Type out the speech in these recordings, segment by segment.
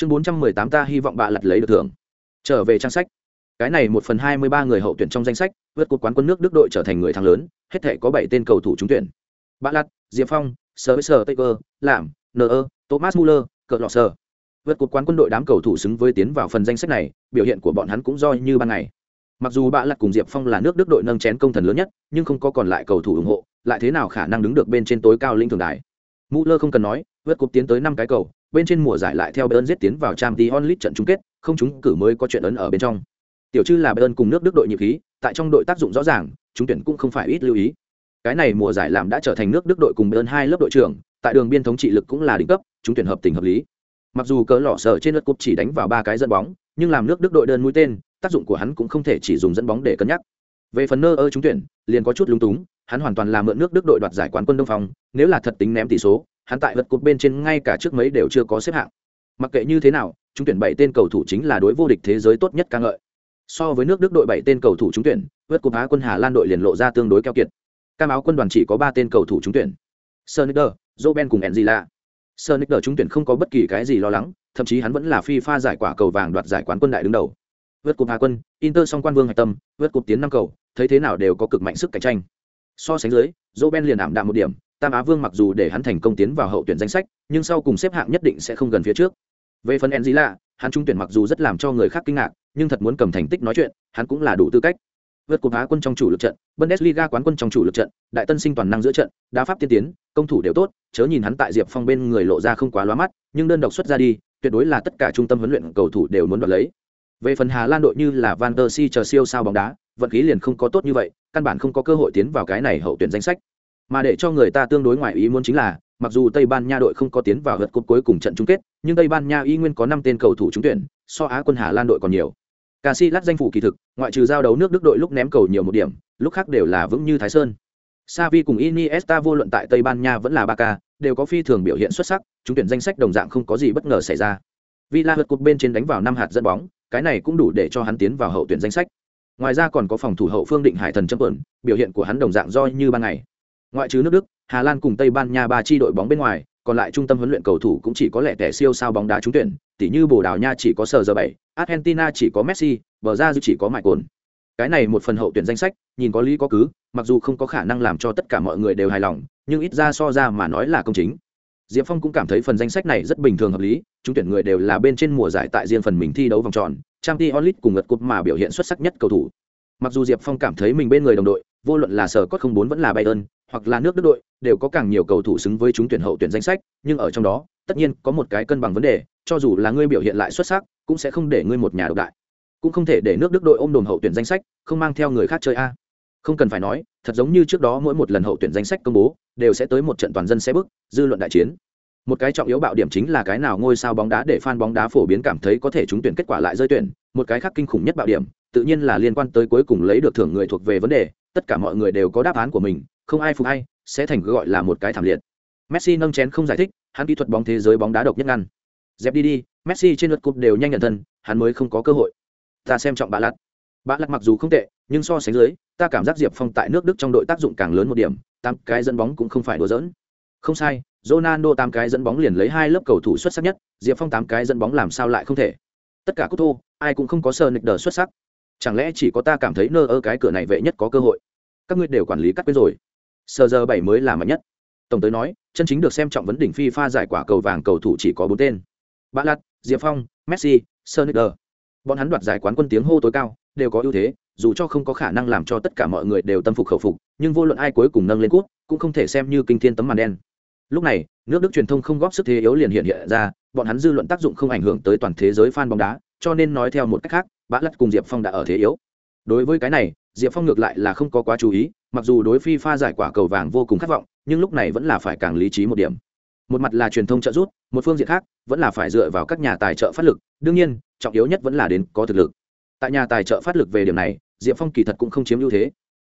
chương bốn trăm mười tám ta hy vọng bạ lật lấy được thưởng. Trở về trang sách. Cái này một phần hai mươi ba người hậu tuyển trong danh sách, vượt cuộc quán quân nước đức đội trở thành người thắng lớn, hết thể có bảy tên cầu thủ trúng tuyển. Bạ lặt diệp phong sơ sơ tây cơ làm nơ thomas muller cờ lọ sơ vượt cuộc quán quân đội đám cầu thủ xứng với tiến vào phần danh sách này, biểu hiện của bọn hắn cũng do như ban ngày. Mặc dù bạ lặt cùng diệp phong là nước đức đội nâng chén công thần lớn nhất, nhưng không có còn lại cầu thủ ủng hộ, lại thế nào khả năng đứng được bên trên tối cao linh thường đài? Muller không cần nói, vượt cuộc tiến tới năm cái cầu bên trên mùa giải lại theo Bayern giết tiến vào Champions League trận chung kết, không chúng cử mới có chuyện ấn ở bên trong. Tiểu Trư là Bayern cùng nước Đức đội nhịp khí, tại trong đội tác dụng rõ ràng, chúng tuyển cũng không phải ít lưu ý. Cái này mùa giải làm đã trở thành nước Đức đội cùng Bayern hai lớp đội trưởng, tại đường biên thống trị lực cũng là đỉnh cấp, chúng tuyển hợp tình hợp lý. Mặc dù cỡ lọ sở trên lượt cúp chỉ đánh vào ba cái dẫn bóng, nhưng làm nước Đức đội đơn mũi tên, tác dụng của hắn cũng không thể chỉ dùng dẫn bóng để cân nhắc. Về phần nơ ơ chúng tuyển, liền có chút lúng túng, hắn hoàn toàn là mượn nước Đức đội đoạt giải quán quân Đông Phong, nếu là thật tính ném tỷ số, hắn tại vật cột bên trên ngay cả trước mấy đều chưa có xếp hạng mặc kệ như thế nào chúng tuyển bảy tên cầu thủ chính là đối vô địch thế giới tốt nhất ca ngợi so với nước đức đội bảy tên cầu thủ trúng tuyển vượt cột á quân hà lan đội liền lộ ra tương đối keo kiệt cam áo quân đoàn chỉ có ba tên cầu thủ trúng tuyển Sonicer, Roben cùng Enzila. Sonicer trúng tuyển không có bất kỳ cái gì lo lắng, thậm chí hắn vẫn là FIFA giải quả cầu vàng đoạt giải quán quân đại đứng đầu. Vượt cột Hà quân, Inter song quan vương hạch tâm, vượt cột tiến năm cầu, thấy thế nào đều có cực mạnh sức cạnh tranh. So sánh dưới, Roben liền ảm đạm một điểm, tam á vương mặc dù để hắn thành công tiến vào hậu tuyển danh sách, nhưng sau cùng xếp hạng nhất định sẽ không gần phía trước. Về phần enzy lạ hắn trung tuyển mặc dù rất làm cho người khác kinh ngạc, nhưng thật muốn cầm thành tích nói chuyện, hắn cũng là đủ tư cách. Vượt cột á quân trong chủ lực trận, bundesliga quán quân trong chủ lực trận, đại tân sinh toàn năng giữa trận, đá pháp tiên tiến, công thủ đều tốt, chớ nhìn hắn tại diệp phong bên người lộ ra không quá lóa mắt, nhưng đơn độc xuất ra đi, tuyệt đối là tất cả trung tâm huấn luyện cầu thủ đều muốn đoạt lấy. Về phần hà lan đội như là van der si chờ siêu sao bóng đá, vận khí liền không có tốt như vậy, căn bản không có cơ hội tiến vào cái này hậu tuyển danh sách mà để cho người ta tương đối ngoại ý muốn chính là mặc dù tây ban nha đội không có tiến vào lượt cúp cuối cùng trận chung kết nhưng tây ban nha y nguyên có năm tên cầu thủ trúng tuyển so á quân hà lan đội còn nhiều Casillas danh phủ kỳ thực, ngoại trừ giao đấu nước Đức đội lúc ném cầu nhiều một điểm, lúc khác đều là vững như Thái Sơn. Xavi cùng Iniesta vô luận tại Tây Ban Nha vẫn là Barca, đều có phi thường biểu hiện xuất sắc, chúng tuyển danh sách đồng dạng không có gì bất ngờ xảy ra. Villa vượt cột bên trên đánh vào năm hạt dẫn bóng, cái này cũng đủ để cho hắn tiến vào hậu tuyển danh sách. Ngoài ra còn có phòng thủ hậu Phương Định Hải thần chấp ẩn, biểu hiện của hắn đồng dạng do như ban ngày ngoại trừ nước đức, hà lan cùng tây ban nha ba chi đội bóng bên ngoài, còn lại trung tâm huấn luyện cầu thủ cũng chỉ có lẻ tẻ siêu sao bóng đá trúng tuyển tỷ như bồ đào nha chỉ có sờ giờ bảy argentina chỉ có messi, bờ ra chỉ có mại cồn cái này một phần hậu tuyển danh sách, nhìn có lý có cứ, mặc dù không có khả năng làm cho tất cả mọi người đều hài lòng, nhưng ít ra so ra mà nói là công chính. Diệp phong cũng cảm thấy phần danh sách này rất bình thường hợp lý chúng tuyển người đều là bên trên mùa giải tại riêng phần mình thi đấu vòng tròn trang t onlit cùng ngật cúp mà biểu hiện xuất sắc nhất cầu thủ. Mặc dù diệp phong cảm thấy mình bên người đồng đội, vô luận là sở cốt không bốn vẫn là bayern hoặc là nước đức đội, đều có càng nhiều cầu thủ xứng với chúng tuyển hậu tuyển danh sách, nhưng ở trong đó, tất nhiên có một cái cân bằng vấn đề, cho dù là ngươi biểu hiện lại xuất sắc, cũng sẽ không để ngươi một nhà độc đại. Cũng không thể để nước đức đội ôm đồn hậu tuyển danh sách, không mang theo người khác chơi a. Không cần phải nói, thật giống như trước đó mỗi một lần hậu tuyển danh sách công bố, đều sẽ tới một trận toàn dân xe bức, dư luận đại chiến. Một cái trọng yếu bạo điểm chính là cái nào ngôi sao bóng đá để fan bóng đá phổ biến cảm thấy có thể trúng tuyển kết quả lại rơi tuyển, một cái khác kinh khủng nhất bạo điểm, tự nhiên là liên quan tới cuối cùng lấy được thưởng người thuộc về vấn đề, tất cả mọi người đều có đáp án của mình không ai phục hay sẽ thành gọi là một cái thảm liệt messi nâng chén không giải thích hắn kỹ thuật bóng thế giới bóng đá độc nhất ngăn dẹp đi đi messi trên lượt cúp đều nhanh nhận thân hắn mới không có cơ hội ta xem trọng bạ lặt bạ lặt mặc dù không tệ nhưng so sánh dưới ta cảm giác diệp phong tại nước đức trong đội tác dụng càng lớn một điểm tám cái dẫn bóng cũng không phải đùa dỡn không sai Ronaldo tám cái dẫn bóng liền lấy hai lớp cầu thủ xuất sắc nhất, Diệp Phong tám cái dẫn bóng làm sao lại không thể? Tất cả cú thô, ai cũng không có sờ nịch đờ xuất sắc. Chẳng lẽ chỉ có ta cảm thấy nơ ơ cái cửa này vệ nhất có cơ hội? Các ngươi đều quản lý cắt quên rồi sờ giờ bảy mới là mạnh nhất. Tổng tới nói, chân chính được xem trọng vấn đỉnh phi pha giải quả cầu vàng cầu thủ chỉ có bốn tên. Bạ lặt diệp phong, messi sonicer bọn hắn đoạt giải quán quân tiếng hô tối cao, đều có ưu thế, dù cho không có khả năng làm cho tất cả mọi người đều tâm phục khẩu phục, nhưng vô luận ai cuối cùng nâng lên cút cũng không thể xem như kinh thiên tấm màn đen. Lúc này, nước đức truyền thông không góp sức thế yếu liền hiện hiện ra, bọn hắn dư luận tác dụng không ảnh hưởng tới toàn thế giới fan bóng đá, cho nên nói theo một cách khác bã lắt cùng diệp phong đã ở thế yếu. Đối với cái này, diệp phong ngược lại là không có quá chú ý mặc dù đối phi pha giải quả cầu vàng vô cùng khát vọng, nhưng lúc này vẫn là phải càng lý trí một điểm. Một mặt là truyền thông trợ giúp, một phương diện khác, vẫn là phải dựa vào các nhà tài trợ phát lực. Đương nhiên, trọng yếu nhất vẫn là đến có thực lực. Tại nhà tài trợ phát lực về điểm này, diệp phong kỳ thật cũng không chiếm ưu thế.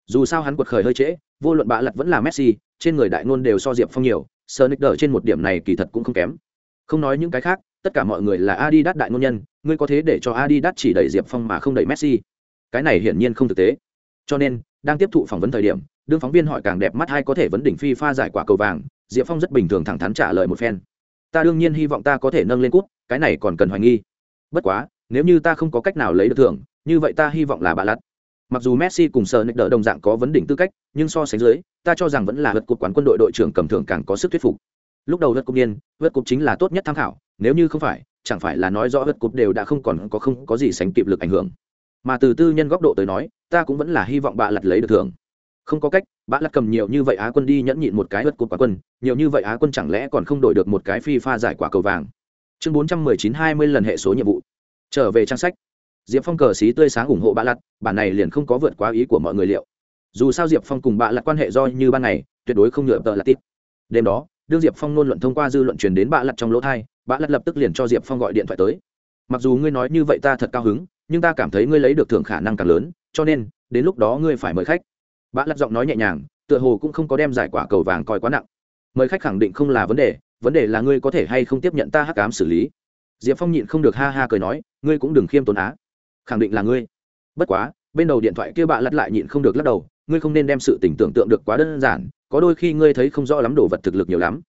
Dù sao hắn quật khởi hơi trễ, vô luận bạ lặt vẫn là messi, trên người đại ngôn đều so diệp phong nhiều sơ nick trên một điểm này kỳ thật cũng không kém. Không nói những cái khác, tất cả mọi người là adi đắt đại ngôn nhân, ngươi có thế để cho adi đắt chỉ đẩy diệp phong mà không đẩy messi? Cái này hiển nhiên không thực tế. Cho nên đang tiếp thụ phỏng vấn thời điểm, đương phóng viên hỏi càng đẹp mắt hay có thể vấn đỉnh phi pha giải quả cầu vàng, diệp phong rất bình thường thẳng thắn trả lời một phen. Ta đương nhiên hy vọng ta có thể nâng lên cút cái này còn cần hoài nghi. Bất quá, nếu như ta không có cách nào lấy được thưởng, như vậy ta hy vọng là bà lặt. Mặc dù messi cùng sờ nick đỡ đồng dạng có vấn đỉnh tư cách, nhưng so sánh dưới, ta cho rằng vẫn là vượt cục quán quân đội đội trưởng cầm thưởng càng có sức thuyết phục. Lúc đầu vượt cục niên vượt cục chính là tốt nhất tham khảo, nếu như không phải, chẳng phải là nói rõ vượt cục đều đã không còn có không có gì sánh kịp lực ảnh hưởng mà từ tư nhân góc độ tới nói, ta cũng vẫn là hy vọng bà lật lấy được thưởng. Không có cách bà lật cầm nhiều như vậy á quân đi nhẫn nhịn một cái vượt cột quả quân, nhiều như vậy á quân chẳng lẽ còn không đổi được một cái phi pha giải quả cầu vàng. Chương bốn trăm mười chín hai mươi lần hệ số nhiệm vụ. Trở về trang sách. Diệp phong cờ xí tươi sáng ủng hộ bà lặt bản này liền không có vượt quá ý của mọi người liệu. Dù sao diệp phong cùng bà lặt quan hệ do như ban ngày, tuyệt đối không nhựa tờ là tít. Đêm đó, đương diệp phong nôn luận thông qua dư luận truyền đến bà lặt trong lỗ thai bà lặt lập tức liền cho diệp phong gọi điện thoại tới. Mặc dù ngươi nói như vậy ta thật cao hứng nhưng ta cảm thấy ngươi lấy được thưởng khả năng càng lớn, cho nên, đến lúc đó ngươi phải mời khách. Bạ lặt giọng nói nhẹ nhàng, tựa hồ cũng không có đem giải quả cầu vàng coi quá nặng. Mời khách khẳng định không là vấn đề vấn đề là ngươi có thể hay không tiếp nhận ta hắc cám xử lý. Diệp phong nhịn không được ha ha cười nói, ngươi cũng đừng khiêm tốn á. Khẳng định là ngươi. Bất quá, bên đầu điện thoại kia bạ lật lại nhịn không được lắc đầu, ngươi không nên đem sự tình tưởng tượng được quá đơn giản, có đôi khi ngươi thấy không rõ lắm đồ vật thực lực nhiều lắm.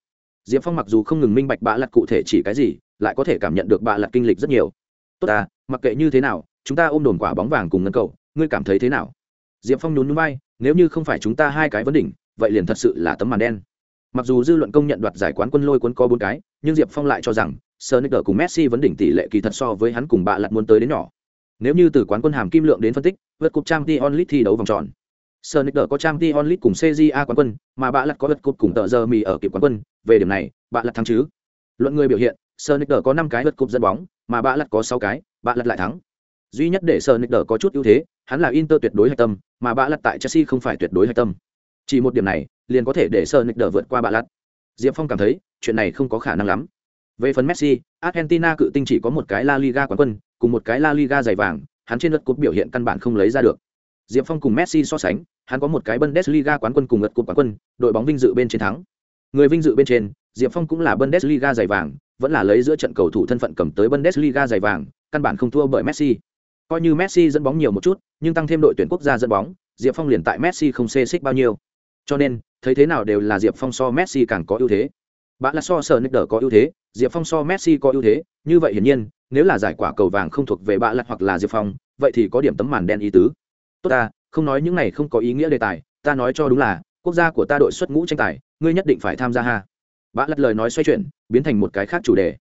Diệp phong mặc dù không ngừng minh bạch bạ lật cụ thể chỉ cái gì, lại có thể cảm nhận được bạ lật kinh lịch rất nhiều. Tốt à mặc kệ như thế nào chúng ta ôm đồn quả bóng vàng cùng ngân cầu ngươi cảm thấy thế nào diệp phong nhún núi bay nếu như không phải chúng ta hai cái vấn đỉnh vậy liền thật sự là tấm màn đen mặc dù dư luận công nhận đoạt giải quán quân lôi cuốn có bốn cái nhưng diệp phong lại cho rằng sơ nick cùng messi vấn đỉnh tỷ lệ kỳ thật so với hắn cùng bạ lật muốn tới đến nhỏ nếu như từ quán quân hàm kim lượng đến phân tích, vượt cúp Trang Champions thi đấu vòng tròn. Sonicer có Trang Champions cùng CJA quán quân, mà bạn lật có vượt cúp cùng tờ giờ mì ở kịp quán quân, về điểm này, bạn lật thắng chứ. Luận người biểu hiện, Sonicer có năm cái vượt cúp dẫn bóng, mà bạn lật có sáu cái, bạn lật lại thắng. Duy nhất để Sonicer có chút ưu thế, hắn là Inter tuyệt đối hạch tâm, mà bạ lặt tại Chelsea không phải tuyệt đối hạch tâm. Chỉ một điểm này, liền có thể để Sonicer vượt qua bạ lật. Diệp Phong cảm thấy, chuyện này không có khả năng lắm. Về phần Messi, Argentina cự tinh chỉ có một cái La Liga quán quân, cùng một cái La Liga dày vàng, hắn trên lượt cúp biểu hiện căn bản không lấy ra được. Diệp Phong cùng Messi so sánh, hắn có một cái Bundesliga quán quân cùng lượt cúp quán quân, đội bóng vinh dự bên trên thắng. Người vinh dự bên trên, Diệp Phong cũng là Bundesliga dày vàng, vẫn là lấy giữa trận cầu thủ thân phận cầm tới Bundesliga dày vàng, căn bản không thua bởi Messi. Coi như Messi dẫn bóng nhiều một chút, nhưng tăng thêm đội tuyển quốc gia dẫn bóng, Diệp Phong liền tại Messi không xê xích bao nhiêu. Cho nên, thấy thế nào đều là Diệp Phong so Messi càng có ưu thế. Bạn là so sở Nick có ưu thế, Diệp Phong so Messi có ưu thế, như vậy hiển nhiên, nếu là giải quả cầu vàng không thuộc về bạn lặt hoặc là diệp phong vậy thì có điểm tấm màn đen ý tứ tốt ta không nói những này không có ý nghĩa đề tài ta nói cho đúng là quốc gia của ta đội xuất ngũ tranh tài ngươi nhất định phải tham gia ha Bạn lật lời nói xoay chuyển biến thành một cái khác chủ đề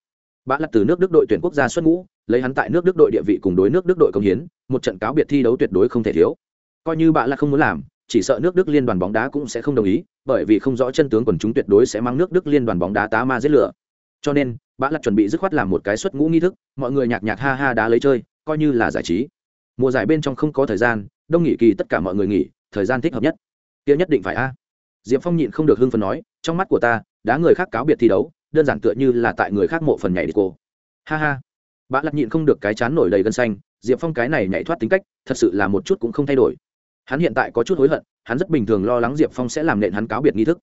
Bã lặt từ nước đức đội tuyển quốc gia xuất ngũ, lấy hắn tại nước đức đội địa vị cùng đối nước đức đội công hiến, một trận cáo biệt thi đấu tuyệt đối không thể thiếu. Coi như bã lặt không muốn làm, chỉ sợ nước đức liên đoàn bóng đá cũng sẽ không đồng ý, bởi vì không rõ chân tướng quần chúng tuyệt đối sẽ mang nước đức liên đoàn bóng đá tá ma giết lửa. Cho nên, bã lặt chuẩn bị dứt khoát làm một cái xuất ngũ nghi thức, mọi người nhạc nhạc ha ha đá lấy chơi, coi như là giải trí. Mùa giải bên trong không có thời gian, đông nghỉ kỳ tất cả mọi người nghỉ, thời gian thích hợp nhất. Kia nhất định phải a. Diệp phong nhịn không được hưng phần nói, trong mắt của ta, đá người khác cáo biệt thi đấu đơn giản tựa như là tại người khác mộ phần nhảy đi cô. Ha ha. Bã lặt nhịn không được cái chán nổi đầy gân xanh, diệp phong cái này nhảy thoát tính cách, thật sự là một chút cũng không thay đổi. Hắn hiện tại có chút hối hận, hắn rất bình thường lo lắng diệp phong sẽ làm nện hắn cáo biệt nghi thức.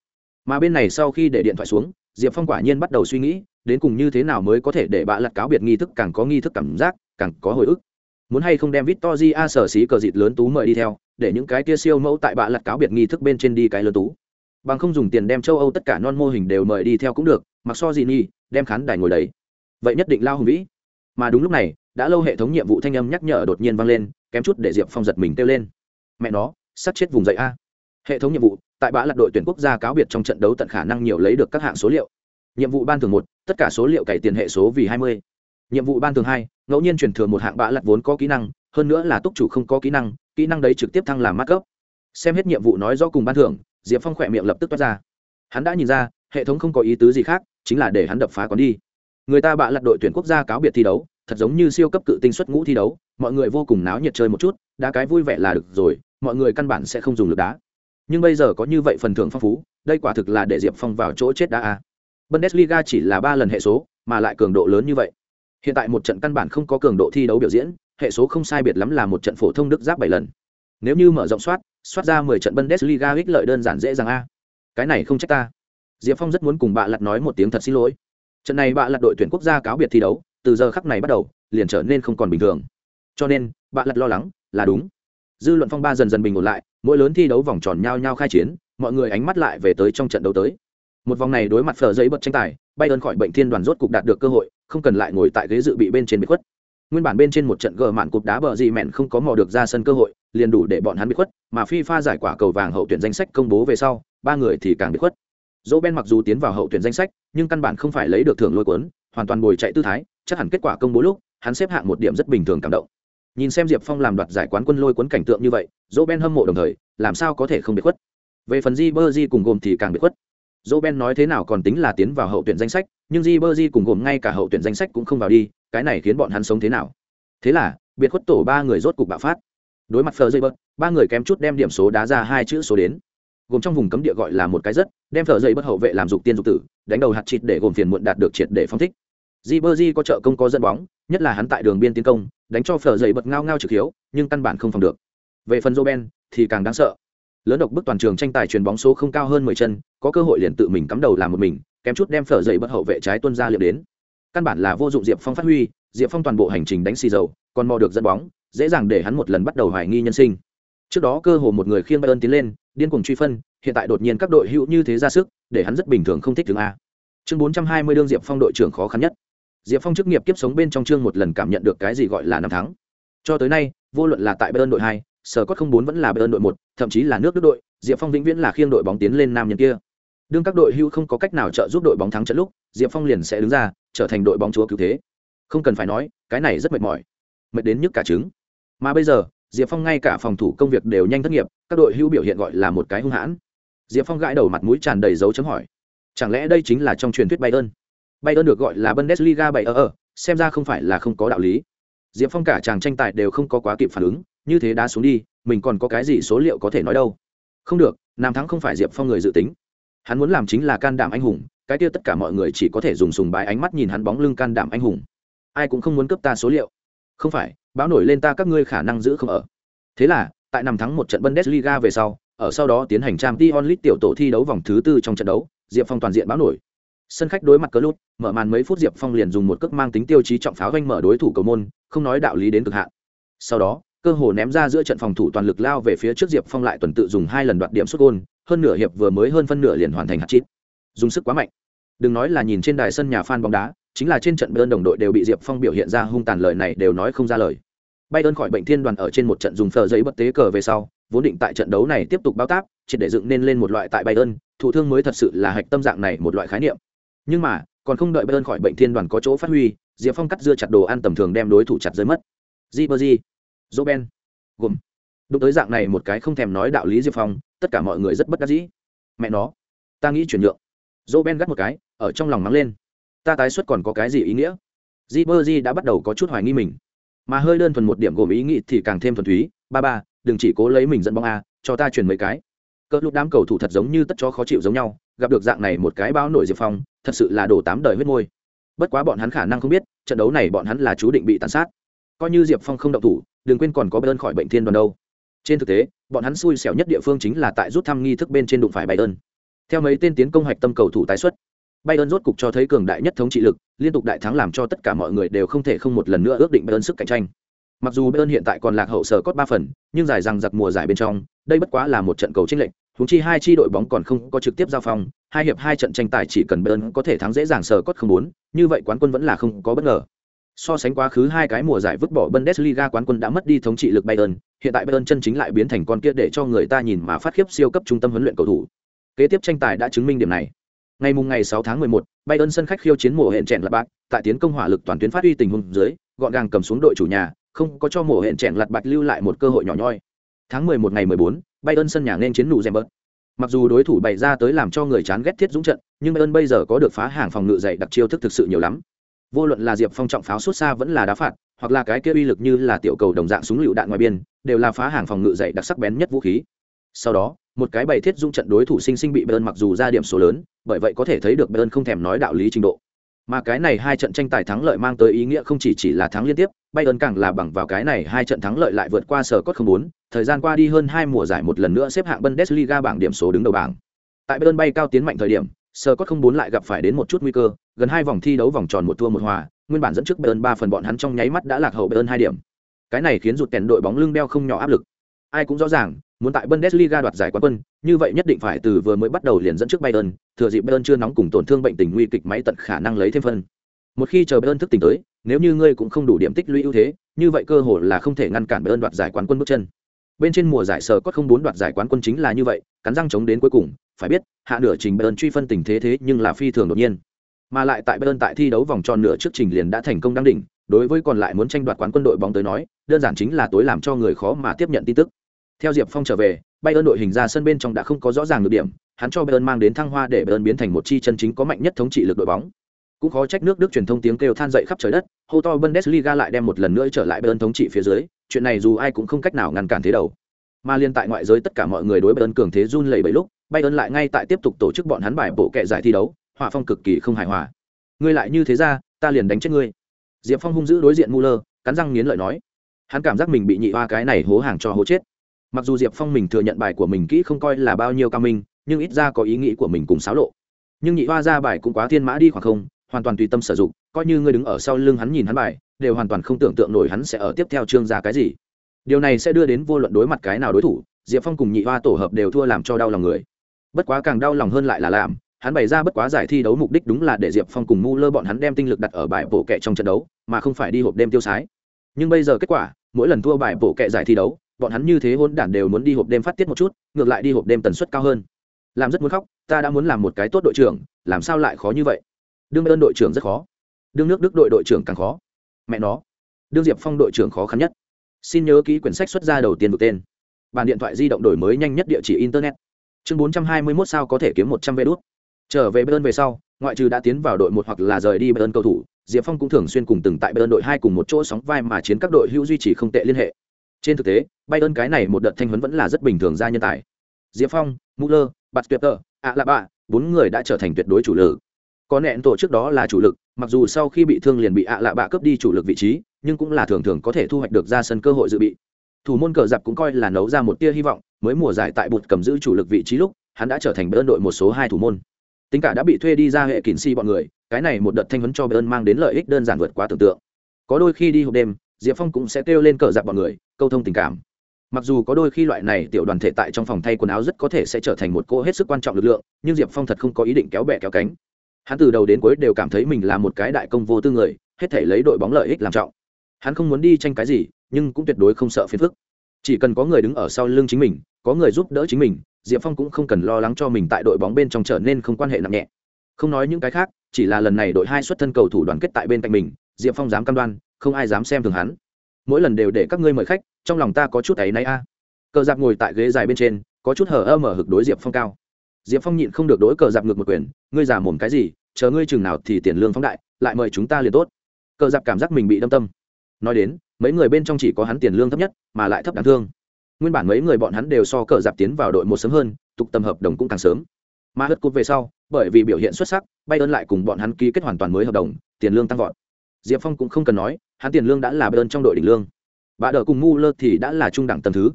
Mà bên này sau khi để điện thoại xuống, diệp phong quả nhiên bắt đầu suy nghĩ, đến cùng như thế nào mới có thể để bạ lặt cáo biệt nghi thức càng có nghi thức cảm giác, càng có hồi ức. Muốn hay không đem victoria a sở xí cờ dịt lớn tú mời đi theo, để những cái kia siêu mẫu tại bạ lặt cáo biệt nghi thức bên trên đi cái lớn tú. Bằng không dùng tiền đem châu âu tất cả non mô hình đều mời đi theo cũng được mặc so gì nhi, đem khán đài ngồi đấy vậy nhất định lao hùng vĩ. Mà đúng lúc này, đã lâu hệ thống nhiệm vụ thanh âm nhắc nhở đột nhiên vang lên, kém chút để diệp phong giật mình kêu lên. Mẹ nó sắt chết vùng dậy a. Hệ thống nhiệm vụ, tại bã lặt đội tuyển quốc gia cáo biệt trong trận đấu tận khả năng nhiều lấy được các hạng số liệu. Nhiệm vụ ban thường một, tất cả số liệu cải tiền hệ số vì hai mươi. Nhiệm vụ ban thường hai, ngẫu nhiên truyền thừa một hạng bã lặt vốn có kỹ năng, hơn nữa là túc chủ không có kỹ năng kỹ năng đấy trực tiếp thăng làm mắc cấp xem hết nhiệm vụ nói do cùng ban thưởng, diệp phong khỏe miệng lập tức toát ra. Hắn đã nhìn ra hệ thống không có ý tứ gì khác, chính là để hắn đập phá còn đi. Người ta bạ lặt đội tuyển quốc gia cáo biệt thi đấu, thật giống như siêu cấp cự tinh xuất ngũ thi đấu, mọi người vô cùng náo nhiệt chơi một chút, đá cái vui vẻ là được rồi, mọi người căn bản sẽ không dùng lực đá. Nhưng bây giờ có như vậy phần thưởng phong phú, đây quả thực là để diệp phong vào chỗ chết đã a. Bundesliga chỉ là ba lần hệ số, mà lại cường độ lớn như vậy. Hiện tại một trận căn bản không có cường độ thi đấu biểu diễn, hệ số không sai biệt lắm là một trận phổ thông đức giáp bảy lần. Nếu như mở rộng soát soát ra mười trận bundesliga ích lợi đơn giản dễ dàng a. Cái này không trách ta diệp phong rất muốn cùng bạ lặt nói một tiếng thật xin lỗi. Trận này bạ lặt đội tuyển quốc gia cáo biệt thi đấu, từ giờ khắc này bắt đầu, liền trở nên không còn bình thường. Cho nên, bạ lặt lo lắng, là đúng. Dư luận phong ba dần dần bình ổn lại, mỗi lớn thi đấu vòng tròn nhau nhau khai chiến, mọi người ánh mắt lại về tới trong trận đấu tới. Một vòng này đối mặt phở giấy bật tranh tài bay ơn khỏi bệnh thiên đoàn rốt cục đạt được cơ hội, không cần lại ngồi tại ghế dự bị bên trên bị khuất. Nguyên bản bên trên một trận gờ mạn cục đá bờ gì mẹn không có mò được ra sân cơ hội, liền đủ để bọn hắn bị khuất, mà fifa giải quả cầu vàng hậu tuyển danh sách công bố về sau, ba người thì càng bị khuất dỗ ben mặc dù tiến vào hậu tuyển danh sách, nhưng căn bản không phải lấy được thưởng lôi cuốn, hoàn toàn bồi chạy tư thái, chắc hẳn kết quả công bố lúc, hắn xếp hạng một điểm rất bình thường cảm động. Nhìn xem diệp phong làm đoạt giải quán quân lôi cuốn cảnh tượng như vậy, dỗ ben hâm mộ đồng thời, làm sao có thể không bị khuất? Về phần di bơ di cùng gồm thì càng bị khuất. Dỗ ben nói thế nào còn tính là tiến vào hậu tuyển danh sách, nhưng di bơ di cùng gồm ngay cả hậu tuyển danh sách cũng không vào đi, cái này khiến bọn hắn sống thế nào? Thế là, biệt khuất tổ ba người rốt cục bạo phát. Đối mặt phờ dây bớt ba người kém chút đem điểm số đá ra hai chữ số đến. Gồm trong vùng cấm địa gọi là một cái rất đem thợ dây bất hậu vệ làm dục tiên dục tử, đánh đầu hạt chịt để gồm phiền muộn đạt được triệt để phong thích. Di bơ di có trợ công có dẫn bóng, nhất là hắn tại đường biên tiến công, đánh cho phở dậy bật ngao ngao trực hiếu, nhưng căn bản không phòng được. Về phần joben thì càng đáng sợ. Lớn độc bức toàn trường tranh tài chuyền bóng số không cao hơn mười chân, có cơ hội liền tự mình cắm đầu làm một mình, kém chút đem phở dậy bất hậu vệ trái tuân ra liệu đến. Căn bản là vô dụng diệp phong phát huy, diệp phong toàn bộ hành trình đánh xì dầu, còn mò được dẫn bóng, dễ dàng để hắn một lần bắt đầu hoài nghi nhân sinh. Trước đó cơ hồ một người khiêng bayern tiến lên, điên cuồng truy phân hiện tại đột nhiên các đội hữu như thế ra sức, để hắn rất bình thường không thích thường a. Chương bốn trăm hai mươi đương diệp phong đội trưởng khó khăn nhất. Diệp phong chức nghiệp kiếp sống bên trong chương một lần cảm nhận được cái gì gọi là năm tháng cho tới nay, vô luận là tại bayern đội hai sở cốt không bốn vẫn là bayern đội một, thậm chí là nước đức đội, diệp phong vĩnh viễn là khiêng đội bóng tiến lên nam nhân kia. Đương các đội hưu không có cách nào trợ giúp đội bóng thắng trận lúc, diệp phong liền sẽ đứng ra, trở thành đội bóng chúa cứu thế. Không cần phải nói, cái này rất mệt mỏi. Mệt đến nhức cả trứng. Mà bây giờ, diệp phong ngay cả phòng thủ công việc đều nhanh thất nghiệp, các đội hưu biểu hiện gọi là một cái hung hãn diệp phong gãi đầu mặt mũi tràn đầy dấu chấm hỏi, chẳng lẽ đây chính là trong truyền thuyết bayern? Bayern được gọi là bundesliga bảy ở ở, xem ra không phải là không có đạo lý. Diệp phong cả chàng tranh tài đều không có quá kịp phản ứng, như thế đá xuống đi, mình còn có cái gì số liệu có thể nói đâu? Không được, nam thắng không phải diệp phong người dự tính. Hắn muốn làm chính là can đảm anh hùng, cái kia tất cả mọi người chỉ có thể dùng sùng bái ánh mắt nhìn hắn bóng lưng can đảm anh hùng. Ai cũng không muốn cướp ta số liệu. Không phải, báo nổi lên ta các ngươi khả năng giữ không ở. Thế là, tại năm thắng một trận bundesliga về sau ở sau đó tiến hành trang t onlit tiểu tổ thi đấu vòng thứ tư trong trận đấu, diệp phong toàn diện báo nổi. Sân khách đối mặt cờ lút, mở màn mấy phút diệp phong liền dùng một cước mang tính tiêu chí trọng pháo vanh mở đối thủ cầu môn, không nói đạo lý đến cực hạn. Sau đó, cơ hồ ném ra giữa trận phòng thủ toàn lực lao về phía trước diệp phong lại tuần tự dùng hai lần đoạt điểm xuất gôn, hơn nửa hiệp vừa mới hơn phân nửa liền hoàn thành hạt chít dùng sức quá mạnh. Đừng nói là nhìn trên đài sân nhà phan bóng đá, chính là trên trận bayern đồng đội đều bị diệp phong biểu hiện ra hung tàn lời này đều nói không ra lời. Bay khỏi bệnh thiên đoàn ở trên một trận dùng phờ giấy bất tế cờ về sau vốn định tại trận đấu này tiếp tục bao tác chỉ để dựng nên lên một loại tại bay ơn thủ thương mới thật sự là hạch tâm dạng này một loại khái niệm. Nhưng mà, còn không đợi bayern khỏi bệnh thiên đoàn có chỗ phát huy, diệp phong cắt dưa chặt đồ ăn tầm thường đem đối thủ chặt rơi mất. Di bơ gồm đụng tới dạng này một cái không thèm nói đạo lý diệp phong, tất cả mọi người rất bất đắc dĩ. Mẹ nó, ta nghĩ chuyển nhượng. Dỗ gắt một cái, ở trong lòng mắng lên. Ta tái xuất còn có cái gì ý nghĩa? Di đã bắt đầu có chút hoài nghi mình. Mà hơi đơn thuần một điểm gồm ý nghĩ thì càng thêm thuần túy, ba ba đừng chỉ cố lấy mình dẫn bóng a, cho ta chuyển mấy cái. Cỡ lúc đám cầu thủ thật giống như tất cho khó chịu giống nhau, gặp được dạng này một cái báo nổi diệp phong, thật sự là đổ tám đời huyết môi. Bất quá bọn hắn khả năng không biết, trận đấu này bọn hắn là chú định bị tàn sát. Coi như diệp phong không động thủ, đừng quên còn có bayern khỏi bệnh thiên đoàn đâu. Trên thực tế, bọn hắn xui xẻo nhất địa phương chính là tại rút thăm nghi thức bên trên đụng phải bayern. Theo mấy tên tiến công hạch tâm cầu thủ tái xuất, bayern rốt cục cho thấy cường đại nhất thống trị lực, liên tục đại thắng làm cho tất cả mọi người đều không thể không một lần nữa ước định bayern sức cạnh tranh mặc dù bayern hiện tại còn lạc hậu sở cốt ba phần nhưng dài rằng giặc mùa giải bên trong đây bất quá là một trận cầu tranh lệch Húng chi hai chi đội bóng còn không có trực tiếp giao phong, hai hiệp hai trận tranh tài chỉ cần Bayern có thể thắng dễ dàng sở cốt không muốn, như vậy quán quân vẫn là không có bất ngờ. So sánh quá khứ hai cái mùa giải vứt bỏ Bundesliga quán quân đã mất đi thống trị lực Bayern, hiện tại Bayern chân chính lại biến thành con kia để cho người ta nhìn mà phát khiếp siêu cấp trung tâm huấn luyện cầu thủ. Kế tiếp tranh tài đã chứng minh điểm này. Ngày mùng ngày 6 tháng 11, Bayern sân khách khiêu chiến mùa hẹn chèn là bạc, tại tiến công hỏa lực toàn tuyến phát huy tình huống dưới, gọn gàng cầm xuống đội chủ nhà, không có cho mổ hẹn chèn lật bạch lưu lại một cơ hội nhỏ nhoi. Tháng 11 ngày 14, Bayern sân nhà nên chiến nụ bớt. Mặc dù đối thủ bày ra tới làm cho người chán ghét thiết dũng trận, nhưng Bayern bây giờ có được phá hàng phòng ngự dày đặc chiêu thức thực sự nhiều lắm. Vô luận là Diệp Phong trọng pháo xuất xa vẫn là đá phạt, hoặc là cái kia uy lực như là tiểu cầu đồng dạng súng lựu đạn ngoài biên, đều là phá hàng phòng ngự dày đặc sắc bén nhất vũ khí. Sau đó, một cái bày thiết dũng trận đối thủ sinh sinh bị Bayern mặc dù ra điểm số lớn, bởi vậy có thể thấy được Bayern không thèm nói đạo lý trình độ. Mà cái này hai trận tranh tài thắng lợi mang tới ý nghĩa không chỉ chỉ là thắng liên tiếp, Bayern càng là bằng vào cái này hai trận thắng lợi lại vượt qua sở cốt không bốn, thời gian qua đi hơn hai mùa giải một lần nữa xếp hạng Bundesliga bảng điểm số đứng đầu bảng. Tại Bayern bay cao tiến mạnh thời điểm, sở cốt không bốn lại gặp phải đến một chút nguy cơ, gần hai vòng thi đấu vòng tròn một thua một hòa, nguyên bản dẫn trước Bayern ba phần bọn hắn trong nháy mắt đã lạc hậu Bayern hai điểm. Cái này khiến rụt kèn đội bóng lưng đeo không nhỏ áp lực. Ai cũng rõ ràng, muốn tại Bundesliga đoạt giải quán quân, như vậy nhất định phải từ vừa mới bắt đầu liền dẫn trước Bayern, thừa dịp Bayern chưa nóng cùng tổn thương bệnh tình nguy kịch máy tận khả năng lấy thêm phân. một khi chờ bayern thức tỉnh tới nếu như ngươi cũng không đủ điểm tích lũy ưu thế, như vậy cơ hội là không thể ngăn cản bởi ơn đoạt giải quán quân bước chân. Bên trên mùa giải sở có không bốn đoạt giải quán quân chính là như vậy, cắn răng chống đến cuối cùng, phải biết, hạ nửa trình bayern truy phân tình thế thế nhưng là phi thường đột nhiên. Mà lại tại bayern tại thi đấu vòng tròn nửa trước trình liền đã thành công đăng đỉnh, đối với còn lại muốn tranh đoạt quán quân đội bóng tới nói, đơn giản chính là tối làm cho người khó mà tiếp nhận tin tức. Theo diệp phong trở về, bayern đội hình ra sân bên trong đã không có rõ ràng được điểm, hắn cho bayern mang đến thăng hoa để bayern biến thành một chi chân chính có mạnh nhất thống trị lực đội bóng cũng khó trách nước đức truyền thông tiếng kêu than dậy khắp trời đất, hô to bundesliga lại đem một lần nữa trở lại bayern thống trị phía dưới, chuyện này dù ai cũng không cách nào ngăn cản thế đầu. Mà liên tại ngoại giới tất cả mọi người đối bayern cường thế run lẩy bẩy lúc, bayern lại ngay tại tiếp tục tổ chức bọn hắn bài bộ kệ giải thi đấu hỏa phong cực kỳ không hài hòa. Ngươi lại như thế ra, ta liền đánh chết ngươi. Diệp phong hung dữ đối diện muller cắn răng nghiến lợi nói. Hắn cảm giác mình bị nhị hoa cái này hố hàng cho hố chết. Mặc dù diệp phong mình thừa nhận bài của mình kỹ không coi là bao nhiêu cao minh, nhưng ít ra có ý nghĩ của mình cùng xáo lộ. Nhưng nhị hoa ra bài cũng quá thiên mã đi khoảng không hoàn toàn tùy tâm sử dụng, coi như ngươi đứng ở sau lưng hắn nhìn hắn bài, đều hoàn toàn không tưởng tượng nổi hắn sẽ ở tiếp theo chương ra cái gì. Điều này sẽ đưa đến vô luận đối mặt cái nào đối thủ, diệp phong cùng nhị hoa tổ hợp đều thua làm cho đau lòng người. Bất quá càng đau lòng hơn lại là làm, hắn bày ra bất quá giải thi đấu mục đích đúng là để diệp phong cùng mu lơ bọn hắn đem tinh lực đặt ở bài bổ kệ trong trận đấu, mà không phải đi hộp đêm tiêu sái. Nhưng bây giờ kết quả, mỗi lần thua bài bổ kệ giải thi đấu, bọn hắn như thế hôn đản đều muốn đi hộp đêm phát tiết một chút, ngược lại đi hộp đêm tần suất cao hơn. Làm rất muốn khóc, ta đã muốn làm một cái tốt đội trưởng, làm sao lại khó như vậy? Đương ơn đội trưởng rất khó, đương nước đức đội đội trưởng càng khó. Mẹ nó, đương diệp phong đội trưởng khó khăn nhất. Xin nhớ ký quyển sách xuất ra đầu tiên vực tên. Bàn điện thoại di động đổi mới nhanh nhất địa chỉ internet. Chương bốn trăm hai mươi mốt sao có thể kiếm một trăm vé đốt trở về bayern về sau, ngoại trừ đã tiến vào đội một hoặc là rời đi bayern cầu thủ, diệp phong cũng thường xuyên cùng từng tại bayern đội hai cùng một chỗ sóng vai mà chiến các đội hữu duy trì không tệ liên hệ. Trên thực tế, bayern cái này một đợt thanh huấn vẫn là rất bình thường ra nhân tài. Diệp phong muller bạt tuyệt tờ ạ lạ bạ bốn người đã trở thành tuyệt đối chủ lực có nẹn tổ trước đó là chủ lực, mặc dù sau khi bị thương liền bị ạ lạ bạ cướp đi chủ lực vị trí, nhưng cũng là thường thường có thể thu hoạch được ra sân cơ hội dự bị. Thủ môn cờ giặc cũng coi là nấu ra một tia hy vọng, mới mùa giải tại bụt cầm giữ chủ lực vị trí lúc, hắn đã trở thành bơn đội một số hai thủ môn. Tính cả đã bị thuê đi ra hệ kín si bọn người, cái này một đợt thanh vấn cho bơn mang đến lợi ích đơn giản vượt quá tưởng tượng. Có đôi khi đi hộp đêm, diệp phong cũng sẽ kêu lên cờ giặc bọn người, câu thông tình cảm. Mặc dù có đôi khi loại này tiểu đoàn thể tại trong phòng thay quần áo rất có thể sẽ trở thành một cô hết sức quan trọng lực lượng, nhưng diệp phong thật không có ý định kéo bẹ kéo cánh hắn từ đầu đến cuối đều cảm thấy mình là một cái đại công vô tư người, hết thể lấy đội bóng lợi ích làm trọng. Hắn không muốn đi tranh cái gì, nhưng cũng tuyệt đối không sợ phiền phức. Chỉ cần có người đứng ở sau lưng chính mình, có người giúp đỡ chính mình, diệp phong cũng không cần lo lắng cho mình tại đội bóng bên trong trở nên không quan hệ nặng nhẹ. Không nói những cái khác, chỉ là lần này đội hai xuất thân cầu thủ đoàn kết tại bên cạnh mình, diệp phong dám cam đoan, không ai dám xem thường hắn. Mỗi lần đều để các ngươi mời khách, trong lòng ta có chút ấy nay a. Cờ giặc ngồi tại ghế dài bên trên, có chút hở ơ mở hực đối diệp phong cao diệp phong nhịn không được đỗi cờ giặc ngược một quyền, ngươi giả mồm cái gì, chờ ngươi chừng nào thì tiền lương phóng đại, lại mời chúng ta liền tốt. Cờ giặc cảm giác mình bị đâm tâm. Nói đến, mấy người bên trong chỉ có hắn tiền lương thấp nhất, mà lại thấp đáng thương. Nguyên bản mấy người bọn hắn đều so cờ giặc tiến vào đội một sớm hơn, tục tâm hợp đồng cũng càng sớm. Mà hất cúp về sau, bởi vì biểu hiện xuất sắc bay ơn lại cùng bọn hắn ký kết hoàn toàn mới hợp đồng, tiền lương tăng vọt. Diệp phong cũng không cần nói, hắn tiền lương đã là bay ơn trong đội đỉnh lương. Bà đỡ cùng mu lơ thì đã là trung đẳng tầm thứ.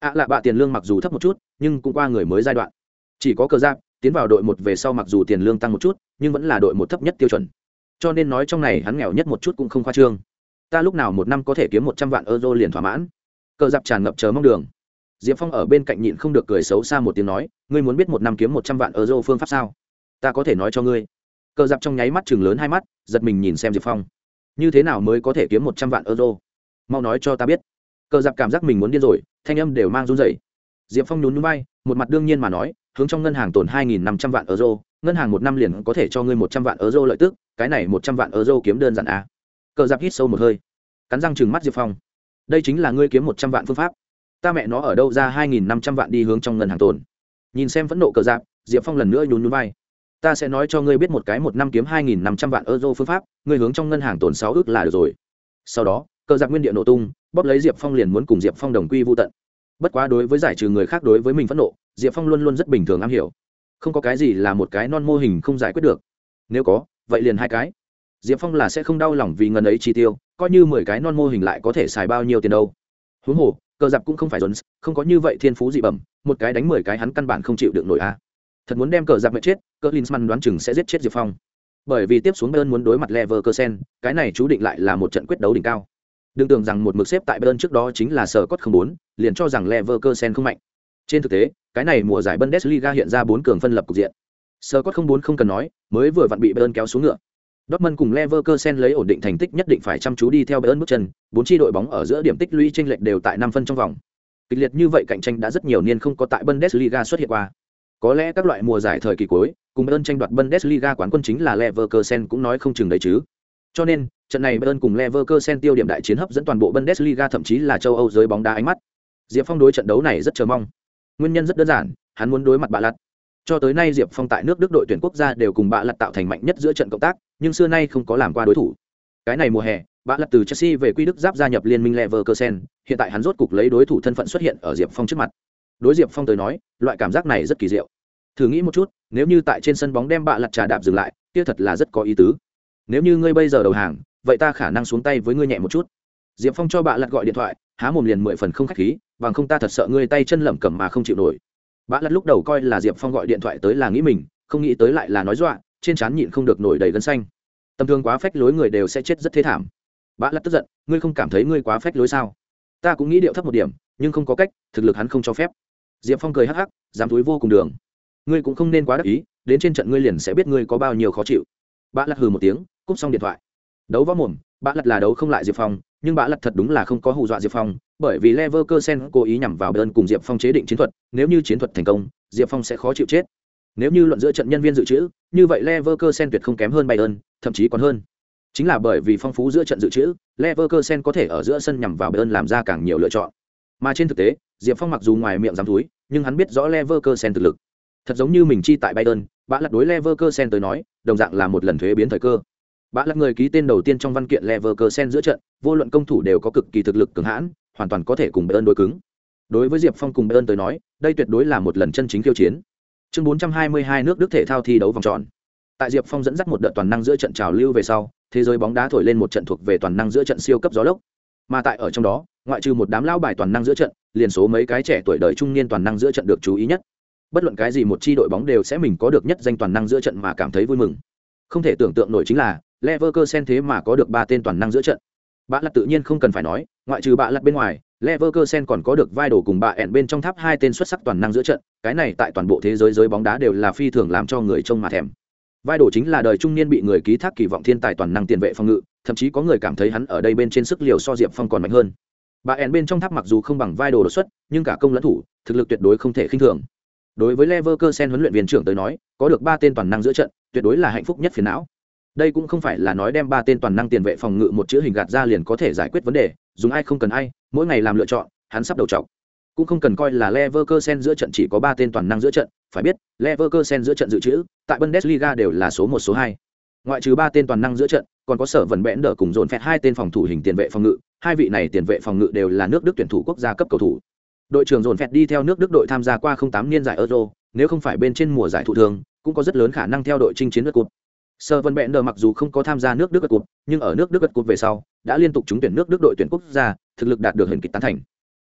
Ạ à lạ bạ tiền lương mặc dù thấp một chút, nhưng cũng qua người mới giai đoạn chỉ có cờ giáp, tiến vào đội một về sau mặc dù tiền lương tăng một chút, nhưng vẫn là đội một thấp nhất tiêu chuẩn. Cho nên nói trong này hắn nghèo nhất một chút cũng không khoa trương. Ta lúc nào một năm có thể kiếm một trăm vạn euro liền thỏa mãn. Cờ giáp tràn ngập chờ mong đường. Diệp phong ở bên cạnh nhịn không được cười xấu xa một tiếng nói, ngươi muốn biết một năm kiếm một trăm vạn euro phương pháp sao? Ta có thể nói cho ngươi. Cờ giáp trong nháy mắt chừng lớn hai mắt, giật mình nhìn xem diệp phong. Như thế nào mới có thể kiếm một trăm vạn euro? Mau nói cho ta biết. Cờ giáp cảm giác mình muốn điên rồi, thanh âm đều mang run rẩy. Diệp phong nhún núi bay một mặt đương nhiên mà nói hướng trong ngân hàng tồn hai nghìn năm trăm vạn euro, ngân hàng một năm liền có thể cho ngươi một trăm vạn euro lợi tức, cái này một trăm vạn euro kiếm đơn giản à. cờ giáp hít sâu một hơi, cắn răng chừng mắt diệp phong. Đây chính là ngươi kiếm một trăm vạn phương pháp. Ta mẹ nó ở đâu ra hai nghìn năm trăm vạn đi hướng trong ngân hàng tồn? Nhìn xem phẫn nộ cờ giáp, diệp phong lần nữa nhún nhún vai. Ta sẽ nói cho ngươi biết một cái một năm kiếm hai nghìn năm trăm vạn euro phương pháp, ngươi hướng trong ngân hàng tồn sáu ước là được rồi. Sau đó, cờ giặc nguyên địa nổ tung, bóp lấy diệp phong liền muốn cùng diệp phong đồng quy vu tận. Bất quá đối với giải trừ người khác đối với mình phẫn nộ diệp phong luôn luôn rất bình thường am hiểu. Không có cái gì là một cái non mô hình không giải quyết được. Nếu có, vậy liền hai cái. Diệp phong là sẽ không đau lòng vì ngần ấy chi tiêu, coi như mười cái non mô hình lại có thể xài bao nhiêu tiền đâu. Huống hồ, cờ giặc cũng không phải jones, không có như vậy thiên phú dị bẩm, một cái đánh mười cái hắn căn bản không chịu được nổi a. Thật muốn đem cờ giặc mệt chết, cờ linsman đoán chừng sẽ giết chết diệp phong. Bởi vì tiếp xuống bayern muốn đối mặt lever cơ sen cái này chú định lại là một trận quyết đấu đỉnh cao. Đừng tưởng rằng một mực xếp tại bayern trước đó chính là sở cốt không bốn, liền cho rằng lever cơ sen không mạnh trên thực tế cái này mùa giải bundesliga hiện ra bốn cường phân lập cục diện Sơ cốt không bốn không cần nói mới vừa vặn bị bayern kéo xuống ngựa Dortmund cùng Leverkusen lấy ổn định thành tích nhất định phải chăm chú đi theo Bayern bước chân, bốn chi đội bóng ở giữa điểm tích lũy chênh lệch đều tại 5 phân trong vòng. Kịch liệt như vậy cạnh tranh đã rất nhiều niên không có tại Bundesliga xuất hiện qua. Có lẽ các loại mùa giải thời kỳ cuối, cùng Bayern tranh đoạt Bundesliga quán quân chính là Leverkusen cũng nói không chừng đấy chứ. Cho nên, trận này Bayern cùng Leverkusen tiêu điểm đại chiến hấp dẫn toàn bộ Bundesliga thậm chí là châu Âu giới bóng đá ánh mắt. Diệp Phong đối trận đấu này rất chờ mong. Nguyên nhân rất đơn giản, hắn muốn đối mặt bạ lật. Cho tới nay Diệp Phong tại nước Đức đội tuyển quốc gia đều cùng bạ lật tạo thành mạnh nhất giữa trận cộng tác, nhưng xưa nay không có làm qua đối thủ. Cái này mùa hè, bạ lật từ Chelsea về quy Đức giáp gia nhập liên minh Leverkusen, hiện tại hắn rốt cục lấy đối thủ thân phận xuất hiện ở Diệp Phong trước mặt. Đối Diệp Phong tới nói, loại cảm giác này rất kỳ diệu. Thử nghĩ một chút, nếu như tại trên sân bóng đem bạ lật trà đạp dừng lại, kia thật là rất có ý tứ. Nếu như ngươi bây giờ đầu hàng, vậy ta khả năng xuống tay với ngươi nhẹ một chút. Diệp Phong cho bạ lật gọi điện thoại, há mồm liền mười phần không khách khí, bằng không ta thật sợ ngươi tay chân lẩm cẩm mà không chịu nổi. Bã lật lúc đầu coi là diệp phong gọi điện thoại tới là nghĩ mình, không nghĩ tới lại là nói dọa, trên trán nhịn không được nổi đầy gân xanh. Tầm thường quá phách lối người đều sẽ chết rất thế thảm. Bã lật tức giận, ngươi không cảm thấy ngươi quá phách lối sao? Ta cũng nghĩ điệu thấp một điểm, nhưng không có cách, thực lực hắn không cho phép. Diệp phong cười hắc hắc, dám túi vô cùng đường. Ngươi cũng không nên quá đắc ý, đến trên trận ngươi liền sẽ biết ngươi có bao nhiêu khó chịu. Bã lật hừ một tiếng, cúp xong điện thoại. Đấu võ mồm bã lật là đấu không lại diệp phong, nhưng bã lật thật đúng là không có hù dọa diệp phong bởi vì leverkusen cố ý nhằm vào bayern cùng diệp phong chế định chiến thuật nếu như chiến thuật thành công diệp phong sẽ khó chịu chết. Nếu như luận giữa trận nhân viên dự trữ như vậy leverkusen tuyệt không kém hơn bayern thậm chí còn hơn. Chính là bởi vì phong phú giữa trận dự trữ leverkusen có thể ở giữa sân nhằm vào bayern làm ra càng nhiều lựa chọn. Mà trên thực tế diệp phong mặc dù ngoài miệng dám túi nhưng hắn biết rõ leverkusen thực lực. Thật giống như mình chi tại bayern bã lật đối leverkusen tới nói đồng dạng là một lần thuế biến thời cơ. Bã là người ký tên đầu tiên trong văn kiện Leverkusen giữa trận, vô luận công thủ đều có cực kỳ thực lực cường hãn, hoàn toàn có thể cùng Bayern đối cứng. Đối với Diệp Phong cùng Bayern tới nói, đây tuyệt đối là một lần chân chính khiêu chiến. Chương 422 nước Đức thể thao thi đấu vòng tròn. Tại Diệp Phong dẫn dắt một đợt toàn năng giữa trận trào lưu về sau, thế giới bóng đá thổi lên một trận thuộc về toàn năng giữa trận siêu cấp gió lốc. Mà tại ở trong đó, ngoại trừ một đám lão bài toàn năng giữa trận, liền số mấy cái trẻ tuổi đời trung niên toàn năng giữa trận được chú ý nhất. Bất luận cái gì một chi đội bóng đều sẽ mình có được nhất danh toàn năng giữa trận mà cảm thấy vui mừng. Không thể tưởng tượng nổi chính là, Leverkusen thế mà có được ba tên toàn năng giữa trận. Bạ lật tự nhiên không cần phải nói, ngoại trừ bạ lật bên ngoài, Leverkusen còn có được vai đồ cùng bạ ẹn bên trong tháp hai tên xuất sắc toàn năng giữa trận, cái này tại toàn bộ thế giới giới bóng đá đều là phi thường làm cho người trông mà thèm. Vai đồ chính là đời trung niên bị người ký thác kỳ vọng thiên tài toàn năng tiền vệ phòng ngự, thậm chí có người cảm thấy hắn ở đây bên trên sức liều so Diệp Phong còn mạnh hơn. Bà ẻn bên trong tháp mặc dù không bằng vai đồ đột xuất, nhưng cả công lẫn thủ, thực lực tuyệt đối không thể khinh thường. Đối với Leverkusen huấn luyện viên trưởng tới nói, có được ba tên toàn năng giữa trận, tuyệt đối là hạnh phúc nhất phiền não đây cũng không phải là nói đem ba tên toàn năng tiền vệ phòng ngự một chữ hình gạt ra liền có thể giải quyết vấn đề dùng ai không cần ai mỗi ngày làm lựa chọn hắn sắp đầu trọc cũng không cần coi là Leverkusen giữa trận chỉ có ba tên toàn năng giữa trận, phải biết, Leverkusen giữa trận dự trữ, tại Bundesliga đều là số một số hai. Ngoại trừ ba tên toàn năng giữa trận, còn có Sở vận Bẽn đỡ cùng dồn phẹt hai tên phòng thủ hình tiền vệ phòng ngự, hai vị này tiền vệ phòng ngự đều là nước Đức tuyển thủ quốc gia cấp cầu thủ. Đội trưởng dồn phẹt đi theo nước Đức đội tham gia qua 08 niên giải Euro, nếu không phải bên trên mùa giải thủ thường, cũng có rất lớn khả năng theo đội chinh chiến nước cột. Sơ Vân Bện Đờ mặc dù không có tham gia nước Đức gật cột, nhưng ở nước Đức gật cột về sau, đã liên tục trúng tuyển nước Đức đội tuyển quốc gia, thực lực đạt được hình kịch tán thành.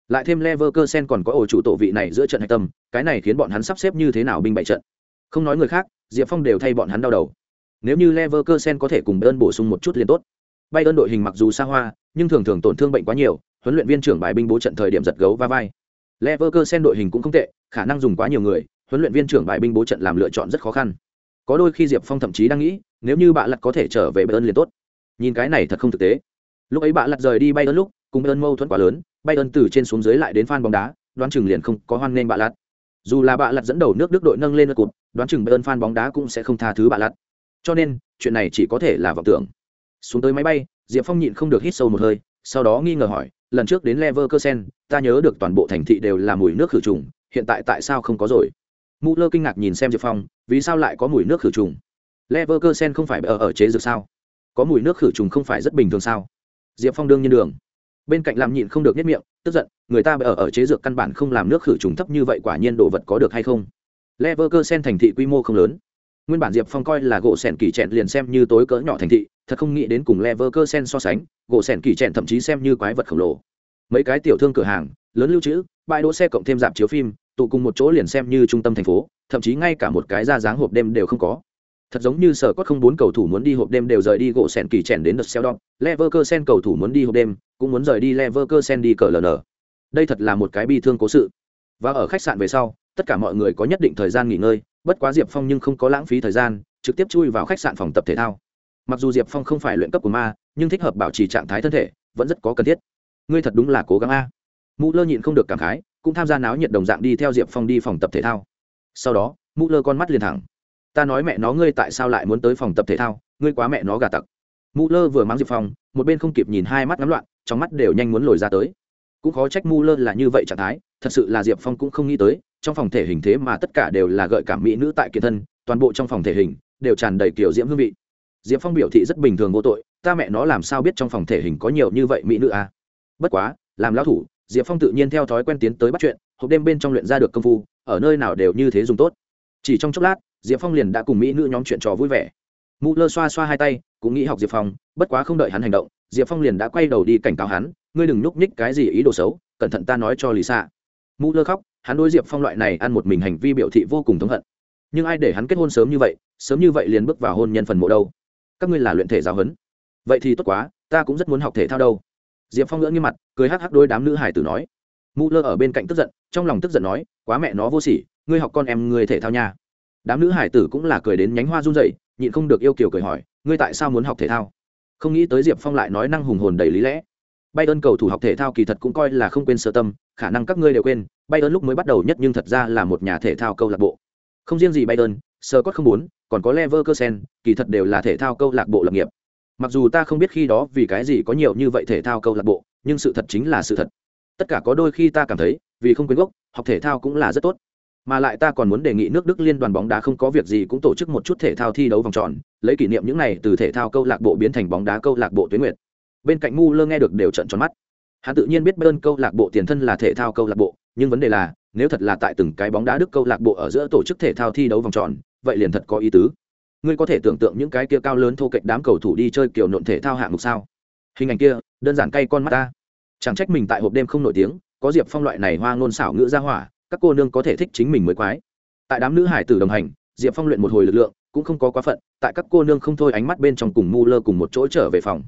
Lại thêm Leverkusen còn có ổ chủ tổ vị này giữa trận hạch tâm, cái này khiến bọn hắn sắp xếp như thế nào binh bại trận. Không nói người khác, Diệp Phong đều thay bọn hắn đau đầu. Nếu như Leverkusen có thể cùng Bayern bổ sung một chút liền tốt. Bayern đội hình mặc dù xa hoa, nhưng thường thường tổn thương bệnh quá nhiều, huấn luyện viên trưởng bài binh bố trận thời điểm giật gấu va vai. Leverkusen đội hình cũng không tệ, khả năng dùng quá nhiều người, huấn luyện viên trưởng bài binh bố trận làm lựa chọn rất khó khăn có đôi khi diệp phong thậm chí đang nghĩ, nếu như bạn lặt có thể trở về Bay ơn liền tốt. Nhìn cái này thật không thực tế. Lúc ấy bạn lặt rời đi Bay ơn lúc, cùng Bay ơn mâu thuẫn quá lớn Bay ơn từ trên xuống dưới lại đến fan bóng đá, đoán chừng liền không có hoan nghênh bạn lặt dù là bạn lặt dẫn đầu nước đức đội nâng lên cụt đoán chừng Bay ơn fan bóng đá cũng sẽ không tha thứ bạn lặt cho nên, chuyện này chỉ có thể là vọng tưởng. Xuống tới máy bay, diệp phong nhịn không được hít sâu một hơi, sau đó nghi ngờ hỏi, lần trước đến leverkusen, ta nhớ được toàn bộ thành thị đều là mùi nước khử trùng, hiện tại tại sao không có rồi? Mũ lơ kinh ngạc nhìn xem diệp phong, vì sao lại có mùi nước khử trùng? Leverkusen không phải ở ở chế dược sao? Có mùi nước khử trùng không phải rất bình thường sao? Diệp phong đương nhiên đường. Bên cạnh làm nhịn không được nhất miệng, tức giận, người ta ở ở chế dược căn bản không làm nước khử trùng thấp như vậy quả nhiên đồ vật có được hay không? Leverkusen thành thị quy mô không lớn. Nguyên bản diệp phong coi là gỗ sẻn kỳ trẹn liền xem như tối cỡ nhỏ thành thị, thật không nghĩ đến cùng leverkusen so sánh, gỗ sẻn kỳ trẹn thậm chí xem như quái vật khổng lồ. Mấy cái tiểu thương cửa hàng, lớn lưu trữ, bãi đỗ xe cộng thêm dạp chiếu phim tụ cùng một chỗ liền xem như trung tâm thành phố, thậm chí ngay cả một cái ra dáng hộp đêm đều không có. Thật giống như sở cốt không bốn cầu thủ muốn đi hộp đêm đều rời đi gỗ sèn kỳ chèn đến đợt xeo đọc leverkusen cầu thủ muốn đi hộp đêm, cũng muốn rời đi leverkusen đi cờ ln đây thật là một cái bi thương cố sự. Và ở khách sạn về sau, tất cả mọi người có nhất định thời gian nghỉ ngơi, bất quá diệp phong nhưng không có lãng phí thời gian, trực tiếp chui vào khách sạn phòng tập thể thao. Mặc dù diệp phong không phải luyện cấp của ma, nhưng thích hợp bảo trì trạng thái thân thể, vẫn rất có cần thiết. Ngươi thật đúng là cố gắng a. Mũ lơ nhịn không được cảm khái cũng tham gia náo nhiệt đồng dạng đi theo diệp phong đi phòng tập thể thao. Sau đó, mũ lơ con mắt liền thẳng. Ta nói mẹ nó ngươi tại sao lại muốn tới phòng tập thể thao? Ngươi quá mẹ nó gà tặc. Mũ lơ vừa mắng diệp phong, một bên không kịp nhìn hai mắt ngắm loạn, trong mắt đều nhanh muốn lồi ra tới. Cũng khó trách Mu lơ là như vậy trạng thái, thật sự là diệp phong cũng không nghĩ tới, trong phòng thể hình thế mà tất cả đều là gợi cảm mỹ nữ tại kiệt thân, toàn bộ trong phòng thể hình đều tràn đầy kiểu diễm hương vị. Diệp phong biểu thị rất bình thường vô tội, ta mẹ nó làm sao biết trong phòng thể hình có nhiều như vậy mỹ nữ à? bất quá, làm lão thủ diệp phong tự nhiên theo thói quen tiến tới bắt chuyện, hộp đêm bên trong luyện ra được công phu, ở nơi nào đều như thế dùng tốt. Chỉ trong chốc lát, diệp phong liền đã cùng mỹ nữ nhóm chuyện trò vui vẻ. Mụ lơ xoa xoa hai tay, cũng nghĩ học diệp phong, bất quá không đợi hắn hành động, diệp phong liền đã quay đầu đi cảnh cáo hắn, ngươi đừng nhúc nhích cái gì ý đồ xấu, cẩn thận ta nói cho lì xạ mụ lơ khóc, hắn đối diệp phong loại này ăn một mình hành vi biểu thị vô cùng thống hận. Nhưng ai để hắn kết hôn sớm như vậy, sớm như vậy liền bước vào hôn nhân phần mộ đâu? Các ngươi là luyện thể giáo huấn. Vậy thì tốt quá, ta cũng rất muốn học thể thao đâu diệp phong ngỡ như mặt, cười hắc hắc đôi đám nữ hải tử nói. Mụ lơ ở bên cạnh tức giận, trong lòng tức giận nói, quá mẹ nó vô sỉ, ngươi học con em ngươi thể thao nha. Đám nữ hải tử cũng là cười đến nhánh hoa run dậy nhịn không được yêu kiều cười hỏi, ngươi tại sao muốn học thể thao? Không nghĩ tới diệp phong lại nói năng hùng hồn đầy lý lẽ. Bay ơn cầu thủ học thể thao kỳ thật cũng coi là không quên sơ tâm, khả năng các ngươi đều quên bay ơn lúc mới bắt đầu nhất nhưng thật ra là một nhà thể thao câu lạc bộ. Không riêng gì bay ơn sơ cốt không bốn còn có lever cơ sen kỳ thật đều là thể thao câu lạc bộ lập nghiệp mặc dù ta không biết khi đó vì cái gì có nhiều như vậy thể thao câu lạc bộ, nhưng sự thật chính là sự thật. Tất cả có đôi khi ta cảm thấy, vì không quên gốc, học thể thao cũng là rất tốt. Mà lại ta còn muốn đề nghị nước đức liên đoàn bóng đá không có việc gì cũng tổ chức một chút thể thao thi đấu vòng tròn, lấy kỷ niệm những này từ thể thao câu lạc bộ biến thành bóng đá câu lạc bộ tuyến nguyệt. Bên cạnh mu lơ nghe được đều trận tròn mắt. Hắn tự nhiên biết bơn câu lạc bộ tiền thân là thể thao câu lạc bộ, nhưng vấn đề là, nếu thật là tại từng cái bóng đá đức câu lạc bộ ở giữa tổ chức thể thao thi đấu vòng tròn, vậy liền thật có ý tứ ngươi có thể tưởng tượng những cái kia cao lớn thô kệch đám cầu thủ đi chơi kiểu nộn thể thao hạng mục sao? Hình ảnh kia, đơn giản cay con mắt ta. Chẳng trách mình tại hộp đêm không nổi tiếng, có diệp phong loại này hoa ngôn xảo ngữ ra hỏa, các cô nương có thể thích chính mình mới quái. Tại đám nữ hải tử đồng hành, diệp phong luyện một hồi lực lượng, cũng không có quá phận, tại các cô nương không thôi ánh mắt bên trong cùng mu lơ cùng một chỗ trở về phòng.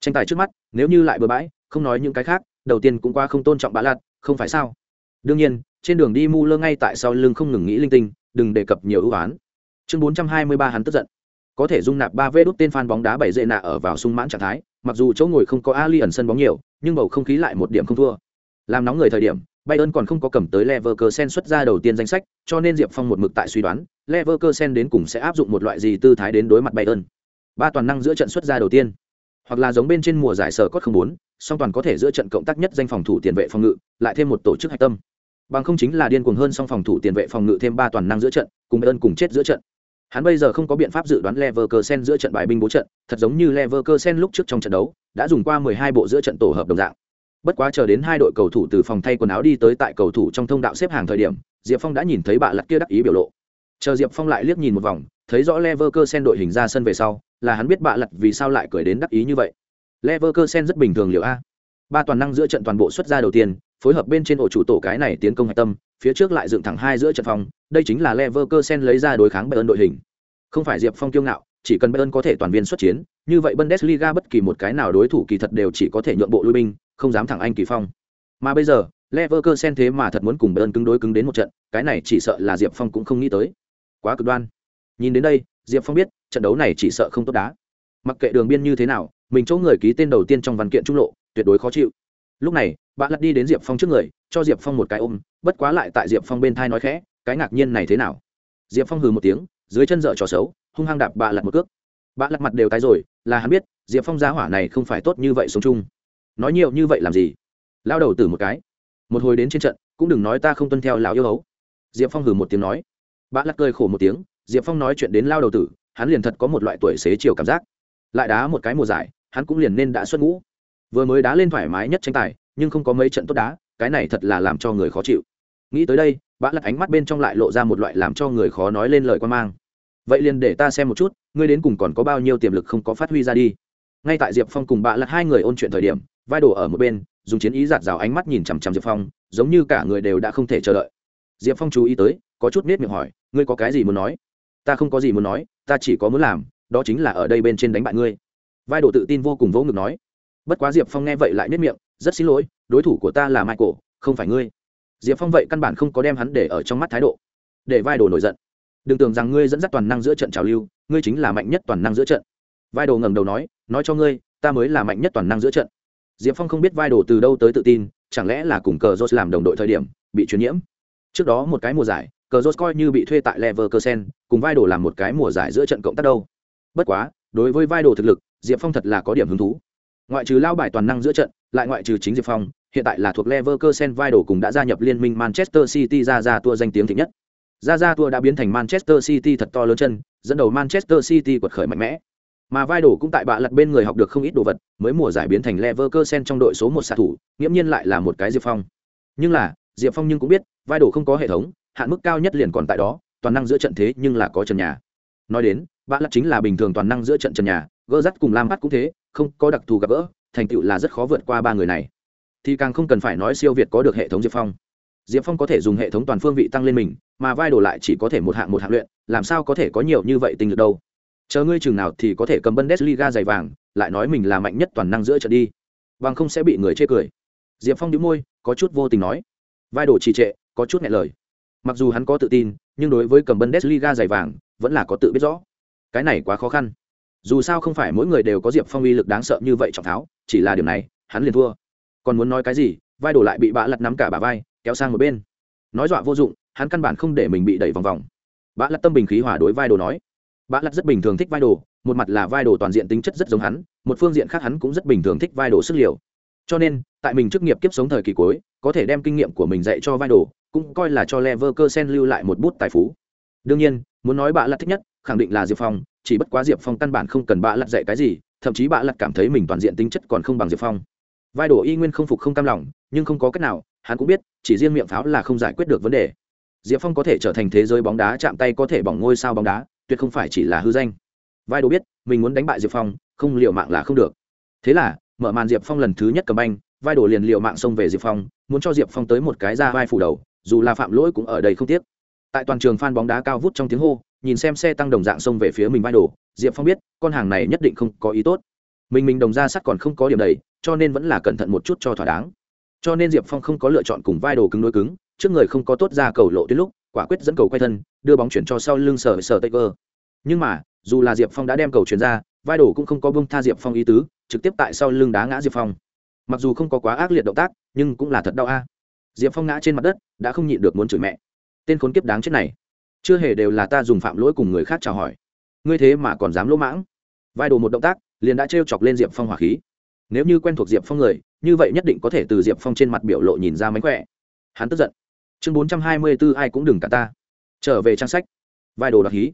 Tranh tài trước mắt, nếu như lại bừa bãi, không nói những cái khác, đầu tiên cũng qua không tôn trọng bã lạt, không phải sao? Đương nhiên, trên đường đi mu lơ ngay tại sau lưng không ngừng nghĩ linh tinh, đừng đề cập nhiều ưu á n chương bốn trăm hai mươi ba hắn tức giận. Có thể dung nạp ba vê đốt tên fan bóng đá bảy dệ nạ ở vào sung mãn trạng thái, mặc dù chỗ ngồi không có ali ẩn sân bóng nhiều, nhưng bầu không khí lại một điểm không thua. Làm nóng người thời điểm, bayern còn không có cầm tới leverkusen xuất ra đầu tiên danh sách, cho nên diệp phong một mực tại suy đoán, leverkusen đến cùng sẽ áp dụng một loại gì tư thái đến đối mặt bayern. Ba toàn năng giữa trận xuất ra đầu tiên. Hoặc là giống bên trên mùa giải sở cốt không muốn song toàn có thể giữa trận cộng tác nhất danh phòng thủ tiền vệ phòng ngự, lại thêm một tổ chức hạch tâm. Bằng không chính là điên cuồng hơn song phòng thủ tiền vệ phòng ngự thêm ba toàn năng giữa trận, cùng bayern cùng chết giữa trận hắn bây giờ không có biện pháp dự đoán leverkusen giữa trận bài binh bố trận, thật giống như leverkusen lúc trước trong trận đấu, đã dùng qua 12 bộ giữa trận tổ hợp đồng dạng. Bất quá chờ đến hai đội cầu thủ từ phòng thay quần áo đi tới tại cầu thủ trong thông đạo xếp hàng thời điểm, diệp phong đã nhìn thấy bạ lật kia đắc ý biểu lộ. Chờ diệp phong lại liếc nhìn một vòng, thấy rõ leverkusen đội hình ra sân về sau, là hắn biết bạ lật vì sao lại cười đến đắc ý như vậy. Leverkusen rất bình thường liệu a. Ba toàn năng giữa trận toàn bộ xuất ra đầu tiên, phối hợp bên trên ổ chủ tổ cái này tiến công hạch tâm, phía trước lại dựng thẳng hai giữa trận phòng đây chính là leverkusen lấy ra đối kháng bayern đội hình. Không phải diệp phong kiêu ngạo, chỉ cần bayern có thể toàn viên xuất chiến, như vậy bundesliga bất kỳ một cái nào đối thủ kỳ thật đều chỉ có thể nhượng bộ lui binh, không dám thẳng anh kỳ phong. Mà bây giờ, leverkusen thế mà thật muốn cùng bayern cứng đối cứng đến một trận, cái này chỉ sợ là diệp phong cũng không nghĩ tới. Quá cực đoan. Nhìn đến đây, diệp phong biết, trận đấu này chỉ sợ không tốt đá. Mặc kệ đường biên như thế nào, mình chỗ người ký tên đầu tiên trong văn kiện trung lộ, tuyệt đối khó chịu. Lúc này, bạn lật đi đến diệp phong trước người, cho diệp phong một cái ôm, bất quá lại tại diệp phong bên thai nói khẽ cái ngạc nhiên này thế nào? Diệp phong hừ một tiếng, dưới chân dợ trò xấu, hung hăng đạp bạ lật một cước. Bạ lặt mặt đều tái rồi, là hắn biết, diệp phong giá hỏa này không phải tốt như vậy sống chung. Nói nhiều như vậy làm gì? Lao đầu tử một cái. Một hồi đến trên trận, cũng đừng nói ta không tuân theo lão yêu hấu. Diệp phong hừ một tiếng nói. Bạ lặt cười khổ một tiếng, diệp phong nói chuyện đến lao đầu tử, hắn liền thật có một loại tuổi xế chiều cảm giác. Lại đá một cái mùa giải, hắn cũng liền nên đã xuất ngũ. Vừa mới đá lên thoải mái nhất tranh tài, nhưng không có mấy trận tốt đá, cái này thật là làm cho người khó chịu. Nghĩ tới đây bã lật ánh mắt bên trong lại lộ ra một loại làm cho người khó nói lên lời quan mang. Vậy liền để ta xem một chút, ngươi đến cùng còn có bao nhiêu tiềm lực không có phát huy ra đi. Ngay tại diệp phong cùng bạ lật hai người ôn chuyện thời điểm, vai đổ ở một bên, dùng chiến ý giạt rào ánh mắt nhìn chằm chằm diệp phong, giống như cả người đều đã không thể chờ đợi. Diệp phong chú ý tới, có chút nết miệng hỏi, ngươi có cái gì muốn nói? Ta không có gì muốn nói, ta chỉ có muốn làm, đó chính là ở đây bên trên đánh bại ngươi. Vai đổ tự tin vô cùng vỗ ngực nói. Bất quá diệp phong nghe vậy lại nết miệng, rất xin lỗi, đối thủ của ta là michael, không phải ngươi diệp phong vậy căn bản không có đem hắn để ở trong mắt thái độ. Để vai đồ nổi giận. Đừng tưởng rằng ngươi dẫn dắt toàn năng giữa trận trào lưu, ngươi chính là mạnh nhất toàn năng giữa trận. Vai đồ ngẩng đầu nói nói cho ngươi, ta mới là mạnh nhất toàn năng giữa trận. Diệp phong không biết vai đồ từ đâu tới tự tin, chẳng lẽ là cùng cờ jose làm đồng đội thời điểm, bị truyền nhiễm? Trước đó một cái mùa giải, cờ jose coi như bị thuê tại leverkusen, cùng vai đồ làm một cái mùa giải giữa trận cộng tác đâu. Bất quá, đối với vai đồ thực lực, diệp phong thật là có điểm hứng thú. Ngoại trừ lao bài toàn năng giữa trận, lại ngoại trừ chính diệp phong hiện tại là thuộc leverkusen vai đồ cùng đã gia nhập liên minh manchester city ra ra tua danh tiếng thịnh nhất. Ra ra tua đã biến thành manchester city thật to lớn chân, dẫn đầu manchester city quật khởi mạnh mẽ. Mà vai đồ cũng tại bạ lật bên người học được không ít đồ vật, mới mùa giải biến thành leverkusen trong đội số một xạ thủ nghiêm nhiên lại là một cái diệp phong. Nhưng là, diệp phong nhưng cũng biết vai đồ không có hệ thống, hạn mức cao nhất liền còn tại đó, toàn năng giữa trận thế nhưng là có trần nhà. Nói đến, bạ lật chính là bình thường toàn năng giữa trận trần nhà, gỡ dắt cùng lam bắt cũng thế, không có đặc thù gặp gỡ, thành tựu là rất khó vượt qua ba người này thì càng không cần phải nói siêu việt có được hệ thống diệp phong. Diệp phong có thể dùng hệ thống toàn phương vị tăng lên mình, mà vai đồ lại chỉ có thể một hạng một hạng luyện, làm sao có thể có nhiều như vậy tinh lực đâu. Chờ ngươi chừng nào thì có thể cầm bundesliga dày vàng, lại nói mình là mạnh nhất toàn năng giữa trận đi. Vàng không sẽ bị người chê cười. Diệp phong đĩu môi, có chút vô tình nói. Vai đồ trì trệ, có chút nhẹ lời. Mặc dù hắn có tự tin, nhưng đối với cầm bundesliga dày vàng, vẫn là có tự biết rõ. Cái này quá khó khăn. Dù sao không phải mỗi người đều có diệp phong uy lực đáng sợ như vậy trọng tháo, chỉ là điều này, hắn liền thua còn muốn nói cái gì, vai đổ lại bị bạ lật nắm cả bà vai, kéo sang một bên. Nói dọa vô dụng, hắn căn bản không để mình bị đẩy vòng vòng. Bạ lật tâm bình khí hòa đối vai đồ nói. Bạ lật rất bình thường thích vai đồ, một mặt là vai đồ toàn diện tính chất rất giống hắn, một phương diện khác hắn cũng rất bình thường thích vai đồ sức liều. Cho nên, tại mình chức nghiệp kiếp sống thời kỳ cuối, có thể đem kinh nghiệm của mình dạy cho vai đồ, cũng coi là cho lever cơ sen lưu lại một bút tài phú. Đương nhiên, muốn nói bạ lật thích nhất, khẳng định là diệp phong, chỉ bất quá diệp phong căn bản không cần bạ lật dạy cái gì, thậm chí bạ lật cảm thấy mình toàn diện tính chất còn không bằng diệp phong vai đồ y nguyên không phục không cam lòng, nhưng không có cách nào, hắn cũng biết, chỉ riêng miệng pháo là không giải quyết được vấn đề. Diệp phong có thể trở thành thế giới bóng đá chạm tay có thể bỏng ngôi sao bóng đá, tuyệt không phải chỉ là hư danh. Vai đồ biết, mình muốn đánh bại diệp phong, không liệu mạng là không được. Thế là, mở màn diệp phong lần thứ nhất cầm banh, vai đồ liền liệu mạng xông về diệp phong, muốn cho diệp phong tới một cái ra vai phủ đầu, dù là phạm lỗi cũng ở đây không tiếc. Tại toàn trường phan bóng đá cao vút trong tiếng hô, nhìn xem xe tăng đồng dạng xông về phía mình vai đồ, diệp phong biết, con hàng này nhất định không có ý tốt. Mình mình đồng ra sắt còn không có điểm đầy cho nên vẫn là cẩn thận một chút cho thỏa đáng. Cho nên diệp phong không có lựa chọn cùng vai đồ cứng đối cứng, trước người không có tốt ra cầu lộ tuyến lúc, quả quyết dẫn cầu quay thân, đưa bóng chuyển cho sau lưng sở sở tây cơ. Nhưng mà, dù là diệp phong đã đem cầu chuyển ra, vai đồ cũng không có bông tha diệp phong ý tứ, trực tiếp tại sau lưng đá ngã diệp phong. Mặc dù không có quá ác liệt động tác, nhưng cũng là thật đau a. Diệp phong ngã trên mặt đất, đã không nhịn được muốn chửi mẹ. Tên khốn kiếp đáng chết này. Chưa hề đều là ta dùng phạm lỗi cùng người khác chào hỏi. Ngươi thế mà còn dám lỗ mãng. Vai đồ một động tác, liền đã trêu chọc lên diệp phong hỏa khí nếu như quen thuộc diệp phong người, như vậy nhất định có thể từ diệp phong trên mặt biểu lộ nhìn ra mánh khỏe. Hắn tức giận. Chương bốn trăm hai mươi b ố ai cũng đừng cả ta. Trở về trang sách. Vai đồ đặc hí.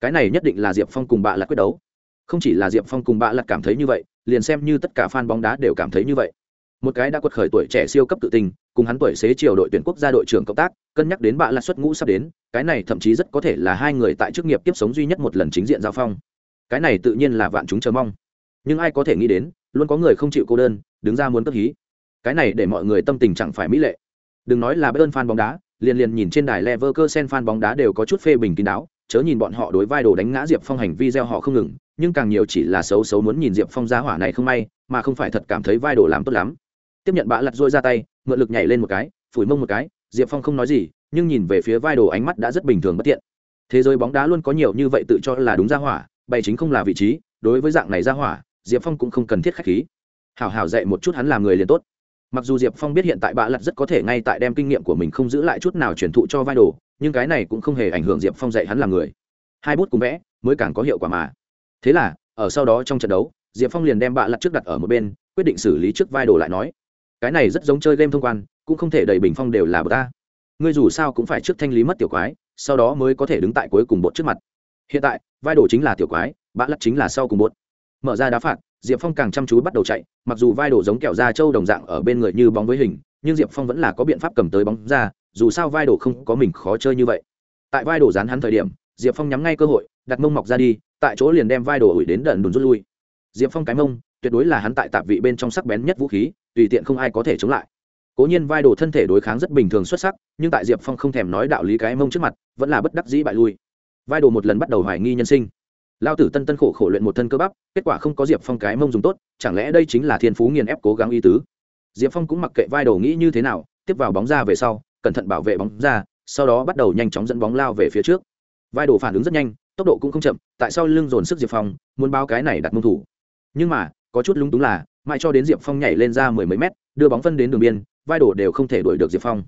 Cái này nhất định là diệp phong cùng bạ là quyết đấu. Không chỉ là diệp phong cùng bạ lặt cảm thấy như vậy, liền xem như tất cả f a n bóng đá đều cảm thấy như vậy. Một cái đã quật khởi tuổi trẻ siêu cấp tự tình, cùng hắn tuổi xế chiều đội tuyển quốc gia đội trưởng cộng tác, cân nhắc đến bạ lặt xuất ngũ sắp đến, cái này thậm chí rất có thể là hai người tại chức nghiệp tiếp sống duy nhất một lần chính diện giao phong. Cái này tự nhiên là vạn chúng chờ mong. Nhưng ai có thể nghĩ đến luôn có người không chịu cô đơn, đứng ra muốn cất hí. Cái này để mọi người tâm tình chẳng phải mỹ lệ. Đừng nói là bayern fan bóng đá, liền liền nhìn trên đài leverkusen fan bóng đá đều có chút phê bình kín đáo, chớ nhìn bọn họ đối vai đồ đánh ngã diệp phong hành vi gieo họ không ngừng, nhưng càng nhiều chỉ là xấu xấu muốn nhìn diệp phong giá hỏa này không may, mà không phải thật cảm thấy vai đồ làm tốt lắm. Tiếp nhận bã lặt dôi ra tay, mượn lực nhảy lên một cái, phủi mông một cái, diệp phong không nói gì, nhưng nhìn về phía vai đồ ánh mắt đã rất bình thường bất tiện. Thế giới bóng đá luôn có nhiều như vậy tự cho là đúng ra hỏa, bày chính không là vị trí, đối với dạng này ra hỏa diệp phong cũng không cần thiết k h á c h khí. Hảo hảo dạy một chút hắn làm người liền tốt. Mặc dù diệp phong biết hiện tại bạ lặt rất có thể ngay tại đem kinh nghiệm của mình không giữ lại chút nào truyền thụ cho vai đồ, nhưng cái này cũng không hề ảnh hưởng diệp phong dạy hắn làm người. Hai bút cùng vẽ, mới càng có hiệu quả mà. Thế là, ở sau đó trong trận đấu, diệp phong liền đem bạ lặt trước đặt ở một bên, quyết định xử lý trước vai đồ lại nói, cái này rất giống chơi game thông quan, cũng không thể đầy bình phong đều là bờ ta. Ngươi dù sao cũng phải trước thanh lý mất tiểu quái, sau đó mới có thể đứng tại cuối cùng bột trước mặt. Hiện tại, vai đồ chính là tiểu quái, bạ lặt chính là sau cùng bột mở ra đá phạt, diệp phong càng chăm chú bắt đầu chạy, mặc dù vai đổ giống kẹo da trâu đồng dạng ở bên người như bóng với hình, nhưng diệp phong vẫn là có biện pháp cầm tới bóng ra, dù sao vai đổ không có mình khó chơi như vậy. Tại vai đổ dán hắn thời điểm, diệp phong nhắm ngay cơ hội, đặt mông mọc ra đi, tại chỗ liền đem vai đổ ủi đến đần đùn rút lui. Diệp phong cái mông, tuyệt đối là hắn tại tạp vị bên trong sắc bén nhất vũ khí, tùy tiện không ai có thể chống lại. Cố nhiên vai đồ thân thể đối kháng rất bình thường xuất sắc, nhưng tại diệp phong không thèm nói đạo lý cái mông trước mặt, vẫn là bất đắc dĩ bại lui. Vai đồ một lần bắt đầu hoài nghi nhân sinh lao tử tân tân khổ khổ luyện một thân cơ bắp, kết quả không có diệp phong cái mông dùng tốt, chẳng lẽ đây chính là thiên phú nghiền ép cố gắng y tứ? Diệp phong cũng mặc kệ vai đầu nghĩ như thế nào, tiếp vào bóng ra về sau, cẩn thận bảo vệ bóng ra, sau đó bắt đầu nhanh chóng dẫn bóng lao về phía trước. Vai đồ phản ứng rất nhanh, tốc độ cũng không chậm, tại sao lưng dồn sức diệp phong, muốn báo cái này đặt mông thủ? Nhưng mà, có chút lúng túng là, mãi cho đến diệp phong nhảy lên ra mười mấy mét, đưa bóng phân đến đường biên, vai Đồ đều không thể đuổi được diệp phong.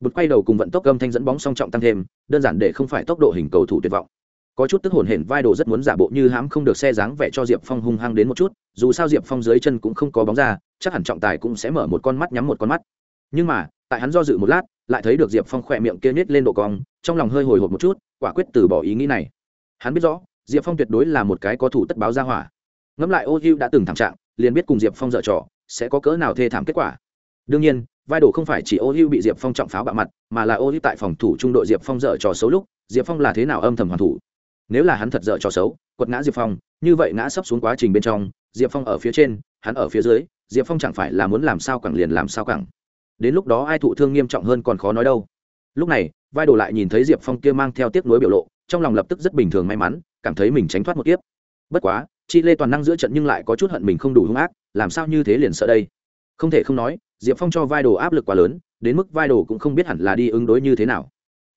Bật quay đầu cùng vận tốc gâm thanh dẫn bóng song trọng tăng thêm, đơn giản để không phải tốc độ hình cầu thủ tuyệt vọng có chút tức hồn hển vai đồ rất muốn giả bộ như hãm không được xe dáng vẻ cho diệp phong hung hăng đến một chút, dù sao diệp phong dưới chân cũng không có bóng ra, chắc hẳn trọng tài cũng sẽ mở một con mắt nhắm một con mắt. Nhưng mà, tại hắn do dự một lát, lại thấy được diệp phong khỏe miệng kia nhét lên độ cong, trong lòng hơi hồi hộp một chút, quả quyết từ bỏ ý nghĩ này. Hắn biết rõ, diệp phong tuyệt đối là một cái có thủ tất báo ra hỏa. Ngẫm lại ô hưu đã từng thảm trạng, liền biết cùng diệp phong dở trò, sẽ có cỡ nào thê thảm kết quả. Đương nhiên, vai đồ không phải chỉ ô hưu bị diệp phong trọng pháo bạo mặt, mà là ô hưu tại phòng thủ trung đội diệp phong dở trò xấu lúc, diệp phong là thế nào âm thầm hoàn thủ? Nếu là hắn thật dở trò xấu, quật ngã diệp phong, như vậy ngã sấp xuống quá trình bên trong, diệp phong ở phía trên, hắn ở phía dưới, diệp phong chẳng phải là muốn làm sao cẳng liền làm sao cẳng. Đến lúc đó ai thụ thương nghiêm trọng hơn còn khó nói đâu. Lúc này, vai đồ lại nhìn thấy diệp phong kia mang theo tiếc nuối biểu lộ, trong lòng lập tức rất bình thường may mắn, cảm thấy mình tránh thoát một kiếp. Bất quá chị lê toàn năng giữa trận nhưng lại có chút hận mình không đủ hung ác, làm sao như thế liền sợ đây? Không thể không nói, diệp phong cho vai đồ áp lực quá lớn, đến mức vai đồ cũng không biết hẳn là đi ứng đối như thế nào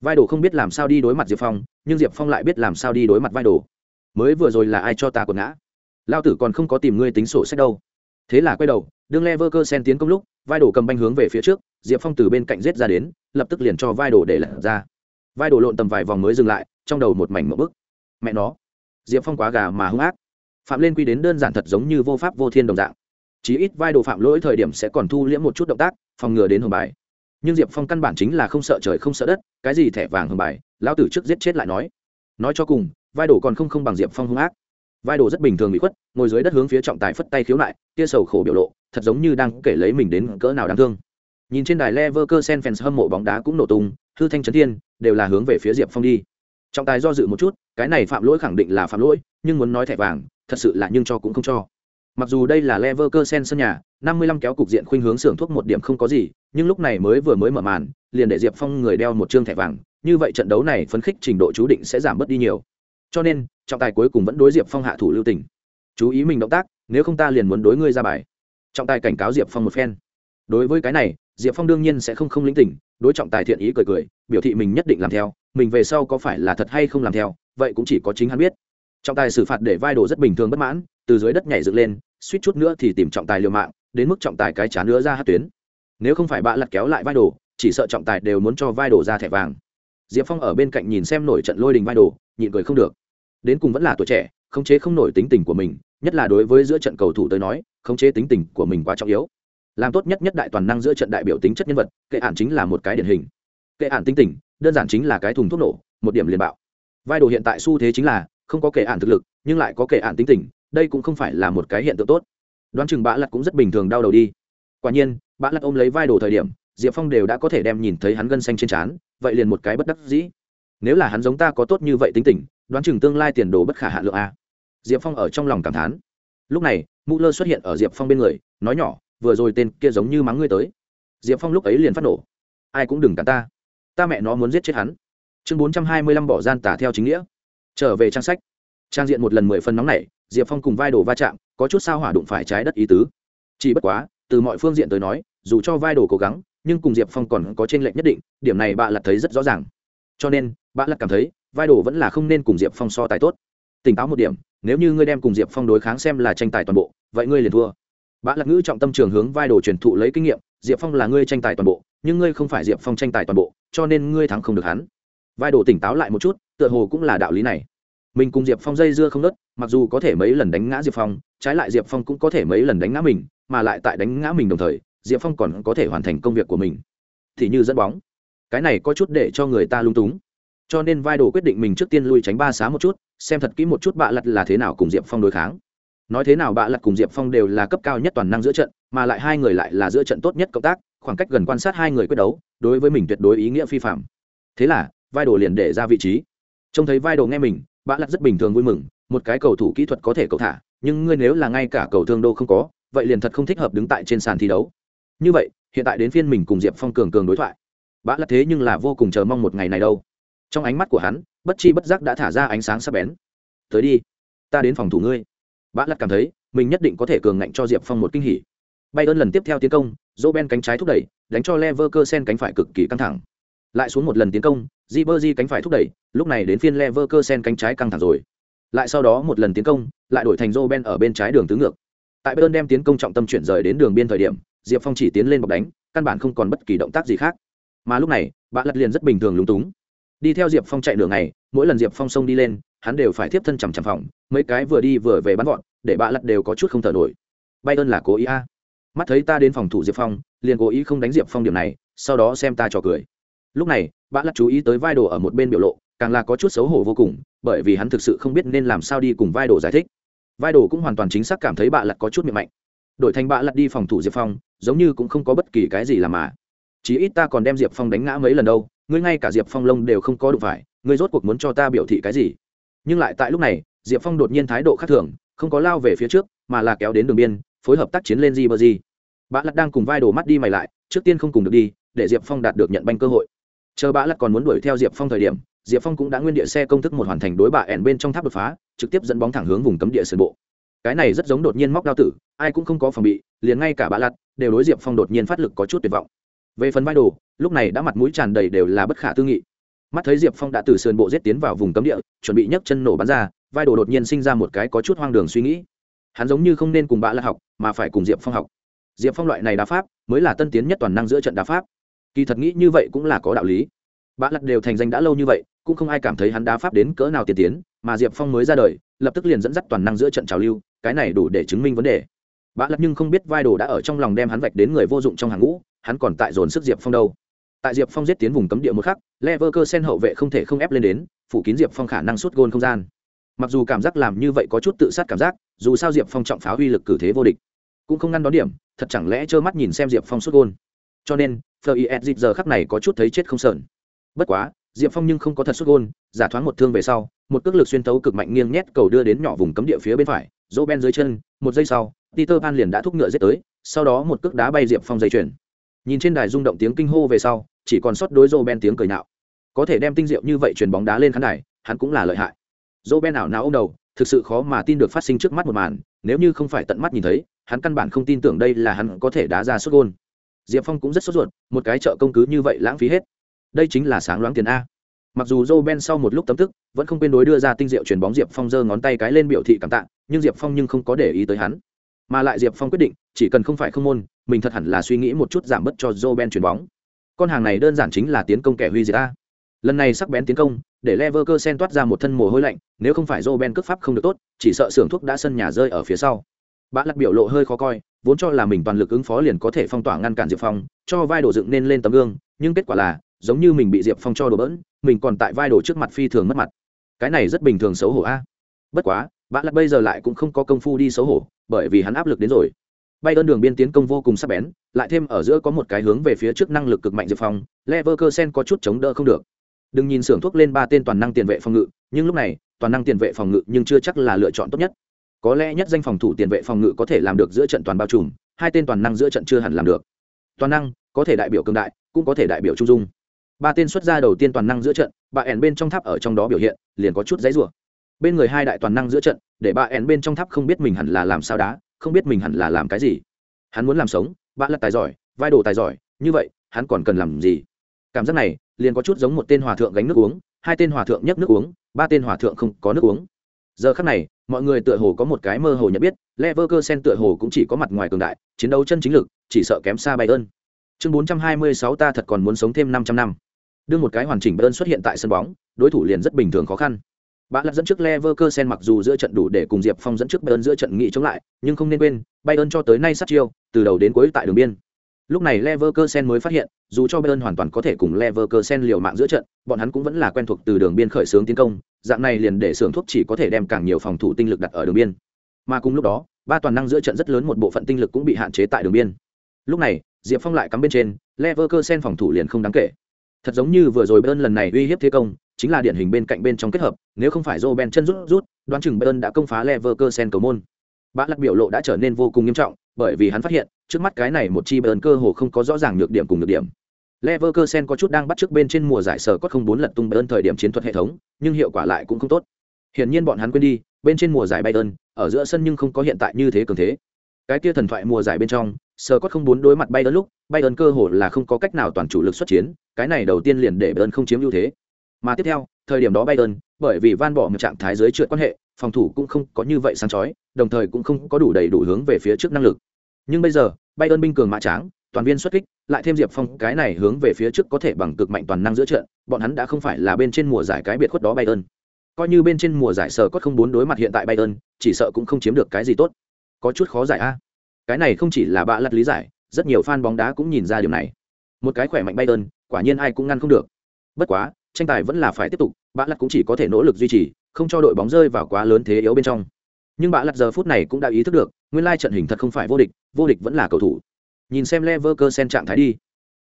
vai đồ không biết làm sao đi đối mặt diệp phong, nhưng diệp phong lại biết làm sao đi đối mặt vai đồ. Mới vừa rồi là ai cho ta còn ngã? Lao tử còn không có tìm ngươi tính sổ sách đâu. Thế là quay đầu, đương le vơ cơ sen tiến công lúc, vai đồ cầm banh hướng về phía trước, diệp phong từ bên cạnh rết ra đến, lập tức liền cho vai đồ để lật ra. Vai đồ lộn tầm vài vòng mới dừng lại, trong đầu một mảnh một bức. Mẹ nó, diệp phong quá gà mà hung ác. Phạm lên quy đến đơn giản thật giống như vô pháp vô thiên đồng dạng. Chí ít vai đồ phạm lỗi thời điểm sẽ còn thu liễm một chút động tác, phòng ngừa đến hồng bài nhưng diệp phong căn bản chính là không sợ trời không sợ đất, cái gì thẻ vàng hồng bài, lão tử trước giết chết lại nói. Nói cho cùng, vai đồ còn không không bằng diệp phong hung ác. Vai đồ rất bình thường bị khuất, ngồi dưới đất hướng phía trọng tài phất tay khiếu nại, tia sầu khổ biểu lộ, thật giống như đang kể lấy mình đến cỡ nào đáng thương. Nhìn trên đài Leverkusen fans hâm mộ bóng đá cũng nổ tung, hư thanh trấn thiên, đều là hướng về phía diệp phong đi. Trọng tài do dự một chút, cái này phạm lỗi khẳng định là phạm lỗi, nhưng muốn nói thẻ vàng, thật sự là nhưng cho cũng không cho mặc dù đây là Leverkusen sân nhà 55 kéo cục diện khuynh hướng xưởng thuốc một điểm không có gì, nhưng lúc này mới vừa mới mở màn, liền để diệp phong người đeo một trương thẻ vàng, như vậy trận đấu này phấn khích trình độ chú định sẽ giảm bớt đi nhiều. Cho nên, trọng tài cuối cùng vẫn đối diệp phong hạ thủ lưu tình. Chú ý mình động tác, nếu không ta liền muốn đối ngươi ra bài. Trọng tài cảnh cáo diệp phong một phen. Đối với cái này, diệp phong đương nhiên sẽ không không lĩnh tỉnh đối trọng tài thiện ý cười cười, biểu thị mình nhất định làm theo, mình về sau có phải là thật hay không làm theo, vậy cũng chỉ có chính hắn biết. Trọng tài xử phạt để vai đồ rất bình thường bất mãn, từ dưới đất nhảy dựng lên suýt chút nữa thì tìm trọng tài liều mạng, đến mức trọng tài cái chán nữa ra hát tuyến. Nếu không phải bạ lặt kéo lại vai đồ, chỉ sợ trọng tài đều muốn cho vai đồ ra thẻ vàng. Diệp phong ở bên cạnh nhìn xem nổi trận lôi đình vai đồ, nhịn cười không được. Đến cùng vẫn là tuổi trẻ, khống chế không nổi tính tình của mình, nhất là đối với giữa trận cầu thủ tới nói, khống chế tính tình của mình quá trọng yếu. Làm tốt nhất nhất đại toàn năng giữa trận đại biểu tính chất nhân vật, kệ ản chính là một cái điển hình. Kệ ản tính tình, đơn giản chính là cái thùng thuốc nổ, một điểm liền bạo. Vai đồ hiện tại xu thế chính là, không có kệ ản thực lực, nhưng lại có kệ ản tính tình đây cũng không phải là một cái hiện tượng tốt. Đoán chừng bã lặt cũng rất bình thường đau đầu đi. Quả nhiên bã lặt ôm lấy vai đồ thời điểm, diệp phong đều đã có thể đem nhìn thấy hắn gân xanh trên trán, vậy liền một cái bất đắc dĩ. Nếu là hắn giống ta có tốt như vậy tính tình, đoán chừng tương lai tiền đồ bất khả hạ lượng a. Diệp phong ở trong lòng cảm thán. Lúc này, mụ lơ xuất hiện ở diệp phong bên người, nói nhỏ, vừa rồi tên kia giống như mắng ngươi tới. Diệp phong lúc ấy liền phát nổ. Ai cũng đừng cản ta. Ta mẹ nó muốn giết chết hắn. Chương bốn trăm hai mươi lăm bỏ gian tả theo chính nghĩa. Trở về trang sách. Trang diện một lần mười phân nóng này diệp phong cùng vai đồ va chạm, có chút sao hỏa đụng phải trái đất ý tứ. Chỉ bất quá, từ mọi phương diện tới nói, dù cho vai đồ cố gắng, nhưng cùng diệp phong còn có t r ê n lệch nhất định, điểm này bạn lặt thấy rất rõ ràng. Cho nên bạn lặt cảm thấy, vai đồ vẫn là không nên cùng diệp phong so tài tốt. Tỉnh táo một điểm, nếu như ngươi đem cùng diệp phong đối kháng xem là tranh tài toàn bộ, vậy ngươi liền thua. Bạn lặt ngữ trọng tâm trường hướng vai đồ truyền thụ lấy kinh nghiệm, diệp phong là ngươi tranh tài toàn bộ, nhưng ngươi không phải diệp phong tranh tài toàn bộ, cho nên ngươi thắng không được hắn. Vai đồ tỉnh táo lại một chút, tựa hồ cũng là đạo lý này mình cùng diệp phong dây dưa không nớt, mặc dù có thể mấy lần đánh ngã diệp phong, trái lại diệp phong cũng có thể mấy lần đánh ngã mình, mà lại tại đánh ngã mình đồng thời, diệp phong còn có thể hoàn thành công việc của mình. Thì như dẫn bóng. Cái này có chút để cho người ta lung túng. Cho nên vai đồ quyết định mình trước tiên lui tránh ba xá một chút, xem thật kỹ một chút bạ lặt là thế nào cùng diệp phong đối kháng. Nói thế nào bạ lặt cùng diệp phong đều là cấp cao nhất toàn năng giữa trận, mà lại hai người lại là giữa trận tốt nhất cộng tác, khoảng cách gần quan sát hai người quyết đấu, đối với mình tuyệt đối ý nghĩa phi phạm. Thế là, vai đồ liền để ra vị trí. Trông thấy vai đồ nghe mình bã lặt rất bình thường vui mừng, một cái cầu thủ kỹ thuật có thể cầu thả, nhưng ngươi nếu là ngay cả cầu thương đô không có, vậy liền thật không thích hợp đứng tại trên sàn thi đấu. Như vậy, hiện tại đến phiên mình cùng diệp phong cường cường đối thoại. Bã lặt thế nhưng là vô cùng chờ mong một ngày này đâu. Trong ánh mắt của hắn, bất chi bất giác đã thả ra ánh sáng sắp bén. Tới đi, ta đến phòng thủ ngươi. Bã lặt cảm thấy, mình nhất định có thể cường ngạnh cho diệp phong một kinh hỉ. Bay ơn lần tiếp theo tiến công dỗ ben cánh trái thúc đẩy, đánh cho lever cơ sen cánh phải cực kỳ căng thẳng lại xuống một lần tiến công Ribery cánh phải thúc đẩy, lúc này đến phiên Leverkusen cánh trái căng thẳng rồi. Lại sau đó một lần tiến công, lại đổi thành Roben ở bên trái đường tứ ngược. Tại Bayern đem tiến công trọng tâm chuyển rời đến đường biên thời điểm, Diệp Phong chỉ tiến lên bọc đánh, căn bản không còn bất kỳ động tác gì khác. Mà lúc này, bạn lật liền rất bình thường lúng túng. Đi theo diệp phong chạy đường này mỗi lần diệp phong xông đi lên, hắn đều phải tiếp thân chằm chằm phòng, mấy cái vừa đi vừa về bắn gọn để bạn lật đều có chút không thở nổi. Bay ơn là cố ý a. Mắt thấy ta đến phòng thủ diệp phong, liền cố ý không đánh diệp phong điểm này, sau đó xem ta trò cười lúc này bạn lật chú ý tới vai đồ ở một bên biểu lộ, càng là có chút xấu hổ vô cùng, bởi vì hắn thực sự không biết nên làm sao đi cùng vai đồ giải thích. Vai đồ cũng hoàn toàn chính xác cảm thấy bạn lật có chút miệng mạnh. Đổi thành bạn lật đi phòng thủ diệp phong, giống như cũng không có bất kỳ cái gì làm mà. Chí ít ta còn đem diệp phong đánh ngã mấy lần đâu, ngươi ngay cả diệp phong lông đều không có đụng phải, ngươi rốt cuộc muốn cho ta biểu thị cái gì? Nhưng lại tại lúc này, diệp phong đột nhiên thái độ khác thường, không có lao về phía trước, mà là kéo đến đường biên, phối hợp tác chiến lên di bờ di bạn lật đang cùng vai đồ mắt đi mày lại, trước tiên không cùng được đi, để diệp phong đạt được nhận banh cơ hội chờ bã lật còn muốn đuổi theo diệp phong thời điểm, diệp phong cũng đã nguyên địa xe công thức một hoàn thành đối bạ ẻn bên trong tháp đột phá, trực tiếp dẫn bóng thẳng hướng vùng cấm địa sườn bộ. Cái này rất giống đột nhiên móc đao tử, ai cũng không có phòng bị, liền ngay cả bã lặt đều đối diệp phong đột nhiên phát lực có chút tuyệt vọng. Về phần vai đồ, lúc này đã mặt mũi tràn đầy đều là bất khả tư nghị. Mắt thấy diệp phong đã từ sườn bộ giết tiến vào vùng cấm địa, chuẩn bị nhấc chân nổ bắn ra, vai đồ đột nhiên sinh ra một cái có chút hoang đường suy nghĩ. Hắn giống như không nên cùng bạ lặt học, mà phải cùng diệp phong học. Diệp phong loại này đá pháp mới là tân tiến nhất toàn năng giữa trận đá pháp kỳ thật nghĩ như vậy cũng là có đạo lý. Bã lặt đều thành danh đã lâu như vậy, cũng không ai cảm thấy hắn đá pháp đến cỡ nào tiên tiến, mà diệp phong mới ra đời, lập tức liền dẫn dắt toàn năng giữa trận trào lưu, cái này đủ để chứng minh vấn đề. Bã lặt nhưng không biết vai đồ đã ở trong lòng đem hắn vạch đến người vô dụng trong hàng ngũ, hắn còn tại dồn sức diệp phong đâu. Tại diệp phong giết tiến vùng cấm địa một khắc lever cơ sen hậu vệ không thể không ép lên đến, phủ kín diệp phong khả năng suốt gôn không gian. Mặc dù cảm giác làm như vậy có chút tự sát cảm giác, dù sao diệp phong trọng pháo uy lực cử thế vô địch, cũng không ngăn đón điểm, thật chẳng lẽ trơ mắt nhìn xem diệp phong suốt gôn. Cho nên fis dịp giờ khắc này có chút thấy chết không sờn. Bất quá, diệp phong nhưng không có thật sút gôn, giả thoáng một thương về sau, một cước lực xuyên tấu cực mạnh nghiêng nhét cầu đưa đến nhỏ vùng cấm địa phía bên phải, dỗ ben dưới chân, một giây sau, peter pan liền đã thúc ngựa giết tới, sau đó một cước đá bay diệp phong dây chuyển nhìn trên đài rung động tiếng kinh hô về sau, chỉ còn sót đối dô ben tiếng cười nạo. Có thể đem tinh diệu như vậy chuyền bóng đá lên khán đài, hắn cũng là lợi hại. Dô ben ảo não ôm đầu, thực sự khó mà tin được phát sinh trước mắt một màn, nếu như không phải tận mắt nhìn thấy, hắn căn bản không tin tưởng đây là hắn có thể đá ra sút gôn diệp phong cũng rất sốt ruột, một cái chợ công cứ như vậy lãng phí hết. Đây chính là sáng loáng tiền a. Mặc dù joe ben sau một lúc tấm tức, vẫn không quên đối đưa ra tinh diệu chuyền bóng diệp phong giơ ngón tay cái lên biểu thị cảm tạ, nhưng diệp phong nhưng không có để ý tới hắn. Mà lại diệp phong quyết định, chỉ cần không phải không môn, mình thật hẳn là suy nghĩ một chút giảm bớt cho joe ben chuyền bóng. Con hàng này đơn giản chính là tiến công kẻ huy diệt a. Lần này sắc bén tiến công, để leverkusen toát ra một thân mồ hôi lạnh, nếu không phải joe ben cướp pháp không được tốt, chỉ sợ xưởng thuốc đã sân nhà rơi ở phía sau bạn lặt biểu lộ hơi khó coi, vốn cho là mình toàn lực ứng phó liền có thể phong tỏa ngăn cản diệp phong, cho vai đồ dựng nên lên tấm gương, nhưng kết quả là, giống như mình bị diệp phong cho đổ bỡn, mình còn tại vai đồ trước mặt phi thường mất mặt. Cái này rất bình thường xấu hổ a. Bất quá bạn lặt bây giờ lại cũng không có công phu đi xấu hổ, bởi vì hắn áp lực đến rồi. Bay ơn đường biên tiến công vô cùng sắc bén, lại thêm ở giữa có một cái hướng về phía trước năng lực cực mạnh diệp phong, leverkusen có chút chống đỡ không được. Đừng nhìn xưởng thuốc lên ba tên toàn năng tiền vệ phòng ngự, nhưng lúc này, toàn năng tiền vệ phòng ngự nhưng chưa chắc là lựa chọn tốt nhất có lẽ nhất danh phòng thủ tiền vệ phòng ngự có thể làm được giữa trận toàn bao trùm, hai tên toàn năng giữa trận chưa hẳn làm được. Toàn năng, có thể đại biểu cường đại, cũng có thể đại biểu trung dung. Ba tên xuất ra đầu tiên toàn năng giữa trận bà ẻn bên trong tháp ở trong đó biểu hiện, liền có chút giấy rủa. Bên người hai đại toàn năng giữa trận, để bà ẻn bên trong tháp không biết mình hẳn là làm sao đá, không biết mình hẳn là làm cái gì. Hắn muốn làm sống bạn là tài giỏi, vai đồ tài giỏi, như vậy, hắn còn cần làm gì? Cảm giác này, liền có chút giống một tên hòa thượng gánh nước uống, hai tên hòa thượng nhấc nước uống, ba tên hòa thượng không có nước uống. Giờ khắc này mọi người tựa hồ có một cái mơ hồ nhận biết Leverkusen tựa hồ cũng chỉ có mặt ngoài cường đại chiến đấu chân chính lực chỉ sợ kém xa Bayern. Chương 426 ta thật còn muốn sống thêm 500 năm. Đưa một cái hoàn chỉnh Bayern xuất hiện tại sân bóng đối thủ liền rất bình thường khó khăn. Bạn lật dẫn trước Leverkusen mặc dù giữa trận đủ để cùng Diệp Phong dẫn trước Bayern giữa trận nghị chống lại, nhưng không nên quên, Bayern cho tới nay sát chiêu, từ đầu đến cuối tại đường biên. Lúc này Leverkusen mới phát hiện, dù cho Bayern hoàn toàn có thể cùng Leverkusen liều mạng giữa trận, bọn hắn cũng vẫn là quen thuộc từ đường biên khởi xướng tiến công, dạng này liền để xưởng thuốc chỉ có thể đem càng nhiều phòng thủ tinh lực đặt ở đường biên. Mà cùng lúc đó, ba toàn năng giữa trận rất lớn một bộ phận tinh lực cũng bị hạn chế tại đường biên. Lúc này, Diệp Phong lại cắm bên trên, Leverkusen phòng thủ liền không đáng kể. Thật giống như vừa rồi Bayern lần này uy hiếp thế công, chính là điển hình bên cạnh bên trong kết hợp, nếu không phải Roben chân rút rút, đoán chừng Bayern đã công phá Leverkusen cầu môn. Bã lật biểu lộ đã trở nên vô cùng nghiêm trọng, bởi vì hắn phát hiện, trước mắt cái này một chi bờn cơ hồ không có rõ ràng nhược điểm cùng nhược điểm. Leverkusen có chút đang bắt trước bên trên mùa giải sở cốt không bốn lật tung Bayern thời điểm chiến thuật hệ thống, nhưng hiệu quả lại cũng không tốt. Hiển nhiên bọn hắn quên đi, bên trên mùa giải Bayern, ở giữa sân nhưng không có hiện tại như thế cường thế. Cái kia thần thoại mùa giải bên trong, sở cốt không bốn đối mặt Bayern lúc, Bayern cơ hồ là không có cách nào toàn chủ lực xuất chiến, cái này đầu tiên liền để Bayern không chiếm ưu thế. Mà tiếp theo, thời điểm đó Bayern, bởi vì van bỏ một trạng thái dưới trượt quan hệ, phòng thủ cũng không có như vậy sáng chói, đồng thời cũng không có đủ đầy đủ hướng về phía trước năng lực. Nhưng bây giờ, bay ơn binh cường mã tráng, toàn viên xuất kích, lại thêm Diệp Phong cái này hướng về phía trước có thể bằng cực mạnh toàn năng giữa trận, bọn hắn đã không phải là bên trên mùa giải cái biệt khuất đó bay ơn. Coi như bên trên mùa giải sở cốt không bốn đối mặt hiện tại bay ơn, chỉ sợ cũng không chiếm được cái gì tốt. Có chút khó giải a. Cái này không chỉ là bạ lật lý giải, rất nhiều fan bóng đá cũng nhìn ra điều này. Một cái khỏe mạnh bay ơn, quả nhiên ai cũng ngăn không được. Bất quá, tranh tài vẫn là phải tiếp tục, bạ lật cũng chỉ có thể nỗ lực duy trì, không cho đội bóng rơi vào quá lớn thế yếu bên trong. Nhưng bạ lật giờ phút này cũng đã ý thức được, nguyên lai trận hình thật không phải vô địch, vô địch vẫn là cầu thủ. Nhìn xem Leverkusen trạng thái đi.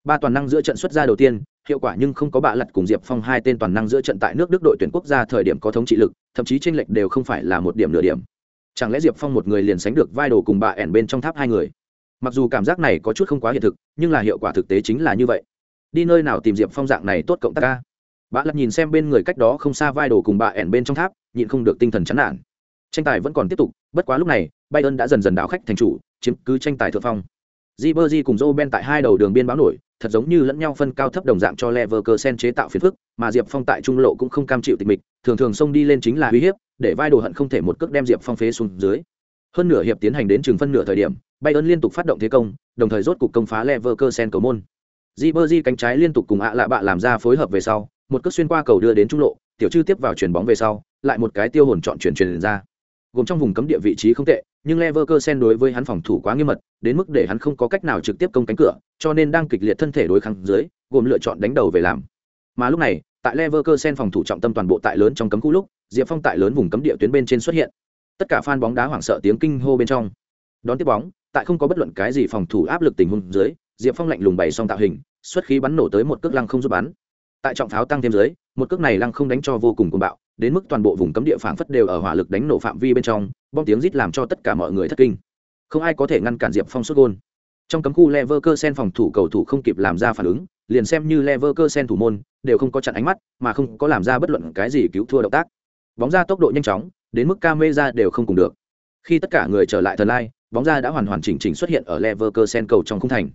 Ba toàn năng giữa trận xuất ra đầu tiên, hiệu quả nhưng không có bạ lật cùng Diệp Phong hai tên toàn năng giữa trận tại nước Đức đội tuyển quốc gia thời điểm có thống trị lực, thậm chí chênh lệch đều không phải là một điểm nửa điểm. Chẳng lẽ Diệp Phong một người liền sánh được vai đồ cùng bà ẻn bên trong tháp hai người? Mặc dù cảm giác này có chút không quá hiện thực, nhưng là hiệu quả thực tế chính là như vậy. Đi nơi nào tìm Diệp Phong dạng này tốt cộng tác ca? Bạ lật nhìn xem bên người cách đó không xa vai đồ cùng bà ẻn bên trong tháp, nhịn không được tinh thần chán nản. Tranh tài vẫn còn tiếp tục, bất quá lúc này, Bayern đã dần dần đảo khách thành chủ, chiếm cứ tranh tài thượng phong. Ribery cùng Robben tại hai đầu đường biên báo nổi, thật giống như lẫn nhau phân cao thấp đồng dạng cho Leverkusen chế tạo phiền phức, mà Diệp Phong tại trung lộ cũng không cam chịu tịch mịch, thường thường xông đi lên chính là uy hiếp, để vai đồ hận không thể một cước đem Diệp Phong phế xuống dưới. Hơn nửa hiệp tiến hành đến chừng phân nửa thời điểm, Bayern liên tục phát động thế công, đồng thời rốt cục công phá Leverkusen cầu môn. Ribery cánh trái liên tục cùng ạ lạ bạ làm ra phối hợp về sau, một cước xuyên qua cầu đưa đến trung lộ, tiểu chư tiếp vào chuyển bóng về sau, lại một cái tiêu hồn chọn chuyển chuyển ra. Gồm trong vùng cấm địa vị trí không tệ, nhưng Leverkusen đối với hắn phòng thủ quá nghiêm mật, đến mức để hắn không có cách nào trực tiếp công cánh cửa, cho nên đang kịch liệt thân thể đối kháng dưới, gồm lựa chọn đánh đầu về làm. Mà lúc này, tại Leverkusen phòng thủ trọng tâm toàn bộ tại lớn trong cấm khu lúc, Diệp Phong tại lớn vùng cấm địa tuyến bên trên xuất hiện. Tất cả fan bóng đá hoảng sợ tiếng kinh hô bên trong. Đón tiếp bóng, tại không có bất luận cái gì phòng thủ áp lực tình huống dưới, Diệp Phong lạnh lùng bày xong tạo hình, xuất khí bắn nổ tới một cước lăng không giúp bắn. Tại trọng pháo tăng thêm dưới, một cước này lăng không đánh cho vô cùng cuồng bạo, đến mức toàn bộ vùng cấm địa phảng phất đều ở hỏa lực đánh nổ phạm vi bên trong, bom tiếng rít làm cho tất cả mọi người thất kinh. Không ai có thể ngăn cản Diệp Phong xuất gôn Trong cấm khu Leverkusen phòng thủ cầu thủ không kịp làm ra phản ứng, liền xem như Leverkusen thủ môn đều không có chặn ánh mắt, mà không có làm ra bất luận cái gì cứu thua động tác. Bóng ra tốc độ nhanh chóng, đến mức camera đều không cùng được. Khi tất cả người trở lại thần lai, bóng ra đã hoàn hoàn chỉnh chỉnh xuất hiện ở Leverkusen cầu trong khung thành.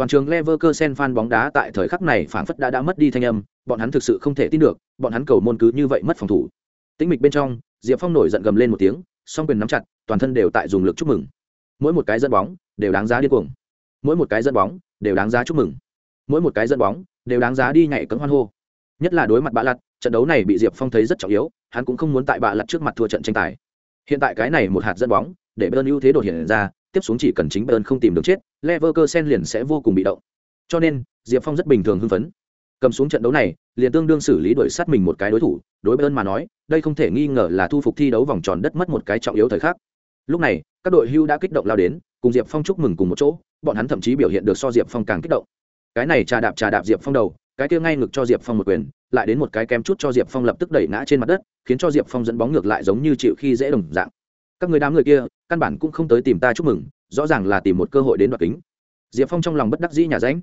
Toàn trường Leverkusen fan bóng đá tại thời khắc này phảng phất đã đã mất đi thanh âm, bọn hắn thực sự không thể tin được, bọn hắn cầu môn cứ như vậy mất phòng thủ. Tĩnh mịch bên trong, Diệp Phong nổi giận gầm lên một tiếng, song quyền nắm chặt, toàn thân đều tại dùng lực chúc mừng. Mỗi một cái dẫn bóng đều đáng giá điên cuồng. Mỗi một cái dẫn bóng đều đáng giá chúc mừng. Mỗi một cái dẫn bóng đều đáng giá đi nhảy cẫng hoan hô. Nhất là đối mặt bạ lật, trận đấu này bị Diệp Phong thấy rất trọng yếu, hắn cũng không muốn tại bạ lật trước mặt thua trận tranh tài. Hiện tại cái này một hạt dẫn bóng, để Bayern ưu thế đột hiện ra, tiếp xuống chỉ cần chính Bayern không tìm được chết, Leverkusen liền sẽ vô cùng bị động. Cho nên, Diệp Phong rất bình thường hưng phấn. Cầm xuống trận đấu này, liền tương đương xử lý đuổi sát mình một cái đối thủ, đối Bayern mà nói, đây không thể nghi ngờ là thu phục thi đấu vòng tròn đất mất một cái trọng yếu thời khắc. Lúc này, các đội hưu đã kích động lao đến, cùng Diệp Phong chúc mừng cùng một chỗ, bọn hắn thậm chí biểu hiện được so Diệp Phong càng kích động. Cái này trà đạp trà đạp Diệp Phong đầu, cái kia ngay ngực cho Diệp Phong một quyền, lại đến một cái kém chút cho Diệp Phong lập tức đẩy ngã trên mặt đất, khiến cho Diệp Phong dẫn bóng ngược lại giống như chịu khi dễ đồng dạng. Các người đám người kia, căn bản cũng không tới tìm ta chúc mừng, rõ ràng là tìm một cơ hội đến đoạt kính. Diệp Phong trong lòng bất đắc dĩ nhà ránh.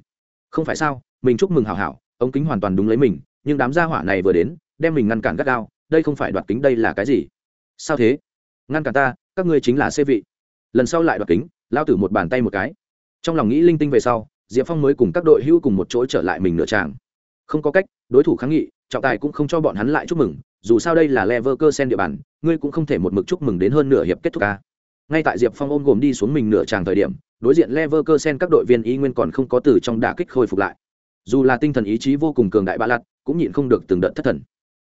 Không phải sao, mình chúc mừng hảo hảo, ống kính hoàn toàn đúng lấy mình, nhưng đám gia hỏa này vừa đến, đem mình ngăn cản gắt gao, đây không phải đoạt kính đây là cái gì? Sao thế? Ngăn cản ta, các ngươi chính là xê vị. Lần sau lại đoạt kính, lao tử một bàn tay một cái. Trong lòng nghĩ linh tinh về sau, Diệp Phong mới cùng các đội hữu cùng một chỗ trở lại mình nửa tràng. Không có cách, đối thủ kháng nghị, trọng tài cũng không cho bọn hắn lại chúc mừng, dù sao đây là Leverkusen địa bàn, ngươi cũng không thể một mực chúc mừng đến hơn nửa hiệp kết thúc ca. Ngay tại Diệp Phong ôm gồm đi xuống mình nửa tràng thời điểm, đối diện Leverkusen các đội viên ý nguyên còn không có từ trong đả kích khôi phục lại. Dù là tinh thần ý chí vô cùng cường đại ba lật, cũng nhịn không được từng đợt thất thần.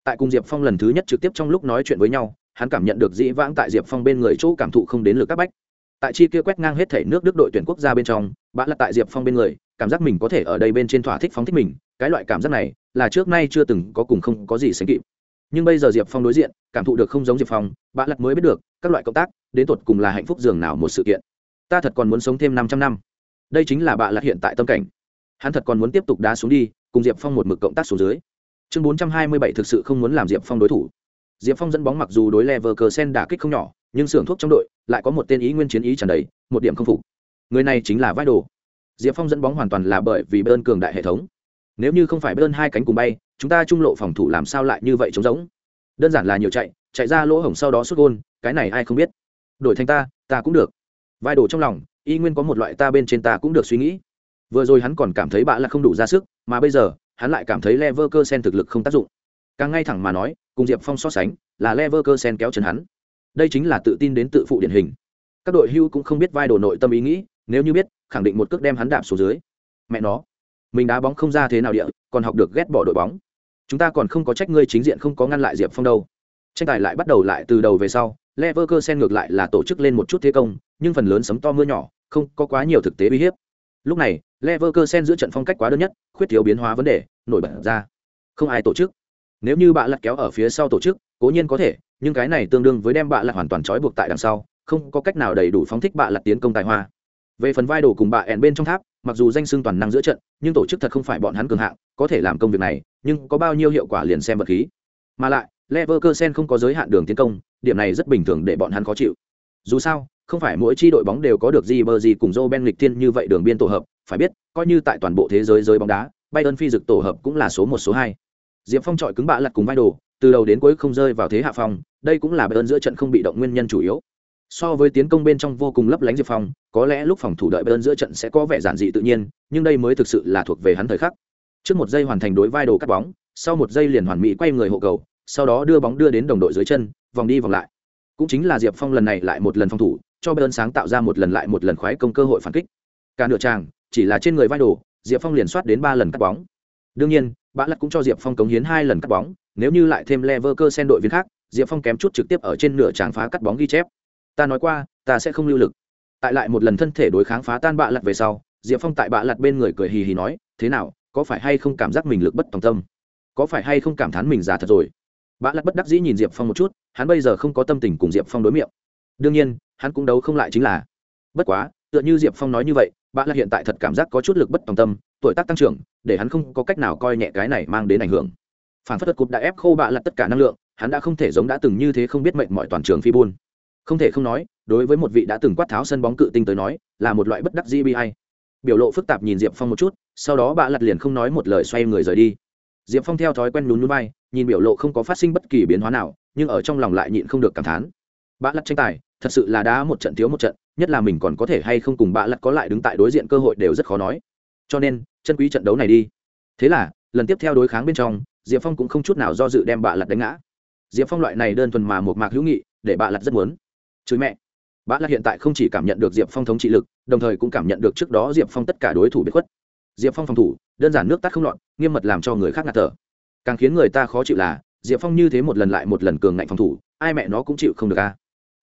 Tại cùng Diệp Phong lần thứ nhất trực tiếp trong lúc nói chuyện với nhau, hắn cảm nhận được dĩ vãng tại Diệp Phong bên người chỗ cảm thụ không đến lực các bách. Tại chi kia quét ngang hết thể nước Đức đội tuyển quốc gia bên trong, bã lật tại Diệp Phong bên người, cảm giác mình có thể ở đây bên trên thỏa thích phóng thích mình, cái loại cảm giác này là trước nay chưa từng có cùng không có gì sánh kịp nhưng bây giờ diệp phong đối diện, cảm thụ được không giống diệp phong bạn lật mới biết được, các loại cộng tác, đến tột cùng là hạnh phúc dường nào một sự kiện. Ta thật còn muốn sống thêm 500 năm. Đây chính là bạn lật hiện tại tâm cảnh. Hắn thật còn muốn tiếp tục đá xuống đi, cùng diệp phong một mực cộng tác xuống dưới. Chương 427 thực sự không muốn làm diệp phong đối thủ. Diệp phong dẫn bóng mặc dù đối lever cờ sen đả kích không nhỏ, nhưng xưởng thuốc trong đội lại có một tên ý nguyên chiến ý tràn đầy, một điểm không phục. Người này chính là vai đồ diệp phong dẫn bóng hoàn toàn là bởi vì bơn cường đại hệ thống nếu như không phải bơn hai cánh cùng bay chúng ta trung lộ phòng thủ làm sao lại như vậy trống rỗng đơn giản là nhiều chạy chạy ra lỗ hổng sau đó xuất gôn cái này ai không biết đổi thành ta ta cũng được vai đồ trong lòng y nguyên có một loại ta bên trên ta cũng được suy nghĩ vừa rồi hắn còn cảm thấy bạn là không đủ ra sức mà bây giờ hắn lại cảm thấy Leverkusen thực lực không tác dụng. Càng ngay thẳng mà nói, cùng Diệp Phong so sánh, là Leverkusen kéo chân hắn. Đây chính là tự tin đến tự phụ điển hình. Các đội hưu cũng không biết vai đồ nội tâm ý nghĩ, nếu như biết, khẳng định một cước đem hắn đạp xuống dưới. Mẹ nó, mình đá bóng không ra thế nào địa, còn học được ghét bỏ đội bóng. Chúng ta còn không có trách ngươi chính diện không có ngăn lại Diệp Phong đâu. Tranh tài lại bắt đầu lại từ đầu về sau, Leverkusen ngược lại là tổ chức lên một chút thế công, nhưng phần lớn sấm to mưa nhỏ, không có quá nhiều thực tế uy hiếp. Lúc này, Leverkusen giữa trận phong cách quá đơn nhất, khuyết thiếu biến hóa vấn đề, nổi bật ra. Không ai tổ chức. Nếu như bạn lật kéo ở phía sau tổ chức, cố nhiên có thể, nhưng cái này tương đương với đem bạn lật hoàn toàn trói buộc tại đằng sau, không có cách nào đầy đủ phóng thích bạn lật tiến công tài hoa. Về phần vai đồ cùng bà ẻn bên trong tháp, mặc dù danh xưng toàn năng giữa trận, nhưng tổ chức thật không phải bọn hắn cường hạng, có thể làm công việc này, nhưng có bao nhiêu hiệu quả liền xem vật khí. Mà lại, Leverkusen không có giới hạn đường tiến công, điểm này rất bình thường để bọn hắn khó chịu. Dù sao, không phải mỗi chi đội bóng đều có được Ribery cùng Joe Ben lịch thiên như vậy đường biên tổ hợp, phải biết, coi như tại toàn bộ thế giới giới bóng đá, Bayern phi dực tổ hợp cũng là số một số hai. Diệp Phong trọi cứng bạ lật cùng vai đồ, từ đầu đến cuối không rơi vào thế hạ phong, đây cũng là Bayern giữa trận không bị động nguyên nhân chủ yếu. So với tiến công bên trong vô cùng lấp lánh Diệp Phong, có lẽ lúc phòng thủ đợi bên giữa trận sẽ có vẻ giản dị tự nhiên, nhưng đây mới thực sự là thuộc về hắn thời khắc. Trước một giây hoàn thành đối vai đồ cắt bóng, sau một giây liền hoàn mỹ quay người hộ cầu, sau đó đưa bóng đưa đến đồng đội dưới chân, vòng đi vòng lại. Cũng chính là Diệp Phong lần này lại một lần phòng thủ, cho Bayern sáng tạo ra một lần lại một lần khoái công cơ hội phản kích. Cả nửa tràng, chỉ là trên người vai đồ, Diệp Phong liền soát đến ba lần cắt bóng. Đương nhiên, Bã Lật cũng cho Diệp Phong cống hiến hai lần cắt bóng, nếu như lại thêm Leverkusen đội viên khác, Diệp Phong kém chút trực tiếp ở trên nửa tràng phá cắt bóng ghi chép. Ta nói qua, ta sẽ không lưu lực. Tại lại một lần thân thể đối kháng phá tan Bạ Lật về sau, Diệp Phong tại Bạ Lật bên người cười hì hì nói, "Thế nào, có phải hay không cảm giác mình lực bất tòng tâm? Có phải hay không cảm thán mình già thật rồi?" Bạ Lật bất đắc dĩ nhìn Diệp Phong một chút, hắn bây giờ không có tâm tình cùng Diệp Phong đối miệng. Đương nhiên, hắn cũng đấu không lại chính là. Bất quá, tựa như Diệp Phong nói như vậy, Bạ Lật hiện tại thật cảm giác có chút lực bất tòng tâm, tuổi tác tăng trưởng, để hắn không có cách nào coi nhẹ cái này mang đến ảnh hưởng. Phản phất cục đã ép khô Bạ Lật tất cả năng lượng, hắn đã không thể giống đã từng như thế không biết mệnh mọi toàn trường phi buôn. Không thể không nói, đối với một vị đã từng quát tháo sân bóng cự tinh tới nói, là một loại bất đắc dĩ bi ai. Biểu lộ phức tạp nhìn Diệp Phong một chút, sau đó Bạ Lật liền không nói một lời xoay người rời đi. Diệp Phong theo thói quen lún núi vai, nhìn biểu lộ không có phát sinh bất kỳ biến hóa nào, nhưng ở trong lòng lại nhịn không được cảm thán. Bạ Lật tranh tài, thật sự là đá một trận thiếu một trận, nhất là mình còn có thể hay không cùng Bạ Lật có lại đứng tại đối diện cơ hội đều rất khó nói. Cho nên, chân quý trận đấu này đi. Thế là, lần tiếp theo đối kháng bên trong, Diệp Phong cũng không chút nào do dự đem Bạ Lật đánh ngã. Diệp Phong loại này đơn thuần mà một mạc hữu nghị, để Bạ Lật rất muốn. Chửi mẹ. bã Lật hiện tại không chỉ cảm nhận được Diệp Phong thống trị lực, đồng thời cũng cảm nhận được trước đó Diệp Phong tất cả đối thủ bị khuất. Diệp Phong phòng thủ, đơn giản nước tắt không loạn, nghiêm mật làm cho người khác ngạt thở. Càng khiến người ta khó chịu là, Diệp Phong như thế một lần lại một lần cường ngạnh phòng thủ, ai mẹ nó cũng chịu không được a.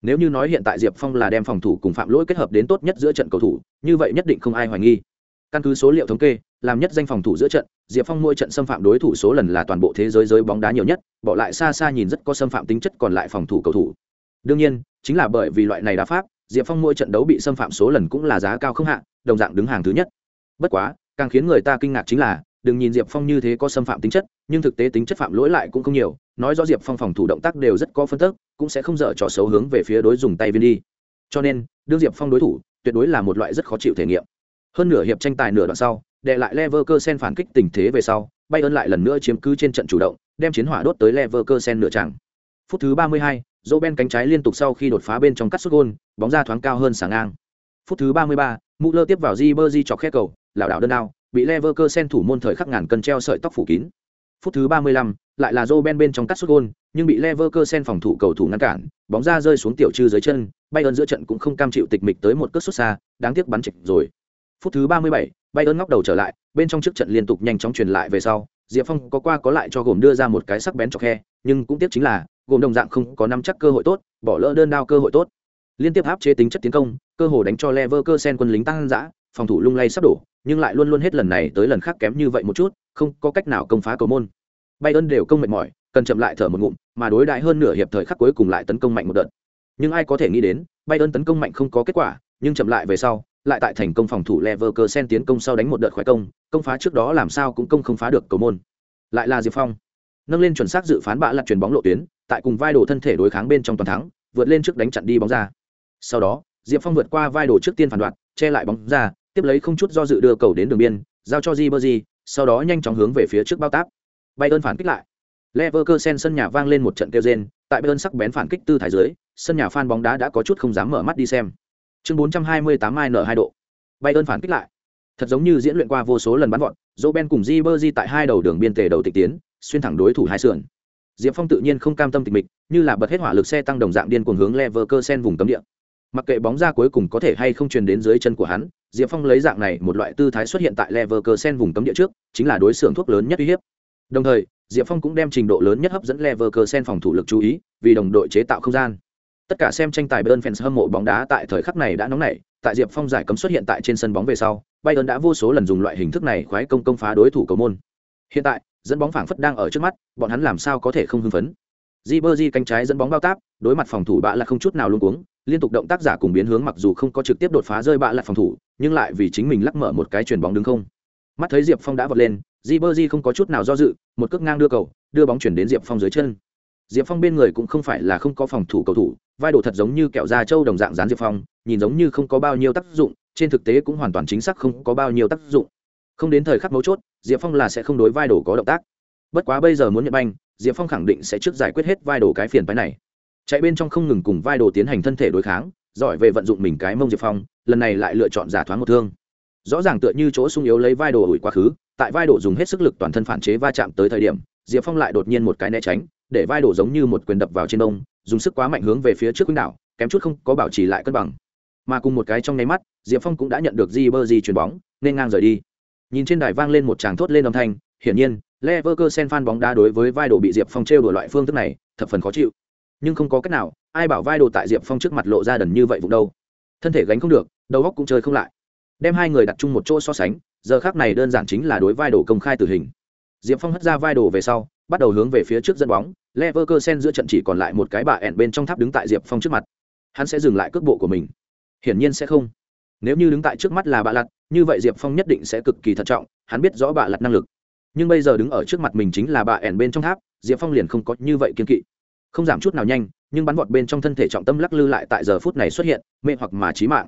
Nếu như nói hiện tại Diệp Phong là đem phòng thủ cùng phạm lỗi kết hợp đến tốt nhất giữa trận cầu thủ, như vậy nhất định không ai hoài nghi. Căn cứ số liệu thống kê, làm nhất danh phòng thủ giữa trận, Diệp Phong mỗi trận xâm phạm đối thủ số lần là toàn bộ thế giới giới bóng đá nhiều nhất, bỏ lại xa xa nhìn rất có xâm phạm tính chất còn lại phòng thủ cầu thủ. Đương nhiên, chính là bởi vì loại này đá pháp, Diệp Phong mỗi trận đấu bị xâm phạm số lần cũng là giá cao không hạ, đồng dạng đứng hàng thứ nhất. Bất quá, càng khiến người ta kinh ngạc chính là, đừng nhìn Diệp Phong như thế có xâm phạm tính chất, nhưng thực tế tính chất phạm lỗi lại cũng không nhiều, nói rõ Diệp Phong phòng thủ động tác đều rất có phân tức, cũng sẽ không dở trò xấu hướng về phía đối dùng tay viên đi. Cho nên, đương Diệp Phong đối thủ, tuyệt đối là một loại rất khó chịu thể nghiệm. Hơn nửa hiệp tranh tài nửa đoạn sau, để lại Leverkusen phản kích tình thế về sau, Bayern lại lần nữa chiếm cứ trên trận chủ động, đem chiến hỏa đốt tới Leverkusen nửa chẳng. Phút thứ 32, Roben cánh trái liên tục sau khi đột phá bên trong cắt sút gôn, bóng ra thoáng cao hơn sáng ngang. Phút thứ 33, Müller tiếp vào Di Berdi chọc khe cầu, lảo đảo đơn đao, bị Leverkusen thủ môn thời khắc ngàn cân treo sợi tóc phủ kín. Phút thứ 35, lại là Roben bên trong cắt sút gôn, nhưng bị Leverkusen phòng thủ cầu thủ ngăn cản, bóng ra rơi xuống tiểu trư dưới chân, Bayern giữa trận cũng không cam chịu tịch mịch tới một cước sút xa, đáng tiếc bắn chệch rồi. Phút thứ 37, Bayern ngóc đầu trở lại, bên trong trước trận liên tục nhanh chóng truyền lại về sau, Diệp Phong có qua có lại cho gồm đưa ra một cái sắc bén chọc khe, nhưng cũng tiếc chính là, gồm đồng dạng không có nắm chắc cơ hội tốt, bỏ lỡ đơn đao cơ hội tốt. Liên tiếp áp chế tính chất tiến công, cơ hồ đánh cho Leverkusen quân lính tăng dã, phòng thủ lung lay sắp đổ, nhưng lại luôn luôn hết lần này tới lần khác kém như vậy một chút, không có cách nào công phá cầu môn. Bayern đều công mệt mỏi, cần chậm lại thở một ngụm, mà đối đại hơn nửa hiệp thời khắc cuối cùng lại tấn công mạnh một đợt. Nhưng ai có thể nghĩ đến, Bayern tấn công mạnh không có kết quả, nhưng chậm lại về sau, lại tại thành công phòng thủ Leverkusen tiến công sau đánh một đợt khoái công, công phá trước đó làm sao cũng công không phá được cầu môn. Lại là Diệp Phong. Nâng lên chuẩn xác dự phán bạ lật chuyển bóng lộ tuyến, tại cùng vai đồ thân thể đối kháng bên trong toàn thắng, vượt lên trước đánh chặn đi bóng ra. Sau đó, Diệp Phong vượt qua vai đồ trước tiên phản đoạn, che lại bóng ra, tiếp lấy không chút do dự đưa cầu đến đường biên, giao cho Di Berji. sau đó nhanh chóng hướng về phía trước bao táp. ơn phản kích lại. Leverkusen sân nhà vang lên một trận kêu rên, tại Bayern sắc bén phản kích tư thái dưới, sân nhà fan bóng đá đã có chút không dám mở mắt đi xem chương 428 mai nở hai độ bayern phản kích lại Thật giống như diễn luyện qua vô số lần bắn vọt, Roben cùng Ribery tại hai đầu đường biên tề đầu tịch tiến, xuyên thẳng đối thủ hai sườn. Diệp Phong tự nhiên không cam tâm tịch mịch, như là bật hết hỏa lực xe tăng đồng dạng điên cuồng hướng Leverkusen vùng cấm địa. Mặc kệ bóng ra cuối cùng có thể hay không truyền đến dưới chân của hắn, Diệp Phong lấy dạng này một loại tư thái xuất hiện tại Leverkusen vùng cấm địa trước, chính là đối xưởng thuốc lớn nhất uy hiếp. Đồng thời, Diệp Phong cũng đem trình độ lớn nhất hấp dẫn Leverkusen phòng thủ lực chú ý, vì đồng đội chế tạo không gian. Tất cả xem tranh tài Bayern fans hâm mộ bóng đá tại thời khắc này đã nóng nảy, tại Diệp Phong giải cấm xuất hiện tại trên sân bóng về sau, Bayern đã vô số lần dùng loại hình thức này khoái công công phá đối thủ cầu môn. Hiện tại, dẫn bóng phảng phất đang ở trước mắt, bọn hắn làm sao có thể không hưng phấn. Ribery cánh trái dẫn bóng bao táp, đối mặt phòng thủ bạ là không chút nào luống cuống, liên tục động tác giả cùng biến hướng mặc dù không có trực tiếp đột phá rơi bạ là phòng thủ, nhưng lại vì chính mình lắc mở một cái chuyền bóng đứng không. Mắt thấy Diệp Phong đã vọt lên, Ribery không có chút nào do dự, một cước ngang đưa cầu, đưa bóng chuyển đến Diệp Phong dưới chân. Diệp Phong bên người cũng không phải là không có phòng thủ cầu thủ, vai đồ thật giống như kẹo da trâu đồng dạng dán Diệp Phong, nhìn giống như không có bao nhiêu tác dụng, trên thực tế cũng hoàn toàn chính xác không có bao nhiêu tác dụng. Không đến thời khắc mấu chốt, Diệp Phong là sẽ không đối vai đồ có động tác. Bất quá bây giờ muốn nhận banh, Diệp Phong khẳng định sẽ trước giải quyết hết vai đồ cái phiền phái này. Chạy bên trong không ngừng cùng vai đồ tiến hành thân thể đối kháng, giỏi về vận dụng mình cái mông Diệp Phong, lần này lại lựa chọn giả thoáng một thương. Rõ ràng tựa như chỗ sung yếu lấy vai đồ ủi quá khứ, tại vai đồ dùng hết sức lực toàn thân phản chế va chạm tới thời điểm, Diệp Phong lại đột nhiên một cái né tránh, để vai đồ giống như một quyền đập vào trên đông, dùng sức quá mạnh hướng về phía trước quýnh đảo, kém chút không có bảo trì lại cân bằng. Mà cùng một cái trong nháy mắt, Diệp Phong cũng đã nhận được Di Bơ Di chuyền bóng, nên ngang rời đi. Nhìn trên đài vang lên một tràng thốt lên âm thanh, hiển nhiên, Leverkusen fan bóng đá đối với vai đồ bị Diệp Phong trêu đùa loại phương thức này, thập phần khó chịu. Nhưng không có cách nào, ai bảo vai đồ tại Diệp Phong trước mặt lộ ra đần như vậy vùng đâu. Thân thể gánh không được, đầu óc cũng chơi không lại. Đem hai người đặt chung một chỗ so sánh, giờ khác này đơn giản chính là đối vai đồ công khai tử hình. Diệp Phong hất ra vai đồ về sau, bắt đầu hướng về phía trước dẫn bóng, Leverkusen giữa trận chỉ còn lại một cái bà ẻn bên trong tháp đứng tại Diệp Phong trước mặt. Hắn sẽ dừng lại cước bộ của mình. Hiển nhiên sẽ không. Nếu như đứng tại trước mắt là bà lật, như vậy Diệp Phong nhất định sẽ cực kỳ thận trọng, hắn biết rõ bà lật năng lực. Nhưng bây giờ đứng ở trước mặt mình chính là bà ẻn bên trong tháp diệp phong liền không có như vậy kiên kỵ. Không giảm chút nào nhanh nhưng bắn vọt bên trong thân thể trọng tâm lắc lư lại tại giờ phút này xuất hiện mê hoặc mà trí mạng.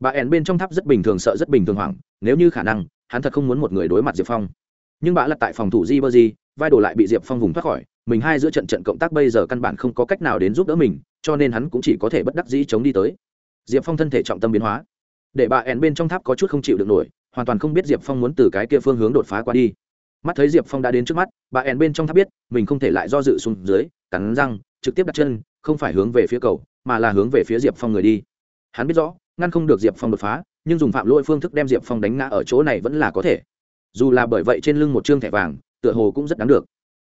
Bà ẻn bên trong tháp rất bình thường sợ rất bình thường hoảng nếu như khả năng hắn thật không muốn một người đối mặt diệp phong. Nhưng bà lật tại phòng thủ di bơ di vai đồ lại bị diệp phong vùng thoát khỏi mình hai giữa trận trận cộng tác bây giờ căn bản không có cách nào đến giúp đỡ mình cho nên hắn cũng chỉ có thể bất đắc dĩ chống đi tới. Diệp phong thân thể trọng tâm biến hóa để bà ẻn bên trong tháp có chút không chịu được nổi, hoàn toàn không biết diệp phong muốn từ cái kia phương hướng đột phá qua đi. Mắt thấy diệp phong đã đến trước mắt, bà ẻn bên trong tháp biết, mình không thể lại do dự xuống dưới, cắn răng, trực tiếp đặt chân, không phải hướng về phía cầu, mà là hướng về phía diệp phong người đi. Hắn biết rõ, ngăn không được diệp phong đột phá, nhưng dùng phạm lỗi phương thức đem diệp phong đánh ngã ở chỗ này vẫn là có thể. Dù là bởi vậy trên lưng một chương thẻ vàng, tựa hồ cũng rất đáng được.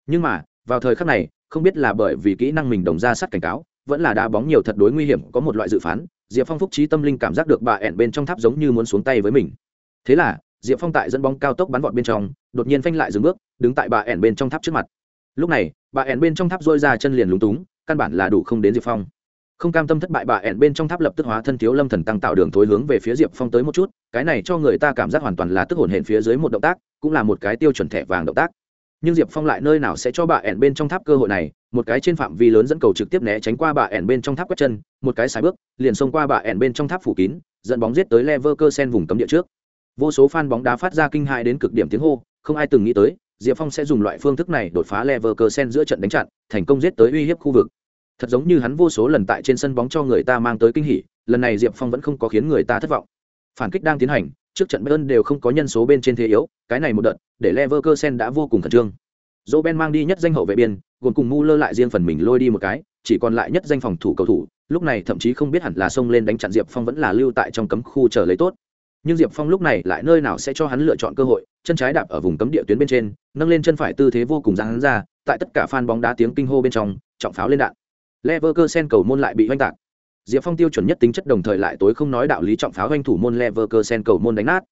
Nhưng mà, vào thời khắc này, không biết là bởi vì kỹ năng mình đồng ra sát cảnh cáo, vẫn là đá bóng nhiều thật đối nguy hiểm, có một loại dự phán diệp phong phúc trí tâm linh cảm giác được bà ẻn bên trong tháp giống như muốn xuống tay với mình. Thế là, diệp phong tại dẫn bóng cao tốc bắn vọt bên trong, đột nhiên phanh lại dừng bước, đứng tại bà ẻn bên trong tháp trước mặt. Lúc này, bà ẻn bên trong tháp dôi ra chân liền lúng túng, căn bản là đủ không đến diệp phong. Không cam tâm thất bại, bà ẻn bên trong tháp lập tức hóa thân thiếu lâm thần tăng tạo đường thối hướng về phía diệp phong tới một chút, cái này cho người ta cảm giác hoàn toàn là tức hồn hển phía dưới một động tác, cũng là một cái tiêu chuẩn thẻ vàng động tác nhưng diệp phong lại nơi nào sẽ cho bà ẻn bên trong tháp cơ hội này, một cái trên phạm vi lớn dẫn cầu trực tiếp né tránh qua bà ẻn bên trong tháp quét chân, một cái xài bước, liền xông qua bà ẻn bên trong tháp phủ kín, dẫn bóng giết tới lever cơ sen vùng cấm địa trước. Vô số fan bóng đá phát ra kinh hại đến cực điểm tiếng hô, không ai từng nghĩ tới, diệp phong sẽ dùng loại phương thức này đột phá leverkusen giữa trận đánh chặn, thành công giết tới uy hiếp khu vực. Thật giống như hắn vô số lần tại trên sân bóng cho người ta mang tới kinh hỉ, lần này diệp phong vẫn không có khiến người ta thất vọng. Phản kích đang tiến hành trước trận bayern đều không có nhân số bên trên thế yếu, cái này một đợt, để leverkusen đã vô cùng khẩn trương. Robben ben mang đi nhất danh hậu vệ biên, gồm cùng mu lơ lại riêng phần mình lôi đi một cái, chỉ còn lại nhất danh phòng thủ cầu thủ, lúc này thậm chí không biết hẳn là xông lên đánh chặn diệp phong vẫn là lưu tại trong cấm khu chờ lấy tốt. Nhưng diệp phong lúc này lại nơi nào sẽ cho hắn lựa chọn cơ hội, chân trái đạp ở vùng cấm địa tuyến bên trên, nâng lên chân phải tư thế vô cùng dáng ra, tại tất cả fan bóng đá tiếng kinh hô bên trong, trọng pháo lên đạn. Leverkusen cầu môn lại bị vênh tạc diệp phong tiêu chuẩn nhất tính chất đồng thời lại tối không nói đạo lý trọng pháo doanh thủ môn leverkusen cầu môn đánh nát.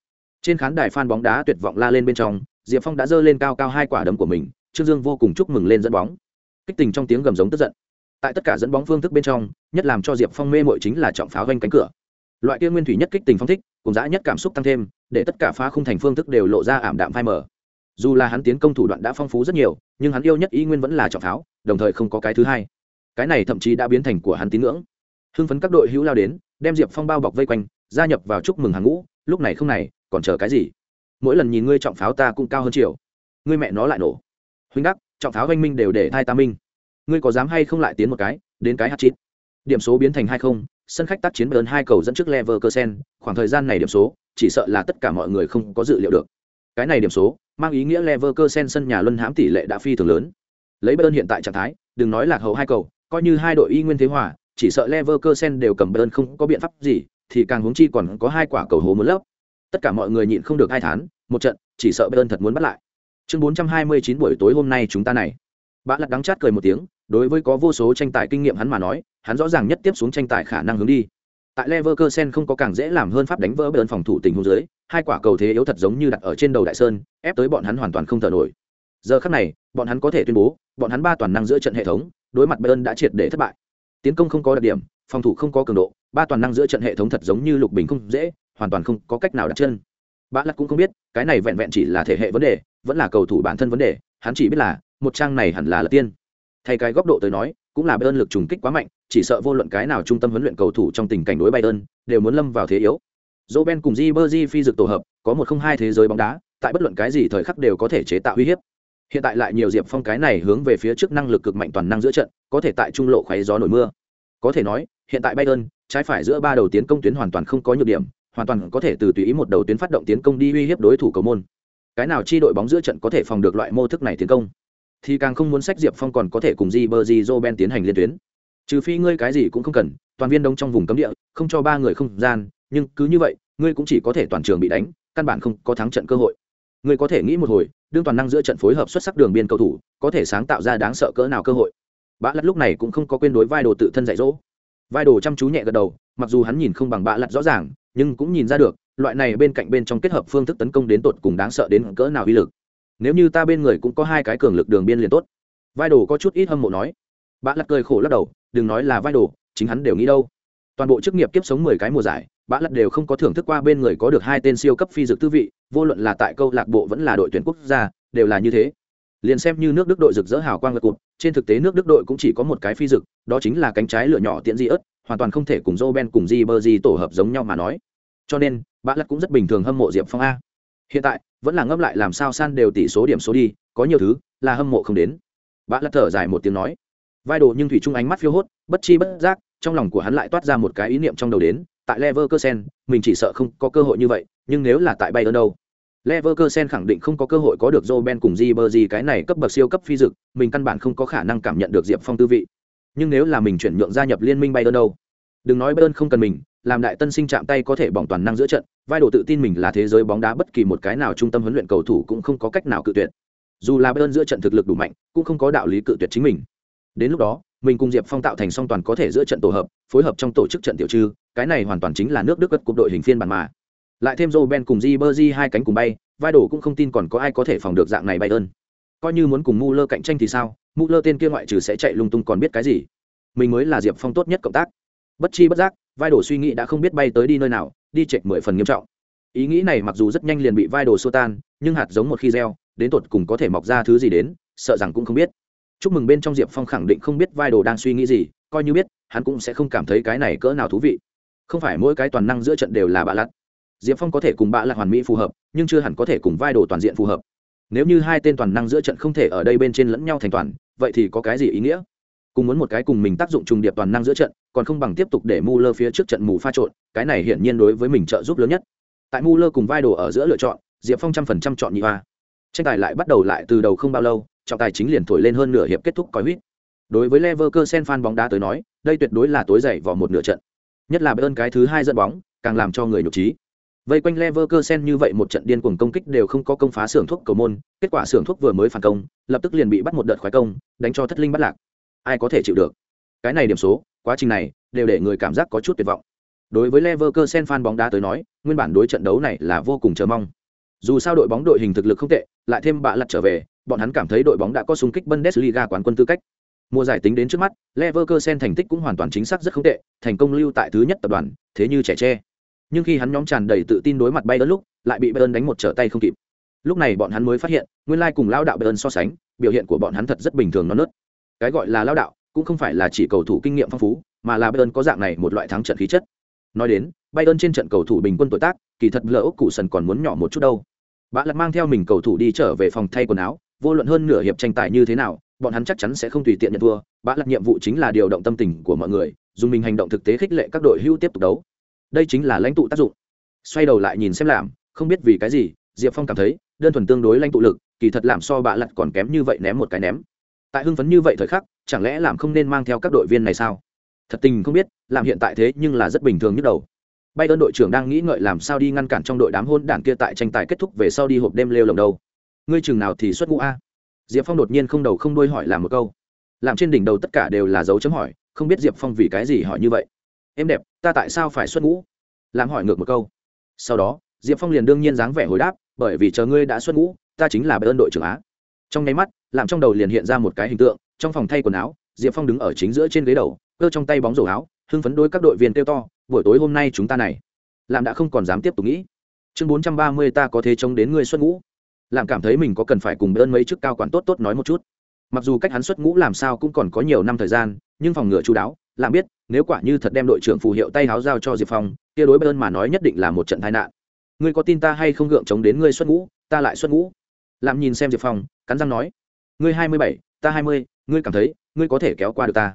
Trên khán đài fan bóng đá tuyệt vọng la lên bên trong, diệp phong đã giơ lên cao cao hai quả đấm của mình, trương dương vô cùng chúc mừng lên dẫn bóng. Kích tình trong tiếng gầm giống tức giận. Tại tất cả dẫn bóng phương thức bên trong, nhất làm cho diệp phong mê mội chính là trọng pháo doanh cánh cửa. Loại kia nguyên thủy nhất kích tình phong thích, cùng dã nhất cảm xúc tăng thêm, để tất cả phá khung thành phương thức đều lộ ra ảm đạm phai mờ. Dù là hắn tiến công thủ đoạn đã phong phú rất nhiều, nhưng hắn yêu nhất ý nguyên vẫn là trọng pháo, đồng thời không có cái thứ hai. Cái này thậm chí đã biến thành của hắn tín ngưỡng hưng phấn các đội hữu lao đến đem diệp phong bao bọc vây quanh gia nhập vào chúc mừng hàng ngũ lúc này không này còn chờ cái gì? Mỗi lần nhìn ngươi trọng pháo ta cũng cao hơn chiều. Ngươi mẹ nó lại nổ. Huynh đắc trọng pháo oanh minh đều để thai ta minh. Ngươi có dám hay không lại tiến một cái đến cái hạt chín điểm số biến thành hai không sân khách tác chiến bờn hai cầu dẫn trước Leverkusen, khoảng thời gian này điểm số chỉ sợ là tất cả mọi người không có dự liệu được. Cái này điểm số mang ý nghĩa Leverkusen sân nhà luân hãm tỷ lệ đã phi thường lớn. Lấy bờn hiện tại trạng thái đừng nói là hầu hai cầu coi như hai đội y nguyên thế hòa chỉ sợ Leverkusen đều cầm bơn không có biện pháp gì, thì càng huống chi còn có hai quả cầu hố muốn lấp. Tất cả mọi người nhịn không được hai thán, một trận, chỉ sợ bơn thật muốn bắt lại. Chương 429 buổi tối hôm nay chúng ta này. Bã lật đắng chát cười một tiếng, đối với có vô số tranh tài kinh nghiệm hắn mà nói, hắn rõ ràng nhất tiếp xuống tranh tài khả năng hướng đi. Tại Leverkusen không có càng dễ làm hơn pháp đánh vỡ bơn phòng thủ tình huống dưới, hai quả cầu thế yếu thật giống như đặt ở trên đầu đại sơn, ép tới bọn hắn hoàn toàn không thở nổi. Giờ khắc này, bọn hắn có thể tuyên bố, bọn hắn ba toàn năng giữa trận hệ thống, đối mặt bayern đã triệt để thất bại tiến công không có đặc điểm, phòng thủ không có cường độ, ba toàn năng giữa trận hệ thống thật giống như lục bình không dễ, hoàn toàn không có cách nào đặt chân. Bã lắc cũng không biết, cái này vẹn vẹn chỉ là thể hệ vấn đề, vẫn là cầu thủ bản thân vấn đề, hắn chỉ biết là, một trang này hẳn là là tiên. Thay cái góc độ tới nói, cũng là bayern lực trùng kích quá mạnh, chỉ sợ vô luận cái nào trung tâm huấn luyện cầu thủ trong tình cảnh đối bayern, đều muốn lâm vào thế yếu. Dỗ ben cùng di bơ di phi dực tổ hợp, có một không hai thế giới bóng đá, tại bất luận cái gì thời khắc đều có thể chế tạo uy hiếp hiện tại lại nhiều diệp phong cái này hướng về phía trước năng lực cực mạnh toàn năng giữa trận, có thể tại trung lộ khoáy gió nổi mưa. Có thể nói, hiện tại bayern, trái phải giữa ba đầu tiến công tuyến hoàn toàn không có nhược điểm, hoàn toàn có thể từ tùy ý một đầu tuyến phát động tiến công đi uy hiếp đối thủ cầu môn. Cái nào chi đội bóng giữa trận có thể phòng được loại mô thức này tiến công? Thì càng không muốn sách diệp phong còn có thể cùng di bơ di joe ben tiến hành liên tuyến. Trừ phi ngươi cái gì cũng không cần, toàn viên đông trong vùng cấm địa, không cho ba người không gian, nhưng cứ như vậy, ngươi cũng chỉ có thể toàn trường bị đánh, căn bản không có thắng trận cơ hội ngươi có thể nghĩ một hồi, đương toàn năng giữa trận phối hợp xuất sắc đường biên cầu thủ, có thể sáng tạo ra đáng sợ cỡ nào cơ hội. Bã lặt lúc này cũng không có quên đối vai đồ tự thân dạy dỗ. Vai đồ chăm chú nhẹ gật đầu, mặc dù hắn nhìn không bằng bã lặt rõ ràng, nhưng cũng nhìn ra được, loại này bên cạnh bên trong kết hợp phương thức tấn công đến tột cùng đáng sợ đến cỡ nào uy lực. Nếu như ta bên người cũng có hai cái cường lực đường biên liền tốt. Vai đồ có chút ít hâm mộ nói. Bã lặt cười khổ lắc đầu, đừng nói là vai đồ, chính hắn đều nghĩ đâu. Toàn bộ chức nghiệp kiếp sống mười cái mùa giải bã lặt đều không có thưởng thức qua bên người có được hai tên siêu cấp phi dược tư vị vô luận là tại câu lạc bộ vẫn là đội tuyển quốc gia đều là như thế. Liền xem như nước đức đội rực rỡ hào quang ngật cụt trên thực tế nước đức đội cũng chỉ có một cái phi dực đó chính là cánh trái lửa nhỏ tiễn di ớt hoàn toàn không thể cùng joe ben cùng di bơ di tổ hợp giống nhau mà nói. Cho nên bã lắc cũng rất bình thường hâm mộ diệp phong a. Hiện tại vẫn là ngâm lại làm sao san đều tỷ số điểm số đi có nhiều thứ là hâm mộ không đến. Bã lắc thở dài một tiếng nói. Vai đồ nhưng thủy trung ánh mắt phiêu hốt bất chi bất giác trong lòng của hắn lại toát ra một cái ý niệm trong đầu đến tại Leverkusen, mình chỉ sợ không có cơ hội như vậy, nhưng nếu là tại Bayern đâu? Leverkusen khẳng định không có cơ hội có được Robben cùng Ribery cái này cấp bậc siêu cấp phi dực, mình căn bản không có khả năng cảm nhận được Diệp Phong tư vị. Nhưng nếu là mình chuyển nhượng gia nhập liên minh Bayern đâu? Đừng nói Bayern không cần mình, làm đại tân sinh chạm tay có thể bỏng toàn năng giữa trận, vai đồ tự tin mình là thế giới bóng đá bất kỳ một cái nào trung tâm huấn luyện cầu thủ cũng không có cách nào cự tuyệt. Dù là Bayern giữa trận thực lực đủ mạnh, cũng không có đạo lý cự tuyệt chính mình. Đến lúc đó, mình cùng diệp phong tạo thành song toàn có thể giữa trận tổ hợp phối hợp trong tổ chức trận tiểu trư cái này hoàn toàn chính là nước đức cất cục đội hình phiên bản mà lại thêm joe ben cùng di bơ di hai cánh cùng bay, vai đổ cũng không tin còn có ai có thể phòng được dạng này bay ơn coi như muốn cùng mu lơ cạnh tranh thì sao? Mu lơ tên kia ngoại trừ sẽ chạy lung tung còn biết cái gì? Mình mới là diệp phong tốt nhất cộng tác. Bất chi bất giác, vai đổ suy nghĩ đã không biết bay tới đi nơi nào, đi chệch mười phần nghiêm trọng. Ý nghĩ này mặc dù rất nhanh liền bị vai đồ xô tan, nhưng hạt giống một khi gieo, đến tột cùng có thể mọc ra thứ gì đến, sợ rằng cũng không biết. Chúc mừng bên trong diệp phong khẳng định không biết vai đồ đang suy nghĩ gì, coi như biết, hắn cũng sẽ không cảm thấy cái này cỡ nào thú vị. Không phải mỗi cái toàn năng giữa trận đều là bạ lặt diệp phong có thể cùng bạ lạc hoàn mỹ phù hợp, nhưng chưa hẳn có thể cùng vai đồ toàn diện phù hợp. Nếu như hai tên toàn năng giữa trận không thể ở đây bên trên lẫn nhau thành toàn, vậy thì có cái gì ý nghĩa? Cùng muốn một cái cùng mình tác dụng trùng điệp toàn năng giữa trận, còn không bằng tiếp tục để mu lơ phía trước trận mù pha trộn, cái này hiển nhiên đối với mình trợ giúp lớn nhất. Tại mu lơ cùng vai đồ ở giữa lựa chọn, diệp phong trăm phần trăm chọn nhị hoa. Tranh tài lại bắt đầu lại từ đầu không bao lâu, trọng tài chính liền thổi lên hơn nửa hiệp kết thúc coi huýt. Đối với Leverkusen fan bóng đá tới nói, đây tuyệt đối là tối dậy vào một nửa trận. Nhất là bên cái thứ hai dẫn bóng, càng làm cho người nhục trí vây quanh Leverkusen như vậy một trận điên cuồng công kích đều không có công phá xưởng thuốc cầu môn kết quả xưởng thuốc vừa mới phản công lập tức liền bị bắt một đợt khoái công đánh cho thất linh bắt lạc ai có thể chịu được cái này điểm số quá trình này đều để người cảm giác có chút tuyệt vọng đối với Leverkusen fan bóng đá tới nói nguyên bản đối trận đấu này là vô cùng chờ mong dù sao đội bóng đội hình thực lực không tệ lại thêm bạ lật trở về bọn hắn cảm thấy đội bóng đã có xung kích Bundesliga quán quân tư cách. Mùa giải tính đến trước mắt, Leverkusen thành tích cũng hoàn toàn chính xác rất không tệ, thành công lưu tại thứ nhất tập đoàn, thế như trẻ tre. Nhưng khi hắn nhóm tràn đầy tự tin đối mặt Bayern lúc, lại bị Bayern đánh một trở tay không kịp. Lúc này bọn hắn mới phát hiện, nguyên lai cùng lao đạo Bayern so sánh, biểu hiện của bọn hắn thật rất bình thường nó nớt. Cái gọi là lao đạo, cũng không phải là chỉ cầu thủ kinh nghiệm phong phú, mà là Bayern có dạng này một loại thắng trận khí chất. Nói đến, Bayern trên trận cầu thủ bình quân tuổi tác, kỳ thật lỡ cụ sần còn muốn nhỏ một chút đâu. Bã lật mang theo mình cầu thủ đi trở về phòng thay quần áo, vô luận hơn nửa hiệp tranh tài như thế nào bọn hắn chắc chắn sẽ không tùy tiện nhận thua bã lật nhiệm vụ chính là điều động tâm tình của mọi người dùng mình hành động thực tế khích lệ các đội hưu tiếp tục đấu đây chính là lãnh tụ tác dụng. Xoay đầu lại nhìn xem làm không biết vì cái gì, diệp phong cảm thấy, đơn thuần tương đối lãnh tụ lực, kỳ thật làm so bạ lặt còn kém như vậy ném một cái ném. Tại hưng phấn như vậy thời khắc, chẳng lẽ làm không nên mang theo các đội viên này sao? Thật tình không biết làm hiện tại thế nhưng là rất bình thường nhức đầu. Bay ơn đội trưởng đang nghĩ ngợi làm sao đi ngăn cản trong đội đám hôn đảng kia tại tranh tài kết thúc về sau đi hộp đêm lêu lồng đầu. ngươi chừng nào thì xuất ngũ a? Diệp phong đột nhiên không đầu không đuôi hỏi làm một câu. Làm trên đỉnh đầu tất cả đều là dấu chấm hỏi, không biết diệp phong vì cái gì hỏi như vậy em đẹp, ta tại sao phải xuất ngũ? Làm hỏi ngược một câu. Sau đó, diệp phong liền đương nhiên dáng vẻ hồi đáp, bởi vì chờ ngươi đã xuất ngũ, ta chính là bệ ơn đội trưởng á. Trong nháy mắt làm trong đầu liền hiện ra một cái hình tượng, trong phòng thay quần áo, diệp phong đứng ở chính giữa trên ghế đầu, cơ trong tay bóng rổ áo, hưng phấn đôi các đội viên kêu to, buổi tối hôm nay chúng ta này. Làm đã không còn dám tiếp tục nghĩ. Chương bốn trăm ba mươi ta có thể chống đến ngươi xuất ngũ. Làm cảm thấy mình có cần phải cùng ơn mấy chức cao quản tốt tốt nói một chút. Mặc dù cách hắn xuất ngũ làm sao cũng còn có nhiều năm thời gian, nhưng phòng ngừa chú đáo làm biết, nếu quả như thật đem đội trưởng phù hiệu tay háo giao cho diệp phong, kia đối ơn mà nói nhất định là một trận tai nạn. Ngươi có tin ta hay không gượng chống đến ngươi xuất ngũ, ta lại xuất ngũ? Làm nhìn xem diệp phong, cắn răng nói. Ngươi hai mươi bảy, ta hai mươi, ngươi cảm thấy, ngươi có thể kéo qua được ta?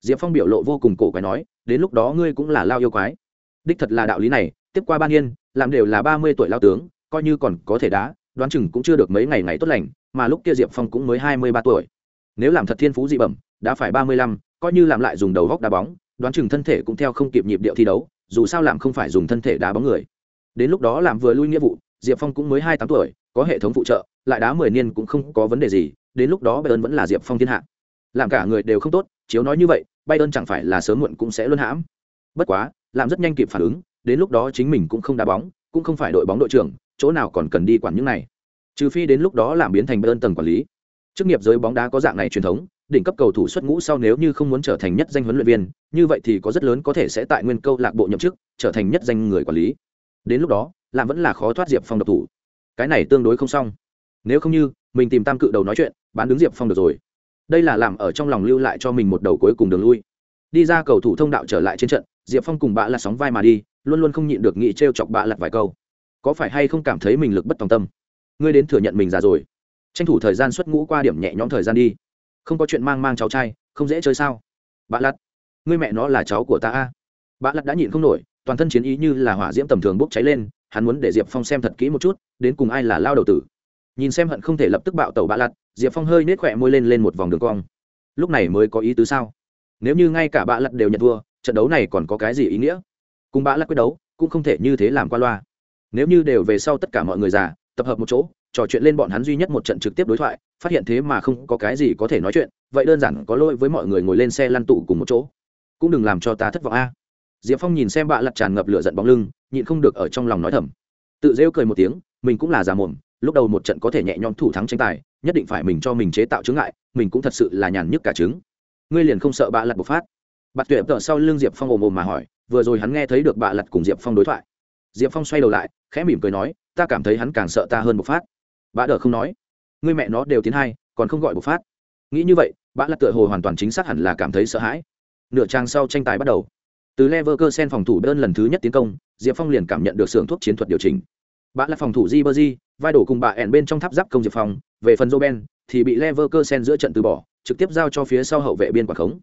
Diệp phong biểu lộ vô cùng cổ quái nói, đến lúc đó ngươi cũng là lao yêu quái. Đích thật là đạo lý này, tiếp qua ban yên làm đều là ba mươi tuổi lao tướng, coi như còn có thể đá, đoán chừng cũng chưa được mấy ngày ngày tốt lành, mà lúc kia diệp phong cũng mới hai mươi ba tuổi. Nếu làm thật thiên phú dị bẩm, đã phải ba mươi lăm coi như làm lại dùng đầu góc đá bóng, đoán chừng thân thể cũng theo không kịp nhịp điệu thi đấu, dù sao làm không phải dùng thân thể đá bóng người. Đến lúc đó làm vừa lui nghĩa vụ, diệp phong cũng mới hai tám tuổi, có hệ thống phụ trợ, lại đá mười niên cũng không có vấn đề gì, đến lúc đó bayern vẫn là diệp phong thiên hạ. Làm cả người đều không tốt, chiếu nói như vậy, bayern chẳng phải là sớm muộn cũng sẽ luân hãm. Bất quá, làm rất nhanh kịp phản ứng, đến lúc đó chính mình cũng không đá bóng, cũng không phải đội bóng đội trưởng, chỗ nào còn cần đi quản những này. Trừ phi đến lúc đó làm biến thành bayern tầng quản lý. Chức nghiệp giới bóng đá có dạng này truyền thống đỉnh cấp cầu thủ xuất ngũ sau nếu như không muốn trở thành nhất danh huấn luyện viên, như vậy thì có rất lớn có thể sẽ tại nguyên câu lạc bộ nhậm chức, trở thành nhất danh người quản lý. Đến lúc đó làm vẫn là khó thoát diệp phong độc thủ. Cái này tương đối không xong. Nếu không như, mình tìm tam cự đầu nói chuyện, bán đứng diệp phong được rồi. Đây là làm ở trong lòng lưu lại cho mình một đầu cuối cùng đường lui. Đi ra cầu thủ thông đạo trở lại trên trận, diệp phong cùng bạ là sóng vai mà đi, luôn luôn không nhịn được nghĩ trêu chọc bạ lật vài câu. Có phải hay không cảm thấy mình lực bất tòng tâm? Ngươi đến thừa nhận mình già rồi. Tranh thủ thời gian xuất ngũ qua điểm nhẹ nhõm thời gian đi không có chuyện mang mang cháu trai, không dễ chơi sao? Bạn lặt ngươi mẹ nó là cháu của ta a. Bạn lặt đã nhịn không nổi, toàn thân chiến ý như là hỏa diễm tầm thường bốc cháy lên, hắn muốn để diệp phong xem thật kỹ một chút, đến cùng ai là lao đầu tử. Nhìn xem hận không thể lập tức bạo tẩu bạ lặt diệp phong hơi nết khỏe môi lên lên một vòng đường cong. Lúc này mới có ý tứ sao? Nếu như ngay cả bạ lặt đều nhận thua, trận đấu này còn có cái gì ý nghĩa? Cùng bạ lặt quyết đấu, cũng không thể như thế làm qua loa. Nếu như đều về sau tất cả mọi người già, tập hợp một chỗ trò chuyện lên bọn hắn duy nhất một trận trực tiếp đối thoại, phát hiện thế mà không có cái gì có thể nói chuyện, vậy đơn giản có lỗi với mọi người ngồi lên xe lăn tụ cùng một chỗ. Cũng đừng làm cho ta thất vọng a. Diệp phong nhìn xem bạ lặt tràn ngập lửa giận bóng lưng, nhịn không được ở trong lòng nói thầm. Tự rêu cười một tiếng, mình cũng là già mồm, lúc đầu một trận có thể nhẹ nhõm thủ thắng tranh tài, nhất định phải mình cho mình chế tạo chứng ngại, mình cũng thật sự là nhàn nhức cả trứng. Ngươi liền không sợ bạ lặt bộc phát? Bạt tuyệt tợ sau lưng diệp phong ồm ồm mà hỏi, vừa rồi hắn nghe thấy được bạ lặt cùng diệp phong đối thoại. Diệp phong xoay đầu lại, khẽ mỉm cười nói, ta cảm thấy hắn càng sợ ta hơn bộc phát bà đờ không nói người mẹ nó đều tiến hai còn không gọi bộc phát nghĩ như vậy bà lặt tựa hồ hoàn toàn chính xác hẳn là cảm thấy sợ hãi nửa trang sau tranh tài bắt đầu từ Leverkusen phòng thủ đơn lần thứ nhất tiến công, Diệp Phong liền cảm nhận được sưởng thuốc chiến thuật điều chỉnh. Bạn là phòng thủ Ribery, vai đổ cùng bà ẻn bên trong tháp giáp công Diệp Phong, về phần Roben thì bị Leverkusen giữa trận từ bỏ, trực tiếp giao cho phía sau hậu vệ biên quả khống.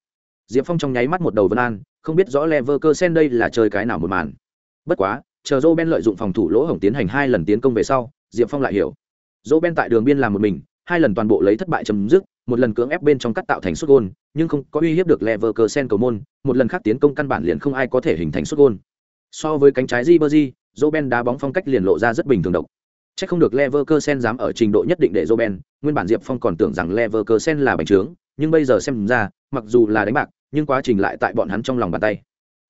Diệp Phong trong nháy mắt một đầu vân an, không biết rõ Leverkusen đây là chơi cái nào một màn. Bất quá, chờ Roben lợi dụng phòng thủ lỗ hổng tiến hành hai lần tiến công về sau, Diệp Phong lại hiểu. Roben tại đường biên làm một mình, hai lần toàn bộ lấy thất bại chấm dứt, một lần cưỡng ép bên trong cắt tạo thành sút gôn, nhưng không có uy hiếp được Leverkusen cầu môn, một lần khác tiến công căn bản liền không ai có thể hình thành sút gôn. So với cánh trái Ribery, Roben đá bóng phong cách liền lộ ra rất bình thường độc. Chắc không được Leverkusen dám ở trình độ nhất định để Roben, nguyên bản Diệp Phong còn tưởng rằng Leverkusen là bánh trướng, nhưng bây giờ xem ra, mặc dù là đánh bạc, nhưng quá trình lại tại bọn hắn trong lòng bàn tay.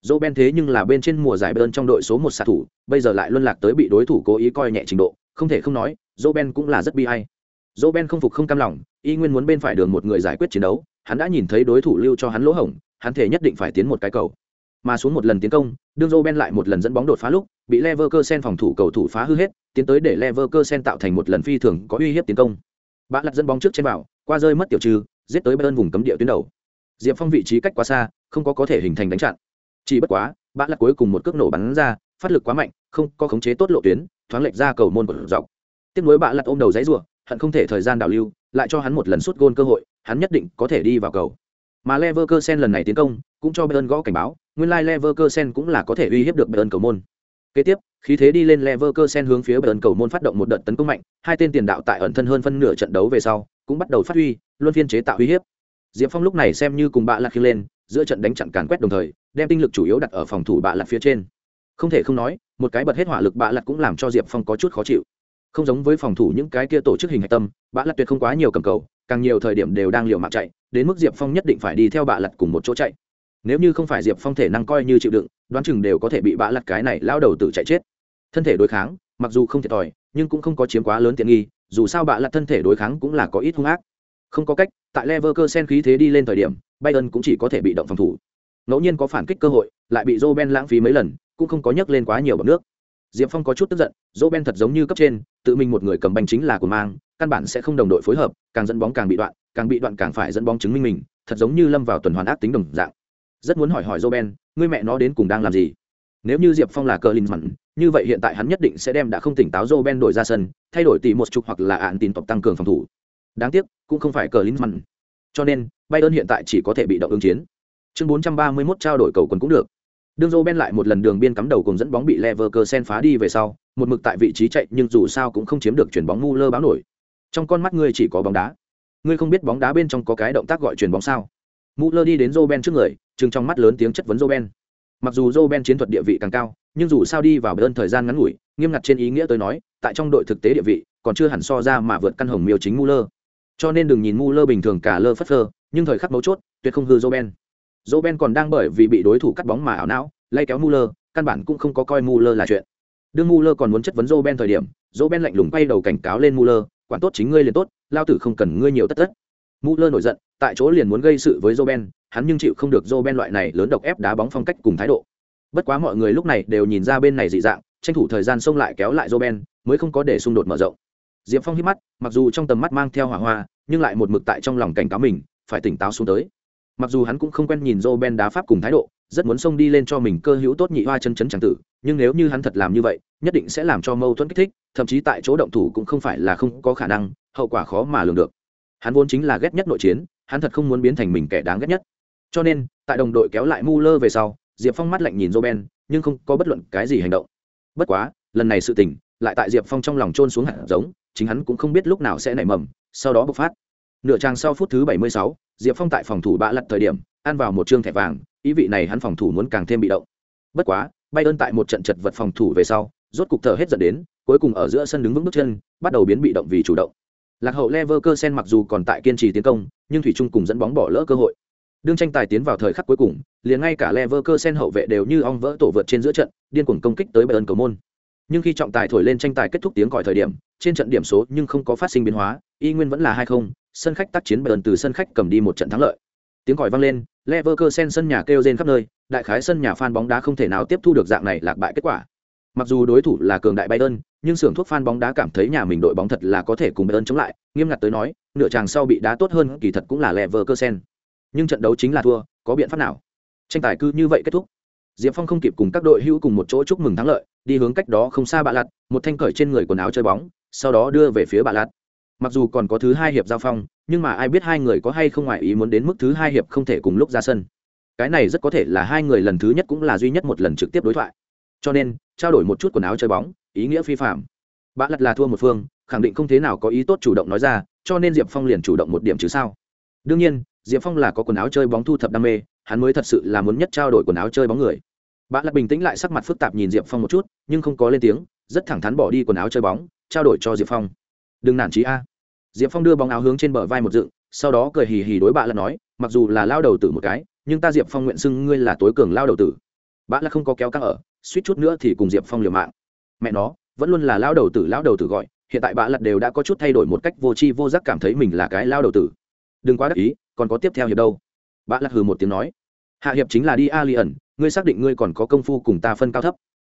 Roben thế nhưng là bên trên mùa giải Bayern trong đội số một xạ thủ, bây giờ lại luân lạc tới bị đối thủ cố ý coi nhẹ trình độ, không thể không nói, Roben cũng là rất bi ai. Roben không phục không cam lòng, y nguyên muốn bên phải đường một người giải quyết chiến đấu, hắn đã nhìn thấy đối thủ lưu cho hắn lỗ hổng, hắn thể nhất định phải tiến một cái cầu. Mà xuống một lần tiến công, đương Roben lại một lần dẫn bóng đột phá lúc, bị Leverkusen phòng thủ cầu thủ phá hư hết, tiến tới để Leverkusen tạo thành một lần phi thường có uy hiếp tiến công. Bã lật dẫn bóng trước trên vào, qua rơi mất tiểu trừ, giết tới bên vùng cấm địa tuyến đầu. Diệp Phong vị trí cách quá xa, không có có thể hình thành đánh chặn. Chỉ bất quá, bã lật cuối cùng một cước nổ bắn ra, phát lực quá mạnh, không có khống chế tốt lộ tuyến, thoáng lệch ra cầu môn của dọc. Tiếp nối Bạ lật ôm đầu dãy rủa, hận không thể thời gian đảo lưu, lại cho hắn một lần sút gôn cơ hội, hắn nhất định có thể đi vào cầu. Mà Leverkusen lần này tiến công, cũng cho Bayern gõ cảnh báo, nguyên lai Leverkusen cũng là có thể uy hiếp được Bayern cầu môn. Kế tiếp, khí thế đi lên Leverkusen hướng phía Bayern cầu môn phát động một đợt tấn công mạnh, hai tên tiền đạo tại ẩn thân hơn phân nửa trận đấu về sau, cũng bắt đầu phát huy, luân phiên chế tạo uy hiếp. Diệp Phong lúc này xem như cùng bạ lật khi lên, giữa trận đánh chặn càn quét đồng thời, đem tinh lực chủ yếu đặt ở phòng thủ bạ lật phía trên. Không thể không nói, một cái bật hết hỏa lực bạ lật cũng làm cho Diệp Phong có chút khó chịu. Không giống với phòng thủ những cái kia tổ chức hình hạch tâm, bạ lật tuyệt không quá nhiều cầm cầu, càng nhiều thời điểm đều đang liều mạng chạy, đến mức Diệp Phong nhất định phải đi theo bạ lật cùng một chỗ chạy. Nếu như không phải Diệp Phong thể năng coi như chịu đựng, đoán chừng đều có thể bị bạ lật cái này lao đầu tự chạy chết thân thể đối kháng mặc dù không thiệt thòi nhưng cũng không có chiếm quá lớn tiện nghi dù sao bạ lặt thân thể đối kháng cũng là có ít hung ác không có cách tại lever cơ sen khí thế đi lên thời điểm Bayern cũng chỉ có thể bị động phòng thủ ngẫu nhiên có phản kích cơ hội lại bị Roben lãng phí mấy lần cũng không có nhấc lên quá nhiều bọc nước. Diệp phong có chút tức giận Roben thật giống như cấp trên tự mình một người cầm banh chính là của mang căn bản sẽ không đồng đội phối hợp càng dẫn bóng càng bị đoạn càng bị đoạn càng phải dẫn bóng chứng minh mình thật giống như lâm vào tuần hoàn ác tính đồng dạng. Rất muốn hỏi hỏi Joven, người mẹ nó đến cùng đang làm gì? Nếu như diệp phong là cờ linh mặn như vậy hiện tại hắn nhất định sẽ đem đã không tỉnh táo joe ben đổi ra sân thay đổi tỷ một chục hoặc là ạn tin tộc tăng cường phòng thủ. Đáng tiếc cũng không phải cờ linh mặn cho nên bayern hiện tại chỉ có thể bị động ứng chiến. Chương 431 trao đổi cầu quần cũng được đương Joe Ben lại một lần đường biên cắm đầu cùng dẫn bóng bị Leverkusen phá đi về sau, một mực tại vị trí chạy nhưng dù sao cũng không chiếm được chuyển bóng Muller báo nổi. Trong con mắt ngươi chỉ có bóng đá. Ngươi không biết bóng đá bên trong có cái động tác gọi chuyển bóng sao? Muller đi đến Joe Ben trước người, trừng trong mắt lớn tiếng chất vấn Joe Ben. Mặc dù Joe Ben chiến thuật địa vị càng cao, nhưng dù sao đi vào Bayern thời gian ngắn ngủi, nghiêm ngặt trên ý nghĩa tôi nói, tại trong đội thực tế địa vị, còn chưa hẳn so ra mà vượt căn hồng miêu chính Muller. Cho nên đừng nhìn Muller bình thường cả lơ phất phơ, nhưng thời khắc mấu chốt, tuyệt không hư dỗ ben còn đang bởi vì bị đối thủ cắt bóng mà ảo não, lay kéo Muller, căn bản cũng không có coi Muller là chuyện. Đương Muller còn muốn chất vấn Roben thời điểm, Roben lạnh lùng quay đầu cảnh cáo lên Muller, quản tốt chính ngươi liền tốt, lao tử không cần ngươi nhiều tất tất. Muller nổi giận, tại chỗ liền muốn gây sự với Roben, hắn nhưng chịu không được Roben loại này lớn độc ép đá bóng phong cách cùng thái độ bất quá mọi người lúc này đều nhìn ra bên này dị dạng tranh thủ thời gian xông lại kéo lại joben mới không có để xung đột mở rộng diệp phong hít mắt mặc dù trong tầm mắt mang theo hỏa hoa nhưng lại một mực tại trong lòng cảnh cáo mình phải tỉnh táo xuống tới mặc dù hắn cũng không quen nhìn joben đá pháp cùng thái độ rất muốn xông đi lên cho mình cơ hữu tốt nhị hoa chân chấn tràng tử nhưng nếu như hắn thật làm như vậy nhất định sẽ làm cho mâu thuẫn kích thích thậm chí tại chỗ động thủ cũng không phải là không có khả năng hậu quả khó mà lường được. Hắn vốn chính là ghét nhất nội chiến hắn thật không muốn biến thành mình kẻ đáng ghét nhất. Cho nên tại đồng đội kéo lại mu lơ về sau diệp phong mắt lạnh nhìn joben nhưng không có bất luận cái gì hành động. Bất quá lần này sự tình lại tại diệp phong trong lòng trôn xuống hạt giống chính hắn cũng không biết lúc nào sẽ nảy mầm sau đó bộc phát. Nửa trang sau phút thứ bảy mươi sáu, diệp phong tại phòng thủ bạ lật thời điểm, ăn vào một chương thẻ vàng, ý vị này hắn phòng thủ muốn càng thêm bị động. Bất quá bay ơn tại một trận chật vật phòng thủ về sau, rốt cục thở hết dẫn đến, cuối cùng ở giữa sân đứng vững bước chân, bắt đầu biến bị động vì chủ động. Lạc hậu leverkusen mặc dù còn tại kiên trì tiến công, nhưng thủy trung cùng dẫn bóng bỏ lỡ cơ hội. Đương tranh tài tiến vào thời khắc cuối cùng, liền ngay cả Leverkusen hậu vệ đều như ong vỡ tổ vượt trên giữa trận, điên cuồng công kích tới bayern cầu môn. Nhưng khi trọng tài thổi lên tranh tài kết thúc tiếng còi thời điểm, trên trận điểm số nhưng không có phát sinh biến hóa, y nguyên vẫn là hai không sân khách tác chiến bayern từ sân khách cầm đi một trận thắng lợi. Tiếng còi vang lên, Leverkusen sân nhà kêu rên khắp nơi, đại khái sân nhà fan bóng đá không thể nào tiếp thu được dạng này lạc bại kết quả. Mặc dù đối thủ là cường đại bayern, nhưng sưởng thuốc fan bóng đá cảm thấy nhà mình đội bóng thật là có thể cùng bayern chống lại, nghiêm ngặt tới nói, nửa chàng sau bị đá tốt hơn kỳ thật cũng là Leverkusen. Nhưng trận đấu chính là thua, có biện pháp nào? Tranh tài cứ như vậy kết thúc. Diệp phong không kịp cùng các đội hữu cùng một chỗ chúc mừng thắng lợi, đi hướng cách đó không xa bạ lặt một thanh cởi trên người quần áo chơi bóng, sau đó đưa về phía bạ lặt mặc dù còn có thứ hai hiệp giao phong, nhưng mà ai biết hai người có hay không ngoại ý muốn đến mức thứ hai hiệp không thể cùng lúc ra sân. Cái này rất có thể là hai người lần thứ nhất cũng là duy nhất một lần trực tiếp đối thoại. Cho nên, trao đổi một chút quần áo chơi bóng, ý nghĩa phi phạm. Bạn lặt là thua một phương, khẳng định không thế nào có ý tốt chủ động nói ra, cho nên diệp phong liền chủ động một điểm chứ sao. Đương nhiên, diệp phong là có quần áo chơi bóng thu thập đam mê, hắn mới thật sự là muốn nhất trao đổi quần áo chơi bóng người. Bạn lật bình tĩnh lại sắc mặt phức tạp nhìn diệp phong một chút, nhưng không có lên tiếng, rất thẳng thắn bỏ đi quần áo chơi bóng, trao đổi cho diệp phong. Đừng nản trí a diệp phong đưa bóng áo hướng trên bờ vai một dựng, sau đó cười hì hì đối bạ lật nói, mặc dù là lao đầu tử một cái, nhưng ta diệp phong nguyện xưng ngươi là tối cường lao đầu tử. Bạ lật không có kéo căng ở, suýt chút nữa thì cùng diệp phong liều mạng. Mẹ nó, vẫn luôn là lao đầu tử, lao đầu tử gọi, hiện tại bạ lật đều đã có chút thay đổi một cách vô tri vô giác cảm thấy mình là cái lao đầu tử. Đừng quá đắc ý, còn có tiếp theo hiệp đâu. Bạ lật hừ một tiếng nói, hạ hiệp chính là đi a li ẩn ngươi xác định ngươi còn có công phu cùng ta phân cao thấp.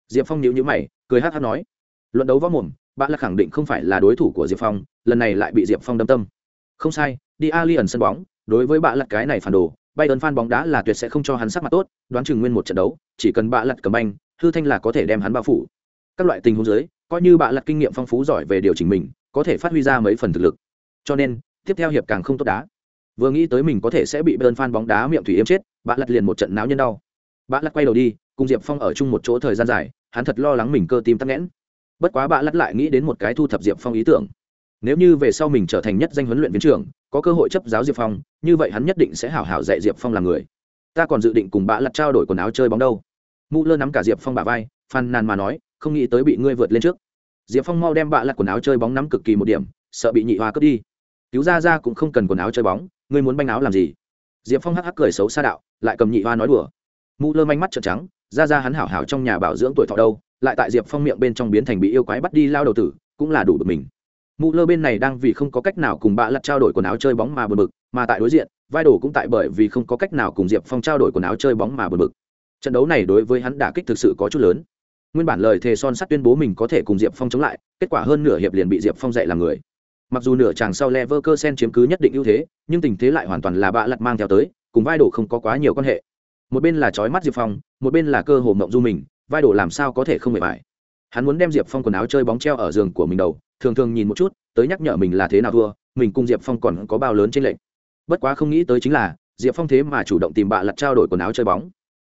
Diệp phong nhíu nhíu mày, cười hát hát nói, luận đấu võ mồm bạn là khẳng định không phải là đối thủ của diệp phong, lần này lại bị diệp phong đâm tâm. Không sai, đi ali li ẩn sân bóng, đối với bạn lặt cái này phản đồ bay ơn phan bóng đá là tuyệt sẽ không cho hắn sắc mặt tốt, đoán chừng nguyên một trận đấu, chỉ cần bạn lặt cầm banh, hư thanh là có thể đem hắn bao phủ. Các loại tình huống dưới, coi như bạn lặt kinh nghiệm phong phú giỏi về điều chỉnh mình, có thể phát huy ra mấy phần thực lực. Cho nên, tiếp theo hiệp càng không tốt đá. Vừa nghĩ tới mình có thể sẽ bị bay ơn phan bóng đá miệng thủy yếm chết bạn lật liền một trận náo nhân đau. Bạn lật quay đầu đi, cùng diệp phong ở chung một chỗ thời gian dài, hắn thật lo lắng mình cơ tim tắc nghẽn bất quá bạ lắt lại nghĩ đến một cái thu thập diệp phong ý tưởng. Nếu như về sau mình trở thành nhất danh huấn luyện viên trưởng, có cơ hội chấp giáo diệp phong, như vậy hắn nhất định sẽ hảo hảo dạy diệp phong làm người. Ta còn dự định cùng bạ lặt trao đổi quần áo chơi bóng đâu. Mụ lơ nắm cả diệp phong bả vai, phàn nàn mà nói, không nghĩ tới bị ngươi vượt lên trước. Diệp phong mau đem bạ lặt quần áo chơi bóng nắm cực kỳ một điểm, sợ bị nhị hoa cướp đi. Cứu ra ra cũng không cần quần áo chơi bóng, ngươi muốn banh áo làm gì? Diệp phong hắc hắc cười xấu xa đạo, lại cầm nhị hoa nói đùa. Mụ lơ manh mắt trợn trắng ra ra hắn hảo hảo trong nhà bảo dưỡng tuổi thọ đâu? Lại tại diệp phong miệng bên trong biến thành bị yêu quái bắt đi lao đầu tử, cũng là đủ bực mình. Mù lơ bên này đang vì không có cách nào cùng bạ lặt trao đổi quần áo chơi bóng mà bực bực, mà tại đối diện, vai đồ cũng tại bởi vì không có cách nào cùng diệp phong trao đổi quần áo chơi bóng mà bực bực. Trận đấu này đối với hắn đả kích thực sự có chút lớn. Nguyên bản lời thề son sắt tuyên bố mình có thể cùng diệp phong chống lại, kết quả hơn nửa hiệp liền bị diệp phong dạy làm người. Mặc dù nửa chàng sau lever cơ sen chiếm cứ nhất định ưu thế, nhưng tình thế lại hoàn toàn là bạ lặt mang theo tới, cùng vai đồ không có quá nhiều quan hệ. Một bên là trói mắt diệp phong, một bên là cơ hồ mộng du mình vai đồ làm sao có thể không mệt mỏi. Hắn muốn đem diệp phong quần áo chơi bóng treo ở giường của mình đầu thường thường nhìn một chút tới nhắc nhở mình là thế nào thua mình cùng diệp phong còn có bao lớn trên lệnh bất quá không nghĩ tới chính là diệp phong thế mà chủ động tìm bạ lặt trao đổi quần áo chơi bóng.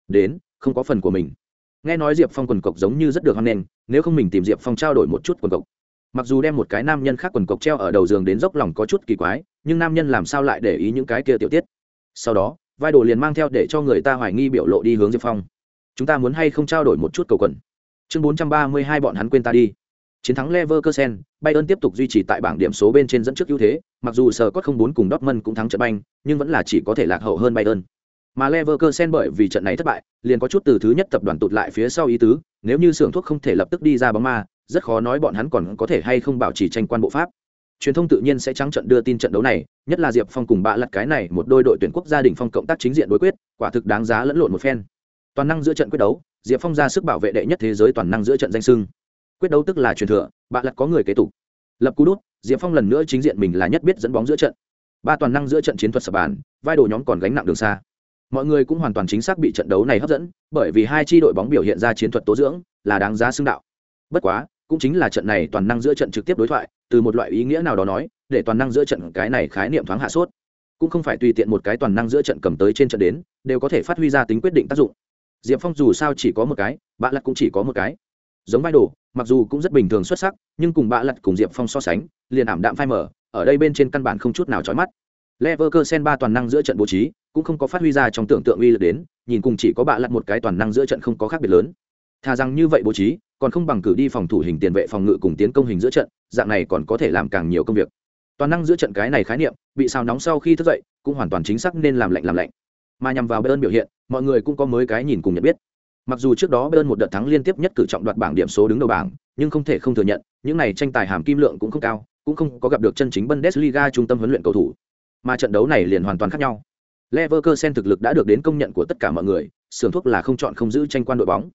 Đến không có phần của mình. Nghe nói diệp phong quần cộc giống như rất được hoan nên, nếu không mình tìm diệp phong trao đổi một chút quần cộc. Mặc dù đem một cái nam nhân khác quần cộc treo ở đầu giường đến dốc lòng có chút kỳ quái nhưng nam nhân làm sao lại để ý những cái kia tiểu tiết. Sau đó vai đồ liền mang theo để cho người ta hoài nghi biểu lộ đi hướng diệp phong chúng ta muốn hay không trao đổi một chút cầu quần? Chương bốn trăm ba mươi hai bọn hắn quên ta đi. Chiến thắng leverkusen, bayern tiếp tục duy trì tại bảng điểm số bên trên dẫn trước ưu thế, mặc dù sờ cốt không bốn cùng dortmund cũng thắng trận banh, nhưng vẫn là chỉ có thể lạc hậu hơn bayern. Mà leverkusen bởi vì trận này thất bại, liền có chút từ thứ nhất tập đoàn tụt lại phía sau ý tứ, nếu như xưởng thuốc không thể lập tức đi ra bóng ma, rất khó nói bọn hắn còn có thể hay không bảo trì tranh quan bộ pháp. Truyền thông tự nhiên sẽ trắng trận đưa tin trận đấu này, nhất là diệp phong cùng bạ lặt cái này một đôi đội tuyển quốc gia đình phong cộng tác chính diện đối quyết, quả thực đáng giá lẫn lộn một phen toàn năng giữa trận quyết đấu, diệp phong ra sức bảo vệ đệ nhất thế giới toàn năng giữa trận danh sưng quyết đấu tức là truyền thừa, bạ lật có người kế tục. Lập cú đút, diệp phong lần nữa chính diện mình là nhất biết dẫn bóng giữa trận. Ba toàn năng giữa trận chiến thuật sập bàn, vai đồ nhóm còn gánh nặng đường xa. Mọi người cũng hoàn toàn chính xác bị trận đấu này hấp dẫn, bởi vì hai tri đội bóng biểu hiện ra chiến thuật tố dưỡng, là đáng giá xưng đạo. Bất quá, cũng chính là trận này toàn năng giữa trận trực tiếp đối thoại, từ một loại ý nghĩa nào đó nói, để toàn năng giữa trận cái này khái niệm thoáng hạ sốt. Cũng không phải tùy tiện một cái toàn năng giữa trận cầm tới trên trận đến, đều có thể phát huy ra tính quyết định tác dụng diệp phong dù sao chỉ có một cái bạ lặt cũng chỉ có một cái giống vai đồ mặc dù cũng rất bình thường xuất sắc nhưng cùng bạ lặt cùng diệp phong so sánh liền ảm đạm phai mở ở đây bên trên căn bản không chút nào trói mắt Leverkusen ba toàn năng giữa trận bố trí cũng không có phát huy ra trong tưởng tượng uy lực đến, nhìn cùng chỉ có bạ lật một cái toàn năng giữa trận không có khác biệt lớn. Thà rằng như vậy bố trí, còn không bằng cử đi phòng thủ hình tiền vệ phòng ngự cùng tiến công hình giữa trận, dạng này còn có thể làm càng nhiều công việc. Toàn năng giữa trận cái này khái niệm, bị sao nóng sau khi thức dậy, cũng hoàn toàn chính xác nên làm lạnh làm lạnh. Mà nhằm vào Bayern biểu hiện, mọi người cũng có mới cái nhìn cùng nhận biết. Mặc dù trước đó Bayern một đợt thắng liên tiếp nhất cử trọng đoạt bảng điểm số đứng đầu bảng, nhưng không thể không thừa nhận, những này tranh tài hàm kim lượng cũng không cao, cũng không có gặp được chân chính Bundesliga trung tâm huấn luyện cầu thủ mà trận đấu này liền hoàn toàn khác nhau. Leverkusen thực lực đã được đến công nhận của tất cả mọi người, sưởng thuốc là không chọn không giữ tranh quan đội bóng.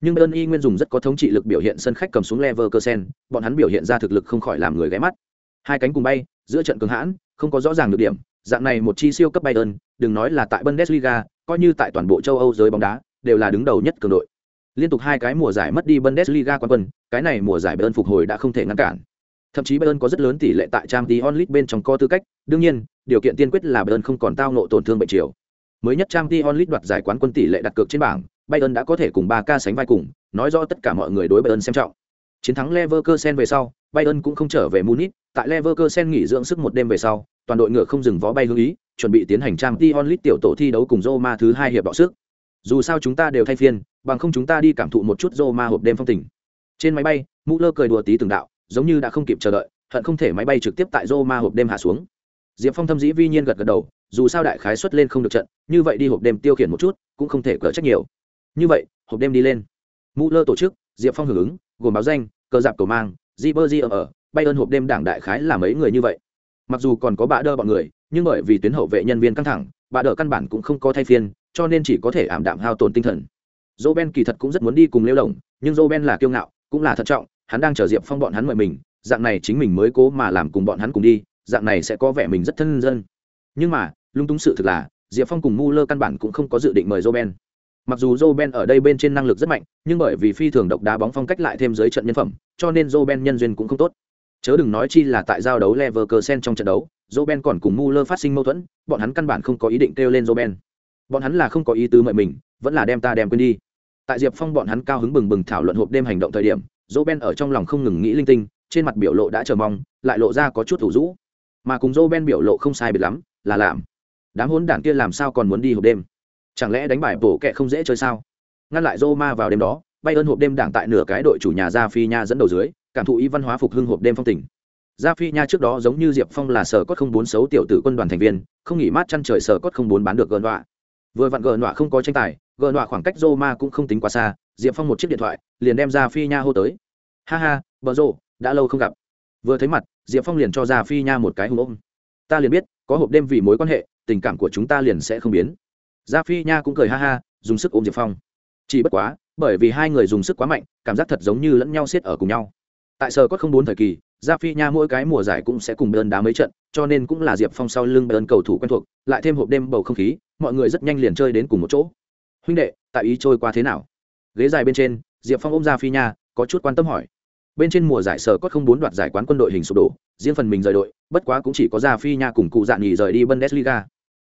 Nhưng Bayern y nguyên dùng rất có thống trị lực biểu hiện sân khách cầm xuống Leverkusen, bọn hắn biểu hiện ra thực lực không khỏi làm người ghé mắt. Hai cánh cùng bay, giữa trận cường hãn, không có rõ ràng được điểm, dạng này một chi siêu cấp Bayern, đừng nói là tại Bundesliga, coi như tại toàn bộ châu Âu giới bóng đá, đều là đứng đầu nhất cường đội. Liên tục hai cái mùa giải mất đi Bundesliga quán quân, cái này mùa giải Bayern phục hồi đã không thể ngăn cản. Thậm chí Bayern có rất lớn tỷ lệ tại Champions League bên trong có tư cách, đương nhiên, điều kiện tiên quyết là Bayern không còn tao ngộ tổn thương bệnh chiều. Mới nhất Champions League đoạt giải quán quân tỷ lệ đặt cược trên bảng, Bayern đã có thể cùng 3K sánh vai cùng, nói rõ tất cả mọi người đối Bayern xem trọng. Chiến thắng Leverkusen về sau, Bayern cũng không trở về Munich, tại Leverkusen nghỉ dưỡng sức một đêm về sau, toàn đội ngựa không dừng vó bay hướng ý, chuẩn bị tiến hành trang t onlit tiểu tổ thi đấu cùng Roma thứ hai hiệp đọ sức. Dù sao chúng ta đều thay phiên, bằng không chúng ta đi cảm thụ một chút Roma hộp đêm phong tình. Trên máy bay, mũ lơ cười đùa tí từng đạo, giống như đã không kịp chờ đợi, hận không thể máy bay trực tiếp tại Roma hộp đêm hạ xuống diệp phong thâm dĩ vi nhiên gật gật đầu dù sao đại khái xuất lên không được trận như vậy đi hộp đêm tiêu khiển một chút cũng không thể cỡ trách nhiều như vậy hộp đêm đi lên mũ lơ tổ chức diệp phong hưởng ứng gồm báo danh cờ dạp cầu mang di bơ di ở bay ơn hộp đêm đảng đại khái là mấy người như vậy mặc dù còn có bạ đơ bọn người, nhưng bởi vì tuyến hậu vệ nhân viên căng thẳng, bạ đỡ căn bản cũng không có thay phiên, cho nên chỉ có thể ảm đạm hao tổn tinh thần. Dô ben kỳ thật cũng rất muốn đi cùng lêu đồng nhưng dô ben là kiêu ngạo, cũng là thận trọng, hắn đang chờ diệp phong bọn hắn mời mình, dạng này chính mình mới cố mà làm cùng bọn hắn cùng đi, dạng này sẽ có vẻ mình rất thân dân. Nhưng mà, lung túng sự thực là, diệp phong cùng mu lơ căn bản cũng không có dự định mời dô ben. Mặc dù dô ben ở đây bên trên năng lực rất mạnh, nhưng bởi vì phi thường độc đá bóng phong cách lại thêm dưới trận nhân phẩm, cho nên dô ben nhân duyên cũng không tốt chớ đừng nói chi là tại giao đấu leverkusen trong trận đấu Roben còn cùng Muller phát sinh mâu thuẫn, bọn hắn căn bản không có ý định kêu lên Roben. bọn hắn là không có ý tứ mời mình, vẫn là đem ta đem quên đi. Tại diệp phong bọn hắn cao hứng bừng bừng thảo luận hộp đêm hành động thời điểm Roben ở trong lòng không ngừng nghĩ linh tinh, trên mặt biểu lộ đã chờ mong, lại lộ ra có chút thủ rũ. Mà cùng Roben biểu lộ không sai biệt lắm, là làm. Đám hỗn đảng kia làm sao còn muốn đi hộp đêm? Chẳng lẽ đánh bại bổ kẹ không dễ chơi sao? Ngăn lại Roma vào đêm đó bay ơn hộp đêm đảng tại nửa cái đội chủ nhà Ra phi nha dẫn đầu dưới cảm thụ ý văn hóa phục hưng hộp đêm phong tình. gia phi nha trước đó giống như diệp phong là sở cốt không bốn xấu tiểu tử quân đoàn thành viên, không nghỉ mát chăn trời sở cốt không bốn bán được gợn đọa vừa vặn gợn đọa không có tranh tài gợn đọa khoảng cách dô ma cũng không tính quá xa, diệp phong một chiếc điện thoại, liền đem gia phi nha hô tới. Ha ha, bờ rô đã lâu không gặp. Vừa thấy mặt, diệp phong liền cho gia phi nha một cái hùng ôm. Ta liền biết, có hộp đêm vì mối quan hệ, tình cảm của chúng ta liền sẽ không biến. Gia phi nha cũng cười ha ha, dùng sức ôm diệp phong. Chỉ bất quá, bởi vì hai người dùng sức quá mạnh, cảm giác thật giống như lẫn nhau siết ở cùng nhau tại sở có không bốn thời kỳ, gia phi nha mỗi cái mùa giải cũng sẽ cùng bơn đá mấy trận, cho nên cũng là diệp phong sau lưng bơn cầu thủ quen thuộc, lại thêm hộp đêm bầu không khí, mọi người rất nhanh liền chơi đến cùng một chỗ. Huynh đệ, tại ý trôi qua thế nào? Ghế dài bên trên, diệp phong ôm gia phi nha, có chút quan tâm hỏi. Bên trên mùa giải sở có không bốn đoạt giải quán quân đội hình sụp đổ, riêng phần mình rời đội, bất quá cũng chỉ có gia phi nha cùng cụ dạn nghỉ rời đi bundesliga.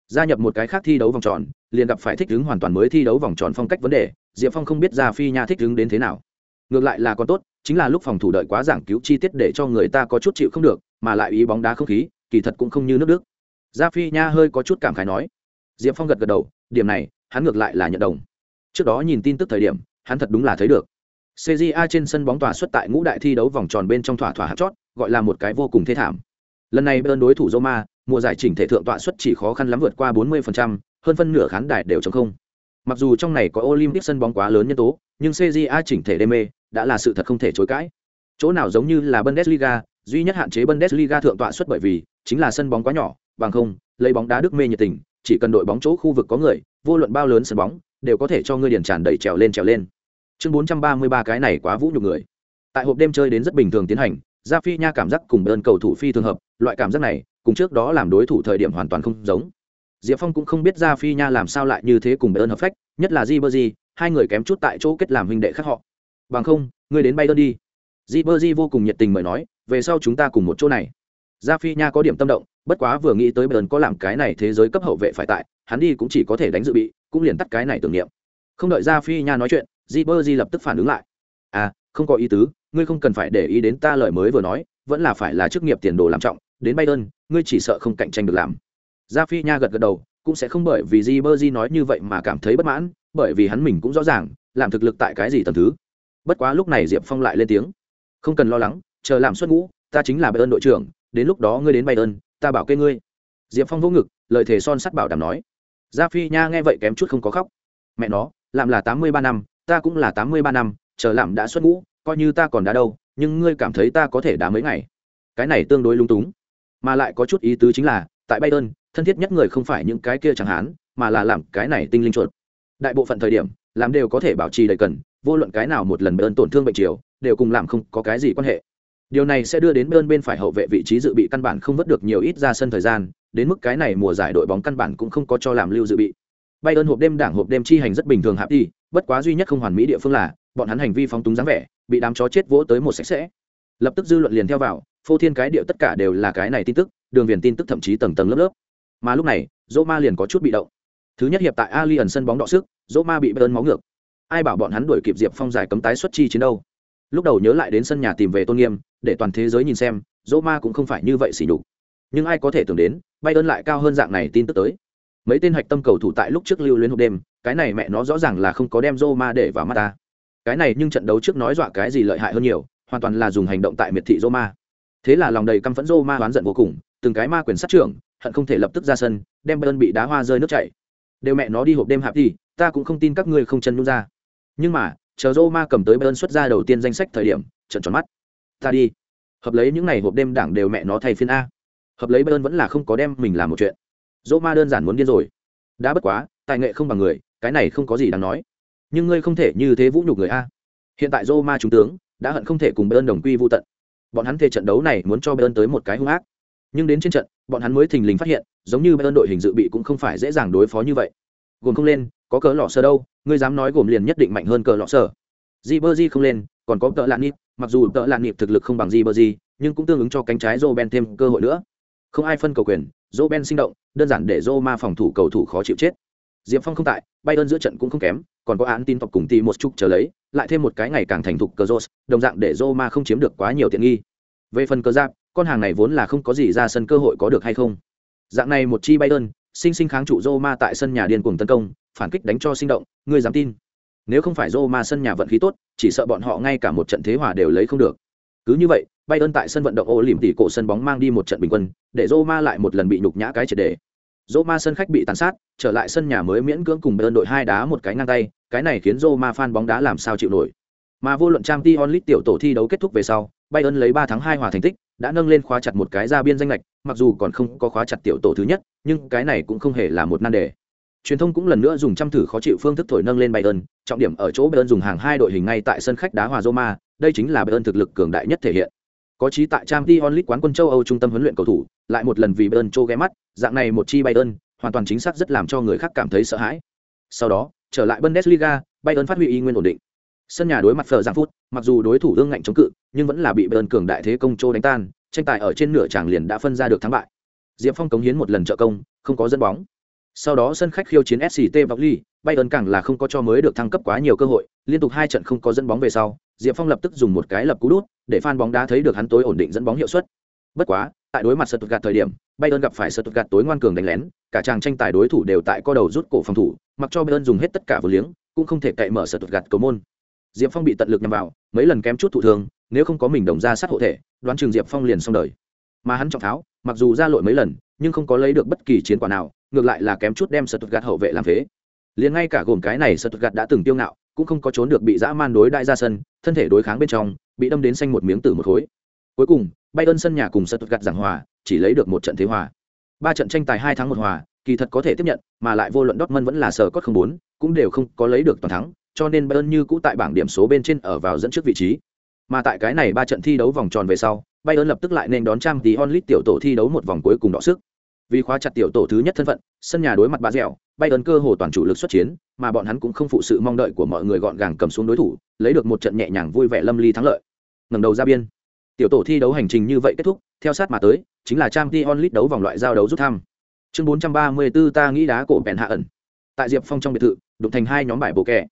Gia nhập một cái khác thi đấu vòng tròn, liền gặp phải thích ứng hoàn toàn mới thi đấu vòng tròn phong cách vấn đề, diệp phong không biết gia phi nha thích ứng đến thế nào ngược lại là còn tốt chính là lúc phòng thủ đợi quá giảng cứu chi tiết để cho người ta có chút chịu không được mà lại ý bóng đá không khí kỳ thật cũng không như nước đức. Gia phi nha hơi có chút cảm khái nói. Diệp phong gật gật đầu điểm này hắn ngược lại là nhận đồng. Trước đó nhìn tin tức thời điểm hắn thật đúng là thấy được. Cja trên sân bóng tòa xuất tại ngũ đại thi đấu vòng tròn bên trong thỏa thỏa hạt chót gọi là một cái vô cùng thê thảm. Lần này bên đối thủ roma mùa giải chỉnh thể thượng tọa xuất chỉ khó khăn lắm vượt qua 40%, hơn phân nửa khán đài đều trống không. Mặc dù trong này có olympic sân bóng quá lớn nhân tố nhưng cja chỉnh thể đê mê đã là sự thật không thể chối cãi. Chỗ nào giống như là bundesliga, duy nhất hạn chế bundesliga thượng tọa xuất bởi vì chính là sân bóng quá nhỏ, bằng không, lấy bóng đá đức mê nhiệt tình, chỉ cần đội bóng chỗ khu vực có người, vô luận bao lớn sân bóng, đều có thể cho ngươi điền tràn đầy trèo lên trèo lên. Chương 433 cái này quá vũ nhục người. Tại hộp đêm chơi đến rất bình thường tiến hành gia phi nha cảm giác cùng đơn cầu thủ phi thường hợp, loại cảm giác này, cùng trước đó làm đối thủ thời điểm hoàn toàn không giống. Diệp phong cũng không biết gia phi nha làm sao lại như thế cùng ơn hợp phách, nhất là di hai người kém chút tại chỗ kết làm huynh đệ khác họ bằng không, ngươi đến bay đơn đi. Di bơ di vô cùng nhiệt tình mời nói, về sau chúng ta cùng một chỗ này. Gia phi nha có điểm tâm động, bất quá vừa nghĩ tới bern có làm cái này thế giới cấp hậu vệ phải tại, hắn đi cũng chỉ có thể đánh dự bị, cũng liền tắt cái này tưởng niệm. Không đợi gia phi nha nói chuyện di bơ di lập tức phản ứng lại. À không có ý tứ, ngươi không cần phải để ý đến ta lời mới vừa nói, vẫn là phải là chức nghiệp tiền đồ làm trọng, đến bay đơn ngươi chỉ sợ không cạnh tranh được làm. Gia phi nha gật gật đầu, cũng sẽ không bởi vì di bơ di nói như vậy mà cảm thấy bất mãn, bởi vì hắn mình cũng rõ ràng, làm thực lực tại cái gì tầm thứ bất quá lúc này diệp phong lại lên tiếng. Không cần lo lắng chờ làm xuất ngũ ta chính là bay ơn đội trưởng đến lúc đó ngươi đến bay ơn ta bảo kê ngươi. Diệp phong vỗ ngực lời thề son sắt bảo đảm nói. Gia phi nha nghe vậy kém chút không có khóc. Mẹ nó làm là tám mươi ba năm ta cũng là tám mươi ba năm chờ làm đã xuất ngũ coi như ta còn đá đâu nhưng ngươi cảm thấy ta có thể đá mấy ngày? Cái này tương đối lung túng. Mà lại có chút ý tứ chính là tại bayern thân thiết nhất người không phải những cái kia chẳng hạn, mà là làm cái này tinh linh chuột. Đại bộ phận thời điểm làm đều có thể bảo trì đầy cần vô luận cái nào một lần bơn tổn thương bệnh chiều đều cùng làm không có cái gì quan hệ. Điều này sẽ đưa đến bơn bên phải hậu vệ vị trí dự bị căn bản không vớt được nhiều ít ra sân thời gian, đến mức cái này mùa giải đội bóng căn bản cũng không có cho làm lưu dự bị. Bay ơn hộp đêm đảng hộp đêm chi hành rất bình thường hạp đi, bất quá duy nhất không hoàn mỹ địa phương là, bọn hắn hành vi phóng túng dáng vẻ, bị đám chó chết vỗ tới một sạch sẽ. Lập tức dư luận liền theo vào, phô thiên cái điệu tất cả đều là cái này tin tức, đường viền tin tức thậm chí tầng tầng lớp lớp. Mà lúc này dỗ ma liền có chút bị động. Thứ nhất hiệp tại ali ẩn sân bóng đọ sức dỗ ma bị bơn máu ngược ai bảo bọn hắn đuổi kịp diệp phong giải cấm tái xuất chi chiến đâu? Lúc đầu nhớ lại đến sân nhà tìm về tôn nghiêm, để toàn thế giới nhìn xem, dỗ ma cũng không phải như vậy xỉ nhục. Nhưng ai có thể tưởng đến, bay ơn lại cao hơn dạng này tin tức tới. Mấy tên hạch tâm cầu thủ tại lúc trước lưu luyến hộp đêm, cái này mẹ nó rõ ràng là không có đem dô ma để vào mắt ta. Cái này nhưng trận đấu trước nói dọa cái gì lợi hại hơn nhiều, hoàn toàn là dùng hành động tại miệt thị dô ma. Thế là lòng đầy căm phẫn dô ma oán giận vô cùng, từng cái ma quyền sát trưởng, hận không thể lập tức ra sân, đem bayern bị đá hoa rơi nước chảy. Đều mẹ nó đi hộp đêm hạp đi ta cũng không tin các ngươi không chân nhún ra. Nhưng mà, chờ rô ma cầm tới bayern xuất ra đầu tiên danh sách thời điểm, trận tròn mắt. Ta đi. Hợp lấy những ngày hộp đêm đảng đều mẹ nó thay phiên a. Hợp lấy bayern vẫn là không có đem mình làm một chuyện. Rô ma đơn giản muốn điên rồi. Đã bất quá, tài nghệ không bằng người, cái này không có gì đáng nói. Nhưng ngươi không thể như thế vũ nhục người a. Hiện tại rô ma trung tướng, đã hận không thể cùng bayern đồng quy vô tận. Bọn hắn thề trận đấu này muốn cho bayern tới một cái hung ác. Nhưng đến trên trận, bọn hắn mới thình lình phát hiện, giống như bayern đội hình dự bị cũng không phải dễ dàng đối phó như vậy. Gồm không lên có cờ lọ sơ đâu, ngươi dám nói gồm liền nhất định mạnh hơn cờ lọ sơ di bơ di không lên, còn có tợ lạn nịp, mặc dù tợ lạn nịp thực lực không bằng di bơ di nhưng cũng tương ứng cho cánh trái joe ben thêm cơ hội nữa. Không ai phân cầu quyền, joe ben sinh động, đơn giản để joe ma phòng thủ cầu thủ khó chịu chết. Diệp phong không tại, bayern giữa trận cũng không kém, còn có án tin tộc cùng tì một chút chờ lấy, lại thêm một cái ngày càng thành thục cờ rô đồng dạng để roma không chiếm được quá nhiều tiện nghi. Về phần cờ giáp, con hàng này vốn là không có gì ra sân cơ hội có được hay không. Dạng này một chi bayern sinh sinh kháng trụ roma tại sân nhà điên cuồng tấn công, phản kích đánh cho sinh động, ngươi dám tin? Nếu không phải roma sân nhà vận khí tốt, chỉ sợ bọn họ ngay cả một trận thế hòa đều lấy không được. Cứ như vậy, bayern tại sân vận động ô lìm tỉ cổ sân bóng mang đi một trận bình quân, để roma lại một lần bị nhục nhã cái triệt đề roma sân khách bị tàn sát, trở lại sân nhà mới miễn cưỡng cùng bayern đội hai đá một cái ngang tay, cái này khiến roma fan bóng đá làm sao chịu nổi. Mà vô luận trang League tiểu tổ thi đấu kết thúc về sau bayern lấy ba thắng hai hòa thành tích, đã nâng lên khóa chặt một cái ra biên danh lệch, mặc dù còn không có khóa chặt tiểu tổ thứ nhất, nhưng cái này cũng không hề là một nan đề. Truyền thông cũng lần nữa dùng trăm thử khó chịu phương thức thổi nâng lên bayern, trọng điểm ở chỗ bayern dùng hàng hai đội hình ngay tại sân khách đá hòa roma, đây chính là bayern thực lực cường đại nhất thể hiện. Có chí tại trang League quán quân châu âu trung tâm huấn luyện cầu thủ, lại một lần vì bayern trô ghé mắt, dạng này một chi bayern, hoàn toàn chính xác rất làm cho người khác cảm thấy sợ hãi. Sau đó, trở lại bundesliga, bayern phát huy y nguyên ổn định sân nhà đối mặt phở giang phút, mặc dù đối thủ ương ngạnh chống cự, nhưng vẫn là bị bayern cường đại thế công châu đánh tan, tranh tài ở trên nửa tràng liền đã phân ra được thắng bại. Diệp phong cống hiến một lần trợ công, không có dẫn bóng. Sau đó sân khách khiêu chiến sct vọc ly, bayern càng là không có cho mới được thăng cấp quá nhiều cơ hội, liên tục hai trận không có dẫn bóng về sau, diệp phong lập tức dùng một cái lập cú đút, để fan bóng đá thấy được hắn tối ổn định dẫn bóng hiệu suất. Bất quá, tại đối mặt Stuttgart thời điểm, bayern gặp phải Stuttgart tối ngoan cường đánh lén, cả chàng tranh tài đối thủ đều tại co đầu rút cổ phòng thủ, mặc cho bayern dùng hết tất cả vừa liếng, cũng không thể cậy mở Stuttgart cầu môn diệp phong bị tận lực nhằm vào, mấy lần kém chút thụ thương, nếu không có mình đồng ra sát hộ thể, đoán chừng diệp phong liền xong đời. Mà hắn trọng tháo, mặc dù ra lội mấy lần, nhưng không có lấy được bất kỳ chiến quả nào, ngược lại là kém chút đem sật gạt hậu vệ làm phế. Liền ngay cả gồm cái này sật gạt đã từng tiêu ngạo, cũng không có trốn được bị dã man đối đại ra sân, thân thể đối kháng bên trong, bị đâm đến xanh một miếng tử một khối. Cuối cùng, bay ơn sân nhà cùng sật gạt giảng hòa, chỉ lấy được một trận thế hòa. Ba trận tranh tài hai tháng một hòa, kỳ thật có thể tiếp nhận, mà lại vô luận Dortmund vẫn là sở cốt không bốn, cũng đều không có lấy được toàn thắng cho nên Bayern như cũ tại bảng điểm số bên trên ở vào dẫn trước vị trí. Mà tại cái này ba trận thi đấu vòng tròn về sau, Bayern lập tức lại nên đón trang tí onlit tiểu tổ thi đấu một vòng cuối cùng đọ sức. Vì khóa chặt tiểu tổ thứ nhất thân phận, sân nhà đối mặt bà dẻo, Bayern cơ hồ toàn chủ lực xuất chiến, mà bọn hắn cũng không phụ sự mong đợi của mọi người gọn gàng cầm xuống đối thủ, lấy được một trận nhẹ nhàng vui vẻ lâm ly thắng lợi. Ngẩng đầu ra biên. Tiểu tổ thi đấu hành trình như vậy kết thúc, theo sát mà tới, chính là trang tí onlit đấu vòng loại giao đấu rút thăm. Chương 434 ta nghĩ đá cổ bèn hạ ẩn. Tại Diệp Phong trong biệt thự, đụng thành hai nhóm bài bộ kè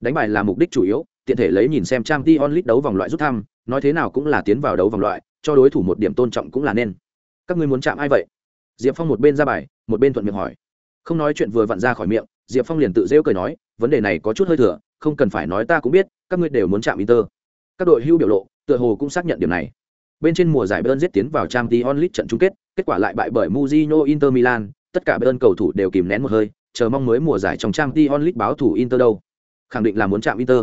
đánh bài là mục đích chủ yếu, tiện thể lấy nhìn xem trang t onlit đấu vòng loại rút thăm, nói thế nào cũng là tiến vào đấu vòng loại, cho đối thủ một điểm tôn trọng cũng là nên. Các ngươi muốn chạm ai vậy? Diệp phong một bên ra bài, một bên thuận miệng hỏi. Không nói chuyện vừa vặn ra khỏi miệng, diệp phong liền tự rêu cười nói, vấn đề này có chút hơi thừa, không cần phải nói ta cũng biết, các ngươi đều muốn chạm inter. Các đội hưu biểu lộ, tựa hồ cũng xác nhận điểm này. Bên trên mùa giải Bern giết tiến vào trang t onlit trận chung kết kết quả lại bại bởi muzino inter milan, tất cả Bern cầu thủ đều kìm nén một hơi, chờ mong mới mùa giải trong trang t onlit báo thủ inter đâu khẳng định là muốn chạm Inter.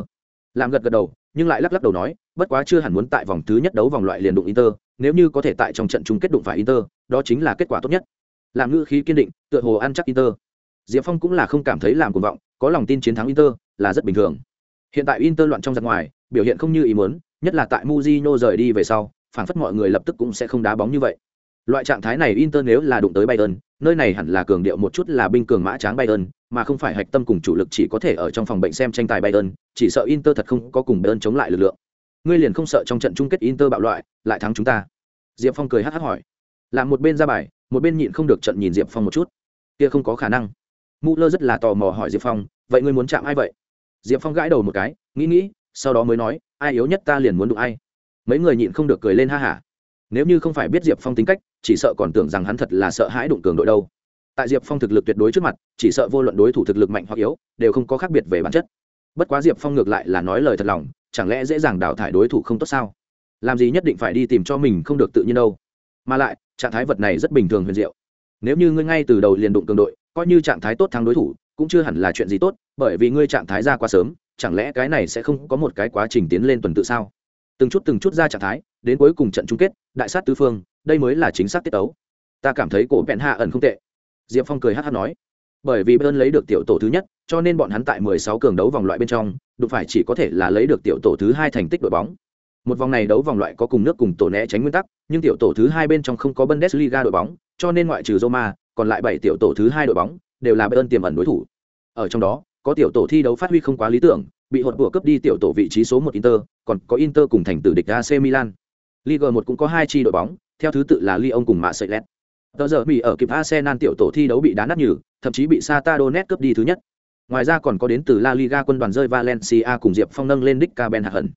Làm gật gật đầu, nhưng lại lắc lắc đầu nói, bất quá chưa hẳn muốn tại vòng thứ nhất đấu vòng loại liền đụng Inter, nếu như có thể tại trong trận chung kết đụng phải Inter, đó chính là kết quả tốt nhất. Làm ngữ khí kiên định, tựa hồ ăn chắc Inter. Diệp Phong cũng là không cảm thấy làm cuồng vọng, có lòng tin chiến thắng Inter là rất bình thường. Hiện tại Inter loạn trong giặc ngoài, biểu hiện không như ý muốn, nhất là tại Mujinho rời đi về sau, phản phất mọi người lập tức cũng sẽ không đá bóng như vậy. Loại trạng thái này Inter nếu là đụng tới Bayern, nơi này hẳn là cường điệu một chút là binh cường mã tráng Bayern, mà không phải hạch tâm cùng chủ lực chỉ có thể ở trong phòng bệnh xem tranh tài Bayern, chỉ sợ Inter thật không có cùng Bayern chống lại lực lượng. Ngươi liền không sợ trong trận chung kết Inter bạo loại, lại thắng chúng ta? Diệp Phong cười hắc hắc hỏi. Làm một bên ra bài, một bên nhịn không được trận nhìn Diệp Phong một chút. Kia không có khả năng. Müller rất là tò mò hỏi Diệp Phong, vậy ngươi muốn chạm ai vậy? Diệp Phong gãi đầu một cái, nghĩ nghĩ, sau đó mới nói, ai yếu nhất ta liền muốn đụng ai. Mấy người nhịn không được cười lên ha hả. Nếu như không phải biết Diệp Phong tính cách, chỉ sợ còn tưởng rằng hắn thật là sợ hãi đụng cường đội đâu. Tại diệp phong thực lực tuyệt đối trước mặt chỉ sợ vô luận đối thủ thực lực mạnh hoặc yếu đều không có khác biệt về bản chất. Bất quá diệp phong ngược lại là nói lời thật lòng chẳng lẽ dễ dàng đào thải đối thủ không tốt sao? Làm gì nhất định phải đi tìm cho mình không được tự nhiên đâu. Mà lại trạng thái vật này rất bình thường huyền diệu. Nếu như ngươi ngay từ đầu liền đụng cường đội coi như trạng thái tốt thắng đối thủ cũng chưa hẳn là chuyện gì tốt bởi vì ngươi trạng thái ra quá sớm chẳng lẽ cái này sẽ không có một cái quá trình tiến lên tuần tự sao? Từng chút từng chút ra trạng thái, đến cuối cùng trận chung kết, đại sát tứ phương, đây mới là chính xác tiết tấu. Ta cảm thấy cổ bẹn hạ ẩn không tệ. Diệp phong cười hát hát nói. Bởi vì bayern lấy được tiểu tổ thứ nhất, cho nên bọn hắn tại 16 cường đấu vòng loại bên trong, đụng phải chỉ có thể là lấy được tiểu tổ thứ hai thành tích đội bóng. Một vòng này đấu vòng loại có cùng nước cùng tổ né tránh nguyên tắc, nhưng tiểu tổ thứ hai bên trong không có bundesliga đội bóng, cho nên ngoại trừ roma, còn lại bảy tiểu tổ thứ hai đội bóng đều là bayern tiềm ẩn đối thủ. Ở trong đó, có tiểu tổ thi đấu phát huy không quá lý tưởng bị hột bùa cấp đi tiểu tổ vị trí số một inter còn có inter cùng thành tử địch ac milan liga 1 cũng có hai chi đội bóng theo thứ tự là lyon cùng Marseille. Tờ giờ bị ở kịp Arsenal tiểu tổ thi đấu bị đá nát nhừ, thậm chí bị Sata Donet cướp đi thứ nhất. Ngoài ra còn có đến từ La Liga quân đoàn rơi Valencia cùng Diệp Phong nâng lên đích Ben Hận.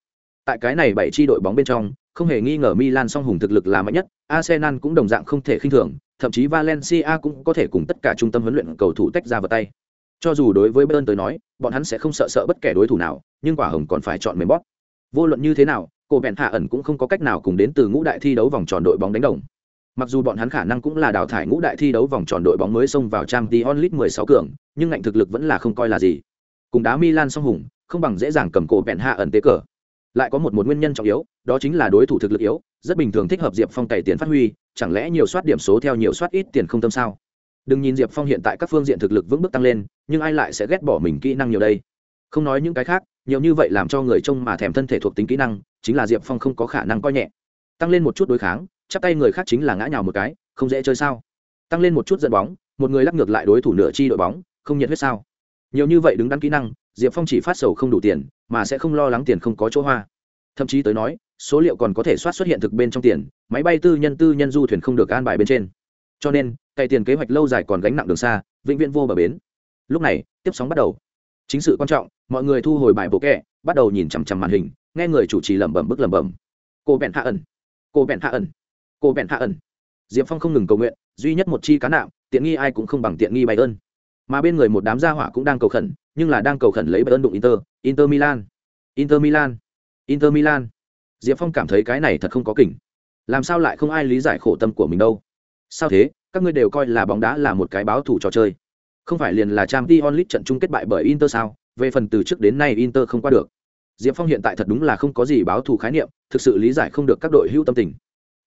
Tại cái này bảy chi đội bóng bên trong, không hề nghi ngờ Milan song hùng thực lực là mạnh nhất, Arsenal cũng đồng dạng không thể khinh thường, thậm chí Valencia cũng có thể cùng tất cả trung tâm huấn luyện cầu thủ tách ra vào tay. Cho dù đối với Bayern tới nói, bọn hắn sẽ không sợ sợ bất kể đối thủ nào, nhưng quả hồng còn phải chọn mềm bóp. Vô luận như thế nào, cô bèn hạ ẩn cũng không có cách nào cùng đến từ ngũ đại thi đấu vòng tròn đội bóng đánh đồng. Mặc dù bọn hắn khả năng cũng là đào thải ngũ đại thi đấu vòng tròn đội bóng mới xông vào Champions League 16 cường, nhưng ngạnh thực lực vẫn là không coi là gì. Cùng đá Milan song hùng, không bằng dễ dàng cầm cổ bèn hạ ẩn tế cờ. Lại có một một nguyên nhân trọng yếu, đó chính là đối thủ thực lực yếu, rất bình thường thích hợp Diệp Phong cày tiền phát huy, chẳng lẽ nhiều soát điểm số theo nhiều soát ít tiền không tâm sao? Đừng nhìn Diệp Phong hiện tại các phương diện thực lực vững bước tăng lên, nhưng ai lại sẽ ghét bỏ mình kỹ năng nhiều đây? Không nói những cái khác, nhiều như vậy làm cho người trông mà thèm thân thể thuộc tính kỹ năng, chính là Diệp Phong không có khả năng coi nhẹ. Tăng lên một chút đối kháng, chắp tay người khác chính là ngã nhào một cái, không dễ chơi sao? Tăng lên một chút dẫn bóng, một người lắc ngược lại đối thủ nửa chi đội bóng, không nhiệt huyết sao? Nhiều như vậy đứng đắn kỹ năng, Diệp Phong chỉ phát sầu không đủ tiền, mà sẽ không lo lắng tiền không có chỗ hoa. Thậm chí tới nói, số liệu còn có thể soát xuất hiện thực bên trong tiền, máy bay tư nhân tư nhân du thuyền không được an bài bên trên. Cho nên, cày tiền kế hoạch lâu dài còn gánh nặng đường xa, vĩnh viễn vô bờ bến. Lúc này, tiếp sóng bắt đầu. Chính sự quan trọng, mọi người thu hồi bài bộ kẹ, bắt đầu nhìn chằm chằm màn hình, nghe người chủ trì lẩm bẩm bức lẩm bẩm. Cô bẹn hạ ẩn, cô bẹn hạ ẩn, cô bẹn hạ ẩn. Diệp Phong không ngừng cầu nguyện, duy nhất một chi cá nạm, tiện nghi ai cũng không bằng tiện nghi bài ơn. Mà bên người một đám gia hỏa cũng đang cầu khẩn, nhưng là đang cầu khẩn lấy ơn đụng Inter, Inter Milan, Inter Milan, Inter Milan. Diệp Phong cảm thấy cái này thật không có kỉnh. Làm sao lại không ai lý giải khổ tâm của mình đâu? Sao thế, các ngươi đều coi là bóng đá là một cái báo thủ trò chơi. Không phải liền là trang t onlit trận chung kết bại bởi Inter sao? Về phần từ trước đến nay Inter không qua được. Diệp Phong hiện tại thật đúng là không có gì báo thù khái niệm, thực sự lý giải không được các đội hữu tâm tình.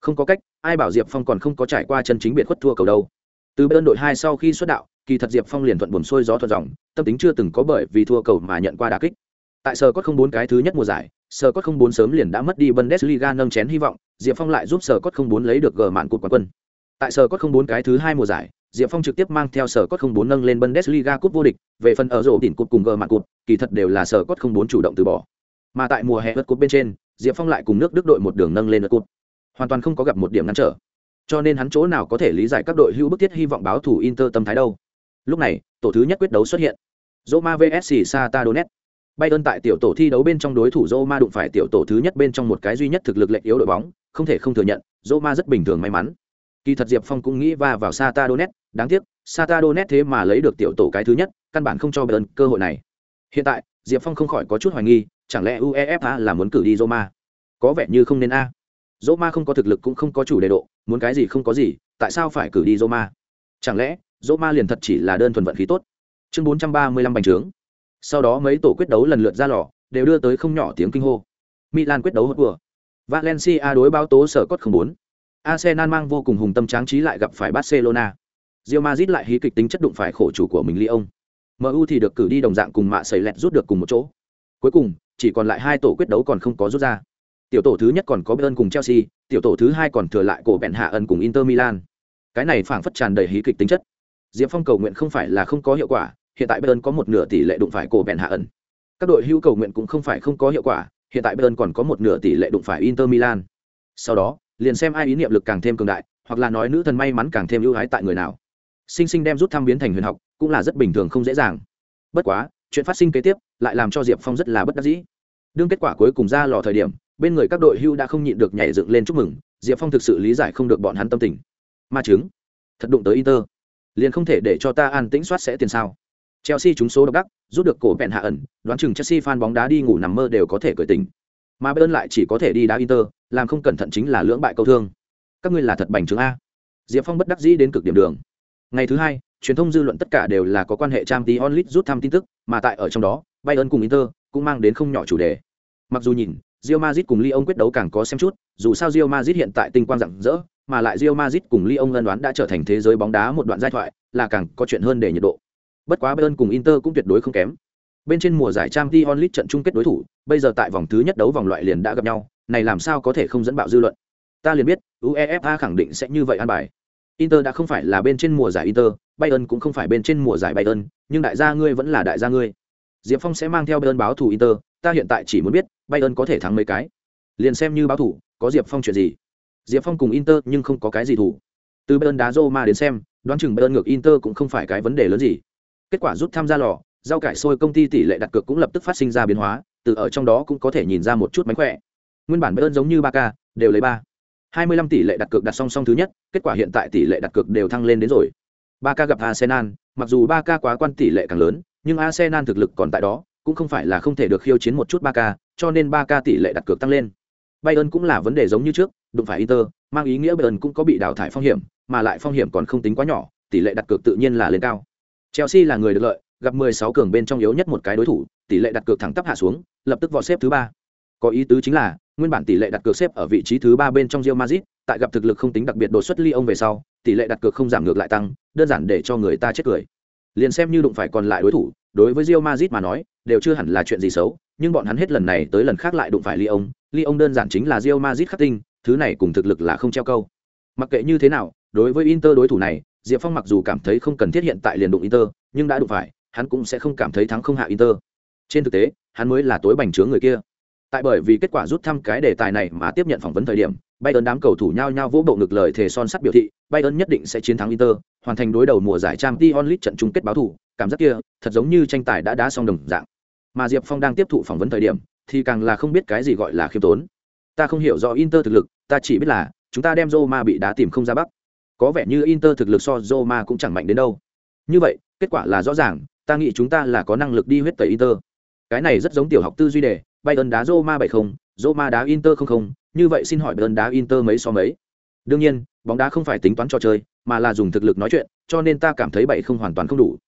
Không có cách, ai bảo Diệp Phong còn không có trải qua chân chính biệt khuất thua cầu đâu. Từ bên đội hai sau khi xuất đạo, kỳ thật Diệp Phong liền thuận buồn xuôi gió thuận dòng, tâm tính chưa từng có bởi vì thua cầu mà nhận qua đả kích. Tại sờ cốt không bốn cái thứ nhất mùa giải, sờ cốt không bốn sớm liền đã mất đi Bundesliga nâng chén hy vọng, Diệp Phong lại giúp sờ cốt không bốn lấy được gờ mạn cột quán quân. Tại sở cốt không bốn cái thứ hai mùa giải, Diệp Phong trực tiếp mang theo sở cốt không bốn nâng lên Bundesliga cúp vô địch, về phần ở rổ đỉnh cột cùng gờ mạng cột, kỳ thật đều là sở cốt không bốn chủ động từ bỏ. Mà tại mùa hè vượt cột bên trên, Diệp Phong lại cùng nước Đức đội một đường nâng lên cúp. cột. Hoàn toàn không có gặp một điểm ngăn trở. Cho nên hắn chỗ nào có thể lý giải các đội hữu bức thiết hy vọng báo thủ Inter tâm thái đâu. Lúc này, tổ thứ nhất quyết đấu xuất hiện. Roma vs Sata Donetsk. Bayern tại tiểu tổ thi đấu bên trong đối thủ Roma đụng phải tiểu tổ thứ nhất bên trong một cái duy nhất thực lực lệch yếu đội bóng, không thể không thừa nhận, Roma rất bình thường may mắn. Kỳ thật Diệp Phong cũng nghĩ va vào Sata Donetsk, đáng tiếc, Sata Donetsk thế mà lấy được tiểu tổ cái thứ nhất, căn bản không cho Bayern cơ hội này. Hiện tại, Diệp Phong không khỏi có chút hoài nghi, chẳng lẽ UEFA là muốn cử đi Roma? Có vẻ như không nên a. Roma không có thực lực cũng không có chủ đề độ, muốn cái gì không có gì, tại sao phải cử đi Roma? Chẳng lẽ, Roma liền thật chỉ là đơn thuần vận khí tốt? Chương 435 bành trướng. Sau đó mấy tổ quyết đấu lần lượt ra lò, đều đưa tới không nhỏ tiếng kinh hô. Milan quyết đấu hốt vừa. Valencia đối báo tố sở cốt không bốn. Arsenal mang vô cùng hùng tâm tráng trí lại gặp phải Barcelona. Real Madrid lại hí kịch tính chất đụng phải khổ chủ của mình Lyon. MU thì được cử đi đồng dạng cùng mạ sẩy lẹt rút được cùng một chỗ. Cuối cùng, chỉ còn lại hai tổ quyết đấu còn không có rút ra. Tiểu tổ thứ nhất còn có Bayern cùng Chelsea, tiểu tổ thứ hai còn thừa lại cổ bẹn hạ ân cùng Inter Milan. Cái này phảng phất tràn đầy hí kịch tính chất. Diệp Phong cầu nguyện không phải là không có hiệu quả, hiện tại Bayern có một nửa tỷ lệ đụng phải cổ bẹn hạ ân. Các đội hữu cầu nguyện cũng không phải không có hiệu quả, hiện tại Bayern còn có một nửa tỷ lệ đụng phải Inter Milan. Sau đó, liền xem ai ý niệm lực càng thêm cường đại, hoặc là nói nữ thần may mắn càng thêm ưu ái tại người nào. Sinh sinh đem rút thăm biến thành huyền học, cũng là rất bình thường không dễ dàng. Bất quá, chuyện phát sinh kế tiếp lại làm cho Diệp Phong rất là bất đắc dĩ. Đương kết quả cuối cùng ra lò thời điểm, bên người các đội hưu đã không nhịn được nhảy dựng lên chúc mừng, Diệp Phong thực sự lý giải không được bọn hắn tâm tình. Ma chứng, thật đụng tới Inter, liền không thể để cho ta an tĩnh soát sẽ tiền sao? Chelsea trúng số độc đắc, rút được cổ bẹn hạ ẩn, đoán chừng Chelsea fan bóng đá đi ngủ nằm mơ đều có thể cởi tình. Mà Bayern lại chỉ có thể đi đá Inter, làm không cẩn thận chính là lưỡng bại câu thương. Các ngươi là thật bành trướng a. Diệp Phong bất đắc dĩ đến cực điểm đường. Ngày thứ hai, truyền thông dư luận tất cả đều là có quan hệ trang tí onlit rút thăm tin tức, mà tại ở trong đó, Bayern cùng Inter cũng mang đến không nhỏ chủ đề. Mặc dù nhìn, Real Madrid cùng Lyon quyết đấu càng có xem chút, dù sao Real Madrid hiện tại tinh quang rạng rỡ, mà lại Real Madrid cùng Lyon ân đoán đã trở thành thế giới bóng đá một đoạn giai thoại, là càng có chuyện hơn để nhiệt độ. Bất quá Bayern cùng Inter cũng tuyệt đối không kém. Bên trên mùa giải trang tí onlit trận chung kết đối thủ, bây giờ tại vòng thứ nhất đấu vòng loại liền đã gặp nhau, này làm sao có thể không dẫn bạo dư luận. Ta liền biết, UEFA khẳng định sẽ như vậy an bài. Inter đã không phải là bên trên mùa giải Inter, Bayern cũng không phải bên trên mùa giải Bayern, nhưng đại gia ngươi vẫn là đại gia ngươi. Diệp Phong sẽ mang theo Bayern báo thủ Inter, ta hiện tại chỉ muốn biết, Bayern có thể thắng mấy cái. Liền xem như báo thủ, có Diệp Phong chuyện gì? Diệp Phong cùng Inter nhưng không có cái gì thủ. Từ Bayern đá Roma đến xem, đoán chừng bayern ngược inter cũng không phải cái vấn đề lớn gì kết quả rút tham gia lò rau cải sôi công ty tỷ lệ đặt cược cũng lập tức phát sinh ra biến hóa từ ở trong đó cũng có thể nhìn ra một chút mánh khỏe nguyên bản bayern giống như ba k đều lấy ba 25 tỷ lệ đặt cược đặt song song thứ nhất, kết quả hiện tại tỷ lệ đặt cược đều thăng lên đến rồi. Barca gặp Arsenal, mặc dù Barca quá quan tỷ lệ càng lớn, nhưng Arsenal thực lực còn tại đó, cũng không phải là không thể được khiêu chiến một chút Barca, cho nên Barca tỷ lệ đặt cược tăng lên. Bayern cũng là vấn đề giống như trước, đụng phải Inter, mang ý nghĩa Bayern cũng có bị đào thải phong hiểm, mà lại phong hiểm còn không tính quá nhỏ, tỷ lệ đặt cược tự nhiên là lên cao. Chelsea là người được lợi, gặp 16 cường bên trong yếu nhất một cái đối thủ, tỷ lệ đặt cược thẳng tắp hạ xuống, lập tức vọt xếp thứ ba. Có ý tứ chính là, nguyên bản tỷ lệ đặt cược xếp ở vị trí thứ ba bên trong Real Madrid, tại gặp thực lực không tính đặc biệt đột xuất Lyon về sau, tỷ lệ đặt cược không giảm ngược lại tăng, đơn giản để cho người ta chết cười. Liền xem như đụng phải còn lại đối thủ, đối với Real Madrid mà nói, đều chưa hẳn là chuyện gì xấu, nhưng bọn hắn hết lần này tới lần khác lại đụng phải Lyon, Lyon đơn giản chính là Real Madrid khắc tinh, thứ này cùng thực lực là không treo câu. Mặc kệ như thế nào, đối với Inter đối thủ này, Diệp Phong mặc dù cảm thấy không cần thiết hiện tại liền đụng Inter, nhưng đã đụng phải, hắn cũng sẽ không cảm thấy thắng không hạ Inter. Trên thực tế, hắn mới là tối bành trướng người kia. Tại bởi vì kết quả rút thăm cái đề tài này mà tiếp nhận phỏng vấn thời điểm, Bayern đám cầu thủ nhau nhau vỗ bộ ngực lời thề son sắt biểu thị, Bayern nhất định sẽ chiến thắng Inter, hoàn thành đối đầu mùa giải Champions League trận chung kết báo thủ, cảm giác kia, thật giống như tranh tài đã đá xong đồng dạng. Mà Diệp Phong đang tiếp thụ phỏng vấn thời điểm, thì càng là không biết cái gì gọi là khiêm tốn. Ta không hiểu rõ Inter thực lực, ta chỉ biết là chúng ta đem Roma bị đá tìm không ra bắc. Có vẻ như Inter thực lực so Roma cũng chẳng mạnh đến đâu. Như vậy, kết quả là rõ ràng, ta nghĩ chúng ta là có năng lực đi huyết tẩy Inter. Cái này rất giống tiểu học tư duy đề, Bayern đá Roma 7-0, Roma đá Inter 0-0, như vậy xin hỏi Bayern đá Inter mấy so mấy? Đương nhiên, bóng đá không phải tính toán trò chơi, mà là dùng thực lực nói chuyện, cho nên ta cảm thấy bảy không hoàn toàn không đủ.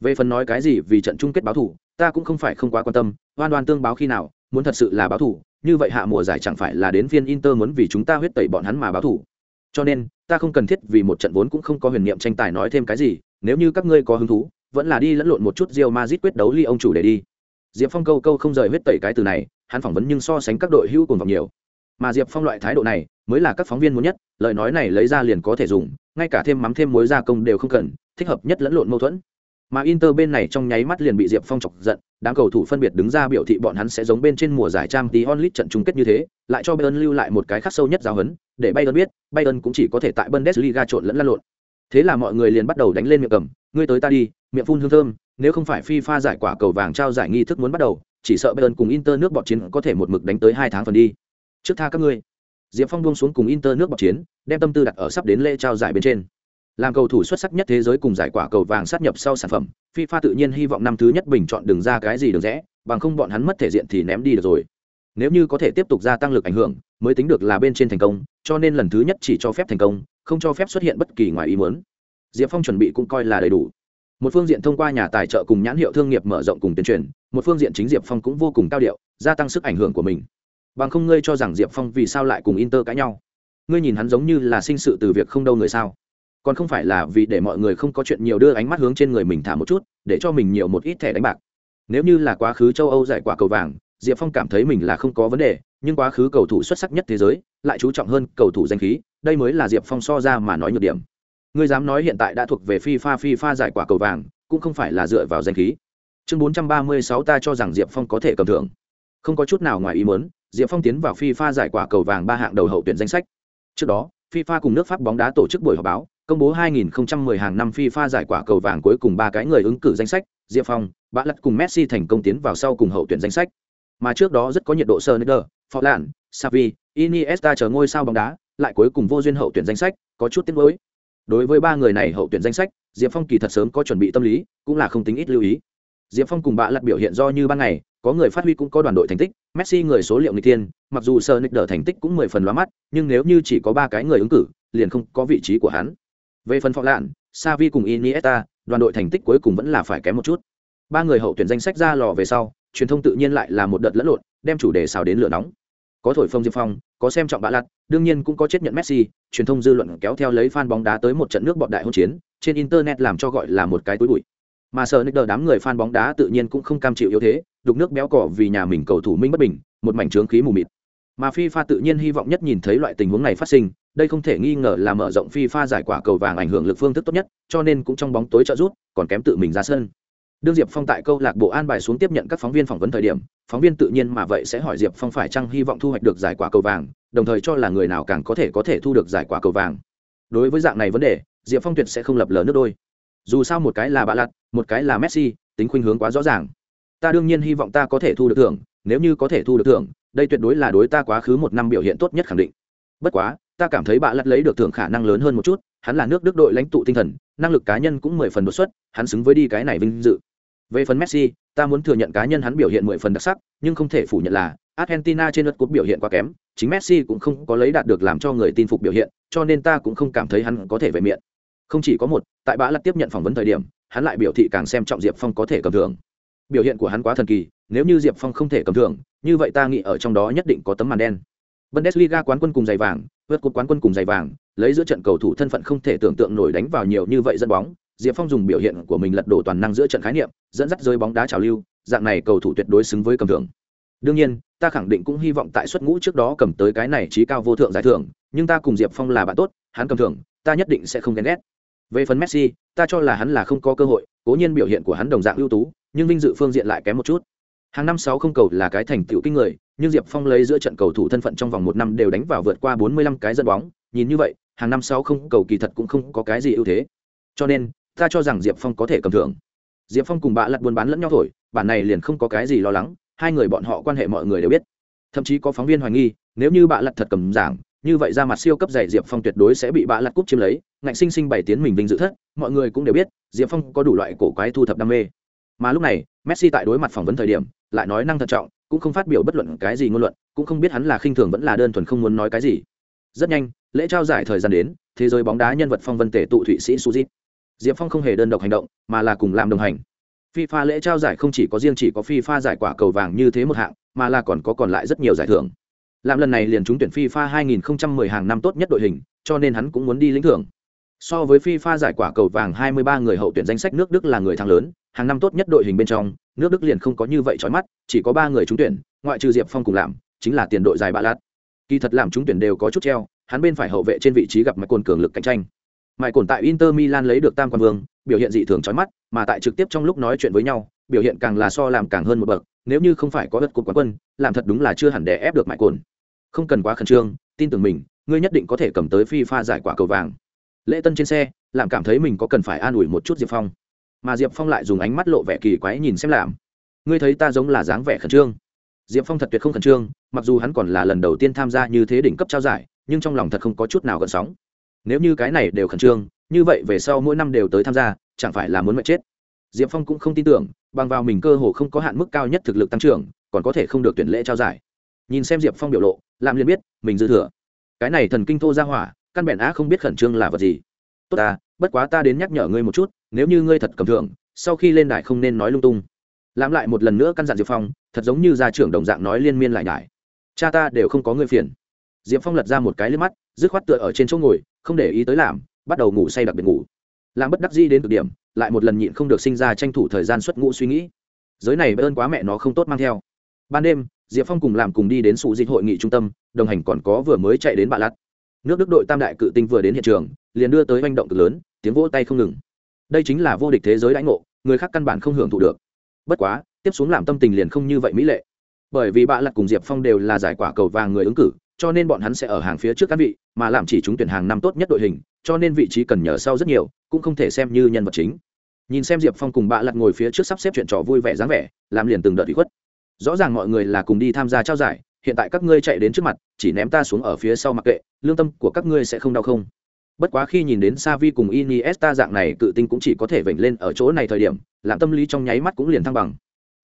Về phần nói cái gì vì trận chung kết báo thủ, ta cũng không phải không quá quan tâm, oan oan tương báo khi nào, muốn thật sự là báo thủ, như vậy hạ mùa giải chẳng phải là đến phiên Inter muốn vì chúng ta huyết tẩy bọn hắn mà báo thủ. Cho nên, ta không cần thiết vì một trận vốn cũng không có huyền niệm tranh tài nói thêm cái gì, nếu như các ngươi có hứng thú, vẫn là đi lẫn lộn một chút Real Madrid quyết đấu ly ông chủ để đi. Diệp Phong câu câu không rời huyết tẩy cái từ này, hắn phỏng vấn nhưng so sánh các đội hữu cùng vòng nhiều. Mà diệp phong loại thái độ này mới là các phóng viên muốn nhất lời nói này lấy ra liền có thể dùng ngay cả thêm mắm thêm muối gia công đều không cần thích hợp nhất lẫn lộn mâu thuẫn. Mà inter bên này trong nháy mắt liền bị diệp phong chọc giận đám cầu thủ phân biệt đứng ra biểu thị bọn hắn sẽ giống bên trên mùa giải trang tí onlit trận chung kết như thế lại cho bayern lưu lại một cái khắc sâu nhất giáo huấn để bayern biết bayern cũng chỉ có thể tại bundesliga trộn lẫn lăn lộn. Thế là mọi người liền bắt đầu đánh lên miệng cầm ngươi tới ta đi miệng phun hương thơm nếu không phải fifa giải quả cầu vàng trao giải nghi thức muốn bắt đầu, chỉ sợ bayern cùng inter nước bọt chiến có thể một mực đánh tới hai tháng phần đi. Trước tha các ngươi. Diệp phong buông xuống cùng inter nước Bọt chiến, đem tâm tư đặt ở sắp đến lễ trao giải bên trên. Làm cầu thủ xuất sắc nhất thế giới cùng giải quả cầu vàng sát nhập sau sản phẩm, fifa tự nhiên hy vọng năm thứ nhất bình chọn đường ra cái gì được rẽ, bằng không bọn hắn mất thể diện thì ném đi được rồi. Nếu như có thể tiếp tục gia tăng lực ảnh hưởng, mới tính được là bên trên thành công, cho nên lần thứ nhất chỉ cho phép thành công, không cho phép xuất hiện bất kỳ ngoài ý muốn. Diệp phong chuẩn bị cũng coi là đầy đủ một phương diện thông qua nhà tài trợ cùng nhãn hiệu thương nghiệp mở rộng cùng tuyên truyền, một phương diện chính diệp phong cũng vô cùng cao điệu, gia tăng sức ảnh hưởng của mình. Bằng không ngươi cho rằng diệp phong vì sao lại cùng inter cãi nhau? Ngươi nhìn hắn giống như là sinh sự từ việc không đâu người sao? Còn không phải là vì để mọi người không có chuyện nhiều đưa ánh mắt hướng trên người mình thả một chút, để cho mình nhiều một ít thẻ đánh bạc. Nếu như là quá khứ châu âu giải quả cầu vàng, diệp phong cảm thấy mình là không có vấn đề, nhưng quá khứ cầu thủ xuất sắc nhất thế giới, lại chú trọng hơn cầu thủ danh khí, đây mới là diệp phong so ra mà nói nhược điểm ngươi dám nói hiện tại đã thuộc về fifa fifa giải quả cầu vàng cũng không phải là dựa vào danh khí chương bốn trăm ba mươi sáu ta cho rằng diệp phong có thể cầm thưởng không có chút nào ngoài ý muốn Diệp Phong tiến vào FIFA giải quả cầu vàng ba hạng đầu hậu tuyển danh sách. Trước đó, FIFA cùng nước Pháp bóng đá tổ chức buổi họp báo, công bố 2010 hàng năm FIFA giải quả cầu vàng cuối cùng ba cái người ứng cử danh sách, Diệp Phong, Bã Lật cùng Messi thành công tiến vào sau cùng hậu tuyển danh sách. Mà trước đó rất có nhiệt độ Sneijder, Forlan, Xavi, Iniesta chờ ngôi sao bóng đá, lại cuối cùng vô duyên hậu tuyển danh sách, có chút tiếc nuối. Đối với ba người này hậu tuyển danh sách, Diệp Phong kỳ thật sớm có chuẩn bị tâm lý, cũng là không tính ít lưu ý. Diệp Phong cùng bạ Lật biểu hiện do như ban ngày, có người phát huy cũng có đoàn đội thành tích, Messi người số liệu người tiên, mặc dù sơ đỡ thành tích cũng mười phần lóa mắt, nhưng nếu như chỉ có ba cái người ứng cử, liền không có vị trí của hắn. Về phần phó lạn, Vi cùng Iniesta, đoàn đội thành tích cuối cùng vẫn là phải kém một chút. Ba người hậu tuyển danh sách ra lò về sau, truyền thông tự nhiên lại là một đợt lẫn lộn, đem chủ đề xào đến lửa nóng. Có thổi phông Diệp Phong, có xem trọng bạ lạt, đương nhiên cũng có chết nhận Messi, truyền thông dư luận kéo theo lấy fan bóng đá tới một trận nước bọt đại hôn chiến, trên internet làm cho gọi là một cái túi bụi. Mà sợ nick đám người fan bóng đá tự nhiên cũng không cam chịu yếu thế đục nước béo cỏ vì nhà mình cầu thủ minh bất bình một mảnh trướng khí mù mịt. Mà FIFA tự nhiên hy vọng nhất nhìn thấy loại tình huống này phát sinh đây không thể nghi ngờ là mở rộng FIFA giải quả cầu vàng ảnh hưởng lực phương thức tốt nhất cho nên cũng trong bóng tối trợ rút còn kém tự mình ra sân đương diệp phong tại câu lạc bộ an bài xuống tiếp nhận các phóng viên phỏng vấn thời điểm, phóng viên tự nhiên mà vậy sẽ hỏi diệp phong phải chăng hy vọng thu hoạch được giải quả cầu vàng, đồng thời cho là người nào càng có thể có thể thu được giải quả cầu vàng. Đối với dạng này vấn đề, diệp phong tuyệt sẽ không lập lờ nước đôi. Dù sao một cái là bạ lặt một cái là messi, tính khuynh hướng quá rõ ràng. Ta đương nhiên hy vọng ta có thể thu được thưởng, nếu như có thể thu được thưởng, đây tuyệt đối là đối ta quá khứ một năm biểu hiện tốt nhất khẳng định. Bất quá, ta cảm thấy bạ lặt lấy được thưởng khả năng lớn hơn một chút, hắn là nước đức đội lãnh tụ tinh thần, năng lực cá nhân cũng mười phần đột xuất, hắn xứng với đi cái này vinh dự về phần messi ta muốn thừa nhận cá nhân hắn biểu hiện mười phần đặc sắc nhưng không thể phủ nhận là argentina trên lượt cuộc biểu hiện quá kém chính messi cũng không có lấy đạt được làm cho người tin phục biểu hiện cho nên ta cũng không cảm thấy hắn có thể về miệng không chỉ có một tại bã lật tiếp nhận phỏng vấn thời điểm hắn lại biểu thị càng xem trọng diệp phong có thể cầm thưởng. biểu hiện của hắn quá thần kỳ nếu như diệp phong không thể cầm thưởng, như vậy ta nghĩ ở trong đó nhất định có tấm màn đen bundesliga quán quân cùng giày vàng vượt cột quán quân cùng giày vàng lấy giữa trận cầu thủ thân phận không thể tưởng tượng nổi đánh vào nhiều như vậy dẫn bóng diệp phong dùng biểu hiện của mình lật đổ toàn năng giữa trận khái niệm, dẫn dắt rơi bóng đá trào lưu, dạng này cầu thủ tuyệt đối xứng với cầm thưởng. Đương nhiên, ta khẳng định cũng hy vọng tại xuất ngũ trước đó cầm tới cái này trí cao vô thượng giải thưởng, nhưng ta cùng diệp phong là bạn tốt, hắn cầm thưởng, ta nhất định sẽ không ghen ghét. Về phần messi, ta cho là hắn là không có cơ hội, cố nhiên biểu hiện của hắn đồng dạng ưu tú, nhưng vinh dự phương diện lại kém một chút. Hàng năm sáu không cầu là cái thành tựu kinh người, nhưng diệp phong lấy giữa trận cầu thủ thân phận trong vòng một năm đều đánh vào vượt qua bốn mươi lăm cái dẫn bóng, nhìn như vậy, hàng năm sáu không cầu kỳ thật cũng không có cái gì ưu thế. Cho nên ta cho rằng diệp phong có thể cầm thưởng. Diệp phong cùng bạ lặt buôn bán lẫn nhau thổi, bản này liền không có cái gì lo lắng, hai người bọn họ quan hệ mọi người đều biết. Thậm chí có phóng viên hoài nghi, nếu như bạ lặt thật cầm giảng, như vậy ra mặt siêu cấp dạy diệp phong tuyệt đối sẽ bị bạ lặt cúp chiếm lấy, ngạnh sinh sinh bày tiến mình vinh dự thất, mọi người cũng đều biết, diệp phong có đủ loại cổ quái thu thập đam mê. Mà lúc này, messi tại đối mặt phỏng vấn thời điểm, lại nói năng thận trọng, cũng không phát biểu bất luận cái gì ngôn luận, cũng không biết hắn là khinh thường vẫn là đơn thuần không muốn nói cái gì. Rất nhanh, lễ trao giải thời gian đến, thế giới bóng đá nhân vật phong vân tể tụ thụy sĩ suzit diệp phong không hề đơn độc hành động mà là cùng làm đồng hành FIFA lễ trao giải không chỉ có riêng chỉ có FIFA giải quả cầu vàng như thế một hạng, mà là còn có còn lại rất nhiều giải thưởng. Làm lần này liền trúng tuyển FIFA 2010 hàng năm tốt nhất đội hình, cho nên hắn cũng muốn đi lĩnh thưởng. So với FIFA giải quả cầu vàng 23 người hậu tuyển danh sách nước Đức là người thắng lớn, hàng năm tốt nhất đội hình bên trong, nước Đức liền không có như vậy chói mắt, chỉ có 3 người trúng tuyển, ngoại trừ Diệp Phong cùng làm, chính là tiền đội dài bạ lạt. Kỳ thật làm trúng tuyển đều có chút treo, hắn bên phải hậu vệ trên vị trí gặp mấy cồn cường lực cạnh tranh. Mại Cổn tại Inter Milan lấy được tam quan vương, biểu hiện dị thường chói mắt, mà tại trực tiếp trong lúc nói chuyện với nhau, biểu hiện càng là so làm càng hơn một bậc, nếu như không phải có đất cột quán quân, làm thật đúng là chưa hẳn để ép được Mại Cổn. Không cần quá khẩn trương, tin tưởng mình, ngươi nhất định có thể cầm tới FIFA giải quả cầu vàng. Lễ Tân trên xe, làm cảm thấy mình có cần phải an ủi một chút Diệp Phong. Mà Diệp Phong lại dùng ánh mắt lộ vẻ kỳ quái nhìn xem làm. Ngươi thấy ta giống là dáng vẻ khẩn trương. Diệp Phong thật tuyệt không khẩn trương, mặc dù hắn còn là lần đầu tiên tham gia như thế đỉnh cấp trao giải, nhưng trong lòng thật không có chút nào gợn sóng nếu như cái này đều khẩn trương, như vậy về sau mỗi năm đều tới tham gia, chẳng phải là muốn mệt chết? Diệp phong cũng không tin tưởng, bằng vào mình cơ hồ không có hạn mức cao nhất thực lực tăng trưởng, còn có thể không được tuyển lễ trao giải. Nhìn xem diệp phong biểu lộ làm liền biết, mình dư thừa. Cái này thần kinh thô ra hỏa, căn bẹn á không biết khẩn trương là vật gì. Tốt ta, bất quá ta đến nhắc nhở ngươi một chút, nếu như ngươi thật cầm thưởng, sau khi lên đài không nên nói lung tung. Làm lại một lần nữa căn dặn diệp phong, thật giống như gia trưởng đồng dạng nói liên miên lại nhải. Cha ta đều không có ngươi phiền diệp phong lật ra một cái lên mắt, dứt khoát tựa ở trên chỗ ngồi, không để ý tới làm bắt đầu ngủ say đặc biệt ngủ. Làm bất đắc di đến cực điểm, lại một lần nhịn không được sinh ra tranh thủ thời gian xuất ngũ suy nghĩ. Giới này ơn quá mẹ nó không tốt mang theo. Ban đêm, diệp phong cùng làm cùng đi đến sụ dịch hội nghị trung tâm, đồng hành còn có vừa mới chạy đến bạ lát nước đức đội tam đại cự tinh vừa đến hiện trường, liền đưa tới manh động cực lớn, tiếng vỗ tay không ngừng. Đây chính là vô địch thế giới lãnh ngộ, người khác căn bản không hưởng thụ được. Bất quá, tiếp xuống làm tâm tình liền không như vậy mỹ lệ. Bởi vì bạ lặt cùng diệp phong đều là giải quả cầu vàng người ứng cử cho nên bọn hắn sẽ ở hàng phía trước các vị, mà làm chỉ chúng tuyển hàng năm tốt nhất đội hình, cho nên vị trí cần nhờ sau rất nhiều, cũng không thể xem như nhân vật chính. Nhìn xem diệp phong cùng bạ lật ngồi phía trước sắp xếp chuyện trò vui vẻ dáng vẻ làm liền từng đợt ủy khuất. Rõ ràng mọi người là cùng đi tham gia trao giải, hiện tại các ngươi chạy đến trước mặt, chỉ ném ta xuống ở phía sau mặc kệ, lương tâm của các ngươi sẽ không đau không? Bất quá khi nhìn đến Savi cùng Iniesta dạng này, cự tinh cũng chỉ có thể vểnh lên ở chỗ này thời điểm làm tâm lý trong nháy mắt cũng liền thăng bằng.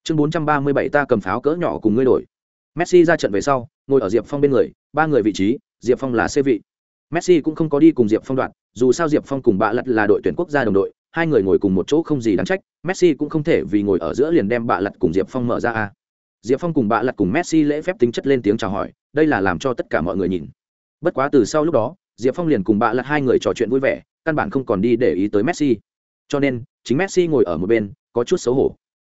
Chương 437 ta cầm pháo cỡ nhỏ cùng ngươi đổi. Messi ra trận về sau, ngồi ở Diệp Phong bên người ba người vị trí, Diệp Phong là C vị. Messi cũng không có đi cùng Diệp Phong đoạn dù sao Diệp Phong cùng bạ lật là đội tuyển quốc gia đồng đội, hai người ngồi cùng một chỗ không gì đáng trách, Messi cũng không thể vì ngồi ở giữa liền đem bạ lật cùng Diệp Phong mở ra a. Diệp Phong cùng bạ lật cùng Messi lễ phép tính chất lên tiếng chào hỏi, đây là làm cho tất cả mọi người nhìn. Bất quá từ sau lúc đó, Diệp Phong liền cùng bạ lật hai người trò chuyện vui vẻ, căn bản không còn đi để ý tới Messi. Cho nên, chính Messi ngồi ở một bên, có chút xấu hổ.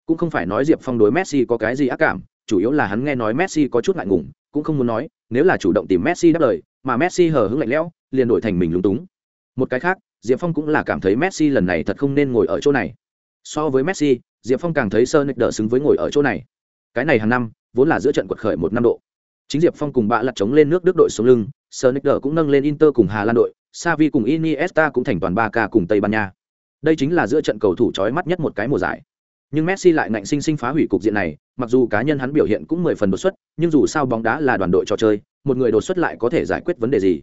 Cũng không phải nói Diệp Phong đối Messi có cái gì ác cảm, chủ yếu là hắn nghe nói Messi có chút ngại ngùng cũng không muốn nói nếu là chủ động tìm Messi đáp lời mà Messi hờ hững lạnh lẽo liền đổi thành mình lúng túng một cái khác Diệp Phong cũng là cảm thấy Messi lần này thật không nên ngồi ở chỗ này so với Messi Diệp Phong càng thấy Sonic đỡ xứng với ngồi ở chỗ này cái này hàng năm vốn là giữa trận quật khởi một năm độ chính Diệp Phong cùng bạ lật chống lên nước Đức đội xuống lưng Sonic đỡ cũng nâng lên Inter cùng Hà Lan đội Xavi cùng Iniesta cũng thành toàn 3K cùng Tây Ban Nha. Đây chính là giữa trận cầu thủ chói mắt nhất một cái mùa giải. Nhưng Messi lại ngạnh sinh sinh phá hủy cục diện này, mặc dù cá nhân hắn biểu hiện cũng mười phần đột xuất, nhưng dù sao bóng đá là đoàn đội trò chơi, một người đột xuất lại có thể giải quyết vấn đề gì.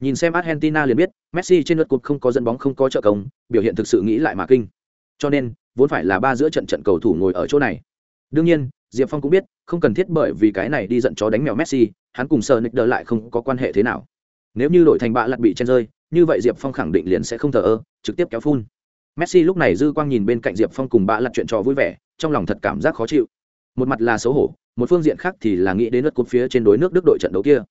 Nhìn xem Argentina liền biết, Messi trên lượt cuộc không có dẫn bóng không có trợ công, biểu hiện thực sự nghĩ lại mà kinh. Cho nên, vốn phải là ba giữa trận trận cầu thủ ngồi ở chỗ này. Đương nhiên, Diệp Phong cũng biết, không cần thiết bởi vì cái này đi giận chó đánh mèo Messi, hắn cùng Sonic đỡ lại không có quan hệ thế nào. Nếu như đội thành bạ lật bị chen rơi, như vậy Diệp Phong khẳng định liền sẽ không thờ ơ, trực tiếp kéo phun. Messi lúc này dư quang nhìn bên cạnh Diệp Phong cùng bạ lật chuyện trò vui vẻ, trong lòng thật cảm giác khó chịu. Một mặt là xấu hổ, một phương diện khác thì là nghĩ đến lượt cột phía trên đối nước Đức đội trận đấu kia.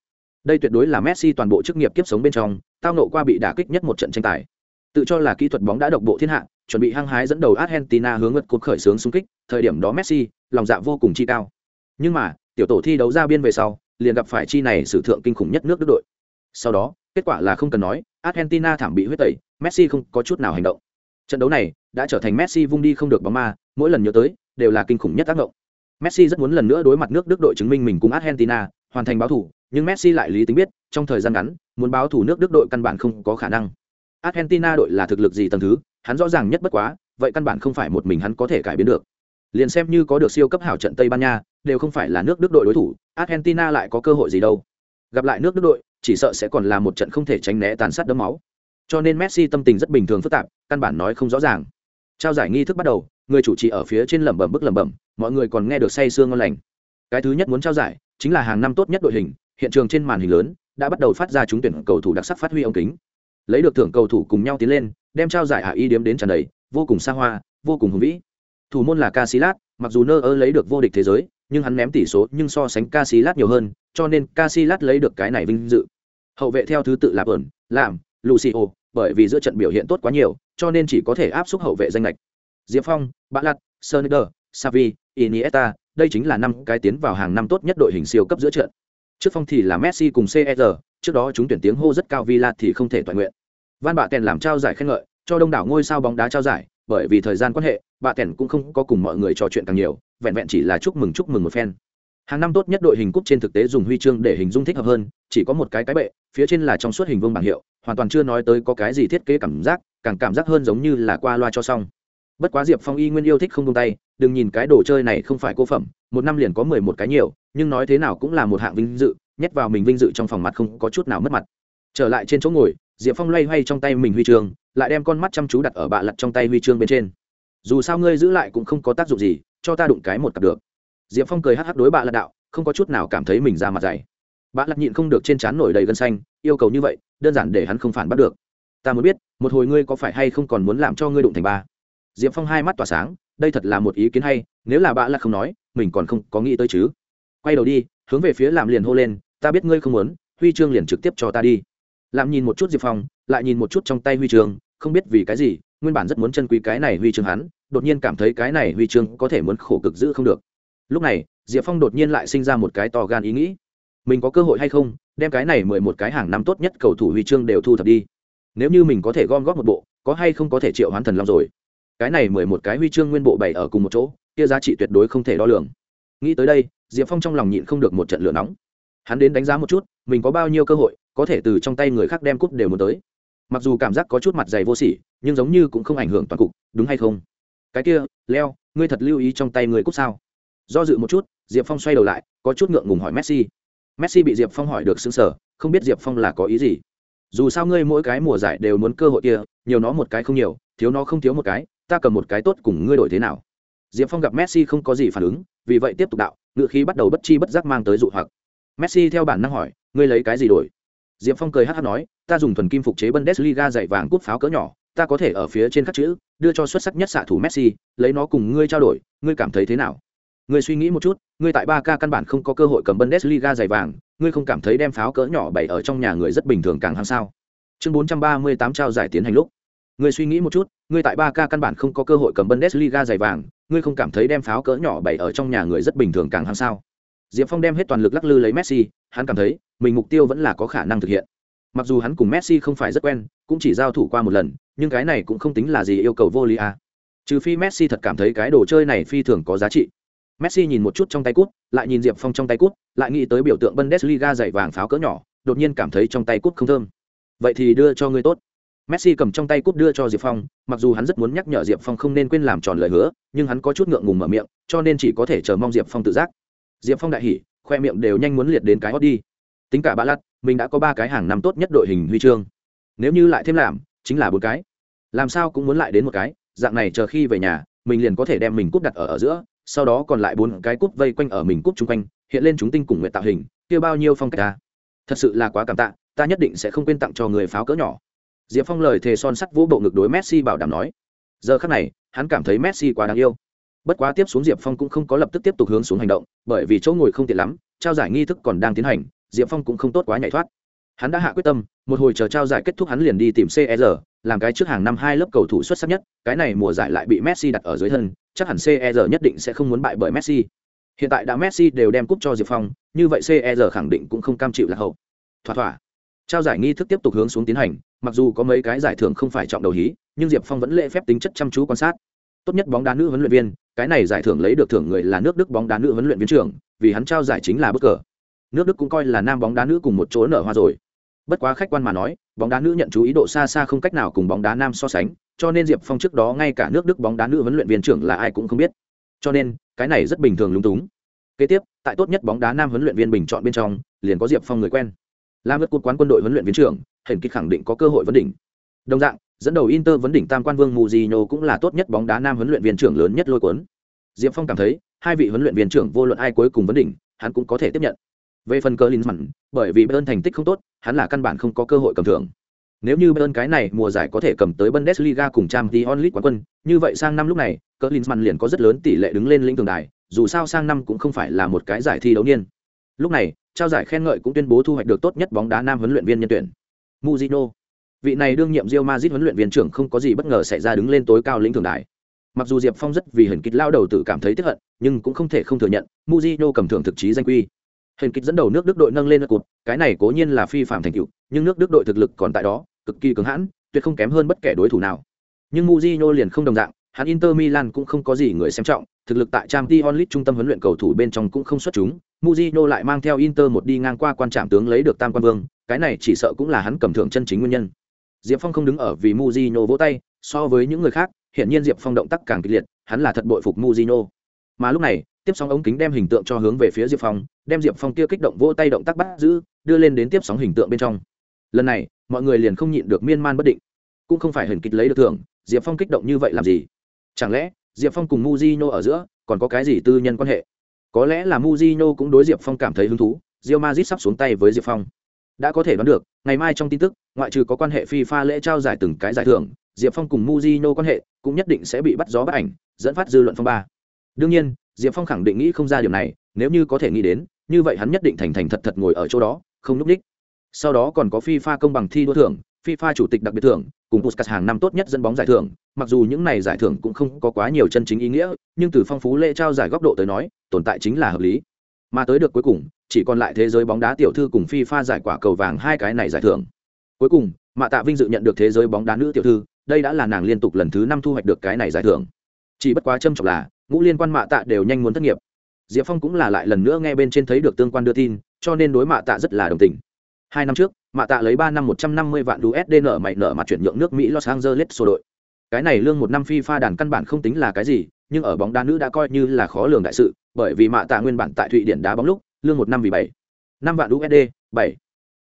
Đây tuyệt đối là Messi toàn bộ chức nghiệp kiếp sống bên trong, tao nộ qua bị đả kích nhất một trận tranh tài. Tự cho là kỹ thuật bóng đã độc bộ thiên hạ, chuẩn bị hăng hái dẫn đầu Argentina hướng lượt cột khởi sướng xung kích, thời điểm đó Messi, lòng dạ vô cùng chi cao. Nhưng mà, tiểu tổ thi đấu ra biên về sau, liền gặp phải chi này sử thượng kinh khủng nhất nước Đức đội. Sau đó, kết quả là không cần nói, Argentina thảm bị huyết tẩy, Messi không có chút nào hành động. Trận đấu này đã trở thành Messi vung đi không được bóng ma, mỗi lần nhớ tới đều là kinh khủng nhất tác động. Messi rất muốn lần nữa đối mặt nước Đức đội chứng minh mình cùng Argentina, hoàn thành báo thủ, nhưng Messi lại lý tính biết, trong thời gian ngắn, muốn báo thủ nước Đức đội căn bản không có khả năng. Argentina đội là thực lực gì tầng thứ, hắn rõ ràng nhất bất quá, vậy căn bản không phải một mình hắn có thể cải biến được. Liền xem như có được siêu cấp hảo trận Tây Ban Nha, đều không phải là nước Đức đội đối thủ, Argentina lại có cơ hội gì đâu. Gặp lại nước Đức đội, chỉ sợ sẽ còn là một trận không thể tránh né tàn sát đẫm máu. Cho nên Messi tâm tình rất bình thường phức tạp, căn bản nói không rõ ràng. Trao giải nghi thức bắt đầu, người chủ trì ở phía trên lẩm bẩm bức lẩm bẩm, mọi người còn nghe được say sương ngon lành. Cái thứ nhất muốn trao giải, chính là hàng năm tốt nhất đội hình, hiện trường trên màn hình lớn đã bắt đầu phát ra chúng tuyển cầu thủ đặc sắc phát huy ống kính. Lấy được thưởng cầu thủ cùng nhau tiến lên, đem trao giải ả y điếm đến tràn đầy, vô cùng xa hoa, vô cùng hùng vĩ. Thủ môn là Casillas, mặc dù nơ ơ lấy được vô địch thế giới, nhưng hắn ném tỷ số nhưng so sánh Casillas nhiều hơn, cho nên Casillas lấy được cái này vinh dự. Hậu vệ theo thứ tự là Bẩn, làm, Lucio, bởi vì giữa trận biểu hiện tốt quá nhiều, cho nên chỉ có thể áp xúc hậu vệ danh lệch. Diệp Phong, Bạ Lạt, Sneijder, Savi. Iniesta, đây chính là năm cái tiến vào hàng năm tốt nhất đội hình siêu cấp giữa trận. Trước phong thì là Messi cùng CR, trước đó chúng tuyển tiếng hô rất cao Villa thì không thể toàn nguyện. Van Bạ Tèn làm trao giải khen ngợi, cho đông đảo ngôi sao bóng đá trao giải, bởi vì thời gian quan hệ, Bạ tèn cũng không có cùng mọi người trò chuyện càng nhiều, vẹn vẹn chỉ là chúc mừng chúc mừng một phen. Hàng năm tốt nhất đội hình cúp trên thực tế dùng huy chương để hình dung thích hợp hơn, chỉ có một cái cái bệ, phía trên là trong suốt hình vuông bảng hiệu, hoàn toàn chưa nói tới có cái gì thiết kế cảm giác, càng cảm giác hơn giống như là qua loa cho xong bất quá diệp phong y nguyên yêu thích không buông tay đừng nhìn cái đồ chơi này không phải cô phẩm, một năm liền có mười một cái nhiều, nhưng nói thế nào cũng là một hạng vinh dự, nhét vào mình vinh dự trong phòng mặt không có chút nào mất mặt. Trở lại trên chỗ ngồi, diệp phong loay hoay trong tay mình huy chương, lại đem con mắt chăm chú đặt ở bạ lặt trong tay huy chương bên trên. Dù sao ngươi giữ lại cũng không có tác dụng gì, cho ta đụng cái một cặp được. Diệp phong cười hắc hắc đối bạ lặt đạo, không có chút nào cảm thấy mình ra mặt dày. Bạ lặt nhịn không được trên trán nổi đầy gân xanh, yêu cầu như vậy, đơn giản để hắn không phản bắt được. Ta muốn biết, một hồi ngươi có phải hay không còn muốn làm cho ngươi đụng thành ba? Diệp phong hai mắt tỏa sáng đây thật là một ý kiến hay, nếu là bạ là không nói, mình còn không có nghĩ tới chứ. Quay đầu đi, hướng về phía làm liền hô lên, ta biết ngươi không muốn, huy chương liền trực tiếp cho ta đi. Làm nhìn một chút diệp phong, lại nhìn một chút trong tay huy chương, không biết vì cái gì, nguyên bản rất muốn chân quý cái này huy chương hắn, đột nhiên cảm thấy cái này huy chương có thể muốn khổ cực giữ không được. Lúc này, diệp phong đột nhiên lại sinh ra một cái to gan ý nghĩ. Mình có cơ hội hay không, đem cái này mười một cái hàng năm tốt nhất cầu thủ huy chương đều thu thập đi. Nếu như mình có thể gom góp một bộ, có hay không có thể triệu hoán thần long rồi? Cái này mười một cái huy chương nguyên bộ bày ở cùng một chỗ, kia giá trị tuyệt đối không thể đo lường. Nghĩ tới đây, diệp phong trong lòng nhịn không được một trận lửa nóng. Hắn đến đánh giá một chút, mình có bao nhiêu cơ hội, có thể từ trong tay người khác đem cúp đều muốn tới. Mặc dù cảm giác có chút mặt dày vô sỉ, nhưng giống như cũng không ảnh hưởng toàn cục, đúng hay không? Cái kia, leo, ngươi thật lưu ý trong tay người cúp sao? Do dự một chút, diệp phong xoay đầu lại, có chút ngượng ngùng hỏi messi. Messi bị diệp phong hỏi được xứng sở không biết diệp phong là có ý gì. Dù sao ngươi mỗi cái mùa giải đều muốn cơ hội kia, nhiều nó một cái không nhiều, thiếu nó không thiếu một cái ta cầm một cái tốt cùng ngươi đổi thế nào? Diệp phong gặp messi không có gì phản ứng, vì vậy tiếp tục đạo ngự khí bắt đầu bất chi bất giác mang tới dụ hoặc. Messi theo bản năng hỏi, ngươi lấy cái gì đổi? Diệp phong cười hát hát nói, ta dùng thuần kim phục chế bundesliga dạy vàng cút pháo cỡ nhỏ, ta có thể ở phía trên các chữ, đưa cho xuất sắc nhất xạ thủ messi, lấy nó cùng ngươi trao đổi, ngươi cảm thấy thế nào? Ngươi suy nghĩ một chút, ngươi tại ba k căn bản không có cơ hội cầm bundesliga dày vàng, ngươi không cảm thấy đem pháo cỡ nhỏ bày ở trong nhà người rất bình thường càng hăng sao? Chương bốn trăm ba mươi tám trao giải tiến hành lúc. Ngươi suy nghĩ một chút, ngươi tại 3K căn bản không có cơ hội cầm Bundesliga giày vàng, ngươi không cảm thấy đem pháo cỡ nhỏ bày ở trong nhà người rất bình thường càng hăng sao? Diệp Phong đem hết toàn lực lắc lư lấy Messi, hắn cảm thấy, mình mục tiêu vẫn là có khả năng thực hiện. Mặc dù hắn cùng Messi không phải rất quen, cũng chỉ giao thủ qua một lần, nhưng cái này cũng không tính là gì yêu cầu vô lý à. Trừ phi Messi thật cảm thấy cái đồ chơi này phi thường có giá trị. Messi nhìn một chút trong tay cút, lại nhìn Diệp Phong trong tay cút, lại nghĩ tới biểu tượng Bundesliga giày vàng pháo cỡ nhỏ, đột nhiên cảm thấy trong tay cút không thơm. vậy thì đưa cho ngươi tốt messi cầm trong tay cúp đưa cho diệp phong, mặc dù hắn rất muốn nhắc nhở diệp phong không nên quên làm tròn lời hứa, nhưng hắn có chút ngượng ngùng mở miệng, cho nên chỉ có thể chờ mong diệp phong tự giác. Diệp phong đại hỉ, khoe miệng đều nhanh muốn liệt đến cái hốt đi. Tính cả bạ lặt, mình đã có ba cái hàng năm tốt nhất đội hình huy chương. Nếu như lại thêm làm, chính là bốn cái. Làm sao cũng muốn lại đến một cái, dạng này chờ khi về nhà, mình liền có thể đem mình cúp đặt ở ở giữa, sau đó còn lại bốn cái cúp vây quanh ở mình cúp chung quanh, hiện lên chúng tinh cùng nguyện tạo hình, kia bao nhiêu phong cách ta. Thật sự là quá cảm tạ, ta nhất định sẽ không quên tặng cho người pháo cỡ nhỏ diệp phong lời thề son sắt vũ bộ ngực đối messi bảo đảm nói. Giờ khắc này hắn cảm thấy messi quá đáng yêu. Bất quá tiếp xuống diệp phong cũng không có lập tức tiếp tục hướng xuống hành động bởi vì chỗ ngồi không tiện lắm trao giải nghi thức còn đang tiến hành diệp phong cũng không tốt quá nhảy thoát. Hắn đã hạ quyết tâm một hồi chờ trao giải kết thúc hắn liền đi tìm CR, làm cái trước hàng năm hai lớp cầu thủ xuất sắc nhất cái này mùa giải lại bị messi đặt ở dưới thân chắc hẳn CR nhất định sẽ không muốn bại bởi messi. Hiện tại đã messi đều đem cúp cho diệp phong như vậy CR khẳng định cũng không cam chịu là hậu. Thỏa thỏa. Trao giải nghi thức tiếp tục hướng xuống tiến hành mặc dù có mấy cái giải thưởng không phải trọng đầu hí, nhưng diệp phong vẫn lễ phép tính chất chăm chú quan sát. Tốt nhất bóng đá nữ huấn luyện viên, cái này giải thưởng lấy được thưởng người là nước đức bóng đá nữ huấn luyện viên trưởng, vì hắn trao giải chính là bất cờ nước đức cũng coi là nam bóng đá nữ cùng một chỗ nở hoa rồi. Bất quá khách quan mà nói, bóng đá nữ nhận chú ý độ xa xa không cách nào cùng bóng đá nam so sánh, cho nên diệp phong trước đó ngay cả nước đức bóng đá nữ huấn luyện viên trưởng là ai cũng không biết. Cho nên, cái này rất bình thường lúng túng. Kế tiếp, tại tốt nhất bóng đá nam huấn luyện viên bình chọn bên trong, liền có diệp phong người quen làm vượt cột quán quân đội huấn luyện viên trưởng hình kích khẳng định có cơ hội vấn đỉnh. Đồng dạng, dẫn đầu inter vấn đỉnh tam quan vương muzino cũng là tốt nhất bóng đá nam huấn luyện viên trưởng lớn nhất lôi cuốn. Diệp phong cảm thấy, hai vị huấn luyện viên trưởng vô luận ai cuối cùng vấn đỉnh, hắn cũng có thể tiếp nhận. Về phần cơ linh mặn bởi vì bayern thành tích không tốt, hắn là căn bản không có cơ hội cầm thưởng. Nếu như bayern cái này mùa giải có thể cầm tới bundesliga cùng Champions League quán quân, như vậy sang năm lúc này cơ linh mặn liền có rất lớn tỷ lệ đứng lên lĩnh thường đài, dù sao sang năm cũng không phải là một cái giải thi đấu niên. Lúc này trao giải khen ngợi cũng tuyên bố thu hoạch được tốt nhất bóng đá nam huấn luyện viên nhân tuyển. Mujino. vị này đương nhiệm Real Madrid huấn luyện viên trưởng không có gì bất ngờ xảy ra đứng lên tối cao lĩnh thưởng đài. Mặc dù diệp phong rất vì hình kịch lao đầu tự cảm thấy tiếc hận nhưng cũng không thể không thừa nhận Mujino cầm thưởng thực chí danh quy. Hình kịch dẫn đầu nước đức đội nâng lên cột, cái này cố nhiên là phi phạm thành tựu nhưng nước đức đội thực lực còn tại đó cực kỳ cứng hãn tuyệt không kém hơn bất kể đối thủ nào. Nhưng Mujino liền không đồng dạng hắn inter milan cũng không có gì người xem trọng, thực lực tại Champions League trung tâm huấn luyện cầu thủ bên trong cũng không xuất chúng. Muzino lại mang theo inter một đi ngang qua quan trạm tướng lấy được tam quan vương, cái này chỉ sợ cũng là hắn cầm thưởng chân chính nguyên nhân. Diệp phong không đứng ở vì muzino vỗ tay, so với những người khác hiện nhiên diệp phong động tác càng kịch liệt, hắn là thật bội phục muzino mà lúc này, tiếp sóng ống kính đem hình tượng cho hướng về phía diệp phong, đem diệp phong kia kích động vỗ tay động tác bắt giữ, đưa lên đến tiếp sóng hình tượng bên trong. Lần này, mọi người liền không nhịn được miên man bất định. Cũng không phải hình kịch lấy được thưởng, diệp phong kích động như vậy làm gì? Chẳng lẽ, diệp phong cùng muzino ở giữa còn có cái gì tư nhân quan hệ? Có lẽ là muzino cũng đối diệp phong cảm thấy hứng thú rio mazit sắp xuống tay với diệp phong. Đã có thể đoán được, ngày mai trong tin tức, ngoại trừ có quan hệ fifa lễ trao giải từng cái giải thưởng, diệp phong cùng muzino quan hệ cũng nhất định sẽ bị bắt gió bắt ảnh, dẫn phát dư luận phong ba. Đương nhiên, diệp phong khẳng định nghĩ không ra điều này, nếu như có thể nghĩ đến, như vậy hắn nhất định thành thành thật thật ngồi ở chỗ đó, không n ú c đích. Sau đó còn có fifa công bằng thi đua thưởng, fifa chủ tịch đặc biệt thưởng, cùng puskas hàng năm tốt nhất dẫn bóng giải thưởng mặc dù những này giải thưởng cũng không có quá nhiều chân chính ý nghĩa, nhưng từ phong phú lễ trao giải góc độ tới nói, tồn tại chính là hợp lý. Mà tới được cuối cùng, chỉ còn lại thế giới bóng đá tiểu thư cùng phi pha giải quả cầu vàng hai cái này giải thưởng. Cuối cùng, mạ tạ vinh dự nhận được thế giới bóng đá nữ tiểu thư, đây đã là nàng liên tục lần thứ năm thu hoạch được cái này giải thưởng. Chỉ bất quá trâm trọng là, ngũ liên quan mạ tạ đều nhanh muốn thất nghiệp. Diệp phong cũng là lại lần nữa nghe bên trên thấy được tương quan đưa tin, cho nên đối mạ tạ rất là đồng tình. Hai năm trước, mạ tạ lấy ba năm một trăm năm mươi vạn usd nợ mày nợ mặt chuyển nhượng nước mỹ los angeles sổ đội cái này lương một năm fifa đàn căn bản không tính là cái gì nhưng ở bóng đá nữ đã coi như là khó lường đại sự bởi vì mạ tạ nguyên bản tại thụy điển đá bóng lúc lương một năm vì bảy năm vạn usd bảy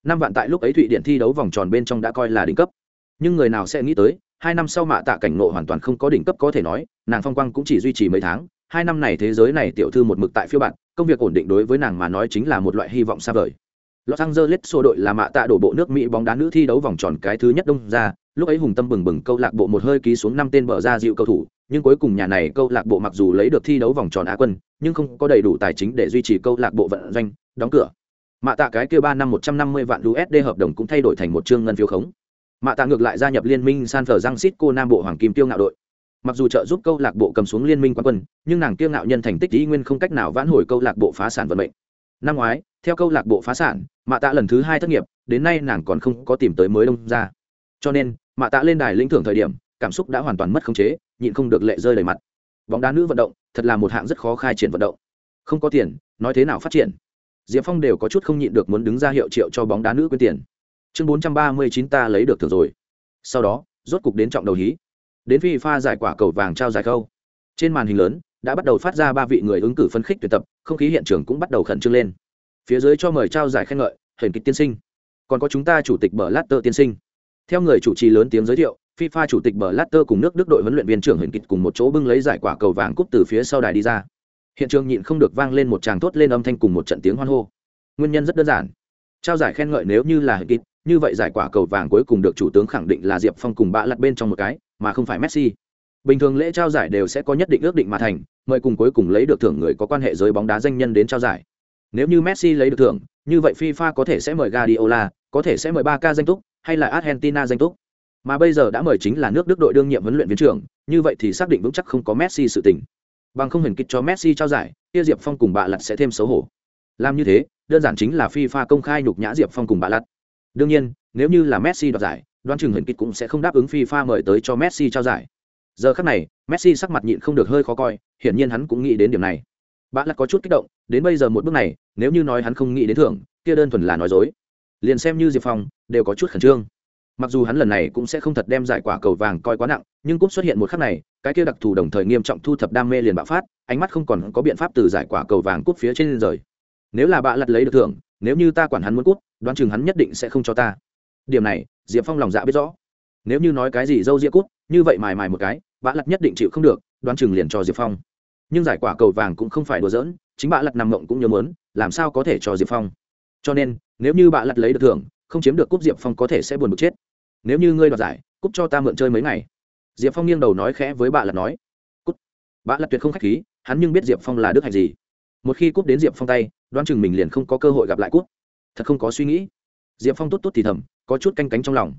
năm vạn tại lúc ấy thụy điển thi đấu vòng tròn bên trong đã coi là đỉnh cấp. Nhưng người nào sẽ nghĩ tới hai năm sau mạ tạ cảnh ngộ hoàn toàn không có đỉnh cấp có thể nói nàng phong quang cũng chỉ duy trì mấy tháng hai năm này thế giới này tiểu thư một mực tại phiêu bạn công việc ổn định đối với nàng mà nói chính là một loại hy vọng xa vời. Los Angeles xô đội là mạ tạ đổ bộ nước Mỹ bóng đá nữ thi đấu vòng tròn cái thứ nhất đông ra, lúc ấy hùng tâm bừng bừng câu lạc bộ một hơi ký xuống năm tên bờ ra dịu cầu thủ, nhưng cuối cùng nhà này câu lạc bộ mặc dù lấy được thi đấu vòng tròn Á quân, nhưng không có đầy đủ tài chính để duy trì câu lạc bộ vận doanh, đóng cửa. Mạ tạ cái kia ba năm một trăm năm mươi vạn USD hợp đồng cũng thay đổi thành một trương ngân phiếu khống. Mạ tạ ngược lại gia nhập liên minh San Francisco Nam Bộ Hoàng Kim Tiêu ngạo đội. Mặc dù trợ giúp câu lạc bộ cầm xuống liên minh quán quân, nhưng nàng kiêu ngạo nhân thành tích ý nguyên không cách nào vãn hồi câu lạc bộ phá sản vận mệnh. Năm ngoái, theo câu lạc bộ phá sản, Mạ Tạ lần thứ hai thất nghiệp, đến nay nàng còn không có tìm tới mới đông ra. Cho nên, Mạ Tạ lên đài lĩnh thưởng thời điểm, cảm xúc đã hoàn toàn mất khống chế, nhịn không được lệ rơi đầy mặt. Bóng đá nữ vận động, thật là một hạng rất khó khai triển vận động. Không có tiền, nói thế nào phát triển? Diệp Phong đều có chút không nhịn được muốn đứng ra hiệu triệu cho bóng đá nữ quyên tiền chương bốn trăm ba mươi chín ta lấy được thưởng rồi sau đó rốt cục đến trọng đầu hí đến phi pha giải quả cầu vàng trao giải câu. trên màn hình lớn đã bắt đầu phát ra ba vị người ứng cử phân khích tuyển tập không khí hiện trường cũng bắt đầu khẩn trương lên phía dưới cho mời trao giải khen ngợi hển kịch tiên sinh còn có chúng ta chủ tịch bờ latter tiên sinh theo người chủ trì lớn tiếng giới thiệu FIFA chủ tịch Blatter cùng nước Đức đội huấn luyện viên trưởng Huyền kịch cùng một chỗ bưng lấy giải quả cầu vàng cúp từ phía sau đài đi ra. Hiện trường nhịn không được vang lên một tràng tốt lên âm thanh cùng một trận tiếng hoan hô. Nguyên nhân rất đơn giản. Trao giải khen ngợi nếu như là Huyền kịch, như vậy giải quả cầu vàng cuối cùng được chủ tướng khẳng định là Diệp Phong cùng bạ lật bên trong một cái, mà không phải Messi. Bình thường lễ trao giải đều sẽ có nhất định ước định mà thành, mời cùng cuối cùng lấy được thưởng người có quan hệ giới bóng đá danh nhân đến trao giải. Nếu như Messi lấy được thưởng, như vậy FIFA có thể sẽ mời Guardiola, có thể sẽ mời Barca danh túc, hay là Argentina danh túc? Mà bây giờ đã mời chính là nước đức đội đương nhiệm huấn luyện viên trưởng, như vậy thì xác định vững chắc không có messi sự tình. Bằng không huyền kích cho messi trao giải, kia diệp phong cùng bà Lật sẽ thêm xấu hổ. Làm như thế, đơn giản chính là fifa công khai nhục nhã diệp phong cùng bà Lật. đương nhiên, nếu như là messi đoạt giải, đoán chừng huyền kích cũng sẽ không đáp ứng fifa mời tới cho messi trao giải. Giờ khắc này, messi sắc mặt nhịn không được hơi khó coi, hiển nhiên hắn cũng nghĩ đến điểm này. Bạ Lật có chút kích động, đến bây giờ một bước này, nếu như nói hắn không nghĩ đến thưởng, kia đơn thuần là nói dối. Liền xem như diệp phong đều có chút khẩn trương. Mặc dù hắn lần này cũng sẽ không thật đem giải quả cầu vàng coi quá nặng, nhưng cúp xuất hiện một khắc này, cái kia đặc thù đồng thời nghiêm trọng thu thập đam mê liền bạo phát, ánh mắt không còn có biện pháp từ giải quả cầu vàng cúp phía trên rời. Nếu là bạ lật lấy được thưởng, nếu như ta quản hắn muốn cút, đoán chừng hắn nhất định sẽ không cho ta. Điểm này, diệp phong lòng dạ biết rõ. Nếu như nói cái gì dâu ria cút, như vậy mài mài một cái, bạ lặt nhất định chịu không được, đoán chừng liền cho diệp phong. Nhưng giải quả cầu vàng cũng không phải đùa giỡn, chính bạ lặt nằm mộng cũng nhớ mớn, làm sao có thể cho diệp phong? Cho nên, nếu như bạ lặt lấy được thưởng không chiếm được cúp diệp phong có thể sẽ buồn bực chết nếu như ngươi đoạt giải cúp cho ta mượn chơi mấy ngày diệp phong nghiêng đầu nói khẽ với bà lật nói cút bà lật tuyệt không k h á c h khí hắn nhưng biết diệp phong là đức hạnh gì một khi cúp đến diệp phong tay đoán chừng mình liền không có cơ hội gặp lại cút thật không có suy nghĩ diệp phong tốt tốt thì thầm có chút canh cánh trong lòng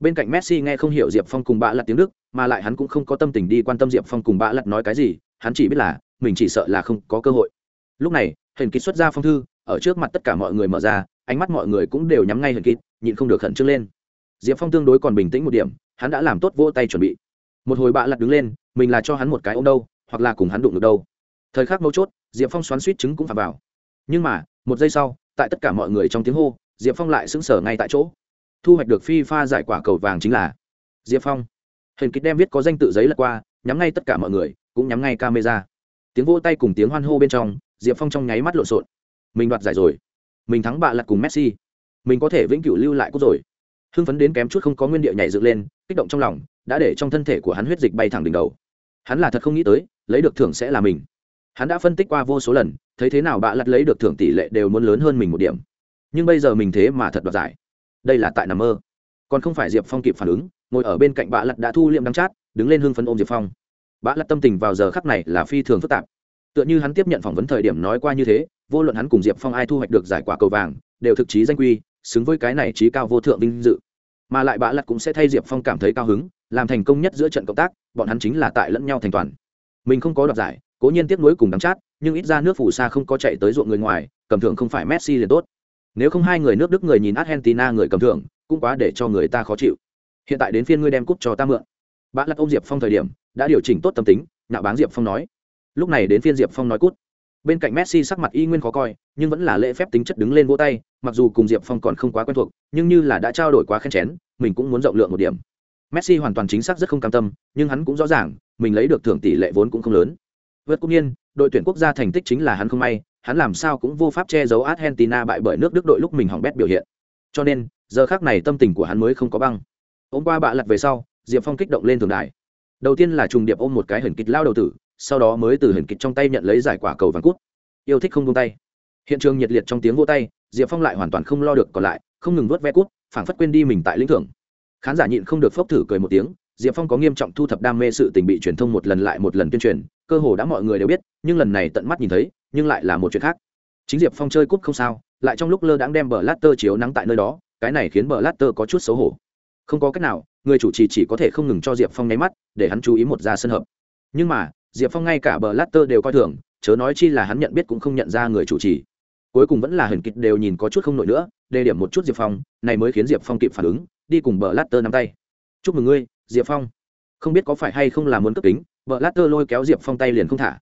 bên cạnh messi nghe không hiểu diệp phong cùng bà lật tiếng đức mà lại hắn cũng không có tâm tình đi quan tâm diệp phong cùng bà lật nói cái gì hắn chỉ biết là mình chỉ sợ là không có cơ hội lúc này hình kỹ xuất ra phong thư ở trước mặt tất cả mọi người mở ra ánh mắt mọi người cũng đều nhắm ngay hận kịt, nhịn không được khẩn trương lên. Diệp phong tương đối còn bình tĩnh một điểm, hắn đã làm tốt vỗ tay chuẩn bị. Một hồi bạ lặt đứng lên, mình là cho hắn một cái ô đâu, hoặc là cùng hắn đụng được đâu. Thời khắc mấu chốt, diệp phong xoắn suýt trứng cũng phạm vào. Nhưng mà, một giây sau, tại tất cả mọi người trong tiếng hô, diệp phong lại sững sờ ngay tại chỗ. Thu hoạch được phi pha giải quả cầu vàng chính là diệp phong. Hình kích đem viết có danh tự giấy lật qua, nhắm ngay tất cả mọi người, cũng nhắm ngay camera. Tiếng vỗ tay cùng tiếng hoan hô bên trong, diệp phong trong nháy mắt lộn xộn. Mình đoạt giải rồi mình thắng bạ lặt cùng messi. Mình có thể vĩnh cửu lưu lại cốt rồi. Hưng phấn đến kém chút không có nguyên địa nhảy dựng lên, kích động trong lòng, đã để trong thân thể của hắn huyết dịch bay thẳng đỉnh đầu. Hắn là thật không nghĩ tới, lấy được thưởng sẽ là mình. Hắn đã phân tích qua vô số lần, thấy thế nào bạ lặt lấy được thưởng tỷ lệ đều muốn lớn hơn mình một điểm. Nhưng bây giờ mình thế mà thật đoạt giải. Đây là tại nằm mơ. Còn không phải diệp phong kịp phản ứng, ngồi ở bên cạnh bạ lặt đã thu liệm đắng chát, đứng lên hưng phấn ôm diệp phong. Bạ lặt tâm tình vào giờ khắc này là phi thường phức tạp. Tựa như hắn tiếp nhận phỏng vấn thời điểm nói qua như thế vô luận hắn cùng diệp phong ai thu hoạch được giải quả cầu vàng, đều thực chí danh quy, xứng với cái này trí cao vô thượng vinh dự. Mà lại bạ lặt cũng sẽ thay diệp phong cảm thấy cao hứng, làm thành công nhất giữa trận cộng tác, bọn hắn chính là tại lẫn nhau thành toàn. Mình không có đoạt giải, cố nhiên tiếc nuối cùng đắng chát, nhưng ít ra nước phù sa không có chạy tới ruộng người ngoài, cầm thưởng không phải messi liền tốt. Nếu không hai người nước đức người nhìn argentina người cầm thưởng, cũng quá để cho người ta khó chịu. Hiện tại đến phiên ngươi đem cúp cho ta mượn. Bạ lặt ôm diệp phong thời điểm, đã điều chỉnh tốt tâm tính, nạo báng diệp phong nói. Lúc này đến phiên diệp phong nói cút bên cạnh messi sắc mặt y nguyên khó coi, nhưng vẫn là lễ phép tính chất đứng lên vỗ tay, mặc dù cùng diệp phong còn không quá quen thuộc, nhưng như là đã trao đổi quá khen chén, mình cũng muốn rộng lượng một điểm. Messi hoàn toàn chính xác rất không cam tâm, nhưng hắn cũng rõ ràng, mình lấy được thưởng tỷ lệ vốn cũng không lớn. Vượt cũng nhiên, đội tuyển quốc gia thành tích chính là hắn không may, hắn làm sao cũng vô pháp che giấu argentina bại bởi nước đức đội lúc mình hỏng bét biểu hiện. Cho nên, giờ khác này tâm tình của hắn mới không có băng. Hôm qua bạ lặt về sau, diệp phong kích động lên thường đài. Đầu tiên là trùng điệp ôm một cái hình kịch lao đầu tử sau đó mới từ hình kịch trong tay nhận lấy giải quả cầu vàng cút. Yêu thích không tung tay. Hiện trường nhiệt liệt trong tiếng vô tay, diệp phong lại hoàn toàn không lo được còn lại, không ngừng vớt ve cút, phảng phất quên đi mình tại lĩnh thưởng. Khán giả nhịn không được phốc thử cười một tiếng, diệp phong có nghiêm trọng thu thập đam mê sự tình bị truyền thông một lần lại một lần tuyên truyền, cơ hồ đã mọi người đều biết, nhưng lần này tận mắt nhìn thấy, nhưng lại là một chuyện khác. Chính diệp phong chơi cúp không sao, lại trong lúc lơ đãng đem bờ lát tơ chiếu nắng tại nơi đó, cái này khiến bờ lát tơ có chút xấu hổ. Không có cách nào, người chủ trì chỉ có thể không ngừng cho diệp phong nháy mắt, để hắn chú ý một ra sân hợp. Nhưng mà diệp phong ngay cả bờ lát tơ đều coi thường, chớ nói chi là hắn nhận biết cũng không nhận ra người chủ trì. Cuối cùng vẫn là Huyền kịch đều nhìn có chút không nổi nữa, đề điểm một chút diệp phong, này mới khiến diệp phong kịp phản ứng, đi cùng bờ lát tơ nắm tay. Chúc mừng ngươi, diệp phong. Không biết có phải hay không là muốn cấp tính bờ lát tơ lôi kéo diệp phong tay liền không thả.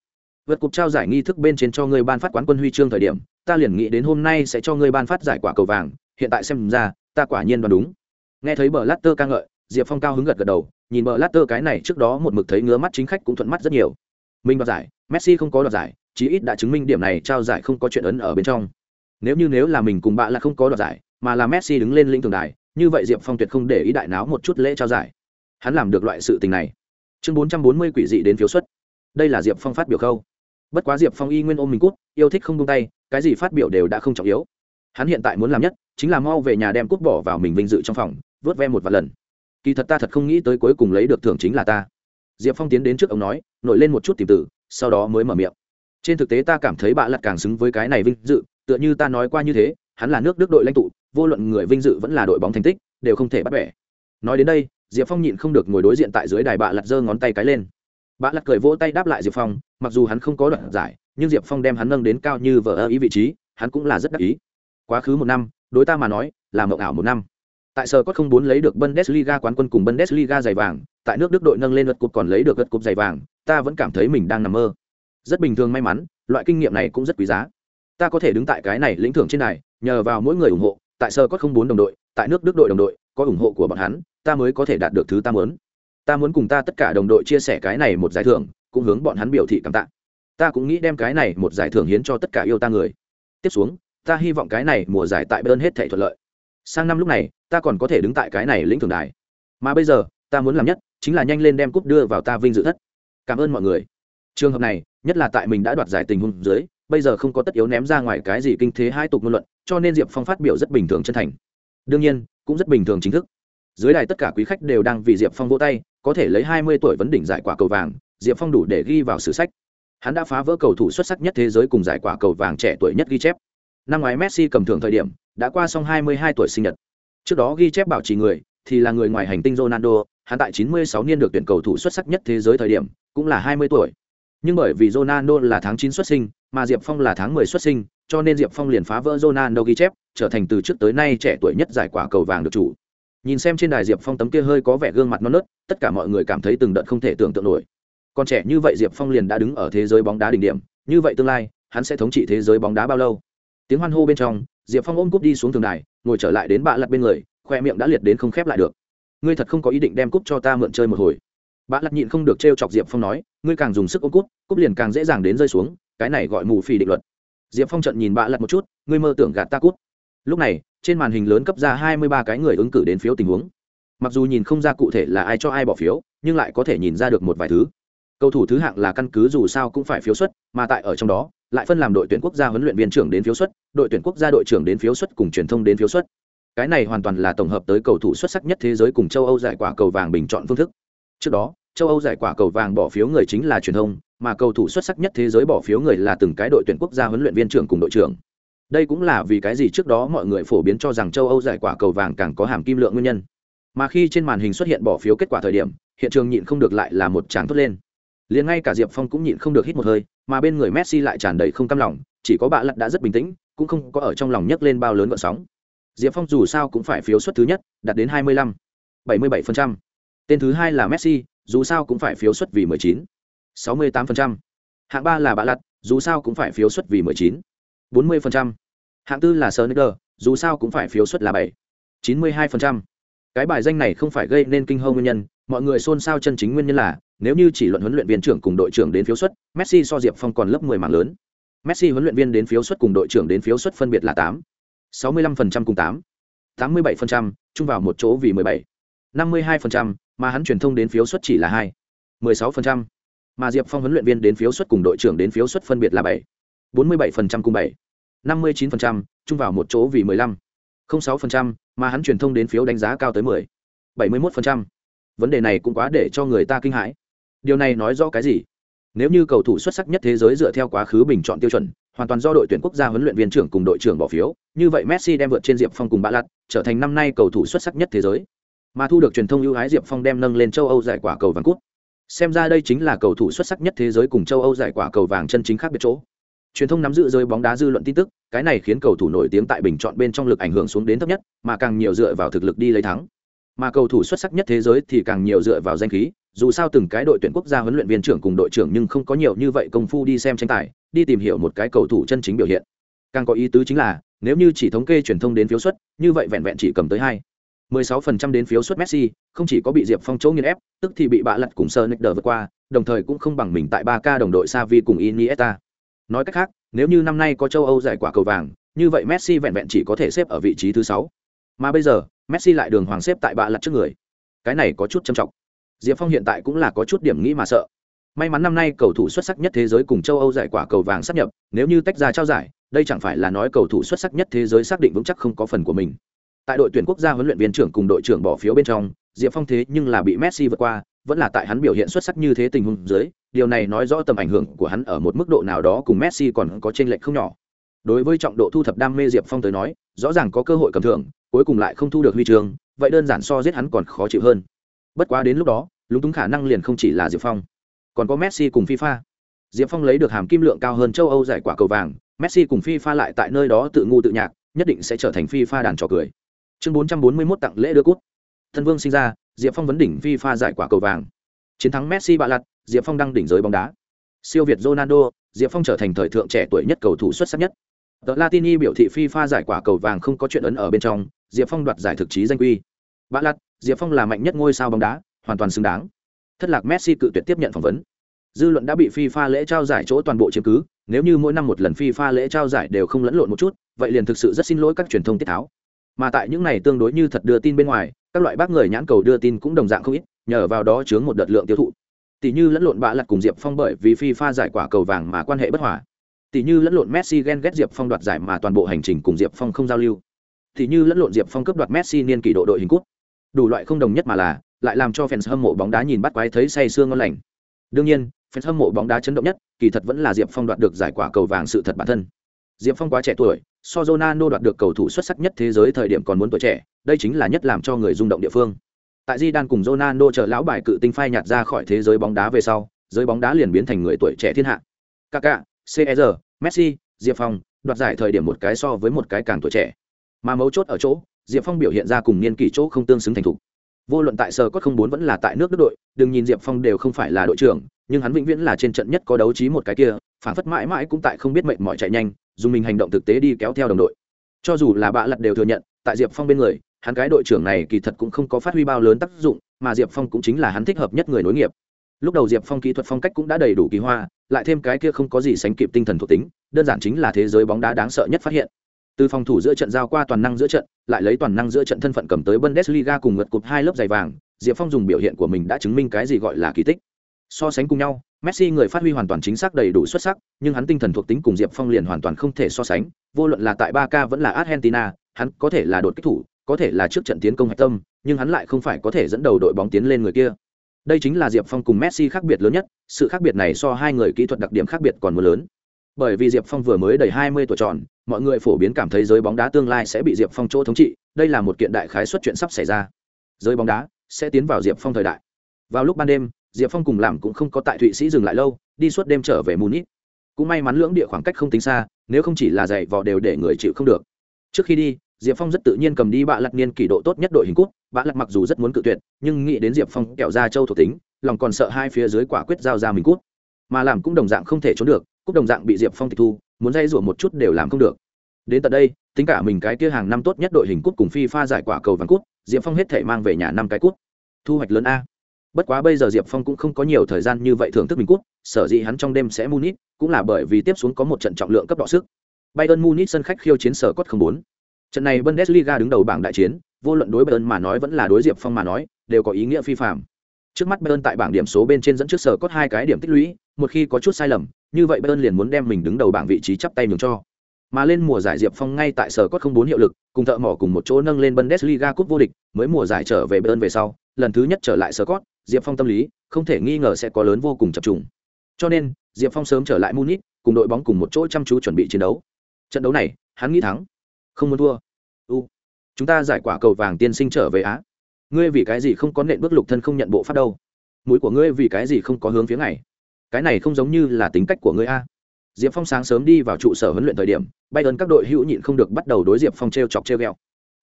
Vượt cục trao giải nghi thức bên trên cho ngươi ban phát quán quân huy chương thời điểm, ta liền nghĩ đến hôm nay sẽ cho ngươi ban phát giải quả cầu vàng, hiện tại xem ra, ta quả nhiên đoán đúng. Nghe thấy bờ lát tơ ca ngợi, diệp phong cao hứng gật gật đầu nhìn bờ lát tơ cái này trước đó một mực thấy ngứa mắt chính khách cũng thuận mắt rất nhiều. Mình đoạt giải, messi không có đoạt giải, chí ít đã chứng minh điểm này trao giải không có chuyện ấn ở bên trong. Nếu như nếu là mình cùng bạn là không có đoạt giải, mà là messi đứng lên lĩnh thường đài, như vậy diệp phong tuyệt không để ý đại náo một chút lễ trao giải. Hắn làm được loại sự tình này. Chương bốn trăm bốn mươi quỷ dị đến phiếu xuất đây là diệp phong phát biểu khâu. Bất quá diệp phong y nguyên ôm mình cút, yêu thích không tung tay, cái gì phát biểu đều đã không trọng yếu. Hắn hiện tại muốn làm nhất, chính là mau về nhà đem cút bỏ vào mình vinh dự trong phòng, vớt ve một vài lần kỳ thật ta thật không nghĩ tới cuối cùng lấy được thưởng chính là ta. Diệp phong tiến đến trước ông nói, nổi lên một chút tìm tử sau đó mới mở miệng. Trên thực tế ta cảm thấy bạ lặt càng xứng với cái này vinh dự, tựa như ta nói qua như thế, hắn là nước đức đội lãnh tụ, vô luận người vinh dự vẫn là đội bóng thành tích, đều không thể bắt bẻ. Nói đến đây, diệp phong nhịn không được ngồi đối diện tại dưới đài bạ lặt giơ ngón tay cái lên. Bạ lặt cười vỗ tay đáp lại diệp phong, mặc dù hắn không có đoạn giải, nhưng diệp phong đem hắn nâng đến cao như vờ ơ ý vị trí, hắn cũng là rất đắc ý. Quá khứ một năm, đối ta mà nói, là mộng ảo một năm tại sở có không bốn lấy được bundesliga quán quân cùng bundesliga giày vàng, tại nước đức đội nâng lên lượt cục còn lấy được lượt cục giày vàng, ta vẫn cảm thấy mình đang nằm mơ. Rất bình thường may mắn, loại kinh nghiệm này cũng rất quý giá. Ta có thể đứng tại cái này lĩnh thưởng trên này nhờ vào mỗi người ủng hộ, tại sở có không bốn đồng đội, tại nước đức đội đồng đội, có ủng hộ của bọn hắn, ta mới có thể đạt được thứ ta muốn. Ta muốn cùng ta tất cả đồng đội chia sẻ cái này một giải thưởng, cũng hướng bọn hắn biểu thị cảm tạ. Ta cũng nghĩ đem cái này một giải thưởng hiến cho tất cả yêu ta người. Tiếp xuống, ta hy vọng cái này mùa giải tại bern hết thảy thuận lợi sang năm lúc này, ta còn có thể đứng tại cái này lĩnh thưởng đài. Mà bây giờ, ta muốn làm nhất chính là nhanh lên đem cúp đưa vào ta vinh dự thất. Cảm ơn mọi người. Trường hợp này, nhất là tại mình đã đoạt giải tình huống dưới, bây giờ không có tất yếu ném ra ngoài cái gì kinh thế hai tục ngôn luận, cho nên diệp phong phát biểu rất bình thường chân thành. Đương nhiên, cũng rất bình thường chính thức. Dưới đài tất cả quý khách đều đang vì diệp phong vỗ tay, có thể lấy hai mươi tuổi vấn đỉnh giải quả cầu vàng, diệp phong đủ để ghi vào sử sách. Hắn đã phá vỡ cầu thủ xuất sắc nhất thế giới cùng giải quả cầu vàng trẻ tuổi nhất ghi chép. Năm ngoái messi cầm thưởng thời điểm đã qua xong hai mươi hai tuổi sinh nhật. Trước đó ghi chép bảo trì người, thì là người ngoài hành tinh ronaldo, hắn tại 96 niên được tuyển cầu thủ xuất sắc nhất thế giới thời điểm, cũng là 20 tuổi. Nhưng bởi vì ronaldo là tháng 9 xuất sinh, mà diệp phong là tháng 10 xuất sinh, cho nên diệp phong liền phá vỡ ronaldo ghi chép, trở thành từ trước tới nay trẻ tuổi nhất giải quả cầu vàng được chủ. Nhìn xem trên đài diệp phong tấm kia hơi có vẻ gương mặt non nớt, tất cả mọi người cảm thấy từng đợt không thể tưởng tượng nổi. Con trẻ như vậy diệp phong liền đã đứng ở thế giới bóng đá đỉnh điểm, như vậy tương lai, hắn sẽ thống trị thế giới bóng đá bao lâu? Tiếng hoan hô bên trong diệp phong ôm cúp đi xuống thường đài, ngồi trở lại đến bạ lặt bên người, khoe miệng đã liệt đến không khép lại được. Ngươi thật không có ý định đem cúp cho ta mượn chơi một hồi. Bạ lặt nhịn không được t r e o chọc diệp phong nói, ngươi càng dùng sức ôm cúp cúp liền càng dễ dàng đến rơi xuống, cái này gọi mù phi định luật. Diệp phong trận nhìn bạ lặt một chút, ngươi mơ tưởng gạt ta cút lúc này, trên màn hình lớn cấp ra hai mươi ba cái người ứng cử đến phiếu tình huống. Mặc dù nhìn không ra cụ thể là ai cho ai bỏ phiếu, nhưng lại có thể nhìn ra được một vài thứ cầu thủ thứ hạng là căn cứ dù sao cũng phải phiếu xuất, mà tại ở trong đó, lại phân làm đội tuyển quốc gia huấn luyện viên trưởng đến phiếu xuất, đội tuyển quốc gia đội trưởng đến phiếu xuất cùng truyền thông đến phiếu xuất. Cái này hoàn toàn là tổng hợp tới cầu thủ xuất sắc nhất thế giới cùng châu âu giải quả cầu vàng bình chọn phương thức. Trước đó, châu âu giải quả cầu vàng bỏ phiếu người chính là truyền thông, mà cầu thủ xuất sắc nhất thế giới bỏ phiếu người là từng cái đội tuyển quốc gia huấn luyện viên trưởng cùng đội trưởng. Đây cũng là vì cái gì trước đó mọi người phổ biến cho rằng châu âu giải quả cầu vàng càng có hàm kim lượng nguyên nhân. Mà khi trên màn hình xuất hiện bỏ phiếu kết quả thời điểm, hiện trường nhịn không được lại là một tràng thốt lên liền ngay cả diệp phong cũng nhịn không được hít một hơi mà bên người messi lại tràn đầy không cam lòng chỉ có bạ lặt đã rất bình tĩnh cũng không có ở trong lòng nhấc lên bao lớn vận sóng diệp phong dù sao cũng phải phiếu suất thứ nhất đạt đến 25, 77%. tên thứ hai là messi dù sao cũng phải phiếu suất vì 19, 68%. hạng ba là bạ lặt dù sao cũng phải phiếu suất vì 19, 40%. hạng tư là Sonicer, dù sao cũng phải phiếu suất là 7, 92%. cái bài danh này không phải gây nên kinh hô nguyên nhân mọi người xôn xao chân chính nguyên nhân là nếu như chỉ luận huấn luyện viên trưởng cùng đội trưởng đến phiếu suất messi so diệp phong còn lớp 10 mảng lớn messi huấn luyện viên đến phiếu suất cùng đội trưởng đến phiếu suất phân biệt là 8, 65% cùng 8, 87%, chung vào một chỗ vì 17, 52%, mà hắn truyền thông đến phiếu suất chỉ là 2, 16%, mà Diệp Phong huấn luyện viên đến phiếu suất cùng đội trưởng đến phiếu suất phân biệt là 7, 47% cùng 7, 59%, chung vào một chỗ vì 15, 06%, mà hắn truyền thông đến phiếu đánh giá cao tới 10, 71%. Vấn đề này cũng quá để cho người ta kinh hãi. Điều này nói rõ cái gì? Nếu như cầu thủ xuất sắc nhất thế giới dựa theo quá khứ bình chọn tiêu chuẩn, hoàn toàn do đội tuyển quốc gia huấn luyện viên trưởng cùng đội trưởng bỏ phiếu, như vậy Messi đem vượt trên Diệp Phong cùng Bạ Lạt, trở thành năm nay cầu thủ xuất sắc nhất thế giới. Mà thu được truyền thông ưu ái Diệp Phong đem nâng lên châu Âu giải quả cầu vàng cút. Xem ra đây chính là cầu thủ xuất sắc nhất thế giới cùng châu Âu giải quả cầu vàng chân chính khác biệt chỗ. Truyền thông nắm giữ rơi bóng đá dư luận tin tức, cái này khiến cầu thủ nổi tiếng tại bình chọn bên trong lực ảnh hưởng xuống đến thấp nhất, mà càng nhiều dựa vào thực lực đi lấy thắng. Mà cầu thủ xuất sắc nhất thế giới thì càng nhiều dựa vào danh khí, dù sao từng cái đội tuyển quốc gia huấn luyện viên trưởng cùng đội trưởng nhưng không có nhiều như vậy công phu đi xem tranh tài đi tìm hiểu một cái cầu thủ chân chính biểu hiện càng có ý tứ chính là nếu như chỉ thống kê truyền thông đến phiếu suất như vậy vẹn vẹn chỉ cầm tới hai 16% đến phiếu suất Messi, không chỉ có bị Diệp Phong chỗ nghiền ép, tức thì bị bạ lật cùng Sơ Nick đỡ vượt qua, đồng thời cũng không bằng mình tại 3K đồng đội Xavi cùng Iniesta. Nói cách khác, nếu như năm nay có châu Âu giải quả cầu vàng, như vậy Messi vẹn vẹn chỉ có thể xếp ở vị trí thứ 6. Mà bây giờ, Messi lại đường hoàng xếp tại bạ lật trước người. Cái này có chút trầm trọng. Diệp Phong hiện tại cũng là có chút điểm nghĩ mà sợ. May mắn năm nay cầu thủ xuất sắc nhất thế giới cùng châu Âu giải quả cầu vàng sắp nhập, nếu như tách ra trao giải, đây chẳng phải là nói cầu thủ xuất sắc nhất thế giới xác định vững chắc không có phần của mình. Tại đội tuyển quốc gia huấn luyện viên trưởng cùng đội trưởng bỏ phiếu bên trong diệp phong thế nhưng là bị messi vượt qua vẫn là tại hắn biểu hiện xuất sắc như thế tình huống dưới điều này nói rõ tầm ảnh hưởng của hắn ở một mức độ nào đó cùng messi còn có chênh lệch không nhỏ. Đối với trọng độ thu thập đam mê diệp phong tới nói rõ ràng có cơ hội cầm thưởng cuối cùng lại không thu được huy chương vậy đơn giản so giết hắn còn khó chịu hơn bất quá đến lúc đó, lúng túng khả năng liền không chỉ là diệp phong. Còn có messi cùng fifa. Diệp phong lấy được hàm kim lượng cao hơn châu âu giải quả cầu vàng, messi cùng fifa lại tại nơi đó tự ngu tự nhạc, nhất định sẽ trở thành fifa đàn trò cười. Chương 441 tặng lễ đưa cút. Thân vương sinh ra, diệp phong vấn đỉnh fifa giải quả cầu vàng. Chiến thắng messi bạ lặt, diệp phong đăng đỉnh giới bóng đá. Siêu việt ronaldo, diệp phong trở thành thời thượng trẻ tuổi nhất cầu thủ xuất sắc nhất. Tờ latini biểu thị fifa giải quả cầu vàng không có chuyện ấn ở bên trong, diệp phong đoạt giải thực chí danh quy. Bạ lặt diệp phong là mạnh nhất ngôi sao bóng đá hoàn toàn xứng đáng. Thất lạc messi cự tuyệt tiếp nhận phỏng vấn. Dư luận đã bị FIFA lễ trao giải chỗ toàn bộ chiếm cứ, nếu như mỗi năm một lần FIFA lễ trao giải đều không lẫn lộn một chút, vậy liền thực sự rất xin lỗi các truyền thông tiết tháo. Mà tại những này tương đối như thật đưa tin bên ngoài các loại bác người nhãn cầu đưa tin cũng đồng dạng không ít nhờ vào đó chướng một đợt lượng tiêu thụ. Tỷ như lẫn lộn bạ lật cùng diệp phong bởi vì FIFA giải quả cầu vàng mà quan hệ bất hòa. Tỷ như lẫn lộn messi ghen ghét diệp phong đoạt giải mà toàn bộ hành trình cùng diệp phong không giao lưu. Tỷ như lẫn lộn diệp phong cướp đoạt messi niên kỷ độ đội hình quốc đủ loại không đồng nhất mà là lại làm cho fans hâm mộ bóng đá nhìn bắt quái thấy say sương ngon lành đương nhiên fans hâm mộ bóng đá chấn động nhất kỳ thật vẫn là diệp phong đoạt được giải quả cầu vàng sự thật bản thân diệp phong quá trẻ tuổi so Ronaldo đoạt được cầu thủ xuất sắc nhất thế giới thời điểm còn muốn tuổi trẻ, đây chính là nhất làm cho người rung động địa phương. Tại Di Đan cùng Ronaldo chờ lão bài cự tinh phai nhạt ra khỏi thế giới bóng đá về sau, giới bóng đá liền biến thành người tuổi trẻ thiên hạ. Kaká, CR, Messi, Diệp Phong, đoạt giải thời điểm một cái so với một cái càng tuổi trẻ. Mà mấu chốt ở chỗ, Diệp Phong biểu hiện ra cùng niên kỷ chỗ không tương xứng thành thục. Vô luận tại sở có không bốn vẫn là tại nước Đức đội, đừng nhìn Diệp Phong đều không phải là đội trưởng, nhưng hắn vĩnh viễn là trên trận nhất có đấu trí một cái kia, phản phất mãi mãi cũng tại không biết mệnh mỏi chạy nhanh, dùng mình hành động thực tế đi kéo theo đồng đội. Cho dù là bạ lật đều thừa nhận tại diệp phong bên người hắn cái đội trưởng này kỳ thật cũng không có phát huy bao lớn tác dụng mà diệp phong cũng chính là hắn thích hợp nhất người nối nghiệp. Lúc đầu diệp phong kỹ thuật phong cách cũng đã đầy đủ kỳ hoa lại thêm cái kia không có gì sánh kịp tinh thần thuộc tính đơn giản chính là thế giới bóng đá đáng sợ nhất phát hiện từ phòng thủ giữa trận giao qua toàn năng giữa trận lại lấy toàn năng giữa trận thân phận cầm tới bundesliga cùng ngật cụp hai lớp giày vàng diệp phong dùng biểu hiện của mình đã chứng minh cái gì gọi là kỳ tích so sánh cùng nhau Messi người phát huy hoàn toàn chính xác đầy đủ xuất sắc, nhưng hắn tinh thần thuộc tính cùng Diệp Phong liền hoàn toàn không thể so sánh, vô luận là tại ba k vẫn là Argentina, hắn có thể là đột kích thủ, có thể là trước trận tiến công hạch tâm, nhưng hắn lại không phải có thể dẫn đầu đội bóng tiến lên người kia. Đây chính là Diệp Phong cùng Messi khác biệt lớn nhất, sự khác biệt này so hai người kỹ thuật đặc điểm khác biệt còn mưa lớn. Bởi vì Diệp Phong vừa mới đầy 20 tuổi tròn, mọi người phổ biến cảm thấy giới bóng đá tương lai sẽ bị Diệp Phong chỗ thống trị, đây là một kiện đại khái xuất chuyện sắp xảy ra. Giới bóng đá sẽ tiến vào Diệp Phong thời đại. Vào lúc ban đêm, diệp phong cùng làm cũng không có tại thụy sĩ dừng lại lâu đi suốt đêm trở về munich cũng may mắn lưỡng địa khoảng cách không tính xa nếu không chỉ là giày vò đều để người chịu không được trước khi đi diệp phong rất tự nhiên cầm đi bạ lặt niên kỷ độ tốt nhất đội hình cút bạ lặt mặc dù rất muốn cự tuyệt nhưng nghĩ đến diệp phong kẹo ra châu thuộc tính lòng còn sợ hai phía dưới quả quyết giao ra mình cút mà làm cũng đồng dạng không thể trốn được Cúp đồng dạng bị diệp phong tịch thu muốn dây rủa một chút đều làm không được. Đến tận đây, tính cả mình cái kia hàng năm tốt nhất đội hình cút cùng phi pha giải quả cầu vàng cút, diệp phong hết thể mang về nhà năm cái cút. Thu hoạch lớn a. Bất quá bây giờ diệp phong cũng không có nhiều thời gian như vậy thưởng thức mình cút, sở dĩ hắn trong đêm sẽ munich, cũng là bởi vì tiếp xuống có một trận trọng lượng cấp độ sức. Bayern munich sân khách khiêu chiến sở cốt không bốn. Trận này bundesliga đứng đầu bảng đại chiến, vô luận đối bayern mà nói vẫn là đối diệp phong mà nói, đều có ý nghĩa phi phạm trước mắt bayern tại bảng điểm số bên trên dẫn trước sở cốt hai cái điểm tích lũy một khi có chút sai lầm như vậy bayern liền muốn đem mình đứng đầu bảng vị trí chắp tay nhường cho mà lên mùa giải Diệp Phong ngay tại sở cốt không bốn hiệu lực, cùng thợ mỏ cùng một chỗ nâng lên Bundesliga cúp vô địch, mới mùa giải trở về Bayern về sau, lần thứ nhất trở lại sở cốt, Diệp Phong tâm lý không thể nghi ngờ sẽ có lớn vô cùng chập trùng. Cho nên, Diệp Phong sớm trở lại Munich, cùng đội bóng cùng một chỗ chăm chú chuẩn bị chiến đấu. Trận đấu này, hắn nghĩ thắng, không muốn thua. U, chúng ta giải quả cầu vàng tiên sinh trở về á. Ngươi vì cái gì không có nện bước lục thân không nhận bộ pháp đâu? Mũi của ngươi vì cái gì không có hướng phía này? Cái này không giống như là tính cách của ngươi a. Diệp Phong sáng sớm đi vào trụ sở huấn luyện thời điểm, bay ơn các đội hữu nhịn không được bắt đầu đối Diệp Phong trêu chọc trêu ghẹo.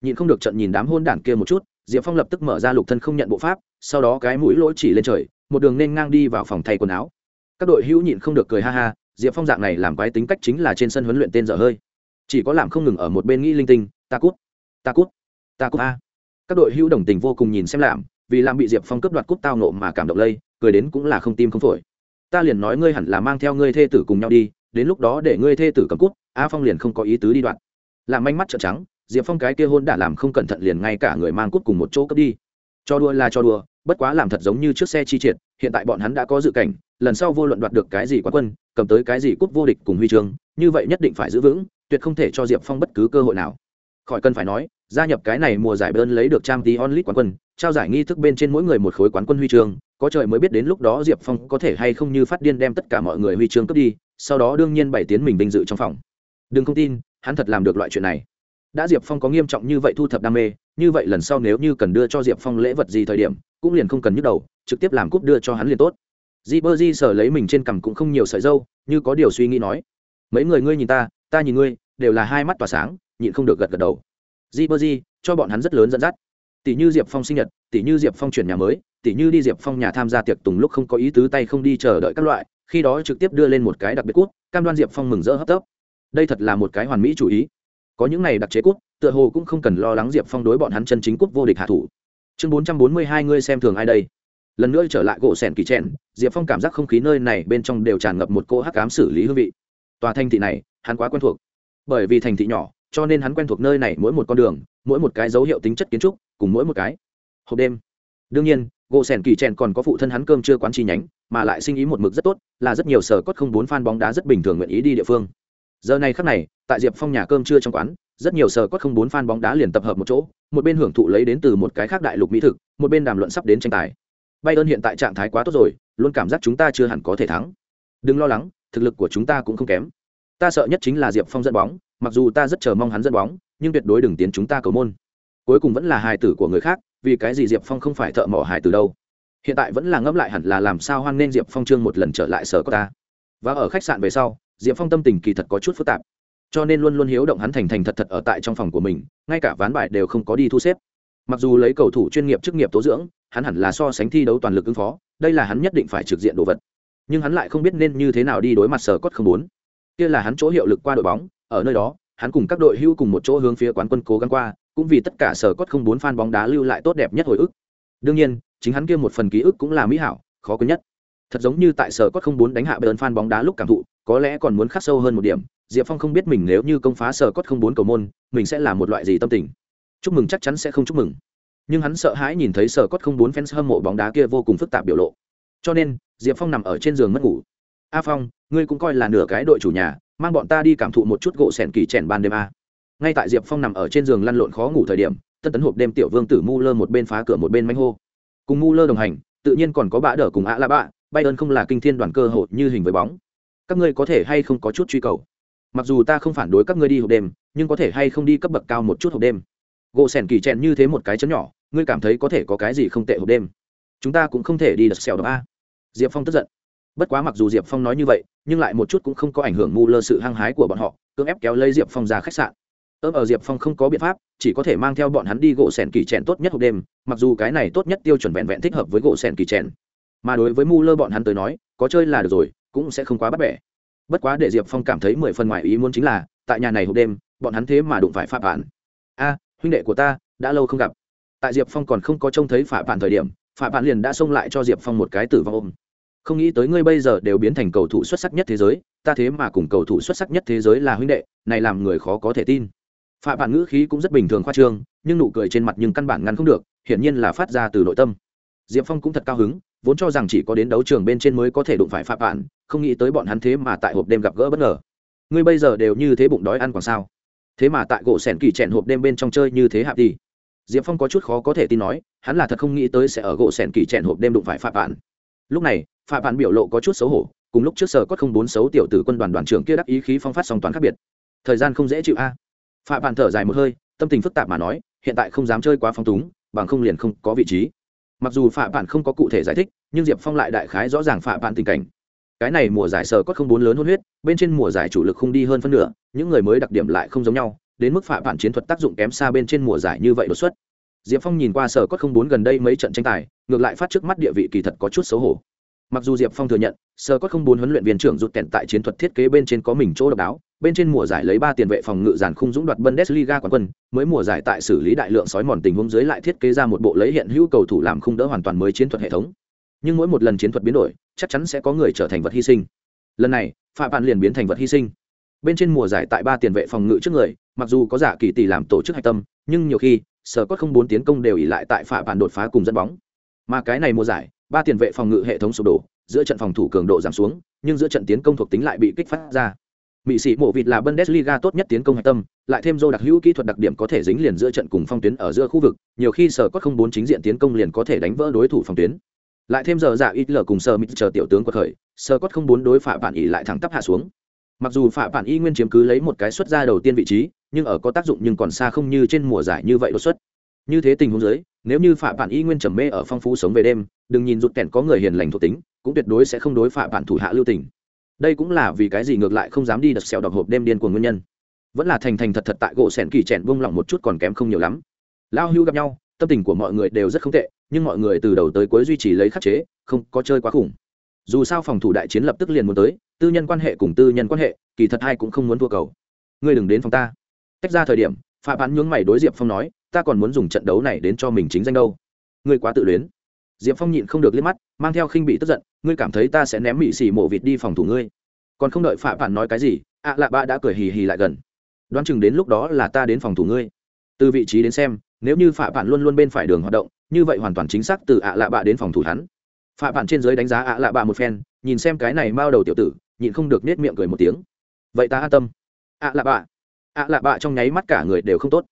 Nhịn không được trận nhìn đám hôn đản kia một chút, Diệp Phong lập tức mở ra lục thân không nhận bộ pháp, sau đó cái mũi lỗi chỉ lên trời, một đường nên ngang đi vào phòng thay quần áo. Các đội hữu nhịn không được cười ha ha, Diệp Phong dạng này làm quái tính cách chính là trên sân huấn luyện tên dở hơi. chỉ có làm không ngừng ở một bên nghĩ linh tinh ta cút ta cút ta cút a các đội hữu đồng tình vô cùng nhìn xem làm vì làm bị diệp phong cướp đoạt cút tao nộ mà cảm động lây, cười đến cũng là không tim không phổi. Ta liền nói ngươi hẳn là mang theo ngươi thê tử cùng nhau đi, đến lúc đó để ngươi thê tử cầm cút a phong liền không có ý tứ đi đoạn. Làm manh mắt trợn trắng, diệp phong cái kia hôn đã làm không cẩn thận liền ngay cả người mang cút cùng một chỗ cướp đi. Cho đua là cho đùa, bất quá làm thật giống như trước xe chi triệt, hiện tại bọn hắn đã có dự cảnh, lần sau vô luận đoạt được cái gì quá quân, cầm tới cái gì cúp vô địch cùng huy chương, như vậy nhất định phải giữ vững, tuyệt không thể cho diệp phong bất cứ cơ hội nào. Khỏi cần phải nói gia nhập cái này mùa giải bơn lấy được trang tí onlit quán quân, trao giải nghi thức bên trên mỗi người một khối quán quân huy chương, có trời mới biết đến lúc đó diệp phong có thể hay không như phát điên đem tất cả mọi người huy chương cướp đi, sau đó đương nhiên bày tiến mình vinh dự trong phòng. Đừng không tin, hắn thật làm được loại chuyện này. Đã diệp phong có nghiêm trọng như vậy thu thập đam mê, như vậy lần sau nếu như cần đưa cho diệp phong lễ vật gì thời điểm, cũng liền không cần nhức đầu, trực tiếp làm cúp đưa cho hắn liền tốt. Di bơ di sở lấy mình trên cằm cũng không nhiều sợi dâu, như có điều suy nghĩ nói. Mấy người ngươi nhìn ta ta nhìn ngươi, đều là hai mắt tỏa sáng, nhịn không được gật gật đầu di bơ di, cho bọn hắn rất lớn dẫn dắt. Tỷ như diệp phong sinh nhật, tỷ như diệp phong chuyển nhà mới, tỷ như đi diệp phong nhà tham gia tiệc tùng lúc không có ý tứ tay không đi chờ đợi các loại, khi đó trực tiếp đưa lên một cái đặc biệt cút, cam đoan diệp phong mừng rỡ hấp tấp. Đây thật là một cái hoàn mỹ chủ ý. Có những này đặc chế cút, tựa hồ cũng không cần lo lắng diệp phong đối bọn hắn chân chính cút vô địch hạ thủ. Chương bốn trăm bốn mươi hai, ngươi xem thường ai đây? Lần nữa trở lại gỗ sẻn kỳ trẻn diệp phong cảm giác không khí nơi này bên trong đều tràn ngập một cô hắc cám xử lý hương vị. Tòa thành thị này, hắn quá quen thuộc. Bởi vì thành thị nhỏ cho nên hắn quen thuộc nơi này mỗi một con đường mỗi một cái dấu hiệu tính chất kiến trúc cùng mỗi một cái hộp đêm đương nhiên gỗ sẻn kỳ trèn còn có phụ thân hắn cơm chưa quán chi nhánh mà lại sinh ý một mực rất tốt là rất nhiều sở cốt không bốn fan bóng đá rất bình thường nguyện ý đi địa phương giờ này khắc này tại diệp phong nhà cơm trưa trong quán rất nhiều sở cốt không bốn fan bóng đá liền tập hợp một chỗ một bên hưởng thụ lấy đến từ một cái khác đại lục mỹ thực một bên đàm luận sắp đến tranh tài Bay ơn hiện tại trạng thái quá tốt rồi, luôn cảm giác chúng ta chưa hẳn có thể thắng. Đừng lo lắng, thực lực của chúng ta cũng không kém. Ta sợ nhất chính là Diệp Phong dẫn bóng, mặc dù ta rất chờ mong hắn dẫn bóng, nhưng tuyệt đối đừng tiến chúng ta cầu môn. Cuối cùng vẫn là hài tử của người khác, vì cái gì Diệp Phong không phải thợ mỏ hài tử đâu? Hiện tại vẫn là ngẫm lại hẳn là làm sao hoan nên Diệp Phong trương một lần trở lại sở của ta. Và ở khách sạn về sau, Diệp Phong tâm tình kỳ thật có chút phức tạp, cho nên luôn luôn hiếu động hắn thành thành thật thật ở tại trong phòng của mình, ngay cả ván bài đều không có đi thu xếp. Mặc dù lấy cầu thủ chuyên nghiệp chức nghiệp tố dưỡng, hắn hẳn là so sánh thi đấu toàn lực ứng phó đây là hắn nhất định phải trực diện đồ vật nhưng hắn lại không biết nên như thế nào đi đối mặt sở cốt không bốn kia là hắn chỗ hiệu lực qua đội bóng ở nơi đó, hắn cùng các đội hưu cùng một chỗ hướng phía quán quân cố gắng qua, cũng vì tất cả sở cốt không bốn fan bóng đá lưu lại tốt đẹp nhất hồi ức. Đương nhiên, chính hắn kia một phần ký ức cũng là mỹ hảo, khó quên nhất. Thật giống như tại sở cốt không bốn đánh hạ bờn fan bóng đá lúc cảm thụ, có lẽ còn muốn khắc sâu hơn một điểm, diệp phong không biết mình nếu như công phá sở cốt không bốn cầu môn, mình sẽ là một loại gì tâm tình. Chúc mừng chắc chắn sẽ không chúc mừng. Nhưng hắn sợ hãi nhìn thấy sở cốt không bốn fans hâm mộ bóng đá kia vô cùng phức tạp biểu lộ. Cho nên, diệp phong nằm ở trên giường mất ngủ. A phong, ngươi cũng coi là nửa cái đội chủ nhà mang bọn ta đi cảm thụ một chút gỗ sẻn kỳ chèn ban đêm a. Ngay tại diệp phong nằm ở trên giường lăn lộn khó ngủ thời điểm, tân tấn hộp đêm tiểu vương tử mu lơ một bên phá cửa một bên manh hô. Cùng mu lơ đồng hành, tự nhiên còn có bã đỡ cùng ạ la bạ, bay ơn không là kinh thiên đoàn cơ hội như hình với bóng. Các ngươi có thể hay không có chút truy cầu? Mặc dù ta không phản đối các ngươi đi hộp đêm, nhưng có thể hay không đi cấp bậc cao một chút hộp đêm? Gỗ sẻn kỳ chèn như thế một cái chấm nhỏ, ngươi cảm thấy có thể có cái gì không tệ hộp đêm? Chúng ta cũng không thể đi đợt xèo đó a. Diệp phong tức giận bất quá mặc dù diệp phong nói như vậy, nhưng lại một chút cũng không có ảnh hưởng mù lơ sự hăng hái của bọn họ, cưỡng ép kéo lấy diệp phong ra khách sạn. Ớm ở diệp phong không có biện pháp, chỉ có thể mang theo bọn hắn đi gỗ sèn kỳ trèn tốt nhất hộp đêm, mặc dù cái này tốt nhất tiêu chuẩn vẹn vẹn thích hợp với gỗ sèn kỳ trèn mà đối với mù lơ bọn hắn tới nói, có chơi là được rồi, cũng sẽ không quá bắt bẻ. Bất quá để diệp phong cảm thấy mười phần ngoài ý muốn chính là, tại nhà này hộp đêm, bọn hắn thế mà đụng phải phạm bản a, huynh đệ của ta, đã lâu không gặp. Tại diệp phong còn không có trông thấy phạm bản thời điểm phạm bản liền đã xông lại cho diệp phong một cái tử vong ôm không nghĩ tới ngươi bây giờ đều biến thành cầu thủ xuất sắc nhất thế giới, ta thế mà cùng cầu thủ xuất sắc nhất thế giới là huynh đệ, này làm người khó có thể tin. Phạm bản ngữ khí cũng rất bình thường khoa trương, nhưng nụ cười trên mặt nhưng căn bản ngăn không được, hiển nhiên là phát ra từ nội tâm. Diệp phong cũng thật cao hứng, vốn cho rằng chỉ có đến đấu trường bên trên mới có thể đụng phải phạm bản không nghĩ tới bọn hắn thế mà tại hộp đêm gặp gỡ bất ngờ. Ngươi bây giờ đều như thế bụng đói ăn còn sao? Thế mà tại gỗ sẻn kỳ trẻn hộp đêm bên trong chơi như thế hạp đi. Diệp phong có chút khó có thể tin nói, hắn là thật không nghĩ tới sẽ ở gỗ sẻn kỳ trẻn hộp đêm đụng phải phạm bản lúc này phạm bản biểu lộ có chút xấu hổ, cùng lúc trước sở có không bốn xấu tiểu tử quân đoàn đoàn trưởng kia đắc ý khí phong phát song toàn khác biệt. Thời gian không dễ chịu a. À. Phạm bản thở dài một hơi, tâm tình phức tạp mà nói, hiện tại không dám chơi quá phong túng, bằng không liền không có vị trí. Mặc dù phạm bản không có cụ thể giải thích, nhưng diệp phong lại đại khái rõ ràng phạm bản tình cảnh. Cái này mùa giải sở có không bốn lớn hôn huyết, bên trên mùa giải chủ lực không đi hơn phân nửa, những người mới đặc điểm lại không giống nhau, đến mức phạm bản chiến thuật tác dụng kém xa bên trên mùa giải như vậy đột xuất. Diệp phong nhìn qua sở có không bốn gần đây mấy trận tranh tài, ngược lại phát trước mắt địa vị kỳ thật có chút xấu hổ mặc dù diệp phong thừa nhận sơ có không bốn huấn luyện viên trưởng rụt kẹn tại chiến thuật thiết kế bên trên có mình chỗ độc đáo, bên trên mùa giải lấy ba tiền vệ phòng ngự giàn khung dũng đoạt bundesliga quán quân, mới mùa giải tại xử lý đại lượng sói mòn tình huống dưới lại thiết kế ra một bộ lấy hiện hữu cầu thủ làm khung đỡ hoàn toàn mới chiến thuật hệ thống. Nhưng mỗi một lần chiến thuật biến đổi, chắc chắn sẽ có người trở thành vật hy sinh. Lần này, phạm bạn liền biến thành vật hy sinh. Bên trên mùa giải tại ba tiền vệ phòng ngự trước người, mặc dù có giả kỳ tỷ làm tổ chức hạch tâm, nhưng nhiều khi sở cốt không bốn tiến công đều ỉ lại tại phạm bạn đột phá cùng dẫn bóng. Mà cái này mùa giải ba tiền vệ phòng ngự hệ thống sụp đổ giữa trận phòng thủ cường độ giảm xuống nhưng giữa trận tiến công thuộc tính lại bị kích phát ra Mỹ sĩ mộ vịt là Bundesliga tốt nhất tiến công hạch tâm, lại thêm dô đặc hữu kỹ thuật đặc điểm có thể dính liền giữa trận cùng phong tuyến ở giữa khu vực, nhiều khi sở có không bốn chính diện tiến công liền có thể đánh vỡ đối thủ phòng tuyến. Lại thêm giờ dạ ít lờ cùng sở mít chờ tiểu tướng quật khởi, sở có không bốn đối phạm bản ý lại thẳng tắp hạ xuống. Mặc dù phạm bản y nguyên chiếm cứ lấy một cái xuất ra đầu tiên vị trí, nhưng ở có tác dụng nhưng còn xa không như trên mùa giải như vậy đột xuất. Như thế tình huống dưới, nếu như phạm bạn y nguyên trầm mê ở phong phú sống về đêm, đừng nhìn rụt kẹn có người hiền lành thuộc tính, cũng tuyệt đối sẽ không đối phạm bạn thủ hạ lưu tình. Đây cũng là vì cái gì ngược lại không dám đi đập xèo đọc hộp đêm điên của nguyên nhân. Vẫn là thành thành thật thật tại gỗ sẻn kỳ chèn vung lòng một chút còn kém không nhiều lắm. Lao hưu gặp nhau tâm tình của mọi người đều rất không tệ nhưng mọi người từ đầu tới cuối duy trì lấy khắc chế không có chơi quá khủng. Dù sao phòng thủ đại chiến lập tức liền muốn tới tư nhân quan hệ cùng tư nhân quan hệ kỳ thật hai cũng không muốn thua cầu. Ngươi đừng đến phòng ta. Tách ra thời điểm phạm bán nhướng mày đối diệp phong nói ta còn muốn dùng trận đấu này đến cho mình chính danh đâu. Ngươi quá tự luyến. Diệp phong nhịn không được liếc mắt, mang theo khinh bị tức giận, ngươi cảm thấy ta sẽ ném mị xỉ mộ vịt đi phòng thủ ngươi. Còn không đợi phạm bạn nói cái gì, ạ à lạ bạ đã cười hì hì lại gần. Đoán chừng đến lúc đó là ta đến phòng thủ ngươi. Từ vị trí đến xem, nếu như phạm bạn luôn luôn bên phải đường hoạt động, như vậy hoàn toàn chính xác từ ạ lạ bạ đến phòng thủ hắn. Phạm bạn trên giới đánh giá ạ lạ bạ một phen, nhìn xem cái này mao đầu tiểu tử, nhịn không được nết miệng cười một tiếng. Vậy ta an tâm. ạ lạ bạ ạ lạ bạ trong nháy mắt cả người đều không tốt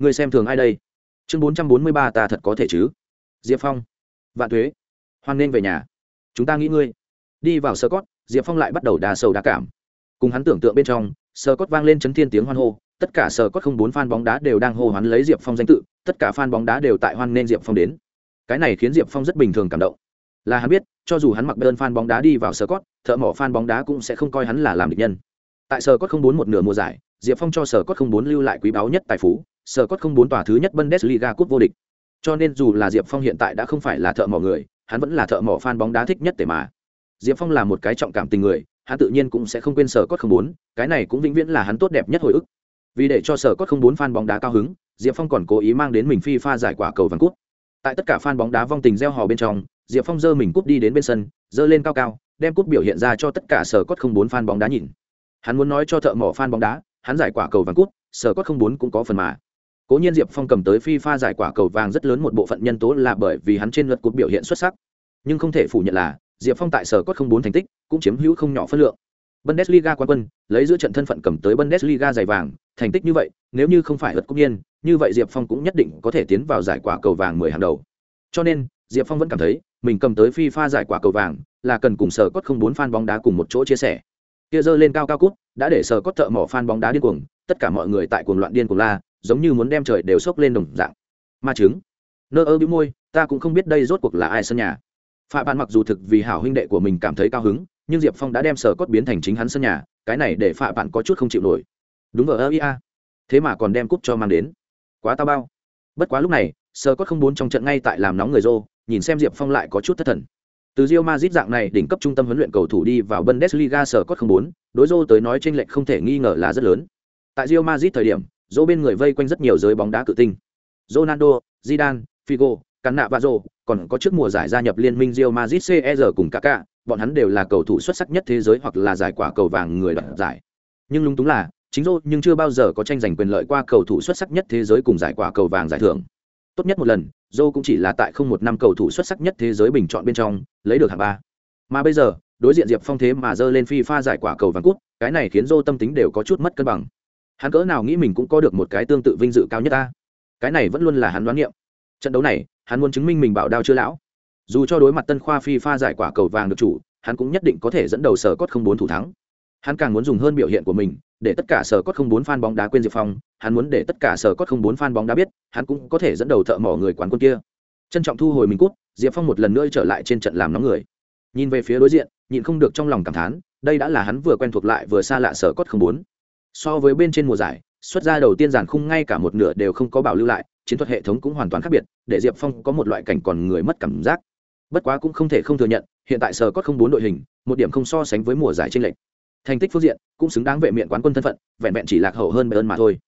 người xem thường ai đây? Chương bốn trăm bốn mươi ba ta thật có thể chứ? Diệp phong. Vạn thuế. Hoan nên về nhà. Chúng ta nghĩ ngươi. Đi vào sơ cót diệp phong lại bắt đầu đà sầu đà cảm. Cùng hắn tưởng tượng bên trong, sơ cót vang lên chấn thiên tiếng hoan hô, tất cả sơ cót không bốn fan bóng đá đều đang hô hoán lấy diệp phong danh tự, tất cả fan bóng đá đều tại hoan nên diệp phong đến. Cái này khiến diệp phong rất bình thường cảm động. Là hắn biết, cho dù hắn mặc đơn fan bóng đá đi vào sơ cót thợ mỏ fan bóng đá cũng sẽ không coi hắn là làm địch nhân. Tại sơ cót không bốn một nửa mùa giải, diệp phong cho sơ cót không bốn lưu lại quý báu nhất tài phú. Sở Cốt không bốn tòa thứ nhất bundesliga cúp vô địch. Cho nên dù là diệp phong hiện tại đã không phải là thợ mỏ người, hắn vẫn là thợ mỏ fan bóng đá thích nhất tệ mà. Diệp phong là một cái trọng cảm tình người, hắn tự nhiên cũng sẽ không quên sở cốt không bốn, cái này cũng vĩnh viễn là hắn tốt đẹp nhất hồi ức. Vì để cho sở cốt không bốn fan bóng đá cao hứng, diệp phong còn cố ý mang đến mình phi pha giải quả cầu vàng cút tại tất cả fan bóng đá vong tình reo hò bên trong, diệp phong giơ mình cút đi đến bên sân, giơ lên cao cao, đem cút biểu hiện ra cho tất cả sở cốt không bốn fan bóng đá nhìn. Hắn muốn nói cho thợ mỏ fan bóng đá, hắn giải quả cầu vàng cút sở cốt không bốn cũng có phần mà cố nhiên diệp phong cầm tới phi pha giải quả cầu vàng rất lớn một bộ phận nhân tố là bởi vì hắn trên luật cút biểu hiện xuất sắc. Nhưng không thể phủ nhận là, diệp phong tại sở cốt không bốn thành tích, cũng chiếm hữu không nhỏ phân lượng. Bundesliga quán quân, lấy giữa trận thân phận cầm tới bundesliga giải vàng, thành tích như vậy, nếu như không phải luật cúc nhiên như vậy diệp phong cũng nhất định có thể tiến vào giải quả cầu vàng mười hàng đầu. Cho nên, diệp phong vẫn cảm thấy, mình cầm tới fifa giải quả cầu vàng, là cần cùng sở cốt không bốn fan bóng đá cùng một chỗ chia sẻ. Kia dơ lên cao cao cút, đã để sở cốt thợ mỏ fan bóng đá điên cuồng, tất cả mọi người tại cuồng loạn điên cuồng la giống như muốn đem trời đều sốc lên đồng dạng. Ma chứng nơ ơ bĩu môi ta cũng không biết đây rốt cuộc là ai sân nhà. Phạm bạn mặc dù thực vì hảo huynh đệ của mình cảm thấy cao hứng nhưng diệp phong đã đem sở cốt biến thành chính hắn sân nhà cái này để phạm bạn có chút không chịu nổi. Đúng vờ ơ ia. Thế mà còn đem cúp cho mang đến. Quá tao bao. Bất quá lúc này sở cốt không bốn trong trận ngay tại làm nóng người rô nhìn xem diệp phong lại có chút thất thần. Từ Real Madrid dạng này đỉnh cấp trung tâm huấn luyện cầu thủ đi vào Bundesliga sở cốt không bốn, đối Rô tới nói chênh lệch không thể nghi ngờ là rất lớn. Tại Real Madrid thời điểm, Rô bên người vây quanh rất nhiều giới bóng đá cự tinh. Ronaldo, Zidane, Figo, Cannạ và Rô, còn có trước mùa giải gia nhập liên minh Real Madrid cer cùng kaka bọn hắn đều là cầu thủ xuất sắc nhất thế giới hoặc là giải quả cầu vàng người đoạt giải. Nhưng lung túng là, chính Rô nhưng chưa bao giờ có tranh giành quyền lợi qua cầu thủ xuất sắc nhất thế giới cùng giải quả cầu vàng giải thưởng. Tốt nhất một lần, Rô cũng chỉ là tại không một năm cầu thủ xuất sắc nhất thế giới bình chọn bên trong, lấy được hạng ba. Mà bây giờ, đối diện Diệp Phong thế mà dơ lên phi pha giải quả cầu vàng cút, cái này khiến Rô tâm tính đều có chút mất cân bằng. Hắn cỡ nào nghĩ mình cũng có được một cái tương tự vinh dự cao nhất ta. Cái này vẫn luôn là hắn đoán nghiệm. Trận đấu này, hắn muốn chứng minh mình bảo đao chưa lão. Dù cho đối mặt tân khoa phi pha giải quả cầu vàng được chủ hắn cũng nhất định có thể dẫn đầu sở cốt không bốn thủ thắng. Hắn càng muốn dùng hơn biểu hiện của mình để tất cả sở cốt không bốn fan bóng đá quên diệp phong hắn muốn để tất cả sở cốt không bốn fan bóng đá biết hắn cũng có thể dẫn đầu thợ mỏ người quán quân kia. Trân trọng thu hồi mình cút diệp phong một lần nữa trở lại trên trận làm nóng người. Nhìn về phía đối diện nhịn không được trong lòng cảm thán đây đã là hắn vừa quen thuộc lại vừa xa lạ sở cốt không bốn so với bên trên mùa giải, xuất ra đầu tiên giàn khung ngay cả một nửa đều không có bảo lưu lại, chiến thuật hệ thống cũng hoàn toàn khác biệt, để diệp phong có một loại cảnh còn người mất cảm giác. Bất quá cũng không thể không thừa nhận, hiện tại sờ cốt không bốn đội hình, một điểm không so sánh với mùa giải tranh lệch. Thành tích phương diện cũng xứng đáng vệ miện quán quân thân phận, vẹn vẹn chỉ lạc hậu hơn bayern mà thôi.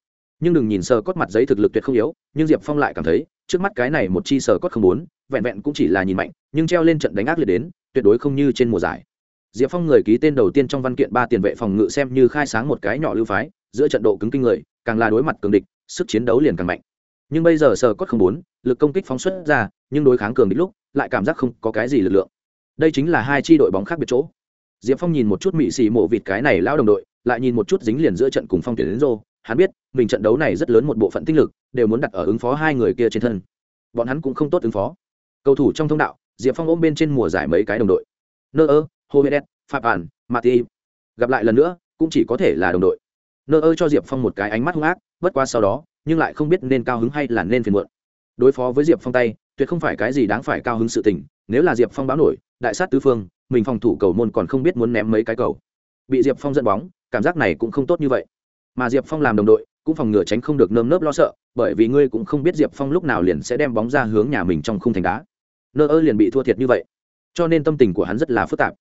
Nhưng đừng nhìn sờ cốt mặt giấy thực lực tuyệt không yếu, nhưng diệp phong lại cảm thấy, trước mắt cái này một chi sờ cốt không bốn, vẹn vẹn cũng chỉ là nhìn mạnh, nhưng treo lên trận đánh ác liệt đến, tuyệt đối không như trên mùa giải diệp phong người ký tên đầu tiên trong văn kiện ba tiền vệ phòng ngự xem như khai sáng một cái nhỏ lưu phái, giữa trận độ cứng kinh người, càng là đối mặt cường địch, sức chiến đấu liền càng mạnh. Nhưng bây giờ sờ cốt không bốn lực công kích phóng xuất ra, nhưng đối kháng cường địch lúc, lại cảm giác không có cái gì lực lượng. Đây chính là hai chi đội bóng khác biệt chỗ. Diệp phong nhìn một chút mị xì mộ vịt cái này lao đồng đội, lại nhìn một chút dính liền giữa trận cùng phong tuyển đến rô, hắn biết, mình trận đấu này rất lớn một bộ phận tinh lực, đều muốn đặt ở ứng phó hai người kia trên thân. Bọn hắn cũng không tốt ứng phó. Cầu thủ trong thông đạo, diệp phong ôm bên trên mùa giải mấy cái đồng đội. Nơ ơ homedet phạm ản mati. Gặp lại lần nữa, cũng chỉ có thể là đồng đội. Nơ ơ cho diệp phong một cái ánh mắt hung ác, bất qua sau đó, nhưng lại không biết nên cao hứng hay là nên phiền muộn. Đối phó với diệp phong tay, tuyệt không phải cái gì đáng phải cao hứng sự tình, nếu là diệp phong báo nổi, đại sát tứ phương, mình phòng thủ cầu môn còn không biết muốn ném mấy cái cầu. Bị diệp phong dẫn bóng, cảm giác này cũng không tốt như vậy. Mà diệp phong làm đồng đội, cũng phòng ngừa tránh không được nơm nớp lo sợ, bởi vì ngươi cũng không biết diệp phong lúc nào liền sẽ đem bóng ra hướng nhà mình trong khung thành đá. Nơ ơ liền bị thua thiệt như vậy. Cho nên tâm tình của hắn rất là phức tạp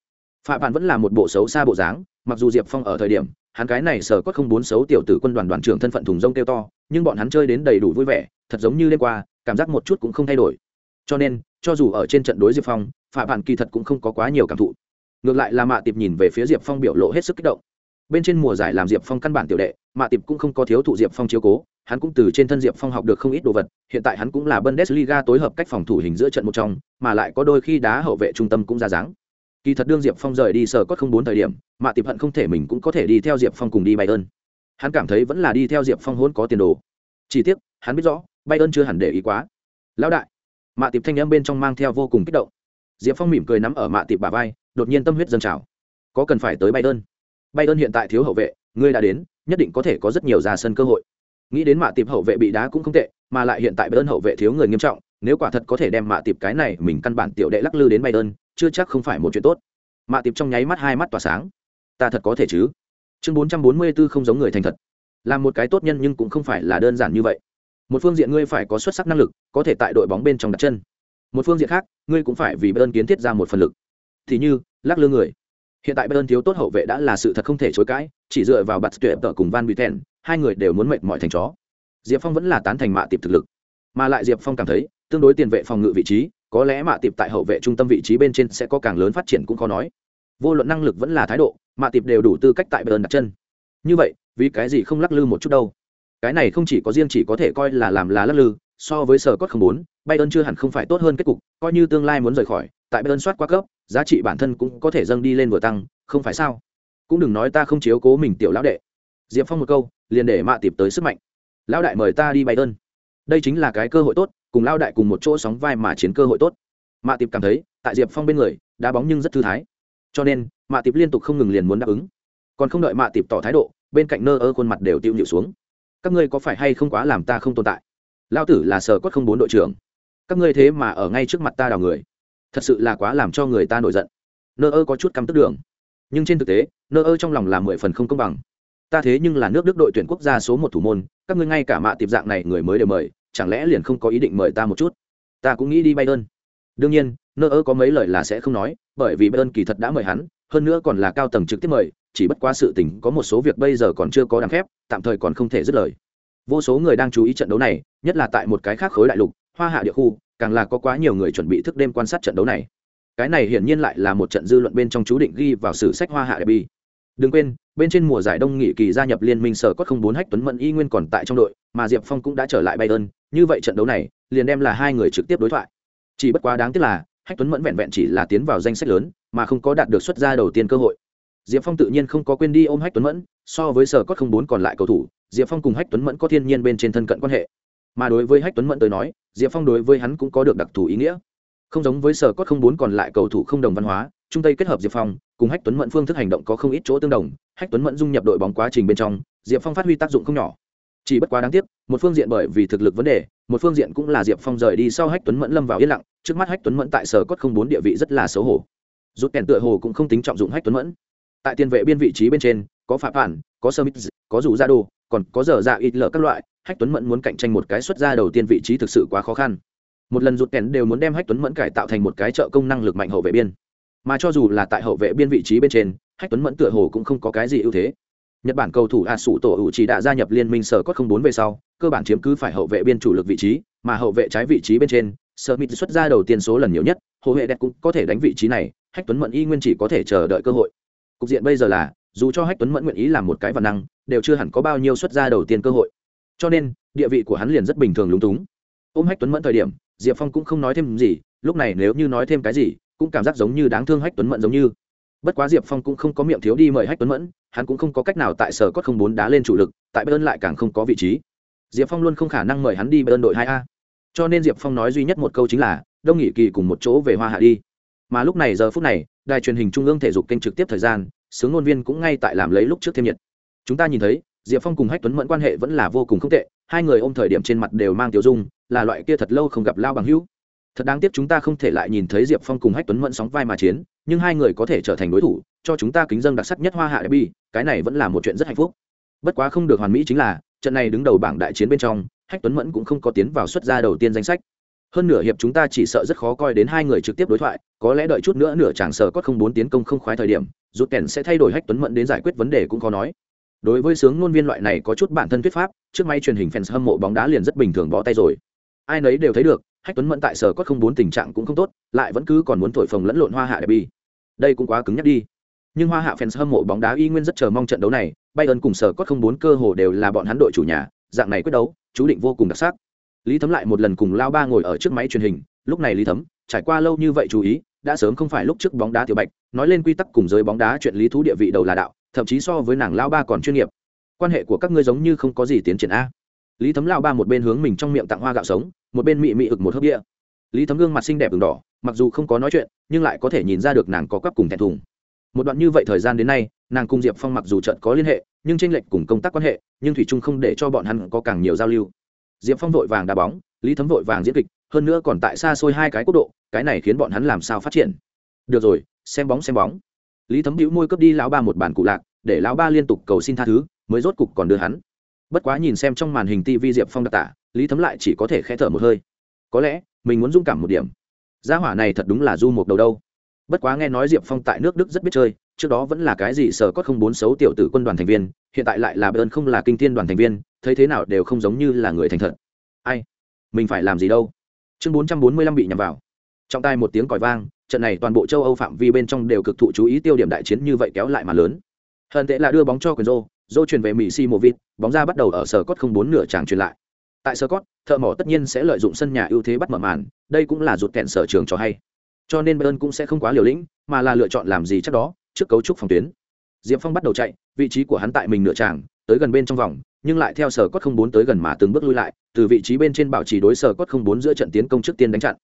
phạm bạn vẫn là một bộ xấu xa bộ dáng, mặc dù diệp phong ở thời điểm, hắn cái này sở có không bốn xấu tiểu tử quân đoàn đoàn trưởng thân phận thùng rông kêu to, nhưng bọn hắn chơi đến đầy đủ vui vẻ, thật giống như đêm qua, cảm giác một chút cũng không thay đổi. Cho nên, cho dù ở trên trận đối diệp phong phạm bạn kỳ thật cũng không có quá nhiều cảm thụ. Ngược lại là mạ tiệp nhìn về phía diệp phong biểu lộ hết sức kích động. Bên trên mùa giải làm diệp phong căn bản tiểu đệ, mạ tiệp cũng không có thiếu thụ diệp phong chiếu cố, hắn cũng từ trên thân diệp phong học được không ít đồ vật, hiện tại hắn cũng là bundesliga tối hợp cách phòng thủ hình giữa trận một trong, mà lại có đôi khi đá hậu vệ trung tâm cũng ra dáng kỳ thật đương diệp phong rời đi sở cốt không bốn thời điểm, mạ tiệp hận không thể mình cũng có thể đi theo diệp phong cùng đi bay ơn hắn cảm thấy vẫn là đi theo diệp phong hôn có tiền đồ. Chỉ tiếc, hắn biết rõ bay ơn chưa hẳn để ý quá. Lão đại! Mạ tiệp thanh âm bên trong mang theo vô cùng kích động. Diệp phong mỉm cười nắm ở mạ tiệp bà vai, đột nhiên tâm huyết dâng trào. Có cần phải tới bay ơn bay ơn hiện tại thiếu hậu vệ, ngươi đã đến, nhất định có thể có rất nhiều ra sân cơ hội. Nghĩ đến mạ tiệp hậu vệ bị đá cũng không tệ, mà lại hiện tại bay ơn hậu vệ thiếu người nghiêm trọng, nếu quả thật có thể đem mạ tiệp cái này mình căn bản tiểu đệ lắc lư đến bay ơn chưa chắc không phải một chuyện tốt. Mạ tiệp trong nháy mắt hai mắt tỏa sáng. Ta thật có thể chứ? Chương bốn trăm bốn mươi b ố không giống người thành thật. Là một cái tốt nhân nhưng cũng không phải là đơn giản như vậy. Một phương diện ngươi phải có xuất sắc năng lực, có thể tại đội bóng bên trong đặt chân. Một phương diện khác, ngươi cũng phải vì bayern kiến thiết ra một phần lực. Thì như, lắc lư người. Hiện tại bayern thiếu tốt hậu vệ đã là sự thật không thể chối cãi, chỉ dựa vào bạt tuyệt tợ cùng van buten hai người đều muốn mệt mỏi thành chó. Diệp phong vẫn là tán thành mạ tiệp thực lực. Mà lại diệp phong cảm thấy, tương đối tiền vệ phòng ngự vị trí có lẽ mạ tiệp tại hậu vệ trung tâm vị trí bên trên sẽ có càng lớn phát triển cũng khó nói. Vô luận năng lực vẫn là thái độ, mạ tiệp đều đủ tư cách tại bờ đặt chân. Như vậy, vì cái gì không lắc lư một chút đâu? Cái này không chỉ có riêng chỉ có thể coi là làm lá lắc lư, so với sở cốt không bốn, bayern chưa hẳn không phải tốt hơn kết cục, coi như tương lai muốn rời khỏi, tại bayern soát qua cấp, giá trị bản thân cũng có thể dâng đi lên vừa tăng, không phải sao? Cũng đừng nói ta không chiếu cố mình tiểu lão đệ. Diệp phong một câu, liền để mạ tiệp tới sức mạnh. Lão đại mời ta đi bayern. Đây chính là cái cơ hội tốt cùng lao đại cùng một chỗ sóng vai mà chiến cơ hội tốt. Mạ tiệp cảm thấy, tại diệp phong bên người, đá bóng nhưng rất thư thái. Cho nên, mạ tiệp liên tục không ngừng liền muốn đáp ứng. Còn không đợi mạ tiệp tỏ thái độ, bên cạnh nơ ơ khuôn mặt đều tiêu nhịu xuống. Các ngươi có phải hay không quá làm ta không tồn tại? Lao tử là sở quất không bốn đội trưởng. Các ngươi thế mà ở ngay trước mặt ta đào người. Thật sự là quá làm cho người ta nổi giận. Nơ ơ có chút căm tức đường. Nhưng trên thực tế, nơ ơ trong lòng là mười phần không công bằng. Ta thế nhưng là nước đức đội tuyển quốc gia số một thủ môn, các ngươi ngay cả mạ tiệp dạng này người mới đều mời chẳng lẽ liền không có ý định mời ta một chút? Ta cũng nghĩ đi bay ơn đương nhiên, nơ ơ có mấy lời là sẽ không nói, bởi vì bay ơn kỳ thật đã mời hắn, hơn nữa còn là cao tầng trực tiếp mời, chỉ bất qua sự tình có một số việc bây giờ còn chưa có đáng phép tạm thời còn không thể dứt lời. Vô số người đang chú ý trận đấu này, nhất là tại một cái khác khối đại lục, hoa hạ địa khu, càng là có quá nhiều người chuẩn bị thức đêm quan sát trận đấu này. Cái này hiển nhiên lại là một trận dư luận bên trong chú định ghi vào sử sách hoa hạ derby đừng quên, bên trên mùa giải đông nghị kỳ gia nhập liên minh sở có không bốn hách tuấn mẫn y nguyên còn tại trong đội, mà diệp phong cũng đã trở lại bayern. Như vậy trận đấu này, liền đem là hai người trực tiếp đối thoại. Chỉ bất quá đáng tiếc là hách tuấn mẫn vẹn vẹn chỉ là tiến vào danh sách lớn, mà không có đạt được xuất ra đầu tiên cơ hội. Diệp phong tự nhiên không có quên đi ôm hách tuấn mẫn, so với sở cốt không bốn còn lại cầu thủ, diệp phong cùng hách tuấn mẫn có thiên nhiên bên trên thân cận quan hệ. Mà đối với hách tuấn mẫn tới nói, diệp phong đối với hắn cũng có được đặc thù ý nghĩa. Không giống với sở cốt không bốn còn lại cầu thủ không đồng văn hóa trung tây kết hợp diệp phong, cùng hách tuấn mẫn phương thức hành động có không ít chỗ tương đồng. Hách tuấn mẫn dung nhập đội bóng quá trình bên trong, diệp phong phát huy tác dụng không nhỏ. Chỉ bất quá đáng tiếc, một phương diện bởi vì thực lực vấn đề, một phương diện cũng là diệp phong rời đi sau hách tuấn mẫn lâm vào yên lặng. Trước mắt hách tuấn mẫn tại sở cốt không bốn địa vị rất là xấu hổ. Rút kèn tựa hồ cũng không tính trọng dụng hách tuấn mẫn. Tại tiền vệ biên vị trí bên trên, có phạm phản, có sơ mít có rủ ra đồ còn có dở dạ ít lở các loại. Hách tuấn mẫn muốn cạnh tranh một cái xuất ra đầu tiên vị trí thực sự quá khó khăn. Một lần rút kèn đều muốn đem hách tuấn mẫn cải tạo thành một cái trợ công năng lực mạnh hậu vệ biên mà cho dù là tại hậu vệ biên vị trí bên trên, hách tuấn mẫn tựa hồ cũng không có cái gì ưu thế. Nhật bản cầu thủ a sủ tổ ủ chỉ đã gia nhập liên minh sở cốt không bốn về sau, cơ bản chiếm cứ phải hậu vệ biên chủ lực vị trí, mà hậu vệ trái vị trí bên trên, sở mít xuất ra đầu tiên số lần nhiều nhất, hồ hệ đẹp cũng có thể đánh vị trí này, hách tuấn mẫn y nguyên chỉ có thể chờ đợi cơ hội. Cục diện bây giờ là, dù cho hách tuấn mẫn nguyện ý làm một cái văn năng, đều chưa hẳn có bao nhiêu xuất ra đầu tiên cơ hội. Cho nên, địa vị của hắn liền rất bình thường lúng túng. Ôm hách tuấn mẫn thời điểm, diệp phong cũng không nói thêm gì, lúc này nếu như nói thêm cái gì cũng cảm giác giống như đáng thương hách tuấn mẫn giống như. Bất quá diệp phong cũng không có miệng thiếu đi mời hách tuấn mẫn, hắn cũng không có cách nào tại sở cốt không bốn đá lên chủ lực, tại bayern lại càng không có vị trí. Diệp phong luôn không khả năng mời hắn đi bayern đội hai a. Cho nên diệp phong nói duy nhất một câu chính là, đông nghị kỳ cùng một chỗ về hoa hạ đi. Mà lúc này giờ phút này, đài truyền hình trung ương thể dục kênh trực tiếp thời gian, sướng ngôn viên cũng ngay tại làm lấy lúc trước thêm nhiệt. Chúng ta nhìn thấy, diệp phong cùng hách tuấn mẫn quan hệ vẫn là vô cùng không tệ, hai người ôm thời điểm trên mặt đều mang tiểu dung, là loại kia thật lâu không gặp lao bằng hữu thật đáng tiếc chúng ta không thể lại nhìn thấy diệp phong cùng hách tuấn mẫn sóng vai mà chiến, nhưng hai người có thể trở thành đối thủ, cho chúng ta kính dân đặc sắc nhất hoa hạ bi cái này vẫn là một chuyện rất hạnh phúc. Bất quá không được hoàn mỹ chính là, trận này đứng đầu bảng đại chiến bên trong, hách tuấn mẫn cũng không có tiến vào xuất gia đầu tiên danh sách. Hơn nửa hiệp chúng ta chỉ sợ rất khó coi đến hai người trực tiếp đối thoại, có lẽ đợi chút nữa nửa chàng sở có không bốn tiến công không khoái thời điểm rút kèn sẽ thay đổi hách tuấn mẫn đến giải quyết vấn đề cũng khó nói. Đối với sướng ngôn viên loại này có chút bản thân thuyết pháp, trước may truyền hình fans hâm mộ bóng đá liền rất bình thường bó tay rồi. Ai nấy đều thấy được hách tuấn mẫn tại sở có không bốn tình trạng cũng không tốt, lại vẫn cứ còn muốn thổi phồng lẫn lộn hoa hạ đẹp bi đây cũng quá cứng nhắc đi. Nhưng hoa hạ fans hâm mộ bóng đá y nguyên rất chờ mong trận đấu này, bayern cùng sở có không bốn cơ hồ đều là bọn hắn đội chủ nhà, dạng này quyết đấu, chú định vô cùng đặc sắc. Lý thấm lại một lần cùng lao ba ngồi ở trước máy truyền hình, lúc này lý thấm, trải qua lâu như vậy chú ý, đã sớm không phải lúc trước bóng đá tiểu bạch, nói lên quy tắc cùng giới bóng đá chuyện lý thú địa vị đầu là đạo, thậm chí so với nàng lao ba còn chuyên nghiệp. Quan hệ của các ngươi giống như không có gì tiến triển a. Lý thấm lao ba một bên hướng mình trong miệng tặng hoa gạo sống một bên mị mị ực một hớp địa lý thấm gương mặt xinh đẹp ửng đỏ, mặc dù không có nói chuyện, nhưng lại có thể nhìn ra được nàng có quắp cùng thẹn thùng. Một đoạn như vậy thời gian đến nay, nàng cùng diệp phong mặc dù trận có liên hệ, nhưng tranh lệch cùng công tác quan hệ, nhưng thủy trung không để cho bọn hắn có càng nhiều giao lưu. Diệp phong vội vàng đá bóng, lý thấm vội vàng diễn kịch, hơn nữa còn tại xa xôi hai cái quốc độ, cái này khiến bọn hắn làm sao phát triển? Được rồi, xem bóng xem bóng. Lý thấm hữu môi cướp đi lão ba một bản cụ lạc, để lão ba liên tục cầu xin tha thứ, mới rốt cục còn đưa hắn. Bất quá nhìn xem trong màn hình tv diệp phong đặc tả lý thấm lại chỉ có thể khẽ thở một hơi. Có lẽ, mình muốn dung cảm một điểm. Gia hỏa này thật đúng là du một đầu đâu. Bất quá nghe nói diệp phong tại nước đức rất biết chơi, trước đó vẫn là cái gì sở Cốt không bốn xấu tiểu tử quân đoàn thành viên, hiện tại lại là bơn không là kinh thiên đoàn thành viên, thấy thế nào đều không giống như là người thành thật. Ai? Mình phải làm gì đâu? Chương bốn trăm bốn mươi lăm bị nhằm vào. Trong tai một tiếng còi vang, trận này toàn bộ châu âu phạm vi bên trong đều cực thụ chú ý tiêu điểm đại chiến như vậy kéo lại mà lớn. Hận tệ là đưa bóng cho quyền rô rô truyền về mỹ si mô vịt, bóng ra bắt đầu ở sở cốt không bốn nửa tràng truyền lại tại sơ cốt thợ mỏ tất nhiên sẽ lợi dụng sân nhà ưu thế bắt mở màn, đây cũng là rụt kẹn sở trường cho hay. Cho nên bayern cũng sẽ không quá liều lĩnh, mà là lựa chọn làm gì chắc đó, trước cấu trúc phòng tuyến. Diệp phong bắt đầu chạy, vị trí của hắn tại mình nửa tràng, tới gần bên trong vòng, nhưng lại theo sở cốt không bốn tới gần mà từng bước lui lại, từ vị trí bên trên bảo trì đối sở cốt không bốn giữa trận tiến công trước tiên đánh chặn.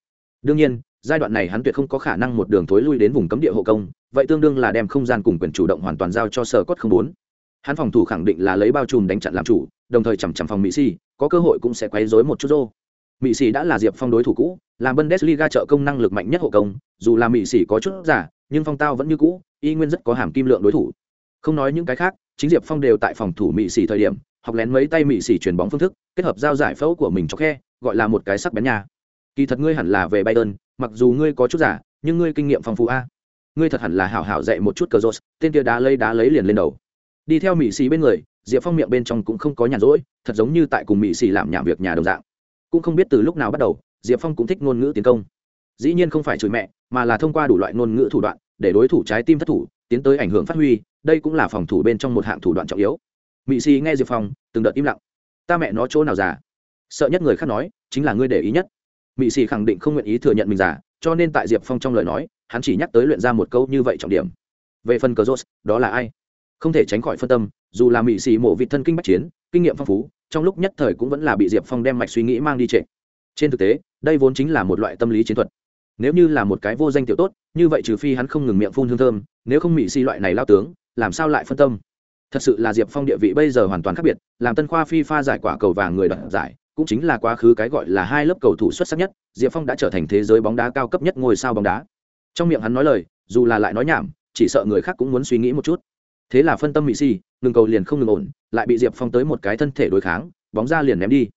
Đương nhiên, giai đoạn này hắn tuyệt không có khả năng một đường thối lui đến vùng cấm địa hộ công, vậy tương đương là đem không gian cùng quyền chủ động hoàn toàn giao cho sở cốt không bốn hắn phòng thủ khẳng định là lấy bao trùm đánh chặn làm chủ, đồng thời chằm chằm phòng mỹ si có cơ hội cũng sẽ quấy rối một chút rô. Mỹ sĩ đã là diệp phong đối thủ cũ làm bundesliga trợ công năng lực mạnh nhất hộ công, dù là mỹ sĩ có chút giả, nhưng phong tao vẫn như cũ, y nguyên rất có hàm kim lượng đối thủ. Không nói những cái khác, chính diệp phong đều tại phòng thủ mỹ sĩ thời điểm, học lén mấy tay mỹ sĩ chuyền bóng phương thức, kết hợp giao giải phẫu của mình cho khe, gọi là một cái sắc bén nhà kỳ thật ngươi hẳn là về bayern, mặc dù ngươi có chút giả, nhưng ngươi kinh nghiệm phong phú a. Ngươi thật hẳn là hảo hảo dạy một chút cờ rô tên kia đá lấy đá lấy liền lên đầu đi theo mỹ xì bên người, diệp phong miệng bên trong cũng không có nhàn rỗi, thật giống như tại cùng mỹ xì làm nhảm việc nhà đồng dạng. Cũng không biết từ lúc nào bắt đầu, diệp phong cũng thích ngôn ngữ tiến công. Dĩ nhiên không phải chửi mẹ, mà là thông qua đủ loại ngôn ngữ thủ đoạn, để đối thủ trái tim thất thủ, tiến tới ảnh hưởng phát huy, đây cũng là phòng thủ bên trong một hạng thủ đoạn trọng yếu. Mỹ xì nghe diệp phong, từng đợt im lặng. Ta mẹ nó chỗ nào già? Sợ nhất người khác nói, chính là ngươi để ý nhất. Mỹ xì khẳng định không nguyện ý thừa nhận mình già, cho nên tại diệp phong trong lời nói, hắn chỉ nhắc tới luyện ra một câu như vậy trọng điểm. Về phần cờ rốt đó là ai? Không thể tránh khỏi phân tâm, dù là mỹ sĩ mộ vịt thân kinh bách chiến, kinh nghiệm phong phú, trong lúc nhất thời cũng vẫn là bị diệp phong đem mạch suy nghĩ mang đi trệ. Trên thực tế, đây vốn chính là một loại tâm lý chiến thuật. Nếu như là một cái vô danh tiểu tốt, như vậy trừ phi hắn không ngừng miệng phun hương thơm, nếu không mỹ xì loại này lao tướng, làm sao lại phân tâm? Thật sự là diệp phong địa vị bây giờ hoàn toàn khác biệt, làm tân khoa phi pha giải quả cầu vàng người đoạt giải, cũng chính là quá khứ cái gọi là hai lớp cầu thủ xuất sắc nhất, diệp phong đã trở thành thế giới bóng đá cao cấp nhất ngôi sao bóng đá. Trong miệng hắn nói lời, dù là lại nói nhảm, chỉ sợ người khác cũng muốn suy nghĩ một chút thế là phân tâm mỹ si, ngừng cầu liền không ngừng ổn, lại bị diệp phong tới một cái thân thể đối kháng, bóng ra liền ném đi.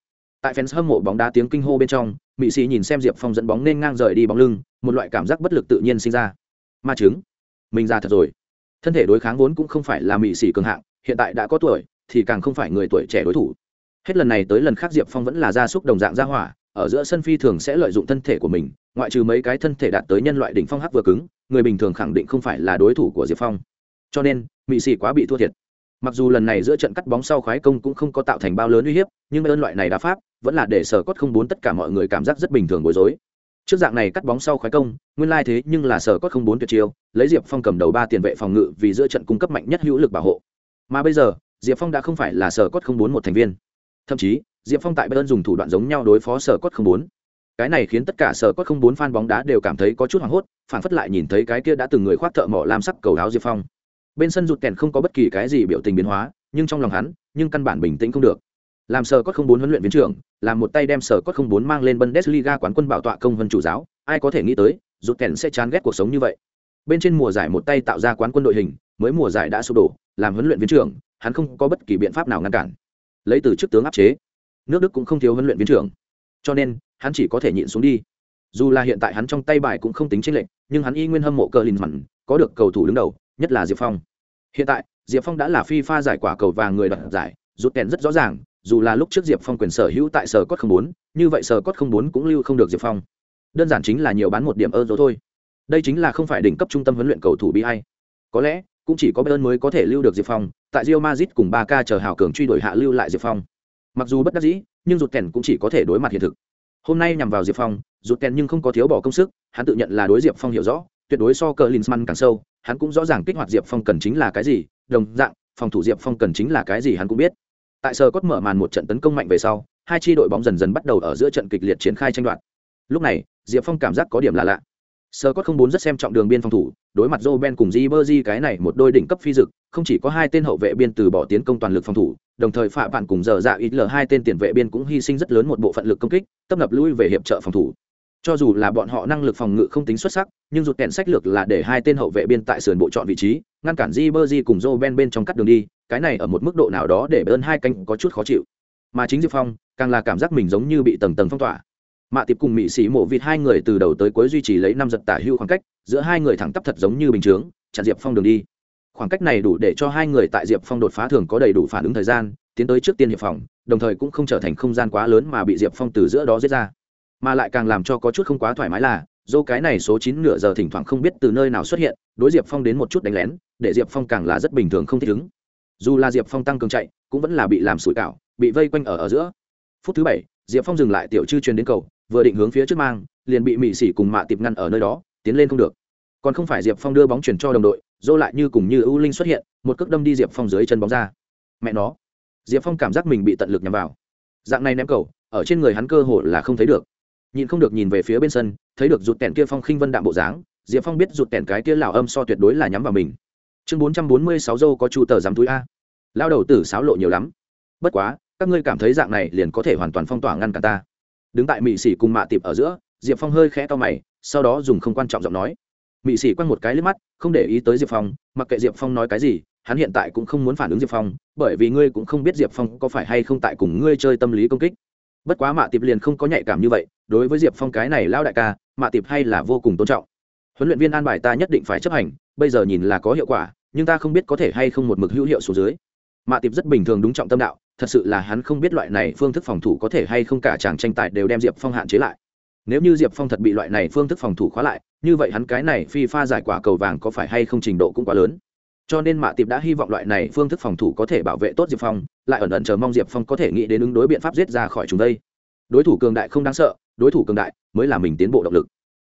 Tại fans hâm mộ bóng đá tiếng kinh hô bên trong mỹ sĩ nhìn xem diệp phong dẫn bóng nên ngang rời đi bóng lưng, một loại cảm giác bất lực tự nhiên sinh ra. Ma chứng. Mình ra thật rồi. Thân thể đối kháng vốn cũng không phải là mỹ sĩ cường hạng, hiện tại đã có tuổi, thì càng không phải người tuổi trẻ đối thủ. Hết lần này tới lần khác diệp phong vẫn là gia súc đồng dạng gia hỏa, ở giữa sân phi thường sẽ lợi dụng thân thể của mình, ngoại trừ mấy cái thân thể đạt tới nhân loại đỉnh phong hắc vừa cứng, người bình thường khẳng định không phải là đối thủ của diệp phong cho nên mỹ sĩ quá bị thua thiệt. Mặc dù lần này giữa trận cắt bóng sau khoái công cũng không có tạo thành bao lớn uy hiếp, nhưng ơn loại này đá pháp vẫn là để sở cốt không bốn tất cả mọi người cảm giác rất bình thường bối rối. Trước dạng này cắt bóng sau khoái công, nguyên lai thế nhưng là sở cốt không bốn tuyệt chiêu, lấy diệp phong cầm đầu ba tiền vệ phòng ngự vì giữa trận cung cấp mạnh nhất hữu lực bảo hộ. Mà bây giờ, diệp phong đã không phải là sở cốt không bốn một thành viên. Thậm chí, diệp phong tại bayern dùng thủ đoạn giống nhau đối phó sở cốt không bốn. Cái này khiến tất cả sở cốt không bốn fan bóng đá đều cảm thấy có chút hoảng hốt, phản phất lại nhìn thấy cái kia đã từng người khoác thợ mỏ làm sắc cầu áo diệp phong bên sân rụt kèn không có bất kỳ cái gì biểu tình biến hóa, nhưng trong lòng hắn, nhưng căn bản bình tĩnh không được. Làm sở cốt không bốn huấn luyện viên trưởng, làm một tay đem sở cốt không bốn mang lên bundesliga quán quân bảo tọa công vân chủ giáo, ai có thể nghĩ tới, rụt kèn sẽ chán ghét cuộc sống như vậy. Bên trên mùa giải một tay tạo ra quán quân đội hình, mới mùa giải đã sụp đổ, làm huấn luyện viên trưởng, hắn không có bất kỳ biện pháp nào ngăn cản. Lấy từ chức tướng áp chế, nước đức cũng không thiếu huấn luyện viên trưởng. Cho nên, hắn chỉ có thể nhịn xuống đi. Dù là hiện tại hắn trong tay bài cũng không tính tranh lệch, nhưng hắn y nguyên hâm mộ cờ lìn mặn có được cầu thủ đứng đầu nhất là diệp phong. Hiện tại, diệp phong đã là phi pha giải quả cầu vàng người đoạt giải, rút kèn rất rõ ràng, dù là lúc trước diệp phong quyền sở hữu tại sở cốt không bốn, như vậy sở cốt không bốn cũng lưu không được diệp phong. Đơn giản chính là nhiều bán một điểm euro thôi. Đây chính là không phải đỉnh cấp trung tâm huấn luyện cầu thủ bi hay có lẽ, cũng chỉ có bayern mới có thể lưu được diệp phong, tại Real Madrid cùng Barca k chờ hào cường truy đuổi hạ lưu lại diệp phong. Mặc dù bất đắc dĩ, nhưng rụt kèn cũng chỉ có thể đối mặt hiện thực. Hôm nay nhằm vào diệp phong rụt kèn nhưng không có thiếu bỏ công sức, hắn tự nhận là đối diệp phong hiểu rõ tuyệt đối so cờ linsman càng sâu, hắn cũng rõ ràng kích hoạt diệp phong cần chính là cái gì, đồng dạng, phòng thủ diệp phong cần chính là cái gì hắn cũng biết. Tại sơ cốt mở màn một trận tấn công mạnh về sau, hai tri đội bóng dần dần bắt đầu ở giữa trận kịch liệt triển khai tranh đoạt. Lúc này, diệp phong cảm giác có điểm là lạ. Sơ cốt không bốn rất xem trọng đường biên phòng thủ, đối mặt joe ben cùng di bơ di cái này một đôi đỉnh cấp phi dực, không chỉ có hai tên hậu vệ biên từ bỏ tiến công toàn lực phòng thủ, đồng thời phạm bạn cùng giờ dạ ít l hai tên tiền vệ biên cũng hy sinh rất lớn một bộ phận lực công kích, tấp nập lui về hiệp trợ phòng thủ cho dù là bọn họ năng lực phòng ngự không tính xuất sắc, nhưng rụt kèn sách lược là để hai tên hậu vệ biên tại sườn bộ chọn vị trí, ngăn cản di bơ di cùng joe ben bên trong cắt đường đi, cái này ở một mức độ nào đó để bơn hai canh có chút khó chịu. Mà chính diệp phong, càng là cảm giác mình giống như bị tầng tầng phong tỏa. Mạ tiệp cùng mỹ sĩ mộ vịt hai người từ đầu tới cuối duy trì lấy năm giật tả hưu khoảng cách, giữa hai người thẳng tắp thật giống như bình chướng, chặn diệp phong đường đi. Khoảng cách này đủ để cho hai người tại diệp phong đột phá thường có đầy đủ phản ứng thời gian, tiến tới trước tiên hiệp phòng, đồng thời cũng không trở thành không gian quá lớn mà bị diệp phong từ giữa đó giết ra mà lại càng làm cho có chút không quá thoải mái là, dô cái này số chín nửa giờ thỉnh thoảng không biết từ nơi nào xuất hiện, đối diệp phong đến một chút đánh lén, để diệp phong càng là rất bình thường không thích ứng. Dù là diệp phong tăng cường chạy, cũng vẫn là bị làm sủi cảo, bị vây quanh ở ở giữa. Phút thứ bảy, diệp phong dừng lại tiểu chư truyền đến cầu, vừa định hướng phía trước mang, liền bị mị xỉ cùng mạ tiệp ngăn ở nơi đó, tiến lên không được. Còn không phải diệp phong đưa bóng chuyển cho đồng đội, dô lại như cùng như ưu linh xuất hiện, một cước đâm đi diệp phong dưới chân bóng ra. Mẹ nó. Diệp phong cảm giác mình bị tận lực nhằm vào. Dạng này ném cầu, ở trên người hắn cơ hồ là không thấy được nhìn không được nhìn về phía bên sân, thấy được rụt kẹn kia phong khinh vân đạm bộ dáng, diệp phong biết rụt kẹn cái kia lào âm so tuyệt đối là nhắm vào mình. Chương bốn trăm bốn mươi sáu dâu có chu tờ dám túi a. Lao đầu tử sáo lộ nhiều lắm. Bất quá, các ngươi cảm thấy dạng này liền có thể hoàn toàn phong tỏa ngăn cả ta. Đứng tại mị sĩ cùng mạ tiệp ở giữa, diệp phong hơi khẽ to mày, sau đó dùng không quan trọng giọng nói. Mị sĩ quăng một cái lên mắt, không để ý tới diệp phong, mặc kệ diệp phong nói cái gì, hắn hiện tại cũng không muốn phản ứng diệp phong, bởi vì ngươi cũng không biết diệp phong có phải hay không tại cùng ngươi chơi tâm lý công kích. Bất quá mạ tiệp liền không có nhạy cảm như vậy đối với diệp phong cái này lao đại ca, mạ tiệp hay là vô cùng tôn trọng. Huấn luyện viên an bài ta nhất định phải chấp hành, bây giờ nhìn là có hiệu quả, nhưng ta không biết có thể hay không một mực hữu hiệu số dưới. Mạ tiệp rất bình thường đúng trọng tâm đạo, thật sự là hắn không biết loại này phương thức phòng thủ có thể hay không cả chàng tranh tài đều đem diệp phong hạn chế lại. Nếu như diệp phong thật bị loại này phương thức phòng thủ khóa lại, như vậy hắn cái này phi pha giải quả cầu vàng có phải hay không trình độ cũng quá lớn. Cho nên mạ tiệp đã hy vọng loại này phương thức phòng thủ có thể bảo vệ tốt diệp phong, lại ẩn ẩn chờ mong diệp phong có thể nghĩ đến ứng đối biện pháp giết ra khỏi chúng đây. Đối thủ cường đại không đáng sợ đối thủ cường đại mới là mình tiến bộ động lực.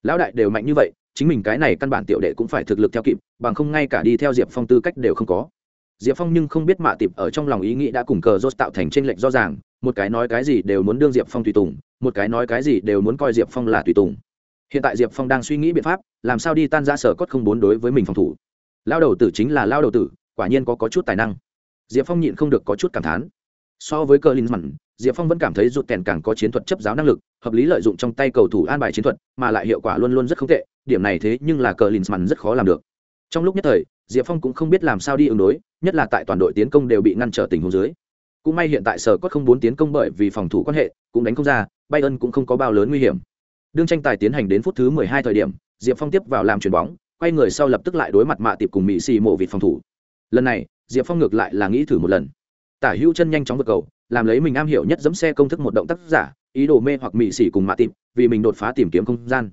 Lão đại đều mạnh như vậy chính mình cái này căn bản tiểu đệ cũng phải thực lực theo kịp bằng không ngay cả đi theo diệp phong tư cách đều không có. Diệp phong nhưng không biết mạ tịp ở trong lòng ý nghĩ đã cùng cờ rốt tạo thành t r ê n lệch rõ ràng một cái nói cái gì đều muốn đương diệp phong tùy tùng một cái nói cái gì đều muốn coi diệp phong là tùy tùng. Hiện tại diệp phong đang suy nghĩ biện pháp làm sao đi tan ra sở cốt không bốn đối với mình phòng thủ. Lao đầu tử chính là lao đầu tử quả nhiên có, có chút tài năng. Diệp phong nhịn không được có chút cảm thán. So với cờ linh mặn diệp phong vẫn cảm thấy rụt kèn càng có chiến thuật chấp giáo năng lực, hợp lý lợi dụng trong tay cầu thủ an bài chiến thuật, mà lại hiệu quả luôn luôn rất không tệ, điểm này thế nhưng là cờ rất khó làm được. Trong lúc nhất thời, diệp phong cũng không biết làm sao đi ứng đối, nhất là tại toàn đội tiến công đều bị ngăn trở tình huống dưới. Cũng may hiện tại sở cốt không bốn tiến công bởi vì phòng thủ quan hệ, cũng đánh không ra, bayern cũng không có bao lớn nguy hiểm. Đương tranh tài tiến hành đến phút thứ mười hai thời điểm, diệp phong tiếp vào làm chuyền bóng, quay người sau lập tức lại đối mặt mạ tiệp cùng mỹ xì mộ vịt phòng thủ. Lần này, diệp phong ngược lại là nghĩ thử một lần. Tả hữu chân nhanh chóng vượt cầu làm lấy mình am hiểu nhất dẫm xe công thức một động tác giả, ý đồ mê hoặc mỹ xỉ cùng mạ tịp, vì mình đột phá tìm kiếm không gian.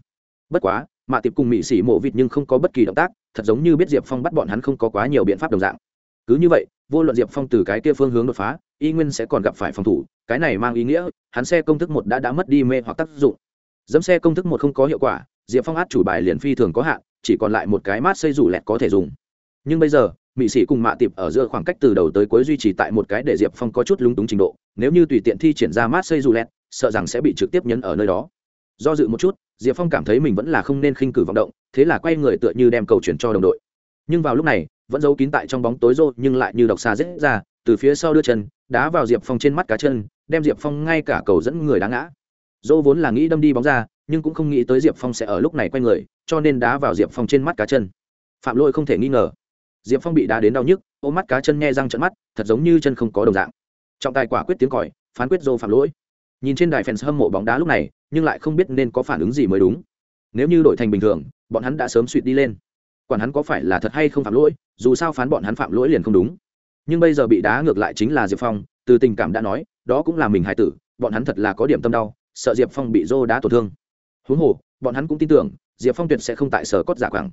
Bất quá, mạ tịp cùng mỹ xỉ mộ vịt nhưng không có bất kỳ động tác, thật giống như biết diệp phong bắt bọn hắn không có quá nhiều biện pháp đồng dạng. Cứ như vậy, vô luận diệp phong từ cái kia phương hướng đột phá, y nguyên sẽ còn gặp phải phòng thủ, cái này mang ý nghĩa, hắn xe công thức một đã đã mất đi mê hoặc tác dụng. Dẫm xe công thức một không có hiệu quả, diệp phong át chủ bài liền phi thường có hạn, chỉ còn lại một cái mát xây rủ lẹt có thể dùng. Nhưng bây giờ mỹ sĩ cùng mạ tiệp ở giữa khoảng cách từ đầu tới cuối duy trì tại một cái để diệp phong có chút lúng túng trình độ, nếu như tùy tiện thi triển ra mát xây dù lẹt, sợ rằng sẽ bị trực tiếp nhấn ở nơi đó. Do dự một chút, diệp phong cảm thấy mình vẫn là không nên khinh cử vọng động, thế là quay người tựa như đem cầu chuyển cho đồng đội. Nhưng vào lúc này, vẫn giấu kín tại trong bóng tối rô, nhưng lại như độc xa rết ra, từ phía sau đưa chân, đá vào diệp phong trên mắt cá chân, đem diệp phong ngay cả cầu dẫn người đá ngã. Dỗ vốn là nghĩ đâm đi bóng ra, nhưng cũng không nghĩ tới diệp phong sẽ ở lúc này quay người, cho nên đá vào diệp phong trên mắt cá chân. Phạm lỗi không thể nghi ngờ diệp phong bị đá đến đau nhức, ôm mắt cá chân nghe răng trận mắt, thật giống như chân không có đồng dạng. Trọng tài quả quyết tiếng còi, phán quyết dô phạm lỗi. Nhìn trên đài fans hâm mộ bóng đá lúc này, nhưng lại không biết nên có phản ứng gì mới đúng. Nếu như đổi thành bình thường, bọn hắn đã sớm suỵt đi lên. Quản hắn có phải là thật hay không phạm lỗi, dù sao phán bọn hắn phạm lỗi liền không đúng. Nhưng bây giờ bị đá ngược lại chính là diệp phong, từ tình cảm đã nói, đó cũng là mình hài tử, bọn hắn thật là có điểm tâm đau, sợ diệp phong bị dô đá tổn thương. Huống hồ, bọn hắn cũng tin tưởng, diệp phong tuyệt sẽ không tại sở cốt giả quảng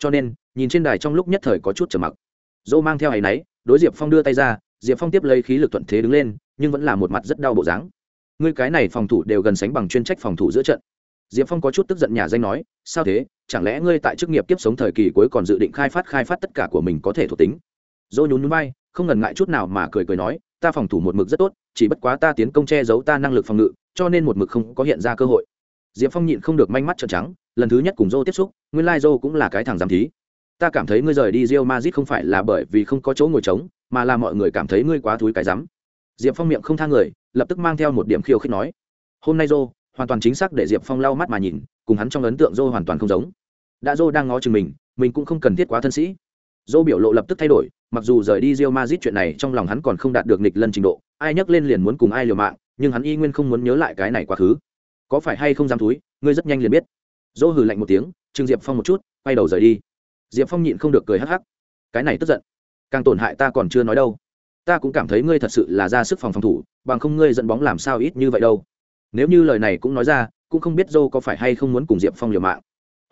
cho nên, nhìn trên đài trong lúc nhất thời có chút trở mặc. Dô mang theo áy náy đối diệp phong đưa tay ra, diệp phong tiếp lấy khí lực thuận thế đứng lên, nhưng vẫn là một mặt rất đau bộ dáng. Ngươi cái này phòng thủ đều gần sánh bằng chuyên trách phòng thủ giữa trận. Diệp phong có chút tức giận nhà danh nói, sao thế? Chẳng lẽ ngươi tại chức nghiệp kiếp sống thời kỳ cuối còn dự định khai phát khai phát tất cả của mình có thể thuộc tính? Dô nhún nhún bay không ngần ngại chút nào mà cười cười nói, ta phòng thủ một mực rất tốt, chỉ bất quá ta tiến công che giấu ta năng lực phòng ngự, cho nên một mực không có hiện ra cơ hội diệp phong nhịn không được manh mắt trợn trắng, lần thứ nhất cùng dô tiếp xúc, nguyên lai dô cũng là cái thằng giám thí. Ta cảm thấy ngươi rời đi rio mazit không phải là bởi vì không có chỗ ngồi trống, mà là mọi người cảm thấy ngươi quá thúi cái rắm. Diệp phong miệng không tha người, lập tức mang theo một điểm khiêu khích nói. Hôm nay dô hoàn toàn chính xác để diệp phong lau mắt mà nhìn, cùng hắn trong ấn tượng dô hoàn toàn không giống. Đã dô đang ngó chừng mình mình cũng không cần thiết quá thân sĩ. Dô biểu lộ lập tức thay đổi, mặc dù rời đi rio mazit chuyện này trong lòng hắn còn không đạt được nịch lân trình độ, ai nhắc lên liền muốn cùng ai liều mạng, nhưng hắn y nguyên không muốn nhớ lại cái này quá khứ có phải hay không dám túi ngươi rất nhanh liền biết. Dô hừ lạnh một tiếng, trương diệp phong một chút, quay đầu rời đi. Diệp phong nhịn không được cười hắc hắc. Cái này tức giận. Càng tổn hại ta còn chưa nói đâu. Ta cũng cảm thấy ngươi thật sự là ra sức phòng phòng thủ, bằng không ngươi dẫn bóng làm sao ít như vậy đâu. Nếu như lời này cũng nói ra, cũng không biết dô có phải hay không muốn cùng diệp phong liều mạng.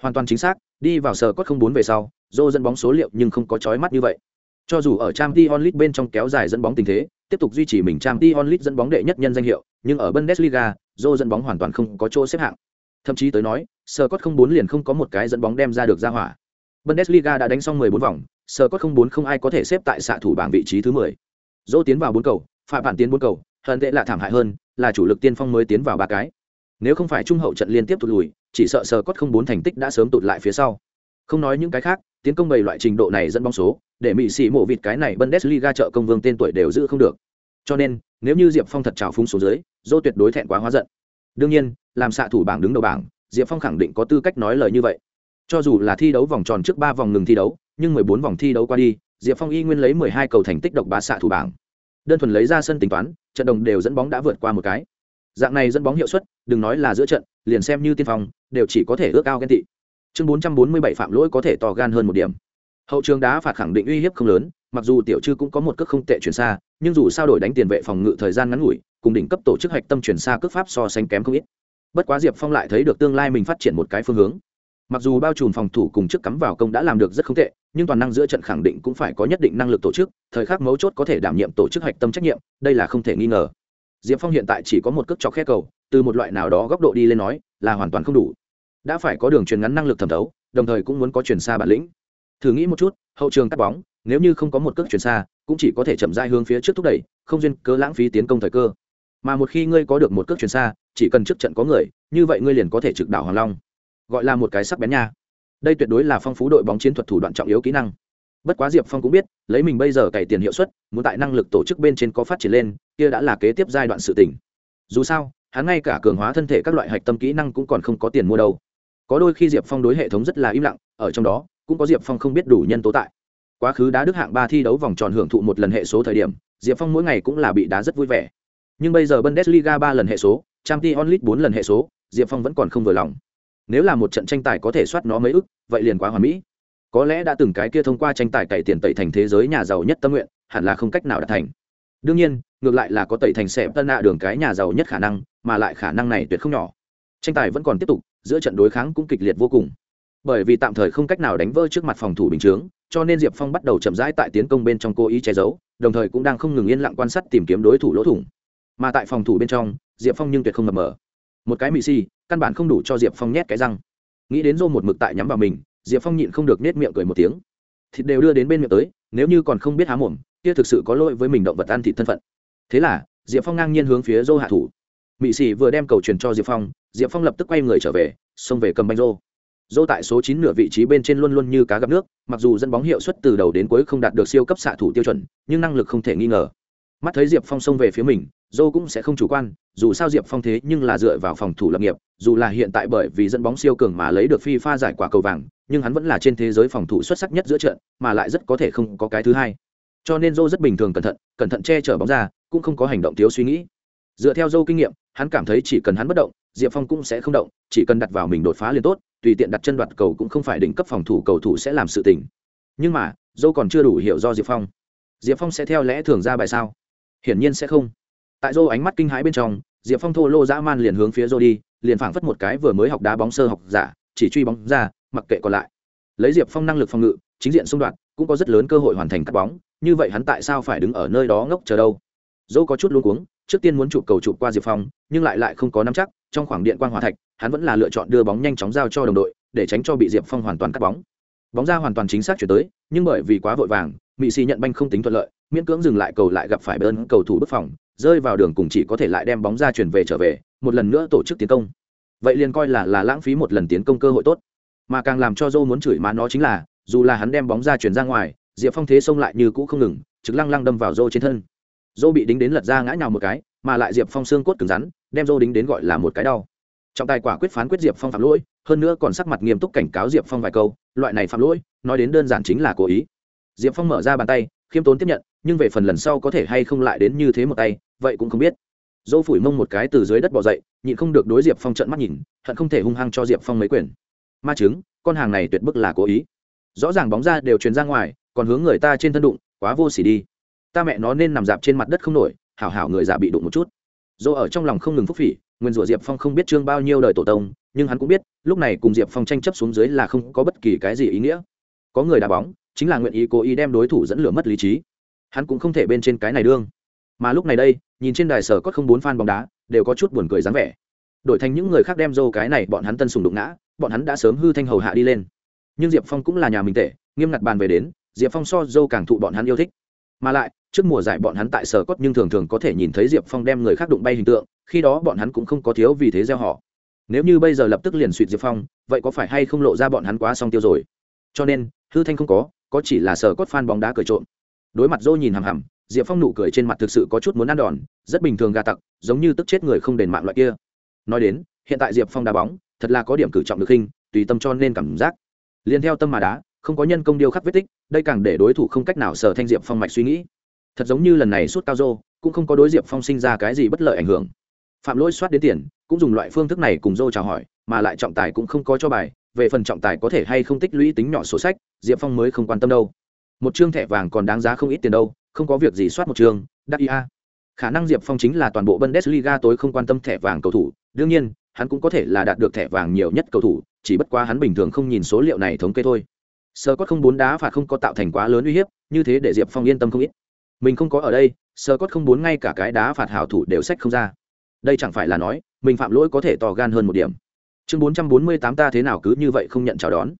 Hoàn toàn chính xác, đi vào sờ cốt không bốn về sau dô dẫn bóng số liệu nhưng không có chói mắt như vậy. Cho dù ở trang t onlit bên trong kéo dài dẫn bóng tình thế tiếp tục duy trì mình trang t onlit dẫn bóng đệ nhất nhân danh hiệu, nhưng ở bundesliga dô dẫn bóng hoàn toàn không có chỗ xếp hạng. Thậm chí tới nói sờ cốt không bốn liền không có một cái dẫn bóng đem ra được ra hỏa. Bundesliga đã đánh xong 14 vòng sờ cốt không bốn không ai có thể xếp tại xạ thủ bảng vị trí thứ 10. dô tiến vào bốn cầu phạm bản tiến bốn cầu hơn tệ là thảm hại hơn, là chủ lực tiên phong mới tiến vào ba cái. Nếu không phải trung hậu trận liên tiếp tụt lùi, chỉ sợ sờ cốt không bốn thành tích đã sớm tụt lại phía sau. Không nói những cái khác, tiến công bày loại trình độ này dẫn bóng số để mỹ sĩ mộ vịt cái này bundesliga trợ công vương tên tuổi đều giữ không được. Cho nên, nếu như diệp phong thật trào phúng xuống dưới, dô tuyệt đối thẹn quá hóa giận. Đương nhiên, làm xạ thủ bảng đứng đầu bảng, diệp phong khẳng định có tư cách nói lời như vậy. Cho dù là thi đấu vòng tròn trước ba vòng ngừng thi đấu, nhưng mười bốn vòng thi đấu qua đi, diệp phong y nguyên lấy mười hai cầu thành tích độc bá xạ thủ bảng. Đơn thuần lấy ra sân tính toán, trận đồng đều dẫn bóng đã vượt qua một cái. Dạng này dẫn bóng hiệu suất, đừng nói là giữa trận, liền xem như tiên phong, đều chỉ có thể ước ao ghen tị. Chương bốn trăm bốn mươi bảy phạm lỗi có thể to gan hơn một điểm hậu trường đá phạt khẳng định uy hiếp không lớn, mặc dù tiểu chư cũng có một cước không tệ chuyển xa, nhưng dù sao đổi đánh tiền vệ phòng ngự thời gian ngắn ngủi, cùng đỉnh cấp tổ chức hạch tâm chuyển xa cước pháp so sánh kém không ít. Bất quá diệp phong lại thấy được tương lai mình phát triển một cái phương hướng. Mặc dù bao trùm phòng thủ cùng chức cắm vào công đã làm được rất không tệ, nhưng toàn năng giữa trận khẳng định cũng phải có nhất định năng lực tổ chức, thời khắc mấu chốt có thể đảm nhiệm tổ chức hạch tâm trách nhiệm, đây là không thể nghi ngờ. Diệp phong hiện tại chỉ có một cước chọc khe cầu, từ một loại nào đó góc độ đi lên nói, là hoàn toàn không đủ. Đã phải có đường truyền ngắn năng lực thẩm thấu, đồng thời cũng muốn có chuyển xa bản lĩnh thử nghĩ một chút, hậu trường cắt bóng, nếu như không có một cước chuyển xa, cũng chỉ có thể chậm dai hướng phía trước thúc đẩy, không duyên cớ lãng phí tiến công thời cơ. Mà một khi ngươi có được một cước chuyển xa, chỉ cần trước trận có người, như vậy ngươi liền có thể trực đảo hoàng long. Gọi là một cái sắc bén nha. Đây tuyệt đối là phong phú đội bóng chiến thuật thủ đoạn trọng yếu kỹ năng. Bất quá diệp phong cũng biết, lấy mình bây giờ cày tiền hiệu suất, muốn tại năng lực tổ chức bên trên có phát triển lên, kia đã là kế tiếp giai đoạn sự tỉnh dù sao, hắn ngay cả cường hóa thân thể các loại hạch tâm kỹ năng cũng còn không có tiền mua đâu. Có đôi khi diệp phong đối hệ thống rất là im lặng, ở trong đó cũng có diệp phong không biết đủ nhân tố tại. Quá khứ đá đức hạng ba thi đấu vòng tròn hưởng thụ một lần hệ số thời điểm, diệp phong mỗi ngày cũng là bị đá rất vui vẻ. Nhưng bây giờ bundesliga ba lần hệ số trang t onlit bốn lần hệ số, diệp phong vẫn còn không vừa lòng. Nếu là một trận tranh tài có thể soát nó mấy ức, vậy liền quá hoàn mỹ. Có lẽ đã từng cái kia thông qua tranh tài cày tiền tẩy thành thế giới nhà giàu nhất tâm nguyện, hẳn là không cách nào đạt thành. Đương nhiên, ngược lại là có tẩy thành xẹp tân nạ đường cái nhà giàu nhất khả năng, mà lại khả năng này tuyệt không nhỏ. Tranh tài vẫn còn tiếp tục, giữa trận đối kháng cũng kịch liệt vô cùng bởi vì tạm thời không cách nào đánh vỡ trước mặt phòng thủ bình chướng, cho nên diệp phong bắt đầu chậm rãi tại tiến công bên trong cố ý che giấu, đồng thời cũng đang không ngừng yên lặng quan sát tìm kiếm đối thủ lỗ thủng. Mà tại phòng thủ bên trong, diệp phong nhưng tuyệt không mập mờ. Một cái mị si, căn bản không đủ cho diệp phong nhét cái răng. Nghĩ đến dô một mực tại nhắm vào mình, diệp phong nhịn không được nết miệng cười một tiếng. Thịt đều đưa đến bên miệng tới, nếu như còn không biết há mồm, kia thực sự có lỗi với mình động vật ăn thịt thân phận. Thế là, diệp phong ngang nhiên hướng phía dô hạ thủ. Mị xì vừa đem cầu truyền cho diệp phong diệp phong lập tức quay người trở về, xông về cầm banh dô dô tại số chín nửa vị trí bên trên luôn luôn như cá gặp nước, mặc dù dẫn bóng hiệu suất từ đầu đến cuối không đạt được siêu cấp xạ thủ tiêu chuẩn, nhưng năng lực không thể nghi ngờ. Mắt thấy diệp phong xông về phía mình, dô cũng sẽ không chủ quan, dù sao diệp phong thế nhưng là dựa vào phòng thủ lập nghiệp, dù là hiện tại bởi vì dẫn bóng siêu cường mà lấy được phi pha giải quả cầu vàng, nhưng hắn vẫn là trên thế giới phòng thủ xuất sắc nhất giữa trận, mà lại rất có thể không có cái thứ hai. Cho nên dô rất bình thường cẩn thận cẩn thận che chở bóng ra, cũng không có hành động thiếu suy nghĩ. Dựa theo dâu kinh nghiệm, hắn cảm thấy chỉ cần hắn bất động diệp phong cũng sẽ không động, chỉ cần đặt vào mình đột phá liền tốt, tùy tiện đặt chân đoạt cầu cũng không phải đỉnh cấp phòng thủ cầu thủ sẽ làm sự tình. Nhưng mà, dâu còn chưa đủ hiểu do diệp phong. Diệp phong sẽ theo lẽ thường ra bài sao? Hiển nhiên sẽ không. Tại Dô ánh mắt kinh hãi bên trong, diệp phong thô lô dã man liền hướng phía Dô đi, liền phảng phất một cái vừa mới học đá bóng sơ học giả, chỉ truy bóng ra, mặc kệ còn lại. Lấy diệp phong năng lực phòng ngự, chính diện xung đoạn, cũng có rất lớn cơ hội hoàn thành cắt bóng, như vậy hắn tại sao phải đứng ở nơi đó ngốc chờ đâu? Dẫu có chút luôn cuống, trước tiên muốn chụp cầu chụp qua diệp phong, nhưng lại lại không có nắm chắc, trong khoảng điện quan hòa thạch, hắn vẫn là lựa chọn đưa bóng nhanh chóng giao cho đồng đội, để tránh cho bị diệp phong hoàn toàn cắt bóng. Bóng ra hoàn toàn chính xác chuyển tới, nhưng bởi vì quá vội vàng mỹ xì nhận banh không tính thuận lợi, miễn cưỡng dừng lại cầu lại gặp phải bên cầu thủ bức phòng, rơi vào đường cùng chỉ có thể lại đem bóng ra chuyển về trở về, một lần nữa tổ chức tiến công. Vậy liền coi là là lãng phí một lần tiến công cơ hội tốt. Mà càng làm cho dô muốn chửi má nó chính là, dù là hắn đem bóng ra chuyển ra ngoài, diệp phong thế xông lại như cũ không ngừng, trực lăng lăng đâm vào dô trên thân dô bị đính đến lật ra ngã nhào một cái, mà lại diệp phong xương cốt cứng rắn, đem dô đính đến gọi là một cái đau. Trọng tài quả quyết phán quyết diệp phong phạm lỗi, hơn nữa còn sắc mặt nghiêm túc cảnh cáo diệp phong vài câu, loại này phạm lỗi, nói đến đơn giản chính là cố ý. Diệp phong mở ra bàn tay, khiêm tốn tiếp nhận, nhưng về phần lần sau có thể hay không lại đến như thế một tay, vậy cũng không biết. Dô phủi mông một cái từ dưới đất bỏ dậy, nhịn không được đối diệp phong trận mắt nhìn, hận không thể hung hăng cho diệp phong mấy quyền. Ma chứng, con hàng này tuyệt bức là cố ý. Rõ ràng bóng ra đều truyền ra ngoài, còn hướng người ta trên thân đụng, quá vô s ỉ đi ta mẹ nó nên nằm dạp trên mặt đất không nổi, hảo hảo người già bị đụng một chút. Dô ở trong lòng không ngừng phúc phỉ, nguyên rủa diệp phong không biết trương bao nhiêu đời tổ tông, nhưng hắn cũng biết, lúc này cùng diệp phong tranh chấp xuống dưới là không có bất kỳ cái gì ý nghĩa. Có người đá bóng, chính là nguyện ý cố ý đem đối thủ dẫn lửa mất lý trí. Hắn cũng không thể bên trên cái này đương. Mà lúc này đây, nhìn trên đài sở có không bốn fan bóng đá, đều có chút buồn cười dáng vẻ. Đổi thành những người khác đem dô cái này bọn hắn tân sùng đụng ngã, bọn hắn đã sớm hư thanh hầu hạ đi lên. Nhưng diệp phong cũng là nhà mình tệ, nghiêm ngặt bàn về đến, diệp phong so dâu càng thụ bọn hắn yêu thích. Mà lại trước mùa giải bọn hắn tại sở cốt nhưng thường thường có thể nhìn thấy diệp phong đem người khác đụng bay hình tượng, khi đó bọn hắn cũng không có thiếu vì thế gieo họ. Nếu như bây giờ lập tức liền suỵt diệp phong, vậy có phải hay không lộ ra bọn hắn quá xong tiêu rồi? Cho nên, hư thanh không có có chỉ là sở cốt fan bóng đá cười trộm. Đối mặt dô nhìn hằm hằm, diệp phong nụ cười trên mặt thực sự có chút muốn ăn đòn, rất bình thường gà tặc, giống như tức chết người không đền mạng loại kia. Nói đến, hiện tại diệp phong đá bóng, thật là có điểm cử trọng được khinh tùy tâm cho nên cảm giác. Liền theo tâm mà đá, không có nhân công điêu khắc vết tích, đây càng để đối thủ không cách nào sở thanh diệp phong mạch suy nghĩ thật giống như lần này suốt cao dô, cũng không có đối diệp phong sinh ra cái gì bất lợi ảnh hưởng. Phạm lỗi soát đến tiền, cũng dùng loại phương thức này cùng dô chào hỏi, mà lại trọng tài cũng không có cho bài, về phần trọng tài có thể hay không tích lũy tính nhỏ sổ sách, diệp phong mới không quan tâm đâu. Một chương thẻ vàng còn đáng giá không ít tiền đâu, không có việc gì soát một chương, đắc ia khả năng diệp phong chính là toàn bộ bundesliga tối không quan tâm thẻ vàng cầu thủ, đương nhiên, hắn cũng có thể là đạt được thẻ vàng nhiều nhất cầu thủ, chỉ bất quá hắn bình thường không nhìn số liệu này thống kê thôi. Sơ cốt không bốn đá phạt không có tạo thành quá lớn uy hiếp, như thế để diệp phong yên tâm không ít mình không có ở đây sơ cốt không bốn ngay cả cái đá phạt hảo thủ đều sách không ra. Đây chẳng phải là nói, mình phạm lỗi có thể to gan hơn một điểm. Chương bốn trăm bốn mươi tám ta thế nào cứ như vậy không nhận chào đón.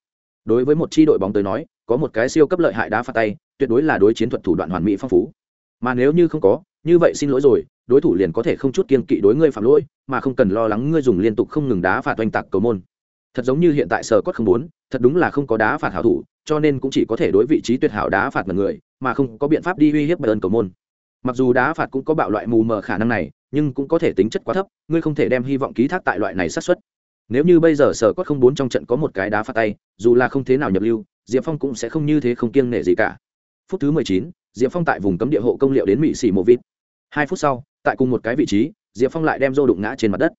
Đối với một chi đội bóng tới nói, có một cái siêu cấp lợi hại đá phạt tay, tuyệt đối là đối chiến thuật thủ đoạn hoàn mỹ phong phú. Mà nếu như không có, như vậy xin lỗi rồi, đối thủ liền có thể không chút kiên kỵ đối ngươi phạm lỗi, mà không cần lo lắng ngươi dùng liên tục không ngừng đá phạt oanh tạc cầu môn. Thật giống như hiện tại sở cốt không bốn thật đúng là không có đá phạt hảo thủ, cho nên cũng chỉ có thể đối vị trí tuyệt hảo đá phạt mật người mà không có biện pháp đi uy hiếp bayern cầu môn. Mặc dù đá phạt cũng có bạo loại mù mờ khả năng này, nhưng cũng có thể tính chất quá thấp, ngươi không thể đem hy vọng ký thác tại loại này sát xuất nếu như bây giờ sở cốt không bốn trong trận có một cái đá phạt tay, dù là không thế nào nhập lưu, diệp phong cũng sẽ không như thế không kiêng nể gì cả. Phút thứ mười chín, diệp phong tại vùng cấm địa hộ công liệu đến mỹ xỉ mộ vít hai phút sau, tại cùng một cái vị trí, diệp phong lại đem dô đụng ngã trên mặt đất.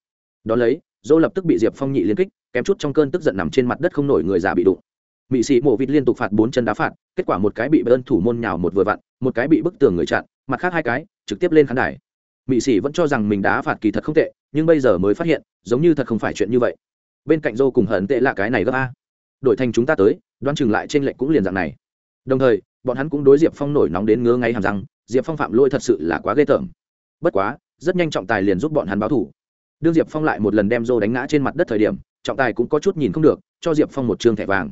Đón lấy dô lập tức bị diệp phong nhị liên kích, kém chút trong cơn tức giận nằm trên mặt đất không nổi người già bị đụng mỹ sĩ mộ vịt liên tục phạt bốn chân đá phạt, kết quả một cái bị ơn thủ môn nhào một vừa vặn, một cái bị bức tường người chặn, mặt khác hai cái trực tiếp lên khán đài. Mỹ sĩ vẫn cho rằng mình đá phạt kỳ thật không tệ, nhưng bây giờ mới phát hiện, giống như thật không phải chuyện như vậy. Bên cạnh dô cùng hận tệ là cái này gấp a. Đổi thành chúng ta tới, đoán chừng lại trên lệnh cũng liền dạng này. Đồng thời, bọn hắn cũng đối diệp phong nổi nóng đến ngứa ngáy hàm răng, diệp phong phạm lỗi thật sự là quá ghê tởm. Bất quá, rất nhanh trọng tài liền giúp bọn hắn báo thủ. Đương diệp phong lại một lần đem dô đánh ngã trên mặt đất thời điểm, trọng tài cũng có chút nhìn không được, cho diệp phong một t thẻ vàng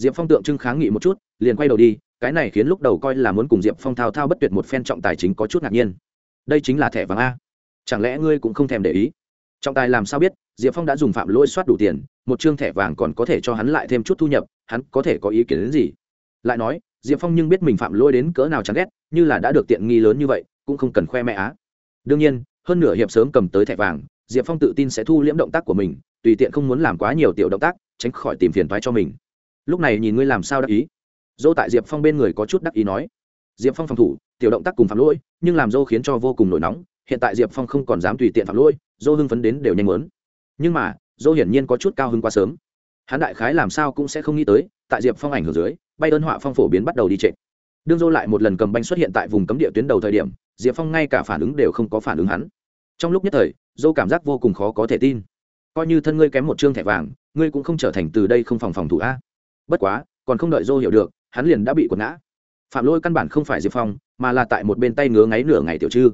diệp phong tượng trưng kháng nghị một chút, liền quay đầu đi, cái này khiến lúc đầu coi là muốn cùng diệp phong thao thao bất tuyệt một phen trọng tài chính có chút ngạc nhiên. Đây chính là thẻ vàng a. Chẳng lẽ ngươi cũng không thèm để ý? Trọng tài làm sao biết, diệp phong đã dùng phạm lỗi soát đủ tiền, một chương thẻ vàng còn có thể cho hắn lại thêm chút thu nhập, hắn có thể có ý kiến đến gì? Lại nói, diệp phong nhưng biết mình phạm lỗi đến cỡ nào chán ghét, như là đã được tiện nghi lớn như vậy, cũng không cần khoe mẹ á. Đương nhiên, hơn nửa hiệp sớm cầm tới thẻ vàng, diệp phong tự tin sẽ thu liễm động tác của mình, tùy tiện không muốn làm quá nhiều tiểu động tác, tránh khỏi tìm phiền thoái cho mình lúc này nhìn ngươi làm sao đắc ý. Dô tại diệp phong bên người có chút đắc ý nói. Diệp phong phòng thủ, tiểu động tác cùng phạm lỗi, nhưng làm dô khiến cho vô cùng nổi nóng. Hiện tại diệp phong không còn dám tùy tiện phạm lỗi dô hưng phấn đến đều nhanh muốn. Nhưng mà dô hiển nhiên có chút cao hơn quá sớm. Hắn đại khái làm sao cũng sẽ không nghĩ tới, tại diệp phong ảnh hưởng dưới, bay ơn họa phong phổ biến bắt đầu đi trệ. Đương dô lại một lần cầm banh xuất hiện tại vùng cấm địa tuyến đầu thời điểm, diệp phong ngay cả phản ứng đều không có phản ứng hắn. Trong lúc nhất thời dô cảm giác vô cùng khó có thể tin. Coi như thân ngươi kém một chương thẻ vàng, ngươi cũng không trở thành từ đây không phòng phòng thủ a bất quá, còn không đợi dô hiểu được, hắn liền đã bị quật ngã. Phạm lỗi căn bản không phải diệp phong, mà là tại một bên tay ngứa ngáy nửa ngày tiểu chư.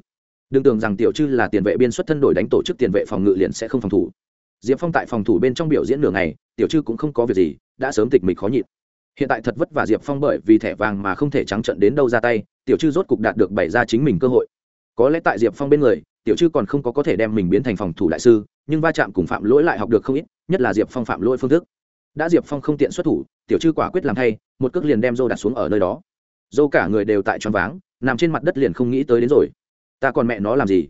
Đừng tưởng rằng tiểu chư là tiền vệ biên xuất thân đổi đánh tổ chức tiền vệ phòng ngự liền sẽ không phòng thủ. Diệp phong tại phòng thủ bên trong biểu diễn nửa ngày, tiểu chư cũng không có việc gì, đã sớm tịch mịch khó nhịn. Hiện tại thật vất vả diệp phong bởi vì thẻ vàng mà không thể trắng trận đến đâu ra tay, tiểu chư rốt cục đạt được bày ra chính mình cơ hội. Có lẽ tại diệp phong bên người, tiểu chư còn không có có thể đem mình biến thành phòng thủ đại sư, nhưng va chạm cùng phạm lỗi lại học được không ít, nhất là diệp phong phạm lỗi phương thức đã diệp phong không tiện xuất thủ, tiểu chư quả quyết làm thay, một cước liền đem dô đặt xuống ở nơi đó. Dô cả người đều tại tròn váng, nằm trên mặt đất liền không nghĩ tới đến rồi. Ta còn mẹ nó làm gì?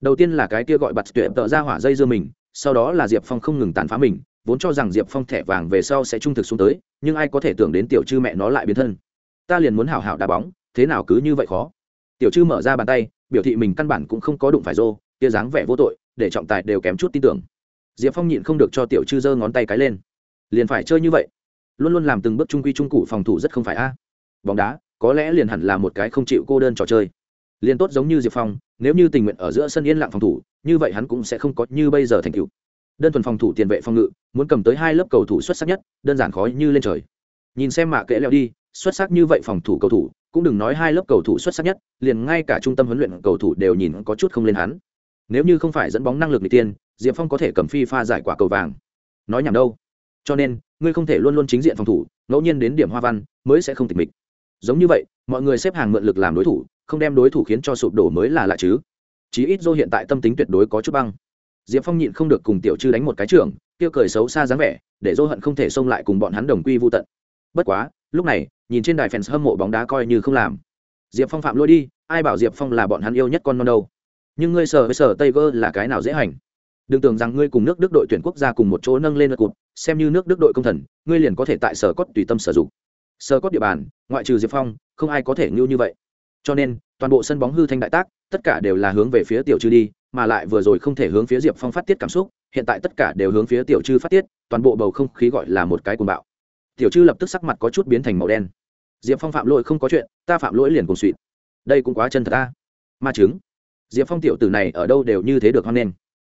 Đầu tiên là cái kia gọi bặt tuyệt tợ ra hỏa dây dưa mình, sau đó là diệp phong không ngừng tàn phá mình, vốn cho rằng diệp phong thẻ vàng về sau sẽ trung thực xuống tới, nhưng ai có thể tưởng đến tiểu chư mẹ nó lại biến thân. Ta liền muốn hảo hảo đá bóng, thế nào cứ như vậy khó? Tiểu chư mở ra bàn tay, biểu thị mình căn bản cũng không có đụng phải rô kia dáng vẻ vô tội, để trọng tài đều kém chút tin tưởng. Diệp phong nhịn không được cho tiểu chư giơ ngón tay cái lên liền phải chơi như vậy. Luôn luôn làm từng bước trung quy trung cụ phòng thủ rất không phải a. Bóng đá, có lẽ liền hẳn là một cái không chịu cô đơn trò chơi. Liền tốt giống như diệp phong, nếu như tình nguyện ở giữa sân yên lặng phòng thủ, như vậy hắn cũng sẽ không có như bây giờ thành cựu đơn thuần phòng thủ tiền vệ phòng ngự, muốn cầm tới hai lớp cầu thủ xuất sắc nhất, đơn giản khó như lên trời. Nhìn xem mạ kệ leo đi, xuất sắc như vậy phòng thủ cầu thủ, cũng đừng nói hai lớp cầu thủ xuất sắc nhất, liền ngay cả trung tâm huấn luyện cầu thủ đều nhìn có chút không lên hắn. Nếu như không phải dẫn bóng năng lực n tiên, diệp phong có thể cầm phi pha giải quả cầu vàng. Nói nhảm đâu cho nên, ngươi không thể luôn luôn chính diện phòng thủ, ngẫu nhiên đến điểm hoa văn, mới sẽ không tịch mịch. Giống như vậy, mọi người xếp hàng mượn lực làm đối thủ, không đem đối thủ khiến cho sụp đổ mới là lạ chứ. Chí ít dô hiện tại tâm tính tuyệt đối có chút băng. Diệp phong nhịn không được cùng tiểu chư đánh một cái trưởng kêu cười xấu xa dáng vẻ, để dô hận không thể xông lại cùng bọn hắn đồng quy vô tận. Bất quá, lúc này, nhìn trên đài fans hâm mộ bóng đá coi như không làm. Diệp phong phạm lôi đi, ai bảo diệp phong là bọn hắn yêu nhất con non đâu? Nhưng ngươi sở với sở tây gơ là cái nào dễ hành? Đừng tưởng rằng ngươi cùng nước đức đội tuyển quốc gia cùng một chỗ nâng lên lượt cụt, xem như nước đức đội công thần, ngươi liền có thể tại sở cốt tùy tâm sử dụng. Sở cốt địa bàn, ngoại trừ diệp phong, không ai có thể ngưu như vậy. Cho nên, toàn bộ sân bóng hư thanh đại tác, tất cả đều là hướng về phía tiểu trư đi, mà lại vừa rồi không thể hướng phía diệp phong phát tiết cảm xúc, hiện tại tất cả đều hướng phía tiểu trư phát tiết, toàn bộ bầu không khí gọi là một cái cuồng bạo. Tiểu trư lập tức sắc mặt có chút biến thành màu đen. Diệp phong phạm lỗi không có chuyện, ta phạm lỗi liền cùng suỵt đây cũng quá chân thật ta. Ma chứng. Diệp phong tiểu tử này ở đâu đều như thế được hoan nghênh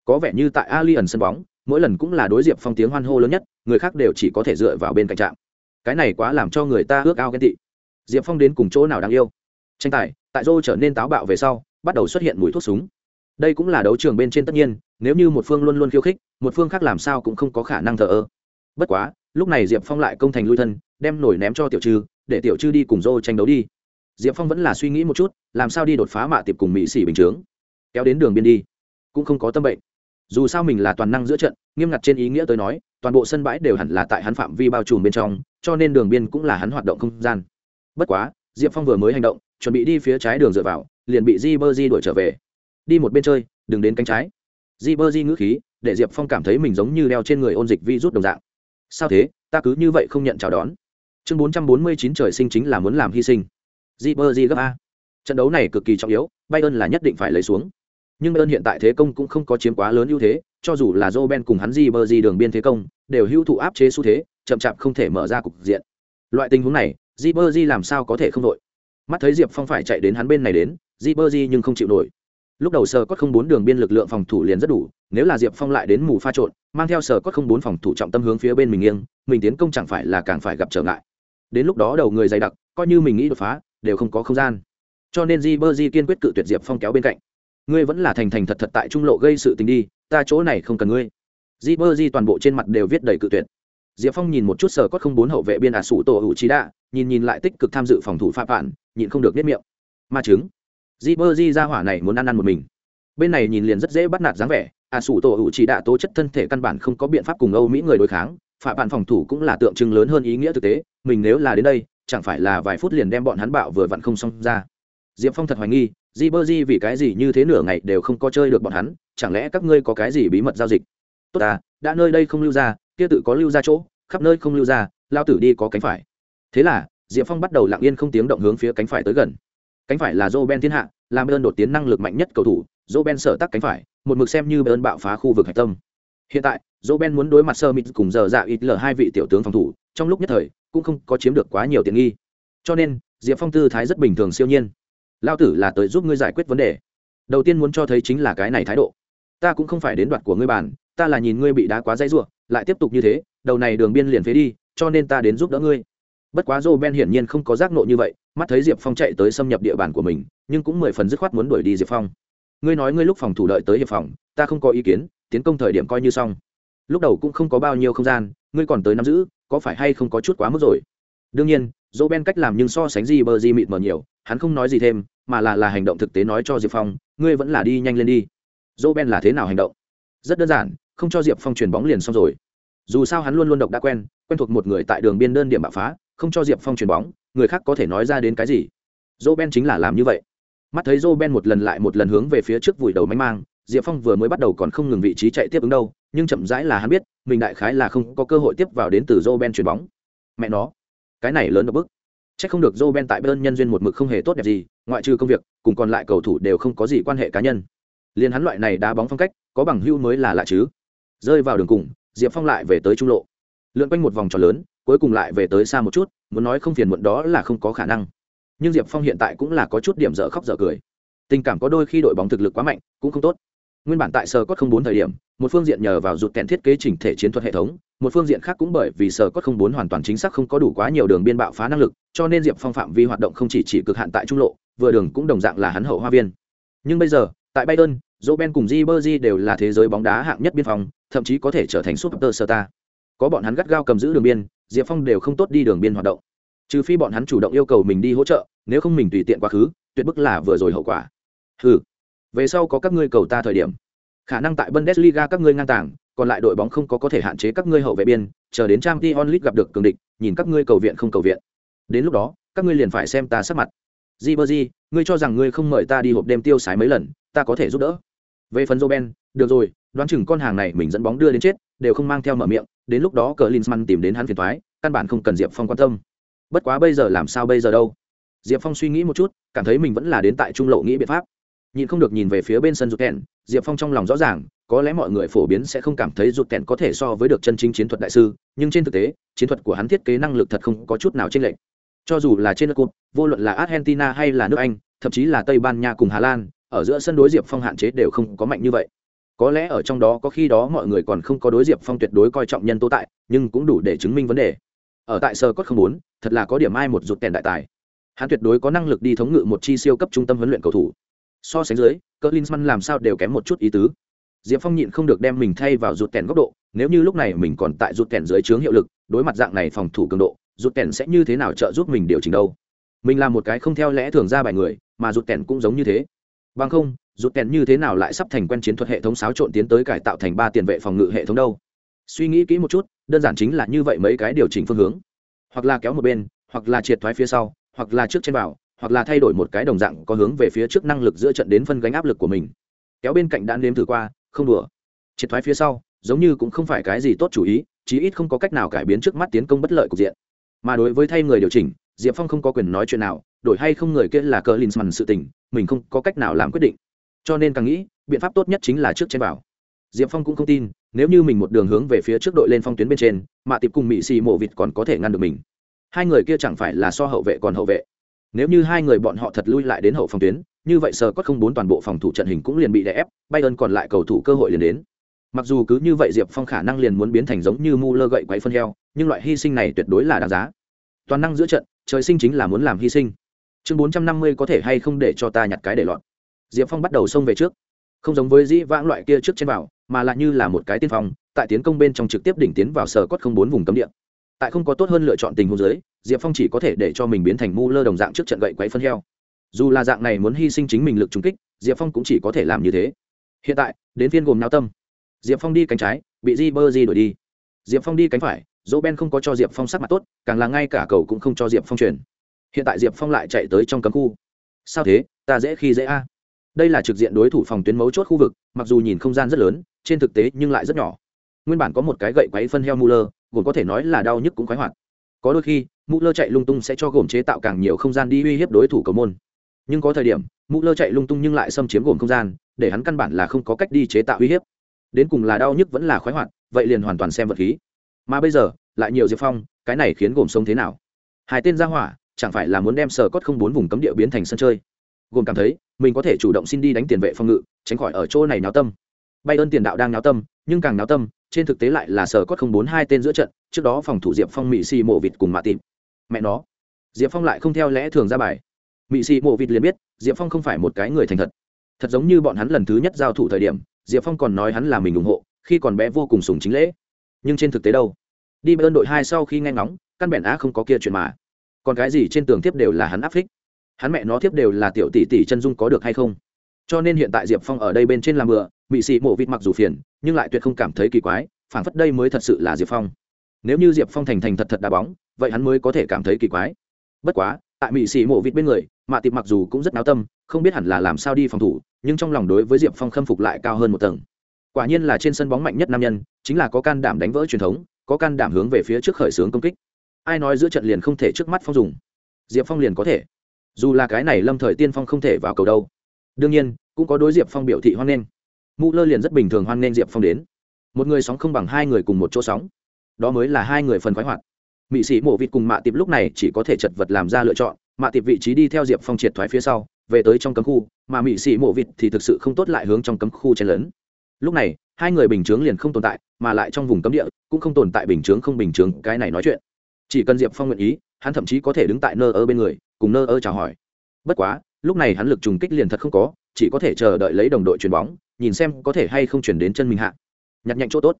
có vẻ như tại ali ẩn sân bóng, mỗi lần cũng là đối diệp phong tiếng hoan hô lớn nhất, người khác đều chỉ có thể dựa vào bên cạnh trạm. Cái này quá làm cho người ta ước ao ghen tị. Diệp phong đến cùng chỗ nào đáng yêu? Tranh tài, tại dô trở nên táo bạo về sau, bắt đầu xuất hiện mùi thuốc súng. Đây cũng là đấu trường bên trên tất nhiên, nếu như một phương luôn luôn khiêu khích, một phương khác làm sao cũng không có khả năng thờ ơ. Bất quá, lúc này diệp phong lại công thành lui thân, đem nổi ném cho tiểu trư, để tiểu trư đi cùng dô tranh đấu đi. Diệp phong vẫn là suy nghĩ một chút, làm sao đi đột phá mạ tiệp cùng mỹ xỉ bình chướng. Kéo đến đường biên đi, cũng không có tâm bệnh dù sao mình là toàn năng giữa trận, nghiêm ngặt trên ý nghĩa tới nói, toàn bộ sân bãi đều hẳn là tại hắn phạm vi bao trùm bên trong, cho nên đường biên cũng là hắn hoạt động không gian. Bất quá, diệp phong vừa mới hành động, chuẩn bị đi phía trái đường dựa vào, liền bị di bơ di đuổi trở về. Đi một bên chơi, đừng đến cánh trái. Di bơ di ngữ khí, để diệp phong cảm thấy mình giống như đeo trên người ôn dịch vi rút đồng dạng. Sao thế? Ta cứ như vậy không nhận chào đón. Chương bốn trăm bốn mươi chín trời sinh chính là muốn làm hy sinh. Di bơ di gấp a. Trận đấu này cực kỳ trọng yếu, bayern là nhất định phải lấy xuống nhưng ơn hiện tại thế công cũng không có chiếm quá lớn ưu thế, cho dù là joe ben cùng hắn di bơ di đường biên thế công, đều hữu thụ áp chế xu thế, chậm chạp không thể mở ra cục diện. Loại tình huống này, di bơ di làm sao có thể không đội? Mắt thấy diệp phong phải chạy đến hắn bên này đến, di bơ di nhưng không chịu nổi. Lúc đầu sờ cốt không bốn đường biên lực lượng phòng thủ liền rất đủ, nếu là diệp phong lại đến mù pha trộn, mang theo sờ cốt không bốn phòng thủ trọng tâm hướng phía bên mình nghiêng, mình tiến công chẳng phải là càng phải gặp trở ngại. Đến lúc đó đầu người dày đặc, coi như mình nghĩ đột phá, đều không có không gian. Cho nên di bơ di kiên quyết cự tuyệt diệp phong kéo bên cạnh ngươi vẫn là thành thành thật thật tại trung lộ gây sự tình đi ta chỗ này không cần ngươi. Di bơ di toàn bộ trên mặt đều viết đầy cự tuyệt. Diệp phong nhìn một chút sờ cốt không bốn hậu vệ biên ả sủ tổ hữu trí đạ nhìn nhìn lại tích cực tham dự phòng thủ phạm bạn, nhìn không được biết miệng. Ma chứng di bơ di ra hỏa này muốn ăn ăn một mình. Bên này nhìn liền rất dễ bắt nạt dáng vẻ ả sủ tổ hữu trí đạ tố chất thân thể căn bản không có biện pháp cùng âu mỹ người đối kháng phạm bạn phòng thủ cũng là tượng trưng lớn hơn ý nghĩa thực tế mình nếu là đến đây chẳng phải là vài phút liền đem bọn hắn bạo vừa vặn không xong ra. Diệp phong thật hoài nghi di bơ di vì cái gì như thế nửa ngày đều không có chơi được bọn hắn, chẳng lẽ các ngươi có cái gì bí mật giao dịch? Tốt à đã nơi đây không lưu ra, kia tự có lưu ra chỗ, khắp nơi không lưu ra, lao tử đi có cánh phải. Thế là, diệp phong bắt đầu lặng yên không tiếng động hướng phía cánh phải tới gần. Cánh phải là joe ben thiên hạ làm ơn đột tiến năng lực mạnh nhất cầu thủ joe ben sở tắc cánh phải, một mực xem như ơn bạo phá khu vực hạch tâm. Hiện tại joe ben muốn đối mặt sơ mít cùng giờ dạ ít l hai vị tiểu tướng phòng thủ, trong lúc nhất thời, cũng không có chiếm được quá nhiều tiện nghi. Cho nên, diệp phong tư thái rất bình thường siêu nhiên lao tử là tới giúp ngươi giải quyết vấn đề. Đầu tiên muốn cho thấy chính là cái này thái độ. Ta cũng không phải đến đoạt của ngươi bàn, ta là nhìn ngươi bị đá quá dãy ruộng lại tiếp tục như thế, đầu này đường biên liền phế đi, cho nên ta đến giúp đỡ ngươi. Bất quá joe ben hiển nhiên không có giác nộ như vậy, mắt thấy diệp phong chạy tới xâm nhập địa bàn của mình, nhưng cũng mười phần dứt khoát muốn đuổi đi diệp phong. Ngươi nói ngươi lúc phòng thủ đợi tới hiệp phòng, ta không có ý kiến, tiến công thời điểm coi như xong. Lúc đầu cũng không có bao nhiêu không gian, ngươi còn tới nắm giữ, có phải hay không có chút quá mức rồi? Đương nhiên dỗ ben cách làm nhưng so sánh gì bờ di mịt mờ nhiều hắn không nói gì thêm, mà là là hành động thực tế nói cho diệp phong, ngươi vẫn là đi nhanh lên đi. Dỗ ben là thế nào hành động? Rất đơn giản, không cho diệp phong chuyền bóng liền xong rồi. Dù sao hắn luôn luôn độc đã quen quen thuộc một người tại đường biên đơn điểm bạo phá, không cho diệp phong chuyền bóng, người khác có thể nói ra đến cái gì? Dỗ ben chính là làm như vậy. Mắt thấy dỗ ben một lần lại một lần hướng về phía trước vùi đầu máy mang, diệp phong vừa mới bắt đầu còn không ngừng vị trí chạy tiếp ứng đâu, nhưng chậm rãi là hắn biết, mình đại khái là không có cơ hội tiếp vào đến từ dỗ ben chuyền bóng. Mẹ nó, cái này lớn một bức chắc không được Joe ben tại Bayern nhân duyên một mực không hề tốt đẹp gì, ngoại trừ công việc, cùng còn lại cầu thủ đều không có gì quan hệ cá nhân. Liên hắn loại này đá bóng phong cách, có bằng hưu mới là lạ chứ. Rơi vào đường cùng, diệp phong lại về tới trung lộ. Lượn quanh một vòng tròn lớn, cuối cùng lại về tới xa một chút, muốn nói không phiền muộn đó là không có khả năng. Nhưng diệp phong hiện tại cũng là có chút điểm dở khóc dở cười. Tình cảm có đôi khi đội bóng thực lực quá mạnh, cũng không tốt. Nguyên bản tại sờ cốt không bốn thời điểm một phương diện nhờ vào rụt kèn thiết kế chỉnh thể chiến thuật hệ thống, một phương diện khác cũng bởi vì sở cốt không bốn hoàn toàn chính xác không có đủ quá nhiều đường biên bạo phá năng lực, cho nên diệp phong phạm vi hoạt động không chỉ chỉ cực hạn tại trung lộ, vừa đường cũng đồng dạng là hắn hậu hoa viên. Nhưng bây giờ, tại bayern dỗ ben cùng di bơ di đều là thế giới bóng đá hạng nhất biên phòng, thậm chí có thể trở thành super star có bọn hắn gắt gao cầm giữ đường biên, diệp phong đều không tốt đi đường biên hoạt động. Trừ phi bọn hắn chủ động yêu cầu mình đi hỗ trợ, nếu không mình tùy tiện quá khứ, tuyệt bức là vừa rồi hậu quả. Ừ về sau có các ngươi cầu ta thời điểm khả năng tại bundesliga các ngươi ngang tàng còn lại đội bóng không có có thể hạn chế các ngươi hậu vệ biên chờ đến Champions League gặp được cường địch nhìn các ngươi cầu viện không cầu viện. Đến lúc đó các ngươi liền phải xem ta sắc mặt. Di ngươi cho rằng ngươi không mời ta đi hộp đêm tiêu sái mấy lần ta có thể giúp đỡ. Về phần joben được rồi đoán chừng con hàng này mình dẫn bóng đưa đến chết đều không mang theo mở miệng đến lúc đó cờ linsman tìm đến hắn phiền toái, căn bản không cần diệp phong quan tâm. Bất quá bây giờ làm sao bây giờ đâu? Diệp phong suy nghĩ một chút cảm thấy mình vẫn là đến tại trung lộ nghĩ biện pháp. Nhìn không được nhìn về phía bên sân rụt diệp phong trong lòng rõ ràng, có lẽ mọi người phổ biến sẽ không cảm thấy rụt kẹn có thể so với được chân chính chiến thuật đại sư, nhưng trên thực tế, chiến thuật của hắn thiết kế năng lực thật không có chút nào trên lệch. Cho dù là trên cúp vô luận là argentina hay là nước anh, thậm chí là tây ban nha cùng hà lan, ở giữa sân đối diệp phong hạn chế đều không có mạnh như vậy. Có lẽ ở trong đó có khi đó mọi người còn không có đối diệp phong tuyệt đối coi trọng nhân tố tại, nhưng cũng đủ để chứng minh vấn đề. Ở tại sơ cốt không bốn thật là có điểm ai một rụt kèn đại tài. Hắn tuyệt đối có năng lực đi thống ngự một chi siêu cấp trung tâm huấn luyện cầu thủ so sánh dưới cỡ linsman làm sao đều kém một chút ý tứ. Diệp phong nhịn không được đem mình thay vào rụt kèn góc độ, nếu như lúc này mình còn tại rụt kèn dưới trướng hiệu lực, đối mặt dạng này phòng thủ cường độ, rụt kèn sẽ như thế nào trợ giúp mình điều chỉnh đâu? Mình là một cái không theo lẽ thường ra bài người, mà rụt kèn cũng giống như thế. Bằng không, rụt kèn như thế nào lại sắp thành quen chiến thuật hệ thống xáo trộn tiến tới cải tạo thành ba tiền vệ phòng ngự hệ thống đâu? Suy nghĩ kỹ một chút, đơn giản chính là như vậy mấy cái điều chỉnh phương hướng. Hoặc là kéo một bên, hoặc là triệt thoái phía sau, hoặc là trước trên vào hoặc là thay đổi một cái đồng dạng có hướng về phía trước năng lực giữa trận đến phân gánh áp lực của mình. Kéo bên cạnh đã nếm thử qua, không đùa. Triệt thoái phía sau, giống như cũng không phải cái gì tốt chủ ý, chí ít không có cách nào cải biến trước mắt tiến công bất lợi cục diện. Mà đối với thay người điều chỉnh, diệp phong không có quyền nói chuyện nào, đổi hay không người kia là cờ linsman sự tình, mình không có cách nào làm quyết định. Cho nên càng nghĩ, biện pháp tốt nhất chính là trước trên vào. Diệp phong cũng không tin, nếu như mình một đường hướng về phía trước đội lên phong tuyến bên trên, mà tiệp cùng mỹ xì mộ vịt còn có thể ngăn được mình. Hai người kia chẳng phải là so hậu vệ còn hậu vệ nếu như hai người bọn họ thật lui lại đến hậu phòng tuyến, như vậy sờ có không bốn toàn bộ phòng thủ trận hình cũng liền bị đè ép, bayern còn lại cầu thủ cơ hội liền đến. Mặc dù cứ như vậy diệp phong khả năng liền muốn biến thành giống như mu lơ gậy quáy phân heo, nhưng loại hy sinh này tuyệt đối là đáng giá. Toàn năng giữa trận, trời sinh chính là muốn làm hy sinh. Chương bốn trăm năm mươi có thể hay không để cho ta nhặt cái để lọt. Diệp phong bắt đầu xông về trước. Không giống với dĩ vãng loại kia trước trên vào, mà lại như là một cái tiên phong, tại tiến công bên trong trực tiếp đỉnh tiến vào sở cốt không bốn vùng cấm địa. Tại không có tốt hơn lựa chọn tình huống dưới diệp phong chỉ có thể để cho mình biến thành mu lơ đồng dạng trước trận gậy quấy phân heo. Dù là dạng này muốn hy sinh chính mình lực trúng kích diệp phong cũng chỉ có thể làm như thế. Hiện tại đến phiên gồm nao tâm. Diệp phong đi cánh trái bị di bơ di đổi đi. Diệp phong đi cánh phải dỗ ben không có cho diệp phong sắc mặt tốt càng là ngay cả cầu cũng không cho diệp phong chuyển. Hiện tại diệp phong lại chạy tới trong cấm khu. Sao thế? Ta dễ khi dễ a. Đây là trực diện đối thủ phòng tuyến mấu chốt khu vực mặc dù nhìn không gian rất lớn trên thực tế nhưng lại rất nhỏ. Nguyên bản có một cái gậy quấy phân heo Muller, gồm có thể nói là đau nhức cũng khoái hoạt. Có đôi khi Muller chạy lung tung sẽ cho gồm chế tạo càng nhiều không gian đi uy hiếp đối thủ cầu môn. Nhưng có thời điểm Muller chạy lung tung nhưng lại xâm chiếm gồm không gian, để hắn căn bản là không có cách đi chế tạo uy hiếp. Đến cùng là đau nhức vẫn là khoái hoạt, vậy liền hoàn toàn xem vật khí. Mà bây giờ, lại nhiều diệp phong, cái này khiến gồm sống thế nào? Hai tên ra hỏa, chẳng phải là muốn đem sờ cốt không bốn vùng cấm địa biến thành sân chơi? Gồm cảm thấy, mình có thể chủ động xin đi đánh tiền vệ phòng ngự, tránh khỏi ở chỗ này náo tâm. Bay ơn tiền đạo đang náo tâm, nhưng càng náo tâm, trên thực tế lại là sờ cốt không bốn hai tên giữa trận, trước đó phòng thủ diệp phong mỹ xì mộ vịt cùng mạ tìm mẹ nó. Diệp phong lại không theo lẽ thường ra bài. Mị xì mộ vịt liền biết, diệp phong không phải một cái người thành thật. Thật giống như bọn hắn lần thứ nhất giao thủ thời điểm, diệp phong còn nói hắn là mình ủng hộ, khi còn bé vô cùng sùng chính lễ. Nhưng trên thực tế đâu? Đi bơi ơn đội hai sau khi nghe ngóng, căn bèn á không có kia chuyện mà. Còn cái gì trên tường tiếp đều là hắn áp phích. Hắn mẹ nó tiếp đều là tiểu tỷ tỷ chân dung có được hay không? Cho nên hiện tại diệp phong ở đây bên trên làm bựa mị xị mộ vịt mặc dù phiền, nhưng lại tuyệt không cảm thấy kỳ quái phản phất đây mới thật sự là diệp phong nếu như diệp phong thành thành thật thật đá bóng, vậy hắn mới có thể cảm thấy kỳ quái. Bất quá, tại mỹ sĩ mộ vịt bên người, mạ tịp mặc dù cũng rất náo tâm, không biết hẳn là làm sao đi phòng thủ, nhưng trong lòng đối với diệp phong khâm phục lại cao hơn một tầng. Quả nhiên là trên sân bóng mạnh nhất nam nhân, chính là có can đảm đánh vỡ truyền thống, có can đảm hướng về phía trước khởi xướng công kích. Ai nói giữa trận liền không thể trước mắt phong dùng? Diệp phong liền có thể. Dù là cái này lâm thời tiên phong không thể vào cầu đâu. Đương nhiên, cũng có đối diệp phong biểu thị hoan nghênh. Mụ lơ liền rất bình thường hoan nghênh diệp phong đến. Một người sóng không bằng hai người cùng một chỗ sóng đó mới là hai người phần khoái hoạt. Mỹ sĩ mộ vịt cùng mạ tiệp lúc này chỉ có thể chật vật làm ra lựa chọn, mạ tiệp vị trí đi theo diệp phong triệt thoái phía sau, về tới trong cấm khu, mà mỹ sĩ mộ vịt thì thực sự không tốt lại hướng trong cấm khu chen lấn. lúc này, hai người bình chướng liền không tồn tại, mà lại trong vùng cấm địa cũng không tồn tại bình chướng không bình chướng, cái này nói chuyện. Chỉ cần diệp phong nguyện ý, hắn thậm chí có thể đứng tại nơ ơ bên người, cùng nơ ơ chào hỏi. Bất quá, lúc này hắn lực trùng kích liền thật không có, chỉ có thể chờ đợi lấy đồng đội chuyền bóng, nhìn xem có thể hay không chuyển đến chân mình hạ. Nhặt nhạnh chỗ tốt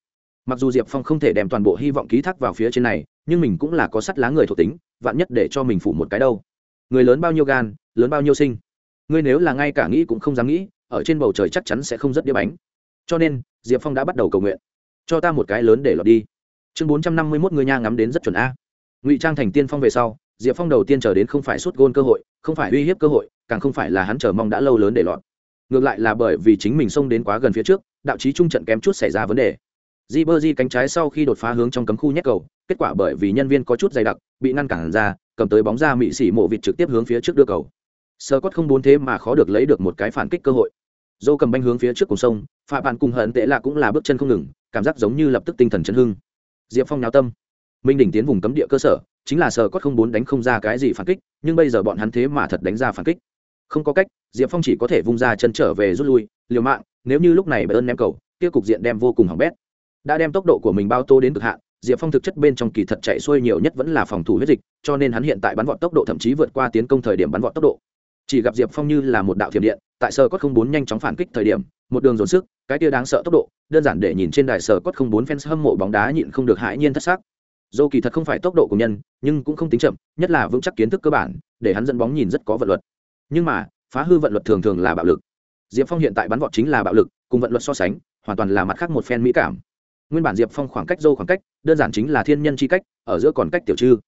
mặc dù diệp phong không thể đem toàn bộ hy vọng ký thác vào phía trên này, nhưng mình cũng là có sắt lá người thuộc tính, vạn nhất để cho mình phủ một cái đâu. Người lớn bao nhiêu gan, lớn bao nhiêu sinh. Ngươi nếu là ngay cả nghĩ cũng không dám nghĩ, ở trên bầu trời chắc chắn sẽ không rất đĩa bánh. Cho nên, diệp phong đã bắt đầu cầu nguyện. Cho ta một cái lớn để lọt đi. Chương bốn trăm năm mươi mốt người nha ngắm đến rất chuẩn a. Ngụy trang thành tiên phong về sau, diệp phong đầu tiên chờ đến không phải suốt gôn cơ hội, không phải uy hiếp cơ hội, càng không phải là hắn chờ mong đã lâu lớn để lọt. Ngược lại là bởi vì chính mình xông đến quá gần phía trước, đạo trí trung trận kém chút xảy ra vấn đề di bơ di cánh trái sau khi đột phá hướng trong cấm khu nhét cầu, kết quả bởi vì nhân viên có chút dày đặc, bị ngăn cản ra, cầm tới bóng ra mị xỉ mộ vịt trực tiếp hướng phía trước đưa cầu. Sơ không bốn thế mà khó được lấy được một cái phản kích cơ hội. Dâu cầm banh hướng phía trước cùng sông, phạ bạn cùng hận tệ lạ cũng là bước chân không ngừng, cảm giác giống như lập tức tinh thần chấn hưng. Diệp phong náo tâm. Minh đỉnh tiến vùng cấm địa cơ sở, chính là sờ không bốn đánh không ra cái gì phản kích, nhưng bây giờ bọn hắn thế mà thật đánh ra phản kích. Không có cách, diệp phong chỉ có thể vung ra chân trở về rút lui, liều mạng, nếu như lúc này bởi ơn ném cầu, kia cục diện đem vô cùng hỏng bét đã đem tốc độ của mình bao tô đến cực hạn, diệp phong thực chất bên trong kỳ thật chạy xuôi nhiều nhất vẫn là phòng thủ huyết dịch, cho nên hắn hiện tại bắn vọt tốc độ thậm chí vượt qua tiến công thời điểm bắn vọt tốc độ. Chỉ gặp diệp phong như là một đạo thiểm điện, tại sở cốt không bốn nhanh chóng phản kích thời điểm, một đường dồn sức, cái kia đáng sợ tốc độ, đơn giản để nhìn trên đài sở cốt không bốn fans hâm mộ bóng đá nhịn không được hãi nhiên thất xác Dù kỳ thật không phải tốc độ của nhân, nhưng cũng không tính chậm, nhất là vững chắc kiến thức cơ bản, để hắn dẫn bóng nhìn rất có vận luật. Nhưng mà, phá hư vận luật thường thường là bạo lực. Diệp phong hiện tại bắn vọt chính là bạo lực, cùng vận luật so sánh, hoàn toàn là mặt khác một phen mỹ cảm nguyên bản diệp phong khoảng cách dâu khoảng cách đơn giản chính là thiên nhân c h i cách ở giữa còn cách tiểu trư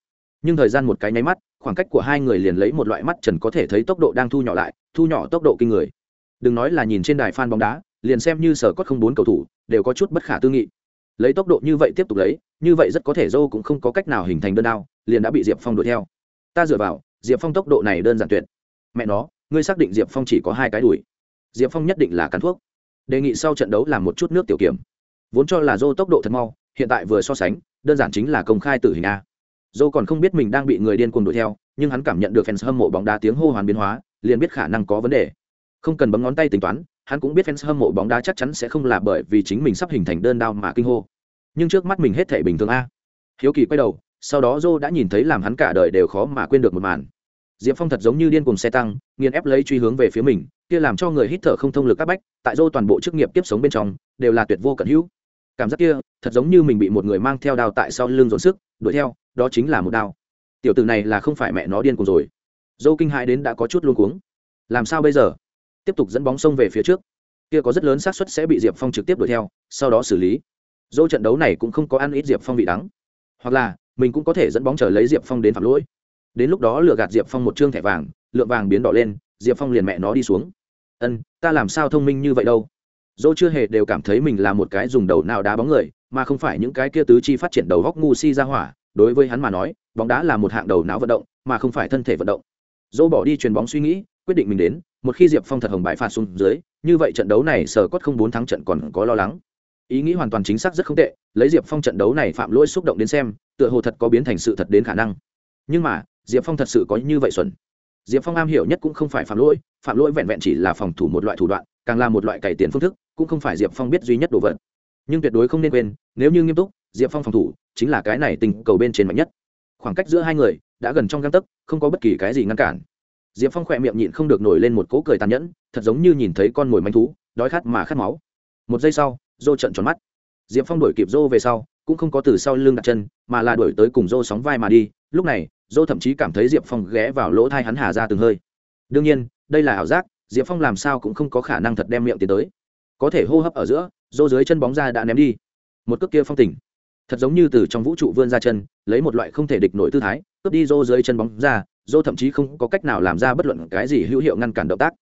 nhưng thời gian một cái nháy mắt khoảng cách của hai người liền lấy một loại mắt trần có thể thấy tốc độ đang thu nhỏ lại thu nhỏ tốc độ kinh người đừng nói là nhìn trên đài phan bóng đá liền xem như sở cốt không bốn cầu thủ đều có chút bất khả tư nghị lấy tốc độ như vậy tiếp tục lấy như vậy rất có thể dâu cũng không có cách nào hình thành đơn đao liền đã bị diệp phong đuổi theo ta dựa vào diệp phong tốc độ này đơn giản tuyệt mẹ nó ngươi xác định diệp phong chỉ có hai cái đuổi diệp phong nhất định là cắn thuốc đề nghị sau trận đấu làm một chút nước tiểu kiểm vốn cho là dô tốc độ thật mau, hiện tại vừa so sánh, đơn giản chính là công khai tử hình a. Dô còn không biết mình đang bị người điên cuồng đuổi theo, nhưng hắn cảm nhận được fans hâm mộ bóng đá tiếng hô hoàn biến hóa, liền biết khả năng có vấn đề. Không cần bấm ngón tay tính toán, hắn cũng biết fans hâm mộ bóng đá chắc chắn sẽ không là bởi vì chính mình sắp hình thành đơn đao mà kinh hô. Nhưng trước mắt mình hết thể bình thường a. Hiếu kỳ quay đầu, sau đó dô đã nhìn thấy làm hắn cả đời đều khó mà quên được một màn. Diệp phong thật giống như điên cùng xe tăng, nghiền ép lấy truy hướng về phía mình, kia làm cho người hít thở không thông lực các bách, tại dô toàn bộ chức nghiệp tiếp sống bên trong, đều là tuyệt vô cận hữu cảm giác kia thật giống như mình bị một người mang theo đao tại sau lưng dồn sức, đuổi theo, đó chính là một đao. Tiểu tử này là không phải mẹ nó điên cùng rồi. Dâu kinh hãi đến đã có chút luôn cuống. Làm sao bây giờ? Tiếp tục dẫn bóng sông về phía trước. Kia có rất lớn xác suất sẽ bị diệp phong trực tiếp đuổi theo, sau đó xử lý. Dâu trận đấu này cũng không có ăn ít diệp phong bị đắng. Hoặc là, mình cũng có thể dẫn bóng chờ lấy diệp phong đến phạm lỗi. Đến lúc đó lừa gạt diệp phong một chương thẻ vàng, lượng vàng biến đỏ lên, diệp phong liền mẹ nó đi xuống. Ân, ta làm sao thông minh như vậy đâu? Dô chưa hề đều cảm thấy mình là một cái dùng đầu nào đá bóng người, mà không phải những cái kia tứ chi phát triển đầu góc ngu si ra hỏa, đối với hắn mà nói, bóng đá là một hạng đầu não vận động, mà không phải thân thể vận động. Dô bỏ đi chuyền bóng suy nghĩ, quyết định mình đến, một khi diệp phong thật hồng bại phạt xuống dưới, như vậy trận đấu này sở cốt không bốn thắng trận còn có lo lắng. Ý nghĩ hoàn toàn chính xác rất không tệ, lấy diệp phong trận đấu này phạm lỗi xúc động đến xem, tựa hồ thật có biến thành sự thật đến khả năng. Nhưng mà, diệp phong thật sự có như vậy xuẩn. Diệp phong am hiểu nhất cũng không phải phạm lỗi phạm lỗi vẹn vẹn chỉ là phòng thủ một loại thủ đoạn, càng là một loại cải tiền phương thức cũng không phải diệp phong biết duy nhất đồ vật. Nhưng tuyệt đối không nên quên, nếu như nghiêm túc, diệp phong phòng thủ chính là cái này tình cầu bên trên mạnh nhất. Khoảng cách giữa hai người đã gần trong găng tấc, không có bất kỳ cái gì ngăn cản. Diệp phong khỏe miệng nhịn không được nổi lên một cỗ cười tàn nhẫn, thật giống như nhìn thấy con mồi manh thú, đói khát mà khát máu. Một giây sau, dô trận tròn mắt. Diệp phong đuổi kịp dô về sau, cũng không có từ sau lưng đặt chân, mà là đuổi tới cùng dô sóng vai mà đi. Lúc này, dô thậm chí cảm thấy diệp phong ghé vào lỗ thai hắn hà ra từng hơi. Đương nhiên, đây là ảo giác, diệp phong làm sao cũng không có khả năng thật đem miệng tiến tới có thể hô hấp ở giữa, dô dưới chân bóng ra đã ném đi. Một cước kia phong tỉnh thật giống như từ trong vũ trụ vươn ra chân, lấy một loại không thể địch nổi tư thái, cướp đi dô dưới chân bóng ra, dô thậm chí không có cách nào làm ra bất luận cái gì hữu hiệu ngăn cản động tác.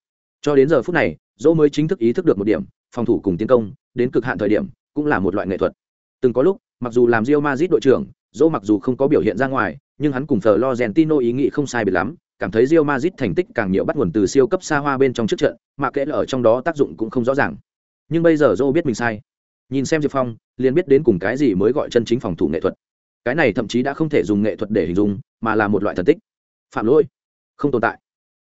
Cho đến giờ phút này, dô mới chính thức ý thức được một điểm, phòng thủ cùng tiến công, đến cực hạn thời điểm, cũng là một loại nghệ thuật. Từng có lúc, mặc dù làm rio mazit đội trưởng, dô mặc dù không có biểu hiện ra ngoài, nhưng hắn cùng Florentino ý nghĩ không sai biệt lắm, cảm thấy rio mazit thành tích càng nhiều bắt nguồn từ siêu cấp xa hoa bên trong trước trận, mà kể là ở trong đó tác dụng cũng không rõ ràng nhưng bây giờ dô biết mình sai. Nhìn xem diệp phong, liền biết đến cùng cái gì mới gọi chân chính phòng thủ nghệ thuật. Cái này thậm chí đã không thể dùng nghệ thuật để hình dung, mà là một loại thần tích. Phạm lỗi. Không tồn tại.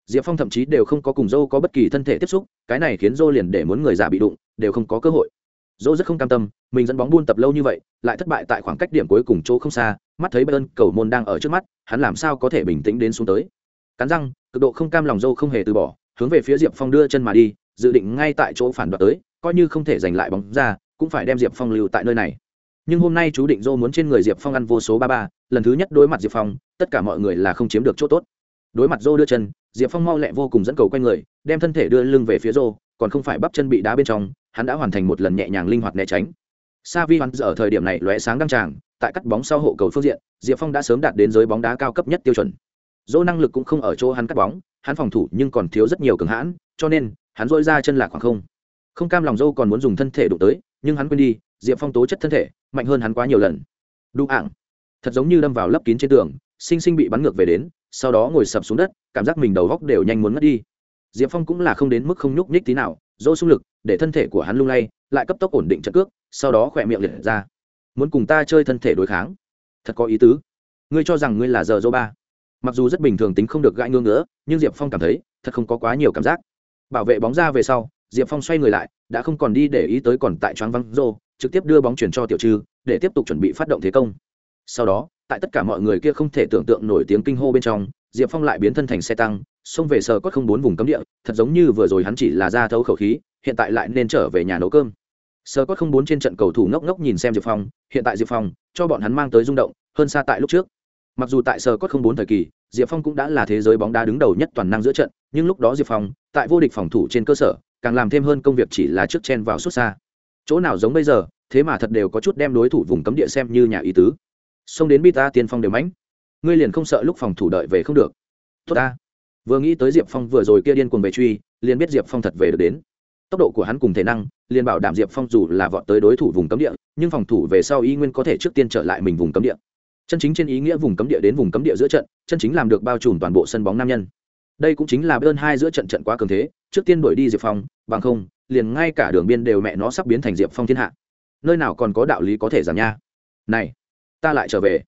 Diệp phong thậm chí đều không có cùng dô có bất kỳ thân thể tiếp xúc, cái này khiến dô liền để muốn người già bị đụng, đều không có cơ hội. Dô rất không cam tâm, mình dẫn bóng buôn tập lâu như vậy, lại thất bại tại khoảng cách điểm cuối cùng chỗ không xa, mắt thấy bayern cầu môn đang ở trước mắt, hắn làm sao có thể bình tĩnh đến xuống tới. Cắn răng, cực độ không cam lòng dô không hề từ bỏ, hướng về phía diệp phong đưa chân mà đi, dự định ngay tại chỗ phản đoạt tới coi như không thể giành lại bóng ra, cũng phải đem diệp phong lưu tại nơi này. Nhưng hôm nay chú định dô muốn trên người diệp phong ăn vô số ba ba, lần thứ nhất đối mặt diệp phong, tất cả mọi người là không chiếm được chỗ tốt. Đối mặt dô đưa chân, diệp phong mau lẹ vô cùng dẫn cầu quanh người, đem thân thể đưa lưng về phía dô, còn không phải bắp chân bị đá bên trong, hắn đã hoàn thành một lần nhẹ nhàng linh hoạt né tránh. Sa vi hắn ở thời điểm này lóe sáng đăng tràng, tại cắt bóng sau hộ cầu phương diện, diệp phong đã sớm đạt đến giới bóng đá cao cấp nhất tiêu chuẩn. Dô năng lực cũng không ở chỗ hắn cắt bóng, hắn phòng thủ nhưng còn thiếu rất nhiều cường hãn, cho nên, hắn dôi ra chân lạc khoảng không không cam lòng dâu còn muốn dùng thân thể đụng tới, nhưng hắn quên đi, diệp phong tố chất thân thể, mạnh hơn hắn quá nhiều lần. Đu ạng. Thật giống như đâm vào lấp kín trên tường, sinh sinh bị bắn ngược về đến, sau đó ngồi sập xuống đất, cảm giác mình đầu góc đều nhanh muốn mất đi. Diệp phong cũng là không đến mức không nhúc nhích tí nào, dỗ xung lực, để thân thể của hắn lung lay, lại cấp tốc ổn định trận cước, sau đó khỏe miệng liệt ra. Muốn cùng ta chơi thân thể đối kháng? Thật có ý tứ. Ngươi cho rằng ngươi là giờ dô ba. Mặc dù rất bình thường tính không được gãi ngưỡng nữa nhưng diệp phong cảm thấy, thật không có quá nhiều cảm giác. Bảo vệ bóng ra về sau diệp phong xoay người lại, đã không còn đi để ý tới còn tại choáng văng rô, trực tiếp đưa bóng chuyển cho tiểu trư, để tiếp tục chuẩn bị phát động thế công. Sau đó, tại tất cả mọi người kia không thể tưởng tượng nổi tiếng kinh hô bên trong, diệp phong lại biến thân thành xe tăng, xông về sờ cốt không bốn vùng cấm địa, thật giống như vừa rồi hắn chỉ là ra thấu khẩu khí, hiện tại lại nên trở về nhà nấu cơm. Sờ cốt không bốn trên trận cầu thủ ngốc ngốc nhìn xem diệp phong, hiện tại diệp phong, cho bọn hắn mang tới rung động, hơn xa tại lúc trước. Mặc dù tại sờ cốt không bốn thời kỳ, diệp phong cũng đã là thế giới bóng đá đứng đầu nhất toàn năng giữa trận, nhưng lúc đó diệp phong, tại vô địch phòng thủ trên cơ sở càng làm thêm hơn công việc chỉ là trước chen vào xuất xa. Chỗ nào giống bây giờ, thế mà thật đều có chút đem đối thủ vùng cấm địa xem như nhà ý tứ. Xông đến bita tiên phong đều mãnh. Ngươi liền không sợ lúc phòng thủ đợi về không được. Tốt ta. Vừa nghĩ tới diệp phong vừa rồi kia điên cuồng về truy, liền biết diệp phong thật về được đến. Tốc độ của hắn cùng thể năng, liền bảo đảm diệp phong dù là vọt tới đối thủ vùng cấm địa, nhưng phòng thủ về sau y nguyên có thể trước tiên trở lại mình vùng cấm địa. Chân chính trên ý nghĩa vùng cấm địa đến vùng cấm địa giữa trận, chân chính làm được bao trùm toàn bộ sân bóng nam nhân đây cũng chính là bơn hai giữa trận trận quá cường thế, trước tiên đuổi đi diệp phong, bằng không, liền ngay cả đường biên đều mẹ nó sắp biến thành diệp phong thiên hạ. Nơi nào còn có đạo lý có thể giảm nha. Này, ta lại trở về.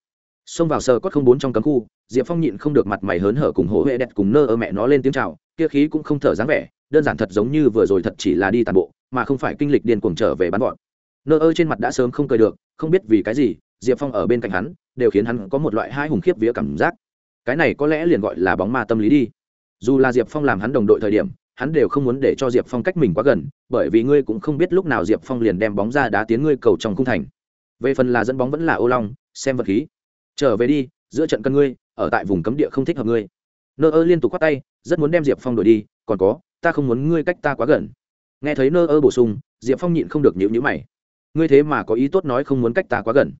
Xông vào sờ cốt không bốn trong cấm khu, diệp phong nhịn không được mặt mày hớn hở cùng hổ huệ đẹp cùng nơ ơ mẹ nó lên tiếng chào, kia khí cũng không thở dáng vẻ, đơn giản thật giống như vừa rồi thật chỉ là đi tàn bộ, mà không phải kinh lịch điên cuồng trở về bắn gọn nơ ơ trên mặt đã sớm không cười được, không biết vì cái gì, diệp phong ở bên cạnh hắn, đều khiến hắn có một loại hai hùng khiếp vía cảm giác. Cái này có lẽ liền gọi là bóng ma tâm lý đi dù là diệp phong làm hắn đồng đội thời điểm, hắn đều không muốn để cho diệp phong cách mình quá gần, bởi vì ngươi cũng không biết lúc nào diệp phong liền đem bóng ra đá tiến ngươi cầu trong khung thành. Về phần là dẫn bóng vẫn là ô long, xem vật khí. Trở về đi, giữa trận cân ngươi, ở tại vùng cấm địa không thích hợp ngươi. Nơ ơ liên tục khoát tay, rất muốn đem diệp phong đổi đi, còn có, ta không muốn ngươi cách ta quá gần. Nghe thấy nơ ơ bổ sung, diệp phong nhịn không được nhịu nhữ mày. Ngươi thế mà có ý tốt nói không muốn cách ta quá gần.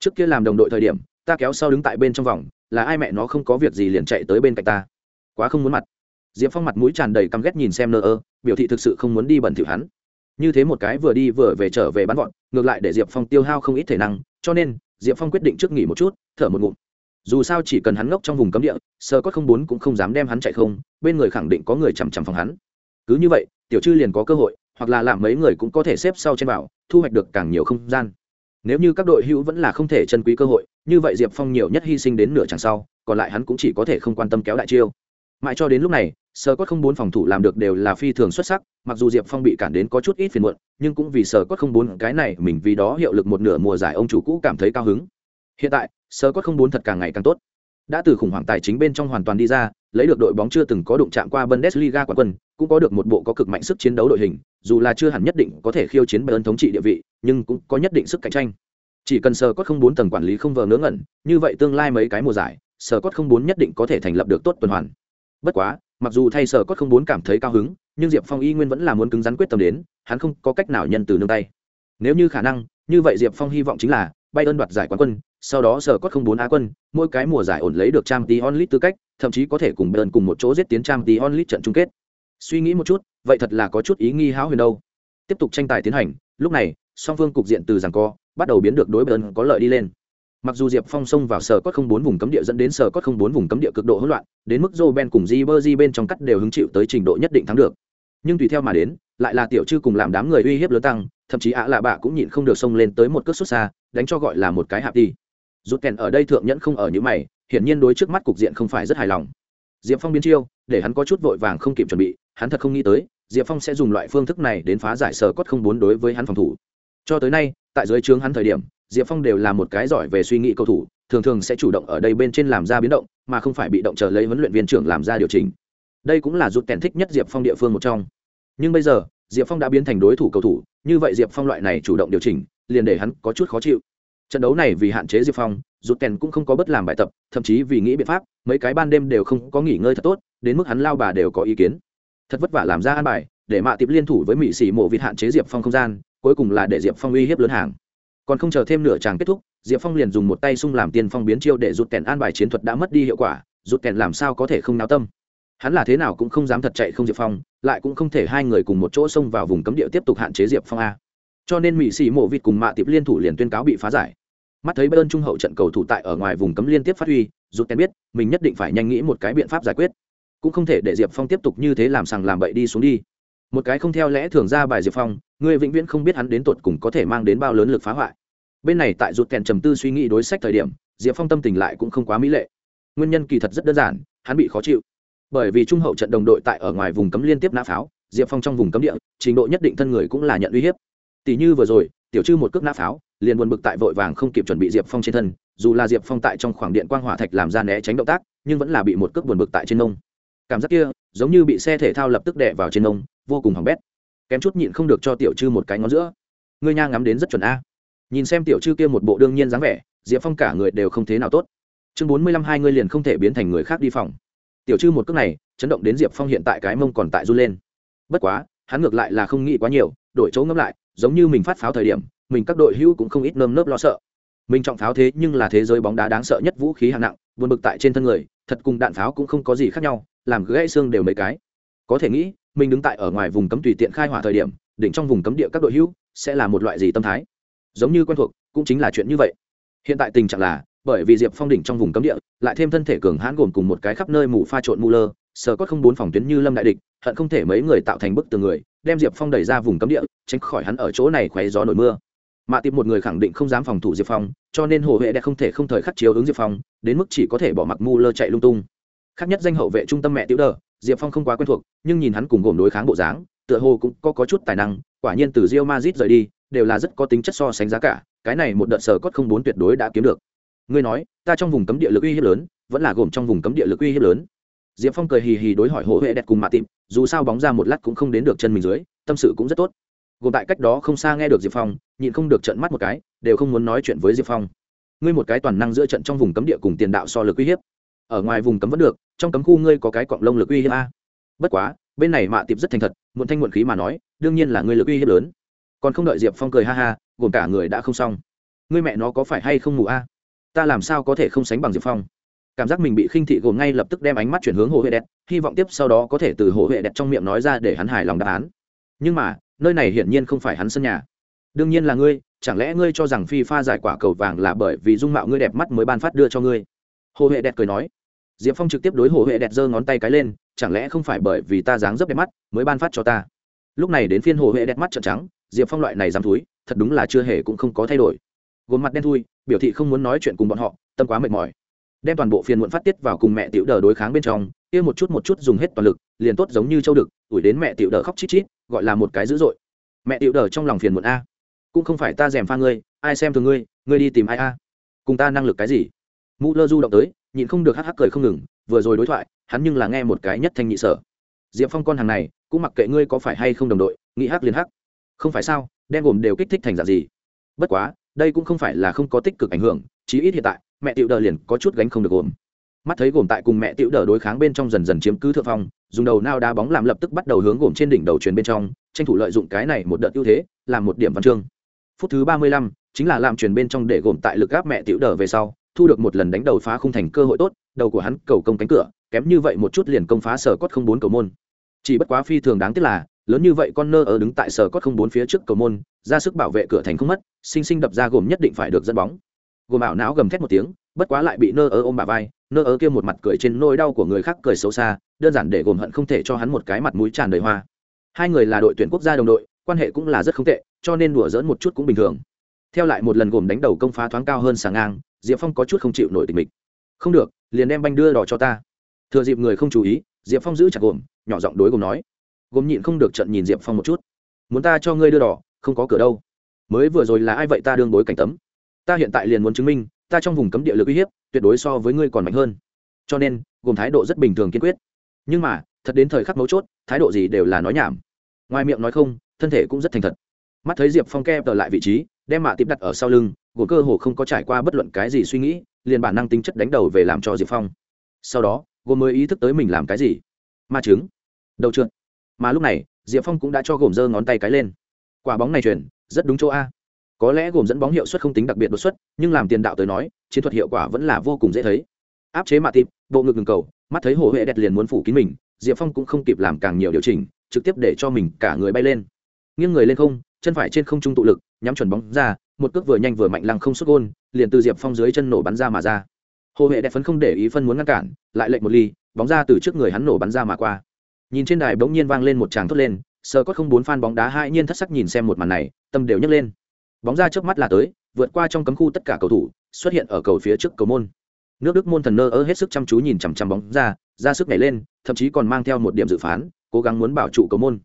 Trước kia làm đồng đội thời điểm, ta kéo sau đứng tại bên trong vòng, là ai mẹ nó không có việc gì liền chạy tới bên cạnh ta quá không muốn mặt. Diệp phong mặt mũi tràn đầy căm ghét nhìn xem nơ ơ, biểu thị thực sự không muốn đi bẩn thỉu hắn. Như thế một cái vừa đi vừa về trở về bắn gọn ngược lại để diệp phong tiêu hao không ít thể năng, cho nên, diệp phong quyết định trước nghỉ một chút, thở một ngụm. Dù sao chỉ cần hắn ngốc trong vùng cấm địa, sơ có không bốn cũng không dám đem hắn chạy không, bên người khẳng định có người chằm chằm phòng hắn. Cứ như vậy, tiểu chư liền có cơ hội, hoặc là làm mấy người cũng có thể xếp sau trên bảo, thu hoạch được càng nhiều không gian. Nếu như các đội hữu vẫn là không thể chân quý cơ hội, như vậy diệp phong nhiều nhất hy sinh đến nửa chặng sau, còn lại hắn cũng chỉ có thể không quan tâm kéo đại chiêu mãi cho đến lúc này sở cốt không bốn phòng thủ làm được đều là phi thường xuất sắc, mặc dù diệp phong bị cản đến có chút ít phiền muộn, nhưng cũng vì sở cốt không bốn cái này mình vì đó hiệu lực một nửa mùa giải ông chủ cũ cảm thấy cao hứng. Hiện tại sở cốt không bốn thật càng ngày càng tốt. Đã từ khủng hoảng tài chính bên trong hoàn toàn đi ra, lấy được đội bóng chưa từng có đụng chạm qua bundesliga quán quân, cũng có được một bộ có cực mạnh sức chiến đấu đội hình, dù là chưa hẳn nhất định có thể khiêu chiến bayern thống trị địa vị, nhưng cũng có nhất định sức cạnh tranh. Chỉ cần sở cốt không bốn tầng quản lý không vờ ngớ ngẩn, như vậy tương lai mấy cái mùa giải sở cốt không bốn nhất định có thể thành lập được tốt tuần hoàn bất quá, mặc dù thay sở cốt không bốn cảm thấy cao hứng, nhưng diệp phong y nguyên vẫn là muốn cứng rắn quyết tâm đến, hắn không có cách nào nhân từ nương tay. Nếu như khả năng, như vậy diệp phong hy vọng chính là bay ơn đoạt giải quán quân, sau đó sở cốt không bốn á quân, mỗi cái mùa giải ổn lấy được trang tí onlit tư cách, thậm chí có thể cùng bayern cùng một chỗ giết tiến trang tí onlit trận chung kết. Suy nghĩ một chút, vậy thật là có chút ý nghi háo huyền đâu. Tiếp tục tranh tài tiến hành, lúc này, song phương cục diện từ rằng co bắt đầu biến được đối bayern có lợi đi lên. Mặc dù Diệp Phong xông vào sở cốt không bốn vùng cấm địa dẫn đến sở cốt không bốn vùng cấm địa cực độ hỗn loạn, đến mức Roben cùng Ribery bên trong cắt đều hứng chịu tới trình độ nhất định thắng được. Nhưng tùy theo mà đến, lại là tiểu chư cùng làm đám người uy hiếp lớn tăng, thậm chí ạ lạ bạ cũng nhịn không được xông lên tới một cước xuất xa, đánh cho gọi là một cái hạp đi. Rút kèn ở đây thượng nhẫn không ở như mày, hiển nhiên đối trước mắt cục diện không phải rất hài lòng. Diệp Phong biến chiêu, để hắn có chút vội vàng không kịp chuẩn bị, hắn thật không nghĩ tới, Diệp Phong sẽ dùng loại phương thức này đến phá giải sở cốt không bốn đối với hắn phòng thủ. Cho tới nay, tại dưới trướng hắn thời điểm, diệp phong đều là một cái giỏi về suy nghĩ cầu thủ, thường thường sẽ chủ động ở đây bên trên làm ra biến động, mà không phải bị động chờ lấy huấn luyện viên trưởng làm ra điều chỉnh. Đây cũng là rút kèn thích nhất diệp phong địa phương một trong. Nhưng bây giờ, diệp phong đã biến thành đối thủ cầu thủ, như vậy diệp phong loại này chủ động điều chỉnh, liền để hắn có chút khó chịu. Trận đấu này vì hạn chế diệp phong, rút kèn cũng không có bất làm bài tập, thậm chí vì nghĩ biện pháp, mấy cái ban đêm đều không có nghỉ ngơi thật tốt, đến mức hắn lao bà đều có ý kiến. Thật vất vả làm ra an bài, để mạ tiệp liên thủ với mỹ sĩ mộ vịt hạn chế diệp phong không gian, cuối cùng là để diệp phong uy hiếp lớn hàng còn không chờ thêm nửa chàng kết thúc, diệp phong liền dùng một tay sung làm tiên phong biến chiêu để rụt kèn an bài chiến thuật đã mất đi hiệu quả, rụt kèn làm sao có thể không náo tâm? Hắn là thế nào cũng không dám thật chạy không diệp phong, lại cũng không thể hai người cùng một chỗ xông vào vùng cấm địa tiếp tục hạn chế diệp phong a. Cho nên mỹ sĩ mộ vịt cùng mạ tiệp liên thủ liền tuyên cáo bị phá giải. Mắt thấy bayern trung hậu trận cầu thủ tại ở ngoài vùng cấm liên tiếp phát huy, rụt kèn biết mình nhất định phải nhanh nghĩ một cái biện pháp giải quyết. Cũng không thể để diệp phong tiếp tục như thế làm sằng làm bậy đi xuống đi một cái không theo lẽ thường ra bài diệp phong người vĩnh viễn không biết hắn đến tột cùng có thể mang đến bao lớn lực phá hoại. Bên này tại rụt kèn trầm tư suy nghĩ đối sách thời điểm, diệp phong tâm tình lại cũng không quá mỹ lệ. Nguyên nhân kỳ thật rất đơn giản, hắn bị khó chịu. Bởi vì trung hậu trận đồng đội tại ở ngoài vùng cấm liên tiếp nã pháo, diệp phong trong vùng cấm địa, trình độ nhất định thân người cũng là nhận uy hiếp. Tỷ như vừa rồi, tiểu chư một cước nã pháo, liền buồn bực tại vội vàng không kịp chuẩn bị diệp phong trên thân, dù là diệp phong tại trong khoảng điện quang hỏa thạch làm ra né tránh động tác, nhưng vẫn là bị một cước buồn bực tại trên nông cảm giác kia, giống như bị xe thể thao lập tức đè vào trên ông vô cùng hỏng bét. Kém chút nhịn không được cho tiểu chư một cái ngón giữa. Ngươi nha ngắm đến rất chuẩn a. Nhìn xem tiểu chư kia một bộ đương nhiên dáng vẻ, diệp phong cả người đều không thế nào tốt. Chương bốn mươi lăm hai ngươi liền không thể biến thành người khác đi phòng. Tiểu chư một cước này, chấn động đến diệp phong hiện tại cái mông còn tại run lên. Bất quá, hắn ngược lại là không nghĩ quá nhiều, đổi chỗ ngẫm lại, giống như mình phát pháo thời điểm, mình các đội hữu cũng không ít nơm nớp lo sợ. Mình trọng pháo thế nhưng là thế giới bóng đá đáng sợ nhất vũ khí hạng nặng, buồn bực tại trên thân người, thật cùng đạn pháo cũng không có gì khác nhau làm gãy xương đều mấy cái. Có thể nghĩ, mình đứng tại ở ngoài vùng cấm tùy tiện khai hỏa thời điểm, đỉnh trong vùng cấm địa các đội hữu sẽ là một loại gì tâm thái? Giống như quen thuộc, cũng chính là chuyện như vậy. Hiện tại tình trạng là, bởi vì diệp phong đỉnh trong vùng cấm địa, lại thêm thân thể cường hãn gồm cùng một cái khắp nơi mù pha trộn mù lơ sờ có không bốn phòng tuyến như lâm đại địch, hận không thể mấy người tạo thành bức tường người, đem diệp phong đẩy ra vùng cấm địa, tránh khỏi hắn ở chỗ này khoé gió nổi mưa. Mạ tìm một người khẳng định không dám phòng thủ diệp phong, cho nên hồ huệ đã không thể không thời khắc chiếu ứng diệp phong, đến mức chỉ có thể bỏ mặc mu lơ chạy lung tung khác nhất danh hậu vệ trung tâm mẹ tiểu đờ diệp phong không quá quen thuộc nhưng nhìn hắn cùng gồm đối kháng bộ dáng tựa hồ cũng có, có chút tài năng quả nhiên từ rio mazit rời đi đều là rất có tính chất so sánh giá cả cái này một đợt sở cốt không bốn tuyệt đối đã kiếm được. Ngươi nói ta trong vùng cấm địa lực uy hiếp lớn vẫn là gồm trong vùng cấm địa lực uy hiếp lớn. Diệp phong cười hì hì đối hỏi hồ huệ đẹp cùng mạ tịm dù sao bóng ra một lát cũng không đến được chân mình dưới tâm sự cũng rất tốt. Gồm tại cách đó không xa nghe được diệp phong nhịn không được trận mắt một cái đều không muốn nói chuyện với diệp phong. Ngươi một cái toàn năng giữa trận trong vùng cấm địa cùng tiền đạo so lực uy hiếp. Ở ngoài vùng cấm vẫn được trong cấm khu ngươi có cái cọng lông lực uy hiếp a. Bất quá, bên này mạ tiệp rất thành thật, muộn thanh muộn khí mà nói, đương nhiên là ngươi lực uy hiếp lớn. Còn không đợi diệp phong cười ha ha, gồm cả người đã không xong. Ngươi mẹ nó có phải hay không ngủ a? Ta làm sao có thể không sánh bằng diệp phong? Cảm giác mình bị khinh thị gồm ngay lập tức đem ánh mắt chuyển hướng hồ huệ đẹp hy vọng tiếp sau đó có thể từ hồ huệ đẹp trong miệng nói ra để hắn hài lòng đáp án. Nhưng mà, nơi này hiển nhiên không phải hắn sân nhà. Đương nhiên là ngươi, chẳng lẽ ngươi cho rằng phi pha giải quả cầu vàng là bởi vì dung mạo ngươi đẹp mắt mới ban phát đưa cho ngươi? Hồ huệ đẹp cười nói diệp phong trực tiếp đối hồ huệ đẹp giơ ngón tay cái lên, chẳng lẽ không phải bởi vì ta dáng dấp đẹp mắt mới ban phát cho ta? Lúc này đến phiên hồ huệ đẹp mắt trợn trắng, diệp phong loại này dám thúi, thật đúng là chưa hề cũng không có thay đổi. Gồm mặt đen thui, biểu thị không muốn nói chuyện cùng bọn họ, tâm quá mệt mỏi. Đem toàn bộ phiền muộn phát tiết vào cùng mẹ tiểu đờ đối kháng bên trong, kia một chút một chút dùng hết toàn lực, liền tốt giống như châu đực, ủi đến mẹ tiểu đờ khóc chít chít, gọi là một cái dữ dội. Mẹ tiểu đờ trong lòng phiền muộn a. Cũng không phải ta dèm pha ngươi, ai xem thường ngươi ngươi đi tìm ai a? Cùng ta năng lực cái gì? Mụ lơ du động tới nhịn không được hắc hắc cười không ngừng, vừa rồi đối thoại, hắn nhưng là nghe một cái nhất thanh nhị sở. Diệp phong con hàng này, cũng mặc kệ ngươi có phải hay không đồng đội, nghĩ hắc liền hắc. Không phải sao, đem gồm đều kích thích thành dạng gì? Bất quá, đây cũng không phải là không có tích cực ảnh hưởng, chí ít hiện tại, mẹ tiểu đờ liền có chút gánh không được gồm. Mắt thấy gồm tại cùng mẹ tiểu đờ đối kháng bên trong dần dần chiếm cứ thượng phong, dùng đầu nao đá bóng làm lập tức bắt đầu hướng gồm trên đỉnh đầu truyền bên trong, tranh thủ lợi dụng cái này một đợt ưu thế, làm một điểm văn chương. Phút thứ ba mươi lăm, chính là làm truyền bên trong để gồm tại lực gáp mẹ tiểu đờ về sau thu được một lần đánh đầu phá không thành cơ hội tốt, đầu của hắn cầu công cánh cửa, kém như vậy một chút liền công phá sở cốt không bốn cầu môn. Chỉ bất quá phi thường đáng tiếc là, lớn như vậy con nơ ở đứng tại sở cốt không bốn phía trước cầu môn, ra sức bảo vệ cửa thành không mất, sinh sinh đập ra gồm nhất định phải được dẫn bóng. Gồm ảo não gầm thét một tiếng, bất quá lại bị nơ ở ôm bà vai, nơ ở kia một mặt cười trên nỗi đau của người khác cười xấu xa, đơn giản để gồm hận không thể cho hắn một cái mặt mũi tràn đầy hoa. Hai người là đội tuyển quốc gia đồng đội, quan hệ cũng là rất không tệ, cho nên đùa dỡn một chút cũng bình thường. Theo lại một lần gồm đánh đầu công phá thoáng cao hơn sàng ngang diệp phong có chút không chịu nổi tình mình. Không được, liền đem banh đưa đỏ cho ta. Thừa dịp người không chú ý, diệp phong giữ chặt gồm, nhỏ giọng đối gồm nói. Gồm nhịn không được trận nhìn diệp phong một chút. Muốn ta cho ngươi đưa đỏ, không có cửa đâu. Mới vừa rồi là ai vậy ta đương đối cảnh tấm? Ta hiện tại liền muốn chứng minh, ta trong vùng cấm địa lực uy hiếp, tuyệt đối so với ngươi còn mạnh hơn. Cho nên, gồm thái độ rất bình thường kiên quyết. Nhưng mà, thật đến thời khắc mấu chốt, thái độ gì đều là nói nhảm. Ngoài miệng nói không, thân thể cũng rất thành thật. Mắt thấy diệp phong ke tờ lại vị trí, đem mạ tiếp đặt ở sau lưng gồm cơ hồ không có trải qua bất luận cái gì suy nghĩ, liền bản năng tính chất đánh đầu về làm cho diệp phong. Sau đó, gồm mới ý thức tới mình làm cái gì? Ma trứng. Đầu trượt. Mà lúc này, diệp phong cũng đã cho gồm giơ ngón tay cái lên. Quả bóng này chuyển rất đúng chỗ a. Có lẽ gồm dẫn bóng hiệu suất không tính đặc biệt đột xuất, nhưng làm tiền đạo tới nói, chiến thuật hiệu quả vẫn là vô cùng dễ thấy. Áp chế mạ tịp, bộ ngực ngừng cầu, mắt thấy hồ huệ đẹp liền muốn phủ kín mình, diệp phong cũng không kịp làm càng nhiều điều chỉnh, trực tiếp để cho mình cả người bay lên. Nghiêng người lên không, chân phải trên không trung tụ lực, nhắm chuẩn bóng ra một cước vừa nhanh vừa mạnh lăng không xuất gôn, liền từ diệp phong dưới chân nổ bắn ra mà ra. Hồ huệ đẹp phấn không để ý phân muốn ngăn cản, lại lệnh một ly, bóng ra từ trước người hắn nổ bắn ra mà qua. Nhìn trên đài bỗng nhiên vang lên một tràng thốt lên, sờ có không bốn phan bóng đá hai nhiên thất sắc nhìn xem một màn này, tâm đều nhấc lên. Bóng ra trước mắt là tới, vượt qua trong cấm khu tất cả cầu thủ, xuất hiện ở cầu phía trước cầu môn. Nước đức môn thần nơ ơ hết sức chăm chú nhìn chằm chằm bóng ra ra sức nhảy lên, thậm chí còn mang theo một điểm dự phán, cố gắng muốn bảo trụ cầu môn.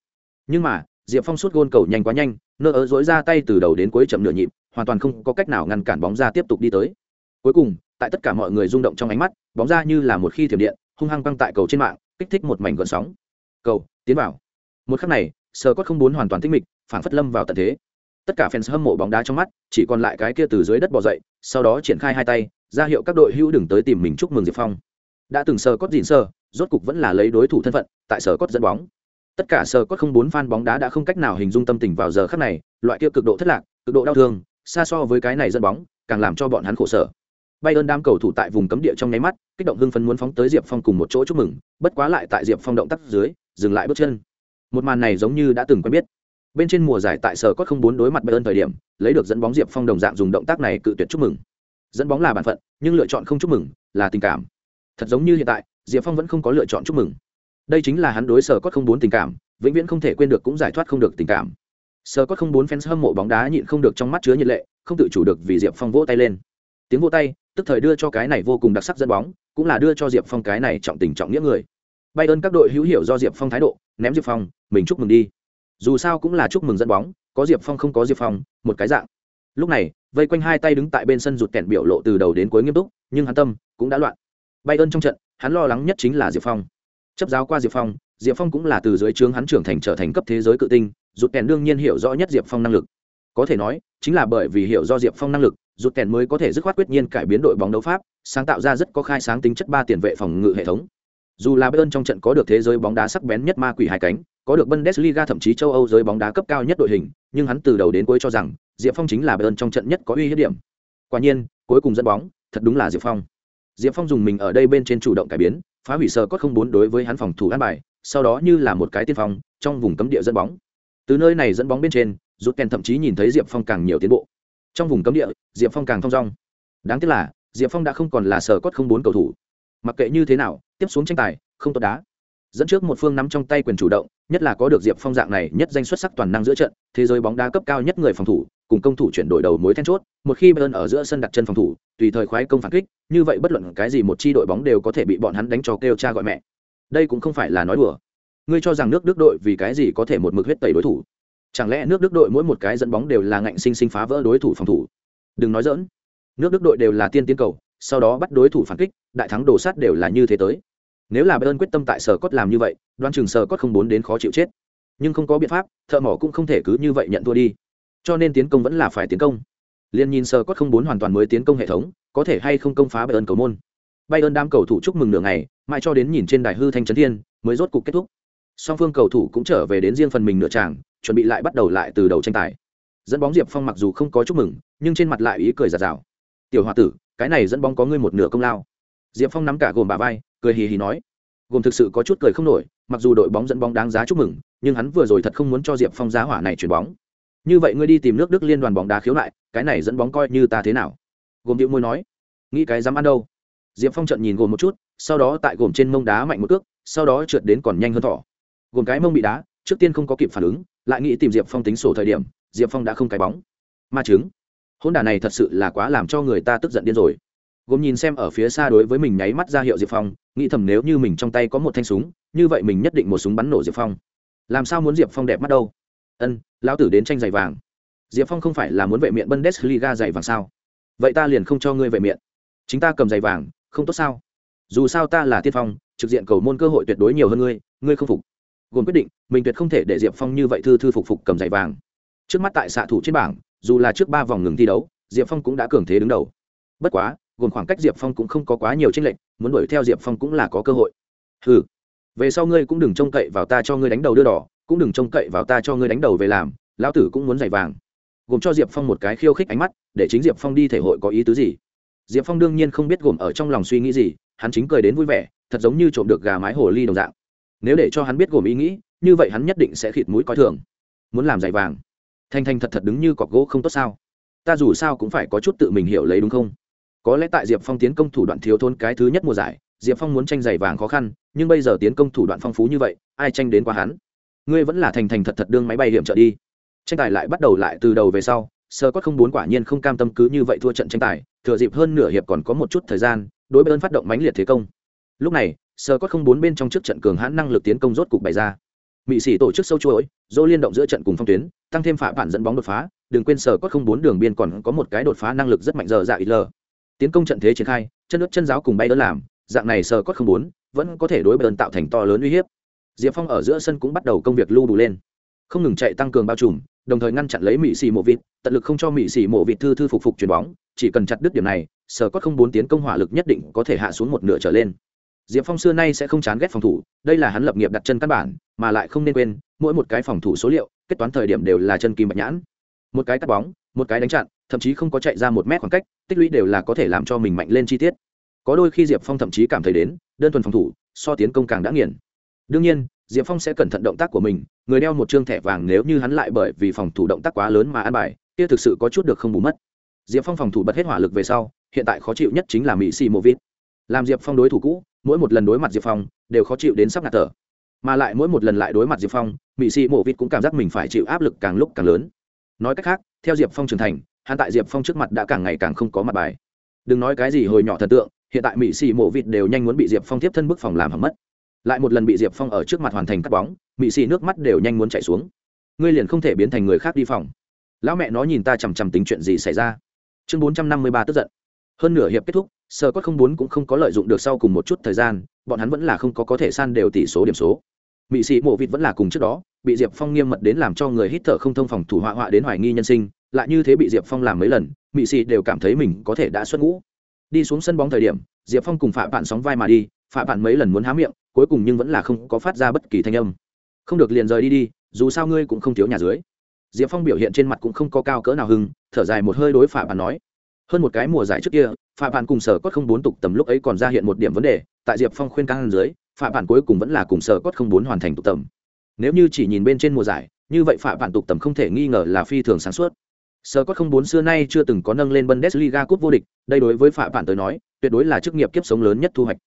Nhưng mà diệp phong suốt gôn cầu nhanh quá nhanh, nơ ớ dối ra tay từ đầu đến cuối chậm nửa nhịp, hoàn toàn không có cách nào ngăn cản bóng ra tiếp tục đi tới. Cuối cùng, tại tất cả mọi người rung động trong ánh mắt, bóng ra như là một khi thiểm điện, hung hăng băng tại cầu trên mạng, kích thích một mảnh gợn sóng. Cầu, tiến vào. Một khắc này sờ cốt không muốn hoàn toàn tĩnh mịch phản phất lâm vào tận thế. Tất cả fans hâm mộ bóng đá trong mắt, chỉ còn lại cái kia từ dưới đất bò dậy, sau đó triển khai hai tay, ra hiệu các đội hữu đừng tới tìm mình chúc mừng diệp phong. Đã từng sờ cốt gìn sờ rốt cục vẫn là lấy đối thủ thân phận, tại sờ cốt dẫn bóng tất cả sờ cốt không bốn fan bóng đá đã không cách nào hình dung tâm tình vào giờ khắc này, loại kia cực độ thất lạc, cực độ đau thương, xa so với cái này dẫn bóng, càng làm cho bọn hắn khổ sở. Bay ơn đám cầu thủ tại vùng cấm địa trong nháy mắt, kích động hưng phấn muốn phóng tới diệp phong cùng một chỗ chúc mừng, bất quá lại tại diệp phong động tác dưới, dừng lại bước chân. Một màn này giống như đã từng quen biết. Bên trên mùa giải tại sở cốt không bốn đối mặt Bay ơn thời điểm, lấy được dẫn bóng diệp phong đồng dạng dùng động tác này cự tuyệt chúc mừng. Dẫn bóng là bản phận, nhưng lựa chọn không chúc mừng là tình cảm. Thật giống như hiện tại, diệp phong vẫn không có lựa chọn chúc mừng đây chính là hắn đối sở cốt không bốn tình cảm, vĩnh viễn không thể quên được cũng giải thoát không được tình cảm. Sở cốt không bốn fans hâm mộ bóng đá nhịn không được trong mắt chứa nhiệt lệ, không tự chủ được vì diệp phong vỗ tay lên. Tiếng vỗ tay, tức thời đưa cho cái này vô cùng đặc sắc dẫn bóng, cũng là đưa cho diệp phong cái này trọng tình trọng nghĩa người. Bay ơn các đội hữu hiểu do diệp phong thái độ, ném diệp phong, mình chúc mừng đi. Dù sao cũng là chúc mừng dẫn bóng, có diệp phong không có diệp phong, một cái dạng. Lúc này, vây quanh hai tay đứng tại bên sân rụt kẹn biểu lộ từ đầu đến cuối nghiêm túc, nhưng hắn tâm cũng đã loạn. Bay ơn trong trận, hắn lo lắng nhất chính là diệp phong chấp giáo qua diệp phong diệp phong cũng là từ dưới trướng hắn trưởng thành trở thành cấp thế giới cự tinh, rụt kèn đương nhiên hiểu rõ nhất diệp phong năng lực. Có thể nói, chính là bởi vì hiểu do diệp phong năng lực, rụt kèn mới có thể dứt khoát quyết nhiên cải biến đội bóng đấu pháp, sáng tạo ra rất có khai sáng tính chất ba tiền vệ phòng ngự hệ thống. Dù là bayern trong trận có được thế giới bóng đá sắc bén nhất ma quỷ hai cánh, có được bundesliga thậm chí châu âu giới bóng đá cấp cao nhất đội hình, nhưng hắn từ đầu đến cuối cho rằng, diệp phong chính là bayern trong trận nhất có uy hiếp điểm. Quả nhiên, cuối cùng dẫn bóng, thật đúng là diệp phong. Diệp phong dùng mình ở đây bên trên chủ động cải biến phá hủy sờ cốt không bốn đối với hắn phòng thủ an bài, sau đó như là một cái tiên phong, trong vùng cấm địa dẫn bóng. Từ nơi này dẫn bóng bên trên, rút kèn thậm chí nhìn thấy diệp phong càng nhiều tiến bộ. Trong vùng cấm địa, diệp phong càng thong dong. Đáng tiếc là, diệp phong đã không còn là sờ cốt không bốn cầu thủ. Mặc kệ như thế nào, tiếp xuống tranh tài, không tốt đá. Dẫn trước một phương nắm trong tay quyền chủ động, nhất là có được diệp phong dạng này nhất danh xuất sắc toàn năng giữa trận, thế giới bóng đá cấp cao nhất người phòng thủ cùng công thủ chuyển đổi đầu mối then chốt, một khi bayern ở giữa sân đặt chân phòng thủ, tùy thời khoái công phản kích, như vậy bất luận cái gì một chi đội bóng đều có thể bị bọn hắn đánh cho kêu cha gọi mẹ. Đây cũng không phải là nói đùa. Ngươi cho rằng nước đức đội vì cái gì có thể một mực huyết tẩy đối thủ? Chẳng lẽ nước đức đội mỗi một cái dẫn bóng đều là ngạnh sinh sinh phá vỡ đối thủ phòng thủ? Đừng nói dỡn nước đức đội đều là tiên tiến cầu, sau đó bắt đối thủ phản kích, đại thắng đổ sát đều là như thế tới. Nếu là bayern quyết tâm tại sở cốt làm như vậy đoan chừng sở cốt không bốn đến khó chịu chết. Nhưng không có biện pháp, thợ mỏ cũng không thể cứ như vậy nhận thua đi cho nên tiến công vẫn là phải tiến công. Liên nhìn sờ cốt không bốn hoàn toàn mới tiến công hệ thống, có thể hay không công phá bayern cầu môn. Bayern đám cầu thủ chúc mừng nửa ngày, mãi cho đến nhìn trên đài hư thanh trấn thiên, mới rốt cục kết thúc. Song phương cầu thủ cũng trở về đến riêng phần mình nửa tràng, chuẩn bị lại bắt đầu lại từ đầu tranh tài. Dẫn bóng diệp phong mặc dù không có chúc mừng, nhưng trên mặt lại ý cười giạt rào. Tiểu h o a tử, cái này dẫn bóng có ngươi một nửa công lao. Diệp phong nắm cả gồm bà vai, cười hì hì nói. Gồm thực sự có chút cười không nổi, mặc dù đội bóng dẫn bóng đáng giá chúc mừng, nhưng hắn vừa rồi thật không muốn cho diệp phong giá hỏa này chuyển bóng như vậy ngươi đi tìm nước đức liên đoàn bóng đá khiếu nại, cái này dẫn bóng coi như ta thế nào? Gồm điệu môi nói. Nghĩ cái dám ăn đâu? Diệp phong trận nhìn gồm một chút, sau đó tại gồm trên mông đá mạnh một cước, sau đó trượt đến còn nhanh hơn thỏ. Gồm cái mông bị đá, trước tiên không có kịp phản ứng, lại nghĩ tìm diệp phong tính sổ thời điểm, diệp phong đã không cái bóng. Ma chứng. Hôn đả này thật sự là quá làm cho người ta tức giận điên rồi. Gồm nhìn xem ở phía xa đối với mình nháy mắt ra hiệu diệp phong, nghĩ thầm nếu như mình trong tay có một thanh súng, như vậy mình nhất định một súng bắn nổ diệp phong. Làm sao muốn diệp phong đẹp mắt đâu? Ân, lão tử đến tranh giày vàng. Diệp phong không phải là muốn vệ miệng bundesliga giày vàng sao? Vậy ta liền không cho ngươi vệ miệng. Chính ta cầm giày vàng, không tốt sao? Dù sao ta là tiên phong, trực diện cầu môn cơ hội tuyệt đối nhiều hơn ngươi ngươi không phục. Gồm quyết định, mình tuyệt không thể để diệp phong như vậy thư thư phục phục cầm giày vàng. Trước mắt tại xạ thủ trên bảng, dù là trước ba vòng ngừng thi đấu, diệp phong cũng đã cường thế đứng đầu. Bất quá, gồm khoảng cách diệp phong cũng không có quá nhiều tranh lệch, muốn đuổi theo diệp phong cũng là có cơ hội. Ừ về sau ngươi cũng đừng trông cậy vào ta cho ngươi đánh đầu đưa đỏ cũng đừng trông cậy vào ta cho ngươi đánh đầu về làm, lão tử cũng muốn giày vàng. Gồm cho diệp phong một cái khiêu khích ánh mắt, để chính diệp phong đi thể hội có ý tứ gì? Diệp phong đương nhiên không biết gồm ở trong lòng suy nghĩ gì, hắn chính cười đến vui vẻ, thật giống như trộm được gà mái hồ ly đồng dạng. Nếu để cho hắn biết gồm ý nghĩ, như vậy hắn nhất định sẽ khịt mũi coi thường. Muốn làm giày vàng. Thanh thanh thật thật đứng như cọc gỗ không tốt sao? Ta dù sao cũng phải có chút tự mình hiểu lấy đúng không? Có lẽ tại diệp phong tiến công thủ đoạn thiếu thôn cái thứ nhất mùa giải, diệp phong muốn tranh giày vàng khó khăn, nhưng bây giờ tiến công thủ đoạn phong phú như vậy, ai tranh đến qua hắn? Ngươi vẫn là thành thành thật thật đương máy bay hiểm trợ đi. Tranh tài lại bắt đầu lại từ đầu về sau sơ cốt không bốn quả nhiên không cam tâm cứ như vậy thua trận tranh tài, thừa dịp hơn nửa hiệp còn có một chút thời gian, đối bên phát động mãnh liệt thế công. Lúc này sơ cốt không bốn bên trong trước trận cường hãn năng lực tiến công rốt cục bày ra. Mỹ sĩ tổ chức sâu chuỗi dô liên động giữa trận cùng phong tuyến, tăng thêm phạm bản dẫn bóng đột phá, đừng quên sơ cốt không bốn đường biên còn có một cái đột phá năng lực rất mạnh giờ dạ ít lờ tiến công trận thế triển khai, chân nước chân giáo cùng bay đỡ làm, dạng này Sơ cốt không bốn vẫn có thể đối bơn tạo thành to lớn uy hiếp diệp phong ở giữa sân cũng bắt đầu công việc lưu đủ lên. Không ngừng chạy tăng cường bao trùm, đồng thời ngăn chặn lấy mỹ xì mộ vịt, tận lực không cho mỹ xì mộ vịt thư thư phục phục chuyền bóng, chỉ cần chặt đứt điểm này sở cốt không bốn tiến công hỏa lực nhất định có thể hạ xuống một nửa trở lên. Diệp phong xưa nay sẽ không chán ghét phòng thủ, đây là hắn lập nghiệp đặt chân căn bản, mà lại không nên quên, mỗi một cái phòng thủ số liệu, kết toán thời điểm đều là chân kim bạch nhãn. Một cái tắt bóng, một cái đánh chặn, thậm chí không có chạy ra một mét khoảng cách, tích lũy đều là có thể làm cho mình mạnh lên chi tiết. Có đôi khi diệp phong thậm chí cảm thấy đến, đơn thuần phòng thủ, so tiến công càng đã nghiền đương nhiên, diệp phong sẽ cẩn thận động tác của mình, người đeo một chương thẻ vàng nếu như hắn lại bởi vì phòng thủ động tác quá lớn mà ăn bài, kia thực sự có chút được không bù mất. Diệp phong phòng thủ bật hết hỏa lực về sau, hiện tại khó chịu nhất chính là mỹ xì mô vít làm diệp phong đối thủ cũ, mỗi một lần đối mặt diệp phong, đều khó chịu đến sắp ngạt thở. Mà lại mỗi một lần lại đối mặt diệp phong, mỹ sĩ mộ vít cũng cảm giác mình phải chịu áp lực càng lúc càng lớn. Nói cách khác, theo diệp phong trưởng thành, hắn tại diệp phong trước mặt đã càng ngày càng không có mặt bài. Đừng nói cái gì hồi nhỏ thần tượng, hiện tại mỹ sĩ mộ vịt đều nhanh muốn bị diệp phong tiếp thân bức phòng làm hỏng mất lại một lần bị diệp phong ở trước mặt hoàn thành cắt bóng, mị xì nước mắt đều nhanh muốn chạy xuống. Ngươi liền không thể biến thành người khác đi phòng. Lão mẹ nó nhìn ta chằm chằm tính chuyện gì xảy ra. Chương bốn trăm năm mươi ba tức giận. Hơn nửa hiệp kết thúc sơ cốt không bốn cũng không có lợi dụng được sau cùng một chút thời gian, bọn hắn vẫn là không có có thể san đều tỷ số điểm số. Mị sĩ mộ vịt vẫn là cùng trước đó, bị diệp phong nghiêm mật đến làm cho người hít thở không thông phòng thủ họa họa đến hoài nghi nhân sinh, lại như thế bị diệp phong làm mấy lần, Mị sĩ đều cảm thấy mình có thể đã xuất ngũ. Đi xuống sân bóng thời điểm, diệp phong cùng phạm bạn sóng vai mà đi phạm bạn mấy lần muốn há miệng cuối cùng nhưng vẫn là không có phát ra bất kỳ thanh âm. Không được liền rời đi đi, dù sao ngươi cũng không thiếu nhà dưới. Diệp phong biểu hiện trên mặt cũng không có cao cỡ nào hưng, thở dài một hơi đối phạm bàn nói. Hơn một cái mùa giải trước kia phạm Bản cùng sở cốt không bốn tục tầm lúc ấy còn ra hiện một điểm vấn đề, tại diệp phong khuyên can dưới phạm Bản cuối cùng vẫn là cùng sở cốt không bốn hoàn thành tục tầm. Nếu như chỉ nhìn bên trên mùa giải, như vậy phạm Bản tục tầm không thể nghi ngờ là phi thường sáng suốt. Sở cốt không bốn xưa nay chưa từng có nâng lên bundesliga cúp vô địch, đây đối với phạm Bản tới nói, tuyệt đối là chức nghiệp kiếp sống lớn nhất thu hoạch.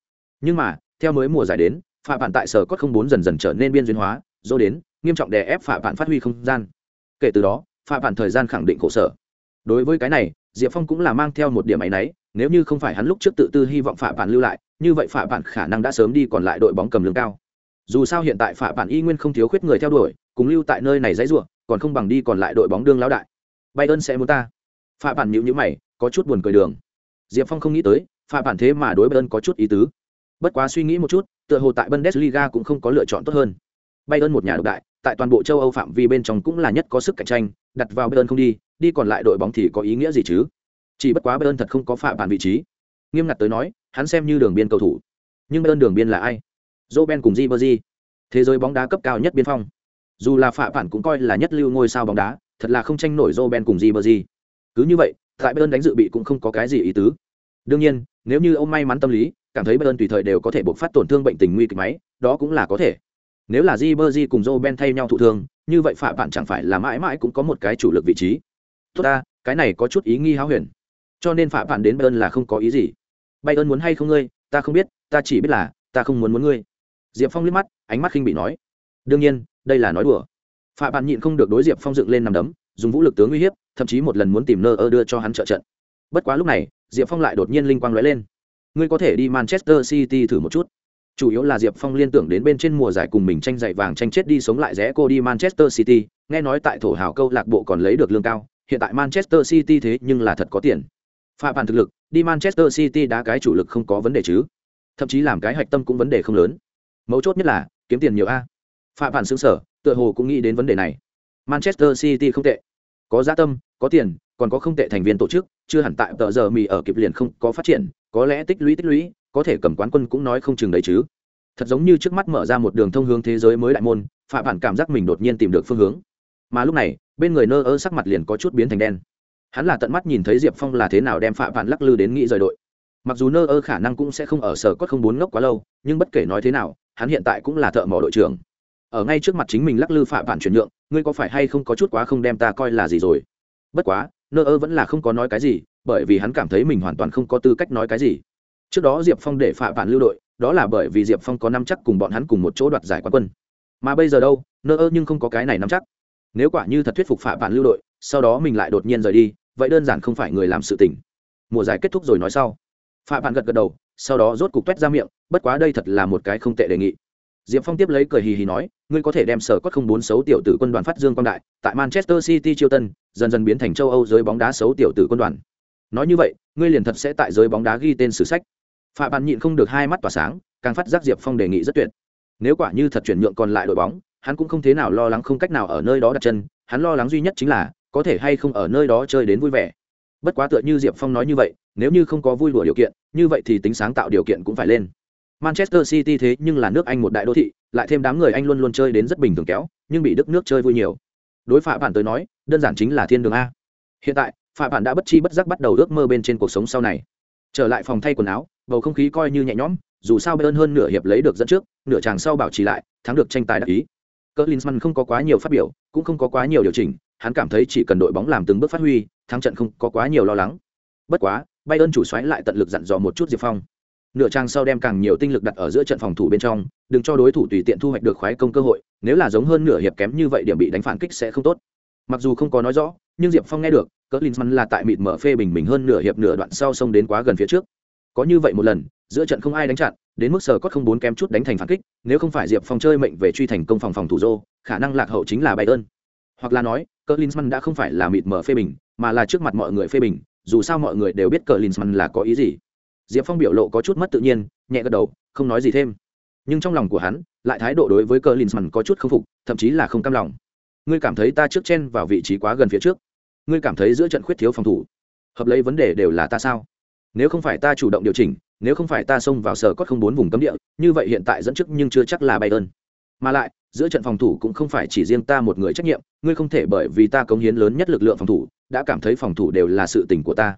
Nhưng mà theo mới mùa giải đến phạm bạn tại sở cốt không bốn dần dần trở nên biên duyên hóa dô đến, nghiêm trọng đè ép phạm bạn phát huy không gian. Kể từ đó phạm bạn thời gian khẳng định khổ sở. Đối với cái này, diệp phong cũng là mang theo một điểm áy náy, nếu như không phải hắn lúc trước tự tư hy vọng phạm bạn lưu lại, như vậy phạm bạn khả năng đã sớm đi còn lại đội bóng cầm lương cao. Dù sao hiện tại phạm bạn y nguyên không thiếu khuyết người theo đuổi, cùng lưu tại nơi này dãy ruộng còn không bằng đi còn lại đội bóng đương lão đại. Bay ơn sẽ muốn ta. Phạm bạn nhịu nhữ mày, có chút buồn cười đường. Diệp phong không nghĩ tới phạm bạn thế mà đối bayern có chút ý tứ bất quá suy nghĩ một chút, tựa hồ tại bundesliga cũng không có lựa chọn tốt hơn. Bayern một nhà độc đại, tại toàn bộ châu âu phạm vi bên trong cũng là nhất có sức cạnh tranh, đặt vào bayern không đi đi còn lại đội bóng thì có ý nghĩa gì chứ? Chỉ bất quá bayern thật không có phạm bản vị trí. Nghiêm ngặt tới nói, hắn xem như đường biên cầu thủ. Nhưng bayern đường biên là ai? Robben cùng Ribery. Thế giới bóng đá cấp cao nhất biên phong. Dù là phạm bản cũng coi là nhất lưu ngôi sao bóng đá, thật là không tranh nổi Robben cùng Ribery. Cứ như vậy, tại bayern đánh dự bị cũng không có cái gì ý tứ. Đương nhiên, nếu như ông may mắn tâm lý cảm thấy bayern tùy thời đều có thể buộc phát tổn thương bệnh tình nguy kịch máy, đó cũng là có thể. Nếu là Ribery cùng joe thay nhau thụ thương, như vậy phạm bạn chẳng phải là mãi mãi cũng có một cái chủ lực vị trí. Tốt ta, cái này có chút ý nghi háo huyền. Cho nên phạm bạn đến bayern là không có ý gì. Bayern muốn hay không ngươi, ta không biết, ta chỉ biết là, ta không muốn muốn ngươi. Diệp phong liếc mắt, ánh mắt khinh bị nói. Đương nhiên, đây là nói đùa. Phạm bạn nhịn không được đối diệp phong dựng lên nằm đấm, dùng vũ lực tướng uy hiếp, thậm chí một lần muốn tìm nơ ơ đưa cho hắn trợ trận. Bất quá lúc này, diệp phong lại đột nhiên linh quang lóe lên ngươi có thể đi manchester city thử một chút. Chủ yếu là diệp phong liên tưởng đến bên trên mùa giải cùng mình tranh giải vàng tranh chết đi sống lại rẽ cô đi manchester city, nghe nói tại thổ hào câu lạc bộ còn lấy được lương cao, hiện tại manchester city thế nhưng là thật có tiền. Phạm bản thực lực, đi manchester city đá cái chủ lực không có vấn đề chứ. Thậm chí làm cái hạch tâm cũng vấn đề không lớn. Mấu chốt nhất là, kiếm tiền nhiều a. Phạm bản xứng sở, tựa hồ cũng nghĩ đến vấn đề này. Manchester city không tệ. Có gia tâm, có tiền, còn có không tệ thành viên tổ chức, chưa hẳn tại tờ giờ mì ở kịp liền không có phát triển có lẽ tích lũy tích lũy, có thể cầm quán quân cũng nói không chừng đấy chứ. Thật giống như trước mắt mở ra một đường thông hướng thế giới mới đại môn phạm bản cảm giác mình đột nhiên tìm được phương hướng. Mà lúc này, bên người nơ ơ sắc mặt liền có chút biến thành đen. Hắn là tận mắt nhìn thấy diệp phong là thế nào đem phạm bản lắc lư đến nghĩ rời đội. Mặc dù nơ ơ khả năng cũng sẽ không ở sở cốt không bốn ngốc quá lâu, nhưng bất kể nói thế nào, hắn hiện tại cũng là thợ mỏ đội trưởng. Ở ngay trước mặt chính mình lắc lư phạm bản chuyển nhượng, ngươi có phải hay không có chút quá không đem ta coi là gì rồi? Bất quá, nơ ơ vẫn là không có nói cái gì bởi vì hắn cảm thấy mình hoàn toàn không có tư cách nói cái gì. Trước đó diệp phong để phạm vạn lưu đội, đó là bởi vì diệp phong có năm chắc cùng bọn hắn cùng một chỗ đoạt giải quán quân. Mà bây giờ đâu, nơ ơ nhưng không có cái này nắm chắc. Nếu quả như thật thuyết phục phạm vạn lưu đội, sau đó mình lại đột nhiên rời đi, vậy đơn giản không phải người làm sự tình. Mùa giải kết thúc rồi nói sau. Phạm bạn gật gật đầu, sau đó rốt cục t ra miệng, bất quá đây thật là một cái không tệ đề nghị. Diệp phong tiếp lấy cười hì hì nói, ngươi có thể đem sở cốt không bốn xấu tiểu tử quân đoàn phát dương quang đại, tại manchester city chiêu tân, dần dần biến thành châu âu giới bóng đá xấu tiểu tử quân đoàn nói như vậy, ngươi liền thật sẽ tại giới bóng đá ghi tên sử sách. Phạm Bàn nhịn không được hai mắt tỏa sáng, càng phát giác diệp phong đề nghị rất tuyệt. Nếu quả như thật chuyển nhượng còn lại đội bóng, hắn cũng không thế nào lo lắng không cách nào ở nơi đó đặt chân, hắn lo lắng duy nhất chính là, có thể hay không ở nơi đó chơi đến vui vẻ. Bất quá tựa như diệp phong nói như vậy, nếu như không có vui đùa điều kiện, như vậy thì tính sáng tạo điều kiện cũng phải lên. Manchester city thế nhưng là nước anh một đại đô thị, lại thêm đám người anh luôn luôn chơi đến rất bình thường kéo, nhưng bị đức nước chơi vui nhiều. Đối phạm bản tới nói, đơn giản chính là thiên đường a. Hiện tại phạm bản đã bất chi bất giác bắt đầu ước mơ bên trên cuộc sống sau này. Trở lại phòng thay quần áo, bầu không khí coi như nhẹ nhõm, dù sao bayern hơn nửa hiệp lấy được dẫn trước, nửa chàng sau bảo trì lại, thắng được tranh tài đặc ý. Cỡ linzmann không có quá nhiều phát biểu, cũng không có quá nhiều điều chỉnh, hắn cảm thấy chỉ cần đội bóng làm từng bước phát huy, thắng trận không có quá nhiều lo lắng. Bất quá, bayern chủ xoáy lại tận lực dặn dò một chút diệp phong. Nửa trang sau đem càng nhiều tinh lực đặt ở giữa trận phòng thủ bên trong, đừng cho đối thủ tùy tiện thu hoạch được khoái công cơ hội, nếu là giống hơn nửa hiệp kém như vậy điểm bị đánh phản kích sẽ không tốt mặc dù không có nói rõ, nhưng diệp phong nghe được, cỡ linsman là tại mịt mở phê bình mình hơn nửa hiệp nửa đoạn sau xông đến quá gần phía trước. Có như vậy một lần, giữa trận không ai đánh chặn, đến mức sở cốt không bốn kém chút đánh thành phản kích, nếu không phải diệp phong chơi mệnh về truy thành công phòng phòng thủ dô khả năng lạc hậu chính là bay ơn hoặc là nói, cỡ linsman đã không phải là mịt mở phê bình, mà là trước mặt mọi người phê bình, dù sao mọi người đều biết cỡ linsman là có ý gì. Diệp phong biểu lộ có chút mất tự nhiên, nhẹ gật đầu, không nói gì thêm. Nhưng trong lòng của hắn, lại thái độ đối với cờ linsman có chút k phục, thậm chí là không cam lòng ngươi cảm thấy ta trước chen vào vị trí quá gần phía trước. Ngươi cảm thấy giữa trận khuyết thiếu phòng thủ. Hợp lấy vấn đề đều là ta sao? Nếu không phải ta chủ động điều chỉnh, nếu không phải ta xông vào sở cốt không bốn vùng cấm địa, như vậy hiện tại dẫn trước nhưng chưa chắc là bay ơn mà lại, giữa trận phòng thủ cũng không phải chỉ riêng ta một người trách nhiệm, ngươi không thể bởi vì ta cống hiến lớn nhất lực lượng phòng thủ, đã cảm thấy phòng thủ đều là sự tình của ta.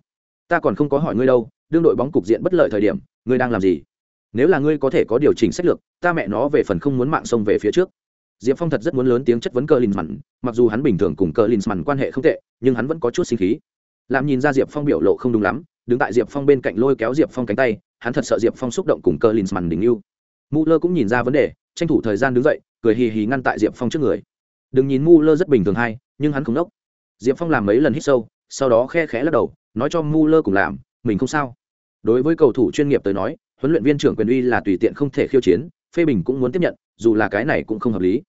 Ta còn không có hỏi ngươi đâu, đương đội bóng cục diện bất lợi thời điểm, ngươi đang làm gì? Nếu là ngươi có thể có điều chỉnh sách lược, ta mẹ nó về phần không muốn mạng sông về phía trước diệp phong thật rất muốn lớn tiếng chất vấn cờ linsman mặc dù hắn bình thường cùng cờ linsman quan hệ không tệ, nhưng hắn vẫn có chút sinh khí. Làm nhìn ra diệp phong biểu lộ không đúng lắm, đứng tại diệp phong bên cạnh lôi kéo diệp phong cánh tay, hắn thật sợ diệp phong xúc động cùng cờ linsman đình yêu mu lơ cũng nhìn ra vấn đề, tranh thủ thời gian đứng dậy, cười hì hì ngăn tại diệp phong trước người. Đừng nhìn mu lơ rất bình thường hay, nhưng hắn không đốc. Diệp phong làm mấy lần hít sâu, sau đó khe khẽ lắc đầu, nói cho mu lơ cùng làm, mình không sao. Đối với cầu thủ chuyên nghiệp tới nói, huấn luyện viên trưởng quyền uy là tùy tiện không thể khiêu chiến, phê bình cũng muốn tiếp nhận, dù là cái này cũng không hợp lý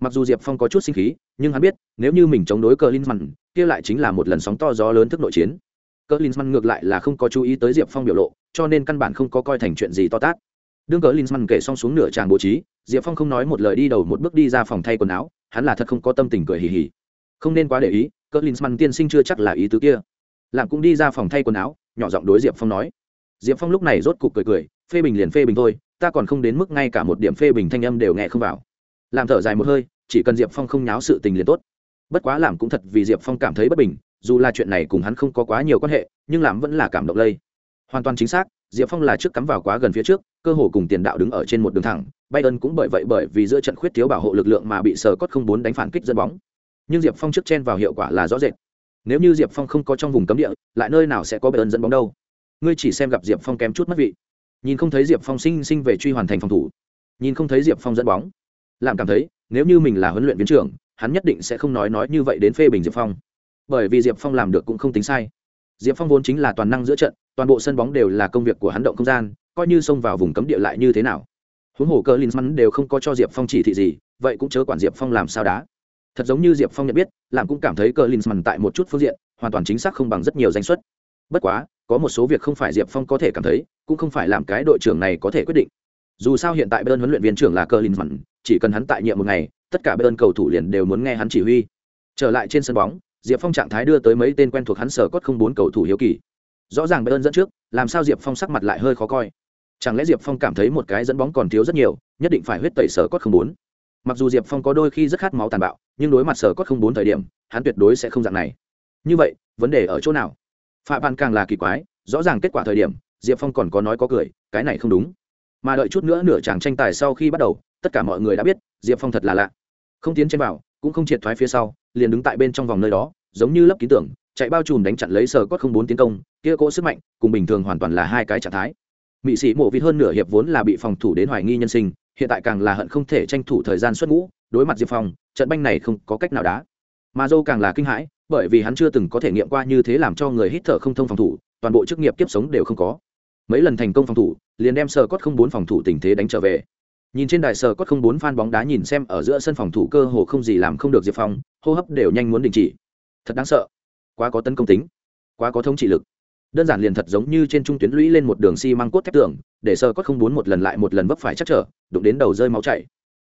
mặc dù diệp phong có chút sinh khí, nhưng hắn biết, nếu như mình chống đối cờ linsman kia lại chính là một lần sóng to gió lớn thức nội chiến. Cờ linsman ngược lại là không có chú ý tới diệp phong biểu lộ, cho nên căn bản không có coi thành chuyện gì to tát. Đương cờ linsman kể xong xuống nửa tràng bố trí, diệp phong không nói một lời đi đầu một bước đi ra phòng thay quần áo, hắn là thật không có tâm tình cười hì hì. Không nên quá để ý cờ linsman tiên sinh chưa chắc là ý tứ kia. Làm cũng đi ra phòng thay quần áo, nhỏ giọng đối diệp phong nói. Diệp phong lúc này rốt cục cười cười, phê bình liền phê bình thôi, ta còn không đến mức ngay cả một điểm phê bình thanh âm đều nghe không vào làm thở dài một hơi, chỉ cần diệp phong không nháo sự tình liền tốt. Bất quá làm cũng thật vì diệp phong cảm thấy bất bình, dù là chuyện này cùng hắn không có quá nhiều quan hệ, nhưng làm vẫn là cảm động lây. Hoàn toàn chính xác, diệp phong là trước cắm vào quá gần phía trước, cơ hồ cùng tiền đạo đứng ở trên một đường thẳng bayern cũng bởi vậy bởi vì giữa trận khuyết thiếu bảo hộ lực lượng mà bị sờ cốt không bốn đánh phản kích dẫn bóng. Nhưng diệp phong trước chen vào hiệu quả là rõ rệt. Nếu như diệp phong không có trong vùng cấm địa, lại nơi nào sẽ có bayern dẫn bóng đâu? Ngươi chỉ xem gặp diệp phong kém chút mất vị. Nhìn không thấy diệp phong sinh sinh về truy hoàn thành phòng thủ. Nhìn không thấy diệp phong dẫn bóng làm cảm thấy, nếu như mình là huấn luyện viên trưởng, hắn nhất định sẽ không nói nói như vậy đến phê bình diệp phong. Bởi vì diệp phong làm được cũng không tính sai. Diệp phong vốn chính là toàn năng giữa trận, toàn bộ sân bóng đều là công việc của hắn động không gian, coi như xông vào vùng cấm địa lại như thế nào. Huống hồ cơ linsman đều không có cho diệp phong chỉ thị gì, vậy cũng chớ quản diệp phong làm sao đá. Thật giống như diệp phong nhận biết làm cũng cảm thấy cơ linsman tại một chút phương diện, hoàn toàn chính xác không bằng rất nhiều danh xuất. Bất quá, có một số việc không phải diệp phong có thể cảm thấy, cũng không phải làm cái đội trưởng này có thể quyết định. Dù sao hiện tại bên huấn luyện viên trưởng là cơ linsman chỉ cần hắn tại nhiệm một ngày, tất cả bên cầu thủ liền đều muốn nghe hắn chỉ huy. Trở lại trên sân bóng, diệp phong trạng thái đưa tới mấy tên quen thuộc hắn sở cốt không bốn cầu thủ hiếu kỳ. Rõ ràng bên dẫn trước, làm sao diệp phong sắc mặt lại hơi khó coi. Chẳng lẽ diệp phong cảm thấy một cái dẫn bóng còn thiếu rất nhiều, nhất định phải huyết tẩy sở cốt không bốn? Mặc dù diệp phong có đôi khi rất khát máu tàn bạo, nhưng đối mặt sở cốt không bốn thời điểm, hắn tuyệt đối sẽ không dạng này. Như vậy, vấn đề ở chỗ nào? Phạm Văn càng là kỳ quái, rõ ràng kết quả thời điểm, diệp phong còn có nói có cười, cái này không đúng. Mà đợi chút nữa nửa chàng tranh tài sau khi bắt đầu tất cả mọi người đã biết, diệp phong thật là lạ. Không tiến trên vào, cũng không triệt thoái phía sau, liền đứng tại bên trong vòng nơi đó, giống như lấp ký tưởng chạy bao trùm đánh chặn lấy sờ cốt không bốn tiến công, kia cỗ sức mạnh, cùng bình thường hoàn toàn là hai cái trạng thái. Mỹ sĩ mộ vịt hơn nửa hiệp vốn là bị phòng thủ đến hoài nghi nhân sinh, hiện tại càng là hận không thể tranh thủ thời gian xuất ngũ, đối mặt diệp phong, trận banh này không có cách nào đá. Mà dâu càng là kinh hãi, bởi vì hắn chưa từng có thể nghiệm qua như thế làm cho người hít thở không thông phòng thủ, toàn bộ chức nghiệp kiếp sống đều không có. Mấy lần thành công phòng thủ, liền đem sờ cốt không bốn phòng thủ tình thế đánh trở về nhìn trên đài sờ cốt không bốn fan bóng đá nhìn xem ở giữa sân phòng thủ cơ hồ không gì làm không được diệp phong, hô hấp đều nhanh muốn đình chỉ. Thật đáng sợ. Quá có tấn công tính. Quá có thống trị lực. Đơn giản liền thật giống như trên trung tuyến lũy lên một đường xi măng cốt thép tường, để sờ cốt không bốn một lần lại một lần vấp phải chắc trở, đụng đến đầu rơi máu chảy.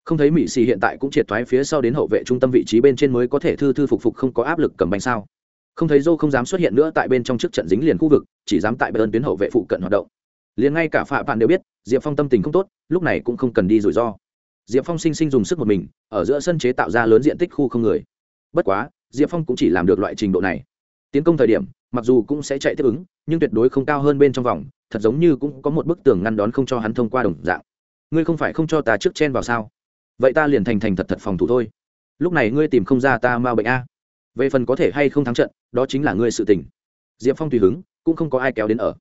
Không thấy mỹ xì hiện tại cũng triệt thoái phía sau đến hậu vệ trung tâm vị trí bên trên mới có thể thư thư phục phục không có áp lực cầm bánh sao. Không thấy Zhou không dám xuất hiện nữa tại bên trong trước trận dính liền khu vực, chỉ dám tại bên tuyến hậu vệ phụ cận hoạt động liền ngay cả phạm bạn đều biết, diệp phong tâm tình không tốt, lúc này cũng không cần đi rủi ro. Diệp phong sinh sinh dùng sức một mình, ở giữa sân chế tạo ra lớn diện tích khu không người. Bất quá, diệp phong cũng chỉ làm được loại trình độ này. Tiến công thời điểm, mặc dù cũng sẽ chạy tiếp ứng, nhưng tuyệt đối không cao hơn bên trong vòng, thật giống như cũng có một bức tường ngăn đón không cho hắn thông qua đồng dạng. Ngươi không phải không cho ta trước chen vào sao? Vậy ta liền thành thành thật thật phòng thủ thôi. Lúc này ngươi tìm không ra ta mau bệnh a. Về phần có thể hay không thắng trận, đó chính là ngươi sự tình. Diệp phong tùy hứng, cũng không có ai kéo đến ở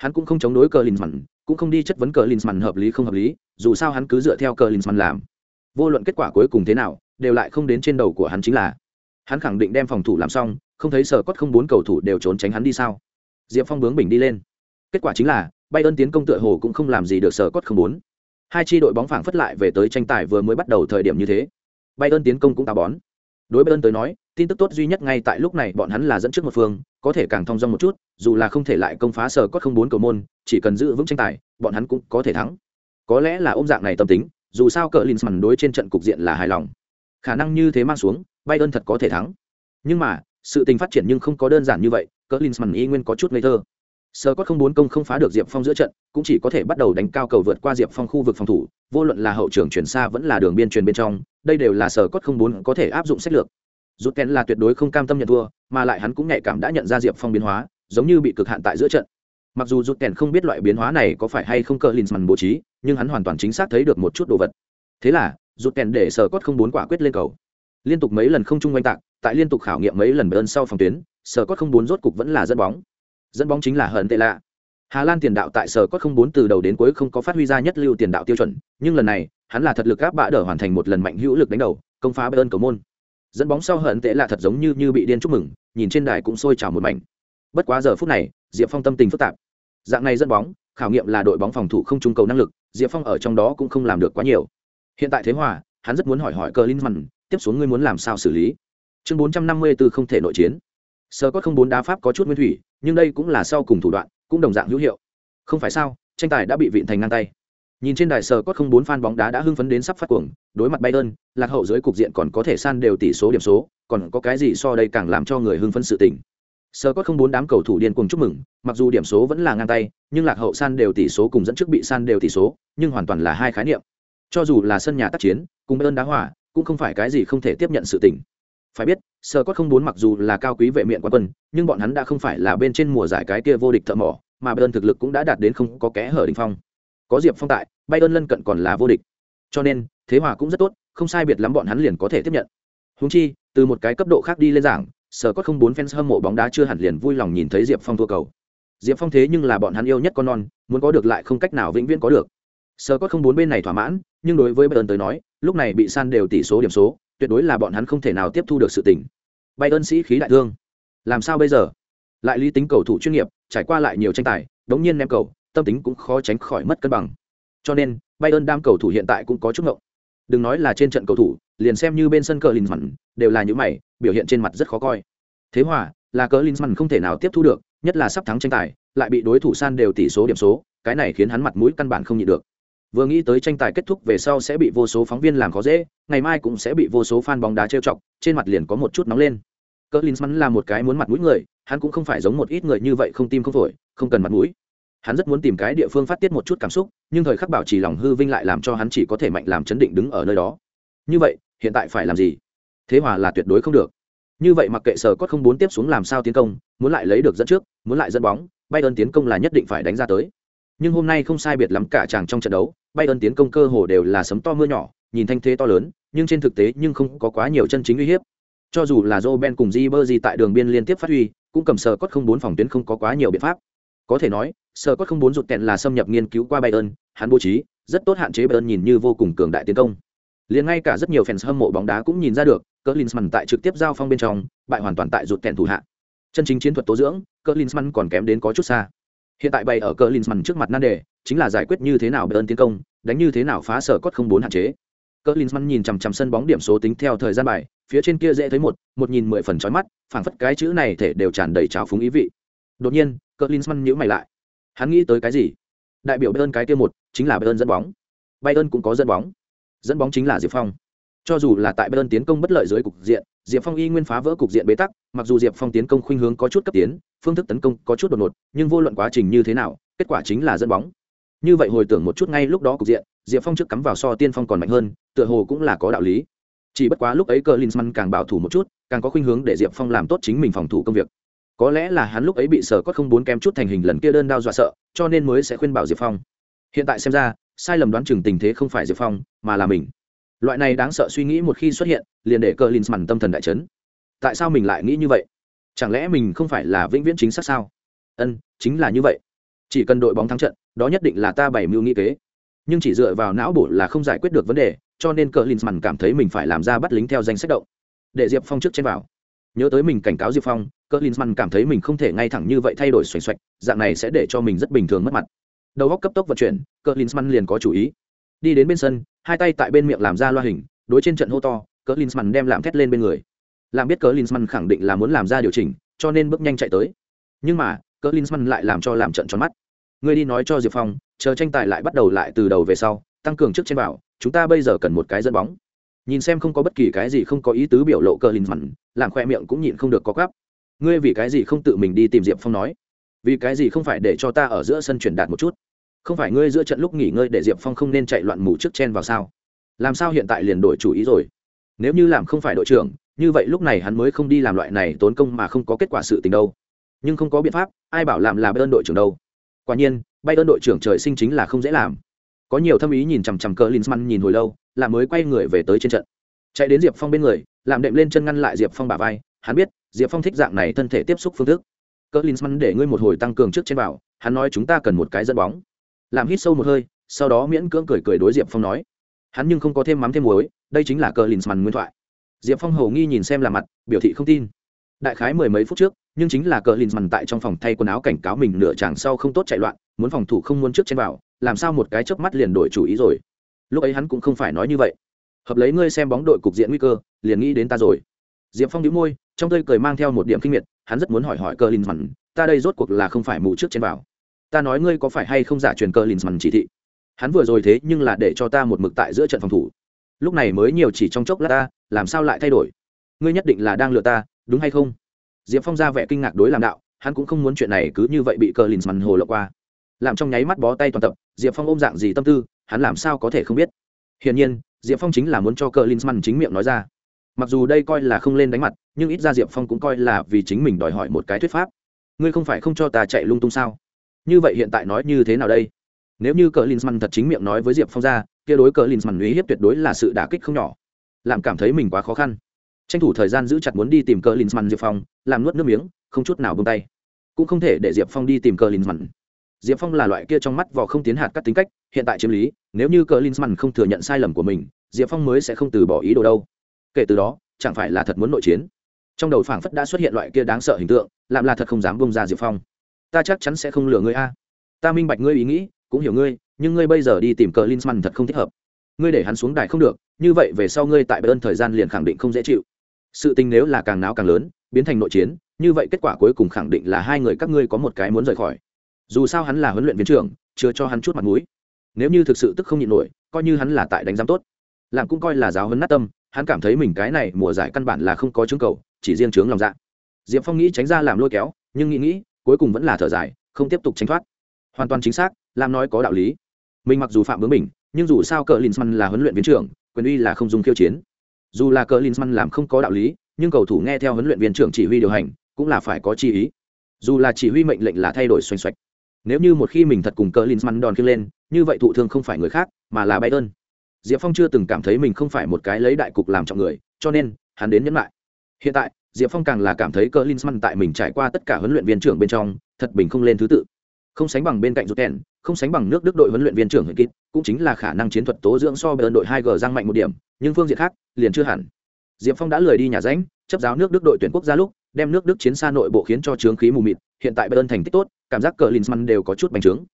hắn cũng không chống đối cờ linsman mặn cũng không đi chất vấn cờ linsman hợp lý không hợp lý, dù sao hắn cứ dựa theo cờ linsman làm. Vô luận kết quả cuối cùng thế nào, đều lại không đến trên đầu của hắn chính là. Hắn khẳng định đem phòng thủ làm xong, không thấy sở cốt không bốn cầu thủ đều trốn tránh hắn đi sao? Diệp phong bướng bình đi lên. Kết quả chính là bay ơn tiến công tựa hồ cũng không làm gì được sở cốt không bốn. Hai tri đội bóng phảng phất lại về tới tranh tài vừa mới bắt đầu thời điểm như thế. Bay ơn tiến công cũng táo bón đối bên ơn tới nói, tin tức tốt duy nhất ngay tại lúc này bọn hắn là dẫn trước một phương, có thể càng thong dong một chút, dù là không thể lại công phá sở cốt không bốn cầu môn, chỉ cần giữ vững tranh tài, bọn hắn cũng có thể thắng. Có lẽ là ôm dạng này tâm tính, dù sao cờ linsman đối trên trận cục diện là hài lòng. Khả năng như thế mang xuống bay ơn thật có thể thắng. Nhưng mà, sự tình phát triển nhưng không có đơn giản như vậy, cờ linsman y nguyên có chút ngây thơ sơ cốt không bốn công không phá được diệp phong giữa trận, cũng chỉ có thể bắt đầu đánh cao cầu vượt qua diệp phong khu vực phòng thủ, vô luận là hậu trường chuyển xa vẫn là đường biên truyền bên trong, đây đều là sở cốt không bốn có thể áp dụng sách lược. Rút kén là tuyệt đối không cam tâm nhận thua, mà lại hắn cũng nhạy cảm đã nhận ra diệp phong biến hóa, giống như bị cực hạn tại giữa trận. Mặc dù rút kèn không biết loại biến hóa này có phải hay không cờ linsman bố trí, nhưng hắn hoàn toàn chính xác thấy được một chút đồ vật. Thế là, rút kèn để sở cốt không bốn quả quyết lên cầu. Liên tục mấy lần không chung oanh tạc, tại liên tục khảo nghiệm mấy lần bơn sau phòng tuyến, sở cốt không bốn rốt cục vẫn là dẫn bóng dẫn bóng chính là hận tệ lạ. Hà lan tiền đạo tại sở cốt không bốn từ đầu đến cuối không có phát huy ra nhất lưu tiền đạo tiêu chuẩn, nhưng lần này, hắn là thật lực áp bã đỡ hoàn thành một lần mạnh hữu lực đánh đầu, công phá bơn cầu môn. Dẫn bóng sau hận tệ lạ thật giống như như bị điên chúc mừng, nhìn trên đài cũng sôi trào một mảnh. Bất quá giờ phút này, diệp phong tâm tình phức tạp. Dạng này dẫn bóng, khảo nghiệm là đội bóng phòng thủ không trung cầu năng lực, diệp phong ở trong đó cũng không làm được quá nhiều. Hiện tại thế hòa, hắn rất muốn hỏi hỏi cờ linh tiếp xuống ngươi muốn làm sao xử lý? Chương bốn trăm năm mươi b không thể nội chiến sơ Cốt không bốn đá pháp có chút nguyên thủy, nhưng đây cũng là sau cùng thủ đoạn, cũng đồng dạng hữu hiệu. Không phải sao, tranh tài đã bị vịn thành ngang tay. Nhìn trên đài sờ Cốt không bốn fan bóng đá đã hưng phấn đến sắp phát cuồng, đối mặt bayern, lạc hậu dưới cục diện còn có thể san đều tỷ số điểm số, còn có cái gì so đây càng làm cho người hưng phấn sự tình. Sờ Cốt không bốn đám cầu thủ điên cuồng chúc mừng, mặc dù điểm số vẫn là ngang tay, nhưng lạc hậu san đều tỷ số cùng dẫn trước bị san đều tỷ số, nhưng hoàn toàn là hai khái niệm. Cho dù là sân nhà tác chiến, cùng bayern đá hỏa cũng không phải cái gì không thể tiếp nhận sự tình phải biết sơ cốt không bốn mặc dù là cao quý vệ miệng quan quân, nhưng bọn hắn đã không phải là bên trên mùa giải cái kia vô địch thợ mỏ, mà bayern thực lực cũng đã đạt đến không có kẽ hở đỉnh phong. Có diệp phong tại, bayern lân cận còn là vô địch. Cho nên, thế hòa cũng rất tốt, không sai biệt lắm bọn hắn liền có thể tiếp nhận. Húng chi, từ một cái cấp độ khác đi lên giảng sở cốt không bốn fans hâm mộ bóng đá chưa hẳn liền vui lòng nhìn thấy diệp phong thua cầu. Diệp phong thế nhưng là bọn hắn yêu nhất con non, muốn có được lại không cách nào vĩnh viễn có được. Sở cốt không bốn bên này thỏa mãn, nhưng đối với bayern tới nói, lúc này bị san đều tỷ số điểm số tuyệt đối là bọn hắn không thể nào tiếp thu được sự tình. Bay ơn sĩ khí đại thương. Làm sao bây giờ? Lại lý tính cầu thủ chuyên nghiệp, trải qua lại nhiều tranh tài, đống nhiên ném cầu, tâm tính cũng khó tránh khỏi mất cân bằng. Cho nên, bay ơn đam cầu thủ hiện tại cũng có chút ngộng. Đừng nói là trên trận cầu thủ, liền xem như bên sân cờ linsman đều là những mày, biểu hiện trên mặt rất khó coi. Thế hòa, là cờ linsman không thể nào tiếp thu được, nhất là sắp thắng tranh tài, lại bị đối thủ san đều tỷ số điểm số, cái này khiến hắn mặt mũi căn bản không nhịn được vừa nghĩ tới tranh tài kết thúc về sau sẽ bị vô số phóng viên làm khó dễ, ngày mai cũng sẽ bị vô số fan bóng đá trêu chọc, trên mặt liền có một chút nóng lên. Cỡ linsman là một cái muốn mặt mũi người, hắn cũng không phải giống một ít người như vậy không tim không phổi, không cần mặt mũi. Hắn rất muốn tìm cái địa phương phát tiết một chút cảm xúc, nhưng thời khắc bảo trì lòng hư vinh lại làm cho hắn chỉ có thể mạnh làm chấn định đứng ở nơi đó. Như vậy, hiện tại phải làm gì? Thế hòa là tuyệt đối không được. Như vậy mặc kệ sở cốt không muốn tiếp xuống làm sao tiến công, muốn lại lấy được dẫn trước, muốn lại dẫn bóng bay ơn tiến công là nhất định phải đánh ra tới. Nhưng hôm nay không sai biệt lắm cả chàng trong trận đấu bay ơn tiến công cơ hồ đều là sấm to mưa nhỏ, nhìn thanh thế to lớn, nhưng trên thực tế nhưng không có quá nhiều chân chính uy hiếp. Cho dù là joe ben cùng di bơ di tại đường biên liên tiếp phát huy, cũng cầm sờ cốt không bốn phòng tuyến không có quá nhiều biện pháp. Có thể nói sờ cốt không bốn rụt kẹn là xâm nhập nghiên cứu qua bayern hắn bố trí, rất tốt hạn chế bayern nhìn như vô cùng cường đại tiến công. Liền ngay cả rất nhiều fans hâm mộ bóng đá cũng nhìn ra được cỡ linsman tại trực tiếp giao phong bên trong, bại hoàn toàn tại rụt kẹn thủ hạ. Chân chính chiến thuật tố dưỡng cỡ linsman còn kém đến có chút xa hiện tại bày ở cỡ linsman trước mặt nan đề, chính là giải quyết như thế nào bayern tiến công, đánh như thế nào phá sở cốt không bốn hạn chế. Cỡ linsman nhìn chằm chằm sân bóng điểm số tính theo thời gian bài, phía trên kia dễ thấy một một nghìn mười phần trói mắt, phảng phất cái chữ này thể đều tràn đầy trào phúng ý vị. Đột nhiên cỡ linsman nhíu mày lại. Hắn nghĩ tới cái gì? Đại biểu bayern cái kia một, chính là bayern dẫn bóng. Bayern cũng có dẫn bóng. Dẫn bóng chính là diệp phong cho dù là tại bayern tiến công bất lợi dưới cục diện, diệp phong y nguyên phá vỡ cục diện bế tắc, mặc dù diệp phong tiến công khuynh hướng có chút cấp tiến, phương thức tấn công có chút đột ngột, nhưng vô luận quá trình như thế nào, kết quả chính là dẫn bóng. Như vậy hồi tưởng một chút ngay lúc đó cục diện, diệp phong trước cắm vào so tiên phong còn mạnh hơn, tựa hồ cũng là có đạo lý. Chỉ bất quá lúc ấy cờ linzmann càng bảo thủ một chút, càng có khuynh hướng để diệp phong làm tốt chính mình phòng thủ công việc. Có lẽ là hắn lúc ấy bị sở có không bốn kém chút thành hình lần kia đơn đao dọa sợ, cho nên mới sẽ khuyên bảo diệp phong. Hiện tại xem ra, sai lầm đoán chừng tình thế không phải diệp phong, mà là mình loại này đáng sợ suy nghĩ một khi xuất hiện, liền để cờ linsman tâm thần đại chấn. Tại sao mình lại nghĩ như vậy? Chẳng lẽ mình không phải là vĩnh viễn chính xác sao? Ân, chính là như vậy. Chỉ cần đội bóng thắng trận, đó nhất định là ta bảy mưu nghĩ kế. Nhưng chỉ dựa vào não bộ là không giải quyết được vấn đề, cho nên cờ linsman cảm thấy mình phải làm ra bắt lính theo danh sách động. Để diệp phong trước trên vào. Nhớ tới mình cảnh cáo diệp phong cờ linsman cảm thấy mình không thể ngay thẳng như vậy thay đổi xoành xoạch, dạng này sẽ để cho mình rất bình thường mất mặt. Đầu góc cấp tốc vận chuyển cờ linsman liền có chủ ý. Đi đến bên sân hai tay tại bên miệng làm ra loa hình, đối trên trận hô to cờ linsman đem làm thét lên bên người. Làm biết cờ linsman khẳng định là muốn làm ra điều chỉnh, cho nên bước nhanh chạy tới. Nhưng mà cờ linsman lại làm cho làm trận tròn mắt. Người đi nói cho diệp phong, chờ tranh tài lại bắt đầu lại từ đầu về sau, tăng cường trước trên bảo, chúng ta bây giờ cần một cái dẫn bóng. Nhìn xem không có bất kỳ cái gì không có ý tứ biểu lộ cờ linh mặn làm khoe miệng cũng nhịn không được có gắp ngươi vì cái gì không tự mình đi tìm diệp phong nói? Vì cái gì không phải để cho ta ở giữa sân truyền đạt một chút? Không phải ngươi giữa trận lúc nghỉ ngơi để diệp phong không nên chạy loạn mù trước chen vào sao? Làm sao hiện tại liền đổi chủ ý rồi? Nếu như làm không phải đội trưởng, như vậy lúc này hắn mới không đi làm loại này tốn công mà không có kết quả sự tình đâu. Nhưng không có biện pháp, ai bảo làm là ơn đội trưởng đâu? Quả nhiên bay ơn đội trưởng trời sinh chính là không dễ làm. Có nhiều thâm ý nhìn chằm chằm cờ linsman nhìn hồi lâu, là mới quay người về tới trên trận. Chạy đến diệp phong bên người, làm đệm lên chân ngăn lại diệp phong bả vai, hắn biết, diệp phong thích dạng này thân thể tiếp xúc phương thức. Cờ linsman để ngươi một hồi tăng cường trước trên bảo, hắn nói chúng ta cần một cái dẫn bóng làm hít sâu một hơi, sau đó miễn cưỡng cười cười đối diệp phong nói. Hắn nhưng không có thêm mắm thêm muối, đây chính là cờ lìn mằn nguyên thoại. Diệp phong hầu nghi nhìn xem là mặt, biểu thị không tin. Đại khái mười mấy phút trước, nhưng chính là cờ lìn mằn tại trong phòng thay quần áo cảnh cáo mình nửa chàng sau không tốt chạy loạn, muốn phòng thủ không muốn trước trên vào, làm sao một cái chớp mắt liền đổi chủ ý rồi. Lúc ấy hắn cũng không phải nói như vậy. Hợp lấy ngươi xem bóng đội cục diện nguy cơ, liền nghĩ đến ta rồi. Diệp phong đĩu môi, trong tơi cười mang theo một điểm kinh miệt, hắn rất muốn hỏi hỏi cờ lìn mằn ta đây rốt cuộc là không phải mù trước trên vào ta nói ngươi có phải hay không giả truyền cờ linh mặn chỉ thị? Hắn vừa rồi thế nhưng là để cho ta một mực tại giữa trận phòng thủ. Lúc này mới nhiều chỉ trong chốc lát ta, làm sao lại thay đổi? Ngươi nhất định là đang lừa ta, đúng hay không? Diệp phong ra vẻ kinh ngạc đối làm đạo, hắn cũng không muốn chuyện này cứ như vậy bị cờ linh mặn hồ lộ qua. Làm trong nháy mắt bó tay toàn tập, diệp phong ôm dạng gì tâm tư, hắn làm sao có thể không biết? Hiển nhiên, diệp phong chính là muốn cho cờ linsman chính miệng nói ra. Mặc dù đây coi là không lên đánh mặt, nhưng ít ra diệp phong cũng coi là vì chính mình đòi hỏi một cái thuyết pháp. Ngươi không phải không cho ta chạy lung tung sao? Như vậy hiện tại nói như thế nào đây? Nếu như cờ linsman thật chính miệng nói với diệp phong ra, kia đối cờ linsman uy hiếp tuyệt đối là sự đả kích không nhỏ. Làm cảm thấy mình quá khó khăn. Tranh thủ thời gian giữ chặt muốn đi tìm cờ linsman, diệp phong, làm nuốt nước miếng, không chút nào bông tay. Cũng không thể để diệp phong đi tìm cờ linsman. Diệp phong là loại kia trong mắt vò không tiến hạt các tính cách, hiện tại chiếm lý, nếu như cờ linsman không thừa nhận sai lầm của mình, diệp phong mới sẽ không từ bỏ ý đồ đâu. Kể từ đó, chẳng phải là thật muốn nội chiến. Trong đầu phảng phất đã xuất hiện loại kia đáng sợ hình tượng, làm là thật không dám bông ra diệp phong ta chắc chắn sẽ không lừa ngươi a. Ta minh bạch ngươi ý nghĩ, cũng hiểu ngươi, nhưng ngươi bây giờ đi tìm cờ linsman thật không thích hợp. Ngươi để hắn xuống đài không được, như vậy về sau ngươi tại ơn thời gian liền khẳng định không dễ chịu. Sự tình nếu là càng náo càng lớn, biến thành nội chiến, như vậy kết quả cuối cùng khẳng định là hai người các ngươi có một cái muốn rời khỏi. Dù sao hắn là huấn luyện viên trưởng, chưa cho hắn chút mặt mũi. Nếu như thực sự tức không nhịn nổi, coi như hắn là tại đánh giám tốt. Làm cũng coi là giáo huấn nát tâm, hắn cảm thấy mình cái này mùa giải căn bản là không có chứng cầu, chỉ riêng trướng lòng dạ. Diệp phong nghĩ tránh ra làm lôi kéo, nhưng nghĩ nghĩ cuối cùng vẫn là thở dài, không tiếp tục tránh thoát. Hoàn toàn chính xác, lam nói có đạo lý. Mình mặc dù phạm bướng mình nhưng dù sao cờ linsman là huấn luyện viên trưởng, quyền uy là không dùng khiêu chiến. Dù là cờ linsman làm không có đạo lý, nhưng cầu thủ nghe theo huấn luyện viên trưởng chỉ huy điều hành, cũng là phải có chi ý. Dù là chỉ huy mệnh lệnh là thay đổi xoành xoạch. Nếu như một khi mình thật cùng cờ linsman đòn kia lên, như vậy thụ thương không phải người khác, mà là bay ơn diệp phong chưa từng cảm thấy mình không phải một cái lấy đại cục làm trọng người, cho nên hắn đến nhẫn lại. Hiện tại diệp phong càng là cảm thấy cờ linsman tại mình trải qua tất cả huấn luyện viên trưởng bên trong, thật bình không lên thứ tự. Không sánh bằng bên cạnh rút kèn không sánh bằng nước đức đội huấn luyện viên trưởng huyện kít cũng chính là khả năng chiến thuật tố dưỡng so với ơn đội hai g giang mạnh một điểm, nhưng phương diện khác, liền chưa hẳn. Diệp phong đã lười đi nhà ránh chấp giáo nước đức đội tuyển quốc gia lúc, đem nước đức chiến xa nội bộ khiến cho trướng khí mù mịt, hiện tại bayern thành tích tốt, cảm giác cờ linsman đều có chút bành trướng.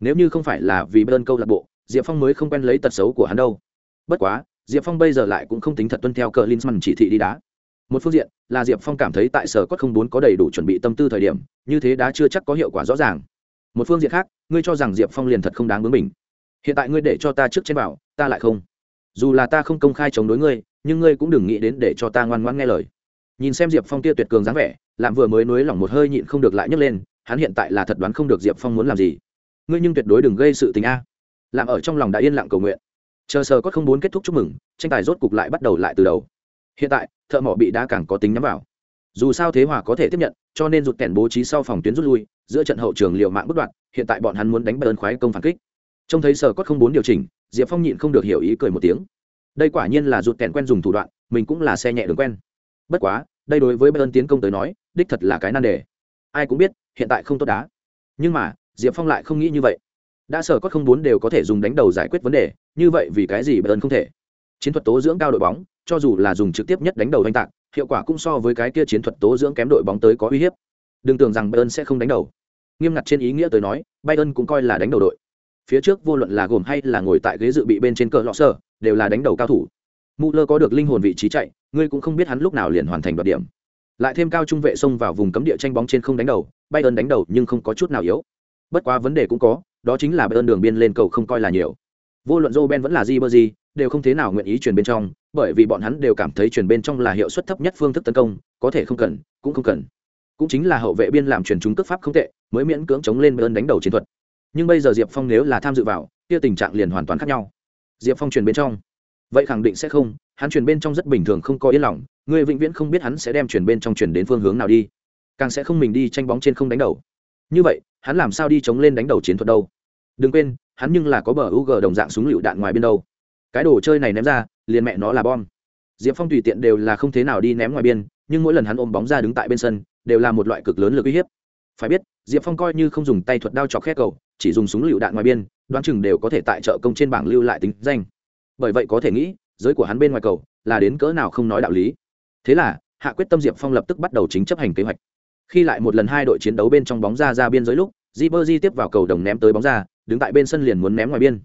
Nếu như không phải là vì bayern câu lạc bộ, diệp phong mới không quen lấy tật xấu của hắn đâu. Bất quá, diệp phong bây giờ lại cũng không tính thật tuân theo cờ linsman chỉ thị đi đá một phương diện là diệp phong cảm thấy tại sở cốt không bốn có đầy đủ chuẩn bị tâm tư thời điểm như thế đã chưa chắc có hiệu quả rõ ràng một phương diện khác ngươi cho rằng diệp phong liền thật không đáng bướng mình hiện tại ngươi để cho ta trước trên bảo ta lại không dù là ta không công khai chống đối ngươi nhưng ngươi cũng đừng nghĩ đến để cho ta ngoan ngoãn nghe lời nhìn xem diệp phong tia tuyệt cường dáng vẻ làm vừa mới nới lỏng một hơi nhịn không được lại nhấc lên hắn hiện tại là thật đoán không được diệp phong muốn làm gì ngươi nhưng tuyệt đối đừng gây sự tình a làm ở trong lòng đã yên lặng cầu nguyện chờ sờ có không muốn kết thúc chúc mừng tranh tài rốt cục lại bắt đầu lại từ đầu hiện tại, thợ mỏ bị đá càng có tính nhắm vào. Dù sao thế hòa có thể tiếp nhận, cho nên rụt kèn bố trí sau phòng tuyến rút lui, giữa trận hậu trường liều mạng bất đoạn, hiện tại bọn hắn muốn đánh bờ ơn khoái công phản kích. Trông thấy sở cốt không bốn điều chỉnh, diệp phong nhịn không được hiểu ý cười một tiếng. Đây quả nhiên là rụt kèn quen dùng thủ đoạn, mình cũng là xe nhẹ đường quen. Bất quá, đây đối với bayern tiến công tới nói, đích thật là cái nan đề. Ai cũng biết, hiện tại không tốt đá. Nhưng mà, diệp phong lại không nghĩ như vậy. Đã sở cốt không bốn đều có thể dùng đánh đầu giải quyết vấn đề, như vậy vì cái gì bayern không thể? Chiến thuật tố dưỡng cao đội bóng cho dù là dùng trực tiếp nhất đánh đầu oanh tạc, hiệu quả cũng so với cái kia chiến thuật tố dưỡng kém đội bóng tới có uy hiếp. Đừng tưởng rằng bayern sẽ không đánh đầu. Nghiêm ngặt trên ý nghĩa tới nói, bayern cũng coi là đánh đầu đội. Phía trước vô luận là gồm hay là ngồi tại ghế dự bị bên trên cờ lọ sơ đều là đánh đầu cao thủ. Muller có được linh hồn vị trí chạy, ngươi cũng không biết hắn lúc nào liền hoàn thành đoạt điểm. Lại thêm cao trung vệ xông vào vùng cấm địa tranh bóng trên không đánh đầu, bayern đánh đầu nhưng không có chút nào yếu. Bất quá vấn đề cũng có, đó chính là bayern đường biên lên cầu không coi là nhiều. Vô luận joe ben vẫn là Ribery, đều không thế nào nguyện ý truyền bên trong bởi vì bọn hắn đều cảm thấy truyền bên trong là hiệu suất thấp nhất phương thức tấn công, có thể không cần, cũng không cần. Cũng chính là hậu vệ biên làm truyền chúng cước pháp không tệ, mới miễn cưỡng chống lên bayern đánh đầu chiến thuật. Nhưng bây giờ diệp phong nếu là tham dự vào, kia tình trạng liền hoàn toàn khác nhau. Diệp phong truyền bên trong. Vậy khẳng định sẽ không, hắn truyền bên trong rất bình thường không có yên lòng người vĩnh viễn không biết hắn sẽ đem truyền bên trong truyền đến phương hướng nào đi. Càng sẽ không mình đi tranh bóng trên không đánh đầu. Như vậy, hắn làm sao đi chống lên đánh đầu chiến thuật đâu? Đừng quên, hắn nhưng là có bờ u g đồng dạng súng lựu đạn ngoài bên đâu cái đồ chơi này ném ra, liền mẹ nó là bom. Diệp phong tùy tiện đều là không thế nào đi ném ngoài biên, nhưng mỗi lần hắn ôm bóng ra đứng tại bên sân, đều là một loại cực lớn lực uy hiếp. Phải biết, diệp phong coi như không dùng tay thuật đao chọc khét cầu, chỉ dùng súng lựu đạn ngoài biên, đoán chừng đều có thể tại chợ công trên bảng lưu lại tính danh. Bởi vậy có thể nghĩ, giới của hắn bên ngoài cầu là đến cỡ nào không nói đạo lý. Thế là, hạ quyết tâm diệp phong lập tức bắt đầu chính chấp hành kế hoạch. Khi lại một lần hai đội chiến đấu bên trong bóng ra ra biên giới lúc di bơ di tiếp vào cầu đồng ném tới bóng ra, đứng tại bên sân liền muốn ném ngoài biên.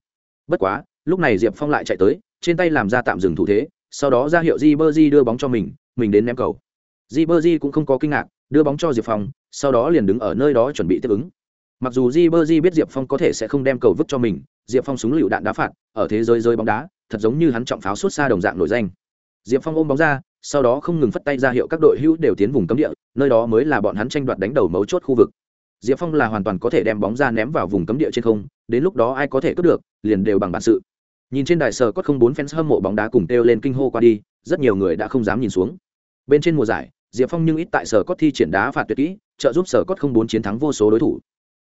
Bất quá lúc này diệp phong lại chạy tới, trên tay làm ra tạm dừng thủ thế, sau đó ra hiệu di bơ di đưa bóng cho mình mình đến ném cầu. Di bơ di cũng không có kinh ngạc, đưa bóng cho diệp phong, sau đó liền đứng ở nơi đó chuẩn bị tiếp ứng. Mặc dù di bơ di biết diệp phong có thể sẽ không đem cầu vứt cho mình, diệp phong súng lựu đạn đá phạt, ở thế giới rơi bóng đá, thật giống như hắn trọng pháo suốt xa đồng dạng nổi danh. Diệp phong ôm bóng ra, sau đó không ngừng phất tay ra hiệu các đội hữu đều tiến vùng cấm địa, nơi đó mới là bọn hắn tranh đoạt đánh đầu mấu chốt khu vực. Diệp phong là hoàn toàn có thể đem bóng ra ném vào vùng cấm địa trên không, đến lúc đó ai có thể cướp được, liền đều bằng bản sự nhìn trên đài sờ có không bốn fans hâm mộ bóng đá cùng kêu lên kinh hô qua đi, rất nhiều người đã không dám nhìn xuống. Bên trên mùa giải, diệp phong nhưng ít tại sở cốt thi triển đá phạt tuyệt kỹ, trợ giúp sở cốt không bốn chiến thắng vô số đối thủ.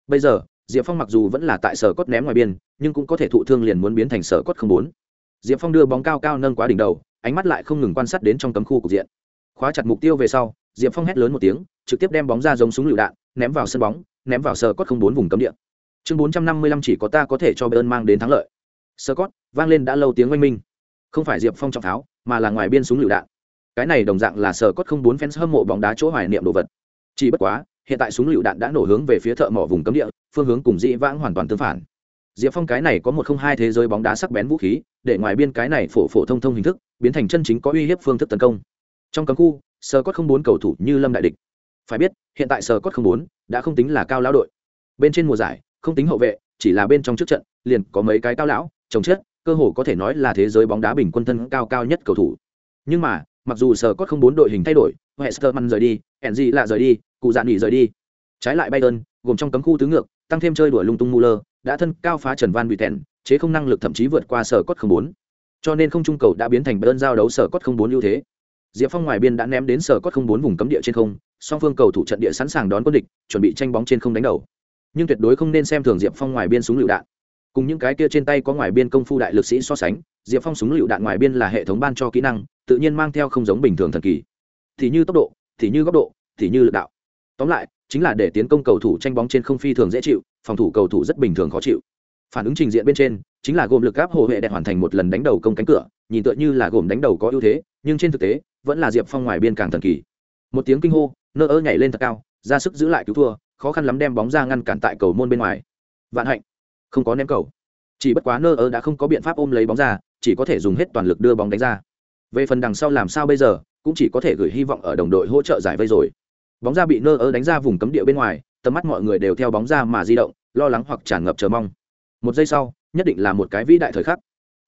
Bây giờ, diệp phong mặc dù vẫn là tại sở cốt ném ngoài biên, nhưng cũng có thể thụ thương liền muốn biến thành sở cốt không bốn. Diệp phong đưa bóng cao cao nâng quá đỉnh đầu, ánh mắt lại không ngừng quan sát đến trong cấm khu cục diện. Khóa chặt mục tiêu về sau, diệp phong hét lớn một tiếng, trực tiếp đem bóng ra giống súng lựu đạn, ném vào sân bóng, ném vào sở cốt không bốn vùng cấm địa. Chương bốn trăm năm mươi lăm chỉ có ta có thể cho bayern mang đến thắng lợi sơ cót, vang lên đã lâu tiếng oanh minh. Không phải diệp phong trọng tháo, mà là ngoài biên súng lựu đạn. Cái này đồng dạng là sơ cót không bốn fans hâm mộ bóng đá chỗ hoài niệm đồ vật. Chỉ bất quá, hiện tại súng lựu đạn đã nổ hướng về phía thợ mỏ vùng cấm địa, phương hướng cùng dĩ vãng hoàn toàn tương phản. Diệp phong cái này có một không hai thế giới bóng đá sắc bén vũ khí, để ngoài biên cái này phổ phổ thông thông hình thức, biến thành chân chính có uy hiếp phương thức tấn công. Trong cấm khu, sơ cót không bốn cầu thủ như lâm đại địch. Phải biết, hiện tại sơ cốt không bốn đã không tính là cao lão đội. Bên trên mùa giải, không tính hậu vệ, chỉ là bên trong trước trận, liền có mấy cái cao lão trồng chết, cơ hồ có thể nói là thế giới bóng đá bình quân thân cao cao nhất cầu thủ. Nhưng mà, mặc dù sở cốt không bốn đội hình thay đổi Westerman rời đi, Enzi là rời đi, cụ dạn nghỉ rời đi. Trái lại Bayern, gồm trong cấm khu tứ ngược, tăng thêm chơi đuổi lung tung Muller đã thân cao phá Trần Van Buyten chế không năng lực thậm chí vượt qua sở cốt không bốn. Cho nên không trung cầu đã biến thành Bayern giao đấu sở cốt không bốn ưu thế. Diệp Phong ngoài biên đã ném đến sở cốt không bốn vùng cấm địa trên không, song phương cầu thủ trận địa sẵn sàng đón quân địch, chuẩn bị tranh bóng trên không đánh đầu. Nhưng tuyệt đối không nên xem thường Diệp Phong ngoài biên súng lựu đạn cùng những cái kia trên tay có ngoài biên công phu đại lực sĩ so sánh, diệp phong súng lựu đạn ngoài biên là hệ thống ban cho kỹ năng, tự nhiên mang theo không giống bình thường thần kỳ. Thì như tốc độ, thì như góc độ, thì như lực đạo. Tóm lại, chính là để tiến công cầu thủ tranh bóng trên không phi thường dễ chịu, phòng thủ cầu thủ rất bình thường khó chịu. Phản ứng trình diện bên trên, chính là gồm lực gáp hồ huệ đẹp hoàn thành một lần đánh đầu công cánh cửa, nhìn tựa như là gồm đánh đầu có ưu thế, nhưng trên thực tế, vẫn là diệp phong ngoài biên càng thần kỳ. Một tiếng kinh hô, nơ ơ nhảy lên thật cao, ra sức giữ lại cứu thua, khó khăn lắm đem bóng ra ngăn cản tại cầu môn bên ngoài. Vạn hạnh không có ném cầu. Chỉ bất quá nơ ơ đã không có biện pháp ôm lấy bóng ra, chỉ có thể dùng hết toàn lực đưa bóng đánh ra. Về phần đằng sau làm sao bây giờ, cũng chỉ có thể gửi hy vọng ở đồng đội hỗ trợ giải vây rồi. Bóng ra bị nơ ơ đánh ra vùng cấm địa bên ngoài, tầm mắt mọi người đều theo bóng ra mà di động, lo lắng hoặc tràn ngập chờ mong. Một giây sau, nhất định là một cái vĩ đại thời khắc.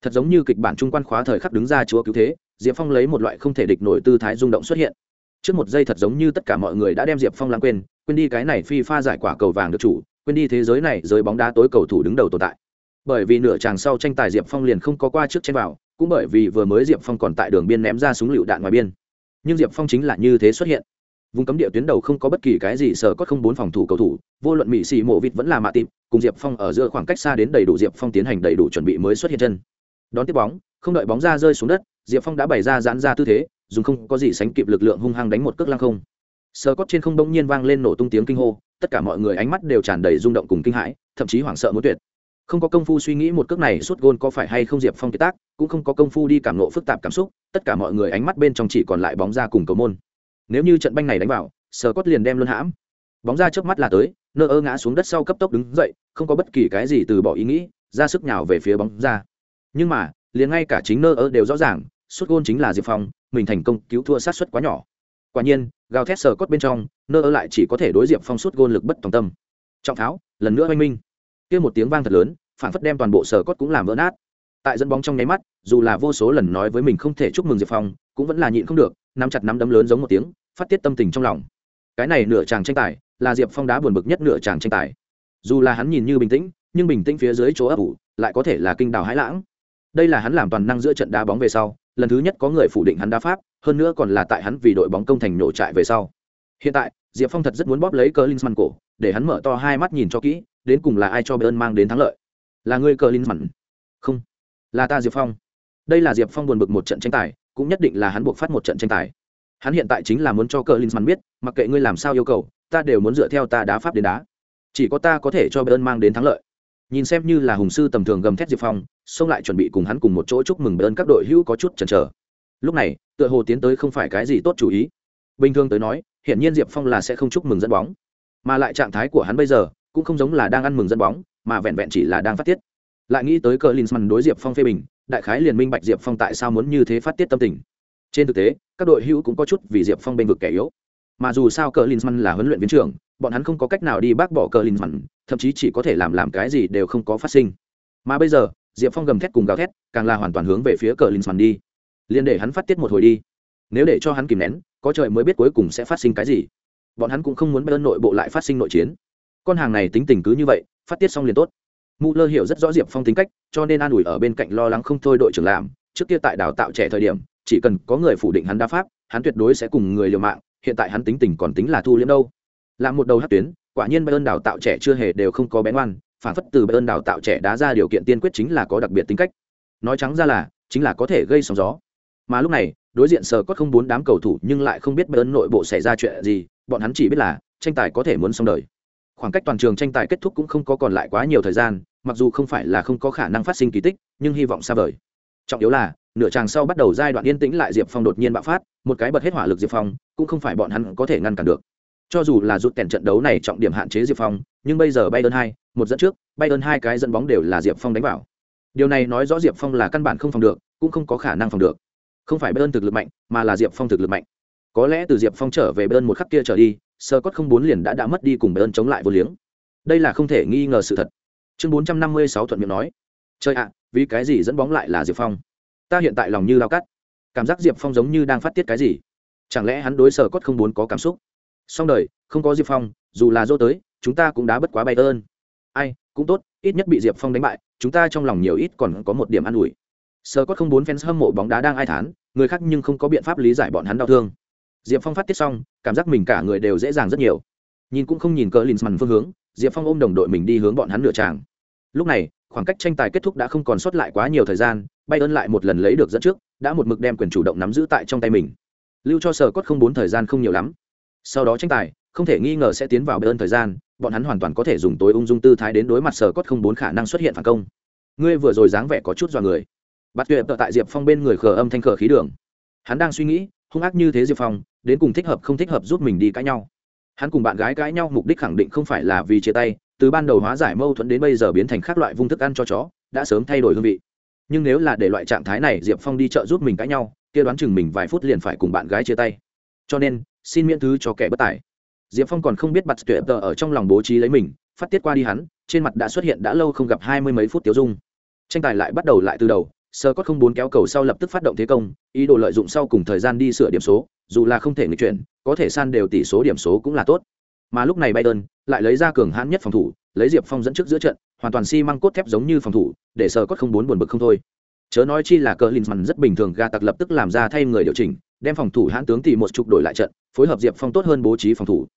Thật giống như kịch bản trung quan khóa thời khắc đứng ra chúa cứu thế, diệp phong lấy một loại không thể địch nổi tư thái rung động xuất hiện. Trước một giây thật giống như tất cả mọi người đã đem diệp phong lãng quên quên đi cái này phi pha giải quả cầu vàng được chủ quên đi thế giới này, giới bóng đá tối cầu thủ đứng đầu tồn tại. Bởi vì nửa chàng sau tranh tài diệp phong liền không có qua trước trên vào, cũng bởi vì vừa mới diệp phong còn tại đường biên ném ra súng lựu đạn ngoài biên. Nhưng diệp phong chính là như thế xuất hiện. Vùng cấm địa tuyến đầu không có bất kỳ cái gì sở có không bốn phòng thủ cầu thủ, vô luận mỹ xì mộ vịt vẫn là mạ tịp, cùng diệp phong ở giữa khoảng cách xa đến đầy đủ diệp phong tiến hành đầy đủ chuẩn bị mới xuất hiện chân. Đón tiếp bóng, không đợi bóng ra rơi xuống đất, diệp phong đã bày ra giãn ra tư thế, dùng không có gì sánh kịp lực lượng hung hăng đánh một cước lăng không. Sờ cốt trên không bỗng nhiên vang lên nổ tung tiếng kinh hô tất cả mọi người ánh mắt đều tràn đầy rung động cùng kinh hãi, thậm chí hoảng sợ muốn tuyệt. Không có công phu suy nghĩ một cước này suốt gôn có phải hay không diệp phong kiệt tác, cũng không có công phu đi cảm nộ phức tạp cảm xúc, tất cả mọi người ánh mắt bên trong chỉ còn lại bóng ra cùng cầu môn. Nếu như trận banh này đánh vào sờ cốt liền đem luôn hãm. Bóng ra trước mắt là tới, nơ ơ ngã xuống đất sau cấp tốc đứng dậy, không có bất kỳ cái gì từ bỏ ý nghĩ, ra sức nhào về phía bóng ra. Nhưng mà, liền ngay cả chính nơ ơ đều rõ ràng, suốt gôn chính là diệp phong, mình thành công cứu thua sát xuất quá nhỏ quả nhiên, gào thét sờ cốt bên trong, nơ ơ lại chỉ có thể đối diệp phong suốt gôn lực bất tòng tâm. Trọng tháo, lần nữa oanh minh. Kia một tiếng vang thật lớn, phản phất đem toàn bộ sờ cốt cũng làm vỡ nát. Tại dẫn bóng trong nháy mắt, dù là vô số lần nói với mình không thể chúc mừng diệp phong, cũng vẫn là nhịn không được, nắm chặt nắm đấm lớn giống một tiếng, phát tiết tâm tình trong lòng. Cái này nửa chàng tranh tài, là diệp phong đá buồn bực nhất nửa chàng tranh tài. Dù là hắn nhìn như bình tĩnh, nhưng bình tĩnh phía dưới chỗ ấp ủ, lại có thể là kinh đào hãi lãng. Đây là hắn làm toàn năng giữa trận đá bóng về sau, lần thứ nhất có người phủ định hắn đá pháp hơn nữa còn là tại hắn vì đội bóng công thành nổ trại về sau. Hiện tại, diệp phong thật rất muốn bóp lấy cờ linh cổ, để hắn mở to hai mắt nhìn cho kỹ, đến cùng là ai cho bayern mang đến thắng lợi. Là người cờ linh không. Là ta diệp phong. Đây là diệp phong buồn bực một trận tranh tài, cũng nhất định là hắn buộc phát một trận tranh tài. Hắn hiện tại chính là muốn cho cờ linh biết, mặc kệ ngươi làm sao yêu cầu, ta đều muốn dựa theo ta đá pháp đến đá. Chỉ có ta có thể cho bayern mang đến thắng lợi. Nhìn xem như là hùng sư tầm thường gầm thét diệp phong, xông lại chuẩn bị cùng hắn cùng một chỗ chúc mừng bayern các đội hữu có chút chần chờ lúc này, tựa hồ tiến tới không phải cái gì tốt chủ ý. Bình thường tới nói hiện nhiên diệp phong là sẽ không chúc mừng dẫn bóng. Mà lại trạng thái của hắn bây giờ, cũng không giống là đang ăn mừng dẫn bóng, mà vẹn vẹn chỉ là đang phát tiết. Lại nghĩ tới cờ linsman đối diệp phong phê bình, đại khái liền minh bạch diệp phong tại sao muốn như thế phát tiết tâm tình. Trên thực tế, các đội hữu cũng có chút vì diệp phong bên vực kẻ yếu. Mà dù sao cờ linsman là huấn luyện viên trưởng, bọn hắn không có cách nào đi bác bỏ cờ linsman, thậm chí chỉ có thể làm làm cái gì đều không có phát sinh. Mà bây giờ, diệp phong gầm thét cùng gào thét, càng là hoàn toàn hướng về phía cờ linsman đi liền để hắn phát tiết một hồi đi. Nếu để cho hắn kìm nén, có trời mới biết cuối cùng sẽ phát sinh cái gì. Bọn hắn cũng không muốn bayern nội bộ lại phát sinh nội chiến. Con hàng này tính tình cứ như vậy, phát tiết xong liền tốt. Mù lơ hiểu rất rõ diệp phong tính cách, cho nên an ủi ở bên cạnh lo lắng không thôi đội trưởng làm. Trước kia tại đào tạo trẻ thời điểm, chỉ cần có người phủ định hắn đa pháp, hắn tuyệt đối sẽ cùng người liều mạng, hiện tại hắn tính tình còn tính là thu liễm đâu. Làm một đầu hát tuyến, quả nhiên bayern đào tạo trẻ chưa hề đều không có bén oan phản phất từ bayern đào tạo trẻ đá ra điều kiện tiên quyết chính là có đặc biệt tính cách. Nói trắng ra là, chính là có thể gây sóng gió mà lúc này, đối diện sờ có không bốn đám cầu thủ nhưng lại không biết bayern nội bộ xảy ra chuyện gì, bọn hắn chỉ biết là tranh tài có thể muốn xong đời. Khoảng cách toàn trường tranh tài kết thúc cũng không có còn lại quá nhiều thời gian, mặc dù không phải là không có khả năng phát sinh kỳ tích, nhưng hy vọng xa vời. Trọng yếu là, nửa tràng sau bắt đầu giai đoạn yên tĩnh lại diệp phong đột nhiên bạo phát, một cái bật hết hỏa lực diệp phong, cũng không phải bọn hắn có thể ngăn cản được. Cho dù là rút kèn trận đấu này trọng điểm hạn chế diệp phong, nhưng bây giờ bay đơn hai, một dẫn trước bay đơn hai cái dẫn bóng đều là diệp phong đánh vào. Điều này nói rõ diệp phong là căn bản không phòng được, cũng không có khả năng phòng được không phải bơn thực lực mạnh, mà là diệp phong thực lực mạnh. Có lẽ từ diệp phong trở về bơn một khắc kia trở đi sơ cốt không bốn liền đã đã mất đi cùng bơn chống lại vô liếng. Đây là không thể nghi ngờ sự thật. Chương bốn trăm năm mươi sáu thuận miệng nói. Chơi ạ, vì cái gì dẫn bóng lại là diệp phong? Ta hiện tại lòng như lao cắt. Cảm giác diệp phong giống như đang phát tiết cái gì? Chẳng lẽ hắn đối sở cốt không bốn có cảm xúc? Song đời, không có diệp phong, dù là dô tới, chúng ta cũng đã bất quá bay ơn ai, cũng tốt, ít nhất bị diệp phong đánh bại, chúng ta trong lòng nhiều ít còn có một điểm an ủi sở cốt không bốn fans hâm mộ bóng đá đang ai thán, người khác nhưng không có biện pháp lý giải bọn hắn đau thương. Diệp phong phát tiết xong, cảm giác mình cả người đều dễ dàng rất nhiều. Nhìn cũng không nhìn cờ linsman phương hướng, diệp phong ôm đồng đội mình đi hướng bọn hắn nửa tràng. Lúc này, khoảng cách tranh tài kết thúc đã không còn sót lại quá nhiều thời gian bay ơn lại một lần lấy được dẫn trước, đã một mực đem quyền chủ động nắm giữ tại trong tay mình. Lưu cho sở cốt không bốn thời gian không nhiều lắm. Sau đó tranh tài, không thể nghi ngờ sẽ tiến vào bay ơn thời gian, bọn hắn hoàn toàn có thể dùng tối ung dung tư thái đến đối mặt sở cốt không bốn khả năng xuất hiện phản công. Ngươi vừa rồi dáng vẻ có chút dọa người bắt tuyệt tại diệp phong bên người khờ âm thanh khờ khí đường. Hắn đang suy nghĩ, hung ác như thế diệp phong, đến cùng thích hợp không thích hợp giúp mình đi cãi nhau. Hắn cùng bạn gái cãi nhau mục đích khẳng định không phải là vì chia tay, từ ban đầu hóa giải mâu thuẫn đến bây giờ biến thành các loại vung thức ăn cho chó, đã sớm thay đổi hương vị. Nhưng nếu là để loại trạng thái này diệp phong đi chợ giúp mình cãi nhau, kia đoán chừng mình vài phút liền phải cùng bạn gái chia tay. Cho nên, xin miễn thứ cho kẻ bất tài. Diệp phong còn không biết bặt tuyệt tờ ở trong lòng bố trí lấy mình, phát tiết qua đi hắn, trên mặt đã xuất hiện đã lâu không gặp hai mươi mấy phút tiêu dung. Tranh tài lại bắt đầu lại từ đầu sơ Cốt không bốn kéo cầu sau lập tức phát động thế công, ý đồ lợi dụng sau cùng thời gian đi sửa điểm số, dù là không thể nghịch chuyển, có thể san đều tỷ số điểm số cũng là tốt. Mà lúc này Bayern lại lấy ra cường hãn nhất phòng thủ, lấy diệp phong dẫn trước giữa trận, hoàn toàn xi、si、măng cốt thép giống như phòng thủ, để sơ Cốt không bốn buồn bực không thôi. Chớ nói chi là cờ linsman rất bình thường ga tặc lập tức làm ra thay người điều chỉnh, đem phòng thủ hãn tướng tỷ một chục đổi lại trận, phối hợp diệp phong tốt hơn bố trí phòng thủ.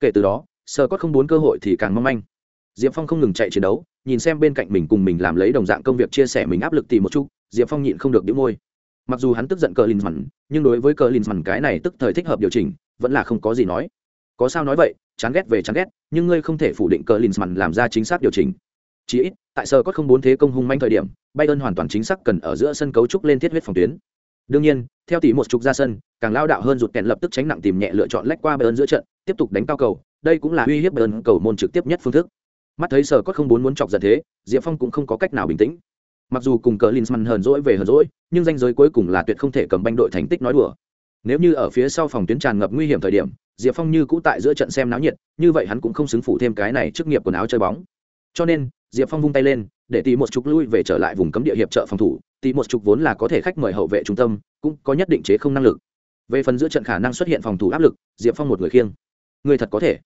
Kể từ đó, sơ Cốt không bốn cơ hội thì càng mong manh. Diệp phong không ngừng chạy chiến đấu, nhìn xem bên cạnh mình cùng mình làm lấy đồng dạng công việc chia sẻ mình áp lực tìm một chút diệp phong nhịn không được đĩu môi mặc dù hắn tức giận cờ linsman nhưng đối với cờ linsman cái này tức thời thích hợp điều chỉnh vẫn là không có gì nói có sao nói vậy chán ghét về chán ghét nhưng ngươi không thể phủ định cờ linsman làm ra chính xác điều chỉnh Chỉ ít, tại sơ có không bốn thế công hung manh thời điểm, Bayern hoàn toàn chính xác cần ở giữa sân cấu trúc lên thiết huyết phòng tuyến. Đương nhiên, theo tỷ một trục ra sân, càng lao đạo hơn rụt kèn lập tức tránh nặng tìm nhẹ lựa chọn lách qua Bayern giữa trận, tiếp tục đánh cao cầu, đây cũng là uy hiếp Bayern cầu môn trực tiếp nhất phương thức. Mắt thấy sở có không bốn muốn chọc giận thế, Diệp Phong cũng không có cách nào bình tĩnh. Mặc dù cùng cờ Linsman hờn dỗi về hờn dỗi, nhưng danh giới cuối cùng là tuyệt không thể cầm banh đội thành tích nói đùa. Nếu như ở phía sau phòng tuyến tràn ngập nguy hiểm thời điểm, Diệp Phong như cũ tại giữa trận xem náo nhiệt, như vậy hắn cũng không xứng phụ thêm cái này chức nghiệp quần áo chơi bóng. Cho nên, Diệp Phong vung tay lên, để tỷ một chục lui về trở lại vùng cấm địa hiệp trợ phòng thủ, tỷ một chục vốn là có thể khách mời hậu vệ trung tâm, cũng có nhất định chế không năng lực. Về phần giữa trận khả năng xuất hiện phòng thủ áp lực, Diệp Phong một người khiêng. Người thật có thể.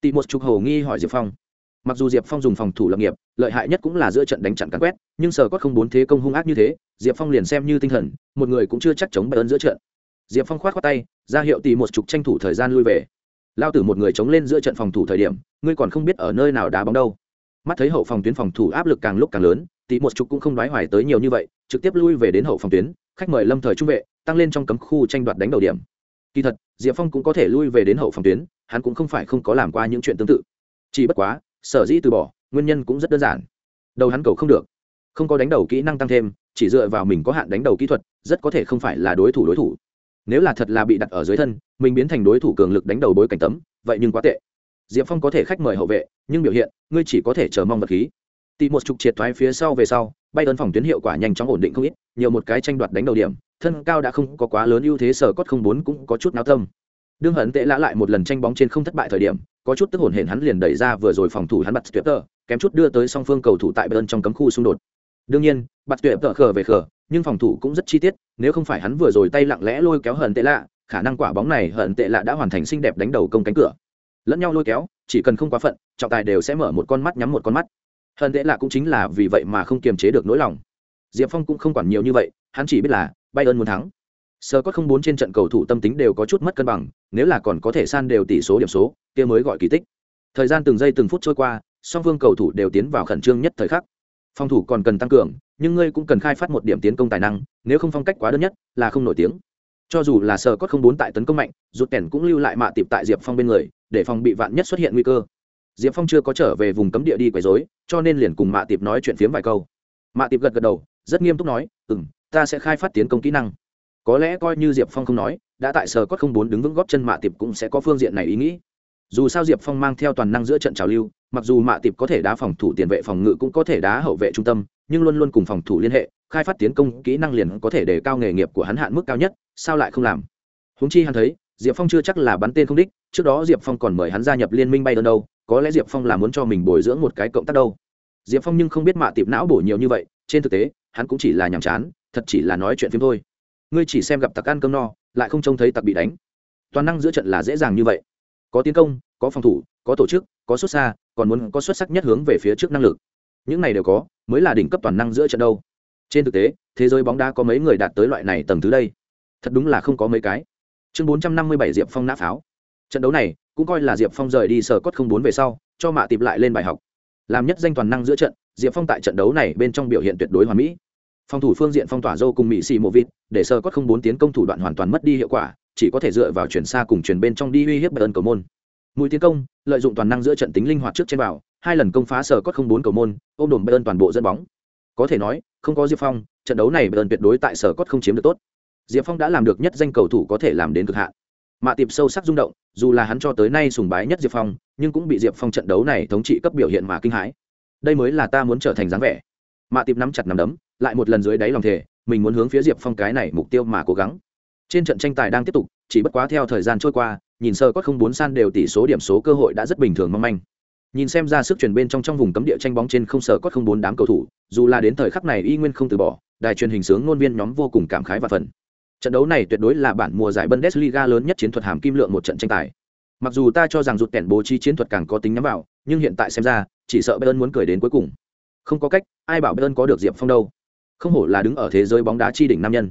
Tỷ một chục hồ nghi hỏi Diệp Phong. Mặc dù Diệp Phong dùng phòng thủ lập nghiệp, lợi hại nhất cũng là giữa trận đánh chặn cắn quét, nhưng sở có không bốn thế công hung ác như thế, Diệp Phong liền xem như tinh thần, một người cũng chưa chắc chống ơn giữa trận. Diệp Phong khoát khoát tay, ra hiệu tỷ một chục tranh thủ thời gian lui về. Lao tử một người chống lên giữa trận phòng thủ thời điểm, ngươi còn không biết ở nơi nào đá bóng đâu mắt thấy hậu phòng tuyến phòng thủ áp lực càng lúc càng lớn tỷ một chục cũng không đoái hoài tới nhiều như vậy trực tiếp lui về đến hậu phòng tuyến khách mời lâm thời trung vệ tăng lên trong cấm khu tranh đoạt đánh đầu điểm kỳ thật diệp phong cũng có thể lui về đến hậu phòng tuyến hắn cũng không phải không có làm qua những chuyện tương tự chỉ bất quá sở dĩ từ bỏ, nguyên nhân cũng rất đơn giản. Đầu hắn cầu không được. Không có đánh đầu kỹ năng tăng thêm, chỉ dựa vào mình có hạn đánh đầu kỹ thuật, rất có thể không phải là đối thủ đối thủ. Nếu là thật là bị đặt ở dưới thân, mình biến thành đối thủ cường lực đánh đầu bối cảnh tấm, vậy nhưng quá tệ. Diệp phong có thể khách mời hậu vệ, nhưng biểu hiện, ngươi chỉ có thể chờ mong vật khí. Tị một chục triệt thoái phía sau về sau, bay ơn phòng tuyến hiệu quả nhanh chóng ổn định không ít, nhiều một cái tranh đoạt đánh đầu điểm, thân cao đã không có quá lớn ưu thế, sở cốt không bốn cũng có chút náo tâm đương hận tệ lã lại một lần tranh bóng trên không thất bại thời điểm, có chút tức hồn hển hắn liền đẩy ra vừa rồi phòng thủ hắn bắt tuyệt tờ kém chút đưa tới song phương cầu thủ tại bên trong cấm khu xung đột. Đương nhiên bắt tuyệt tờ khờ về khờ, nhưng phòng thủ cũng rất chi tiết, nếu không phải hắn vừa rồi tay lặng lẽ lôi kéo hận tệ lạ khả năng quả bóng này hận tệ lạ đã hoàn thành xinh đẹp đánh đầu công cánh cửa. Lẫn nhau lôi kéo, chỉ cần không quá phận, trọng tài đều sẽ mở một con mắt nhắm một con mắt. Hận tệ lạ cũng chính là vì vậy mà không kiềm chế được nỗi lòng. Diệp phong cũng không quản nhiều như vậy, hắn chỉ biết là bay ơn muốn thắng sơ có không bốn trên trận cầu thủ tâm tính đều có chút mất cân bằng, nếu là còn có thể san đều tỷ số điểm số, kia mới gọi kỳ tích. Thời gian từng giây từng phút trôi qua, song phương cầu thủ đều tiến vào khẩn trương nhất thời khắc. Phòng thủ còn cần tăng cường, nhưng ngươi cũng cần khai phát một điểm tiến công tài năng, nếu không phong cách quá đơn nhất, là không nổi tiếng. Cho dù là sơ có không bốn tại tấn công mạnh, rụt kèn cũng lưu lại mạ tiệp tại diệp phong bên người, để phòng bị vạn nhất xuất hiện nguy cơ. Diệp phong chưa có trở về vùng cấm địa đi quấy dối cho nên liền cùng mạ tiệp nói chuyện phiếm vài câu. Mạ tiệp gật gật đầu, rất nghiêm túc nói ừ m ta sẽ khai phát tiến công kỹ năng có lẽ coi như diệp phong không nói, đã tại sở cốt không bốn đứng vững góp chân mạ tiệp cũng sẽ có phương diện này ý nghĩ. Dù sao diệp phong mang theo toàn năng giữa trận trào lưu, mặc dù mạ tiệp có thể đá phòng thủ tiền vệ phòng ngự cũng có thể đá hậu vệ trung tâm, nhưng luôn luôn cùng phòng thủ liên hệ, khai phát tiến công kỹ năng liền có thể đề cao nghề nghiệp của hắn hạn mức cao nhất, sao lại không làm? Húng chi hắn thấy, diệp phong chưa chắc là bắn tên không đích, trước đó diệp phong còn mời hắn gia nhập liên minh bay đơn đâu, có lẽ diệp phong là muốn cho mình bồi dưỡng một cái cộng tác đâu. Diệp phong nhưng không biết mạ tiệp não bổ nhiều như vậy, trên thực tế, hắn cũng chỉ là nhàm chán, thật chỉ là nói chuyện phim thôi ngươi chỉ xem gặp tặc ăn cơm no, lại không trông thấy tặc bị đánh. Toàn năng giữa trận là dễ dàng như vậy. Có tiến công, có phòng thủ, có tổ chức, có xuất xa, còn muốn có xuất sắc nhất hướng về phía trước năng lực. Những này đều có, mới là đỉnh cấp toàn năng giữa trận đâu. Trên thực tế, thế giới bóng đá có mấy người đạt tới loại này tầng thứ đây? Thật đúng là không có mấy cái. Chương bốn trăm năm mươi bảy diệp phong nã pháo. Trận đấu này, cũng coi là diệp phong rời đi sở cốt không bốn về sau, cho mạ tịp lại lên bài học. Làm nhất danh toàn năng giữa trận, diệp phong tại trận đấu này bên trong biểu hiện tuyệt đối hoàn mỹ phòng thủ phương diện phong tỏa dâu cùng mỹ xì mộ vịt để sơ cốt không bốn tiến công thủ đoạn hoàn toàn mất đi hiệu quả chỉ có thể dựa vào chuyển xa cùng chuyển bên trong đi uy hiếp bờ ơn cầu môn. Mũi tiến công lợi dụng toàn năng giữa trận tính linh hoạt trước trên bảo, hai lần công phá sơ cốt không bốn cầu môn ôm đồn bờ ơn toàn bộ dẫn bóng. Có thể nói không có diệp phong trận đấu này bờ ơn tuyệt đối tại sở cốt không chiếm được tốt. Diệp phong đã làm được nhất danh cầu thủ có thể làm đến cực hạn. Mạ tiệp sâu sắc rung động dù là hắn cho tới nay sùng bái nhất diệp phong nhưng cũng bị diệp phong trận đấu này thống trị cấp biểu hiện mà kinh hãi. Đây mới là ta muốn trở thành dáng vẻ. Mạ tiệp nắm chặt nắm đấm lại một lần dưới đáy lòng thể mình muốn hướng phía diệp phong cái này mục tiêu mà cố gắng trên trận tranh tài đang tiếp tục chỉ bất quá theo thời gian trôi qua nhìn sơ có không bốn san đều tỷ số điểm số cơ hội đã rất bình thường mong manh nhìn xem ra sức chuyển bên trong trong vùng cấm địa tranh bóng trên không sở có không bốn đám cầu thủ dù là đến thời khắc này y nguyên không từ bỏ đài truyền hình sướng ngôn viên nhóm vô cùng cảm khái và phần Trận đấu này tuyệt đối là bản mùa giải Bundesliga lớn nhất chiến thuật hàm kim lượng một trận tranh tài. Mặc dù ta cho rằng rụt kẻn bố trí chiến thuật càng có tính nhắm vào, nhưng hiện tại xem ra, chỉ sợ Bayern muốn cười đến cuối cùng. Không có cách, ai bảo Bayern có được Diệp Phong đâu. Không hổ là đứng ở thế giới bóng đá chi đỉnh nam nhân.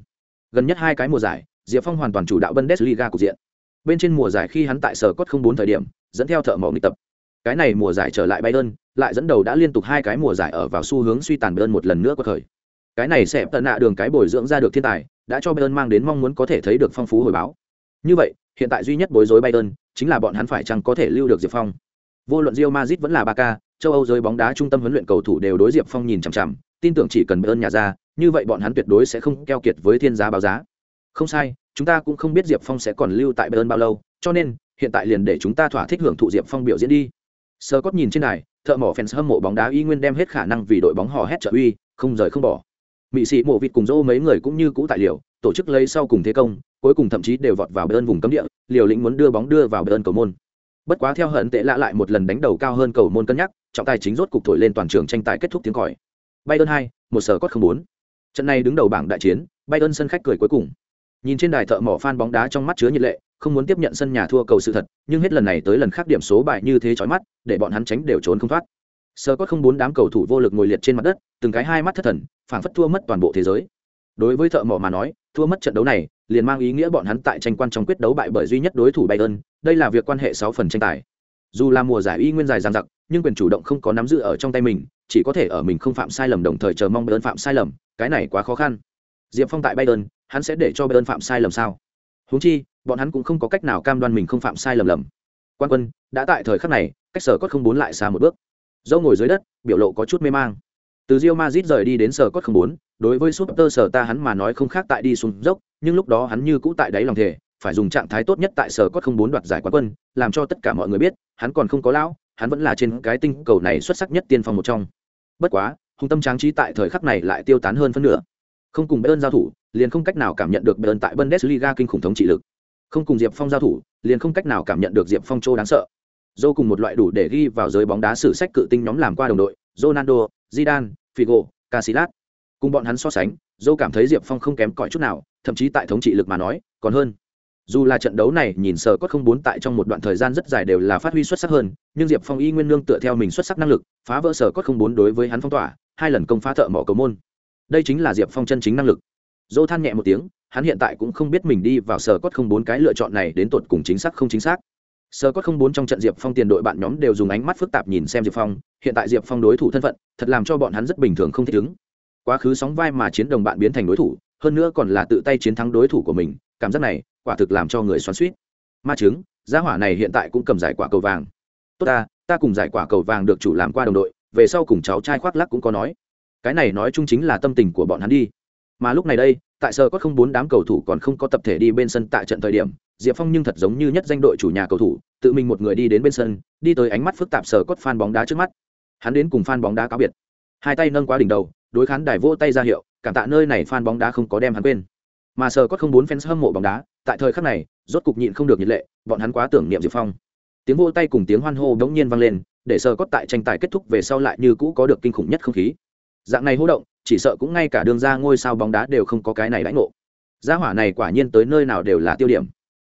Gần nhất hai cái mùa giải, Diệp Phong hoàn toàn chủ đạo Bundesliga cục diện. Bên trên mùa giải khi hắn tại sở cốt không bốn thời điểm, dẫn theo thợ mỏ nghịch tập. Cái này mùa giải trở lại Bayern, lại dẫn đầu đã liên tục hai cái mùa giải ở vào xu hướng suy tàn Bayern một lần nữa có thời. Cái này sẽ tận nạ đường cái bồi dưỡng ra được thiên tài, đã cho Bayern mang đến mong muốn có thể thấy được phong phú hồi báo. Như vậy, hiện tại duy nhất bối rối Bayern chính là bọn hắn phải chăng có thể lưu được Diệp Phong. Vô luận Real Madrid vẫn là Barca, châu âu giới bóng đá trung tâm huấn luyện cầu thủ đều đối diệp phong nhìn chằm chằm tin tưởng chỉ cần bệ ơn nhà ra như vậy bọn hắn tuyệt đối sẽ không keo kiệt với thiên giá báo giá. Không sai, chúng ta cũng không biết diệp phong sẽ còn lưu tại bệ ơn bao lâu, cho nên, hiện tại liền để chúng ta thỏa thích hưởng thụ diệp phong biểu diễn đi. Sơ cốt nhìn trên này thợ mỏ fans hâm mộ bóng đá y nguyên đem hết khả năng vì đội bóng hò hét trợ uy, không rời không bỏ. Mỹ sĩ mộ vịt cùng dỗ mấy người cũng như cũ tại liều, tổ chức lấy sau cùng thế công, cuối cùng thậm chí đều vọt vào bên vùng cấm địa, liều lĩnh muốn đưa bóng đưa vào bên cầu môn. Bất quá theo hận tệ lạ lại một lần đánh đầu cao hơn cầu môn cân nhắc, trọng tài chính rốt cục thổi lên toàn trường tranh tài kết thúc tiếng còi bayern hai, một sở cốt không bốn. Trận này đứng đầu bảng đại chiến, bayern sân khách cười cuối cùng. Nhìn trên đài thợ mỏ fan bóng đá trong mắt chứa nhiệt lệ, không muốn tiếp nhận sân nhà thua cầu sự thật, nhưng hết lần này tới lần khác điểm số bài như thế chói mắt, để bọn hắn tránh đều trốn không thoát. Sơ cốt không đám cầu thủ vô lực ngồi liệt trên mặt đất, từng cái hai mắt thất thần, phảng phất thua mất toàn bộ thế giới. Đối với thợ mỏ mà nói, thua mất trận đấu này, liền mang ý nghĩa bọn hắn tại tranh quan trong quyết đấu bại bởi duy nhất đối thủ bayern, đây là việc quan hệ sáu phần tranh tài. Dù là mùa giải y nguyên dài dằng dặc, nhưng quyền chủ động không có nắm giữ ở trong tay mình chỉ có thể ở mình không phạm sai lầm đồng thời chờ mong bayern phạm sai lầm, cái này quá khó khăn. Diệp phong tại bayern, hắn sẽ để cho bayern phạm sai lầm sao? Huống chi, bọn hắn cũng không có cách nào cam đoan mình không phạm sai lầm lầm. Quan quân, đã tại thời khắc này, cách sở cốt không bốn lại xa một bước. Dâu ngồi dưới đất, biểu lộ có chút mê mang. Từ rio mazit rời đi đến sở cốt không bốn, đối với super sở ta hắn mà nói không khác tại đi xuống dốc, nhưng lúc đó hắn như cũ tại đáy lòng thể phải dùng trạng thái tốt nhất tại sở cốt không bốn đoạt giải quán quân, làm cho tất cả mọi người biết, hắn còn không có lão, hắn vẫn là trên cái tinh cầu này xuất sắc nhất tiên phong một trong bất quá, hùng tâm tráng trí tại thời khắc này lại tiêu tán hơn phân nửa. Không cùng bayern giao thủ, liền không cách nào cảm nhận được bayern tại bundesliga kinh khủng thống trị lực. Không cùng diệp phong giao thủ, liền không cách nào cảm nhận được diệp phong châu đáng sợ. Dô cùng một loại đủ để ghi vào giới bóng đá sử sách cự tinh nhóm làm qua đồng đội, ronaldo, zidane, figo, casillas. Cùng bọn hắn so sánh, dô cảm thấy diệp phong không kém cỏi chút nào, thậm chí tại thống trị lực mà nói, còn hơn dù là trận đấu này nhìn sờ cốt không bốn tại trong một đoạn thời gian rất dài đều là phát huy xuất sắc hơn, nhưng diệp phong y nguyên nương tựa theo mình xuất sắc năng lực, phá vỡ sờ cốt không bốn đối với hắn phong tỏa, hai lần công phá thợ mỏ cầu môn. Đây chính là diệp phong chân chính năng lực. Dô than nhẹ một tiếng, hắn hiện tại cũng không biết mình đi vào sở cốt không bốn cái lựa chọn này đến tột cùng chính xác không chính xác. Sở cốt không bốn trong trận diệp phong tiền đội bạn nhóm đều dùng ánh mắt phức tạp nhìn xem diệp phong, hiện tại diệp phong đối thủ thân phận, thật làm cho bọn hắn rất bình thường không thích ứng. Quá khứ sóng vai mà chiến đồng bạn biến thành đối thủ, hơn nữa còn là tự tay chiến thắng đối thủ của mình, cảm giác này quả thực làm cho người xoắn suýt. Ma chứng giá hỏa này hiện tại cũng cầm giải quả cầu vàng. Tốt ta ta cùng giải quả cầu vàng được chủ làm qua đồng đội, về sau cùng cháu trai khoác lắc cũng có nói. Cái này nói chung chính là tâm tình của bọn hắn đi. Mà lúc này đây, tại sở có không bốn đám cầu thủ còn không có tập thể đi bên sân tại trận thời điểm, diệp phong nhưng thật giống như nhất danh đội chủ nhà cầu thủ, tự mình một người đi đến bên sân, đi tới ánh mắt phức tạp sờ cốt phan bóng đá trước mắt. Hắn đến cùng phan bóng đá cáo biệt. Hai tay nâng quá đỉnh đầu, đối khán đài vỗ tay ra hiệu, cảm tạ nơi này phan bóng đá không có đem hắn quên. Mà sờ cốt không bốn fans hâm mộ bóng đá tại thời khắc này, rốt cục nhịn không được nhiệt lệ, bọn hắn quá tưởng niệm diệp phong. Tiếng vỗ tay cùng tiếng hoan hô đống nhiên vang lên, để sờ cốt tại tranh tài kết thúc về sau lại như cũ có được kinh khủng nhất không khí. Dạng này hô động, chỉ sợ cũng ngay cả đường ra ngôi sao bóng đá đều không có cái này lãnh ngộ. Gia hỏa này quả nhiên tới nơi nào đều là tiêu điểm.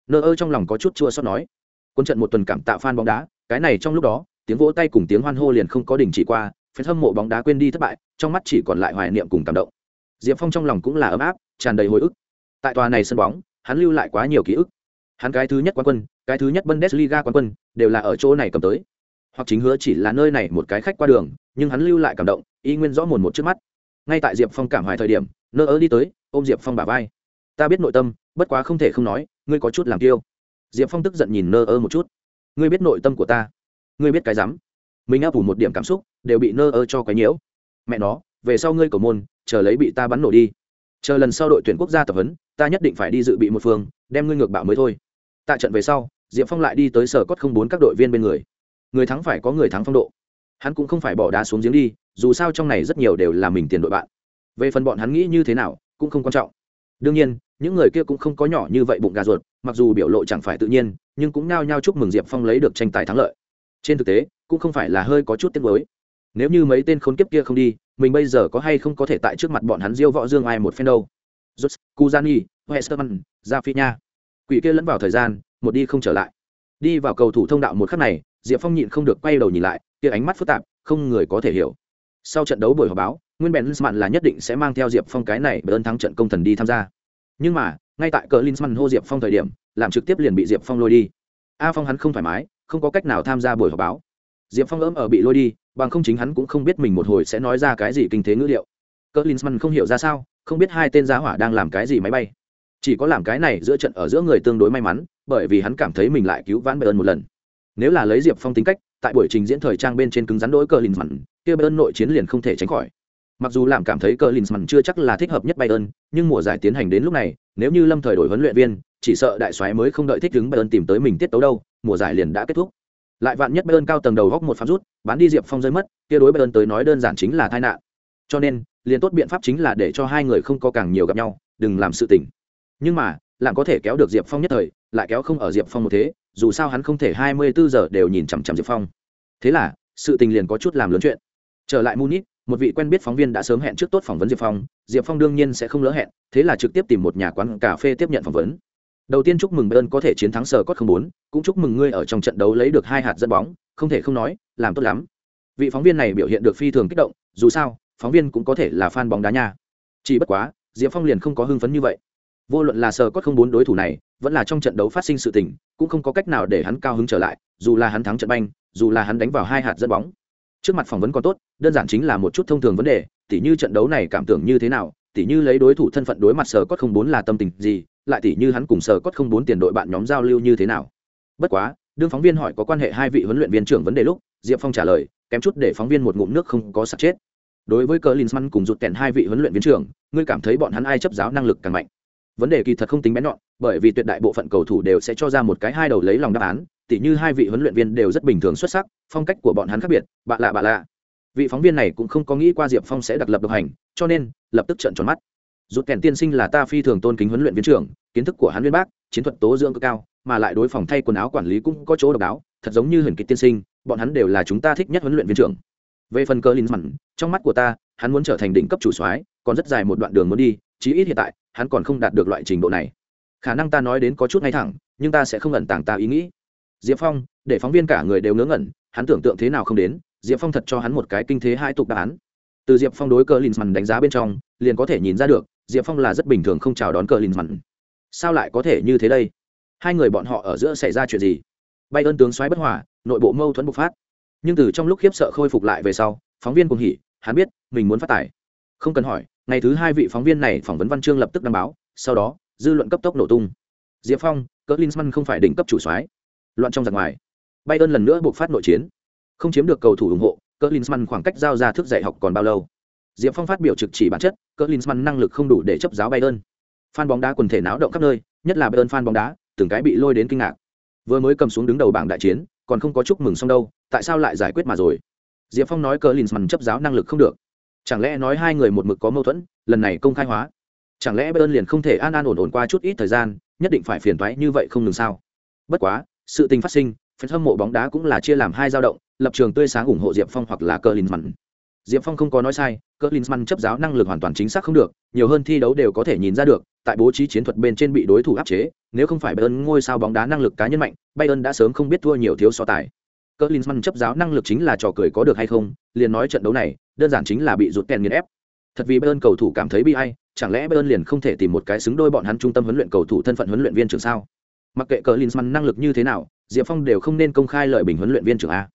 Nơ ơ trong lòng có chút chua xót nói. Quân trận một tuần cảm tạ fan bóng đá, cái này trong lúc đó, tiếng vỗ tay cùng tiếng hoan hô liền không có đình chỉ qua phen hâm mộ bóng đá quên đi thất bại, trong mắt chỉ còn lại hoài niệm cùng cảm động. Diệp phong trong lòng cũng là ấm áp, tràn đầy hồi ức. Tại tòa này sân bóng hắn lưu lại quá nhiều ký ức. Hắn cái thứ nhất quán quân, cái thứ nhất bundesliga quán quân, đều là ở chỗ này cầm tới. Hoặc chính hứa chỉ là nơi này một cái khách qua đường, nhưng hắn lưu lại cảm động, y nguyên rõ mồn một trước mắt. Ngay tại diệp phong cảm hoài thời điểm, nơ ớ đi tới, ôm diệp phong bà vai. Ta biết nội tâm, bất quá không thể không nói, ngươi có chút làm tiêu diệp phong tức giận nhìn nơ ơ một chút. Ngươi biết nội tâm của ta, ngươi biết cái rắm. Mình áp ủ một điểm cảm xúc, đều bị nơ ơ cho cái nhiễu. Mẹ nó, về sau ngươi cầu môn, chờ lấy bị ta bắn nổ đi chờ lần sau đội tuyển quốc gia tập huấn, ta nhất định phải đi dự bị một phương, đem ngươi ngược bạo mới thôi. Tại trận về sau, diệp phong lại đi tới sở cốt không bốn các đội viên bên người. Người thắng phải có người thắng phong độ. Hắn cũng không phải bỏ đá xuống giếng đi, dù sao trong này rất nhiều đều là mình tiền đội bạn. Về phần bọn hắn nghĩ như thế nào, cũng không quan trọng. Đương nhiên, những người kia cũng không có nhỏ như vậy bụng gà ruột, mặc dù biểu lộ chẳng phải tự nhiên, nhưng cũng nao nhao chúc mừng diệp phong lấy được tranh tài thắng lợi. Trên thực tế, cũng không phải là hơi có chút tiếc mới nếu như mấy tên khốn kiếp kia không đi mình bây giờ có hay không có thể tại trước mặt bọn hắn diêu võ dương ai một phen đâu. Rút Kuzani, Westerman, Rafinha. Quỷ kia lẫn vào thời gian, một đi không trở lại. Đi vào cầu thủ thông đạo một khắc này, Diệp Phong nhịn không được quay đầu nhìn lại, kia ánh mắt phức tạp, không người có thể hiểu. Sau trận đấu buổi họp báo nguyên bèn linsman là nhất định sẽ mang theo diệp phong cái này bởi ơn thắng trận công thần đi tham gia. Nhưng mà ngay tại cờ linsman hô diệp phong thời điểm làm trực tiếp liền bị diệp phong lôi đi. A phong hắn không thoải mái không có cách nào tham gia buổi họp báo. Diệp phong ấm ở bị lôi đi bằng không chính hắn cũng không biết mình một hồi sẽ nói ra cái gì kinh thế ngữ liệu. Cỡ linsman không hiểu ra sao, không biết hai tên giá hỏa đang làm cái gì máy bay. Chỉ có làm cái này giữa trận ở giữa người tương đối may mắn, bởi vì hắn cảm thấy mình lại cứu vãn bờ ơn một lần. Nếu là lấy diệp phong tính cách, tại buổi trình diễn thời trang bên trên cứng rắn đỗi cờ lìn kia bayern nội chiến liền không thể tránh khỏi. Mặc dù làm cảm thấy cờ lìn chưa chắc là thích hợp nhất bayern, nhưng mùa giải tiến hành đến lúc này, nếu như lâm thời đổi huấn luyện viên, chỉ sợ đại soái mới không đợi thích ứng bayern tìm tới mình tiết tấu đâu, mùa giải liền đã kết thúc lại vạn nhất bayern cao tầng đầu góc một phát rút, bán đi diệp phong rơi mất, kia đối bayern tới nói đơn giản chính là tai nạn. Cho nên, liền tốt biện pháp chính là để cho hai người không có càng nhiều gặp nhau, đừng làm sự tình. Nhưng mà, làm có thể kéo được diệp phong nhất thời, lại kéo không ở diệp phong một thế, dù sao hắn không thể hai mươi bốn giờ đều nhìn chằm chằm diệp phong. Thế là, sự tình liền có chút làm lớn chuyện. Trở lại munich, một vị quen biết phóng viên đã sớm hẹn trước tốt phỏng vấn diệp phong diệp phong đương nhiên sẽ không lỡ hẹn, thế là trực tiếp tìm một nhà quán cà phê tiếp nhận phỏng vấn đầu tiên chúc mừng bayern có thể chiến thắng sờ cốt không bốn, cũng chúc mừng ngươi ở trong trận đấu lấy được hai hạt dẫn bóng, không thể không nói, làm tốt lắm. Vị phóng viên này biểu hiện được phi thường kích động, dù sao, phóng viên cũng có thể là fan bóng đá nha. Chỉ bất quá, diệp phong liền không có hưng phấn như vậy. Vô luận là sờ cốt không bốn đối thủ này, vẫn là trong trận đấu phát sinh sự tình, cũng không có cách nào để hắn cao hứng trở lại, dù là hắn thắng trận banh, dù là hắn đánh vào hai hạt dẫn bóng. Trước mặt phỏng vấn còn tốt, đơn giản chính là một chút thông thường vấn đề, tỉ như trận đấu này cảm tưởng như thế nào, tỉ như lấy đối thủ thân phận đối mặt sờ cốt không bốn là tâm tình gì lại tỉ như hắn cùng sở cốt không bốn tiền đội bạn nhóm giao lưu như thế nào. Bất quá, đương phóng viên hỏi có quan hệ hai vị huấn luyện viên trưởng vấn đề lúc, diệp phong trả lời, kém chút để phóng viên một ngụm nước không có sạch chết. Đối với cờ linsman cùng rụt kèn hai vị huấn luyện viên trưởng, ngươi cảm thấy bọn hắn ai chấp giáo năng lực càng mạnh? Vấn đề kỳ thật không tính bén nhọn, bởi vì tuyệt đại bộ phận cầu thủ đều sẽ cho ra một cái hai đầu lấy lòng đáp án, tỉ như hai vị huấn luyện viên đều rất bình thường xuất sắc, phong cách của bọn hắn khác biệt, bạ lạ bạ lạ. Vị phóng viên này cũng không có nghĩ qua diệp phong sẽ đặc lập độc hành, cho nên lập tức trợn tròn mắt rút kèn tiên sinh là ta phi thường tôn kính huấn luyện viên trưởng, kiến thức của hắn viên bác, chiến thuật tố dưỡng cực cao, mà lại đối phòng thay quần áo quản lý cũng có chỗ độc đáo, thật giống như huyền kịch tiên sinh, bọn hắn đều là chúng ta thích nhất huấn luyện viên trưởng. Về phần cơ linh mặn trong mắt của ta, hắn muốn trở thành đỉnh cấp chủ soái, còn rất dài một đoạn đường muốn đi, chí ít hiện tại, hắn còn không đạt được loại trình độ này. Khả năng ta nói đến có chút ngay thẳng, nhưng ta sẽ không ẩn tàng ta ý nghĩ. Diệp phong, để phóng viên cả người đều ngớ ngẩn, hắn tưởng tượng thế nào không đến, diệp phong thật cho hắn một cái kinh thế hai tục đáp án. Từ diệp phong đối cơ linh mặn đánh giá bên trong, liền có thể nhìn ra được diệp phong là rất bình thường không chào đón cờ linsman sao lại có thể như thế đây? Hai người bọn họ ở giữa xảy ra chuyện gì? Bay ơn tướng xoáy bất hòa, nội bộ mâu thuẫn bộc phát. Nhưng từ trong lúc khiếp sợ khôi phục lại về sau, phóng viên cùng hỉ, hắn biết, mình muốn phát tải. Không cần hỏi, ngày thứ hai vị phóng viên này phỏng vấn văn chương lập tức đăng báo, sau đó, dư luận cấp tốc nổ tung. Diệp phong cỡ linsman không phải đỉnh cấp chủ soái loạn trong giặc ngoài. Bay ơn lần nữa buộc phát nội chiến. Không chiếm được cầu thủ ủng hộ cỡ linsman khoảng cách giao ra thức dạy học còn bao lâu? Diệp phong phát biểu trực chỉ bản chất, cỡ linsman năng lực không đủ để chấp giáo Bayern. Fan phan bóng đá quần thể náo động khắp nơi, nhất là Bayern fan bóng đá, từng cái bị lôi đến kinh ngạc. Vừa mới cầm xuống đứng đầu bảng đại chiến, còn không có chúc mừng xong đâu, tại sao lại giải quyết mà rồi? Diệp phong nói cỡ linsman chấp giáo năng lực không được. Chẳng lẽ nói hai người một mực có mâu thuẫn, lần này công khai hóa? Chẳng lẽ bayern liền không thể an an ổn ổn qua chút ít thời gian, nhất định phải phiền toái như vậy không ngừng sao? Bất quá, sự tình phát sinh phần hâm mộ bóng đá cũng là chia làm hai dao động, lập trường tươi sáng ủng hộ diệp phong hoặc là cờ linsman. Diệp phong không có nói sai cỡ linsman chấp giáo năng lực hoàn toàn chính xác không được, nhiều hơn thi đấu đều có thể nhìn ra được, tại bố trí chiến thuật bên trên bị đối thủ áp chế, nếu không phải bayern ngôi sao bóng đá năng lực cá nhân mạnh, bayern đã sớm không biết thua nhiều thiếu so tài. Cỡ linsman chấp giáo năng lực chính là trò cười có được hay không, liền nói trận đấu này, đơn giản chính là bị rụt kèn nghiền ép. Thật vì bayern cầu thủ cảm thấy bi ai, chẳng lẽ bayern liền không thể tìm một cái xứng đôi bọn hắn trung tâm huấn luyện cầu thủ thân phận huấn luyện viên trưởng sao? Mặc kệ cờ linsman năng lực như thế nào, diệp phong đều không nên công khai lợi bình huấn luyện viên trưởng a.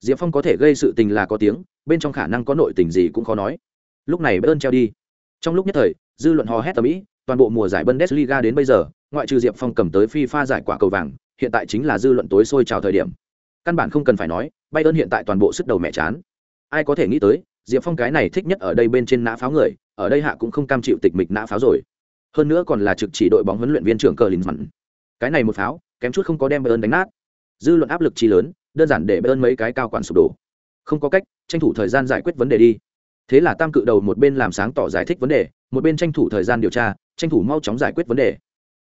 Diệp phong có thể gây sự tình là có tiếng, bên trong khả năng có nội tình gì cũng khó nói lúc này bayern treo đi. Trong lúc nhất thời, dư luận hò hét ở mỹ toàn bộ mùa giải bundesliga đến bây giờ, ngoại trừ diệp phong cầm tới fifa giải quả cầu vàng, hiện tại chính là dư luận tối sôi trào thời điểm. Căn bản không cần phải nói, bayern hiện tại toàn bộ sức đầu mẹ chán. Ai có thể nghĩ tới, diệp phong cái này thích nhất ở đây bên trên nã pháo người, ở đây hạ cũng không cam chịu tịch mịch nã pháo rồi. Hơn nữa còn là trực chỉ đội bóng huấn luyện viên trưởng cờ lìn mặn cái này một pháo, kém chút không có đem bayern đánh nát. Dư luận áp lực chi lớn, đơn giản để bayern mấy cái cao quản sụp đổ. Không có cách, tranh thủ thời gian giải quyết vấn đề đi thế là tam cự đầu một bên làm sáng tỏ giải thích vấn đề, một bên tranh thủ thời gian điều tra, tranh thủ mau chóng giải quyết vấn đề.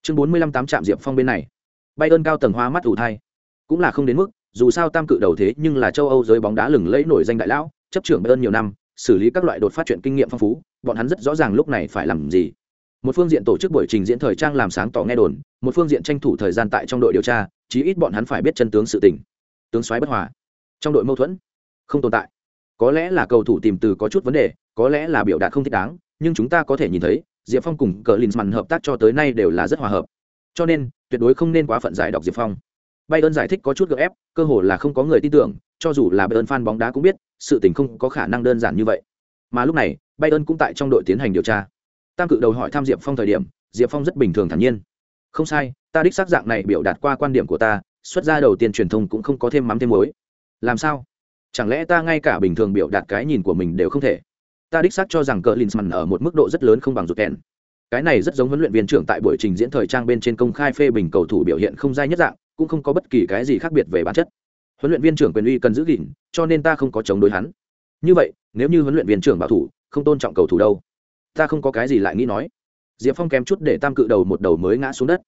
Chương bốn mươi lăm tám trạm diệp phong bên này. Bay ơn cao tầng hoa mắt ủ thai. Cũng là không đến mức, dù sao tam cự đầu thế nhưng là châu âu giới bóng đá lừng lẫy nổi danh đại lão, chấp trưởng ơn nhiều năm, xử lý các loại đột phát chuyện kinh nghiệm phong phú, bọn hắn rất rõ ràng lúc này phải làm gì. Một phương diện tổ chức buổi trình diễn thời trang làm sáng tỏ nghe đồn, một phương diện tranh thủ thời gian tại trong đội điều tra, chí ít bọn hắn phải biết chân tướng sự tình. Tướng soái bất hòa. Trong đội mâu thuẫn, không tồn tại có lẽ là cầu thủ tìm từ có chút vấn đề có lẽ là biểu đạt không thích đáng nhưng chúng ta có thể nhìn thấy diệp phong cùng cờ linsman hợp tác cho tới nay đều là rất hòa hợp cho nên tuyệt đối không nên quá phận giải đọc diệp phong Bayern giải thích có chút gượng ép, cơ hồ là không có người tin tưởng, cho dù là Bayern fan bóng đá cũng biết, sự tình không có khả năng đơn giản như vậy. Mà lúc này, Bayern cũng tại trong đội tiến hành điều tra. Tam cự đầu hỏi thăm Diệp Phong thời điểm, Diệp Phong rất bình thường thản nhiên. Không sai, ta đích xác dạng này biểu đạt qua quan điểm của ta, xuất ra đầu tiên truyền thông cũng không có thêm mắm thêm muối. làm sao chẳng lẽ ta ngay cả bình thường biểu đạt cái nhìn của mình đều không thể? Ta đích xác cho rằng cờ linsman ở một mức độ rất lớn không bằng rụt kèn cái này rất giống huấn luyện viên trưởng tại buổi trình diễn thời trang bên trên công khai phê bình cầu thủ biểu hiện không dai nhất dạng, cũng không có bất kỳ cái gì khác biệt về bản chất. Huấn luyện viên trưởng quyền uy cần giữ gìn, cho nên ta không có chống đối hắn. Như vậy, nếu như huấn luyện viên trưởng bảo thủ, không tôn trọng cầu thủ đâu? Ta không có cái gì lại nghĩ nói. Diệp phong kém chút để tam cự đầu một đầu mới ngã xuống đất.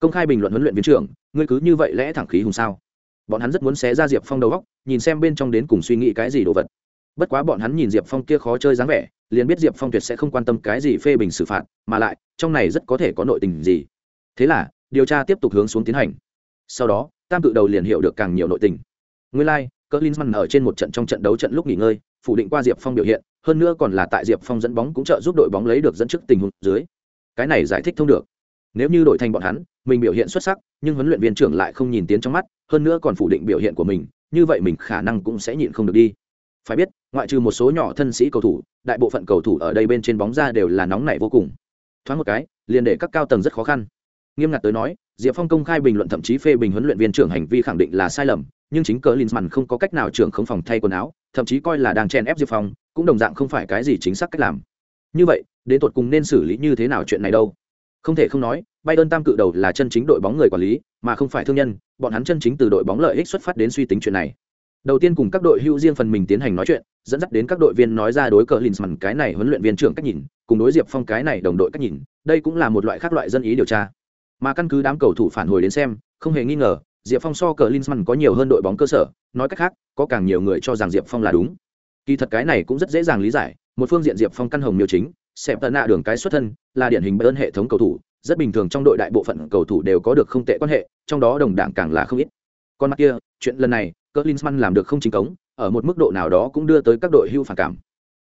Công khai bình luận huấn luyện viên trưởng, ngươi cứ như vậy lẽ thẳng khí hùng sao? Bọn hắn rất muốn xé ra diệp phong đầu góc nhìn xem bên trong đến cùng suy nghĩ cái gì đồ vật. Bất quá bọn hắn nhìn diệp phong kia khó chơi dáng vẻ liền biết diệp phong tuyệt sẽ không quan tâm cái gì phê bình xử phạt mà lại trong này rất có thể có nội tình gì. Thế là điều tra tiếp tục hướng xuống tiến hành. Sau đó tam cự đầu liền hiểu được càng nhiều nội tình. Nguyên lai、like, cỡ linsman ở trên một trận trong trận đấu trận lúc nghỉ ngơi phủ định qua diệp phong biểu hiện hơn nữa còn là tại diệp phong dẫn bóng cũng trợ giúp đội bóng lấy được dẫn trước tình huống dưới. Cái này giải thích thông được. Nếu như đội thành bọn hắn mình biểu hiện xuất sắc nhưng huấn luyện viên trưởng lại không nhìn tiến trong mắt hơn nữa còn phủ định biểu hiện của mình, như vậy mình khả năng cũng sẽ nhịn không được đi. Phải biết, ngoại trừ một số nhỏ thân sĩ cầu thủ, đại bộ phận cầu thủ ở đây bên trên bóng ra đều là nóng nảy vô cùng. Thoáng một cái, liền để các cao tầng rất khó khăn. Nghiêm ngặt tới nói, diệp phong công khai bình luận thậm chí phê bình huấn luyện viên trưởng hành vi khẳng định là sai lầm, nhưng chính cờ linsman không có cách nào trưởng không phòng thay quần áo, thậm chí coi là đang chen ép diệp phong, cũng đồng dạng không phải cái gì chính xác cách làm. Như vậy, đến tột cùng nên xử lý như thế nào chuyện này đâu? Không thể không nói Bayern tam cự đầu là chân chính đội bóng người quản lý, mà không phải thương nhân, bọn hắn chân chính từ đội bóng lợi ích xuất phát đến suy tính chuyện này. Đầu tiên cùng các đội hưu riêng phần mình tiến hành nói chuyện, dẫn dắt đến các đội viên nói ra đối cờ Linsman cái này huấn luyện viên trưởng cách nhìn, cùng đối Diệp Phong cái này đồng đội cách nhìn, đây cũng là một loại khác loại dân ý điều tra. Mà căn cứ đám cầu thủ phản hồi đến xem, không hề nghi ngờ, Diệp Phong so cờ Linsman có nhiều hơn đội bóng cơ sở, nói cách khác, có càng nhiều người cho rằng Diệp Phong là đúng. Kỳ thật cái này cũng rất dễ dàng lý giải, một phương diện Diệp Phong căn hồng miêu chính, xẹp tận nạ đường cái xuất thân, là điển hình bơn hệ thống cầu thủ, rất bình thường trong đội đại bộ phận cầu thủ đều có được không tệ quan hệ, trong đó đồng đảng càng là không ít. Còn mặt kia, chuyện lần này, Klinsmann làm được không chính cống, ở một mức độ nào đó cũng đưa tới các đội hưu phản cảm.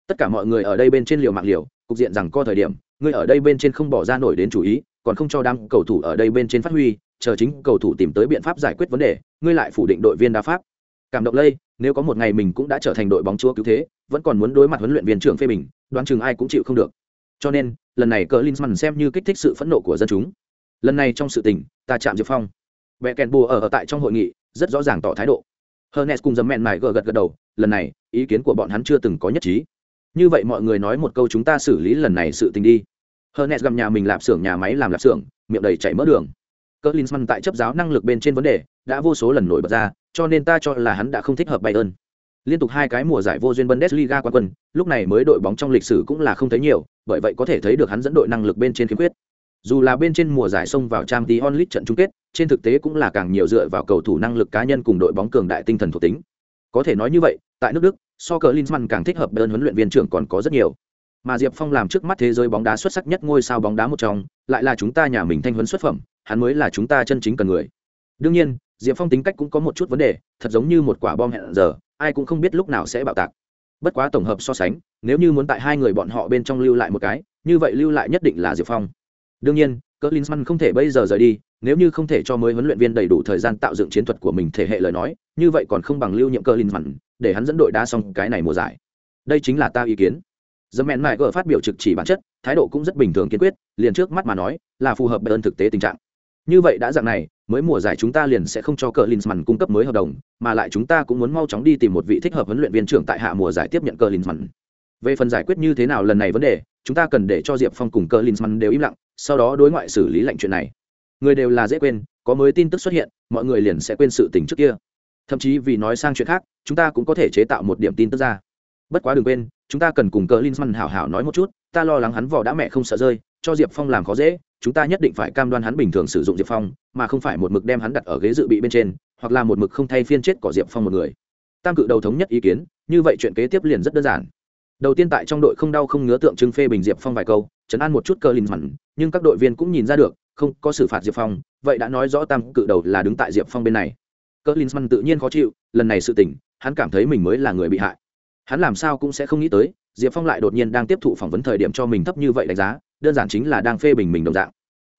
Tất cả mọi người ở đây bên trên liều mạng liều, cục diện rằng co thời điểm, người ở đây bên trên không bỏ ra nổi đến chú ý, còn không cho đám cầu thủ ở đây bên trên phát huy, chờ chính cầu thủ tìm tới biện pháp giải quyết vấn đề, ngươi lại phủ định đội viên đa pháp. Cảm động lây, nếu có một ngày mình cũng đã trở thành đội bóng chúa cứu thế, vẫn còn muốn đối mặt huấn luyện viên trưởng phê bình, đoán chừng ai cũng chịu không được cho nên lần này cờ linsman xem như kích thích sự phẫn nộ của dân chúng. Lần này trong sự tình ta chạm diệp phong. Vẽ kèn bùa ở, ở tại trong hội nghị rất rõ ràng tỏ thái độ. Hernes cùng dấm mẹn mải gờ gật gật đầu lần này ý kiến của bọn hắn chưa từng có nhất trí. Như vậy mọi người nói một câu chúng ta xử lý lần này sự tình đi. Hernes gặp nhà mình lạp xưởng nhà máy làm lạp xưởng miệng đầy chảy mỡ đường. Cờ linsman tại chấp giáo năng lực bên trên vấn đề đã vô số lần nổi bật ra cho nên ta cho là hắn đã không thích hợp bay ơn liên tục hai cái mùa giải vô duyên Bundesliga quán quân, lúc này mới đội bóng trong lịch sử cũng là không thấy nhiều, bởi vậy có thể thấy được hắn dẫn đội năng lực bên trên khiếm khuyết. Dù là bên trên mùa giải xông vào Champions League trận chung kết, trên thực tế cũng là càng nhiều dựa vào cầu thủ năng lực cá nhân cùng đội bóng cường đại tinh thần thuộc tính. Có thể nói như vậy, tại nước Đức, so cờ Linsman càng thích hợp bên huấn luyện viên trưởng còn có rất nhiều. Mà Diệp Phong làm trước mắt thế giới bóng đá xuất sắc nhất ngôi sao bóng đá một trong, lại là chúng ta nhà mình thanh huấn xuất phẩm, hắn mới là chúng ta chân chính cần người. Đương nhiên, Diệp Phong tính cách cũng có một chút vấn đề, thật giống như một quả bom hẹn giờ, ai cũng không biết lúc nào sẽ bạo tạc. Bất quá tổng hợp so sánh, nếu như muốn tại hai người bọn họ bên trong lưu lại một cái, như vậy lưu lại nhất định là diệp phong. Đương nhiên cỡ linsman không thể bây giờ rời đi, nếu như không thể cho mới huấn luyện viên đầy đủ thời gian tạo dựng chiến thuật của mình thể hệ lời nói, như vậy còn không bằng lưu nhiệm cỡ linsman để hắn dẫn đội đá xong cái này mùa giải. Đây chính là ta ý kiến. Dâm mẹn mại gỡ phát biểu trực chỉ bản chất, thái độ cũng rất bình thường kiên quyết, liền trước mắt mà nói, là phù hợp bởi ơn thực tế tình trạng. Như vậy đã dạng này mới mùa giải chúng ta liền sẽ không cho cờ Linsman cung cấp mới hợp đồng, mà lại chúng ta cũng muốn mau chóng đi tìm một vị thích hợp huấn luyện viên trưởng tại hạ mùa giải tiếp nhận cờ Linsman. Về phần giải quyết như thế nào lần này vấn đề, chúng ta cần để cho Diệp Phong cùng cờ Linsman đều im lặng, sau đó đối ngoại xử lý lệnh chuyện này. Người đều là dễ quên, có mới tin tức xuất hiện, mọi người liền sẽ quên sự tình trước kia. Thậm chí vì nói sang chuyện khác, chúng ta cũng có thể chế tạo một điểm tin tức ra. Bất quá đừng quên, chúng ta cần cùng cờ Linsman hảo hảo nói một chút, ta lo lắng hắn vỏ đã mẹ không sợ rơi, cho Diệp Phong làm khó dễ, chúng ta nhất định phải cam đoan hắn bình thường sử dụng diệp phong mà không phải một mực đem hắn đặt ở ghế dự bị bên trên hoặc là một mực không thay phiên chết cỏ diệp phong một người. Tam cự đầu thống nhất ý kiến như vậy chuyện kế tiếp liền rất đơn giản. Đầu tiên tại trong đội không đau không ngứa tượng trưng phê bình diệp phong vài câu chấn an một chút cơ linh mặn nhưng các đội viên cũng nhìn ra được không có xử phạt diệp phong vậy đã nói rõ tam cự đầu là đứng tại diệp phong bên này. Cơ linh mặn tự nhiên khó chịu lần này sự tỉnh hắn cảm thấy mình mới là người bị hại. Hắn làm sao cũng sẽ không nghĩ tới diệp phong lại đột nhiên đang tiếp thụ phỏng vấn thời điểm cho mình thấp như vậy đánh giá đơn giản chính là đang phê bình mình đồng dạng.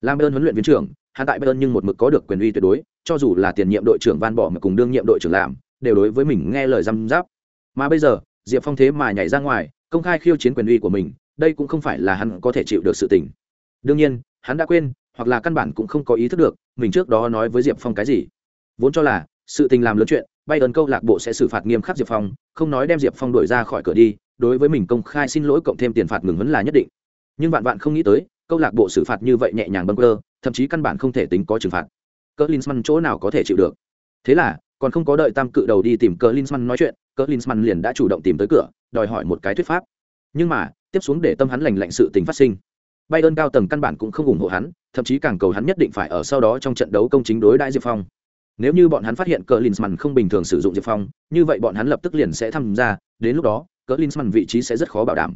Làm ơn huấn luyện viên trưởng hắn tại bayern nhưng một mực có được quyền uy tuyệt đối cho dù là tiền nhiệm đội trưởng van bỏ mà cùng đương nhiệm đội trưởng làm đều đối với mình nghe lời răm giáp mà bây giờ diệp phong thế mà nhảy ra ngoài công khai khiêu chiến quyền uy của mình đây cũng không phải là hắn có thể chịu được sự tình. Đương nhiên hắn đã quên hoặc là căn bản cũng không có ý thức được mình trước đó nói với diệp phong cái gì. Vốn cho là sự tình làm lớn chuyện Bayern câu lạc bộ sẽ xử phạt nghiêm khắc Diệp Phong, không nói đem Diệp Phong đuổi ra khỏi cửa đi, đối với mình công khai xin lỗi cộng thêm tiền phạt ngừng huấn là nhất định. Nhưng vạn vạn không nghĩ tới, câu lạc bộ xử phạt như vậy nhẹ nhàng bâng quơ, thậm chí căn bản không thể tính có trừng phạt. Klinsmann chỗ nào có thể chịu được. Thế là, còn không có đợi Tam cự đầu đi tìm Klinsmann nói chuyện, Klinsmann liền đã chủ động tìm tới cửa, đòi hỏi một cái thuyết pháp. Nhưng mà, tiếp xuống để tâm hắn lành lạnh sự tình phát sinh. Bayern cao tầng căn bản cũng không ủng hộ hắn, thậm chí càng cầu hắn nhất định phải ở sau đó trong trận đấu công chính đối đãi Diệp Phong. Nếu như bọn hắn phát hiện cờ Linsman không bình thường sử dụng Diệp Phong, như vậy bọn hắn lập tức liền sẽ tham gia, đến lúc đó, cờ Linsman vị trí sẽ rất khó bảo đảm.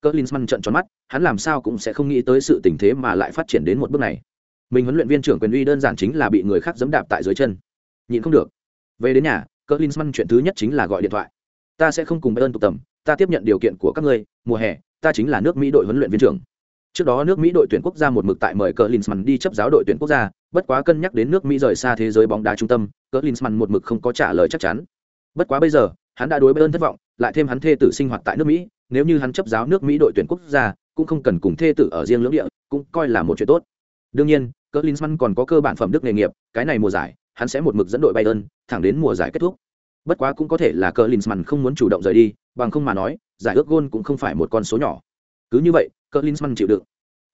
Cờ Linsman trợn tròn mắt, hắn làm sao cũng sẽ không nghĩ tới sự tình thế mà lại phát triển đến một bước này. Mình huấn luyện viên trưởng quyền uy đơn giản chính là bị người khác dẫm đạp tại dưới chân. Nhìn không được. Về đến nhà, cờ Linsman chuyện thứ nhất chính là gọi điện thoại. Ta sẽ không cùng Bayern tụ tập, ta tiếp nhận điều kiện của các ngươi, mùa hè, ta chính là nước Mỹ đội huấn luyện viên trưởng Trước đó nước Mỹ đội tuyển quốc gia một mực tại mời cờ Linsman đi chấp giáo đội tuyển quốc gia, bất quá cân nhắc đến nước Mỹ rời xa thế giới bóng đá trung tâm, cỡ Linsman một mực không có trả lời chắc chắn. Bất quá bây giờ, hắn đã đối Bayern thất vọng, lại thêm hắn thê tử sinh hoạt tại nước Mỹ, nếu như hắn chấp giáo nước Mỹ đội tuyển quốc gia, cũng không cần cùng thê tử ở riêng lưỡng địa, cũng coi là một chuyện tốt. Đương nhiên, cỡ Linsman còn có cơ bản phẩm đức nghề nghiệp, cái này mùa giải, hắn sẽ một mực dẫn đội Bayern, thẳng đến mùa giải kết thúc. Bất quá cũng có thể là cỡ Linsman không muốn chủ động rời đi, bằng không mà nói, giải ước gôn cũng không phải một con số nhỏ. Cứ như vậy, cỡ Linsman chịu đựng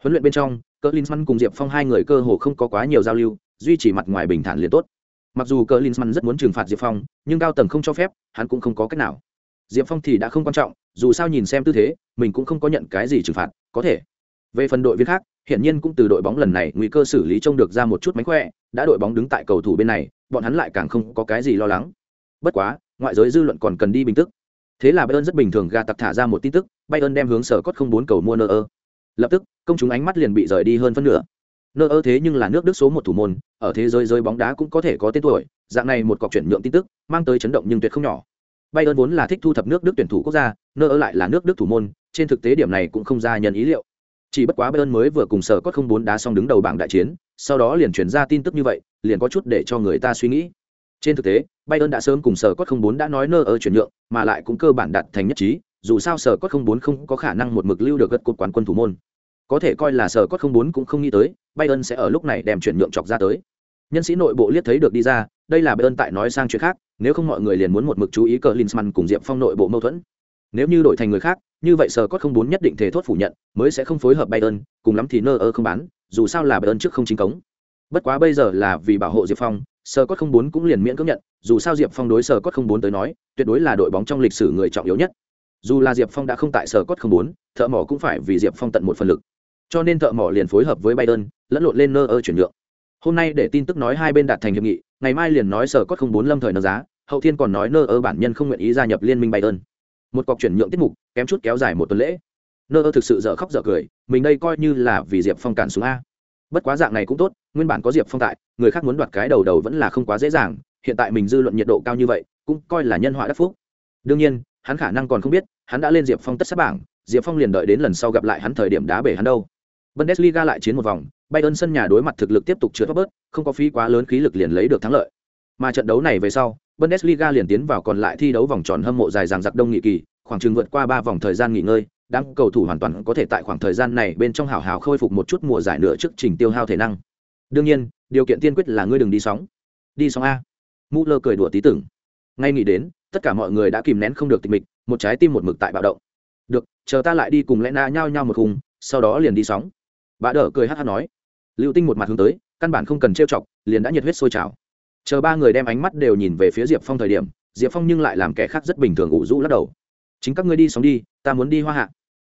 huấn luyện bên trong cỡ linsman cùng diệp phong hai người cơ hồ không có quá nhiều giao lưu duy trì mặt ngoài bình thản liền tốt mặc dù cờ linsman rất muốn trừng phạt diệp phong nhưng cao tầng không cho phép hắn cũng không có cách nào diệp phong thì đã không quan trọng, dù sao nhìn xem tư thế, mình cũng không có nhận cái gì trừng phạt, có thể. Về phần đội viên khác, hiển nhiên cũng từ đội bóng lần này nguy cơ xử lý trông được ra một chút mánh khỏe, đã đội bóng đứng tại cầu thủ bên này, bọn hắn lại càng không có cái gì lo lắng. Bất quá, ngoại giới dư luận còn cần đi bình tức. Thế là bayern rất bình thường gà tặc thả ra một tin tức, bayern đem hướng sở cốt không bốn cầu mua nơ ơ lập tức, công chúng ánh mắt liền bị rời đi hơn phân nửa. Nơ ơ thế nhưng là nước đức số một thủ môn, ở thế giới giới bóng đá cũng có thể có tên tuổi, dạng này một cọc chuyển nhượng tin tức, mang tới chấn động nhưng tuyệt không nhỏ bayern vốn là thích thu thập nước đức tuyển thủ quốc gia nơi ở lại là nước đức thủ môn, trên thực tế điểm này cũng không ra nhân ý liệu. Chỉ bất quá bayern mới vừa cùng sở có không bốn đá xong đứng đầu bảng đại chiến, sau đó liền chuyển ra tin tức như vậy, liền có chút để cho người ta suy nghĩ. Trên thực tế bayern đã sớm cùng sở có không bốn đã nói nơ ở chuyển nhượng, mà lại cũng cơ bản đạt thành nhất trí, dù sao sở cốt không bốn không có khả năng một mực lưu được gật cột quán quân thủ môn. Có thể coi là sở cốt không bốn cũng không nghĩ tới bayern sẽ ở lúc này đem chuyển nhượng chọc ra tới. Nhân sĩ nội bộ liếc thấy được đi ra, đây là bayern tại nói sang chuyện khác nếu không mọi người liền muốn một mực chú ý cờ linsman cùng diệp phong nội bộ mâu thuẫn. Nếu như đổi thành người khác, như vậy sở cốt không bốn nhất định thể thốt phủ nhận, mới sẽ không phối hợp bayern cùng lắm thì nơ ơ không bán, dù sao là bayern trước không chính cống. Bất quá bây giờ là vì bảo hộ diệp phong sở cốt không bốn cũng liền miễn cưỡng nhận, dù sao diệp phong đối sở cốt không bốn tới nói, tuyệt đối là đội bóng trong lịch sử người trọng yếu nhất. Dù là diệp phong đã không tại sở cốt không bốn thợ mỏ cũng phải vì diệp phong tận một phần lực. Cho nên thợ mỏ liền phối hợp với bayern lẫn lộn lên nơ ơ chuyển nhượng. Hôm nay để tin tức nói hai bên đạt thành hiệp nghị ngày mai liền nói sở cốt không bốn lâm thời nâng giá, hậu thiên còn nói nơ ơ bản nhân không nguyện ý gia nhập liên minh bayern. Một cọc chuyển nhượng tiết mục, kém chút kéo dài một tuần lễ. Nơ ơ thực sự dở khóc dở cười, mình đây coi như là vì diệp phong cản xuống a. Bất quá dạng này cũng tốt, nguyên bản có diệp phong tại, người khác muốn đoạt cái đầu đầu vẫn là không quá dễ dàng, hiện tại mình dư luận nhiệt độ cao như vậy, cũng coi là nhân họa đắc phúc. Đương nhiên, hắn khả năng còn không biết, hắn đã lên diệp phong tất sát bảng, diệp phong liền đợi đến lần sau gặp lại hắn thời điểm đá bể hắn đâu. Bundesliga lại chiến một vòng bayern sân nhà đối mặt thực lực tiếp tục chữa bớt không có phí quá lớn khí lực liền lấy được thắng lợi. Mà trận đấu này về sau bundesliga liền tiến vào còn lại thi đấu vòng tròn hâm mộ dài dằng dặc đông nghị kỳ khoảng chừng vượt qua ba vòng thời gian nghỉ ngơi đám cầu thủ hoàn toàn có thể tại khoảng thời gian này bên trong hào hào khôi phục một chút mùa giải nữa trước trình tiêu hao thể năng. Đương nhiên điều kiện tiên quyết là ngươi đừng đi sóng. Đi sóng a. Mũ lơ cười đùa tí tưởng. Ngay nghĩ đến tất cả mọi người đã kìm nén không được tịch mịch một trái tim một mực tại bạo động. Được chờ ta lại đi cùng lẽ na nhao nhao một cùng, sau đó liền đi sóng. Bà đỡ cười hát hắc nói lưu tinh một mặt hướng tới, căn bản không cần trêu chọc, liền đã nhiệt huyết sôi trào. Chờ ba người đem ánh mắt đều nhìn về phía diệp phong thời điểm, diệp phong nhưng lại làm kẻ khác rất bình thường ủ rũ lắc đầu. Chính các ngươi đi sống đi, ta muốn đi hoa hạ.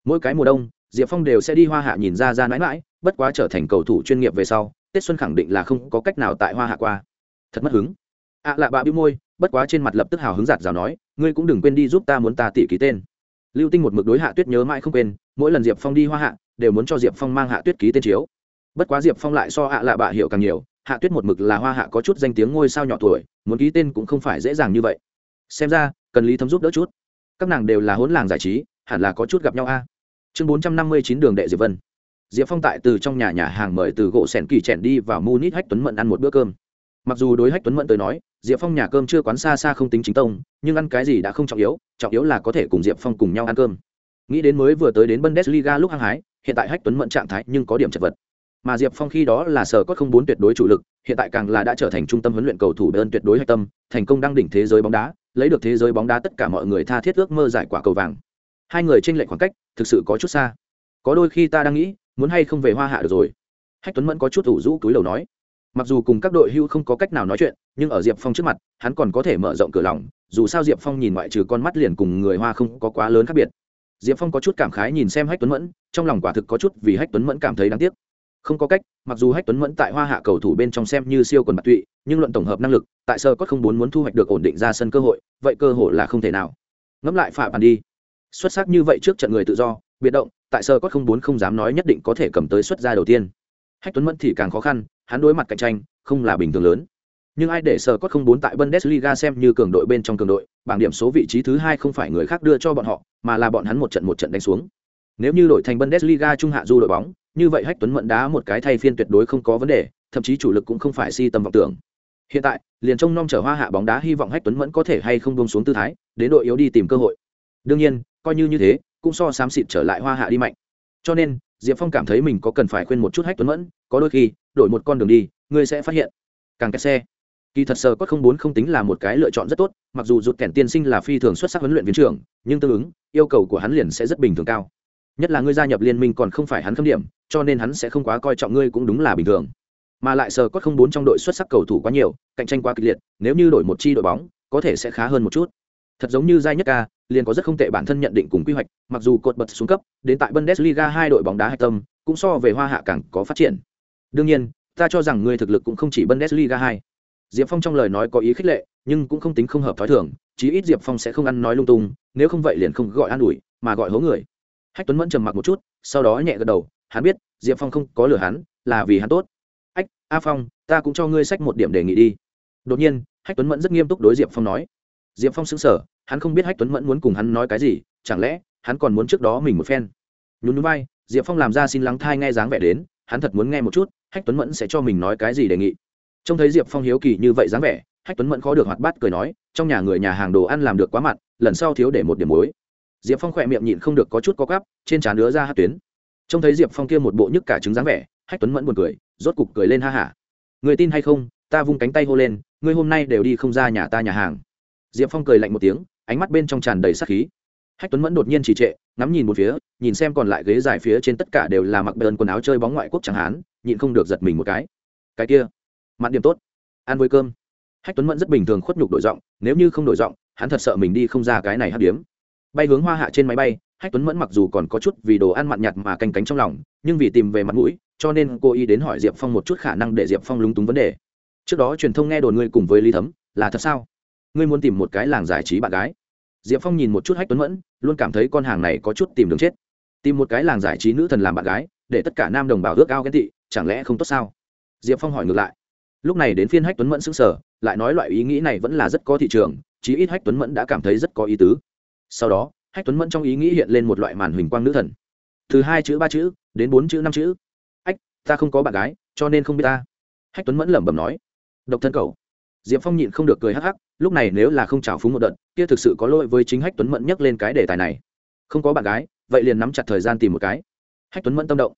Mỗi cái mùa đông, diệp phong đều sẽ đi hoa hạ nhìn ra ra mãi mãi, bất quá trở thành cầu thủ chuyên nghiệp về sau, tết xuân khẳng định là không có cách nào tại hoa hạ qua. Thật mất hứng. Ạ à lạ bạ bĩu môi, bất quá trên mặt lập tức hào hứng giạt rào nói, ngươi cũng đừng quên đi giúp ta muốn ta tỉ ký tên. Lưu tinh một mực đối hạ tuyết nhớ mãi không quên, mỗi lần diệp phong đi hoa hạ, đều muốn cho diệp phong mang hạ tuyết ký tên chiếu bất quá diệp phong lại so hạ lạ bạ hiểu càng nhiều, hạ tuyết một mực là hoa hạ có chút danh tiếng ngôi sao nhỏ tuổi, muốn ký tên cũng không phải dễ dàng như vậy. Xem ra, cần lý thấm giúp đỡ chút. Các nàng đều là hỗn làng giải trí, hẳn là có chút gặp nhau a. Chương bốn trăm năm mươi chín đường đệ diệp vân. Diệp phong tại từ trong nhà nhà hàng mời từ gỗ sẻn kỳ chèn đi vào munich hách tuấn mận ăn một bữa cơm. Mặc dù đối hách tuấn mẫn tới nói, diệp phong nhà cơm chưa quán xa xa không tính chính tông, nhưng ăn cái gì đã không trọng yếu trọng yếu là có thể cùng diệp phong cùng nhau ăn cơm. Nghĩ đến mới vừa tới đến bundesliga lúc hăng hái, hiện tại hách tuấn mẫn trạng thái nhưng có điểm chật vật mà diệp phong khi đó là sở cốt không bốn tuyệt đối chủ lực, hiện tại càng là đã trở thành trung tâm huấn luyện cầu thủ đơn tuyệt đối hạch tâm, thành công đăng đỉnh thế giới bóng đá, lấy được thế giới bóng đá tất cả mọi người tha thiết ước mơ giải quả cầu vàng. Hai người trên lệch khoảng cách, thực sự có chút xa. Có đôi khi ta đang nghĩ, muốn hay không về hoa hạ được rồi. Hách tuấn mẫn có chút ủ rũ túi đầu nói. Mặc dù cùng các đội hưu không có cách nào nói chuyện, nhưng ở diệp phong trước mặt, hắn còn có thể mở rộng cửa lòng, dù sao diệp phong nhìn ngoại trừ con mắt liền cùng người hoa không có quá lớn khác biệt. Diệp phong có chút cảm khái nhìn xem hách tuấn mẫn, trong lòng quả thực có chút vì hách tuấn mẫn cảm thấy đáng tiếc không có cách, mặc dù hách tuấn mẫn tại hoa hạ cầu thủ bên trong xem như siêu quần bạc tụy, nhưng luận tổng hợp năng lực, tại sơ có không muốn muốn thu hoạch được ổn định ra sân cơ hội, vậy cơ hội là không thể nào. Ngẫm lại phạm bàn đi. Xuất sắc như vậy trước trận người tự do, biệt động, tại sơ có không bốn không dám nói nhất định có thể cầm tới xuất gia đầu tiên. Hách tuấn mẫn thì càng khó khăn, hắn đối mặt cạnh tranh, không là bình thường lớn. Nhưng ai để sơ có không bốn tại bundesliga xem như cường đội bên trong cường đội, bảng điểm số vị trí thứ hai không phải người khác đưa cho bọn họ, mà là bọn hắn một trận một trận đánh xuống. Nếu như đổi thành bundesliga trung hạ du đội bóng như vậy hách tuấn mẫn đá một cái thay phiên tuyệt đối không có vấn đề, thậm chí chủ lực cũng không phải si tâm vọng tưởng. Hiện tại, liền trông nom chở hoa hạ bóng đá, hy vọng hách tuấn mẫn có thể hay không bông xuống tư thái, đến đội yếu đi tìm cơ hội. Đương nhiên, coi như như thế, cũng so xám xịt trở lại hoa hạ đi mạnh. Cho nên, diệp phong cảm thấy mình có cần phải khuyên một chút hách tuấn mẫn, có đôi khi, đổi một con đường đi, ngươi sẽ phát hiện, càng kẹt xe. Kỳ thật sờ có không bốn không tính là một cái lựa chọn rất tốt, mặc dù rụt kẻn tiên sinh là phi thường xuất sắc huấn luyện viên trưởng, nhưng tương ứng, yêu cầu của hắn liền sẽ rất bình thường cao nhất là ngươi gia nhập liên minh còn không phải hắn khâm điểm, cho nên hắn sẽ không quá coi trọng ngươi cũng đúng là bình thường. Mà lại sờ cốt không bốn trong đội xuất sắc cầu thủ quá nhiều, cạnh tranh quá kịch liệt, nếu như đổi một chi đội bóng, có thể sẽ khá hơn một chút. Thật giống như giai nhất ca, liền có rất không tệ bản thân nhận định cùng quy hoạch, mặc dù cột bật xuống cấp, đến tại bundesliga hai đội bóng đá hạch tâm, cũng so về hoa hạ càng có phát triển. Đương nhiên, ta cho rằng ngươi thực lực cũng không chỉ bundesliga hai. Diệp phong trong lời nói có ý khích lệ, nhưng cũng không tính không hợp t h ó i thường, chí ít diệp phong sẽ không ăn nói lung tung, nếu không vậy liền không gọi an ủi, mà gọi hố người hách tuấn mẫn trầm mặc một chút, sau đó nhẹ gật đầu, hắn biết, diệp phong không có lừa hắn, là vì hắn tốt. Ách, a phong, ta cũng cho ngươi sách một điểm đề nghị đi. Đột nhiên, hách tuấn mẫn rất nghiêm túc đối diệp phong nói. Diệp phong xứng sở hắn không biết hách tuấn mẫn muốn cùng hắn nói cái gì, chẳng lẽ hắn còn muốn trước đó mình một phen? Nhún núi bay diệp phong làm ra xin lắng thai nghe dáng vẻ đến, hắn thật muốn nghe một chút, hách tuấn mẫn sẽ cho mình nói cái gì đề nghị. Trông thấy diệp phong hiếu kỳ như vậy dáng vẻ, hách tuấn mẫn khó được hoạt bát cười nói, trong nhà người nhà hàng đồ ăn làm được quá mặn, lần sau thiếu để một điểm muối diệp phong khỏe miệng nhịn không được có chút có gắp trên trán đứa ra hát tuyến. Trông thấy diệp phong kia một bộ nhức cả trứng dáng vẻ, hách tuấn mẫn buồn cười, rốt cục cười lên ha hả. Người tin hay không, ta vung cánh tay hô lên, ngươi hôm nay đều đi không ra nhà ta nhà hàng. Diệp phong cười lạnh một tiếng, ánh mắt bên trong tràn đầy sắc khí. Hách tuấn mẫn đột nhiên trì trệ, ngắm nhìn một phía, nhìn xem còn lại ghế dài phía trên tất cả đều là mặc bờn quần áo chơi bóng ngoại quốc chẳng hán, nhịn không được giật mình một cái. Cái kia mặn điểm tốt, ăn với cơm. Hách tuấn mẫn rất bình thường khuất nhục đổi giọng, nếu như không đổi giọng, hắn thật sợ mình đi không ra cái này hát điếm bay hướng hoa hạ trên máy bay, hách tuấn mẫn mặc dù còn có chút vì đồ ăn mặn nhạt mà canh cánh trong lòng, nhưng vì tìm về mặt mũi, cho nên cô y đến hỏi diệp phong một chút khả năng để diệp phong lúng túng vấn đề. Trước đó truyền thông nghe đồn ngươi cùng với lý thấm, là thật sao? Ngươi muốn tìm một cái làng giải trí bạn gái. Diệp phong nhìn một chút hách tuấn mẫn, luôn cảm thấy con hàng này có chút tìm đường chết. Tìm một cái làng giải trí nữ thần làm bạn gái, để tất cả nam đồng bào ước ao ghen tị, chẳng lẽ không tốt sao? Diệp phong hỏi ngược lại. Lúc này đến phiên hách tuấn mẫn xứng sở lại nói loại ý nghĩ này vẫn là rất có thị trường, chí ít hách tuấn mẫn đã cảm thấy rất có ý tứ sau đó, hách tuấn mẫn trong ý nghĩ hiện lên một loại màn huỳnh quang nữ thần. Từ hai chữ ba chữ đến bốn chữ năm chữ. Ách, ta không có bạn gái, cho nên không biết ta. Hách tuấn mẫn lẩm bẩm nói. Độc thân cầu diệp phong nhịn không được cười hắc hắc, lúc này nếu là không trào phúng một đợt, kia thực sự có lỗi với chính hách tuấn mẫn nhắc lên cái đề tài này. Không có bạn gái, vậy liền nắm chặt thời gian tìm một cái. Hách tuấn mẫn tâm động.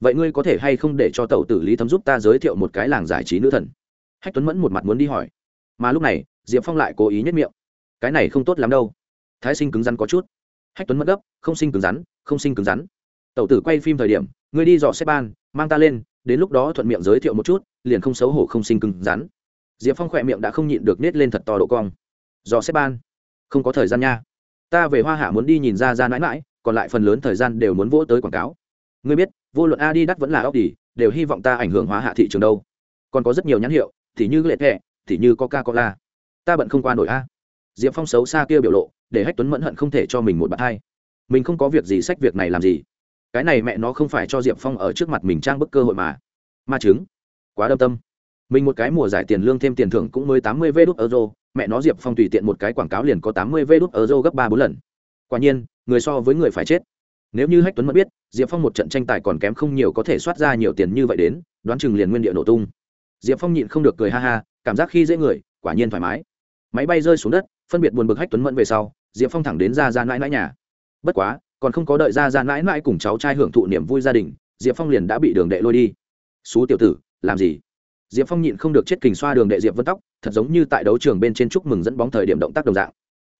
Vậy ngươi có thể hay không để cho tẩu tử lý thấm giúp ta giới thiệu một cái làng giải trí nữ thần? Hách tuấn mẫn một mặt muốn đi hỏi. Mà lúc này, diệp phong lại cố ý nhất miệng. Cái này không tốt lắm đâu thái sinh cứng rắn có chút. Hách tuấn mất gấp, không sinh cứng rắn, không sinh cứng rắn. Tẩu tử quay phim thời điểm, ngươi đi dò xếp ban, mang ta lên, đến lúc đó thuận miệng giới thiệu một chút, liền không xấu hổ không sinh cứng rắn. Diệp phong khỏe miệng đã không nhịn được nết lên thật to độ cong. Dò xếp ban? Không có thời gian nha. Ta về hoa hạ muốn đi nhìn ra ra mãi mãi, còn lại phần lớn thời gian đều muốn vỗ tới quảng cáo. Ngươi biết, vô luận a đi đắt vẫn là ốc đi đều hy vọng ta ảnh hưởng hóa hạ thị trường đâu. Còn có rất nhiều nhãn hiệu, thì như lệ thẹ thì như coca cola ta bận không qua nổi a. Diệp phong xấu xa kia biểu lộ để hách tuấn mẫn hận không thể cho mình một bạn hai. Mình không có việc gì sách việc này làm gì. Cái này mẹ nó không phải cho diệp phong ở trước mặt mình trang bức cơ hội mà. Ma chứng. Quá đâm tâm. Mình một cái mùa giải tiền lương thêm tiền thưởng cũng mới tám mươi vê đốt euro, mẹ nó diệp phong tùy tiện một cái quảng cáo liền có tám mươi vê đốt euro gấp ba bốn lần. Quả nhiên, người so với người phải chết. Nếu như hách tuấn mẫn biết, diệp phong một trận tranh tài còn kém không nhiều có thể soát ra nhiều tiền như vậy đến, đoán chừng liền nguyên địa nổ tung. Diệp phong nhịn không được cười ha ha, cảm giác khi dễ người, quả nhiên thoải mái. Máy bay rơi xuống đất, phân biệt buồn bực hách tuấn mẫn về sau diệp phong thẳng đến ra ra mãi mãi nhà. Bất quá, còn không có đợi ra ra mãi mãi cùng cháu trai hưởng thụ niềm vui gia đình, diệp phong liền đã bị đường đệ lôi đi. Xú tiểu tử, làm gì? Diệp phong nhịn không được chết kình xoa đường đệ diệp vân tóc, thật giống như tại đấu trường bên trên chúc mừng dẫn bóng thời điểm động tác đồng dạng.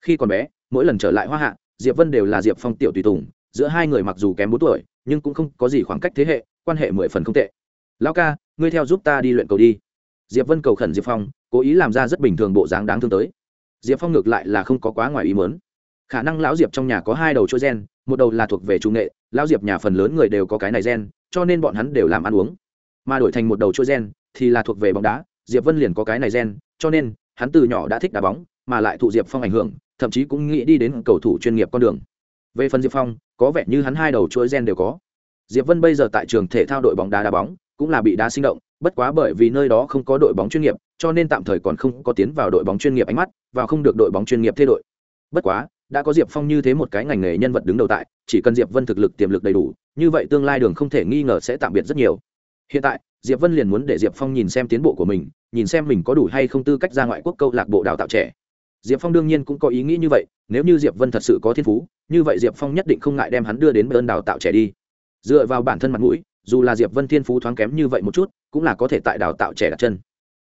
Khi còn bé, mỗi lần trở lại hoa hạ, diệp vân đều là diệp phong tiểu tùy tùng, giữa hai người mặc dù kém bốn tuổi, nhưng cũng không có gì khoảng cách thế hệ, quan hệ mười phần không tệ. Lão ca, ngươi theo giúp ta đi luyện cầu đi. Diệp vân cầu khẩn diệp phong, cố ý làm ra rất bình thường bộ dáng đáng thương tới diệp phong ngược lại là không có quá ngoài ý mớn khả năng lão diệp trong nhà có hai đầu chuỗi gen, một đầu là thuộc về trung nghệ, lão diệp nhà phần lớn người đều có cái này gen, cho nên bọn hắn đều làm ăn uống. Mà đổi thành một đầu chuỗi gen thì là thuộc về bóng đá, diệp vân liền có cái này gen, cho nên hắn từ nhỏ đã thích đá bóng, mà lại thụ diệp phong ảnh hưởng, thậm chí cũng nghĩ đi đến cầu thủ chuyên nghiệp con đường. Về phần diệp phong, có vẻ như hắn hai đầu chuỗi gen đều có. Diệp vân bây giờ tại trường thể thao đội bóng đá đá bóng, cũng là bị đá sinh động, bất quá bởi vì nơi đó không có đội bóng chuyên nghiệp cho nên tạm thời còn không có tiến vào đội bóng chuyên nghiệp ánh mắt và không được đội bóng chuyên nghiệp thay đội. Bất quá, đã có diệp phong như thế một cái ngành nghề nhân vật đứng đầu tại, chỉ cần diệp vân thực lực tiềm lực đầy đủ, như vậy tương lai đường không thể nghi ngờ sẽ tạm biệt rất nhiều. Hiện tại, diệp vân liền muốn để diệp phong nhìn xem tiến bộ của mình, nhìn xem mình có đủ hay không tư cách ra ngoại quốc câu lạc bộ đào tạo trẻ. Diệp phong đương nhiên cũng có ý nghĩ như vậy, nếu như diệp vân thật sự có thiên phú, như vậy diệp phong nhất định không ngại đem hắn đưa đến bên đào tạo trẻ đi. Dựa vào bản thân mặt mũi, dù là diệp vân thiên phú thoáng kém như vậy một chút, cũng là có thể tại đào tạo trẻ đặt chân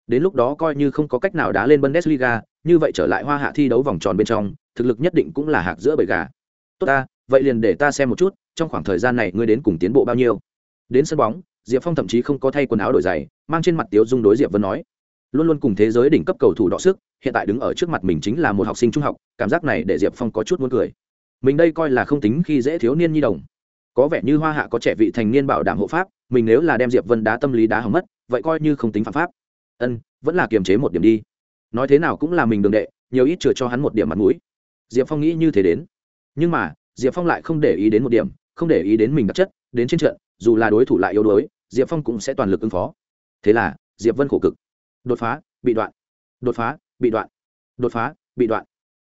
đến lúc đó coi như không có cách nào đá lên bundesliga, như vậy trở lại hoa hạ thi đấu vòng tròn bên trong, thực lực nhất định cũng là hạc giữa bầy gà. Tốt ta, vậy liền để ta xem một chút, trong khoảng thời gian này ngươi đến cùng tiến bộ bao nhiêu. Đến sân bóng, diệp phong thậm chí không có thay quần áo đổi giày, mang trên mặt tiếu dung đối diệp vân nói. Luôn luôn cùng thế giới đỉnh cấp cầu thủ đọ sức, hiện tại đứng ở trước mặt mình chính là một học sinh trung học, cảm giác này để diệp phong có chút muốn cười. Mình đây coi là không tính khi dễ thiếu niên nhi đồng. Có vẻ như hoa hạ có trẻ vị thành niên bảo đảm hộ pháp, mình nếu là đem diệp vân đá tâm lý đá hỏng mất, vậy coi như không tính phạm pháp ân, vẫn là kiềm chế một điểm đi. Nói thế nào cũng là mình đường đệ, nhiều ít chừa cho hắn một điểm mặt mũi. Diệp phong nghĩ như thế đến. Nhưng mà, diệp phong lại không để ý đến một điểm, không để ý đến mình đặc chất, đến trên trận, dù là đối thủ lại yếu đuối, diệp phong cũng sẽ toàn lực ứng phó. Thế là, diệp vân khổ cực. Đột phá, bị đoạn. Đột phá, bị đoạn. Đột phá, bị đoạn.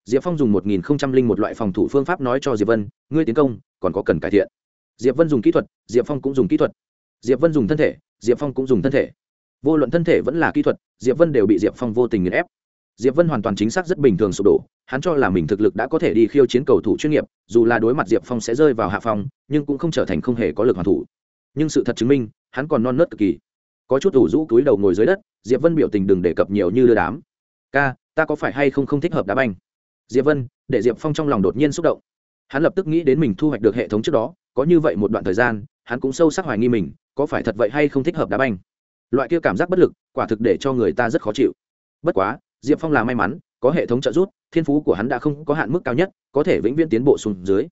Diệp phong dùng một nghìn không trăm linh một loại phòng thủ phương pháp nói cho diệp vân, ngươi tiến công, còn có cần cải thiện. Diệp vân dùng kỹ thuật, diệp phong cũng dùng kỹ thuật. Diệp vân dùng thân thể, diệp phong cũng dùng thân thể vô luận thân thể vẫn là kỹ thuật, diệp vân đều bị diệp phong vô tình nghiền ép. Diệp vân hoàn toàn chính xác rất bình thường sụp đổ, hắn cho là mình thực lực đã có thể đi khiêu chiến cầu thủ chuyên nghiệp, dù là đối mặt diệp phong sẽ rơi vào hạ phong, nhưng cũng không trở thành không hề có lực hoàn thủ. Nhưng sự thật chứng minh, hắn còn non nớt cực kỳ. Có chút ủ rũ túi đầu ngồi dưới đất, diệp vân biểu tình đừng đề cập nhiều như đưa đám. Ca, ta có phải hay không không thích hợp đá banh? Diệp vân, để diệp phong trong lòng đột nhiên xúc động. Hắn lập tức nghĩ đến mình thu hoạch được hệ thống trước đó, có như vậy một đoạn thời gian, hắn cũng sâu sắc hoài nghi mình, có phải thật vậy hay không thích hợp đá banh? Loại kia cảm giác bất lực, quả thực để cho người ta rất khó chịu. Bất quá, diệp phong là may mắn, có hệ thống trợ giúp, thiên phú của hắn đã không có hạn mức cao nhất, có thể vĩnh viễn tiến bộ xuống dưới.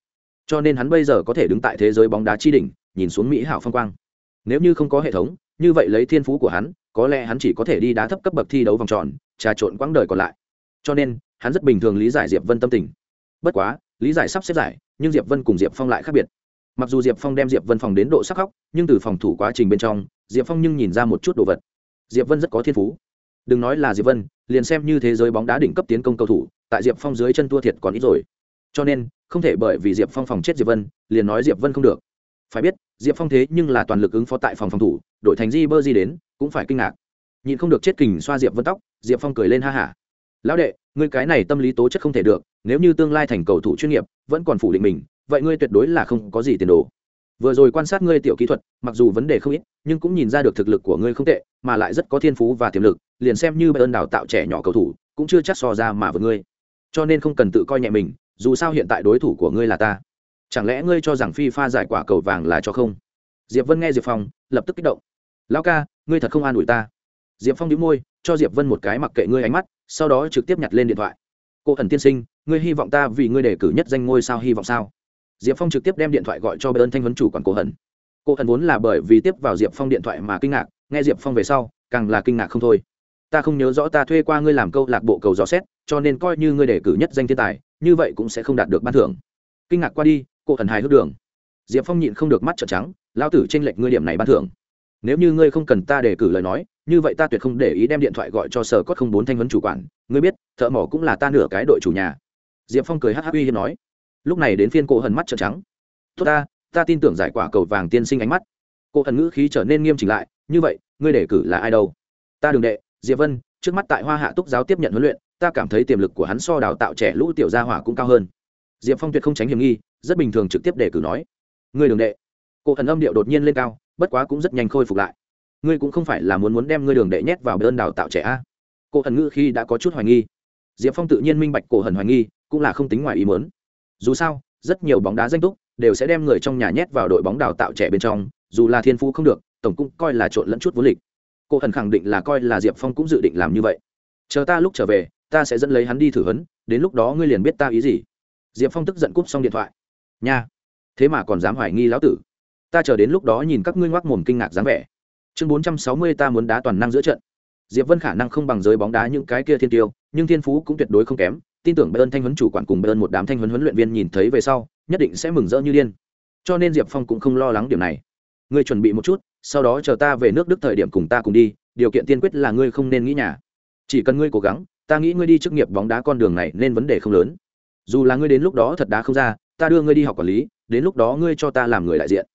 Cho nên hắn bây giờ có thể đứng tại thế giới bóng đá chi đỉnh, nhìn xuống mỹ hảo phong quang. Nếu như không có hệ thống, như vậy lấy thiên phú của hắn, có lẽ hắn chỉ có thể đi đá thấp cấp bậc thi đấu vòng tròn, trà trộn quãng đời còn lại. Cho nên, hắn rất bình thường lý giải diệp vân tâm tình. Bất quá, lý giải sắp xếp giải, nhưng diệp vân cùng diệp phong lại khác biệt. Mặc dù diệp phong đem diệp vân phòng đến độ sắc khóc nhưng từ phòng thủ quá trình bên trong diệp phong nhưng nhìn ra một chút đồ vật. Diệp vân rất có thiên phú. Đừng nói là diệp vân, liền xem như thế giới bóng đá đỉnh cấp tiến công cầu thủ, tại diệp phong dưới chân tua thiệt còn ít rồi. Cho nên, không thể bởi vì diệp phong phòng chết diệp vân, liền nói diệp vân không được. Phải biết, diệp phong thế nhưng là toàn lực ứng phó tại phòng phòng thủ, đội thành di bơ di đến, cũng phải kinh ngạc. Nhìn không được chết kình xoa diệp vân tóc, diệp phong cười lên ha hả. Lão đệ, ngươi cái này tâm lý tố chất không thể được, nếu như tương lai thành cầu thủ chuyên nghiệp, vẫn còn phủ định mình, vậy ngươi tuyệt đối là không có gì tiền đồ vừa rồi quan sát ngươi tiểu kỹ thuật, mặc dù vấn đề không ít, nhưng cũng nhìn ra được thực lực của ngươi không tệ, mà lại rất có thiên phú và tiềm lực, liền xem như bayern đào tạo trẻ nhỏ cầu thủ, cũng chưa chắc so ra mà với ngươi. Cho nên không cần tự coi nhẹ mình, dù sao hiện tại đối thủ của ngươi là ta. Chẳng lẽ ngươi cho rằng phi pha giải quả cầu vàng là cho không? Diệp vân nghe diệp phong, lập tức kích động. Lão ca, ngươi thật không an ủi ta. Diệp phong đĩu môi, cho diệp vân một cái mặc kệ ngươi ánh mắt, sau đó trực tiếp nhặt lên điện thoại. Cô ẩn tiên sinh, ngươi hy vọng ta vì ngươi đề cử nhất danh ngôi sao hy vọng sao? Diệp phong trực tiếp đem điện thoại gọi cho bê ơn thanh vấn chủ quản cô hận. cô hận vốn là bởi vì tiếp vào diệp phong điện thoại mà kinh ngạc, nghe diệp phong về sau, càng là kinh ngạc không thôi. Ta không nhớ rõ ta thuê qua ngươi làm câu lạc bộ cầu dò xét, cho nên coi như ngươi đề cử nhất danh thiên tài, như vậy cũng sẽ không đạt được ban thưởng. Kinh ngạc qua đi cô hận hài hước đường. Diệp phong nhịn không được mắt trợn trắng lao tử t lệch ngươi điểm này ban thưởng. Nếu như ngươi không cần ta đề cử lời nói, như vậy ta tuyệt không để ý đem điện thoại gọi cho sở cốt không bốn thanh vấn chủ quản. Ngươi biết, thợ mỏ cũng là ta nửa cái đội chủ nhà. Diệp phong cười hh uy hiếp nói lúc này đến phiên cô hần mắt trợn trắng. Tốt ta ta tin tưởng giải quả cầu vàng tiên sinh ánh mắt. Cô hần ngữ khí trở nên nghiêm chỉnh lại, như vậy, ngươi đề cử là ai đâu? Ta đường đệ, diệp vân, trước mắt tại hoa hạ túc giáo tiếp nhận huấn luyện, ta cảm thấy tiềm lực của hắn so đào tạo trẻ lũ tiểu gia hỏa cũng cao hơn. Diệp phong tuyệt không tránh hiểm nghi, rất bình thường trực tiếp đề cử nói, ngươi đường đệ. Cô hần âm điệu đột nhiên lên cao, bất quá cũng rất nhanh khôi phục lại. Ngươi cũng không phải là muốn muốn đem ngươi đường đệ nhét vào bên đào tạo trẻ a? Cô hần ngữ khi đã có chút hoài nghi. Diệp phong tự nhiên minh bạch cổ hần hoài nghi, cũng là không tính ngoài ý mớn dù sao, rất nhiều bóng đá danh túc đều sẽ đem người trong nhà nhét vào đội bóng đào tạo trẻ bên trong, dù là thiên phú không được, tổng cũng coi là trộn lẫn chút vô lịch. Cô hần khẳng định là coi là diệp phong cũng dự định làm như vậy. Chờ ta lúc trở về, ta sẽ dẫn lấy hắn đi thử hấn đến lúc đó ngươi liền biết ta ý gì. Diệp phong tức giận cúp xong điện thoại. Nha, thế mà còn dám hoài nghi lão tử. Ta chờ đến lúc đó nhìn các ngươi ngoác mồm kinh ngạc dáng vẻ. Chương bốn trăm sáu mươi ta muốn đá toàn năng giữa trận. Diệp vân khả năng không bằng giới bóng đá những cái kia thiên tiêu, nhưng thiên phú cũng tuyệt đối không kém tin tưởng bayern thanh huấn chủ quản cùng bayern một đám thanh huấn huấn luyện viên nhìn thấy về sau, nhất định sẽ mừng rỡ như điên. Cho nên diệp phong cũng không lo lắng điểm này. Ngươi chuẩn bị một chút, sau đó chờ ta về nước đức thời điểm cùng ta cùng đi, điều kiện tiên quyết là ngươi không nên nghĩ nhà. Chỉ cần ngươi cố gắng, ta nghĩ ngươi đi chức nghiệp bóng đá con đường này nên vấn đề không lớn. Dù là ngươi đến lúc đó thật đá không ra, ta đưa ngươi đi học quản lý, đến lúc đó ngươi cho ta làm người đại diện.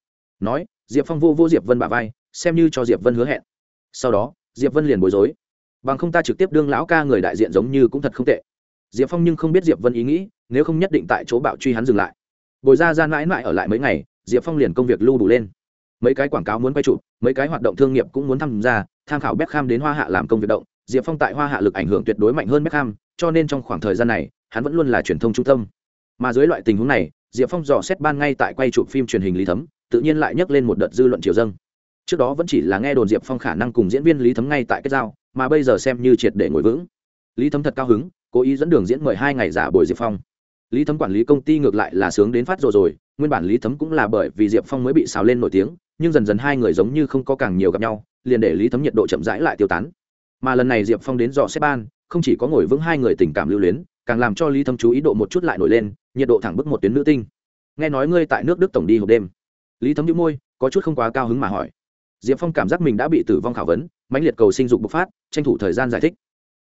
Nói, diệp phong vô vô diệp vân bà vai, xem như cho diệp vân hứa hẹn. Sau đó, diệp vân liền bối rối. Bằng không ta trực tiếp đương lão ca người đại diện giống như cũng thật không tệ diệp phong nhưng không biết diệp vân ý nghĩ nếu không nhất định tại chỗ bạo truy hắn dừng lại bồi ra ra mãi mãi ở lại mấy ngày diệp phong liền công việc lưu đủ lên mấy cái quảng cáo muốn quay chụp mấy cái hoạt động thương nghiệp cũng muốn tham gia tham khảo Beckham đến Hoa Hạ làm công việc động, Diệp Phong tại Hoa Hạ lực ảnh hưởng tuyệt đối mạnh hơn Beckham, cho nên trong khoảng thời gian này, hắn vẫn luôn là truyền thông trung tâm. Mà dưới loại tình huống này, Diệp Phong dò xét ban ngay tại quay chụp phim truyền hình Lý Thấm, tự nhiên lại nhấc lên một đợt dư luận triều dâng. Trước đó vẫn chỉ là nghe đồn Diệp Phong khả năng cùng diễn viên Lý Thấm ngay tại cái giao, mà bây giờ xem như triệt để ngồi vững. Lý Thấm thật cao hứng, cố ý dẫn đường diễn mời hai ngày giả bồi Diệp Phong. Lý Thấm quản lý công ty ngược lại là sướng đến phát rồi rồi, nguyên bản Lý Thấm cũng là bởi vì Diệp Phong mới bị xào lên nổi tiếng, nhưng dần dần hai người giống như không có càng nhiều gặp nhau, liền để lý thấm nhiệt độ chậm rãi lại tiêu tán. Mà lần này diệp phong đến dò xếp ban không chỉ có ngồi vững hai người tình cảm lưu luyến càng làm cho lý thấm chú ý độ một chút lại nổi lên nhiệt độ thẳng bức một tuyến nữ tinh. Nghe nói ngươi tại nước đức tổng đi hộp đêm. Lý thấm nhũ môi có chút không quá cao hứng mà hỏi. Diệp phong cảm giác mình đã bị tử vong khảo vấn mãnh liệt cầu sinh dục bộc phát tranh thủ thời gian giải thích.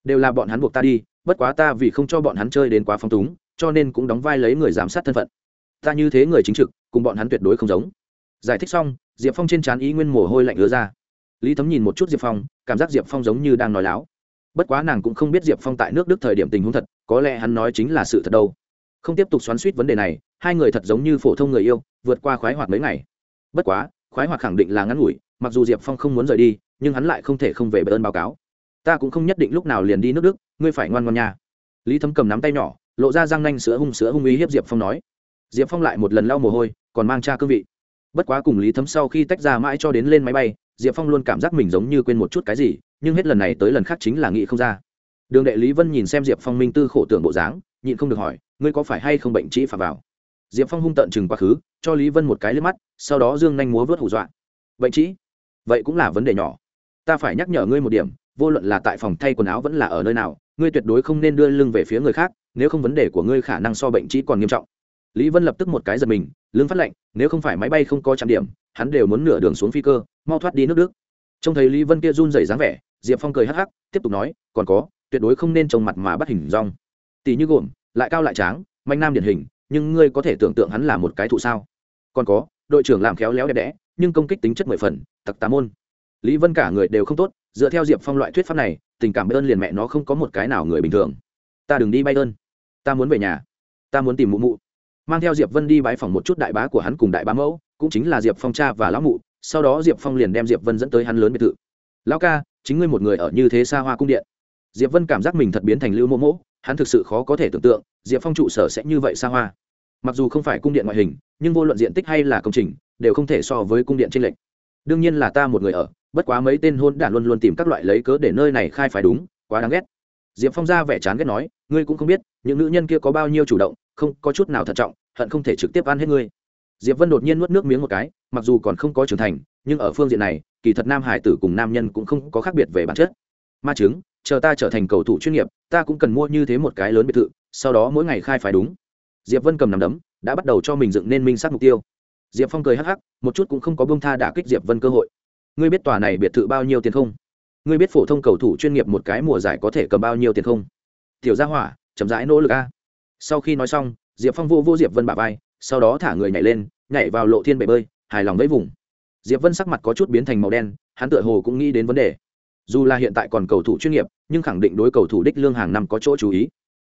Đều là bọn hắn buộc ta đi bất quá ta vì không cho bọn hắn chơi đến quá phong túng, cho nên cũng đóng vai lấy người giám sát thân phận. Ta như thế người chính trực, cùng bọn hắn tuyệt đối không giống. Giải thích xong, diệp phong trên trán ý nguyên mồ hôi lạnh ứa ra. Lý thấm nhìn một chút diệp phong, cảm giác diệp phong giống như đang nói láo. Bất quá nàng cũng không biết diệp phong tại nước đức thời điểm tình huống thật, có lẽ hắn nói chính là sự thật đâu. Không tiếp tục xoắn suýt vấn đề này, hai người thật giống như phổ thông người yêu, vượt qua khoái hoạt mấy ngày. Bất quá, khoái hoạt khẳng định là ngắn ngủi, mặc dù diệp phong không muốn rời đi, nhưng hắn lại không thể không về bờ ơn báo cáo ta cũng không nhất định lúc nào liền đi nước đức, ngươi phải ngoan ngoan nha. Lý thấm cầm nắm tay nhỏ, lộ ra răng nanh sữa hung sữa hung ý hiếp diệp phong nói. Diệp phong lại một lần lau mồ hôi, còn mang cha cương vị. Bất quá cùng lý thấm sau khi tách ra mãi cho đến lên máy bay, diệp phong luôn cảm giác mình giống như quên một chút cái gì, nhưng hết lần này tới lần khác chính là nghĩ không ra. Đường đệ lý vân nhìn xem diệp phong minh tư khổ tưởng bộ dáng, nhịn không được hỏi, ngươi có phải hay không bệnh trĩ phạm vào? Diệp phong hung tợn chừng quá khứ, cho lý vân một cái lên mắt, sau đó dương nhanh múa vớt hù dọa. Bệnh trĩ? Vậy cũng là vấn đề nhỏ. Ta phải nhắc nhở ngươi một điểm vô luận là tại phòng thay quần áo vẫn là ở nơi nào, ngươi tuyệt đối không nên đưa lưng về phía người khác, nếu không vấn đề của ngươi khả năng so bệnh trĩ còn nghiêm trọng. Lý vân lập tức một cái giật mình, lưng phát lệnh nếu không phải máy bay không có trạm điểm, hắn đều muốn nửa đường xuống phi cơ, mau thoát đi nước đức. Trông thấy lý vân kia run rẩy dáng vẻ, diệp phong cười hắc hắc, tiếp tục nói, còn có, tuyệt đối không nên trông mặt mà bắt hình rong. Tỷ như gồm, lại cao lại tráng, manh nam điển hình, nhưng ngươi có thể tưởng tượng hắn là một cái thụ sao. Còn có, đội trưởng làm khéo léo đẹp đẽ, nhưng công kích tính chất mười phần, tặc tà môn. Lý vân cả người đều không tốt dựa theo diệp phong loại thuyết pháp này, tình cảm bay ơn liền mẹ nó không có một cái nào người bình thường. Ta đừng đi bay ơn ta muốn về nhà. Ta muốn tìm mụ mụ. Mang theo diệp vân đi bái phòng một chút đại bá của hắn cùng đại bá mẫu, cũng chính là diệp phong cha và lão mụ. Sau đó diệp phong liền đem diệp vân dẫn tới hắn lớn biệt thự. Lão ca, chính ngươi một người ở như thế xa hoa cung điện. Diệp vân cảm giác mình thật biến thành lưu mô mỗ hắn thực sự khó có thể tưởng tượng, diệp phong trụ sở sẽ như vậy xa hoa. Mặc dù không phải cung điện ngoại hình, nhưng vô luận diện tích hay là công trình, đều không thể so với cung điện trên lệnh đương nhiên là ta một người ở bất quá mấy tên hôn đản luôn luôn tìm các loại lấy cớ để nơi này khai phải đúng, quá đáng ghét. Diệp phong ra vẻ chán ghét nói, ngươi cũng không biết, những nữ nhân kia có bao nhiêu chủ động, không, có chút nào thận trọng, hận không thể trực tiếp ăn hết ngươi. Diệp vân đột nhiên nuốt nước miếng một cái, mặc dù còn không có trưởng thành, nhưng ở phương diện này, kỳ thật nam hải tử cùng nam nhân cũng không có khác biệt về bản chất. Ma chứng, chờ ta trở thành cầu thủ chuyên nghiệp, ta cũng cần mua như thế một cái lớn biệt thự, sau đó mỗi ngày khai phải đúng. Diệp vân cầm nằm đấm, đã bắt đầu cho mình dựng nên minh sát mục tiêu. Diệp phong cười hắc hắc, một chút cũng không có bông tha đả kích diệp vân cơ hội ngươi biết tòa này biệt thự bao nhiêu tiền không? Ngươi biết phổ thông cầu thủ chuyên nghiệp một cái mùa giải có thể cầm bao nhiêu tiền không? Tiểu gia hỏa, chậm rãi nỗ lực a. Sau khi nói xong, diệp phong vô vô diệp vân bà vai, sau đó thả người nhảy lên, nhảy vào lộ thiên bể bơi, hài lòng với vùng. Diệp vân sắc mặt có chút biến thành màu đen, hắn tựa hồ cũng nghĩ đến vấn đề. Dù là hiện tại còn cầu thủ chuyên nghiệp, nhưng khẳng định đối cầu thủ đích lương hàng năm có chỗ chú ý.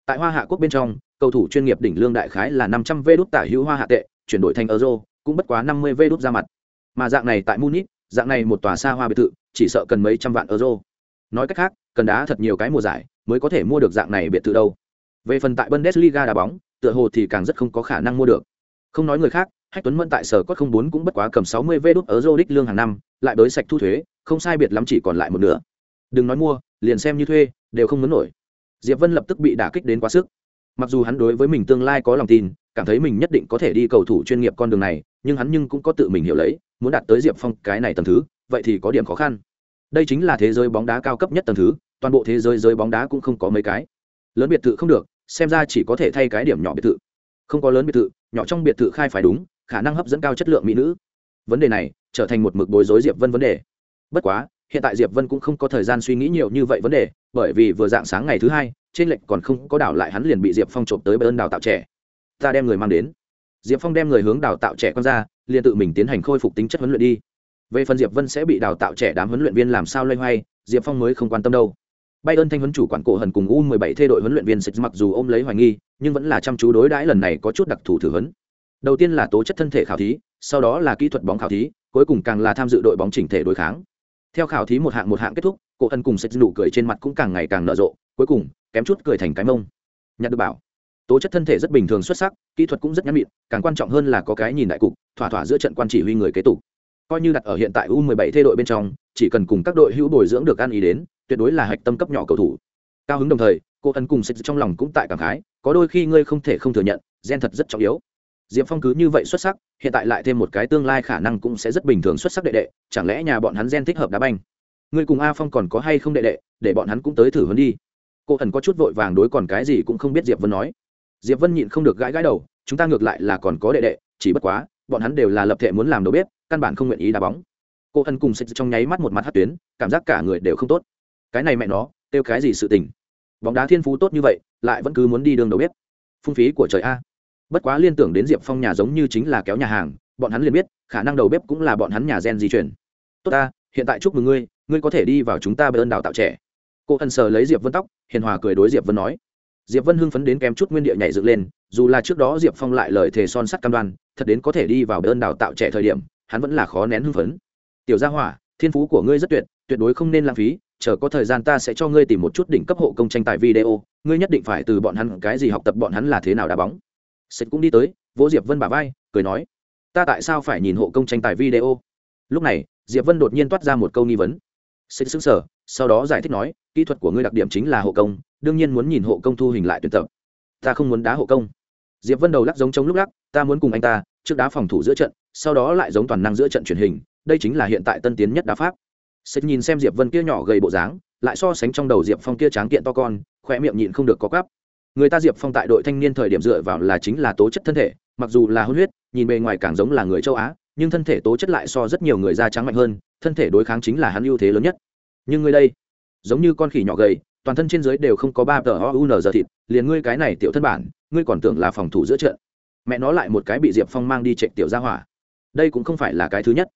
Tại hoa hạ quốc bên trong, cầu thủ chuyên nghiệp đỉnh lương đại khái là năm trăm vê đốt tả hữu hoa hạ tệ, chuyển đổi thành euro, cũng bất quá năm mươi vê đốt ra mặt. Mà dạng này tại munich dạng này một tòa xa hoa biệt thự, chỉ sợ cần mấy trăm vạn euro. Nói cách khác, cần đá thật nhiều cái mùa giải mới có thể mua được dạng này biệt thự đâu. Về phần tại bundesliga đá bóng, tựa hồ thì càng rất không có khả năng mua được. Không nói người khác, hách tuấn mẫn tại sở cốt không bốn cũng bất quá cầm sáu mươi vê đốt euro đích lương hàng năm, lại bới sạch thu thuế, không sai biệt lắm chỉ còn lại một nửa. Đừng nói mua, liền xem như thuê, đều không muốn nổi. Diệp vân lập tức bị đả kích đến quá sức. Mặc dù hắn đối với mình tương lai có lòng tin, cảm thấy mình nhất định có thể đi cầu thủ chuyên nghiệp con đường này, nhưng hắn nhưng cũng có tự mình hiểu lấy muốn đạt tới diệp phong cái này tầm thứ, vậy thì có điểm khó khăn. Đây chính là thế giới bóng đá cao cấp nhất tầm thứ, toàn bộ thế giới giới bóng đá cũng không có mấy cái. Lớn biệt thự không được, xem ra chỉ có thể thay cái điểm nhỏ biệt thự. Không có lớn biệt thự, nhỏ trong biệt thự khai phải đúng, khả năng hấp dẫn cao chất lượng mỹ nữ. Vấn đề này trở thành một mực bối rối diệp vân vấn đề. Bất quá, hiện tại diệp vân cũng không có thời gian suy nghĩ nhiều như vậy vấn đề, bởi vì vừa dạng sáng ngày thứ hai, trên lệnh còn không có đảo lại hắn liền bị diệp phong trộm tới ơn đào tạo trẻ. Ta đem người mang đến. Diệp phong đem người hướng đào tạo trẻ con ra liền tự mình tiến hành khôi phục tính chất huấn luyện đi. Về phần diệp vân sẽ bị đào tạo trẻ đám huấn luyện viên làm sao loay hoay, diệp phong mới không quan tâm đâu. Bay ơn thanh huấn chủ quản cổ hần cùng u 17 thay đội huấn luyện viên sịch mặc dù ôm lấy hoài nghi, nhưng vẫn là chăm chú đối đãi lần này có chút đặc thù thử huấn. Đầu tiên là tố chất thân thể khảo thí, sau đó là kỹ thuật bóng khảo thí, cuối cùng càng là tham dự đội bóng chỉnh thể đối kháng. Theo khảo thí một hạng một hạng kết thúc, cổ hân cùng sịch nụ cười trên mặt cũng càng ngày càng nở rộ, cuối cùng, kém chút cười thành cái mông. Nhặt được bảo tố chất thân thể rất bình thường xuất sắc, kỹ thuật cũng rất nhắm mịn càng quan trọng hơn là có cái nhìn đại cục, thỏa thỏa giữa trận quan chỉ huy người kế tục. Coi như đặt ở hiện tại u 17 thay đội bên trong, chỉ cần cùng các đội hữu bồi dưỡng được ăn ý đến, tuyệt đối là hạch tâm cấp nhỏ cầu thủ. Cao hứng đồng thời, cô ân cùng sẽ trong lòng cũng tại cảm khái, có đôi khi ngươi không thể không thừa nhận, gen thật rất trọng yếu. Diệp phong cứ như vậy xuất sắc, hiện tại lại thêm một cái tương lai khả năng cũng sẽ rất bình thường xuất sắc đệ đệ, chẳng lẽ nhà bọn hắn gen thích hợp đá banh? Ngươi cùng a phong còn có hay không đệ đệ, để bọn hắn cũng tới thử hơn đi. Cô ẩn có chút vội vàng đối còn cái gì cũng không biết diệp vân nói diệp vân nhịn không được gãi gãi đầu, chúng ta ngược lại là còn có đệ đệ, chỉ bất quá, bọn hắn đều là lập thể muốn làm đầu bếp, căn bản không nguyện ý đá bóng. Cô ân cùng xịt trong nháy mắt một mặt hát tuyến, cảm giác cả người đều không tốt. Cái này mẹ nó, kêu cái gì sự tình? Bóng đá thiên phú tốt như vậy, lại vẫn cứ muốn đi đường đầu bếp. Phung phí của trời a. Bất quá liên tưởng đến diệp phong nhà giống như chính là kéo nhà hàng, bọn hắn liền biết, khả năng đầu bếp cũng là bọn hắn nhà gen di chuyển. Tốt ta, hiện tại chúc mừng ngươi ngươi có thể đi vào chúng ta bê ơn đào tạo trẻ. Cô ân sờ lấy diệp vân tóc, hiền hòa cười đối diệp vân nói diệp vân hưng phấn đến kém chút nguyên địa nhảy dựng lên, dù là trước đó diệp phong lại lời thề son sắt cam đoan, thật đến có thể đi vào bê ơn đào tạo trẻ thời điểm, hắn vẫn là khó nén hưng phấn. Tiểu gia hỏa, thiên phú của ngươi rất tuyệt tuyệt đối không nên lãng phí, chờ có thời gian ta sẽ cho ngươi tìm một chút đỉnh cấp hộ công tranh tài video, ngươi nhất định phải từ bọn hắn, cái gì học tập bọn hắn là thế nào đá bóng. Sệt cũng đi tới, vỗ diệp vân bà vai, cười nói, ta tại sao phải nhìn hộ công tranh tài video? Lúc này, diệp vân đột nhiên toát ra một câu nghi vấn. Sệt xứng sở sau đó giải thích nói, kỹ thuật của ngươi đặc điểm chính là hộ công, đương nhiên muốn nhìn hộ công thu hình lại tuyển tập. Ta không muốn đá hộ công. Diệp vân đầu lắc giống trong lúc lắc, ta muốn cùng anh ta trước đá phòng thủ giữa trận, sau đó lại giống toàn năng giữa trận truyền hình, đây chính là hiện tại tân tiến nhất đá pháp. Sệt nhìn xem diệp vân kia nhỏ gầy bộ dáng, lại so sánh trong đầu diệp phong kia tráng kiện to con khỏe miệng nhịn không được có cắp người ta diệp phong tại đội thanh niên thời điểm dựa vào là chính là tố chất thân thể, mặc dù là hôn huyết, nhìn bề ngoài càng giống là người châu á, nhưng thân thể tố chất lại so rất nhiều người da trắng mạnh hơn, thân thể đối kháng chính là hắn ưu thế lớn nhất nhưng ngươi đây giống như con khỉ nhỏ gầy toàn thân trên dưới đều không có ba tờ o u n giờ thịt liền ngươi cái này tiểu thân bản ngươi còn tưởng là phòng thủ giữa trận. Mẹ nó lại một cái bị diệp phong mang đi chạy tiểu ra hỏa. Đây cũng không phải là cái thứ nhất.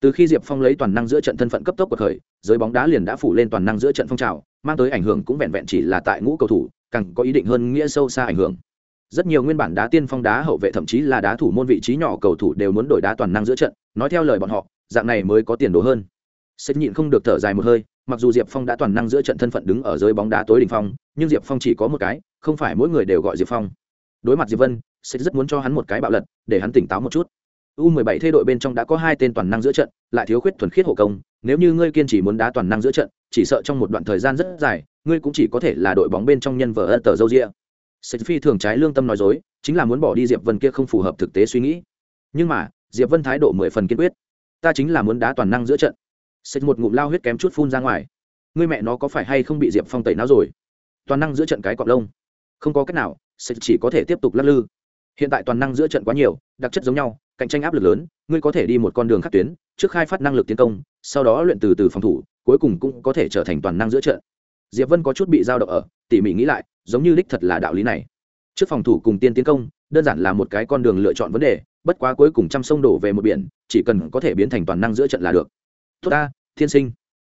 Từ khi diệp phong lấy toàn năng giữa trận thân phận cấp tốc của thời giới bóng đá liền đã phủ lên toàn năng giữa trận phong trào mang tới ảnh hưởng cũng vẹn vẹn chỉ là tại ngũ cầu thủ càng có ý định hơn nghĩa sâu xa ảnh hưởng. Rất nhiều nguyên bản đá tiên phong đá hậu vệ thậm chí là đá thủ môn vị trí nhỏ cầu thủ đều muốn đổi đá toàn năng giữa trận nói theo lời bọn họ dạng này mới có tiền đồ hơn. Sếp nhịn không được thở dài một hơi, mặc dù Diệp Phong đã toàn năng giữa trận thân phận đứng ở dưới bóng đá tối đỉnh phong, nhưng Diệp Phong chỉ có một cái, không phải mỗi người đều gọi Diệp Phong. Đối mặt Diệp Vân, sẽ rất muốn cho hắn một cái bạo lật, để hắn tỉnh táo một chút. U17 thay đội bên trong đã có hai tên toàn năng giữa trận, lại thiếu khuyết thuần khiết hộ công, nếu như ngươi kiên trì muốn đá toàn năng giữa trận, chỉ sợ trong một đoạn thời gian rất dài, ngươi cũng chỉ có thể là đội bóng bên trong nhân vở ân tờ dâu rịa. Sệt phi thường trái lương tâm nói dối, chính là muốn bỏ đi Diệp Vân kia không phù hợp thực tế suy nghĩ. Nhưng mà, Diệp Vân thái độ mười phần kiên quyết. Ta chính là muốn đá toàn năng giữa trận. Sệt một ngụm lao huyết kém chút phun ra ngoài. Ngươi mẹ nó có phải hay không bị Diệp Phong tẩy não rồi? Toàn năng giữa trận cái cọp lông. Không có cách nào, Sệt chỉ có thể tiếp tục lắc lư. Hiện tại toàn năng giữa trận quá nhiều, đặc chất giống nhau, cạnh tranh áp lực lớn ngươi có thể đi một con đường khác tuyến trước khai phát năng lực tiến công sau đó luyện từ từ phòng thủ cuối cùng cũng có thể trở thành toàn năng giữa trận diệp vân có chút bị dao động ở tỉ mỉ nghĩ lại giống như đích thật là đạo lý này trước phòng thủ cùng tiên tiến công đơn giản là một cái con đường lựa chọn vấn đề bất quá cuối cùng trăm sông đổ về một biển chỉ cần có thể biến thành toàn năng giữa trận là được tốt ta, thiên sinh.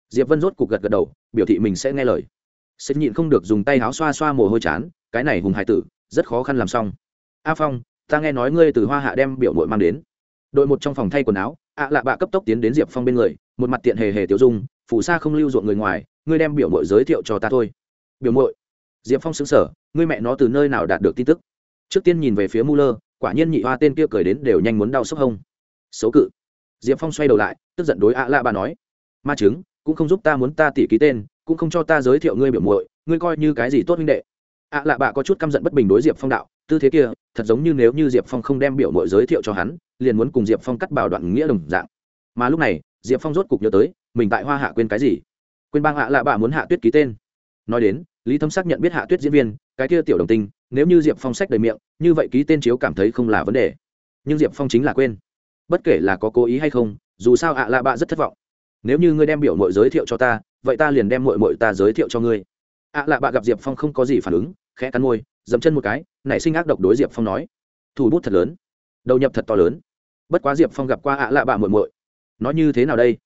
Diệp vân rốt cục gật gật đầu, biểu thị mình sẽ nghe lời. Sẽ nhịn không được dùng tay áo xoa xoa mồ hôi chán, cái này hùng hải tử, rất khó khăn làm xong. A phong, ta nghe nói ngươi từ hoa hạ đem biểu mội mang đến. Đội một trong phòng thay quần áo, ạ lạ bạ cấp tốc tiến đến diệp phong bên người, một mặt tiện hề hề tiêu dung phủ xa không lưu ruộng người ngoài, ngươi đem biểu mội giới thiệu cho ta thôi. Biểu mội diệp phong xứng sở ngươi mẹ nó từ nơi nào đạt được tin tức? Trước tiên nhìn về phía mu lơ quả nhiên nhị hoa tên kia cười đến đều nhanh muốn đau sốc hông. Xấu cự diệp phong xoay đầu lại, tức giận đối ạ lạ bà nói, ma chứng cũng không giúp ta muốn ta tỉ ký tên, cũng không cho ta giới thiệu ngươi biểu muội, ngươi coi như cái gì tốt huynh đệ. Ạ lạ bà có chút căm giận bất bình đối diệp phong đạo, tư thế kia, thật giống như nếu như diệp phong không đem biểu muội giới thiệu cho hắn, liền muốn cùng diệp phong cắt bảo đoạn nghĩa đồng dạng. Mà lúc này, diệp phong rốt cục nhớ tới, mình tại hoa hạ quên cái gì? Quên bang ạ lạ bà muốn hạ tuyết ký tên. Nói đến, lý thâm xác nhận biết hạ tuyết diễn viên, cái kia tiểu đồng tinh, nếu như diệp phong sách đầy miệng, như vậy ký tên chiếu cảm thấy không là vấn đề. Nhưng diệp phong chính là quên bất kể là có cố ý hay không, dù sao ạ lạ bạ rất thất vọng. Nếu như ngươi đem biểu mội giới thiệu cho ta, vậy ta liền đem mội mội ta giới thiệu cho ngươi. ạ lạ bạ gặp diệp phong không có gì phản ứng, khẽ cắn môi dẫm chân một cái, nảy sinh ác độc đối diệp phong nói. Thủ bút thật lớn, đầu nhập thật to lớn. Bất quá diệp phong gặp qua ạ lạ bạ mội mội nói như thế nào đây?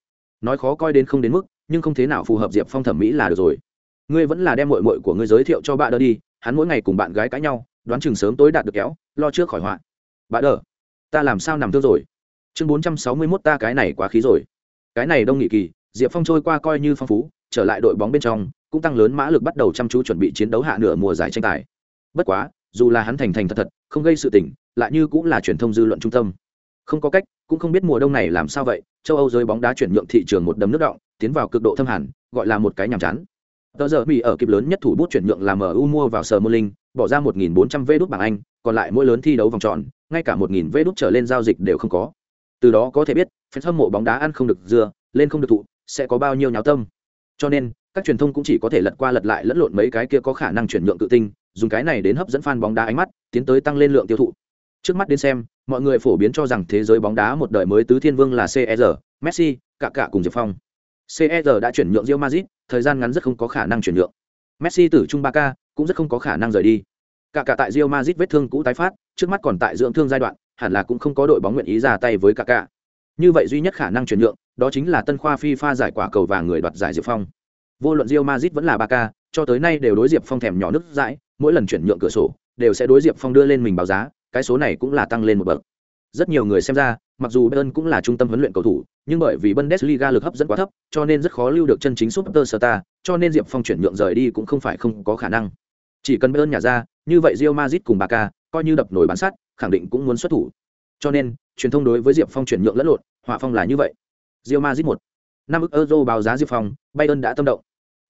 Nói khó coi đến không đến mức, nhưng không thế nào phù hợp diệp phong thẩm mỹ là được rồi. Ngươi vẫn là đem mội mội của ngươi giới thiệu cho bạn đỡ đi, hắn mỗi ngày cùng bạn gái cãi nhau, đoán chừng sớm tối đạt được kéo, lo trước khỏi họa. Bạn đỡ ta làm sao nằm thương rồi? Chương bốn trăm sáu mươi mốt ta cái này quá khí rồi. Cái này đông nghị kỳ, diệp phong trôi qua coi như phong phú, trở lại đội bóng bên trong, cũng tăng lớn mã lực bắt đầu chăm chú chuẩn bị chiến đấu hạ nửa mùa giải tranh tài. Bất quá, dù là hắn thành thành thật thật, không gây sự tỉnh lại như cũng là truyền thông dư luận trung tâm. Không có cách, cũng không biết mùa đông này làm sao vậy, châu âu giới bóng đá chuyển nhượng thị trường một đấm nước động tiến vào cực độ thâm hẳn, gọi là một cái nhàm chán. Tờ giờ bị ở kịp lớn nhất thủ bút chuyển nhượng là mu mua vào sờ mô linh bỏ ra 1.400 đút bảng anh, còn lại mỗi lớn thi đấu vòng tròn, ngay cả 1.000 đút trở lên giao dịch đều không có từ đó có thể biết fan hâm mộ bóng đá ăn không được dưa lên không được thụ sẽ có bao nhiêu nháo tâm cho nên các truyền thông cũng chỉ có thể lật qua lật lại lẫn lộn mấy cái kia có khả năng chuyển nhượng tự tinh dùng cái này đến hấp dẫn fan bóng đá ánh mắt tiến tới tăng lên lượng tiêu thụ trước mắt đến xem mọi người phổ biến cho rằng thế giới bóng đá một đời mới tứ thiên vương là CR, Messi, cả cả cùng Diệp Phong. CR đã chuyển nhượng Real Madrid, thời gian ngắn rất không có khả năng chuyển nhượng. Messi tử trung 3K cũng rất không có khả năng rời đi. Cả cả tại Real Madrid vết thương cũ tái phát, trước mắt còn tại dưỡng thương giai đoạn, hẳn là cũng không có đội bóng nguyện ý ra tay với cả cả. Như vậy duy nhất khả năng chuyển nhượng, đó chính là tân khoa FIFA giải quả cầu vàng người đoạt giải Diệp Phong. Vô luận Real Madrid vẫn là Barca, cho tới nay đều đối Diệp Phong thèm nhỏ nước dãi, mỗi lần chuyển nhượng cửa sổ, đều sẽ đối Diệp Phong đưa lên mình báo giá, cái số này cũng là tăng lên một bậc. Rất nhiều người xem ra, mặc dù Bayern cũng là trung tâm huấn luyện cầu thủ, nhưng bởi vì Bundesliga lực hấp dẫn quá thấp, cho nên rất khó lưu được chân chính superstar, cho nên Diệp Phong chuyển nhượng rời đi cũng không phải không có khả năng. Chỉ cần Bayern nhà ra, như vậy Real Madrid cùng Barca, coi như đập nổi bán sắt, khẳng định cũng muốn xuất thủ. Cho nên, truyền thông đối với Diệp Phong chuyển nhượng lẫn lộn, họa phong là như vậy. Real Madrid một năm ức euro báo giá Diệp Phong, Bayern đã tâm động.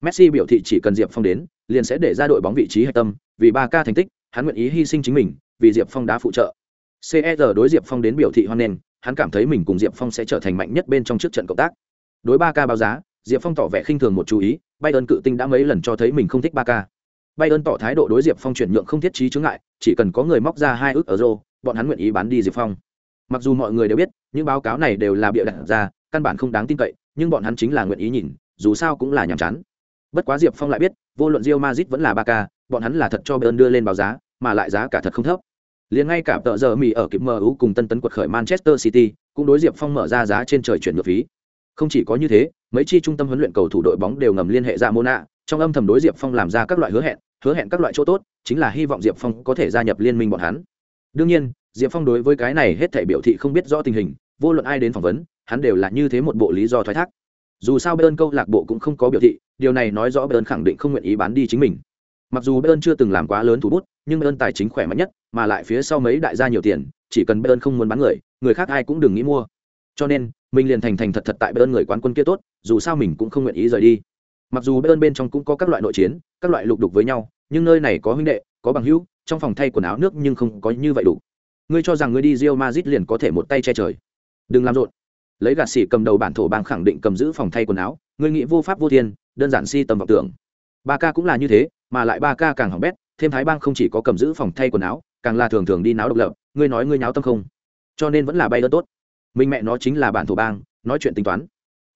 Messi biểu thị chỉ cần Diệp Phong đến, liền sẽ để ra đội bóng vị trí hạch tâm, vì ba ca thành tích, hắn nguyện ý hy sinh chính mình, vì Diệp Phong đã phụ trợ. CR đối Diệp Phong đến biểu thị hoan nghênh, hắn cảm thấy mình cùng Diệp Phong sẽ trở thành mạnh nhất bên trong trước trận cộng tác. Đối ba ca báo giá, Diệp Phong tỏ vẻ khinh thường một chú ý, Bayern cự tinh đã mấy lần cho thấy mình không thích ba ca Bayern tỏ thái độ đối Diệp Phong chuyển nhượng không thiết trí chướng ngại, chỉ cần có người móc ra hai ước euro, bọn hắn nguyện ý bán đi Diệp Phong. Mặc dù mọi người đều biết, những báo cáo này đều là bịa đặt ra, căn bản không đáng tin cậy, nhưng bọn hắn chính là nguyện ý nhìn, dù sao cũng là nhàm chán. Bất quá Diệp Phong lại biết, vô luận Real Madrid vẫn là Barca, bọn hắn là thật cho Bayern đưa lên báo giá, mà lại giá cả thật không thấp. Liền ngay cả tợ giờ mì ở kịp MU cùng tân tấn quật khởi Manchester City, cũng đối Diệp Phong mở ra giá trên trời chuyển nhượng phí. Không chỉ có như thế, mấy chi trung tâm huấn luyện cầu thủ đội bóng đều ngầm liên hệ ra Mona, trong âm thầm đối Diệp Phong làm ra các loại hứa hẹn, hứa hẹn các loại chỗ tốt, chính là hy vọng Diệp Phong có thể gia nhập liên minh bọn hắn. Đương nhiên, Diệp Phong đối với cái này hết thảy biểu thị không biết rõ tình hình, vô luận ai đến phỏng vấn, hắn đều là như thế một bộ lý do thoái thác. Dù sao Bayern câu lạc bộ cũng không có biểu thị, điều này nói rõ Bayern khẳng định không nguyện ý bán đi chính mình. Mặc dù Bayern chưa từng làm quá lớn thủ bút, nhưng Bayern tài chính khỏe mạnh nhất, mà lại phía sau mấy đại gia nhiều tiền, chỉ cần Bayern không muốn bán người, người khác ai cũng đừng nghĩ mua. Cho nên, mình liền thành thành thật thật tại Bayern người quán quân kia tốt, dù sao mình cũng không nguyện ý rời đi. Mặc dù bên bên trong cũng có các loại nội chiến, các loại lục đục với nhau, nhưng nơi này có huynh đệ, có bằng hữu, trong phòng thay quần áo nước nhưng không có như vậy đủ. Ngươi cho rằng ngươi đi rio mazit liền có thể một tay che trời? Đừng làm rộn. Lấy gạt xỉ cầm đầu bản thổ bang khẳng định cầm giữ phòng thay quần áo, ngươi nghĩ vô pháp vô thiên, đơn giản si tầm vào tưởng. Ba ca cũng là như thế, mà lại ba ca càng hỏng bét, thêm thái bang không chỉ có cầm giữ phòng thay quần áo càng là thường thường đi náo độc lập ngươi nói ngươi nháo tâm không cho nên vẫn là bay đơn tốt minh mẹ nó chính là bản thổ bang nói chuyện tính toán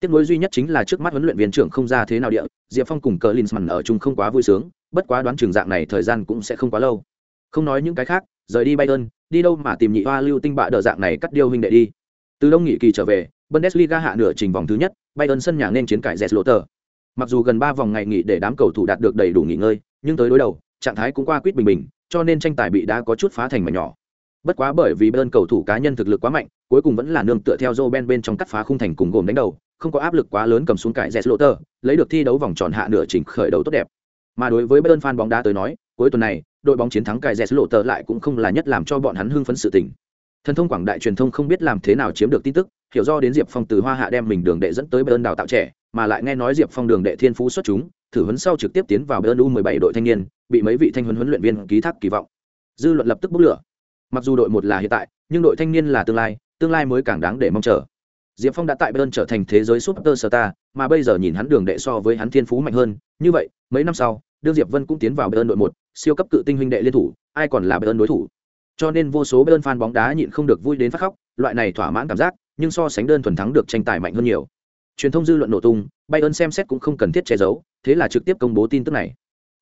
tiếc nối duy nhất chính là trước mắt huấn luyện viên trưởng không ra thế nào địa, diệp phong cùng cờ linsman ở chung không quá vui sướng, bất quá đoán trường dạng này thời gian cũng sẽ không quá lâu. Không nói những cái khác, rời đi bay đơn đi đâu mà tìm nhị hoa lưu tinh bạ đờ dạng này cắt điêu huynh đệ đi. Từ đông nghị kỳ trở về, bundesliga hạ nửa trình vòng thứ nhất, bayern sân nhà nên chiến cải dẹt lộ tờ. Mặc dù gần ba vòng ngày nghỉ để đám cầu thủ đạt được đầy đủ nghỉ ngơi, nhưng tới đối đầu, trạng thái cũng qua quýt bình bình, cho nên tranh tài bị đã có chút phá thành mà nhỏ. Bất quá bởi vì bên cầu thủ cá nhân thực lực quá mạnh, cuối cùng vẫn là nương tựa theo joe ben bên trong cắt phá khung thành cùng gồm đánh đầu không có áp lực quá lớn cầm xuống cải dẹt lộ tờ lấy được thi đấu vòng tròn hạ nửa chỉnh khởi đầu tốt đẹp. Mà đối với bên fan bóng đá tới nói, cuối tuần này, đội bóng chiến thắng cải dẹt lộ tờ lại cũng không là nhất làm cho bọn hắn hưng phấn sự tình. Thần thông quảng đại truyền thông không biết làm thế nào chiếm được tin tức, hiểu do đến diệp phong từ hoa hạ đem mình đường đệ dẫn tới bên đào tạo trẻ, mà lại nghe nói diệp phong đường đệ thiên phú xuất chúng, thử huấn sau trực tiếp tiến vào bên u 17 đội thanh niên, bị mấy vị thanh huấn huấn luyện viên ký thác kỳ vọng. Dư luận lập tức bốc lửa. Mặc dù đội một là hiện tại, nhưng đội thanh niên là tương lai tương lai mới càng đáng để mong chờ diệp phong đã tại bayern trở thành thế giới superstar, mà bây giờ nhìn hắn đường đệ so với hắn thiên phú mạnh hơn. Như vậy mấy năm sau đương diệp vân cũng tiến vào bayern đội một siêu cấp cự tinh huynh đệ liên thủ ai còn là bayern đối thủ? Cho nên vô số bayern fan bóng đá nhịn không được vui đến phát khóc loại này thỏa mãn cảm giác nhưng so sánh đơn thuần thắng được tranh tài mạnh hơn nhiều. Truyền thông dư luận nổ tung bayern xem xét cũng không cần thiết che giấu thế là trực tiếp công bố tin tức này.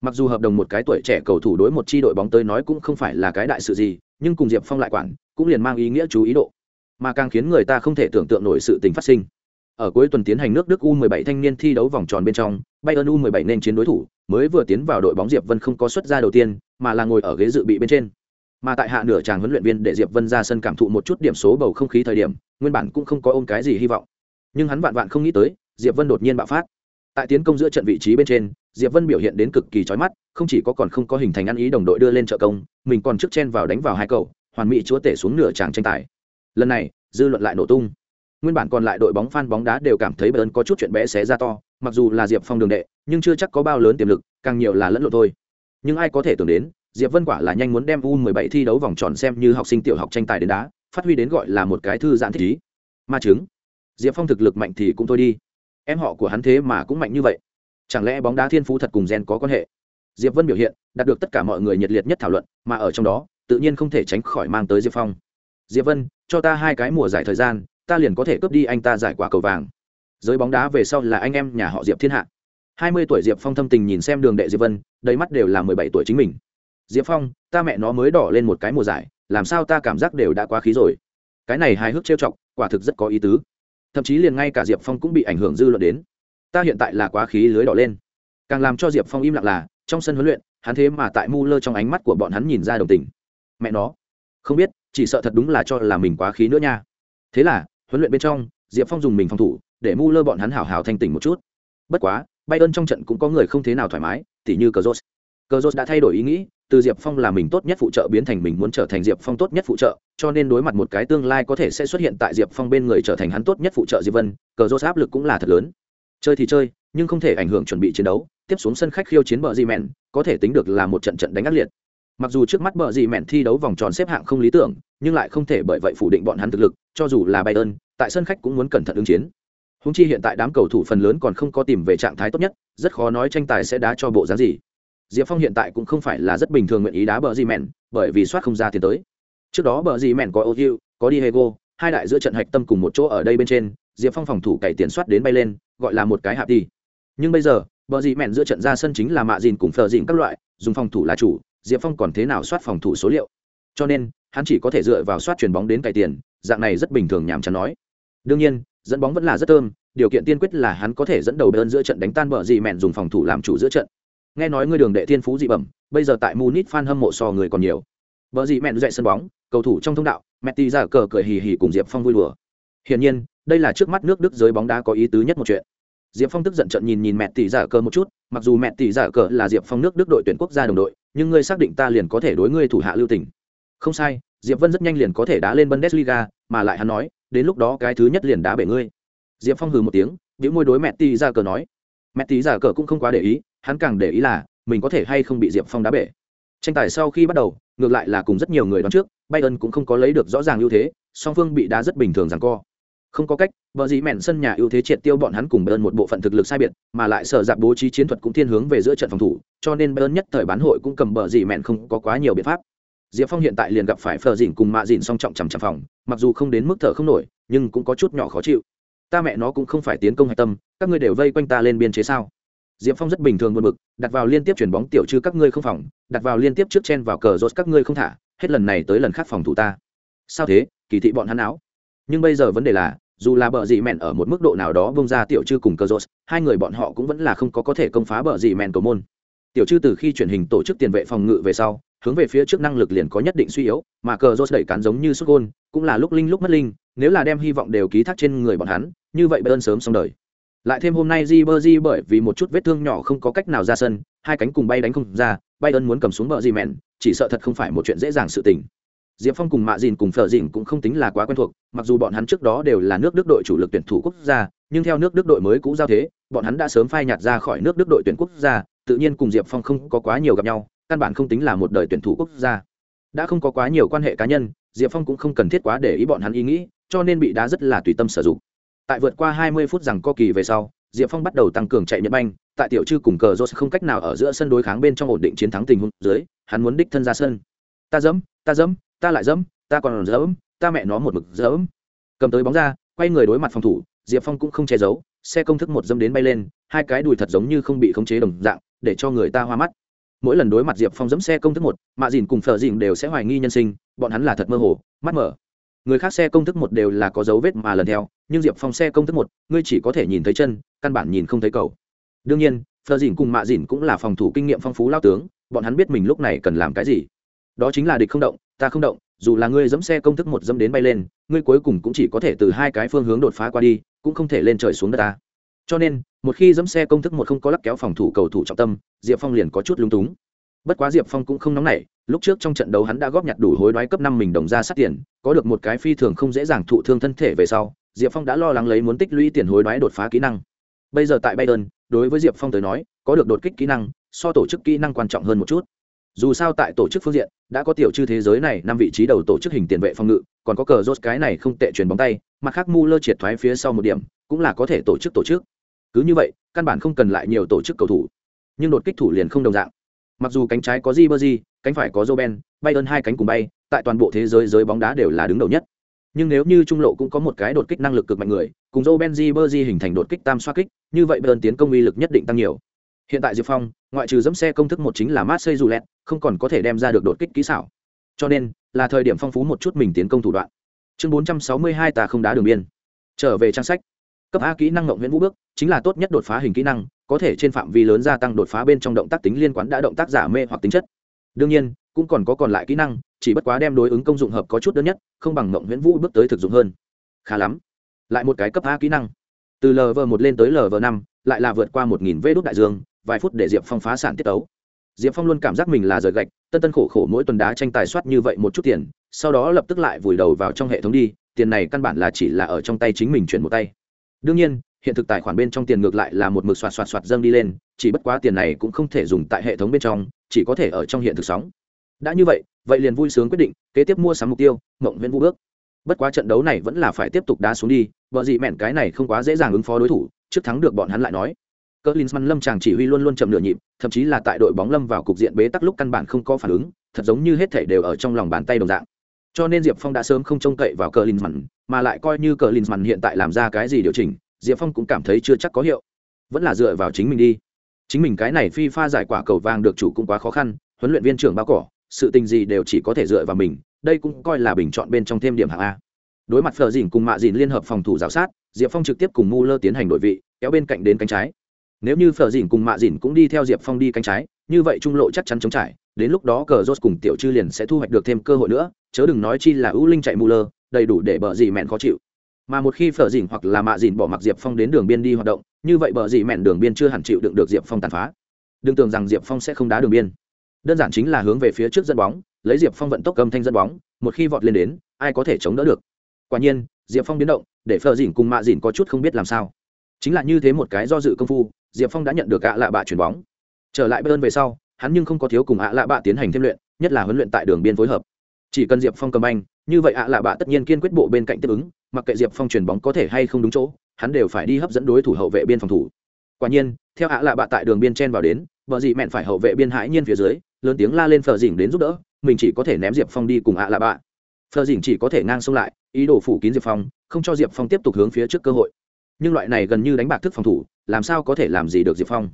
Mặc dù hợp đồng một cái tuổi trẻ cầu thủ đối một chi đội bóng tới nói cũng không phải là cái đại sự gì nhưng cùng diệp phong lại quản cũng liền mang ý nghĩa chú ý độ mà càng khiến người ta không thể tưởng tượng nổi sự tình phát sinh ở cuối tuần tiến hành nước Đức U17 thanh niên thi đấu vòng tròn bên trong, Bayern U17 nên chiến đối thủ, mới vừa tiến vào đội bóng Diệp Vân không có xuất ra đầu tiên, mà là ngồi ở ghế dự bị bên trên. Mà tại hạ nửa chàng huấn luyện viên để Diệp Vân ra sân cảm thụ một chút điểm số bầu không khí thời điểm, nguyên bản cũng không có ôm cái gì hy vọng. Nhưng hắn vạn vạn không nghĩ tới, Diệp Vân đột nhiên bạo phát. Tại tiến công giữa trận vị trí bên trên, Diệp Vân biểu hiện đến cực kỳ chói mắt, không chỉ có còn không có hình thành ăn ý đồng đội đưa lên trợ công, mình còn trước chen vào đánh vào hai cầu, hoàn mỹ chúa tể xuống nửa chàng tranh tài. Lần này, dư luận lại nổ tung. Nguyên bản còn lại đội bóng fan bóng đá đều cảm thấy bayern có chút chuyện bé xé ra to mặc dù là diệp phong đường đệ nhưng chưa chắc có bao lớn tiềm lực càng nhiều là lẫn lộn thôi. Nhưng ai có thể tưởng đến diệp vân quả là nhanh muốn đem u 17 thi đấu vòng tròn xem như học sinh tiểu học tranh tài đến đá phát huy đến gọi là một cái thư giãn thích ý. Ma chứng diệp phong thực lực mạnh thì cũng thôi đi. Em họ của hắn thế mà cũng mạnh như vậy. Chẳng lẽ bóng đá thiên phú thật cùng gen có quan hệ? Diệp vân biểu hiện đạt được tất cả mọi người nhiệt liệt nhất thảo luận mà ở trong đó tự nhiên không thể tránh khỏi mang tới diệp phong diệp vân, cho ta hai cái mùa giải thời gian, ta liền có thể cướp đi anh ta giải quả cầu vàng. Giới bóng đá về sau là anh em nhà họ diệp thiên hạ. Hai mươi tuổi diệp phong thâm tình nhìn xem đường đệ diệp vân, đầy mắt đều là mười bảy tuổi chính mình. Diệp phong, ta mẹ nó mới đỏ lên một cái mùa giải, làm sao ta cảm giác đều đã quá khí rồi. Cái này hài hước trêu chọc, quả thực rất có ý tứ. Thậm chí liền ngay cả diệp phong cũng bị ảnh hưởng dư luận đến. Ta hiện tại là quá khí lưới đỏ lên. Càng làm cho diệp phong im lặng là, trong sân huấn luyện, hắn thế mà tại mu lơ trong ánh mắt của bọn hắn nhìn ra đồng tình. Mẹ nó. Không biết chỉ sợ thật đúng là cho là mình quá khí nữa nha. Thế là, huấn luyện bên trong, diệp phong dùng mình phòng thủ, để mu lơ bọn hắn hảo hảo thanh tỉnh một chút. Bất quá bay ơn trong trận cũng có người không thế nào thoải mái, tỉ như cờ rốt cờ rốt đã thay đổi ý nghĩ, từ diệp phong là mình tốt nhất phụ trợ biến thành mình muốn trở thành diệp phong tốt nhất phụ trợ, cho nên đối mặt một cái tương lai có thể sẽ xuất hiện tại diệp phong bên người trở thành hắn tốt nhất phụ trợ diệp vân cờ rốt áp lực cũng là thật lớn. Chơi thì chơi, nhưng không thể ảnh hưởng chuẩn bị chiến đấu, tiếp xuống sân khách khiêu chiến bờ di mẹn có thể tính được là một trận trận đánh ác liệt mặc dù trước mắt bờ gì mẹn thi đấu vòng tròn xếp hạng không lý tưởng, nhưng lại không thể bởi vậy phủ định bọn hắn thực lực, cho dù là bayern, tại sân khách cũng muốn cẩn thận ứng chiến. Húng chi hiện tại đám cầu thủ phần lớn còn không có tìm về trạng thái tốt nhất, rất khó nói tranh tài sẽ đá cho bộ giá gì. Diệp phong hiện tại cũng không phải là rất bình thường nguyện ý đá bờ gì mẹn, bởi vì soát không ra tiền tới. Trước đó bờ gì mẹn có ô có diego, hai đại giữa trận hạch tâm cùng một chỗ ở đây bên trên, diệp phong phòng thủ cày tiền soát đến bay lên, gọi là một cái hạp đi. Nhưng bây giờ, bờ gì mẹn giữa trận ra sân chính là mạ dìn cùng phờ dìn các loại, dùng phòng thủ là chủ diệp phong còn thế nào soát phòng thủ số liệu? Cho nên, hắn chỉ có thể dựa vào soát chuyền bóng đến cày tiền, dạng này rất bình thường nhàm chán nói. Đương nhiên, dẫn bóng vẫn là rất thơm, điều kiện tiên quyết là hắn có thể dẫn đầu đơn giữa trận đánh tan bờ dị mẹn dùng phòng thủ làm chủ giữa trận. Nghe nói ngươi đường đệ thiên phú dị bẩm, bây giờ tại munich fan hâm mộ so người còn nhiều. Bờ dị mẹn dạy sân bóng, cầu thủ trong thông đạo mẹ tì ra cờ cười hì hì cùng diệp phong vui đùa. Hiển nhiên, đây là trước mắt nước đức giới bóng đá có ý tứ nhất một chuyện diệp phong tức giận trận nhìn nhìn mẹ tỷ giả cờ một chút, mặc dù mẹ tỷ giả cờ là diệp phong nước đức đội tuyển quốc gia đồng đội, nhưng ngươi xác định ta liền có thể đối ngươi thủ hạ lưu tình. Không sai, diệp vân rất nhanh liền có thể đá lên bundesliga, mà lại hắn nói, đến lúc đó cái thứ nhất liền đá bể ngươi. Diệp phong hừ một tiếng biểu môi đối mẹ tỷ giả cờ nói. Mẹ tỷ giả cờ cũng không quá để ý, hắn càng để ý là, mình có thể hay không bị diệp phong đá bể. Tranh tài sau khi bắt đầu, ngược lại là cùng rất nhiều người đoán trước, bayern cũng không có lấy được rõ ràng ưu thế, song phương bị đá rất bình thường rằng co không có cách vợ dĩ mẹn sân nhà ưu thế triệt tiêu bọn hắn cùng bayern một bộ phận thực lực sai biệt, mà lại sở dạp bố trí chiến thuật cũng thiên hướng về giữa trận phòng thủ, cho nên bayern nhất thời bán hội cũng cầm bờ dĩ mẹn không có quá nhiều biện pháp. Diệp phong hiện tại liền gặp phải phờ dịn cùng mạ dịn song trọng chằm chằm phòng, mặc dù không đến mức thở không nổi, nhưng cũng có chút nhỏ khó chịu. Ta mẹ nó cũng không phải tiến công hạch tâm, các ngươi đều vây quanh ta lên biên chế sao? Diệp phong rất bình thường buồn bực, đặt vào liên tiếp chuyển bóng tiểu trư các ngươi không phòng, đặt vào liên tiếp trước chen vào cờ rốt các ngươi không thả, hết lần này tới lần khác phòng thủ ta. Sao thế? Kỳ thị bọn hắn áo nhưng bây giờ vấn đề là, dù là bờ dị mẹn ở một mức độ nào đó bông ra tiểu chư cùng cơ dốt hai người bọn họ cũng vẫn là không có có thể công phá bờ dị mẹn cầu môn. Tiểu chư từ khi truyền hình tổ chức tiền vệ phòng ngự về sau, hướng về phía trước năng lực liền có nhất định suy yếu, mà cờ dốt đẩy cán giống như xuất gôn, cũng là lúc linh lúc mất linh, nếu là đem hy vọng đều ký thác trên người bọn hắn, như vậy bơn sớm xong đời. Lại thêm hôm nay Ribery bởi vì một chút vết thương nhỏ không có cách nào ra sân, hai cánh cùng bay đánh không ra bay ơn muốn cầm xuống bờ gì mẹn, chỉ sợ thật không phải một chuyện dễ dàng sự tình diệp phong cùng mạ dìn cùng phở dìn cũng không tính là quá quen thuộc, mặc dù bọn hắn trước đó đều là nước đức đội chủ lực tuyển thủ quốc gia, nhưng theo nước đức đội mới cũ giao thế, bọn hắn đã sớm phai nhạt ra khỏi nước đức đội tuyển quốc gia, tự nhiên cùng diệp phong không có quá nhiều gặp nhau, căn bản không tính là một đời tuyển thủ quốc gia. Đã không có quá nhiều quan hệ cá nhân, diệp phong cũng không cần thiết quá để ý bọn hắn ý nghĩ, cho nên bị đá rất là tùy tâm sử dụng. Tại vượt qua 20 phút rằng co kỳ về sau, diệp phong bắt đầu tăng cường chạy nhật banh, tại tiểu Trư cùng cờ jose không cách nào ở giữa sân đối kháng bên trong ổn định chiến thắng tình huống dưới, hắn muốn đích thân ra sân. Ta dẫm ta dẫm ta lại dẫm, ta còn dẫm, ta mẹ nó một mực dẫm. Cầm tới bóng ra, quay người đối mặt phòng thủ, diệp phong cũng không che giấu, xe công thức một dâm đến bay lên, hai cái đùi thật giống như không bị khống chế đồng dạng, để cho người ta hoa mắt. Mỗi lần đối mặt diệp phong dẫm xe công thức một, mạ dìn cùng Phở dìn đều sẽ hoài nghi nhân sinh, bọn hắn là thật mơ hồ, mắt mở. Người khác xe công thức một đều là có dấu vết mà lần theo, nhưng diệp phong xe công thức một, ngươi chỉ có thể nhìn thấy chân, căn bản nhìn không thấy cầu. Đương nhiên phờ dìn cùng mạ dìn cũng là phòng thủ kinh nghiệm phong phú lao tướng, bọn hắn biết mình lúc này cần làm cái gì. Đó chính là địch không động ta không động, dù là ngươi dẫm xe công thức một dẫm đến bay lên, ngươi cuối cùng cũng chỉ có thể từ hai cái phương hướng đột phá qua đi, cũng không thể lên trời xuống đất ta. Cho nên, một khi dẫm xe công thức một không có lắc kéo phòng thủ cầu thủ trọng tâm, diệp phong liền có chút lung túng. Bất quá diệp phong cũng không nóng nảy, lúc trước trong trận đấu hắn đã góp nhặt đủ hối đoái cấp năm mình đồng ra sát tiền, có được một cái phi thường không dễ dàng thụ thương thân thể về sau, diệp phong đã lo lắng lấy muốn tích lũy tiền hối đoái đột phá kỹ năng. Bây giờ tại bayern, đối với diệp phong tới nói, có được đột kích kỹ năng, so tổ chức kỹ năng quan trọng hơn một chút dù sao tại tổ chức phương diện, đã có tiểu chư thế giới này năm vị trí đầu tổ chức hình tiền vệ phòng ngự, còn có cờ rốt cái này không tệ chuyền bóng tay, mặt khác mu lơ triệt thoái phía sau một điểm, cũng là có thể tổ chức tổ chức. Cứ như vậy, căn bản không cần lại nhiều tổ chức cầu thủ. Nhưng đột kích thủ liền không đồng dạng. Mặc dù cánh trái có di bơ di cánh phải có joben bay ơn hai cánh cùng bay, tại toàn bộ thế giới giới bóng đá đều là đứng đầu nhất. Nhưng nếu như trung lộ cũng có một cái đột kích năng lực cực mạnh người, cùng joben di bơ di hình thành đột kích tam xoa kích, như vậy bayern tiến công uy lực nhất định tăng nhiều hiện tại diệp phong, ngoại trừ dẫm xe công thức một chính là mát xây dù lẹt không còn có thể đem ra được đột kích kỹ xảo. Cho nên, là thời điểm phong phú một chút mình tiến công thủ đoạn. Chương bốn trăm sáu mươi hai tà không đá đường biên. Trở về trang sách. Cấp a kỹ năng ngộng nguyễn vũ bước, chính là tốt nhất đột phá hình kỹ năng, có thể trên phạm vi lớn gia tăng đột phá bên trong động tác tính liên quan đã động tác giả mê hoặc tính chất. Đương nhiên, cũng còn có còn lại kỹ năng, chỉ bất quá đem đối ứng công dụng hợp có chút đơn nhất, không bằng ngộng nguyễn vũ bước tới thực dụng hơn. Khá lắm. Lại một cái cấp a kỹ năng. Từ lv một lên tới lv năm, lại là vượt qua một nghìn vê đốt đại dương vài phút để diệp phong phá sản tiết tấu. Diệp phong luôn cảm giác mình là rời gạch, tân tân khổ khổ mỗi tuần đá tranh tài soát như vậy một chút tiền, sau đó lập tức lại vùi đầu vào trong hệ thống đi, tiền này căn bản là chỉ là ở trong tay chính mình chuyển một tay. Đương nhiên, hiện thực tài khoản bên trong tiền ngược lại là một mực soạt soạt soạt dâng đi lên, chỉ bất quá tiền này cũng không thể dùng tại hệ thống bên trong, chỉ có thể ở trong hiện thực sóng. Đã như vậy vậy liền vui sướng quyết định, kế tiếp mua sắm mục tiêu, mộng viễn vũ bước. Bất quá trận đấu này vẫn là phải tiếp tục đá xuống đi vợ dị mẹn cái này không quá dễ dàng ứng phó đối thủ, trước thắng được bọn hắn lại nói cỡ linsman lâm chàng chỉ huy luôn luôn chậm nửa nhịp, thậm chí là tại đội bóng lâm vào cục diện bế tắc lúc căn bản không có phản ứng, thật giống như hết thể đều ở trong lòng bàn tay đồng dạng. Cho nên diệp phong đã sớm không trông cậy vào cờ linsman mà lại coi như cờ linsman hiện tại làm ra cái gì điều chỉnh, diệp phong cũng cảm thấy chưa chắc có hiệu. Vẫn là dựa vào chính mình đi. Chính mình cái này phi pha giải quả cầu vàng được chủ cũng quá khó khăn, huấn luyện viên trưởng bao cỏ, sự tình gì đều chỉ có thể dựa vào mình, đây cũng coi là bình chọn bên trong thêm điểm hạng a. Đối mặt phờ dìn cùng mạ dìn liên hợp phòng thủ giáo sát, diệp phong trực tiếp cùng mu lơ tiến hành đội vị, kéo bên cạnh đến cánh trái nếu như Phở dìn cùng mạ dìn cũng đi theo diệp phong đi cánh trái, như vậy trung lộ chắc chắn chống trải. Đến lúc đó cờ rốt cùng tiểu chư liền sẽ thu hoạch được thêm cơ hội nữa. Chớ đừng nói chi là ưu linh chạy mù lơ, đầy đủ để bờ dì mẹn khó chịu. Mà một khi phở dìn hoặc là mạ dìn bỏ mặc diệp phong đến đường biên đi hoạt động, như vậy bờ dì mẹn đường biên chưa hẳn chịu đựng được diệp phong tàn phá. Đừng tưởng rằng diệp phong sẽ không đá đường biên. Đơn giản chính là hướng về phía trước dẫn bóng, lấy diệp phong vận tốc cầm thanh dẫn bóng, một khi vọt lên đến, ai có thể chống đỡ được? Quả nhiên, diệp phong biến động, để phở dìn cùng mạ dìn có chút không biết làm sao. Chính là như thế một cái do dự công phu diệp phong đã nhận được ạ lạ bạ chuyển bóng. Trở lại bên về sau, hắn nhưng không có thiếu cùng ạ lạ bạ tiến hành thêm luyện, nhất là huấn luyện tại đường biên phối hợp. Chỉ cần diệp phong cầm anh như vậy ạ lạ bạ tất nhiên kiên quyết bộ bên cạnh tiếp ứng, mặc kệ diệp phong chuyển bóng có thể hay không đúng chỗ, hắn đều phải đi hấp dẫn đối thủ hậu vệ biên phòng thủ. Quả nhiên, theo ạ lạ bạ tại đường biên chen vào đến, vợ dị mẹn phải hậu vệ biên hãi nhiên phía dưới, lớn tiếng la lên phờ dỉnh đến giúp đỡ, mình chỉ có thể ném diệp phong đi cùng ạ lạ bạ. Phờ dỉnh chỉ có thể ngang xông lại, ý đồ phủ kín diệp phong, không cho diệp phong tiếp tục hướng phía trước cơ hội nhưng loại này gần như đánh bạc thức phòng thủ, làm sao có thể làm gì được diệp phong?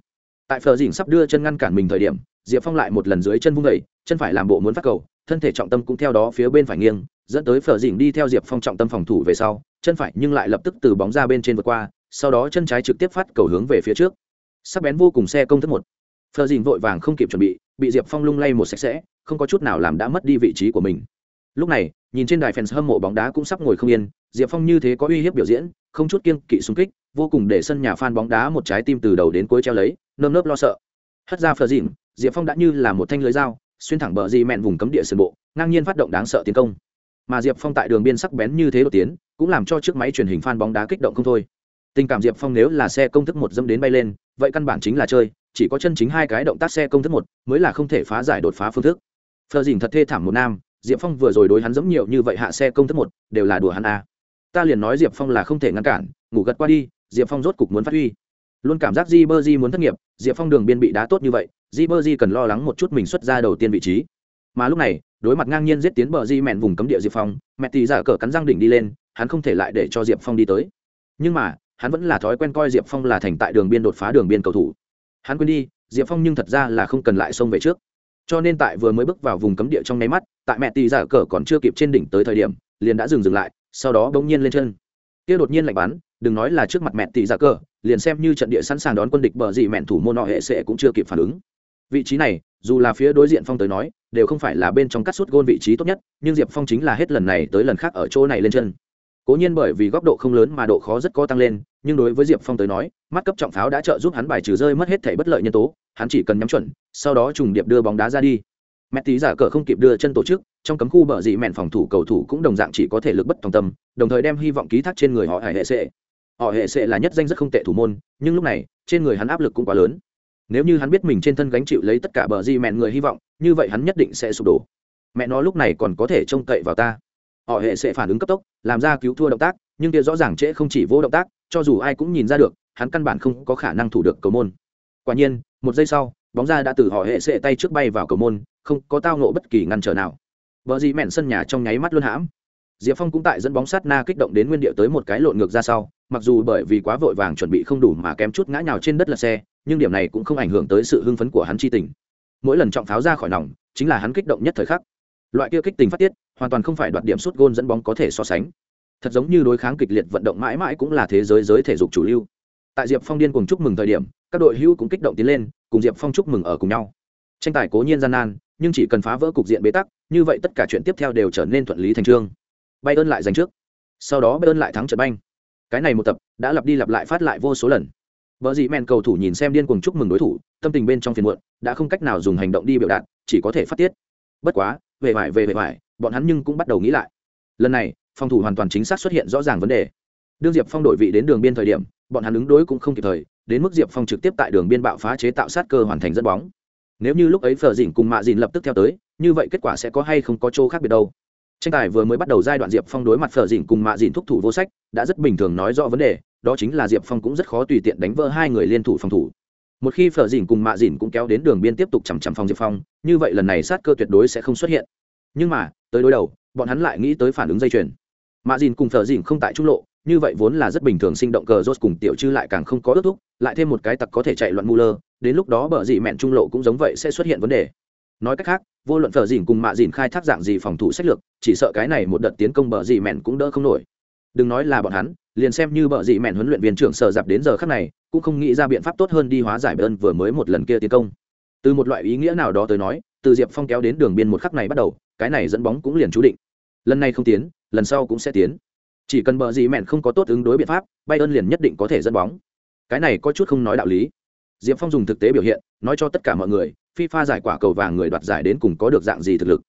Tại phờ dìn sắp đưa chân ngăn cản mình thời điểm, diệp phong lại một lần dưới chân vung vẩy chân phải làm bộ muốn phát cầu, thân thể trọng tâm cũng theo đó phía bên phải nghiêng, dẫn tới phờ dìn đi theo diệp phong trọng tâm phòng thủ về sau, chân phải nhưng lại lập tức từ bóng ra bên trên vượt qua, sau đó chân trái trực tiếp phát cầu hướng về phía trước. Sắc bén vô cùng xe công thức một. Phờ dìn vội vàng không kịp chuẩn bị bị diệp phong lung lay một sạch sẽ, không có chút nào làm đã mất đi vị trí của mình. Lúc này, nhìn trên đài fans hâm mộ bóng đá cũng sắp ngồi không yên diệp phong như thế có uy hiếp biểu diễn, không chút kiên kỵ xung kích, vô cùng để sân nhà fan bóng đá một trái tim từ đầu đến cuối treo lấy, nơm nớp lo sợ. Hất ra phờ dìm diệp phong đã như là một thanh lưới dao, xuyên thẳng bờ di mẹn vùng cấm địa sườn bộ, ngang nhiên phát động đáng sợ tiến công. Mà diệp phong tại đường biên sắc bén như thế đột tiến, cũng làm cho chiếc máy truyền hình fan bóng đá kích động không thôi. Tình cảm diệp phong nếu là xe công thức một dâm đến bay lên, vậy căn bản chính là chơi, chỉ có chân chính hai cái động tác xe công thức một mới là không thể phá giải đột phá phương thức. Phờ dìm thật thê thảm một nam, diệp phong vừa rồi đối hắn dẫm nhiều như vậy hạ xe công thức một, đều là đùa hắn a. à ta liền nói diệp phong là không thể ngăn cản, ngủ gật qua đi, diệp phong rốt cục muốn phát huy. Luôn cảm giác di bơ di muốn thất nghiệp, diệp phong đường biên bị đá tốt như vậy di bơ di cần lo lắng một chút mình xuất ra đầu tiên vị trí. Mà lúc này, đối mặt ngang nhiên giết tiến bờ di mẹn vùng cấm địa diệp phong, mẹ tì giả cờ cắn răng đỉnh đi lên, hắn không thể lại để cho diệp phong đi tới. Nhưng mà, hắn vẫn là thói quen coi diệp phong là thành tại đường biên đột phá đường biên cầu thủ. Hắn quên đi, diệp phong nhưng thật ra là không cần lại xông về trước. Cho nên tại vừa mới bước vào vùng cấm địa trong nháy mắt, tại mẹ tì giả cờ còn chưa kịp trên đỉnh tới thời điểm, liền đã dừng dừng lại sau đó bỗng nhiên lên chân. Kia đột nhiên lạnh bắn, đừng nói là trước mặt mẹ tỷ dạ giả cờ liền xem như trận địa sẵn sàng đón quân địch bờ gì mẹn thủ môn nọ hệ sẽ cũng chưa kịp phản ứng. Vị trí này, dù là phía đối diện phong tới nói, đều không phải là bên trong cắt suốt gôn vị trí tốt nhất, nhưng diệp phong chính là hết lần này tới lần khác ở chỗ này lên chân. Cố nhiên bởi vì góc độ không lớn mà độ khó rất có tăng lên, nhưng đối với diệp phong tới nói, mắt cấp trọng pháo đã trợ giúp hắn bài trừ rơi mất hết thể bất lợi nhân tố, hắn chỉ cần nhắm chuẩn, sau đó trùng điệp đưa bóng đá ra đi mẹ tí giả cờ không kịp đưa chân tổ chức, trong cấm khu bờ dị mẹn phòng thủ cầu thủ cũng đồng dạng chỉ có thể lực bất tòng tâm, đồng thời đem hy vọng ký thác trên người họ hải hệ sệ. Họ hệ sệ là nhất danh rất không tệ thủ môn, nhưng lúc này, trên người hắn áp lực cũng quá lớn. Nếu như hắn biết mình trên thân gánh chịu lấy tất cả bờ di mẹn người hy vọng, như vậy hắn nhất định sẽ sụp đổ. Mẹ nó lúc này còn có thể trông cậy vào ta. Họ hệ sẽ phản ứng cấp tốc, làm ra cứu thua động tác, nhưng kia rõ ràng trễ không chỉ vô động tác, cho dù ai cũng nhìn ra được, hắn căn bản không có khả năng thủ được cầu môn. Quả nhiên, một giây sau, bóng ra đã từ họ hệ sẽ tay trước bay vào cầu môn không có tao nộ bất kỳ ngăn trở nào. Vợ gì mẹn sân nhà trong nháy mắt luôn hãm. Diệp phong cũng tại dẫn bóng sát na kích động đến nguyên địa tới một cái lộn ngược ra sau, mặc dù bởi vì quá vội vàng chuẩn bị không đủ mà kém chút ngã nhào trên đất lật xe, nhưng điểm này cũng không ảnh hưởng tới sự hưng phấn của hắn chi tình. Mỗi lần trọng pháo ra khỏi nòng, chính là hắn kích động nhất thời khắc. Loại kia kích tình phát tiết, hoàn toàn không phải đoạt điểm sút gôn dẫn bóng có thể so sánh. Thật giống như đối kháng kịch liệt vận động mãi mãi cũng là thế giới giới thể dục chủ lưu. Tại diệp phong điên cùng chúc mừng thời điểm, các đội hữu cũng kích động tiến lên, cùng diệp phong chúc mừng ở cùng nhau. Tranh tài cố nhiên gian nan nhưng chỉ cần phá vỡ cục diện bế tắc, như vậy tất cả chuyện tiếp theo đều trở nên thuận lý thành trương. Bay ơn lại giành trước. Sau đó bay ơn lại thắng trận banh. Cái này một tập đã lặp đi lặp lại phát lại vô số lần. Vợ dị men cầu thủ nhìn xem điên cuồng chúc mừng đối thủ, tâm tình bên trong phiền muộn, đã không cách nào dùng hành động đi biểu đạt, chỉ có thể phát tiết. Bất quá về vải về về vải, bọn hắn nhưng cũng bắt đầu nghĩ lại. Lần này, phòng thủ hoàn toàn chính xác xuất hiện rõ ràng vấn đề. Đương diệp phong đổi vị đến đường biên thời điểm, bọn hắn ứng đối cũng không kịp thời, đến mức diệp phong trực tiếp tại đường biên bạo phá chế tạo sát cơ hoàn thành dẫn bóng nếu như lúc ấy phờ dìn cùng mạ dìn lập tức theo tới, như vậy kết quả sẽ có hay không có chỗ khác biệt đâu? Tranh tài vừa mới bắt đầu giai đoạn diệp phong đối mặt phờ dìn cùng mạ dìn thúc thủ vô sách, đã rất bình thường nói rõ vấn đề, đó chính là diệp phong cũng rất khó tùy tiện đánh vỡ hai người liên thủ phòng thủ. Một khi phở dìn cùng mạ dìn cũng kéo đến đường biên tiếp tục chằm chằm phòng diệp phong, như vậy lần này sát cơ tuyệt đối sẽ không xuất hiện. Nhưng mà, tới đối đầu, bọn hắn lại nghĩ tới phản ứng dây chuyền. Mạ dìn cùng phở dìn không tại trung lộ, như vậy vốn là rất bình thường sinh động cờ rốt cùng tiểu chư lại càng không có ước thúc, lại thêm một cái tặc có thể chạy loạn mu lơ đến lúc đó bờ dị mẹn trung lộ cũng giống vậy sẽ xuất hiện vấn đề. Nói cách khác, vô luận phở dìn cùng mạ dìn khai thác dạng gì phòng thủ sách lược, chỉ sợ cái này một đợt tiến công bờ dị mẹn cũng đỡ không nổi. Đừng nói là bọn hắn, liền xem như bờ dị mẹn huấn luyện viên trưởng sở dạp đến giờ khắc này, cũng không nghĩ ra biện pháp tốt hơn đi hóa giải bơn vừa mới một lần kia tiến công. Từ một loại ý nghĩa nào đó tới nói, từ diệp phong kéo đến đường biên một khắc này bắt đầu, cái này dẫn bóng cũng liền chú định. Lần này không tiến, lần sau cũng sẽ tiến. Chỉ cần bờ dị mẹn không có tốt ứng đối biện pháp bay ơn liền nhất định có thể dẫn bóng. Cái này có chút không nói đạo lý diệp phong dùng thực tế biểu hiện, nói cho tất cả mọi người, fifa giải quả cầu vàng người đoạt giải đến cùng có được dạng gì thực lực.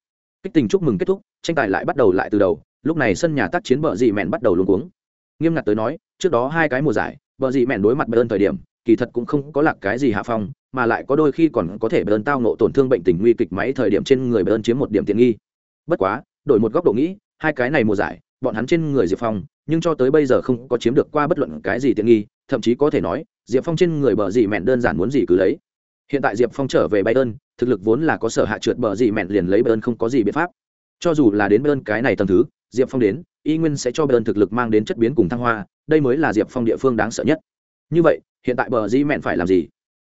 Kích tình chúc mừng kết thúc, tranh tài lại bắt đầu lại từ đầu, lúc này sân nhà tác chiến bờ dị mẹn bắt đầu luôn cuống. Nghiêm ngặt tới nói, trước đó hai cái mùa giải, bờ dị mẹn đối mặt bayern thời điểm, kỳ thật cũng không có lạc cái gì hạ phong, mà lại có đôi khi còn có thể bayern tao nộ tổn thương bệnh tình nguy kịch máy thời điểm trên người bayern chiếm một điểm tiện nghi. Bất quá, đổi một góc độ nghĩ, hai cái này mùa giải, bọn hắn trên người diệp phong nhưng cho tới bây giờ không có chiếm được qua bất luận cái gì tiện nghi, thậm chí có thể nói, diệp phong trên người bờ dì mẹn đơn giản muốn gì cứ lấy. Hiện tại diệp phong trở về bayern thực lực vốn là có sở hạ trượt bờ dì mẹn liền lấy bayern không có gì biện pháp. Cho dù là đến bayern cái này tầng thứ, diệp phong đến, y nguyên sẽ cho bayern thực lực mang đến chất biến cùng thăng hoa, đây mới là diệp phong địa phương đáng sợ nhất. Như vậy, hiện tại bờ dì mẹn phải làm gì?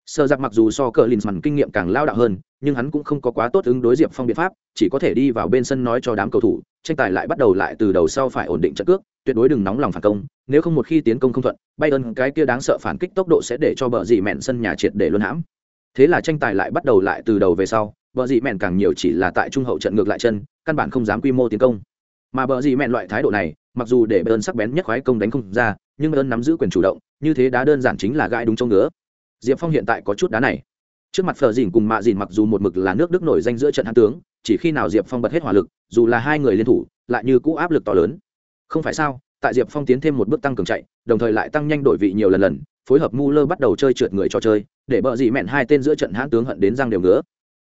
Sơ giặc mặc dù so cờ linsman kinh nghiệm càng lao đạo hơn, nhưng hắn cũng không có quá tốt ứng đối diệp phong biện pháp, chỉ có thể đi vào bên sân nói cho đám cầu thủ tranh tài lại bắt đầu lại từ đầu sau phải ổn định trận cước, tuyệt đối đừng nóng lòng phản công, nếu không một khi tiến công không thuận bay ơn cái kia đáng sợ phản kích tốc độ sẽ để cho bờ dị mẹn sân nhà triệt để luân hãm. Thế là tranh tài lại bắt đầu lại từ đầu về sau, bờ dị mẹn càng nhiều chỉ là tại trung hậu trận ngược lại chân, căn bản không dám quy mô tiến công. Mà bờ dị mẹn loại thái độ này, mặc dù để ơn sắc bén nhất khoái công đánh không ra, nhưng ơn nắm giữ quyền chủ động, như thế đá đơn giản chính là gãi đúng chỗ ngứa. Diệp phong hiện tại có chút đá này. Trước mặt phờ dìn cùng mạ dìn mặc dù một mực là nước đức nổi danh giữa trận hạ tướng chỉ khi nào diệp phong bật hết hỏa lực, dù là hai người liên thủ, lại như cũ áp lực to lớn. Không phải sao, tại diệp phong tiến thêm một bước tăng cường chạy, đồng thời lại tăng nhanh đổi vị nhiều lần lần, phối hợp mu lơ bắt đầu chơi trượt người cho chơi, để bờ dị mẹn hai tên giữa trận hãn tướng hận đến răng đều ngứa.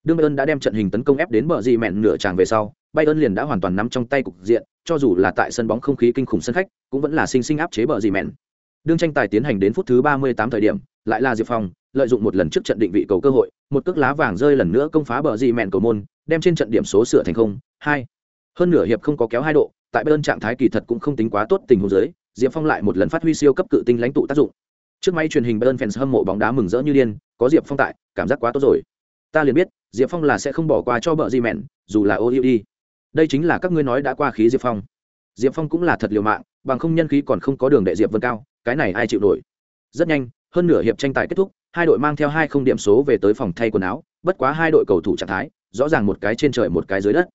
Đương bayern đã đem trận hình tấn công ép đến bờ dị mẹn nửa tràng về sau, bayern liền đã hoàn toàn nắm trong tay cục diện, cho dù là tại sân bóng không khí kinh khủng sân khách, cũng vẫn là sinh sinh áp chế bờ dị mẹn. Đương tranh tài tiến hành đến phút thứ ba mươi tám thời điểm, lại là diệp phong, lợi dụng một lần trước trận định vị cầu cơ hội, một cước lá vàng rơi lần nữa công phá bờ dị mẹn cầu môn đem trên trận điểm số sửa thành không, hai. Hơn nửa hiệp không có kéo hai độ, tại bayern trạng thái kỳ thật cũng không tính quá tốt tình huống dưới, diệp phong lại một lần phát huy siêu cấp cự tinh lãnh tụ tác dụng. Trước máy truyền hình bayern fans hâm mộ bóng đá mừng rỡ như điên, có diệp phong tại, cảm giác quá tốt rồi. Ta liền biết, diệp phong là sẽ không bỏ qua cho bợ di mẹn, dù là ô đi. Đây chính là các ngươi nói đã qua khí diệp phong. Diệp phong cũng là thật liều mạng, bằng không nhân khí còn không có đường đệ diệp vân cao, cái này ai chịu nổi? Rất nhanh, hơn nửa hiệp tranh tài kết thúc, hai đội mang theo hai không điểm số về tới phòng thay quần áo, bất quá hai đội cầu thủ trạng thái rõ ràng một cái trên trời một cái dưới đất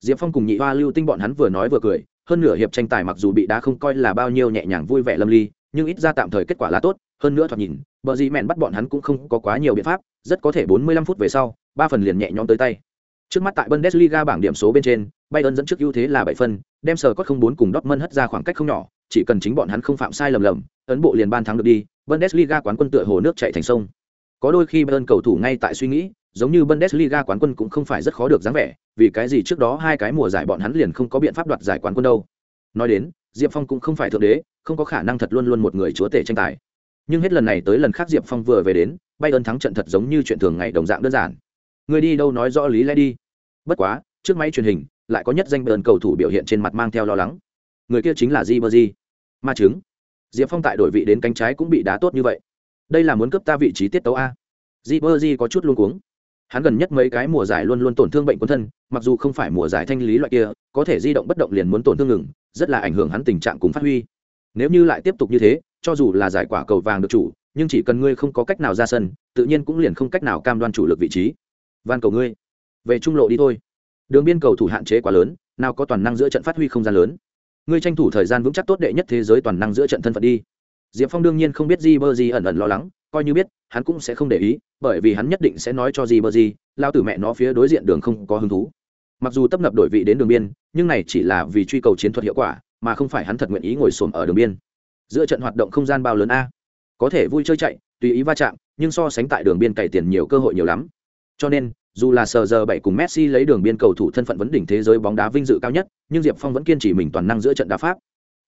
diệp phong cùng nhị hoa lưu tinh bọn hắn vừa nói vừa cười, hơn nửa hiệp tranh tài mặc dù bị đá không coi là bao nhiêu nhẹ nhàng vui vẻ lâm ly, nhưng ít ra tạm thời kết quả là tốt, hơn nữa thoạt nhìn, bờ gì mẹn bắt bọn hắn cũng không có quá nhiều biện pháp, rất có thể 45 phút về sau, ba phần liền nhẹ nhõm tới tay trước mắt tại bundesliga bảng điểm số bên trên, bayern dẫn trước ưu thế là bảy phần. đem sở cốt không bốn cùng dortmund hất ra khoảng cách không nhỏ, chỉ cần chính bọn hắn không phạm sai lầm lầm, ấn bộ liền ban thắng được đi, bundesliga quán quân tựa hồ nước chạy thành sông có đôi khi bayern cầu thủ ngay tại suy nghĩ giống như bundesliga quán quân cũng không phải rất khó được dáng vẻ, vì cái gì trước đó hai cái mùa giải bọn hắn liền không có biện pháp đoạt giải quán quân đâu. Nói đến, diệp phong cũng không phải thượng đế, không có khả năng thật luôn luôn một người chúa tể tranh tài. Nhưng hết lần này tới lần khác diệp phong vừa về đến bay ơn thắng trận thật giống như chuyện thường ngày đồng dạng đơn giản. Người đi đâu nói rõ lý lẽ đi. Bất quá, trước máy truyền hình, lại có nhất danh bayern cầu thủ biểu hiện trên mặt mang theo lo lắng. Người kia chính là di ma chứng, diệp phong tại đổi vị đến cánh trái cũng bị đá tốt như vậy. Đây là muốn cướp ta vị trí tiết tấu a. Di có chút luống cuống hắn gần nhất mấy cái mùa giải luôn luôn tổn thương bệnh quân thân, mặc dù không phải mùa giải thanh lý loại kia, có thể di động bất động liền muốn tổn thương ngừng, rất là ảnh hưởng hắn tình trạng cùng phát huy. Nếu như lại tiếp tục như thế, cho dù là giải quả cầu vàng được chủ, nhưng chỉ cần ngươi không có cách nào ra sân, tự nhiên cũng liền không cách nào cam đoan chủ lực vị trí. Van cầu ngươi, về trung lộ đi thôi. Đường biên cầu thủ hạn chế quá lớn, nào có toàn năng giữa trận phát huy không gian lớn. Ngươi tranh thủ thời gian vững chắc tốt đệ nhất thế giới toàn năng giữa trận thân phận đi diệp phong đương nhiên không biết di bơ di ẩn ẩn lo lắng, coi như biết, hắn cũng sẽ không để ý, bởi vì hắn nhất định sẽ nói cho di bơ di lao tử mẹ nó phía đối diện đường không có hứng thú. Mặc dù tấp nập đổi vị đến đường biên, nhưng này chỉ là vì truy cầu chiến thuật hiệu quả, mà không phải hắn thật nguyện ý ngồi xổm ở đường biên. Giữa trận hoạt động không gian bao lớn a. Có thể vui chơi chạy, tùy ý va chạm, nhưng so sánh tại đường biên cày tiền nhiều cơ hội nhiều lắm. Cho nên, dù là sờ giờ bảy cùng messi lấy đường biên cầu thủ thân phận vấn đỉnh thế giới bóng đá vinh dự cao nhất, nhưng diệp phong vẫn kiên trì mình toàn năng giữa trận đá pháp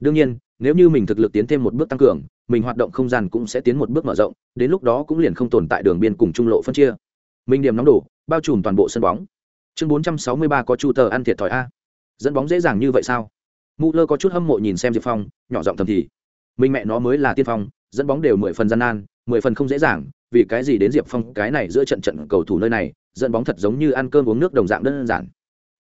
đương nhiên nếu như mình thực lực tiến thêm một bước tăng cường mình hoạt động không gian cũng sẽ tiến một bước mở rộng đến lúc đó cũng liền không tồn tại đường biên cùng trung lộ phân chia. Mình điểm nóng đủ, bao trùm toàn bộ sân bóng. Chương bốn trăm sáu mươi ba có chu tờ ăn thiệt thòi a. Dẫn bóng dễ dàng như vậy sao? Mụ lơ có chút hâm mộ nhìn xem diệp phong nhỏ giọng thầm thì. Mình mẹ nó mới là tiên phong dẫn bóng đều mười phần gian nan mười phần không dễ dàng vì cái gì đến diệp phong cái này giữa trận trận cầu thủ nơi này dẫn bóng thật giống như ăn cơm uống nước đồng dạng đơn giản.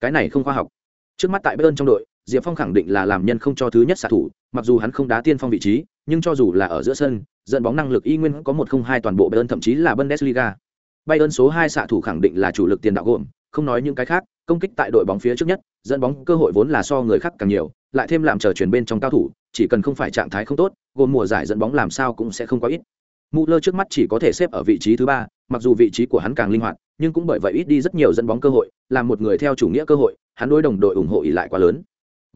Cái này không khoa học. Trước mắt tại bayern trong đội diệp phong khẳng định là làm nhân không cho thứ nhất xạ thủ mặc dù hắn không đá tiên phong vị trí nhưng cho dù là ở giữa sân dẫn bóng năng lực y nguyên có một không hai toàn bộ bayern thậm chí là bundesliga bayern số hai xạ thủ khẳng định là chủ lực tiền đạo gồm không nói những cái khác công kích tại đội bóng phía trước nhất dẫn bóng cơ hội vốn là so người khác càng nhiều lại thêm làm chờ chuyển bên trong cao thủ chỉ cần không phải trạng thái không tốt gồm mùa giải dẫn bóng làm sao cũng sẽ không có ít Muller trước mắt chỉ có thể xếp ở vị trí thứ ba, mặc dù vị trí của hắn càng linh hoạt, nhưng cũng bởi vậy ít đi rất nhiều dẫn bóng cơ hội, làm một người theo chủ nghĩa cơ hội, hắn đối đồng đội ủng hộ lại quá lớn.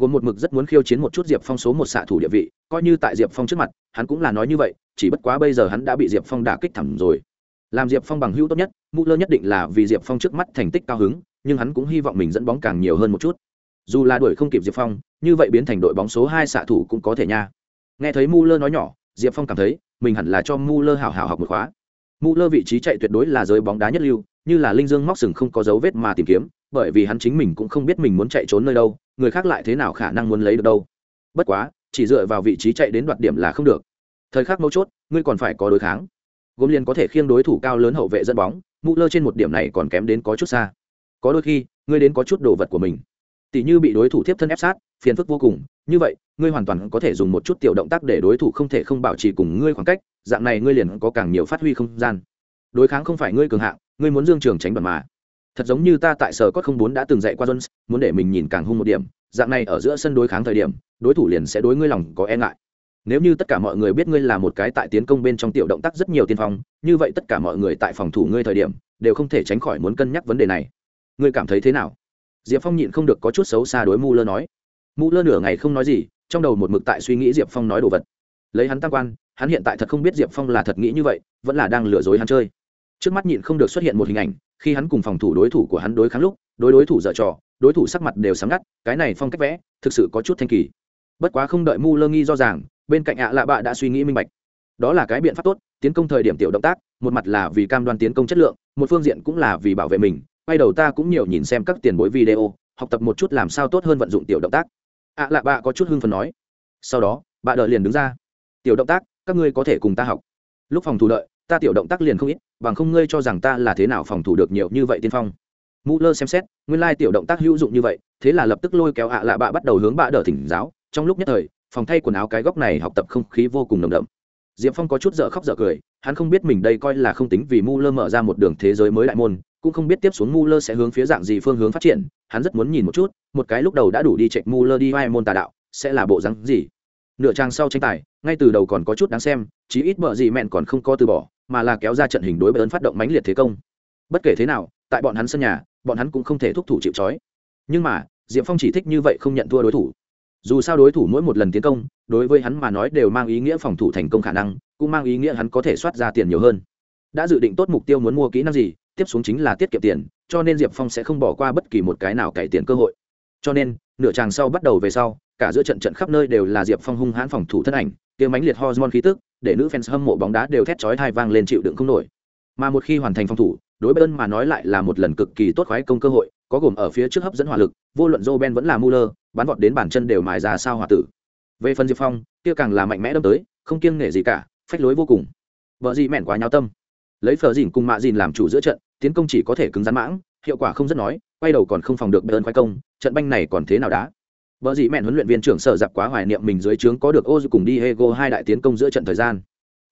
Gồm một mực rất muốn khiêu chiến một chút Diệp Phong số một xạ thủ địa vị, coi như tại Diệp Phong trước mặt, hắn cũng là nói như vậy, chỉ bất quá bây giờ hắn đã bị Diệp Phong đả kích thẳng rồi. Làm Diệp Phong bằng hữu tốt nhất, Muller nhất định là vì Diệp Phong trước mắt thành tích cao hứng, nhưng hắn cũng hy vọng mình dẫn bóng càng nhiều hơn một chút. Dù là đuổi không kịp Diệp Phong, như vậy biến thành đội bóng số hai xạ thủ cũng có thể nha. Nghe thấy Muller nói nhỏ, Diệp Phong cảm thấy, mình hẳn là cho Muller hảo hảo học một khóa. Muller vị trí chạy tuyệt đối là giới bóng đá nhất lưu, như là linh dương móc sừng không có dấu vết mà tìm kiếm, bởi vì hắn chính mình cũng không biết mình muốn chạy trốn nơi đâu, người khác lại thế nào khả năng muốn lấy được đâu. Bất quá, chỉ dựa vào vị trí chạy đến đoạt điểm là không được. Thời khắc mấu chốt, ngươi còn phải có đối kháng. Gốm liền có thể khiêng đối thủ cao lớn hậu vệ dẫn bóng, Muller trên một điểm này còn kém đến có chút xa. Có đôi khi, ngươi đến có chút đồ vật của mình. Tỷ như bị đối thủ tiếp thân ép sát, phiền phức vô cùng, như vậy, ngươi hoàn toàn có thể dùng một chút tiểu động tác để đối thủ không thể không bảo trì cùng ngươi khoảng cách, dạng này ngươi liền có càng nhiều phát huy không gian đối kháng không phải ngươi cường hạng ngươi muốn dương trường tránh bẩn mà thật giống như ta tại sở cốt không bốn đã từng dạy qua jones, muốn để mình nhìn càng hung một điểm, dạng này ở giữa sân đối kháng thời điểm, đối thủ liền sẽ đối ngươi lòng có e ngại. Nếu như tất cả mọi người biết ngươi là một cái tại tiến công bên trong tiểu động tác rất nhiều tiên phong, như vậy tất cả mọi người tại phòng thủ ngươi thời điểm, đều không thể tránh khỏi muốn cân nhắc vấn đề này. Ngươi cảm thấy thế nào? Diệp phong nhịn không được có chút xấu xa đối mu lơ nói. Mu lơ nửa ngày không nói gì, trong đầu một mực tại suy nghĩ diệp phong nói đồ vật. Lấy hắn tam quan, hắn hiện tại thật không biết diệp phong là thật nghĩ như vậy, vẫn là đang lừa dối hắn chơi trước mắt nhịn không được xuất hiện một hình ảnh, khi hắn cùng phòng thủ đối thủ của hắn đối kháng lúc, đối đối thủ dở trò, đối thủ sắc mặt đều sáng ngắt, cái này phong cách vẽ, thực sự có chút thanh kỳ. Bất quá không đợi mu lơ nghi do ràng, bên cạnh ạ lạ bạ đã suy nghĩ minh bạch. Đó là cái biện pháp tốt, tiến công thời điểm tiểu động tác, một mặt là vì cam đoan tiến công chất lượng, một phương diện cũng là vì bảo vệ mình, quay đầu ta cũng nhiều nhìn xem các tiền bối video, học tập một chút làm sao tốt hơn vận dụng tiểu động tác. Ạ lạ bạ có chút hưng phần nói. Sau đó bà đợi liền đứng ra. Tiểu động tác, các ngươi có thể cùng ta học. Lúc phòng thủ đợi ta tiểu động tác liền không ít, bằng không ngươi cho rằng ta là thế nào phòng thủ được nhiều như vậy tiên phong. Mũ lơ xem xét, nguyên lai tiểu động tác hữu dụng như vậy, thế là lập tức lôi kéo ạ lạ bạ bắt đầu hướng bạ đỡ thỉnh giáo. Trong lúc nhất thời, phòng thay quần áo cái góc này học tập không khí vô cùng nồng đậm. Diệp phong có chút dở khóc dở cười, hắn không biết mình đây coi là không tính vì mu lơ mở ra một đường thế giới mới đại môn, cũng không biết tiếp xuống mu lơ sẽ hướng phía dạng gì phương hướng phát triển, hắn rất muốn nhìn một chút, một cái lúc đầu đã đủ đi chạy mu lơ đi hai môn tà đạo, sẽ là bộ rắn gì nửa trang sau tranh tài, ngay từ đầu còn có chút đáng xem, chí ít bờ gì mẹn còn không có từ bỏ, mà là kéo ra trận hình đối với ấn phát động mãnh liệt thế công. Bất kể thế nào, tại bọn hắn sân nhà, bọn hắn cũng không thể thúc thủ chịu trói. Nhưng mà, diệp phong chỉ thích như vậy không nhận thua đối thủ. Dù sao đối thủ mỗi một lần tiến công, đối với hắn mà nói đều mang ý nghĩa phòng thủ thành công khả năng, cũng mang ý nghĩa hắn có thể soát ra tiền nhiều hơn. Đã dự định tốt mục tiêu muốn mua kỹ năng gì, tiếp xuống chính là tiết kiệm tiền, cho nên diệp phong sẽ không bỏ qua bất kỳ một cái nào cải tiền cơ hội. Cho nên, nửa chàng sau bắt đầu về sau cả giữa trận trận khắp nơi đều là diệp phong hung hãn phòng thủ thân ảnh, kia mãnh liệt hormone khí tức, để nữ fans hâm mộ bóng đá đều thét chói tai vang lên chịu đựng không nổi. Mà một khi hoàn thành phòng thủ, đối bên mà nói lại là một lần cực kỳ tốt khoái công cơ hội, có gồm ở phía trước hấp dẫn hỏa lực, vô luận joe ben vẫn là muller bắn vọt đến bàn chân đều mài ra sao hỏa tử. Về phần diệp phong, kia càng là mạnh mẽ đâm tới, không kiêng nể gì cả, phách lối vô cùng. Vợ gì mẹn quá nhau tâm. Lấy phờ dìn cùng mạ dìn làm chủ giữa trận, tiến công chỉ có thể cứng rắn mãng, hiệu quả không rất nói, quay đầu còn không phòng được bơn khoái công, trận banh này còn thế nào đá Bờ gì mẹn huấn luyện viên trưởng sở giặc quá hoài niệm mình dưới trướng có được Ozu cùng đi hai đại tiến công giữa trận thời gian.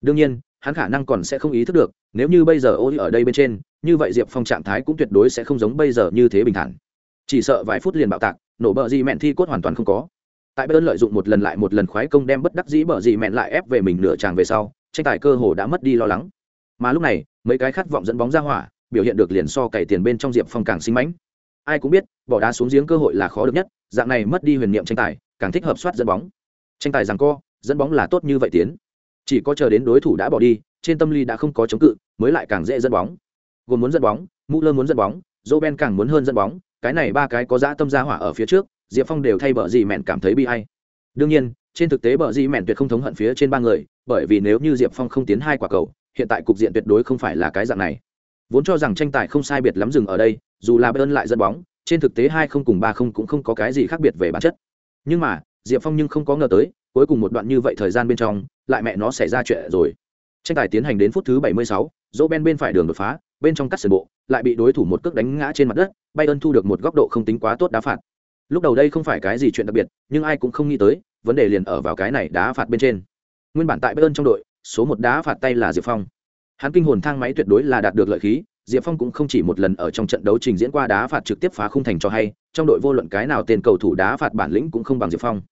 Đương nhiên, hắn khả năng còn sẽ không ý thức được, nếu như bây giờ Ozu ở đây bên trên, như vậy diệp phong trạng thái cũng tuyệt đối sẽ không giống bây giờ như thế bình thản. Chỉ sợ vài phút liền bạo tạc, nổ bờ gì mẹn thi cốt hoàn toàn không có. Tại bayern lợi dụng một lần lại một lần khoái công đem bất đắc dĩ bờ gì mẹn lại ép về mình nửa tràng về sau, tranh tài cơ hồ đã mất đi lo lắng. Mà lúc này, mấy cái khát vọng dẫn bóng ra hỏa, biểu hiện được liền so cày tiền bên trong diệp phong càng sinh mãnh. Ai cũng biết, bỏ đá xuống giếng cơ hội là khó được nhất dạng này mất đi huyền niệm tranh tài, càng thích hợp soát dẫn bóng. Tranh tài rằng co, dẫn bóng là tốt như vậy tiến. Chỉ có chờ đến đối thủ đã bỏ đi, trên tâm lý đã không có chống cự, mới lại càng dễ dẫn bóng. Gồm muốn dẫn bóng mũ lơ muốn dẫn bóng dô ben càng muốn hơn dẫn bóng, cái này ba cái có dã tâm gia hỏa ở phía trước, diệp phong đều thay bờ gì mẹn cảm thấy bi hay đương nhiên, trên thực tế bờ gì mẹn tuyệt không thống hận phía trên ba người, bởi vì nếu như diệp phong không tiến hai quả cầu, hiện tại cục diện tuyệt đối không phải là cái dạng này. Vốn cho rằng tranh tài không sai biệt lắm dừng ở đây, dù là bayern lại dẫn bóng trên thực tế hai không cùng ba không cũng không có cái gì khác biệt về bản chất. Nhưng mà diệp phong nhưng không có ngờ tới cuối cùng một đoạn như vậy thời gian bên trong lại mẹ nó xảy ra chuyện rồi. Tranh tài tiến hành đến phút thứ 76, dỗ ben bên phải đường đột phá bên trong cắt sườn bộ lại bị đối thủ một cước đánh ngã trên mặt đất bayern thu được một góc độ không tính quá tốt đá phạt. Lúc đầu đây không phải cái gì chuyện đặc biệt nhưng ai cũng không nghĩ tới vấn đề liền ở vào cái này đá phạt bên trên. Nguyên bản tại bayern trong đội số một đá phạt tay là diệp phong. Hắn kinh hồn thang máy tuyệt đối là đạt được lợi khí diệp phong cũng không chỉ một lần ở trong trận đấu trình diễn qua đá phạt trực tiếp phá khung thành cho hay, trong đội vô luận cái nào tên cầu thủ đá phạt bản lĩnh cũng không bằng diệp phong.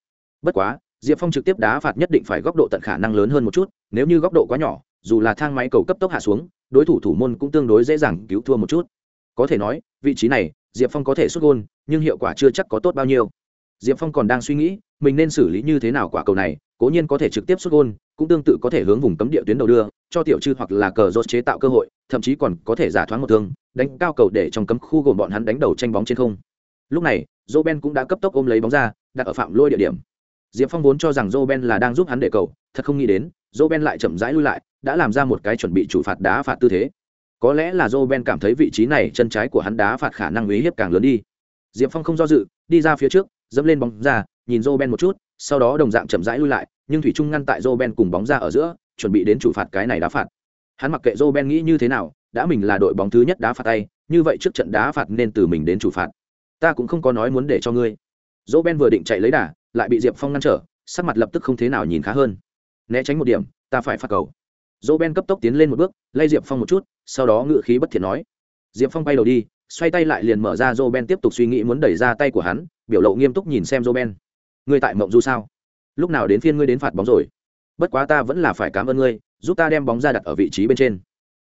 Bất quá, diệp phong trực tiếp đá phạt nhất định phải góc độ tận khả năng lớn hơn một chút, nếu như góc độ quá nhỏ, dù là thang máy cầu cấp tốc hạ xuống, đối thủ thủ môn cũng tương đối dễ dàng cứu thua một chút. Có thể nói, vị trí này, diệp phong có thể xuất gôn, nhưng hiệu quả chưa chắc có tốt bao nhiêu. Diệp phong còn đang suy nghĩ, mình nên xử lý như thế nào quả cầu này, cố nhiên có thể trực tiếp xuất gôn, cũng tương tự có thể hướng vùng cấm địa tuyến đầu đưa cho tiểu chư hoặc là cờ rốt chế tạo cơ hội, thậm chí còn có thể giả thoáng một thương, đánh cao cầu để trong cấm khu gồm bọn hắn đánh đầu tranh bóng trên không. Lúc này joe ben cũng đã cấp tốc ôm lấy bóng ra, đặt ở phạm lôi địa điểm. Diệp phong vốn cho rằng joe ben là đang giúp hắn để cầu, thật không nghĩ đến joe ben lại chậm rãi lui lại, đã làm ra một cái chuẩn bị chủ phạt đá phạt tư thế. Có lẽ là joe ben cảm thấy vị trí này chân trái của hắn đá phạt khả năng uy hiếp càng lớn đi. Diệp phong không do dự, đi ra phía trước, dẫm lên bóng ra, nhìn joe ben một chút, sau đó đồng dạng chậm rãi lui lại, nhưng thủy trung ngăn tại joe ben cùng bóng ra ở giữa chuẩn bị đến chủ phạt cái này đá phạt. Hắn mặc kệ joe ben nghĩ như thế nào, đã mình là đội bóng thứ nhất đá phạt tay, như vậy trước trận đá phạt nên từ mình đến chủ phạt. Ta cũng không có nói muốn để cho ngươi. Joe ben vừa định chạy lấy đà, lại bị diệp phong ngăn trở, sắc mặt lập tức không thế nào nhìn khá hơn. Né tránh một điểm, ta phải phạt cầu. Roben ben cấp tốc tiến lên một bước, lay diệp phong một chút, sau đó ngự khí bất thiện nói. Diệp phong bay đầu đi, xoay tay lại liền mở ra joe ben tiếp tục suy nghĩ muốn đẩy ra tay của hắn, biểu lộ nghiêm túc nhìn xem joe ben. Ngươi tại mộng du sao? Lúc nào đến phiên ngươi đến phạt bóng rồi? Bất quá ta vẫn là phải cảm ơn ngươi, giúp ta đem bóng ra đặt ở vị trí bên trên.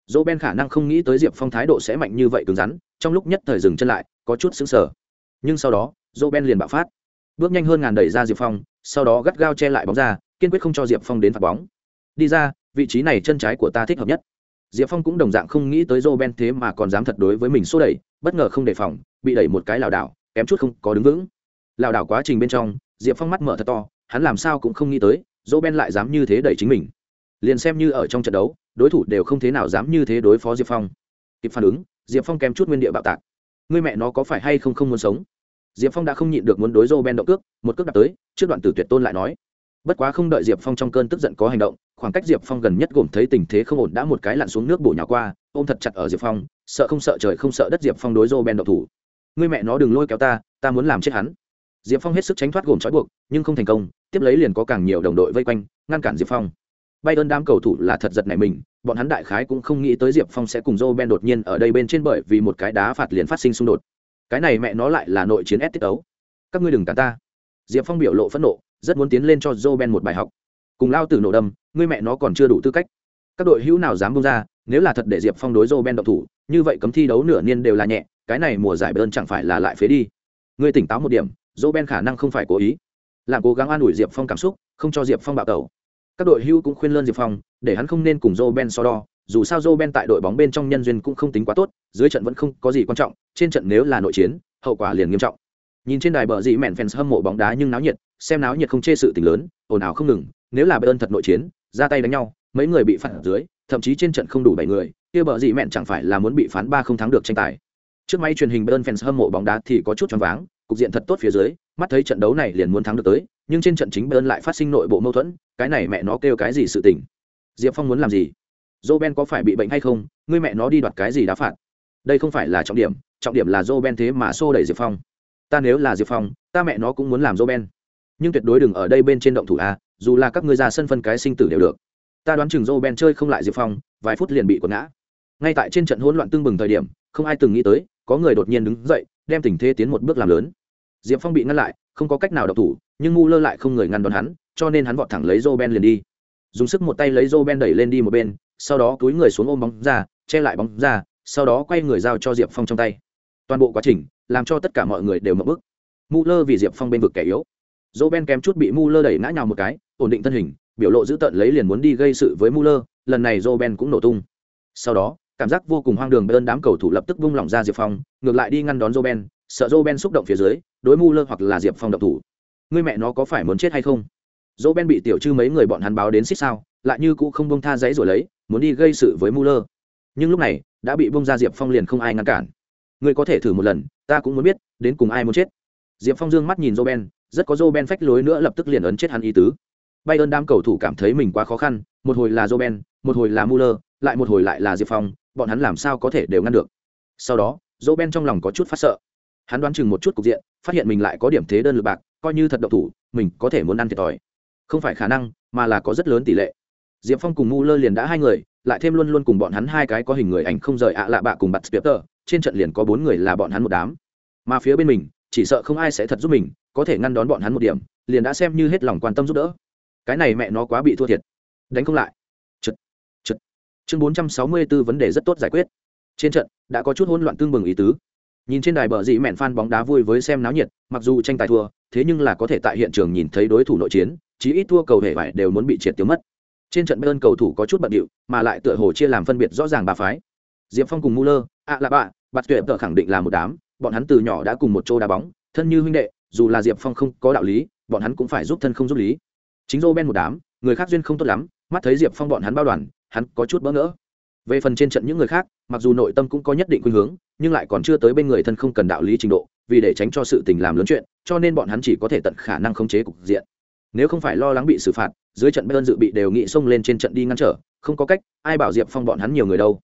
Dỗ ben khả năng không nghĩ tới diệp phong thái độ sẽ mạnh như vậy cứng rắn, trong lúc nhất thời dừng chân lại, có chút xứng sở nhưng sau đó, dỗ ben liền bạo phát. Bước nhanh hơn ngàn đẩy ra diệp phong, sau đó gắt gao che lại bóng ra, kiên quyết không cho diệp phong đến phạt bóng. Đi ra, vị trí này chân trái của ta thích hợp nhất. Diệp phong cũng đồng dạng không nghĩ tới dỗ ben thế mà còn dám thật đối với mình xô đẩy, bất ngờ không đề phòng, bị đẩy một cái lảo đảo, kém chút không có đứng vững. Lảo đảo quá trình bên trong, diệp phong mắt mở thật to, hắn làm sao cũng không nghĩ tới dỗ ben lại dám như thế đẩy chính mình. Liền xem như ở trong trận đấu, đối thủ đều không thế nào dám như thế đối phó diệp phong. Kịp phản ứng, diệp phong kém chút nguyên địa bạo tạc. Người mẹ nó có phải hay không không muốn sống? Diệp phong đã không nhịn được muốn đối dô ben động cước, một cước đạp tới, trước đoạn tử tuyệt tôn lại nói. Bất quá không đợi diệp phong trong cơn tức giận có hành động, khoảng cách diệp phong gần nhất gồm thấy tình thế không ổn đã một cái lặn xuống nước bổ nhỏ qua, ôm thật chặt ở diệp phong, sợ không sợ trời không sợ đất diệp phong đối dô ben độc thủ. Người mẹ nó đừng lôi kéo ta ta muốn làm chết hắn. Diệp phong hết sức tránh thoát gồm trói buộc, nhưng không thành công tiếp lấy liền có càng nhiều đồng đội vây quanh, ngăn cản diệp phong. Bay ơn đám cầu thủ là thật giật này mình, bọn hắn đại khái cũng không nghĩ tới diệp phong sẽ cùng joe ben đột nhiên ở đây bên trên bởi vì một cái đá phạt liền phát sinh xung đột. Cái này mẹ nó lại là nội chiến ép tiết ấu các ngươi đừng cản ta. Diệp phong biểu lộ phẫn nộ, rất muốn tiến lên cho joe ben một bài học. Cùng lao từ nổ đâm, ngươi mẹ nó còn chưa đủ tư cách. Các đội hữu nào dám bông ra, nếu là thật để diệp phong đối joe ben độc thủ, như vậy cấm thi đấu nửa niên đều là nhẹ, cái này mùa giải bơn chẳng phải là lại phế đi. Ngươi tỉnh táo một điểm, joe ben khả năng không phải cố ý làm cố gắng an ủi diệp phong cảm xúc, không cho diệp phong bạo tẩu. Các đội hưu cũng khuyên lơn diệp phong, để hắn không nên cùng joe ben so đo, dù sao joe ben tại đội bóng bên trong nhân duyên cũng không tính quá tốt, dưới trận vẫn không có gì quan trọng, trên trận nếu là nội chiến, hậu quả liền nghiêm trọng. Nhìn trên đài bờ dị mẹn fans hâm mộ bóng đá nhưng náo nhiệt, xem náo nhiệt không chê sự tình lớn, ồn ào không ngừng, nếu là bayern thật nội chiến, ra tay đánh nhau, mấy người bị phản dưới, thậm chí trên trận không đủ bảy người, kia bờ dị mẹn chẳng phải là muốn bị phán ba không thắng được tranh tài. Trước máy truyền hình bayern fans hâm mộ bóng đá thì có chút choáng váng cục diện thật tốt phía dưới, mắt thấy trận đấu này liền muốn thắng được tới, nhưng trên trận chính bayern lại phát sinh nội bộ mâu thuẫn, cái này mẹ nó kêu cái gì sự tình? Diệp phong muốn làm gì? Dô ben có phải bị bệnh hay không? Ngươi mẹ nó đi đoạt cái gì đá phạt? Đây không phải là trọng điểm trọng điểm là dô ben thế mà xô đẩy diệp phong. Ta nếu là diệp phong, ta mẹ nó cũng muốn làm dô ben nhưng tuyệt đối đừng ở đây bên trên động thủ a dù là các ngươi ra sân phân cái sinh tử đều được. Ta đoán chừng dô ben chơi không lại diệp phong, vài phút liền bị quật ngã. Ngay tại trên trận hỗn loạn tương bừng thời điểm, không ai từng nghĩ tới, có người đột nhiên đứng dậy, đem tình thế tiến một bước làm lớn diệp phong bị ngăn lại, không có cách nào độc thủ, nhưng ngu lơ lại không người ngăn đón hắn, cho nên hắn vọt thẳng lấy joe ben liền đi. Dùng sức một tay lấy joe ben đẩy lên đi một bên, sau đó túi người xuống ôm bóng ra, che lại bóng ra, sau đó quay người giao cho diệp phong trong tay. Toàn bộ quá trình làm cho tất cả mọi người đều mập bức. Mu lơ vì diệp phong bên vực kẻ yếu. Joe ben kém chút bị mu lơ đẩy ngã nhào một cái, ổn định thân hình, biểu lộ dữ tợn lấy liền muốn đi gây sự với mu lơ, lần này joe ben cũng nổ tung. Sau đó, cảm giác vô cùng hoang đường bên đám cầu thủ lập tức vung lỏng ra diệp phong, ngược lại đi ngăn đón joe ben, sợ joe ben xúc động phía dưới đối mu lơ hoặc là diệp phong độc thủ người mẹ nó có phải muốn chết hay không dỗ ben bị tiểu chư mấy người bọn hắn báo đến xích sao lại như cũ không bông tha giấy rồi lấy muốn đi gây sự với mu lơ nhưng lúc này đã bị bông ra diệp phong liền không ai ngăn cản ngươi có thể thử một lần ta cũng muốn biết đến cùng ai muốn chết diệp phong dương mắt nhìn dô ben rất có dô ben phách lối nữa lập tức liền ấn chết hắn ý tứ bay ơn đám cầu thủ cảm thấy mình quá khó khăn một hồi là dô ben một hồi là mu lơ lại một hồi lại là diệp phong bọn hắn làm sao có thể đều ngăn được sau đó dô ben trong lòng có chút phát sợ hắn đoán chừng một chút cục diện, phát hiện mình lại có điểm thế đơn lực bạc, coi như thật độc thủ, mình có thể muốn ăn thiệt thòi. Không phải khả năng, mà là có rất lớn tỷ lệ. Diệp phong cùng mu lơ liền đã hai người, lại thêm luôn luôn cùng bọn hắn hai cái có hình người ảnh không rời ạ lạ bạ cùng bặt spear trên trận liền có bốn người là bọn hắn một đám. Mà phía bên mình, chỉ sợ không ai sẽ thật giúp mình, có thể ngăn đón bọn hắn một điểm, liền đã xem như hết lòng quan tâm giúp đỡ. Cái này mẹ nó quá bị thua thiệt. Đánh không lại. Chật chật. Chương bốn trăm sáu mươi 464 vấn đề rất tốt giải quyết. Trên trận, đã có chút hỗn loạn tương bừng ý tứ nhìn trên đài bờ dị mẹn phan bóng đá vui với xem náo nhiệt, mặc dù tranh tài thua, thế nhưng là có thể tại hiện trường nhìn thấy đối thủ nội chiến, chí ít thua cầu hệ vải đều muốn bị triệt tiêu mất. Trên trận bên cầu thủ có chút bận điệu, mà lại tựa hồ chia làm phân biệt rõ ràng ba phái. Diệp phong cùng muller, ạ là bạ, bạt tuyệt tờ khẳng định là một đám, bọn hắn từ nhỏ đã cùng một chỗ đá bóng, thân như huynh đệ, dù là diệp phong không có đạo lý, bọn hắn cũng phải giúp thân không giúp lý. Chính dô ben một đám, người khác duyên không tốt lắm, mắt thấy diệp phong bọn hắn bao đoàn, hắn có chút bỡ ngỡ. Về phần trên trận những người khác, mặc dù nội tâm cũng có nhất định khuynh hướng nhưng lại còn chưa tới bên người thân không cần đạo lý trình độ, vì để tránh cho sự tình làm lớn chuyện, cho nên bọn hắn chỉ có thể tận khả năng khống chế cục diện. Nếu không phải lo lắng bị xử phạt, dưới trận bayern dự bị đều nghị xông lên trên trận đi ngăn trở, không có cách, ai bảo diệp phong bọn hắn nhiều người đâu.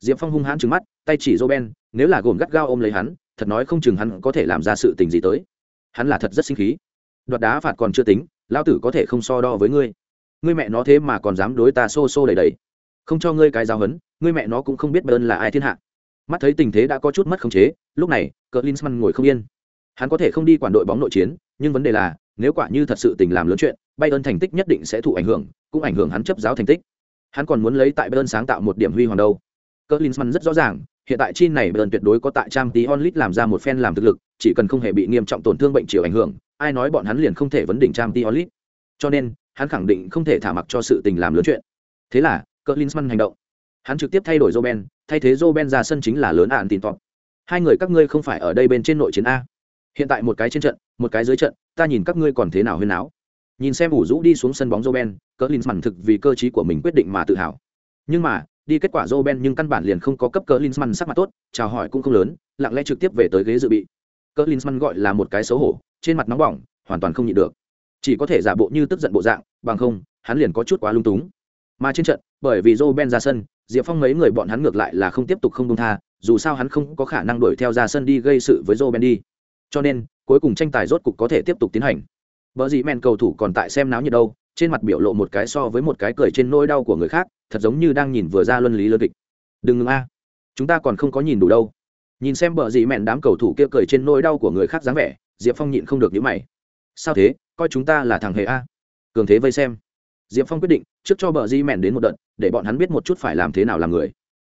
Diệp phong hung hãn trừng mắt, tay chỉ dô ben nếu là gồm gắt gao ôm lấy hắn, thật nói không chừng hắn có thể làm ra sự tình gì tới. Hắn là thật rất sinh khí. Đoạt đá phạt còn chưa tính lao tử có thể không so đo với ngươi. Ngươi mẹ nó thế mà còn dám đối ta xô xô đầy đầy không cho ngươi cái giáo hấn ngươi mẹ nó cũng không biết bayern là ai thiên hạ mắt thấy tình thế đã có chút mất khống chế, lúc này, cờ linsman ngồi không yên. Hắn có thể không đi quản đội bóng nội chiến, nhưng vấn đề là, nếu quả như thật sự tình làm lớn chuyện, bayern thành tích nhất định sẽ thụ ảnh hưởng, cũng ảnh hưởng hắn chấp giáo thành tích. Hắn còn muốn lấy tại bayern sáng tạo một điểm huy hoàng đâu. Cờ linsman rất rõ ràng, hiện tại chi này bayern tuyệt đối có tại trang tí onlit làm ra một phen làm thực lực, chỉ cần không hề bị nghiêm trọng tổn thương bệnh chịu ảnh hưởng, ai nói bọn hắn liền không thể vấn đỉnh trang tí onlit cho nên, hắn khẳng định không thể thả mặc cho sự tình làm lớn chuyện. Thế là, cờ linsman hành động. Hắn trực tiếp thay đổi joben thay thế joben ra sân chính là lớn án tin tọt. Hai người các ngươi không phải ở đây bên trên nội chiến a. Hiện tại một cái trên trận, một cái dưới trận, ta nhìn các ngươi còn thế nào huyên áo nhìn xem ủ rũ đi xuống sân bóng joben cờ linsman thực vì cơ trí của mình quyết định mà tự hào. Nhưng mà, đi kết quả joben nhưng căn bản liền không có cấp cờ linsman sắc mặt tốt, chào hỏi cũng không lớn, lặng lẽ trực tiếp về tới ghế dự bị. Cờ linsman gọi là một cái xấu hổ, trên mặt nóng bỏng, hoàn toàn không nhịn được. Chỉ có thể giả bộ như tức giận bộ dạng, bằng không, hắn liền có chút quá lung túng. Mà trên trận, bởi vì joe ben ra sân diệp phong mấy người bọn hắn ngược lại là không tiếp tục không công tha, dù sao hắn không có khả năng đuổi theo ra sân đi gây sự với joe bendy. Cho nên, cuối cùng tranh tài rốt cục có thể tiếp tục tiến hành. Vợ dị men cầu thủ còn tại xem náo nhiệt đâu, trên mặt biểu lộ một cái so với một cái cười trên nỗi đau của người khác, thật giống như đang nhìn vừa ra luân lý lơ kịch. Đừng ngừng a. Chúng ta còn không có nhìn đủ đâu. Nhìn xem bờ dị mẹn đám cầu thủ kia cười trên nỗi đau của người khác dáng vẻ, diệp phong nhịn không được nhíu mày. Sao thế? Coi chúng ta là thằng hề a. Cường thế vây xem diệp phong quyết định, trước cho bờ di Mèn đến một đợt, để bọn hắn biết một chút phải làm thế nào làm người.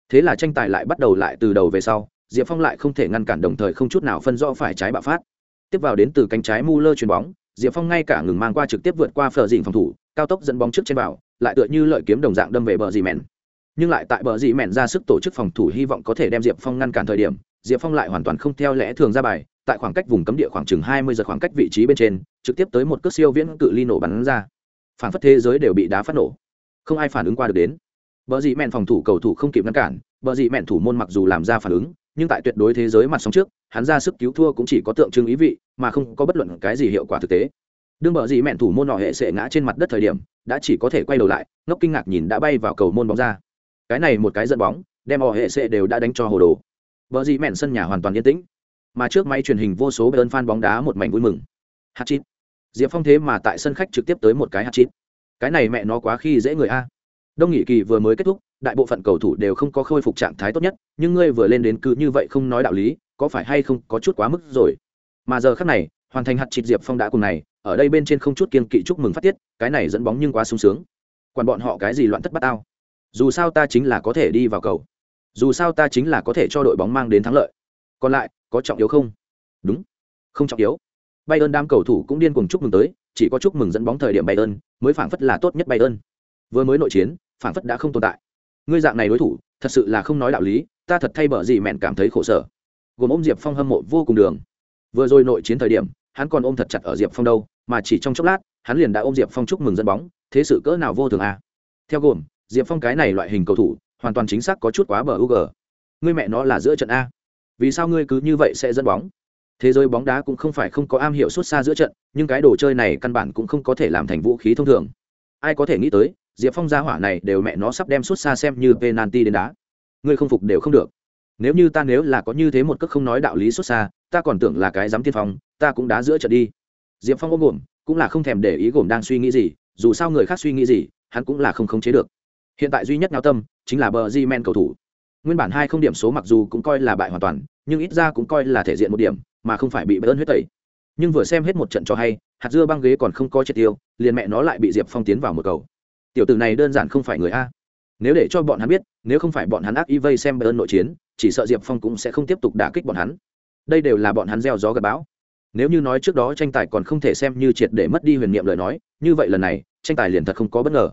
Thế là tranh tài lại bắt đầu lại từ đầu về sau, diệp phong lại không thể ngăn cản đồng thời không chút nào phân rõ phải trái bạo phát. Tiếp vào đến từ cánh trái mu lơ chuyền bóng, diệp phong ngay cả ngừng mang qua trực tiếp vượt qua phờ dịnh phòng thủ, cao tốc dẫn bóng trước trên vào, lại tựa như lợi kiếm đồng dạng đâm về bờ dì Mèn. nhưng lại tại bờ dì Mèn ra sức tổ chức phòng thủ hy vọng có thể đem diệp phong ngăn cản thời điểm, diệp phong lại hoàn toàn không theo lẽ thường ra bài, tại khoảng cách vùng cấm địa khoảng chừng hai mươi giờ khoảng cách vị trí bên trên, trực tiếp tới một cước siêu viễn cự ly nổ bắn ra phản phất thế giới đều bị đá phát nổ. Không ai phản ứng qua được đến. Vợ dị mẹn phòng thủ cầu thủ không kịp ngăn cản vợ dị mẹn thủ môn mặc dù làm ra phản ứng, nhưng tại tuyệt đối thế giới mặt sóng trước, hắn ra sức cứu thua cũng chỉ có tượng trưng ý vị, mà không có bất luận cái gì hiệu quả thực tế. Đương vợ dị mẹn thủ môn nọ hệ sệ ngã trên mặt đất thời điểm, đã chỉ có thể quay đầu lại, ngốc kinh ngạc nhìn đã bay vào cầu môn bóng ra. Cái này một cái giận bóng, đem họ hệ sệ đều đã đánh cho hồ đồ. Vợ dị mẹn sân nhà hoàn toàn yên tĩnh, mà trước máy truyền hình vô số bên fan bóng đá một mảnh vui mừng. Hạt chít diệp phong thế mà tại sân khách trực tiếp tới một cái hạt chín, cái này mẹ nó quá khi dễ người a. Đông nghị kỳ vừa mới kết thúc đại bộ phận cầu thủ đều không có khôi phục trạng thái tốt nhất nhưng ngươi vừa lên đến cứ như vậy không nói đạo lý có phải hay không có chút quá mức rồi? Mà giờ khác này hoàn thành hạt chịt diệp phong đã cùng này ở đây bên trên không chút kiên kỵ chúc mừng phát tiết cái này dẫn bóng nhưng quá sung sướng. Còn bọn họ cái gì loạn thất bát ao dù sao ta chính là có thể đi vào cầu. Dù sao ta chính là có thể cho đội bóng mang đến thắng lợi. Còn lại có trọng yếu không? Đúng. Không trọng yếu bay ơn đám cầu thủ cũng điên cuồng chúc mừng tới, chỉ có chúc mừng dẫn bóng thời điểm bay ơn, mới phảng phất là tốt nhất bay ơn. Vừa mới nội chiến, phảng phất đã không tồn tại. Ngươi dạng này đối thủ, thật sự là không nói đạo lý, ta thật thay bở gì mẹn cảm thấy khổ sở. Gồm ôm diệp phong hâm mộ vô cùng đường. Vừa rồi nội chiến thời điểm, hắn còn ôm thật chặt ở diệp phong đâu, mà chỉ trong chốc lát, hắn liền đã ôm diệp phong chúc mừng dẫn bóng, thế sự cỡ nào vô thường à? Theo gồm, diệp phong cái này loại hình cầu thủ, hoàn toàn chính xác có chút quá bờ UG. ngươi mẹ nó là giữa trận a. Vì sao ngươi cứ như vậy sẽ dẫn bóng? Thế giới bóng đá cũng không phải không có am hiểu xuất xa giữa trận, nhưng cái đồ chơi này căn bản cũng không có thể làm thành vũ khí thông thường. Ai có thể nghĩ tới, diệp phong gia hỏa này đều mẹ nó sắp đem xuất xa xem như penalty đến đá. Ngươi không phục đều không được. Nếu như ta nếu là có như thế một cước không nói đạo lý xuất xa, ta còn tưởng là cái dám tiên phong, ta cũng đá giữa trận đi. Diệp phong ôm gồm, cũng là không thèm để ý gồm đang suy nghĩ gì, dù sao người khác suy nghĩ gì, hắn cũng là không khống chế được. Hiện tại duy nhất náo tâm, chính là bờ di men cầu thủ. Nguyên bản hai không điểm số mặc dù cũng coi là bại hoàn toàn, nhưng ít ra cũng coi là thể diện một điểm mà không phải bị bỡ huyết tẩy. Nhưng vừa xem hết một trận cho hay, hạt dưa băng ghế còn không có triệt tiêu, liền mẹ nó lại bị diệp phong tiến vào một cầu. Tiểu tử này đơn giản không phải người a. Nếu để cho bọn hắn biết, nếu không phải bọn hắn ác y vây xem bỡ nội chiến, chỉ sợ diệp phong cũng sẽ không tiếp tục đả kích bọn hắn. Đây đều là bọn hắn gieo gió gặp bão. Nếu như nói trước đó tranh tài còn không thể xem như triệt để mất đi huyền niệm lời nói, như vậy lần này, tranh tài liền thật không có bất ngờ.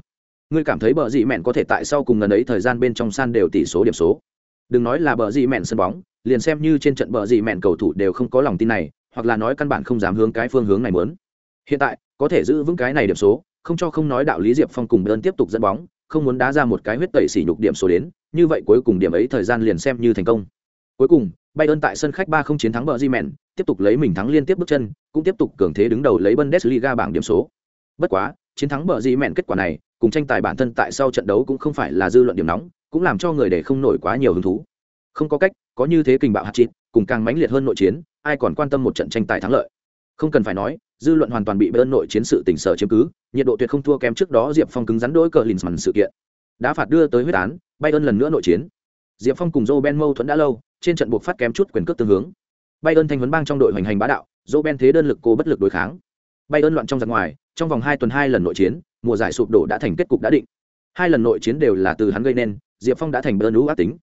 Ngươi cảm thấy bờ dị mẹn có thể tại sau cùng lần ấy thời gian bên trong san đều tỷ số điểm số? Đừng nói là bờ dị mẹn sân bóng liền xem như trên trận bờ gì mẹn cầu thủ đều không có lòng tin này, hoặc là nói căn bản không dám hướng cái phương hướng này muốn. hiện tại, có thể giữ vững cái này điểm số, không cho không nói đạo lý diệp phong cùng bơn tiếp tục dẫn bóng, không muốn đá ra một cái huyết tẩy sỉ nhục điểm số đến, như vậy cuối cùng điểm ấy thời gian liền xem như thành công. Cuối cùng, bayern tại sân khách ba không chiến thắng bờ di mẹn, tiếp tục lấy mình thắng liên tiếp bước chân, cũng tiếp tục cường thế đứng đầu lấy bundesliga bảng điểm số. Bất quá, chiến thắng bờ di mẹn kết quả này, cùng tranh tài bản thân tại sau trận đấu cũng không phải là dư luận điểm nóng, cũng làm cho người để không nổi quá nhiều hứng thú không có cách, có như thế kình bạo hạt chít cùng càng mãnh liệt hơn nội chiến, ai còn quan tâm một trận tranh tài thắng lợi? Không cần phải nói, dư luận hoàn toàn bị bơn nội chiến sự tỉnh sở chiếm cứ, nhiệt độ tuyệt không thua kém trước đó diệp phong cứng rắn đỗi cờ linsman sự kiện. Đã phạt đưa tới huyết án bay ơn lần nữa nội chiến. Diệp phong cùng joe ben mâu thuẫn đã lâu, trên trận buộc phát kém chút quyền cước tương hướng. Bayern thanh vấn bang trong đội hoành hành bá đạo, joe ben thế đơn lực cô bất lực đối kháng. Bayern loạn trong giặc ngoài, trong vòng hai tuần hai lần nội chiến, mùa giải sụp đổ đã thành kết cục đã định. Hai lần nội chiến đều là từ hắn gây nên, diệp phong đã thành bơn lũ ác tính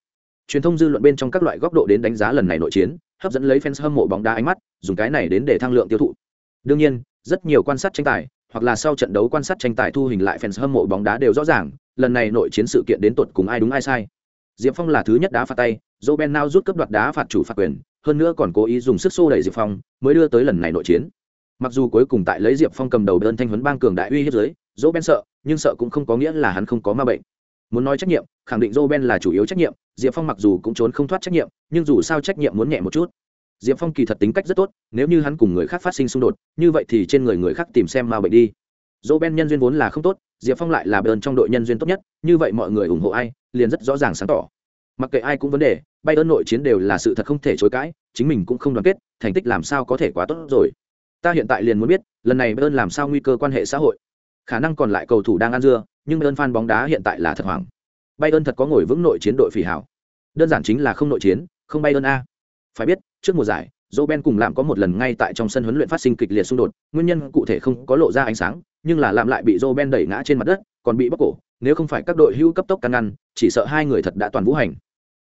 truyền thông dư luận bên trong các loại góc độ đến đánh giá lần này nội chiến, hấp dẫn lấy fans hâm mộ bóng đá ánh mắt, dùng cái này đến để thăng lượng tiêu thụ. Đương nhiên, rất nhiều quan sát tranh tài, hoặc là sau trận đấu quan sát tranh tài thu hình lại fans hâm mộ bóng đá đều rõ ràng, lần này nội chiến sự kiện đến tột cùng ai đúng ai sai. Diệp phong là thứ nhất đá phạt tay dỗ ben nao rút cấp đoạt đá phạt chủ phạt quyền, hơn nữa còn cố ý dùng sức xô đẩy diệp phong, mới đưa tới lần này nội chiến. Mặc dù cuối cùng tại lấy diệp phong cầm đầu đơn thanh huấn bang cường đại uy hiếp giới dỗ ben sợ, nhưng sợ cũng không có nghĩa là hắn không có ma bệnh muốn nói trách nhiệm, khẳng định joe ben là chủ yếu trách nhiệm, diệp phong mặc dù cũng trốn không thoát trách nhiệm, nhưng dù sao trách nhiệm muốn nhẹ một chút. Diệp phong kỳ thật tính cách rất tốt, nếu như hắn cùng người khác phát sinh xung đột, như vậy thì trên người người khác tìm xem mà bệnh đi. Joe ben nhân duyên vốn là không tốt, diệp phong lại là bờn trong đội nhân duyên tốt nhất, như vậy mọi người ủng hộ ai, liền rất rõ ràng sáng tỏ. Mặc kệ ai cũng vấn đề bay ơn nội chiến đều là sự thật không thể chối cãi, chính mình cũng không đoàn kết, thành tích làm sao có thể quá tốt rồi. Ta hiện tại liền muốn biết, lần này bay ơn làm sao nguy cơ quan hệ xã hội khả năng còn lại cầu thủ đang ăn dưa nhưng bayern fan bóng đá hiện tại là thật hoảng bayern thật có ngồi vững nội chiến đội phỉ hảo đơn giản chính là không nội chiến không bayern a phải biết trước mùa giải Roben cùng làm có một lần ngay tại trong sân huấn luyện phát sinh kịch liệt xung đột, nguyên nhân cụ thể không có lộ ra ánh sáng, nhưng là làm lại bị Roben đẩy ngã trên mặt đất, còn bị bóc cổ, nếu không phải các đội hưu cấp tốc can ngăn, chỉ sợ hai người thật đã toàn vũ hành.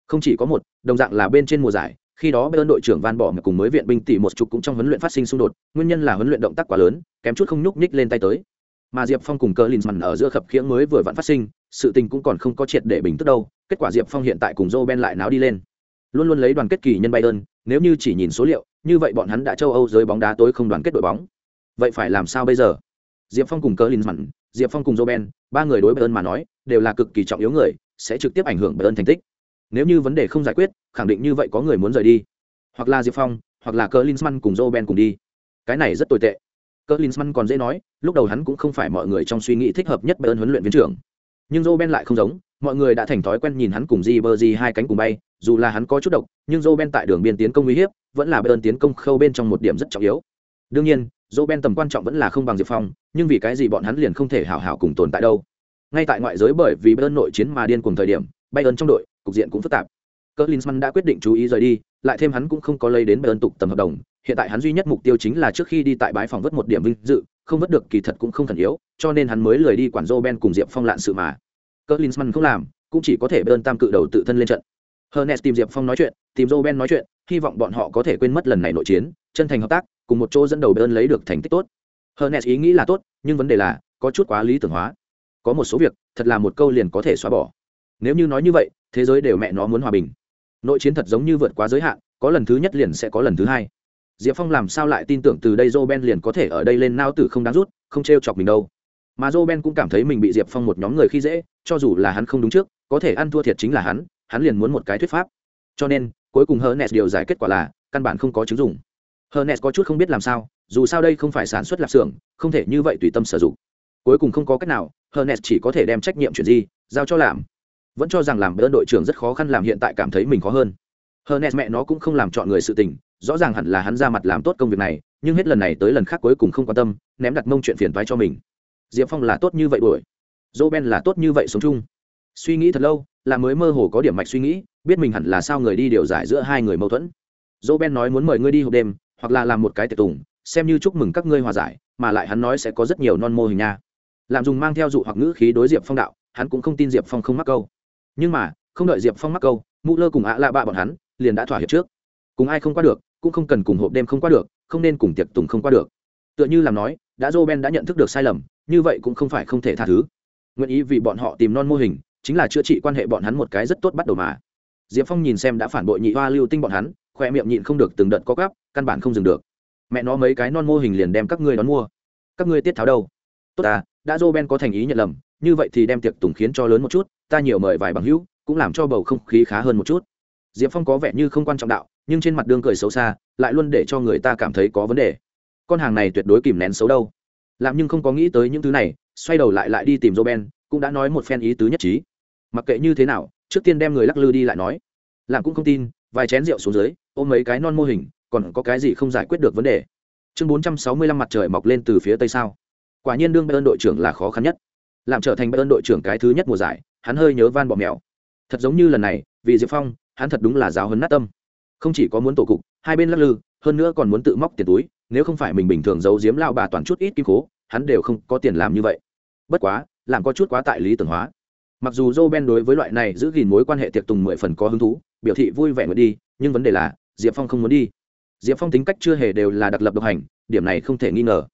Không chỉ có một, đồng dạng là bên trên mùa giải, khi đó bên đội trưởng Van Bỏ cùng mới viện binh tỷ một chục cũng trong huấn luyện phát sinh xung đột, nguyên nhân là huấn luyện động tác quá lớn, kém chút không nhúc nhích lên tay tới. Mà Diệp Phong cùng Cờ Linsman ở giữa khập khiễng mới vừa vặn phát sinh, sự tình cũng còn không có triệt để bình tức đâu, kết quả Diệp Phong hiện tại cùng Joe Ben lại náo đi lên. Luôn luôn lấy đoàn kết kỳ nhân Bayern, nếu như chỉ nhìn số liệu, như vậy bọn hắn đã châu Âu giới bóng đá tối không đoàn kết đội bóng. Vậy phải làm sao bây giờ? Diệp Phong cùng Cờ Linsman, Diệp Phong cùng Joe Ben, ba người đối Bayern mà nói, đều là cực kỳ trọng yếu người, sẽ trực tiếp ảnh hưởng Bayern thành tích. Nếu như vấn đề không giải quyết, khẳng định như vậy có người muốn rời đi hoặc là diệp phong hoặc là cờ linsman cùng joe ben cùng đi cái này rất tồi tệ cờ linsman còn dễ nói lúc đầu hắn cũng không phải mọi người trong suy nghĩ thích hợp nhất bởi ơn huấn luyện viên trưởng. Nhưng joe ben lại không giống mọi người đã thành thói quen nhìn hắn cùng di bơ di hai cánh cùng bay dù là hắn có chút độc nhưng joe ben tại đường biên tiến công uy hiếp vẫn là ơn tiến công khâu bên trong một điểm rất trọng yếu. Đương nhiên joe ben tầm quan trọng vẫn là không bằng diệp phong nhưng vì cái gì bọn hắn liền không thể hảo hảo cùng tồn tại đâu. Ngay tại ngoại giới bởi vì ơn nội chiến mà điên cùng thời điểm bay ơn trong đội cục diện cũng phức tạp. Cơ Linsman đã quyết định chú ý rời đi, lại thêm hắn cũng không có lấy đến ơn tục tầm hợp đồng, hiện tại hắn duy nhất mục tiêu chính là trước khi đi tại bãi phòng vớt một điểm vinh dự, không vớt được kỳ thật cũng không thần yếu, cho nên hắn mới lười đi quản Ben cùng Diệp Phong lạn sự mà. Cơ Linsman không làm, cũng chỉ có thể bên tam cự đầu tự thân lên trận. Hernes tìm Diệp Phong nói chuyện, tìm Ben nói chuyện, hy vọng bọn họ có thể quên mất lần này nội chiến, chân thành hợp tác, cùng một chỗ dẫn đầu bên lấy được thành tích tốt. Hernes ý nghĩ là tốt, nhưng vấn đề là có chút quá lý tưởng hóa. Có một số việc, thật là một câu liền có thể xóa bỏ. Nếu như nói như vậy, thế giới đều mẹ nó muốn hòa bình nội chiến thật giống như vượt quá giới hạn, có lần thứ nhất liền sẽ có lần thứ hai. Diệp phong làm sao lại tin tưởng từ đây joe ben liền có thể ở đây lên nao tử không đáng rút, không t r e o chọc mình đâu. Mà joe ben cũng cảm thấy mình bị diệp phong một nhóm người khi dễ, cho dù là hắn không đúng trước, có thể ăn thua thiệt chính là hắn hắn liền muốn một cái thuyết pháp. Cho nên, cuối cùng hernes điều giải kết quả là, căn bản không có chứng dùng hernes có chút không biết làm sao, dù sao đây không phải sản xuất lạp xưởng, không thể như vậy tùy tâm sử dụng. Cuối cùng không có cách nào, hernes chỉ có thể đem trách nhiệm chuyện gì giao cho làm vẫn cho rằng làm bơn đội trưởng rất khó khăn làm hiện tại cảm thấy mình khó hơn Hernes mẹ nó cũng không làm chọn người sự tình, rõ ràng hẳn là hắn ra mặt làm tốt công việc này, nhưng hết lần này tới lần khác cuối cùng không quan tâm, ném đặt mông chuyện phiền thoái cho mình. Diệp Phong là tốt như vậy đuổi, ben là tốt như vậy sống chung. Suy nghĩ thật lâu, là mới mơ hồ có điểm mạch suy nghĩ, biết mình hẳn là sao người đi điều giải giữa hai người mâu thuẫn. Roben nói muốn mời ngươi đi hộp đêm, hoặc là làm một cái tiệc tùng, xem như chúc mừng các ngươi hòa giải, mà lại hắn nói sẽ có rất nhiều non mô hình nha. Làm dùng mang theo dụ hoặc ngữ khí đối Diệp Phong đạo, hắn cũng không tin Diệp Phong không mắc câu nhưng mà, không đợi diệp phong mắc câu, mụ lơ cùng ạ lạ bạ bọn hắn liền đã thỏa hiệp trước. Cùng ai không qua được, cũng không cần cùng hộp đêm không qua được, không nên cùng tiệc tùng không qua được. Tựa như làm nói, đã joe ben đã nhận thức được sai lầm, như vậy cũng không phải không thể tha thứ. Nguyện ý vì bọn họ tìm non mô hình, chính là chữa trị quan hệ bọn hắn một cái rất tốt bắt đầu mà. Diệp phong nhìn xem đã phản bội nhị hoa lưu tinh bọn hắn, khoe miệng nhịn không được từng đợt có gắp căn bản không dừng được. Mẹ nó mấy cái non mô hình liền đem các ngươi đón mua. Các ngươi tiết tháo đâu? Tốt à đã joe ben có thành ý nhận lầm như vậy thì đem tiệc tùng khiến cho lớn một chút, ta nhiều mời vài bằng hữu, cũng làm cho bầu không khí khá hơn một chút. Diệp phong có vẻ như không quan trọng đạo, nhưng trên mặt đương cười xấu xa, lại luôn để cho người ta cảm thấy có vấn đề. Con hàng này tuyệt đối kìm nén xấu đâu. Làm nhưng không có nghĩ tới những thứ này, xoay đầu lại lại đi tìm joben cũng đã nói một phen ý tứ nhất trí. Mặc kệ như thế nào, trước tiên đem người lắc lư đi lại nói. Làm cũng không tin, vài chén rượu xuống dưới, ôm mấy cái non mô hình, còn có cái gì không giải quyết được vấn đề? Chương bốn trăm sáu mươi lăm mặt trời mọc lên từ phía tây sao. Quả nhiên đương bayern đội trưởng là khó khăn nhất làm trở thành bayern đội trưởng cái thứ nhất mùa giải, hắn hơi nhớ van bỏ mèo thật giống như lần này, vì diệp phong, hắn thật đúng là giáo hấn nát tâm. Không chỉ có muốn tổ cục, hai bên lắc lư, hơn nữa còn muốn tự móc tiền túi, nếu không phải mình bình thường giấu giếm lao bà toàn chút ít kim cố hắn đều không có tiền làm như vậy. Bất quá, làm có chút quá tại lý tưởng hóa. Mặc dù joe ben đối với loại này giữ gìn mối quan hệ tiệc tùng mười phần có hứng thú, biểu thị vui vẻ nguyện đi, nhưng vấn đề là, diệp phong không muốn đi. Diệp phong tính cách chưa hề đều là đặc lập độc hành, điểm này không thể nghi ngờ.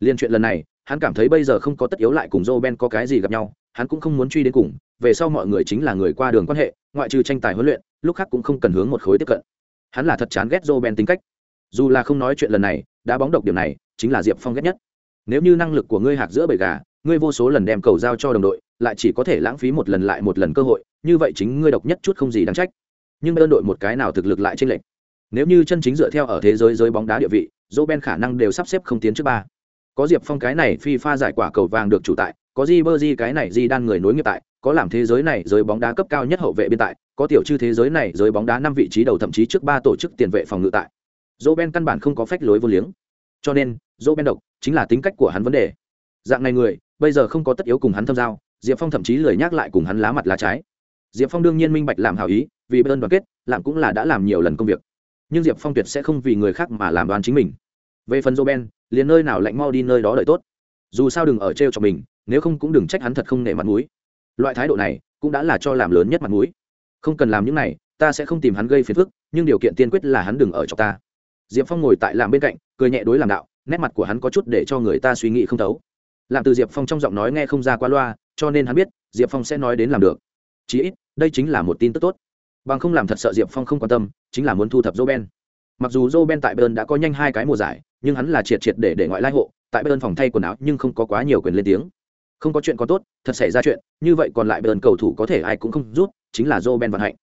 Liên chuyện lần này hắn cảm thấy bây giờ không có tất yếu lại cùng joe ben có cái gì gặp nhau, hắn cũng không muốn truy đến cùng, về sau mọi người chính là người qua đường quan hệ, ngoại trừ tranh tài huấn luyện, lúc khác cũng không cần hướng một khối tiếp cận. Hắn là thật chán ghét joe ben tính cách. Dù là không nói chuyện lần này, đã bóng độc điểm này, chính là diệp phong ghét nhất. Nếu như năng lực của ngươi hạc giữa bầy gà, ngươi vô số lần đem cầu giao cho đồng đội, lại chỉ có thể lãng phí một lần lại một lần cơ hội, như vậy chính ngươi độc nhất chút không gì đáng trách. Nhưng đơn đội một cái nào thực lực lại chênh lệch. Nếu như chân chính dựa theo ở thế giới giới bóng đá địa vị dỗ ben khả năng đều sắp xếp không tiến trước ba có diệp phong cái này phi pha giải quả cầu vàng được chủ tại, có di bơ di cái này di đan người nối nghiệp tại, có làm thế giới này giới bóng đá cấp cao nhất hậu vệ biên tại, có tiểu chư thế giới này giới bóng đá năm vị trí đầu thậm chí trước ba tổ chức tiền vệ phòng ngự tại. Dỗ ben căn bản không có phách lối vô liếng. Cho nên, dỗ ben độc chính là tính cách của hắn vấn đề. Dạng này người, bây giờ không có tất yếu cùng hắn thâm giao, diệp phong thậm chí lười nhắc lại cùng hắn lá mặt lá trái. Diệp phong đương nhiên minh bạch làm hào ý, vì bên đoàn kết, làm cũng là đã làm nhiều lần công việc. Nhưng diệp phong tuyệt sẽ không vì người khác mà làm đoán chính mình về phần joben, liền nơi nào lạnh mau đi nơi đó đợi tốt. Dù sao đừng ở t r e o cho mình, nếu không cũng đừng trách hắn thật không nể mặt mũi. Loại thái độ này cũng đã là cho làm lớn nhất mặt mũi. Không cần làm những này, ta sẽ không tìm hắn gây phiền phức, nhưng điều kiện tiên quyết là hắn đừng ở cho ta. Diệp phong ngồi tại làm bên cạnh, cười nhẹ đối làm đạo, nét mặt của hắn có chút để cho người ta suy nghĩ không thấu. Làm từ diệp phong trong giọng nói nghe không ra qua loa, cho nên hắn biết, diệp phong sẽ nói đến làm được. Chí ít, đây chính là một tin tức tốt. Bằng không làm thật sợ diệp phong không quan tâm, chính là muốn thu thập joe mặc dù joe tại bayern đã có nhanh hai cái mùa giải, nhưng hắn là triệt triệt để để ngoại lai hộ, tại bayern phòng thay quần áo nhưng không có quá nhiều quyền lên tiếng. Không có chuyện có tốt, thật xảy ra chuyện, như vậy còn lại bayern cầu thủ có thể ai cũng không rút, chính là joe vận hạnh.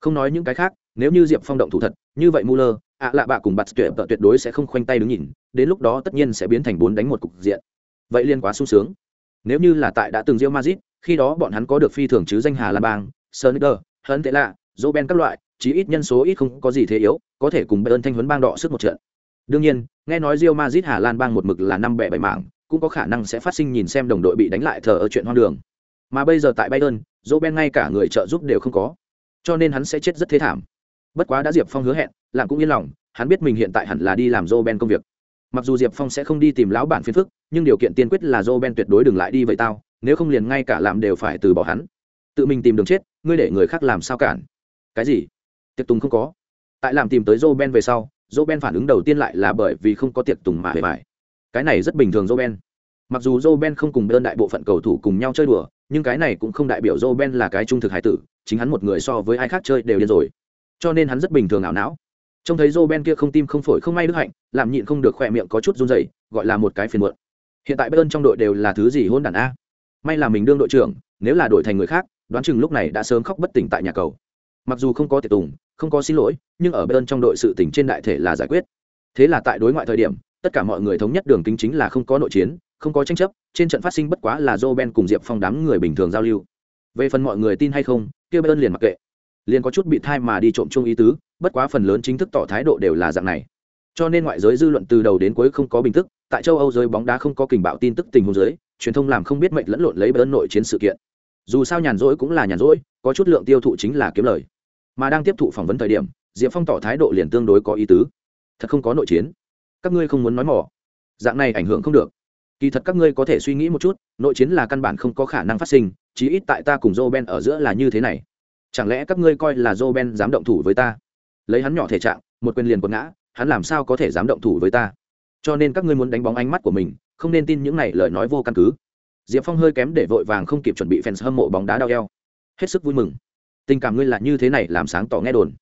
Không nói những cái khác, nếu như diệp phong động thủ thật, như vậy muller ạ lạ bạ cùng bạt tuyệt tuyệt đối sẽ không khoanh tay đứng nhìn, đến lúc đó tất nhiên sẽ biến thành bốn đánh một cục diện. Vậy liên quá sung sướng. Nếu như là tại đã từng Real Madrid, khi đó bọn hắn có được phi thường chứ danh Hà Lan bang Sonicer hấn thế lạ Roben các loại, chí ít nhân số ít không có gì thế yếu, có thể cùng Bayern thanh huấn bang đọ sức một trận. Đương nhiên, nghe nói Real Madrid Hà Lan bang một mực là năm bẻ bảy mạng cũng có khả năng sẽ phát sinh nhìn xem đồng đội bị đánh lại thờ ở chuyện hoang đường. Mà bây giờ tại Bayern Roben ngay cả người trợ giúp đều không có. Cho nên hắn sẽ chết rất thế thảm. Bất quá đã diệp phong hứa hẹn làm cũng yên lòng, hắn biết mình hiện tại hẳn là đi làm Roben công việc. Mặc dù diệp phong sẽ không đi tìm lão bản phiền phức, nhưng điều kiện tiên quyết là joe ben tuyệt đối đừng lại đi vậy tao, nếu không liền ngay cả làm đều phải từ bỏ hắn. Tự mình tìm đường chết, ngươi để người khác làm sao cản cái gì? Tiệc tùng không có. Tại làm tìm tới joe ben về sau joe ben phản ứng đầu tiên lại là bởi vì không có tiệc tùng mà hề vải, cái này rất bình thường joe ben mặc dù joe ben không cùng đơn đại bộ phận cầu thủ cùng nhau chơi đùa nhưng cái này cũng không đại biểu joe ben là cái trung thực hải tử chính hắn một người so với ai khác chơi đều điên rồi. Cho nên hắn rất bình thường ảo não. Trông thấy joe ben kia không tim không phổi không may đức hạnh làm nhịn không được khỏe miệng có chút run dày gọi là một cái phiền muộn. Hiện tại bayern trong đội đều là thứ gì hôn đản a? May là mình đương đội trưởng nếu là đội thành người khác đoán chừng lúc này đã sớm khóc bất tỉnh tại nhà cầu mặc dù không có tiệc tùng, không có xin lỗi, nhưng ở bên trong đội sự tỉnh trên đại thể là giải quyết. Thế là tại đối ngoại thời điểm, tất cả mọi người thống nhất đường kính chính là không có nội chiến, không có tranh chấp, trên trận phát sinh bất quá là joe ben cùng diệp phong đám người bình thường giao lưu. Về phần mọi người tin hay không, kia bayern liền mặc kệ. Liền có chút bị thai mà đi trộm chung ý tứ, bất quá phần lớn chính thức tỏ thái độ đều là dạng này. Cho nên ngoại giới dư luận từ đầu đến cuối không có bình tức. tại châu âu giới bóng đá không có kình bạo tin tức tình huống giới, truyền thông làm không biết mệnh lẫn lộn lấy bơn nội chiến sự kiện. Dù sao nhàn rỗi cũng là nhàn rỗi, có chút lượng tiêu thụ chính là kiếm lời mà đang tiếp thụ phỏng vấn thời điểm, diệp phong tỏ thái độ liền tương đối có ý tứ. Thật không có nội chiến. Các ngươi không muốn nói mỏ. Dạng này ảnh hưởng không được. Kỳ thật các ngươi có thể suy nghĩ một chút, nội chiến là căn bản không có khả năng phát sinh, chí ít tại ta cùng joe ben ở giữa là như thế này. Chẳng lẽ các ngươi coi là joe ben dám động thủ với ta? Lấy hắn nhỏ thể trạng, một quyền liền quật ngã, hắn làm sao có thể dám động thủ với ta? Cho nên các ngươi muốn đánh bóng ánh mắt của mình, không nên tin những này lời nói vô căn cứ. Diệp phong hơi kém để vội vàng không kịp chuẩn bị fans hâm mộ bóng đá đau eo. Hết sức vui mừng tình cảm ngươi là như thế này làm sáng tỏ nghe đồn.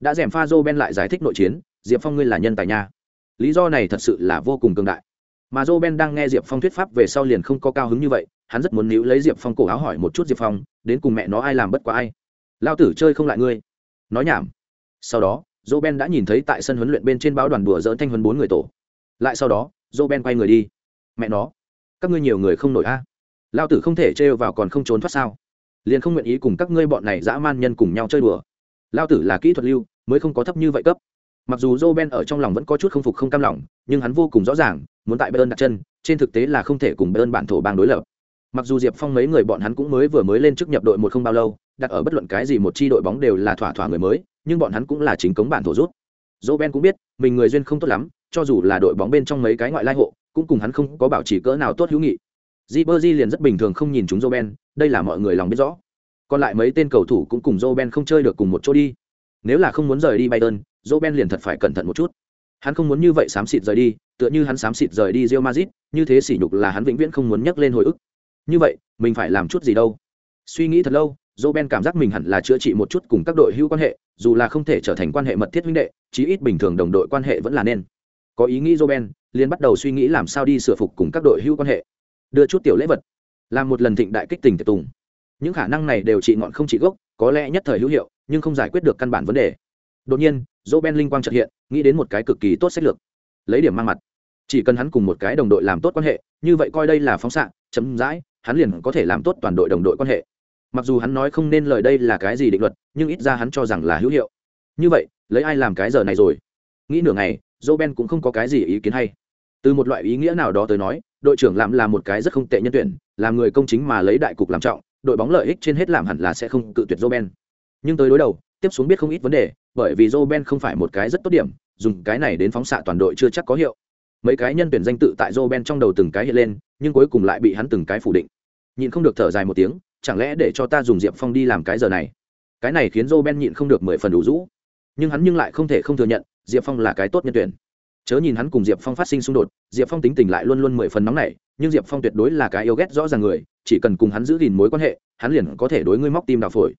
Đã dèm pha joe ben lại giải thích nội chiến, diệp phong ngươi là nhân tài nha. Lý do này thật sự là vô cùng cường đại. Mà joe ben đang nghe diệp phong thuyết pháp về sau liền không có cao hứng như vậy, hắn rất muốn níu lấy diệp phong cổ áo hỏi một chút diệp phong, đến cùng mẹ nó ai làm bất quá ai? Lao tử chơi không lại ngươi. Nói nhảm. Sau đó joe ben đã nhìn thấy tại sân huấn luyện bên trên báo đoàn đùa dỡ thanh huấn bốn người tổ. Lại sau đó joe ben quay người đi. Mẹ nó, các ngươi nhiều người không nổi a. Lao tử không thể trêu vào còn không trốn thoát sao? Liền không nguyện ý cùng các ngươi bọn này dã man nhân cùng nhau chơi đùa lao tử là kỹ thuật lưu mới không có thấp như vậy cấp mặc dù joe ben ở trong lòng vẫn có chút không phục không cam lòng nhưng hắn vô cùng rõ ràng muốn tại bayern đặt chân trên thực tế là không thể cùng bayern bản thổ bang đối lập Mặc dù Diệp Phong mấy người bọn hắn cũng mới vừa mới lên chức nhập đội một không bao lâu, đặt ở bất luận cái gì một chi đội bóng đều là thỏa thỏa người mới, nhưng bọn hắn cũng là chính cống bản thổ rút. Roben cũng biết, mình người duyên không tốt lắm, cho dù là đội bóng bên trong mấy cái ngoại lai hộ, cũng cùng hắn không có bảo trì cỡ nào tốt hữu nghị. Ribery liền rất bình thường không nhìn chúng Roben, đây là mọi người lòng biết rõ. Còn lại mấy tên cầu thủ cũng cùng Roben không chơi được cùng một chỗ đi. Nếu là không muốn rời đi Bayern, Roben liền thật phải cẩn thận một chút. Hắn không muốn như vậy xám xịt rời đi, tựa như hắn xám xịt rời đi Real Madrid, như thế sỉ nhục là hắn vĩnh viễn không muốn nhắc lên hồi ức. Như vậy, mình phải làm chút gì đâu? Suy nghĩ thật lâu, Roben cảm giác mình hẳn là chữa trị một chút cùng các đội hữu quan hệ, dù là không thể trở thành quan hệ mật thiết huynh đệ, chí ít bình thường đồng đội quan hệ vẫn là nên. Có ý nghĩ Roben, liền bắt đầu suy nghĩ làm sao đi sửa phục cùng các đội hữu quan hệ. Đưa chút tiểu lễ vật, làm một lần thịnh đại kích tình tiệc tùng. Những khả năng này đều trị ngọn không trị gốc, có lẽ nhất thời hữu hiệu, nhưng không giải quyết được căn bản vấn đề. Đột nhiên, Roben linh quang chợt hiện, nghĩ đến một cái cực kỳ tốt sách lược. Lấy điểm mang mặt. Chỉ cần hắn cùng một cái đồng đội làm tốt quan hệ, như vậy coi đây là phóng xạ, chấm dãi, hắn liền có thể làm tốt toàn đội đồng đội quan hệ mặc dù hắn nói không nên lời đây là cái gì định luật nhưng ít ra hắn cho rằng là hữu hiệu như vậy lấy ai làm cái giờ này rồi nghĩ nửa ngày dỗ ben cũng không có cái gì ý kiến hay từ một loại ý nghĩa nào đó tới nói đội trưởng làm là một cái rất không tệ nhân tuyển, làm người công chính mà lấy đại cục làm trọng, đội bóng lợi ích trên hết làm hẳn là sẽ không cự tuyệt joe ben nhưng tới đối đầu, tiếp xuống biết không ít vấn đề, bởi vì joe ben không phải một cái rất tốt điểm, dùng cái này đến phóng xạ toàn đội chưa chắc có hiệu. Mấy cái nhân tuyển danh tự tại joe ben trong đầu từng cái hiện lên, nhưng cuối cùng lại bị hắn từng cái phủ định. Nhịn không được thở dài một tiếng, chẳng lẽ để cho ta dùng diệp phong đi làm cái giờ này? Cái này khiến joe ben nhịn không được mười phần đủ rũ. Nhưng hắn nhưng lại không thể không thừa nhận, diệp phong là cái tốt nhân tuyển chớ nhìn hắn cùng diệp phong phát sinh xung đột, diệp phong tính tình lại luôn luôn mười phần nóng nảy, nhưng diệp phong tuyệt đối là cái yêu ghét rõ ràng người, chỉ cần cùng hắn giữ gìn mối quan hệ, hắn liền có thể đối ngươi móc tim đào phổi.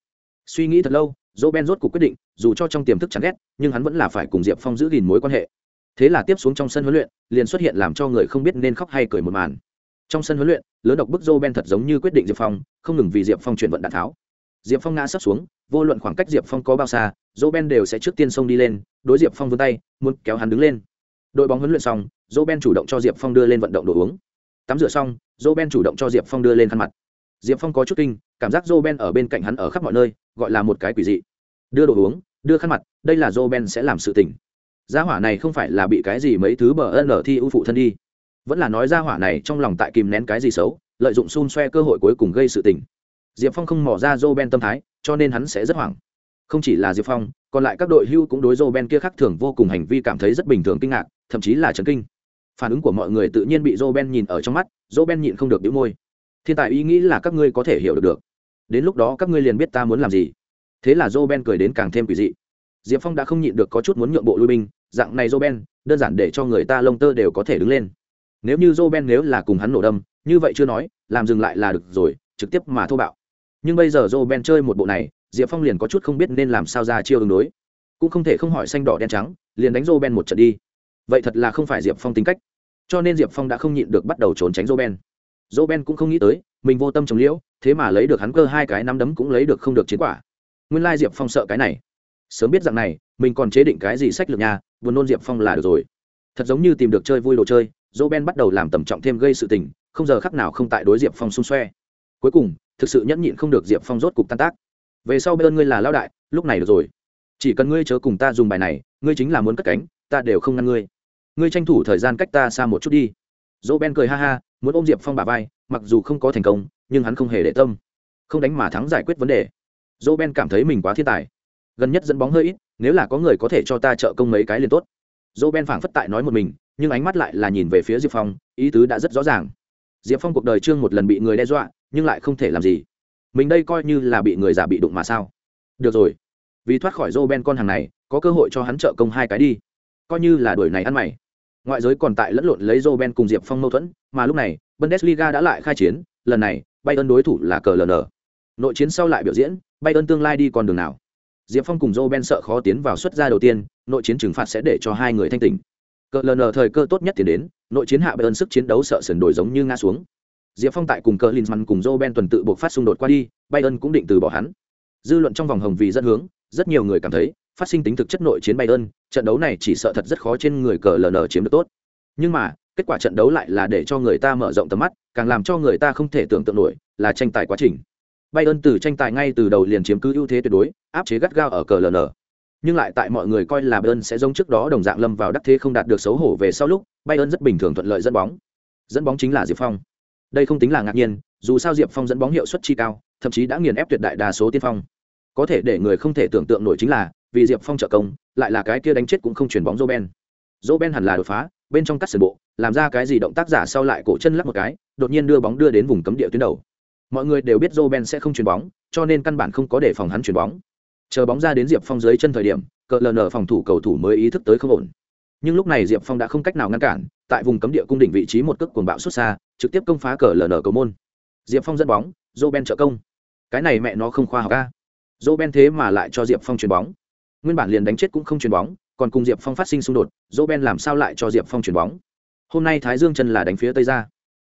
Suy nghĩ thật lâu, dỗ ben rốt cuộc quyết định, dù cho trong tiềm thức chẳng ghét, nhưng hắn vẫn là phải cùng diệp phong giữ gìn mối quan hệ. Thế là tiếp xuống trong sân huấn luyện, liền xuất hiện làm cho người không biết nên khóc hay cười một màn. Trong sân huấn luyện, lớn độc bức dô ben thật giống như quyết định diệp phong, không ngừng vì diệp phong chuyển vận đạn tháo. Diệp phong ngã sắp xuống, vô luận khoảng cách diệp phong có bao xa dô ben đều sẽ trước tiên xông đi lên, đối diệp phong vươn tay, muốn kéo hắn đứng lên đội bóng huấn luyện xong dô ben chủ động cho diệp phong đưa lên vận động đồ uống. Tắm rửa xong dô ben chủ động cho diệp phong đưa lên khăn mặt. Diệp phong có chút kinh, cảm giác dô ben ở bên cạnh hắn ở khắp mọi nơi, gọi là một cái quỷ dị. Đưa đồ uống, đưa khăn mặt, đây là dô ben sẽ làm sự tình. Gia hỏa này không phải là bị cái gì mấy thứ bờ ân ở thi ưu phụ thân đi. Vẫn là nói gia hỏa này trong lòng tại kìm nén cái gì xấu, lợi dụng xun xoe cơ hội cuối cùng gây sự tình. Diệp phong không mỏ ra joe ben tâm thái, cho nên hắn sẽ rất hoảng. Không chỉ là diệp phong, còn lại các đội hưu cũng đối dô ben kia khác thường vô cùng hành vi cảm thấy rất bình thường kinh ngạc thậm chí là chấn kinh. Phản ứng của mọi người tự nhiên bị joe ben nhìn ở trong mắt, joe ben nhịn không được đĩu môi. Thiên tài ý nghĩ là các ngươi có thể hiểu được được. Đến lúc đó các ngươi liền biết ta muốn làm gì. Thế là joe ben cười đến càng thêm quỷ dị. Diệp phong đã không nhịn được có chút muốn nhượng bộ lui binh, dạng này joe ben, đơn giản để cho người ta lông tơ đều có thể đứng lên. Nếu như joe ben nếu là cùng hắn nổ đâm, như vậy chưa nói, làm dừng lại là được rồi, trực tiếp mà thô bạo. Nhưng bây giờ joe ben chơi một bộ này, diệp phong liền có chút không biết nên làm sao ra chiêu ứng đối. Cũng không thể không hỏi xanh đỏ đen trắng, liền đánh joe ben một trận đi vậy thật là không phải diệp phong tính cách cho nên diệp phong đã không nhịn được bắt đầu trốn tránh joe ben joe ben cũng không nghĩ tới mình vô tâm trồng liễu, thế mà lấy được hắn cơ hai cái nắm đấm cũng lấy được không được chiến quả. nguyên lai diệp phong sợ cái này. sớm biết rằng này, mình còn chế định cái gì sách lược nhà vừa nôn diệp phong là được rồi. thật giống như tìm được chơi vui đồ chơi dỗ ben bắt đầu làm tầm trọng thêm gây sự tình, không giờ khắc nào không tại đối diệp phong xung xoe. cuối cùng, thực sự nhẫn nhịn không được diệp phong rốt cục tan tác. về sau bên ngươi là lao đại, lúc này được rồi. chỉ cần ngươi chớ cùng ta dùng bài này, ngươi chính là muốn cất cánh, ta đều không ngăn ngươi ngươi tranh thủ thời gian cách ta xa một chút đi. Dỗ ben cười ha ha, muốn ôm diệp phong bà vai, mặc dù không có thành công, nhưng hắn không hề để tâm. Không đánh mà thắng giải quyết vấn đề. Dỗ ben cảm thấy mình quá thiên tài. Gần nhất dẫn bóng hơi ít, nếu là có người có thể cho ta trợ công mấy cái liền tốt. Dỗ ben phảng phất tại nói một mình, nhưng ánh mắt lại là nhìn về phía diệp phong, ý tứ đã rất rõ ràng. Diệp phong cuộc đời trương một lần bị người đe dọa, nhưng lại không thể làm gì. Mình đây coi như là bị người già bị đụng mà sao? Được rồi. Vì thoát khỏi dô ben con hàng này, có cơ hội cho hắn trợ công hai cái đi coi như là đuổi này ăn mày. Ngoại giới còn tại lẫn lộn lấy Roben cùng diệp phong mâu thuẫn, mà lúc này, bundesliga đã lại khai chiến, lần này, Bayern đối thủ là CLN nội chiến sau lại biểu diễn, Bayern tương lai đi con đường nào? Diệp phong cùng Roben sợ khó tiến vào xuất gia đầu tiên, nội chiến trừng phạt sẽ để cho hai người thanh tỉnh. CLN thời cơ tốt nhất tiến đến, nội chiến hạ bayern sức chiến đấu sợ sần đổi giống như ngã xuống. Diệp phong tại cùng Klinsmann cùng Roben tuần tự buộc phát xung đột qua đi, bayern cũng định từ bỏ hắn. Dư luận trong vòng hồng vì dẫn hướng, rất nhiều người cảm thấy phát sinh tính thực chất nội chiến bayern trận đấu này chỉ sợ thật rất khó trên người cờ ln chiếm được tốt nhưng mà kết quả trận đấu lại là để cho người ta mở rộng tầm mắt càng làm cho người ta không thể tưởng tượng nổi là tranh tài quá trình bayern từ tranh tài ngay từ đầu liền chiếm cứ ưu thế tuyệt đối áp chế gắt gao ở cờ ln nhưng lại tại mọi người coi là Bayern sẽ giống trước đó đồng dạng lâm vào đắc thế không đạt được xấu hổ về sau lúc Bayern rất bình thường thuận lợi dẫn bóng. Dẫn bóng chính là Diệp Phong. Đây không tính là ngạc nhiên, dù sao diệp phong dẫn bóng hiệu suất chi cao thậm chí đã nghiền ép tuyệt đại đa số tiên phong có thể để người không thể tưởng tượng nổi chính là vì diệp phong trợ công, lại là cái kia đánh chết cũng không chuyển bóng dô ben. Dô ben hẳn là đột phá, bên trong cắt sườn bộ, làm ra cái gì động tác giả sau lại cổ chân lắc một cái, đột nhiên đưa bóng đưa đến vùng cấm địa tuyến đầu. Mọi người đều biết dô ben sẽ không chuyển bóng, cho nên căn bản không có để phòng hắn chuyển bóng. Chờ bóng ra đến diệp phong dưới chân thời điểm, cờ nở phòng thủ cầu thủ mới ý thức tới không ổn. Nhưng lúc này diệp phong đã không cách nào ngăn cản, tại vùng cấm địa cung đỉnh vị trí một cước cuồng bạo xuất xa, trực tiếp công phá cờ lờ nở cầu môn. Diệp phong dẫn bóng dô ben trợ công. Cái này mẹ nó không khoa học ca dô ben thế mà lại cho diệp phong chuyền bóng nguyên bản liền đánh chết cũng không chuyền bóng, còn cùng diệp phong phát sinh xung đột, Dỗ ben làm sao lại cho diệp phong chuyền bóng? Hôm nay thái dương chân là đánh phía tây ra